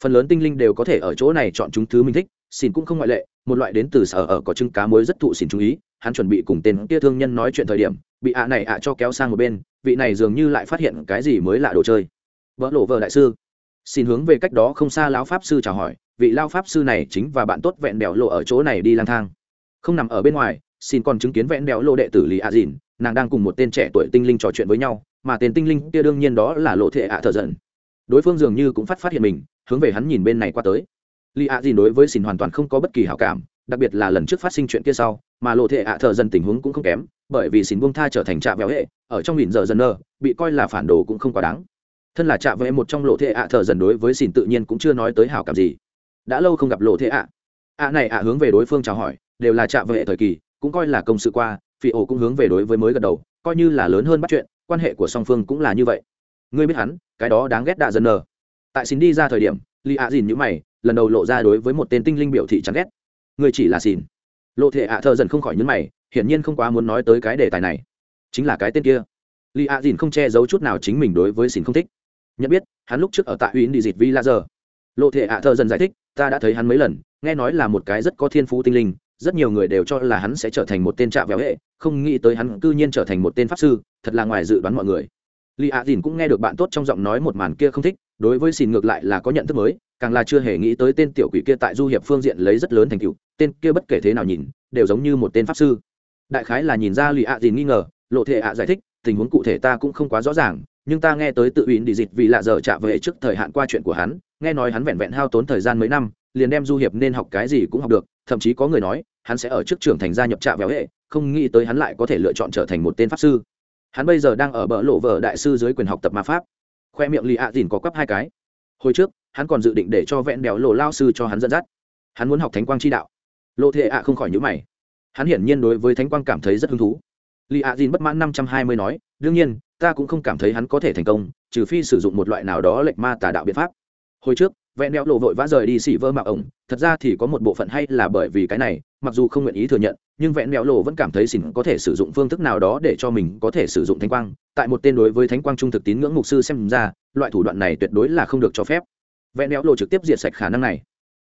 Phần lớn tinh linh đều có thể ở chỗ này chọn chúng thứ mình thích xin cũng không ngoại lệ một loại đến từ sở ở có trứng cá muối rất thụ xin chú ý hắn chuẩn bị cùng tên kia thương nhân nói chuyện thời điểm bị ạ này ạ cho kéo sang một bên vị này dường như lại phát hiện cái gì mới lạ đồ chơi. Vỡ lộ vợ đại sư. Xin hướng về cách đó không xa lão pháp sư chào hỏi vị lao pháp sư này chính và bạn tốt vẹn đèo lộ ở chỗ này đi lang thang. Không nằm ở bên ngoài xin còn chứng kiến vẹn đèo lộ đệ tử lý a dìn nàng đang cùng một tên trẻ tuổi tinh linh trò chuyện với nhau mà tên tinh linh kia đương nhiên đó là lộ thể ạ thợ giận, đối phương dường như cũng phát phát hiện mình hướng về hắn nhìn bên này qua tới lý ạ dìn đối với xin hoàn toàn không có bất kỳ hảo cảm, đặc biệt là lần trước phát sinh chuyện kia sau, mà lộ thể ạ thợ dần tình huống cũng không kém, bởi vì xin buông tha trở thành trạ véo hệ, ở trong nghìn giờ dần nơ, bị coi là phản đồ cũng không quá đáng. Thân là trạ vệ một trong lộ thể ạ thợ dần đối với xin tự nhiên cũng chưa nói tới hảo cảm gì. Đã lâu không gặp lộ thể ạ. Ạ này ạ hướng về đối phương chào hỏi, đều là trạ vệ thời kỳ, cũng coi là công sự qua, phi ổ cũng hướng về đối với mới gật đầu, coi như là lớn hơn bắt chuyện, quan hệ của song phương cũng là như vậy. Ngươi biết hắn, cái đó đáng ghét đạ dần nờ tại xin đi ra thời điểm li ạ dìn nhữ mày lần đầu lộ ra đối với một tên tinh linh biểu thị chán ghét. Người chỉ là xỉn, lộ thể ạ thợ dần không khỏi nhấn mày hiển nhiên không quá muốn nói tới cái đề tài này. Chính là cái tên kia. Li ạ dìn không che giấu chút nào chính mình đối với xỉn không thích. Nhận biết hắn lúc trước ở tại uyển đi dịt vi la giờ lộ thể ạ thợ dần giải thích ta đã thấy hắn mấy lần nghe nói là một cái rất có thiên phú tinh linh rất nhiều người đều cho là hắn sẽ trở thành một tên trạ véo hệ không nghĩ tới hắn cư nhiên trở thành một tên pháp sư thật là ngoài dự đoán mọi người. Li a dìn cũng nghe được bạn tốt trong giọng nói một màn kia không thích đối với xin ngược lại là có nhận thức mới, càng là chưa hề nghĩ tới tên tiểu quỷ kia tại du hiệp phương diện lấy rất lớn thành tựu, tên kia bất kể thế nào nhìn, đều giống như một tên pháp sư. Đại khái là nhìn ra lụy a dìn nghi ngờ, lộ thể ạ giải thích, tình huống cụ thể ta cũng không quá rõ ràng, nhưng ta nghe tới tự ủy đi dịch vì lạ giờ trả về trước thời hạn qua chuyện của hắn, nghe nói hắn vẹn vẹn hao tốn thời gian mấy năm, liền đem du hiệp nên học cái gì cũng học được, thậm chí có người nói, hắn sẽ ở trước trưởng thành gia nhập trạ véo hệ, không nghĩ tới hắn lại có thể lựa chọn trở thành một tên pháp sư. Hắn bây giờ đang ở bờ lộ vợ đại sư dưới quyền học tập ma pháp khoe miệng lì ạ dìn có quắp hai cái. Hồi trước, hắn còn dự định để cho vẹn đèo lộ lao sư cho hắn dẫn dắt. Hắn muốn học thánh quang chi đạo. Lộ thệ ạ không khỏi nhữ mày. Hắn hiển nhiên đối với thánh quang cảm thấy rất hứng thú. Lì ạ dìn bất mãn năm trăm hai mươi nói, đương nhiên, ta cũng không cảm thấy hắn có thể thành công, trừ phi sử dụng một loại nào đó lệnh ma tà đạo biện pháp. Hồi trước, vẹn béo lộ vội vã rời đi xỉ vơ mạo ổng, thật ra thì có một bộ phận hay là bởi vì cái này mặc dù không nguyện ý thừa nhận, nhưng vẹn mẹo lộ vẫn cảm thấy xỉn có thể sử dụng phương thức nào đó để cho mình có thể sử dụng thánh quang. Tại một tên đối với thánh quang trung thực tín ngưỡng mục sư xem ra, loại thủ đoạn này tuyệt đối là không được cho phép. Vẹn mẹo lộ trực tiếp diệt sạch khả năng này.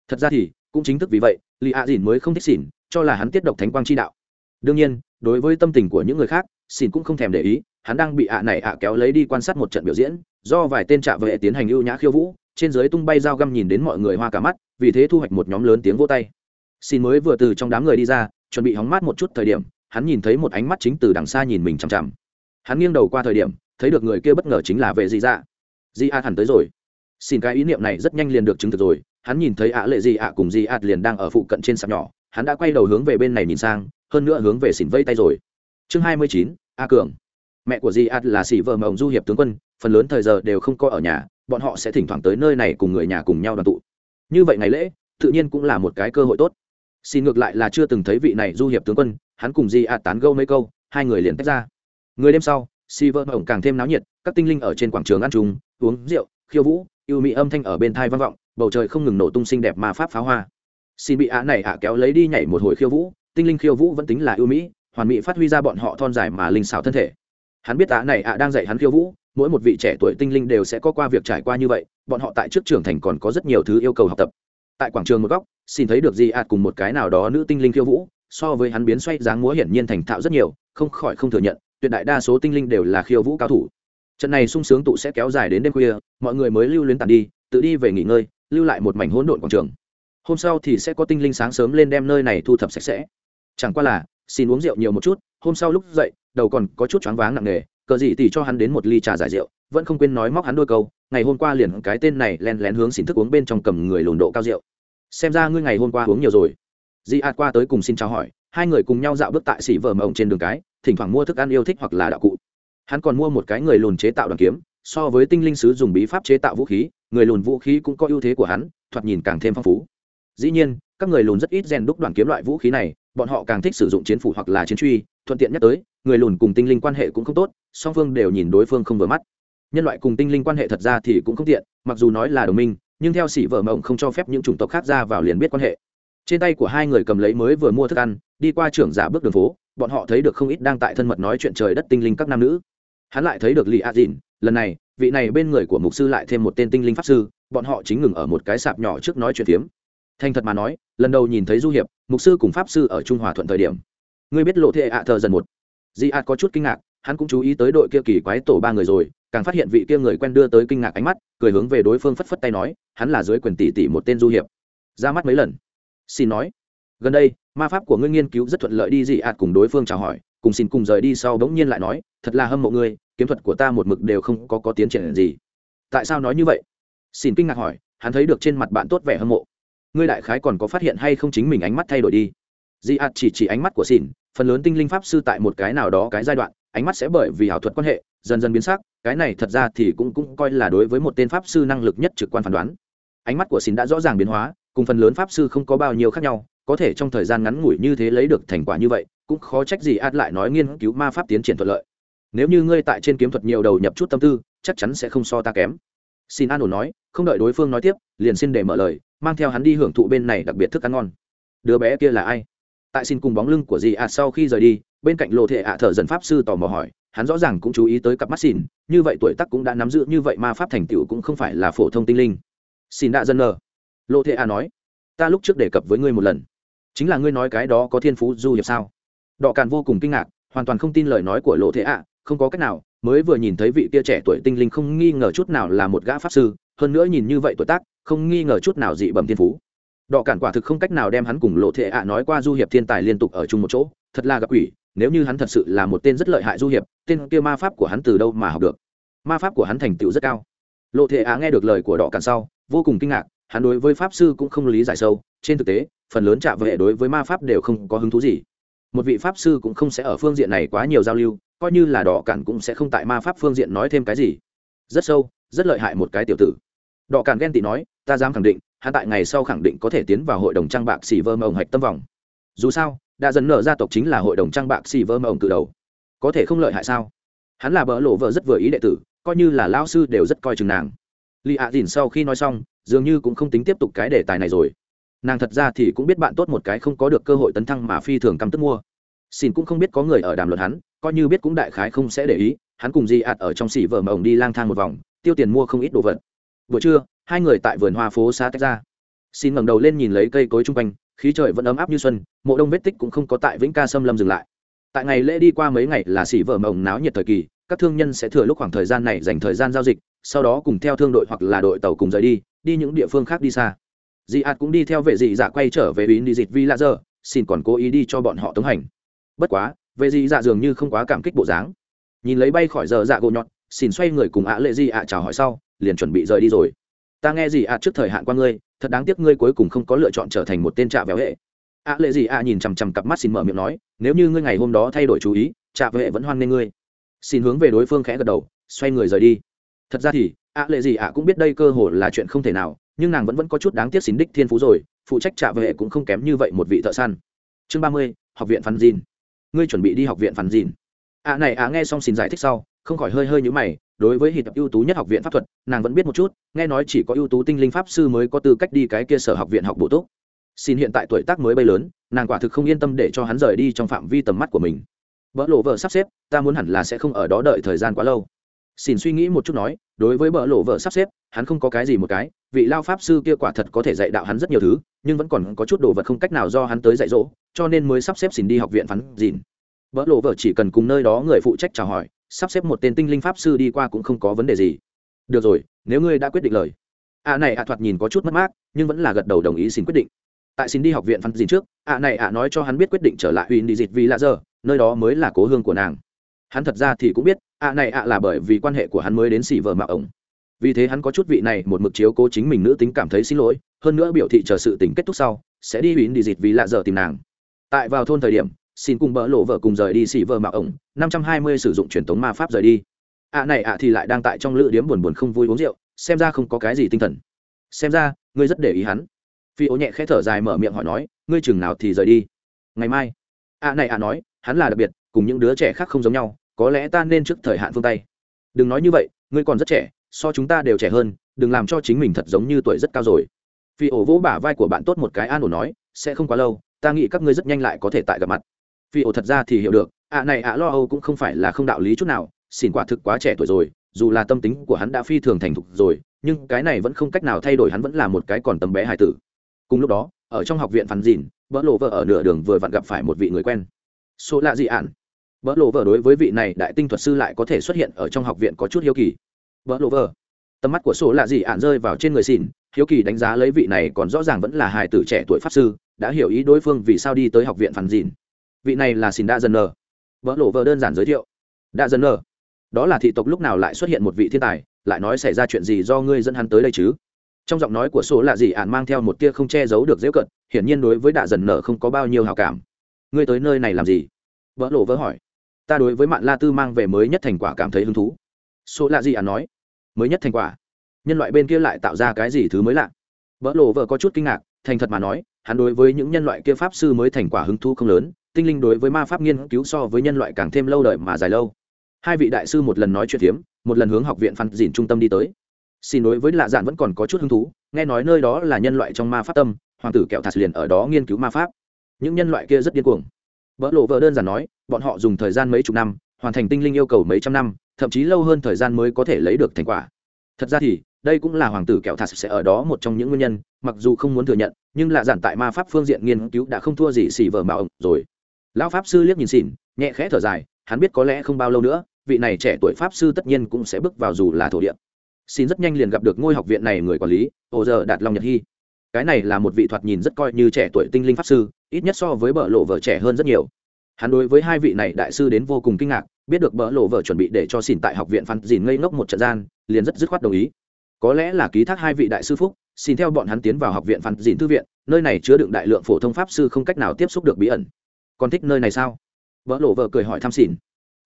Thật ra thì, cũng chính thức vì vậy lì a dìn mới không thích xỉn, cho là hắn tiết độc thánh quang chi đạo. Đương nhiên, đối với tâm tình của những người khác, xỉn cũng không thèm để ý, hắn đang bị ạ này ạ kéo lấy đi quan sát một trận biểu diễn, do vài tên trạ vệ tiến hành ưu nhã khiêu vũ, trên dưới tung bay dao găm nhìn đến mọi người hoa cả mắt, vì thế thu hoạch một nhóm lớn tiếng vô tay xin mới vừa từ trong đám người đi ra, chuẩn bị hóng mát một chút thời điểm, hắn nhìn thấy một ánh mắt chính từ đằng xa nhìn mình chằm chằm. Hắn nghiêng đầu qua thời điểm, thấy được người kia bất ngờ chính là vệ dị dạ. Dị ạt hẳn tới rồi. Xin cái ý niệm này rất nhanh liền được chứng thực rồi, hắn nhìn thấy ạ lệ dị ạ cùng dị ạt liền đang ở phụ cận trên sạp nhỏ, hắn đã quay đầu hướng về bên này nhìn sang, hơn nữa hướng về xỉn vây tay rồi. Chương hai mươi chín, a cường. Mẹ của dị ạt là xỉ vợ mộng du hiệp tướng quân, phần lớn thời giờ đều không có ở nhà, bọn họ sẽ thỉnh thoảng tới nơi này cùng người nhà cùng nhau đoàn tụ. Như vậy ngày lễ, tự nhiên cũng là một cái cơ hội tốt xin ngược lại là chưa từng thấy vị này du hiệp tướng quân, hắn cùng di ạt tán gâu mấy câu, hai người liền tách ra. Người đêm sau si vợ ổng càng thêm náo nhiệt, các tinh linh ở trên quảng trường ăn trùng uống rượu, khiêu vũ, yêu mỹ âm thanh ở bên thai vang vọng, bầu trời không ngừng nổ tung xinh đẹp mà pháp pháo hoa. Xin bị ạ này ạ kéo lấy đi nhảy một hồi khiêu vũ, tinh linh khiêu vũ vẫn tính là yêu mỹ hoàn mỹ phát huy ra bọn họ thon dài mà linh xảo thân thể. Hắn biết ạ này ạ đang dạy hắn khiêu vũ, mỗi một vị trẻ tuổi tinh linh đều sẽ có qua việc trải qua như vậy, bọn họ tại trước trưởng thành còn có rất nhiều thứ yêu cầu học tập tại quảng trường một góc, xin thấy được di ạt cùng một cái nào đó nữ tinh linh khiêu vũ, so với hắn biến xoay dáng múa hiển nhiên thành thạo rất nhiều, không khỏi không thừa nhận, tuyệt đại đa số tinh linh đều là khiêu vũ cao thủ. Trận này sung sướng tụ sẽ kéo dài đến đêm khuya, mọi người mới lưu luyến tàn đi, tự đi về nghỉ ngơi, lưu lại một mảnh hỗn độn quảng trường. Hôm sau thì sẽ có tinh linh sáng sớm lên đem nơi này thu thập sạch sẽ. Chẳng qua là, xin uống rượu nhiều một chút, hôm sau lúc dậy, đầu còn có chút choáng váng nặng nề, cờ gì thì cho hắn đến một ly trà giải rượu, vẫn không quên nói móc hắn đôi câu ngày hôm qua liền cái tên này len lén hướng xin thức uống bên trong cầm người lùn độ cao rượu. Xem ra ngươi ngày hôm qua uống nhiều rồi. Di ạt qua tới cùng xin chào hỏi, hai người cùng nhau dạo bước tại xỉ vờ mộng trên đường cái, thỉnh thoảng mua thức ăn yêu thích hoặc là đạo cụ. Hắn còn mua một cái người lùn chế tạo đoàn kiếm, so với tinh linh sứ dùng bí pháp chế tạo vũ khí, người lùn vũ khí cũng có ưu thế của hắn, thoạt nhìn càng thêm phong phú. Dĩ nhiên, các người lùn rất ít rèn đúc đoàn kiếm loại vũ khí này, bọn họ càng thích sử dụng chiến phủ hoặc là chiến truy, thuận tiện nhắc tới, người lùn cùng tinh linh quan hệ cũng không tốt, song phương đều nhìn đối phương không vừa mắt nhân loại cùng tinh linh quan hệ thật ra thì cũng không tiện, mặc dù nói là đồng minh, nhưng theo sĩ vợ mộng không cho phép những chủng tộc khác ra vào liền biết quan hệ. Trên tay của hai người cầm lấy mới vừa mua thức ăn, đi qua trưởng giả bước đường phố, bọn họ thấy được không ít đang tại thân mật nói chuyện trời đất tinh linh các nam nữ. Hắn lại thấy được lì a dìn, lần này, vị này bên người của mục sư lại thêm một tên tinh linh pháp sư, bọn họ chính ngừng ở một cái sạp nhỏ trước nói chuyện phiếm. Thành thật mà nói, lần đầu nhìn thấy du hiệp, mục sư cùng pháp sư ở trung hòa thuận thời điểm. Ngươi biết lộ thệ ạ thờ dần một. Di ạt có chút kinh ngạc hắn cũng chú ý tới đội kia kỳ quái tổ ba người rồi, càng phát hiện vị kia người quen đưa tới kinh ngạc ánh mắt, cười hướng về đối phương phất phất tay nói, hắn là dưới quyền tỷ tỷ một tên du hiệp. Ra mắt mấy lần. Xin nói. Gần đây, ma pháp của ngươi nghiên cứu rất thuận lợi đi dị ạt cùng đối phương chào hỏi, cùng xin cùng rời đi sau bỗng nhiên lại nói, thật là hâm mộ ngươi, kiếm thuật của ta một mực đều không có có tiến triển gì. Tại sao nói như vậy? Xin kinh ngạc hỏi, hắn thấy được trên mặt bạn tốt vẻ hâm mộ. Ngươi đại khái còn có phát hiện hay không chính mình ánh mắt thay đổi đi? Dị ạt chỉ chỉ ánh mắt của xin phần lớn tinh linh pháp sư tại một cái nào đó cái giai đoạn ánh mắt sẽ bởi vì ảo thuật quan hệ, dần dần biến sắc, cái này thật ra thì cũng cũng coi là đối với một tên pháp sư năng lực nhất trực quan phán đoán. Ánh mắt của xin đã rõ ràng biến hóa, cùng phần lớn pháp sư không có bao nhiêu khác nhau, có thể trong thời gian ngắn ngủi như thế lấy được thành quả như vậy, cũng khó trách gì át lại nói nghiên cứu ma pháp tiến triển thuận lợi. Nếu như ngươi tại trên kiếm thuật nhiều đầu nhập chút tâm tư, chắc chắn sẽ không so ta kém. Xin an ổn nói, không đợi đối phương nói tiếp, liền xin để mở lời, mang theo hắn đi hưởng thụ bên này đặc biệt thức ăn ngon. Đứa bé kia là ai? Tại xin cùng bóng lưng của dì ạt sau khi rời đi bên cạnh lộ thể ạ thợ dần pháp sư tò mò hỏi, hắn rõ ràng cũng chú ý tới cặp mắt xin như vậy tuổi tác cũng đã nắm giữ như vậy ma pháp thành tựu cũng không phải là phổ thông tinh linh. Xin đã dân nờ lộ thệ ạ nói, ta lúc trước đề cập với ngươi một lần. Chính là ngươi nói cái đó có thiên phú du hiệp sao? Đọ càn vô cùng kinh ngạc, hoàn toàn không tin lời nói của lộ thệ ạ, không có cách nào, mới vừa nhìn thấy vị tia trẻ tuổi tinh linh không nghi ngờ chút nào là một gã pháp sư, hơn nữa nhìn như vậy tuổi tác, không nghi ngờ chút nào dị bẩm thiên phú. Đọ cản quả thực không cách nào đem hắn cùng lộ thệ ạ nói qua du hiệp thiên tài liên tục ở chung một chỗ, thật là gặp quỷ nếu như hắn thật sự là một tên rất lợi hại du hiệp, tên kia ma pháp của hắn từ đâu mà học được? Ma pháp của hắn thành tựu rất cao. Lộ thể á nghe được lời của đỏ càn sau, vô cùng kinh ngạc, hắn đối với pháp sư cũng không lý giải sâu, trên thực tế, phần lớn trạ vệ đối với ma pháp đều không có hứng thú gì. Một vị pháp sư cũng không sẽ ở phương diện này quá nhiều giao lưu, coi như là đỏ cản cũng sẽ không tại ma pháp phương diện nói thêm cái gì. Rất sâu, rất lợi hại một cái tiểu tử. Đỏ cản ghen tị nói, ta dám khẳng định, hắn tại ngày sau khẳng định có thể tiến vào hội đồng trang bạc xỉ vơ mộng hạch tâm vòng. Dù sao đã dần nở gia tộc chính là hội đồng trang bạc xì vơ mộng từ đầu. Có thể không lợi hại sao? Hắn là bỡ lộ vợ rất vừa ý đệ tử, coi như là lao sư đều rất coi chừng nàng. Lì ạ dìn sau khi nói xong, dường như cũng không tính tiếp tục cái đề tài này rồi. Nàng thật ra thì cũng biết bạn tốt một cái không có được cơ hội tấn thăng mà phi thường căm tức mua. Xin cũng không biết có người ở đàm luận hắn, coi như biết cũng đại khái không sẽ để ý, hắn cùng di ạt ở trong xỉ vợ mà ổng đi lang thang một vòng, tiêu tiền mua không ít đồ vật. Buổi trưa, hai người tại vườn hoa phố xa tách ra xin ngẩng đầu lên nhìn lấy cây cối chung quanh khí trời vẫn ấm áp như xuân mộ đông vết tích cũng không có tại vĩnh ca xâm lâm dừng lại. Tại ngày lễ đi qua mấy ngày là xỉ vợ mộng náo nhiệt thời kỳ các thương nhân sẽ thừa lúc khoảng thời gian này dành thời gian giao dịch sau đó cùng theo thương đội hoặc là đội tàu cùng rời đi đi những địa phương khác đi xa. Dị ạt cũng đi theo vệ dị dạ quay trở về ý đi dịt vi la dơ xin còn cố ý đi cho bọn họ tống hành. Bất quá vệ dị dạ dường như không quá cảm kích bộ dáng. Nhìn lấy bay khỏi giờ dạ gỗ nhọn, xin xoay người cùng ạ lệ dị ạ chào hỏi sau liền chuẩn bị rời đi rồi. Ta nghe dị ạ trước thời hạn qua ngươi thật đáng tiếc ngươi cuối cùng không có lựa chọn trở thành một tên trạ véo hệ. Ạ lệ gì ạ nhìn chằm chằm cặp mắt xin mở miệng nói, nếu như ngươi ngày hôm đó thay đổi chú ý, trạ vệ vẫn hoan nghê ngươi. Xin hướng về đối phương khẽ gật đầu, xoay người rời đi. Thật ra thì ạ lệ gì ạ cũng biết đây cơ hội là chuyện không thể nào, nhưng nàng vẫn vẫn có chút đáng tiếc xin đích thiên phú rồi, phụ trách trả hệ cũng không kém như vậy một vị thợ săn. Chương ba mươi, học viện phản dìn. Ngươi chuẩn bị đi học viện phản dìn. Ạ này ạ nghe xong xin giải thích sau, không khỏi hơi hơi nhữ mày đối với hiệp ưu tú nhất học viện pháp thuật, nàng vẫn biết một chút, nghe nói chỉ có ưu tú tinh linh pháp sư mới có tư cách đi cái kia sở học viện học bổ túc. Xin hiện tại tuổi tác mới bay lớn, nàng quả thực không yên tâm để cho hắn rời đi trong phạm vi tầm mắt của mình. Bỡ lộ vợ sắp xếp, ta muốn hẳn là sẽ không ở đó đợi thời gian quá lâu. Xin suy nghĩ một chút nói, đối với bỡ lộ vợ sắp xếp, hắn không có cái gì một cái, vị lao pháp sư kia quả thật có thể dạy đạo hắn rất nhiều thứ, nhưng vẫn còn có chút đồ vật không cách nào do hắn tới dạy dỗ, cho nên mới sắp xếp xin đi học viện phắn dìn. Bỡ lộ vợ chỉ cần cùng nơi đó người phụ trách chào hỏi sắp xếp một tên tinh linh pháp sư đi qua cũng không có vấn đề gì. Được rồi, nếu ngươi đã quyết định lời. Ạ này ạ thoạt nhìn có chút mất mát, nhưng vẫn là gật đầu đồng ý xin quyết định. Tại xin đi học viện phắn dìn trước ạ này ạ nói cho hắn biết quyết định trở lại huyện đi dịt vì lạ giờ, nơi đó mới là cố hương của nàng. Hắn thật ra thì cũng biết ạ này ạ là bởi vì quan hệ của hắn mới đến xỉ vợ mạo ổng. Vì thế hắn có chút vị này, một mực chiếu cố chính mình nữ tính cảm thấy xin lỗi, hơn nữa biểu thị chờ sự tình kết thúc sau, sẽ đi huýn đi dịt vì lạ giờ tìm nàng. Tại vào thôn thời điểm xin cùng bỡ lộ vợ cùng rời đi xỉ vợ mạo ổng, năm trăm hai mươi sử dụng truyền thống ma pháp rời đi. Ạ này ạ à thì lại đang tại trong lữ điếm buồn buồn không vui uống rượu, xem ra không có cái gì tinh thần. Xem ra, ngươi rất để ý hắn. Phi ố nhẹ khẽ thở dài mở miệng hỏi nói, ngươi chừng nào thì rời đi? Ngày mai. Ạ này ạ nói, hắn là đặc biệt, cùng những đứa trẻ khác không giống nhau, có lẽ ta nên trước thời hạn phương tây đừng nói như vậy, ngươi còn rất trẻ, so chúng ta đều trẻ hơn, đừng làm cho chính mình thật giống như tuổi rất cao rồi. Phi ổ vỗ bả vai của bạn tốt một cái an ổn nói, sẽ không quá lâu, ta nghĩ các ngươi rất nhanh lại có thể tại gặp mặt phi ổ thật ra thì hiểu được, ạ này ạ lo âu cũng không phải là không đạo lý chút nào xin quả thực quá trẻ tuổi rồi, dù là tâm tính của hắn đã phi thường thành thục rồi, nhưng cái này vẫn không cách nào thay đổi hắn vẫn là một cái còn tầm bé hài tử. Cùng lúc đó, ở trong học viện phán dìn vỡ lộ vợ ở nửa đường vừa vặn gặp phải một vị người quen. Số lạ dị ạn vỡ lộ vợ đối với vị này đại tinh thuật sư lại có thể xuất hiện ở trong học viện có chút hiếu kỳ. Vỡ lộ vợ. Tầm mắt của số lạ dị ạn rơi vào trên người xỉn, hiếu kỳ đánh giá lấy vị này còn rõ ràng vẫn là hài tử trẻ tuổi pháp sư, đã hiểu ý đối phương vì sao đi tới học viện phản dìn vị này là xin đa dần nờ. Vỡ lộ vợ đơn giản giới thiệu. Đa dần nờ. Đó là thị tộc lúc nào lại xuất hiện một vị thiên tài, lại nói xảy ra chuyện gì do ngươi dẫn hắn tới đây chứ? Trong giọng nói của số lạ gì ạn mang theo một tia không che giấu được dễ cận, hiển nhiên đối với đạ dần nở không có bao nhiêu hào cảm. Ngươi tới nơi này làm gì? Vỡ lộ vỡ hỏi. Ta đối với mạng la tư mang về mới nhất thành quả cảm thấy hứng thú. Số lạ gì ạn nói. Mới nhất thành quả? Nhân loại bên kia lại tạo ra cái gì thứ mới lạ? Vỡ lộ vỡ có chút kinh ngạc, thành thật mà nói, hắn đối với những nhân loại kia pháp sư mới thành quả hứng thú không lớn tinh linh đối với ma pháp nghiên cứu so với nhân loại càng thêm lâu đời mà dài lâu. Hai vị đại sư một lần nói chuyện phiếm, một lần hướng học viện phan dìn trung tâm đi tới. Xin đối với lạ dạn vẫn còn có chút hứng thú, nghe nói nơi đó là nhân loại trong ma pháp tâm, hoàng tử kẹo thạt liền ở đó nghiên cứu ma pháp. Những nhân loại kia rất điên cuồng. Vỡ lộ vợ đơn giản nói, bọn họ dùng thời gian mấy chục năm, hoàn thành tinh linh yêu cầu mấy trăm năm, thậm chí lâu hơn thời gian mới có thể lấy được thành quả. Thật ra thì, đây cũng là hoàng tử kẹo thạt sẽ ở đó một trong những nguyên nhân, mặc dù không muốn thừa nhận, nhưng lạ dạn tại ma pháp phương diện nghiên cứu đã không thua gì xỉ vờ mà ổng rồi lão pháp sư liếc nhìn xỉn, nhẹ khẽ thở dài, hắn biết có lẽ không bao lâu nữa, vị này trẻ tuổi pháp sư tất nhiên cũng sẽ bước vào dù là thổ địa. Xin rất nhanh liền gặp được ngôi học viện này người quản lý ồ giờ đạt long nhật hy cái này là một vị thoạt nhìn rất coi như trẻ tuổi tinh linh pháp sư, ít nhất so với bợ lộ vợ trẻ hơn rất nhiều. Hắn đối với hai vị này đại sư đến vô cùng kinh ngạc, biết được bỡ lộ vợ chuẩn bị để cho xỉn tại học viện phan dìn ngây ngốc một trận gian, liền rất dứt khoát đồng ý. Có lẽ là ký thác hai vị đại sư phúc xin theo bọn hắn tiến vào học viện phan dìn thư viện, nơi này chứa đựng đại lượng phổ thông pháp sư không cách nào tiếp xúc được bí ẩn còn thích nơi này sao? Vợ lộ vợ cười hỏi thăm xỉn.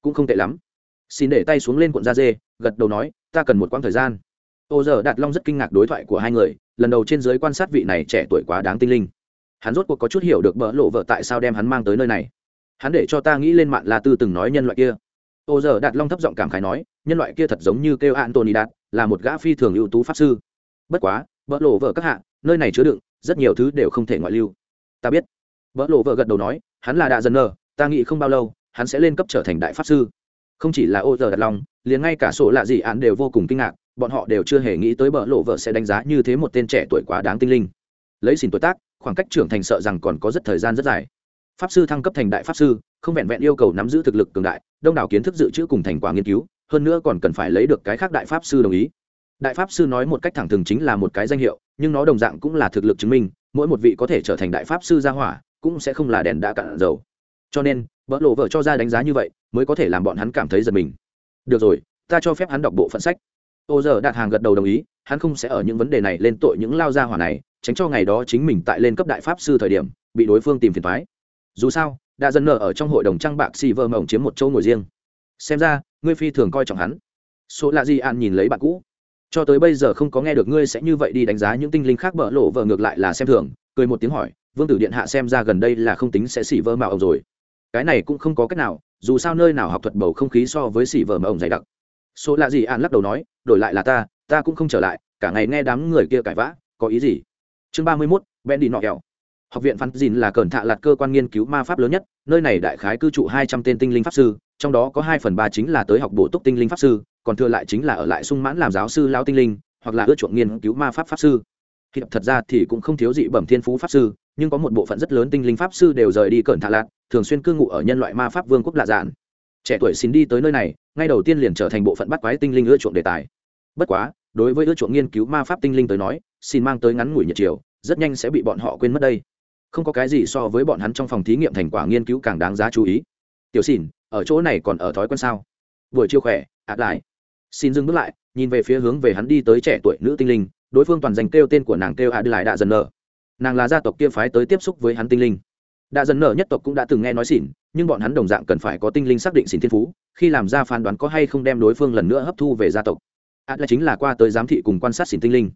Cũng không tệ lắm. Xin để tay xuống lên cuộn da dê, gật đầu nói, ta cần một quãng thời gian. Ô giờ đạt long rất kinh ngạc đối thoại của hai người, lần đầu trên giới quan sát vị này trẻ tuổi quá đáng tinh linh. Hắn rốt cuộc có chút hiểu được bỡ lộ vợ tại sao đem hắn mang tới nơi này. Hắn để cho ta nghĩ lên mạng la tư từng nói nhân loại kia. Ô giờ đạt long thấp giọng cảm khái nói, nhân loại kia thật giống như kêu antony đạt, là một gã phi thường ưu tú pháp sư. Bất quá, vỡ lộ vợ các hạ, nơi này chứa đựng rất nhiều thứ đều không thể ngoại lưu. Ta biết. Vỡ lộ vợ gật đầu nói hắn là đạ dần nờ, ta nghĩ không bao lâu, hắn sẽ lên cấp trở thành đại pháp sư. Không chỉ là ô giờ đặt lòng, liền ngay cả sổ lạ dị án đều vô cùng kinh ngạc, bọn họ đều chưa hề nghĩ tới bờ lộ vợ sẽ đánh giá như thế một tên trẻ tuổi quá đáng tinh linh. Lấy xin tuổi tác, khoảng cách trưởng thành sợ rằng còn có rất thời gian rất dài. Pháp sư thăng cấp thành đại pháp sư, không vẹn vẹn yêu cầu nắm giữ thực lực cường đại, đông đảo kiến thức dự trữ cùng thành quả nghiên cứu, hơn nữa còn cần phải lấy được cái khác đại pháp sư đồng ý. Đại pháp sư nói một cách thẳng thừng chính là một cái danh hiệu, nhưng nó đồng dạng cũng là thực lực chứng minh, mỗi một vị có thể trở thành đại pháp sư gia hỏa cũng sẽ không là đèn đã cạn dầu. Cho nên vợ lộ vợ cho ra đánh giá như vậy, mới có thể làm bọn hắn cảm thấy giật mình. Được rồi, ta cho phép hắn đọc bộ phận sách. Ô giờ đạt hàng gật đầu đồng ý, hắn không sẽ ở những vấn đề này lên tội những lao gia hỏa này, tránh cho ngày đó chính mình tại lên cấp đại pháp sư thời điểm, bị đối phương tìm phiền thoái dù sao đã dần nở ở trong hội đồng trang bạc xì vơ mộng chiếm một châu ngồi riêng. Xem ra, ngươi phi thường coi trọng hắn. Số lạ gì an nhìn lấy bạn cũ. Cho tới bây giờ không có nghe được ngươi sẽ như vậy đi đánh giá những tinh linh khác bỡ lộ vợ ngược lại là xem thường, cười một tiếng hỏi vương tử điện hạ xem ra gần đây là không tính sẽ xỉ vơ mạo ông rồi. Cái này cũng không có cách nào, dù sao nơi nào học thuật bầu không khí so với xỉ vơ mà ông dày đặc. Số lạ gì an lắc đầu nói, đổi lại là ta ta cũng không trở lại, cả ngày nghe đám người kia cãi vã, có ý gì? Chương ba mươi mốt ben đi nọ kẹo. Học viện phan dìn là cẩn thạ lạt cơ quan nghiên cứu ma pháp lớn nhất, nơi này đại khái cư trụ hai trăm tên tinh linh pháp sư, trong đó có hai phần ba chính là tới học bổ túc tinh linh pháp sư, còn thừa lại chính là ở lại sung mãn làm giáo sư lao tinh linh, hoặc là ưa chuộng nghiên cứu ma pháp pháp sư. Thì thật ra thì cũng không thiếu dị bẩm thiên phú pháp sư nhưng có một bộ phận rất lớn tinh linh pháp sư đều rời đi cẩn thạ lạc, thường xuyên cư ngụ ở nhân loại ma pháp vương quốc lạ dạn trẻ tuổi xin đi tới nơi này, ngay đầu tiên liền trở thành bộ phận bắt quái tinh linh ưa chuộng đề tài. Bất quá, đối với ưa chuộng nghiên cứu ma pháp tinh linh tới nói, xin mang tới ngắn ngủi nhiệt chiều, rất nhanh sẽ bị bọn họ quên mất đây. Không có cái gì so với bọn hắn trong phòng thí nghiệm thành quả nghiên cứu càng đáng giá chú ý. Tiểu xin ở chỗ này còn ở thói quen sao? Buổi chiều khỏe ạt lại. Xin dừng bước lại, nhìn về phía hướng về hắn đi tới trẻ tuổi nữ tinh linh, đối phương toàn dành kêu tên của nàng kêu ạt lại đã dần nở nàng là gia tộc kia phái tới tiếp xúc với hắn tinh linh. Đạ dần nở nhất tộc cũng đã từng nghe nói xỉn, nhưng bọn hắn đồng dạng cần phải có tinh linh xác định xỉn thiên phú, khi làm ra phán đoán có hay không đem đối phương lần nữa hấp thu về gia tộc. Át là chính là qua tới giám thị cùng quan sát xỉn tinh linh.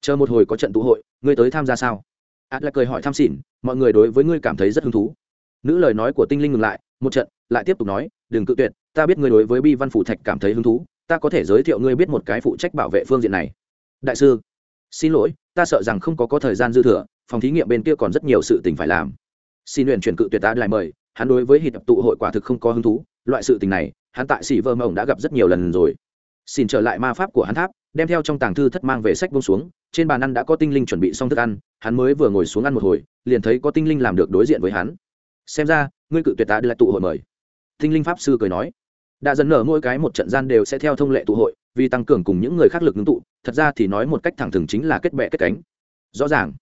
Chờ một hồi có trận tụ hội, ngươi tới tham gia sao? Át là cười hỏi tham xỉn, mọi người đối với ngươi cảm thấy rất hứng thú. Nữ lời nói của tinh linh ngừng lại, một trận, lại tiếp tục nói, đừng cự tuyệt, ta biết ngươi đối với bi văn phủ thạch cảm thấy hứng thú, ta có thể giới thiệu ngươi biết một cái phụ trách bảo vệ phương diện này. Đại sư, xin lỗi, ta sợ rằng không có có thời gian dư thừa phòng thí nghiệm bên kia còn rất nhiều sự tình phải làm. Xin luyện chuyển cự tuyệt ta lại mời, hắn đối với hít tụ hội quả thực không có hứng thú, loại sự tình này, hắn tại sĩ vơ mộng đã gặp rất nhiều lần rồi. Xin trở lại ma pháp của hắn tháp, đem theo trong tàng thư thất mang về sách bông xuống, trên bàn ăn đã có tinh linh chuẩn bị xong thức ăn, hắn mới vừa ngồi xuống ăn một hồi, liền thấy có tinh linh làm được đối diện với hắn. Xem ra, ngươi cự tuyệt ta lại tụ hội mời. Tinh linh pháp sư cười nói. Đã dần nở mỗi cái một trận gian đều sẽ theo thông lệ tụ hội, vì tăng cường cùng những người khác lực ngưng tụ, thật ra thì nói một cách thẳng thừng chính là kết bệ kết cánh. Rõ ràng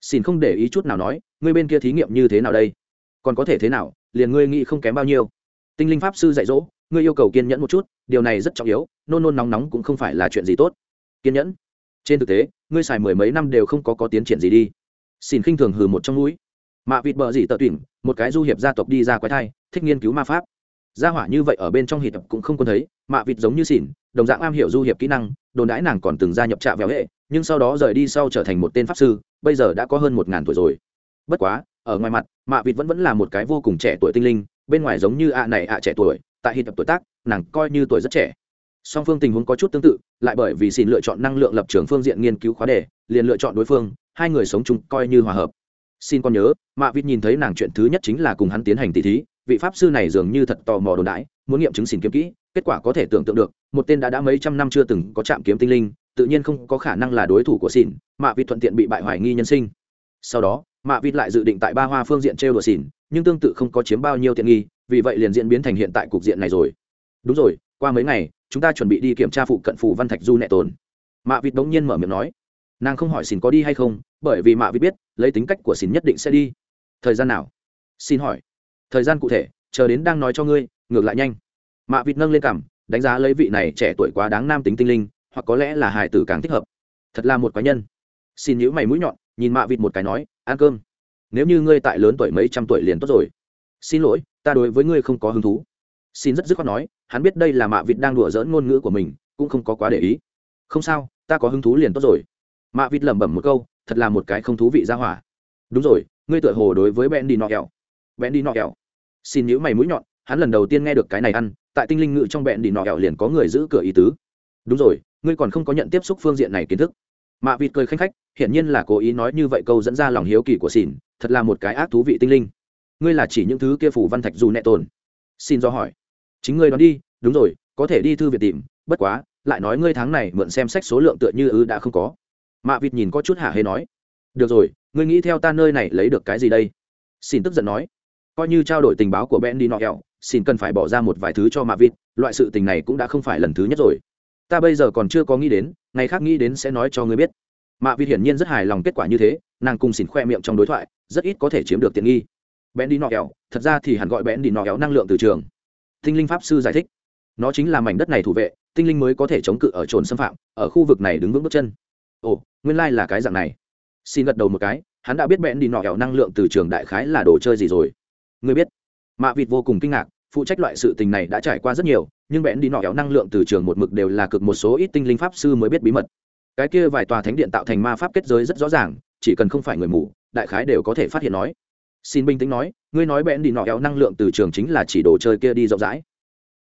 xin không để ý chút nào nói, ngươi bên kia thí nghiệm như thế nào đây? Còn có thể thế nào, liền ngươi nghĩ không kém bao nhiêu. Tinh linh pháp sư dạy dỗ, ngươi yêu cầu kiên nhẫn một chút, điều này rất trọng yếu, nôn nôn nóng nóng cũng không phải là chuyện gì tốt. Kiên nhẫn? Trên thực tế, ngươi xài mười mấy năm đều không có có tiến triển gì đi. Xin khinh thường hừ một trong núi mạ vịt bờ gì tờ tuyển, một cái du hiệp gia tộc đi ra quái thai, thích nghiên cứu ma pháp. Gia hỏa như vậy ở bên trong hiệp cũng không còn thấy, mạ vịt giống như xỉn, đồng dạng am hiểu du hiệp kỹ năng, đồn đãi nàng còn từng gia nhập trạ vẹo hệ nhưng sau đó rời đi sau trở thành một tên pháp sư, bây giờ đã có hơn một ngàn tuổi rồi. Bất quá, ở ngoài mặt, mạ vịt vẫn vẫn là một cái vô cùng trẻ tuổi tinh linh, bên ngoài giống như ạ này ạ trẻ tuổi, tại hiệp tuổi tác, nàng coi như tuổi rất trẻ. Song phương tình huống có chút tương tự, lại bởi vì xin lựa chọn năng lượng lập trường phương diện nghiên cứu khóa đề, liền lựa chọn đối phương, hai người sống chung coi như hòa hợp. Xin con nhớ, mạ vịt nhìn thấy nàng chuyện thứ nhất chính là cùng hắn tiến hành tỷ thí, vị pháp sư này dường như thật tò mò đồn đãi muốn nghiệm chứng xin kiếm kỹ, kết quả có thể tưởng tượng được, một tên đã đã mấy trăm năm chưa từng có chạm kiếm tinh linh tự nhiên không có khả năng là đối thủ của xỉn mạ vịt thuận tiện bị bại hoài nghi nhân sinh. Sau đó, mạ vịt lại dự định tại ba hoa phương diện trêu đùa xỉn nhưng tương tự không có chiếm bao nhiêu tiện nghi, vì vậy liền diễn biến thành hiện tại cục diện này rồi. Đúng rồi, qua mấy ngày, chúng ta chuẩn bị đi kiểm tra phụ cận phủ văn thạch du nẹ tồn. Mạ vịt bỗng nhiên mở miệng nói. Nàng không hỏi xỉn có đi hay không, bởi vì mạ vịt biết, lấy tính cách của xỉn nhất định sẽ đi. Thời gian nào? Xin hỏi. Thời gian cụ thể, chờ đến đang nói cho ngươi, ngược lại nhanh. Mạ vịt nâng lên cằm, đánh giá lấy vị này trẻ tuổi quá đáng nam tính tinh linh hoặc có lẽ là hài tử càng thích hợp. Thật là một cá nhân. Xin nhữ mày mũi nhọn, nhìn mạ vịt một cái nói, ăn cơm. Nếu như ngươi tại lớn tuổi mấy trăm tuổi liền tốt rồi. Xin lỗi, ta đối với ngươi không có hứng thú. Xin rất dứt khoát nói, hắn biết đây là mạ vịt đang đùa dỡn ngôn ngữ của mình, cũng không có quá để ý. Không sao, ta có hứng thú liền tốt rồi. Mạ vịt lẩm bẩm một câu, thật là một cái không thú vị ra hỏa. Đúng rồi, ngươi tựa hồ đối với ben đi nọ kẹo. Ben đi nọ kẹo. Xin nhữ mày mũi nhọn, hắn lần đầu tiên nghe được cái này ăn, tại tinh linh ngự trong bẹn đi nọ kẹo liền có người giữ cửa ý tứ. Đúng rồi ngươi còn không có nhận tiếp xúc phương diện này kiến thức. Mạ vịt cười khanh khách, hiển nhiên là cố ý nói như vậy câu dẫn ra lòng hiếu kỳ của xỉn thật là một cái ác thú vị tinh linh. Ngươi là chỉ những thứ kia phủ văn thạch dù nẹ tồn. Xin do hỏi. Chính ngươi đoán đi, đúng rồi, có thể đi thư viện tìm, bất quá, lại nói ngươi tháng này mượn xem sách số lượng tựa như ư đã không có. Mạ vịt nhìn có chút hả hê nói. Được rồi, ngươi nghĩ theo ta nơi này lấy được cái gì đây? Xin tức giận nói. Coi như trao đổi tình báo của ben đi nọ ẹo xin cần phải bỏ ra một vài thứ cho mạ vịt, loại sự tình này cũng đã không phải lần thứ nhất rồi ta bây giờ còn chưa có nghĩ đến, ngày khác nghĩ đến sẽ nói cho ngươi biết. Mạ vịt hiển nhiên rất hài lòng kết quả như thế, nàng cùng xỉn khoe miệng trong đối thoại, rất ít có thể chiếm được tiện nghi. Bén đi nọ ẹo thật ra thì hẳn gọi bén đi nọ ẹo năng lượng từ trường. Tinh linh pháp sư giải thích, nó chính là mảnh đất này thủ vệ, tinh linh mới có thể chống cự ở trồn xâm phạm, ở khu vực này đứng vững bước chân. Ồ, nguyên lai、like、là cái dạng này. Xin gật đầu một cái, hắn đã biết bẽn đi nọ hẹo năng lượng từ trường đại khái là đồ chơi gì rồi. Người biết. Mạ vịt vô cùng kinh ngạc phụ trách loại sự tình này đã trải qua rất nhiều, nhưng bẽn đi nọ kéo năng lượng từ trường một mực đều là cực một số ít tinh linh pháp sư mới biết bí mật. Cái kia vài tòa thánh điện tạo thành ma pháp kết giới rất rõ ràng, chỉ cần không phải người mù, đại khái đều có thể phát hiện nói. Xin bình tĩnh nói, ngươi nói bẽn đi nọ kéo năng lượng từ trường chính là chỉ đồ chơi kia đi rộng rãi.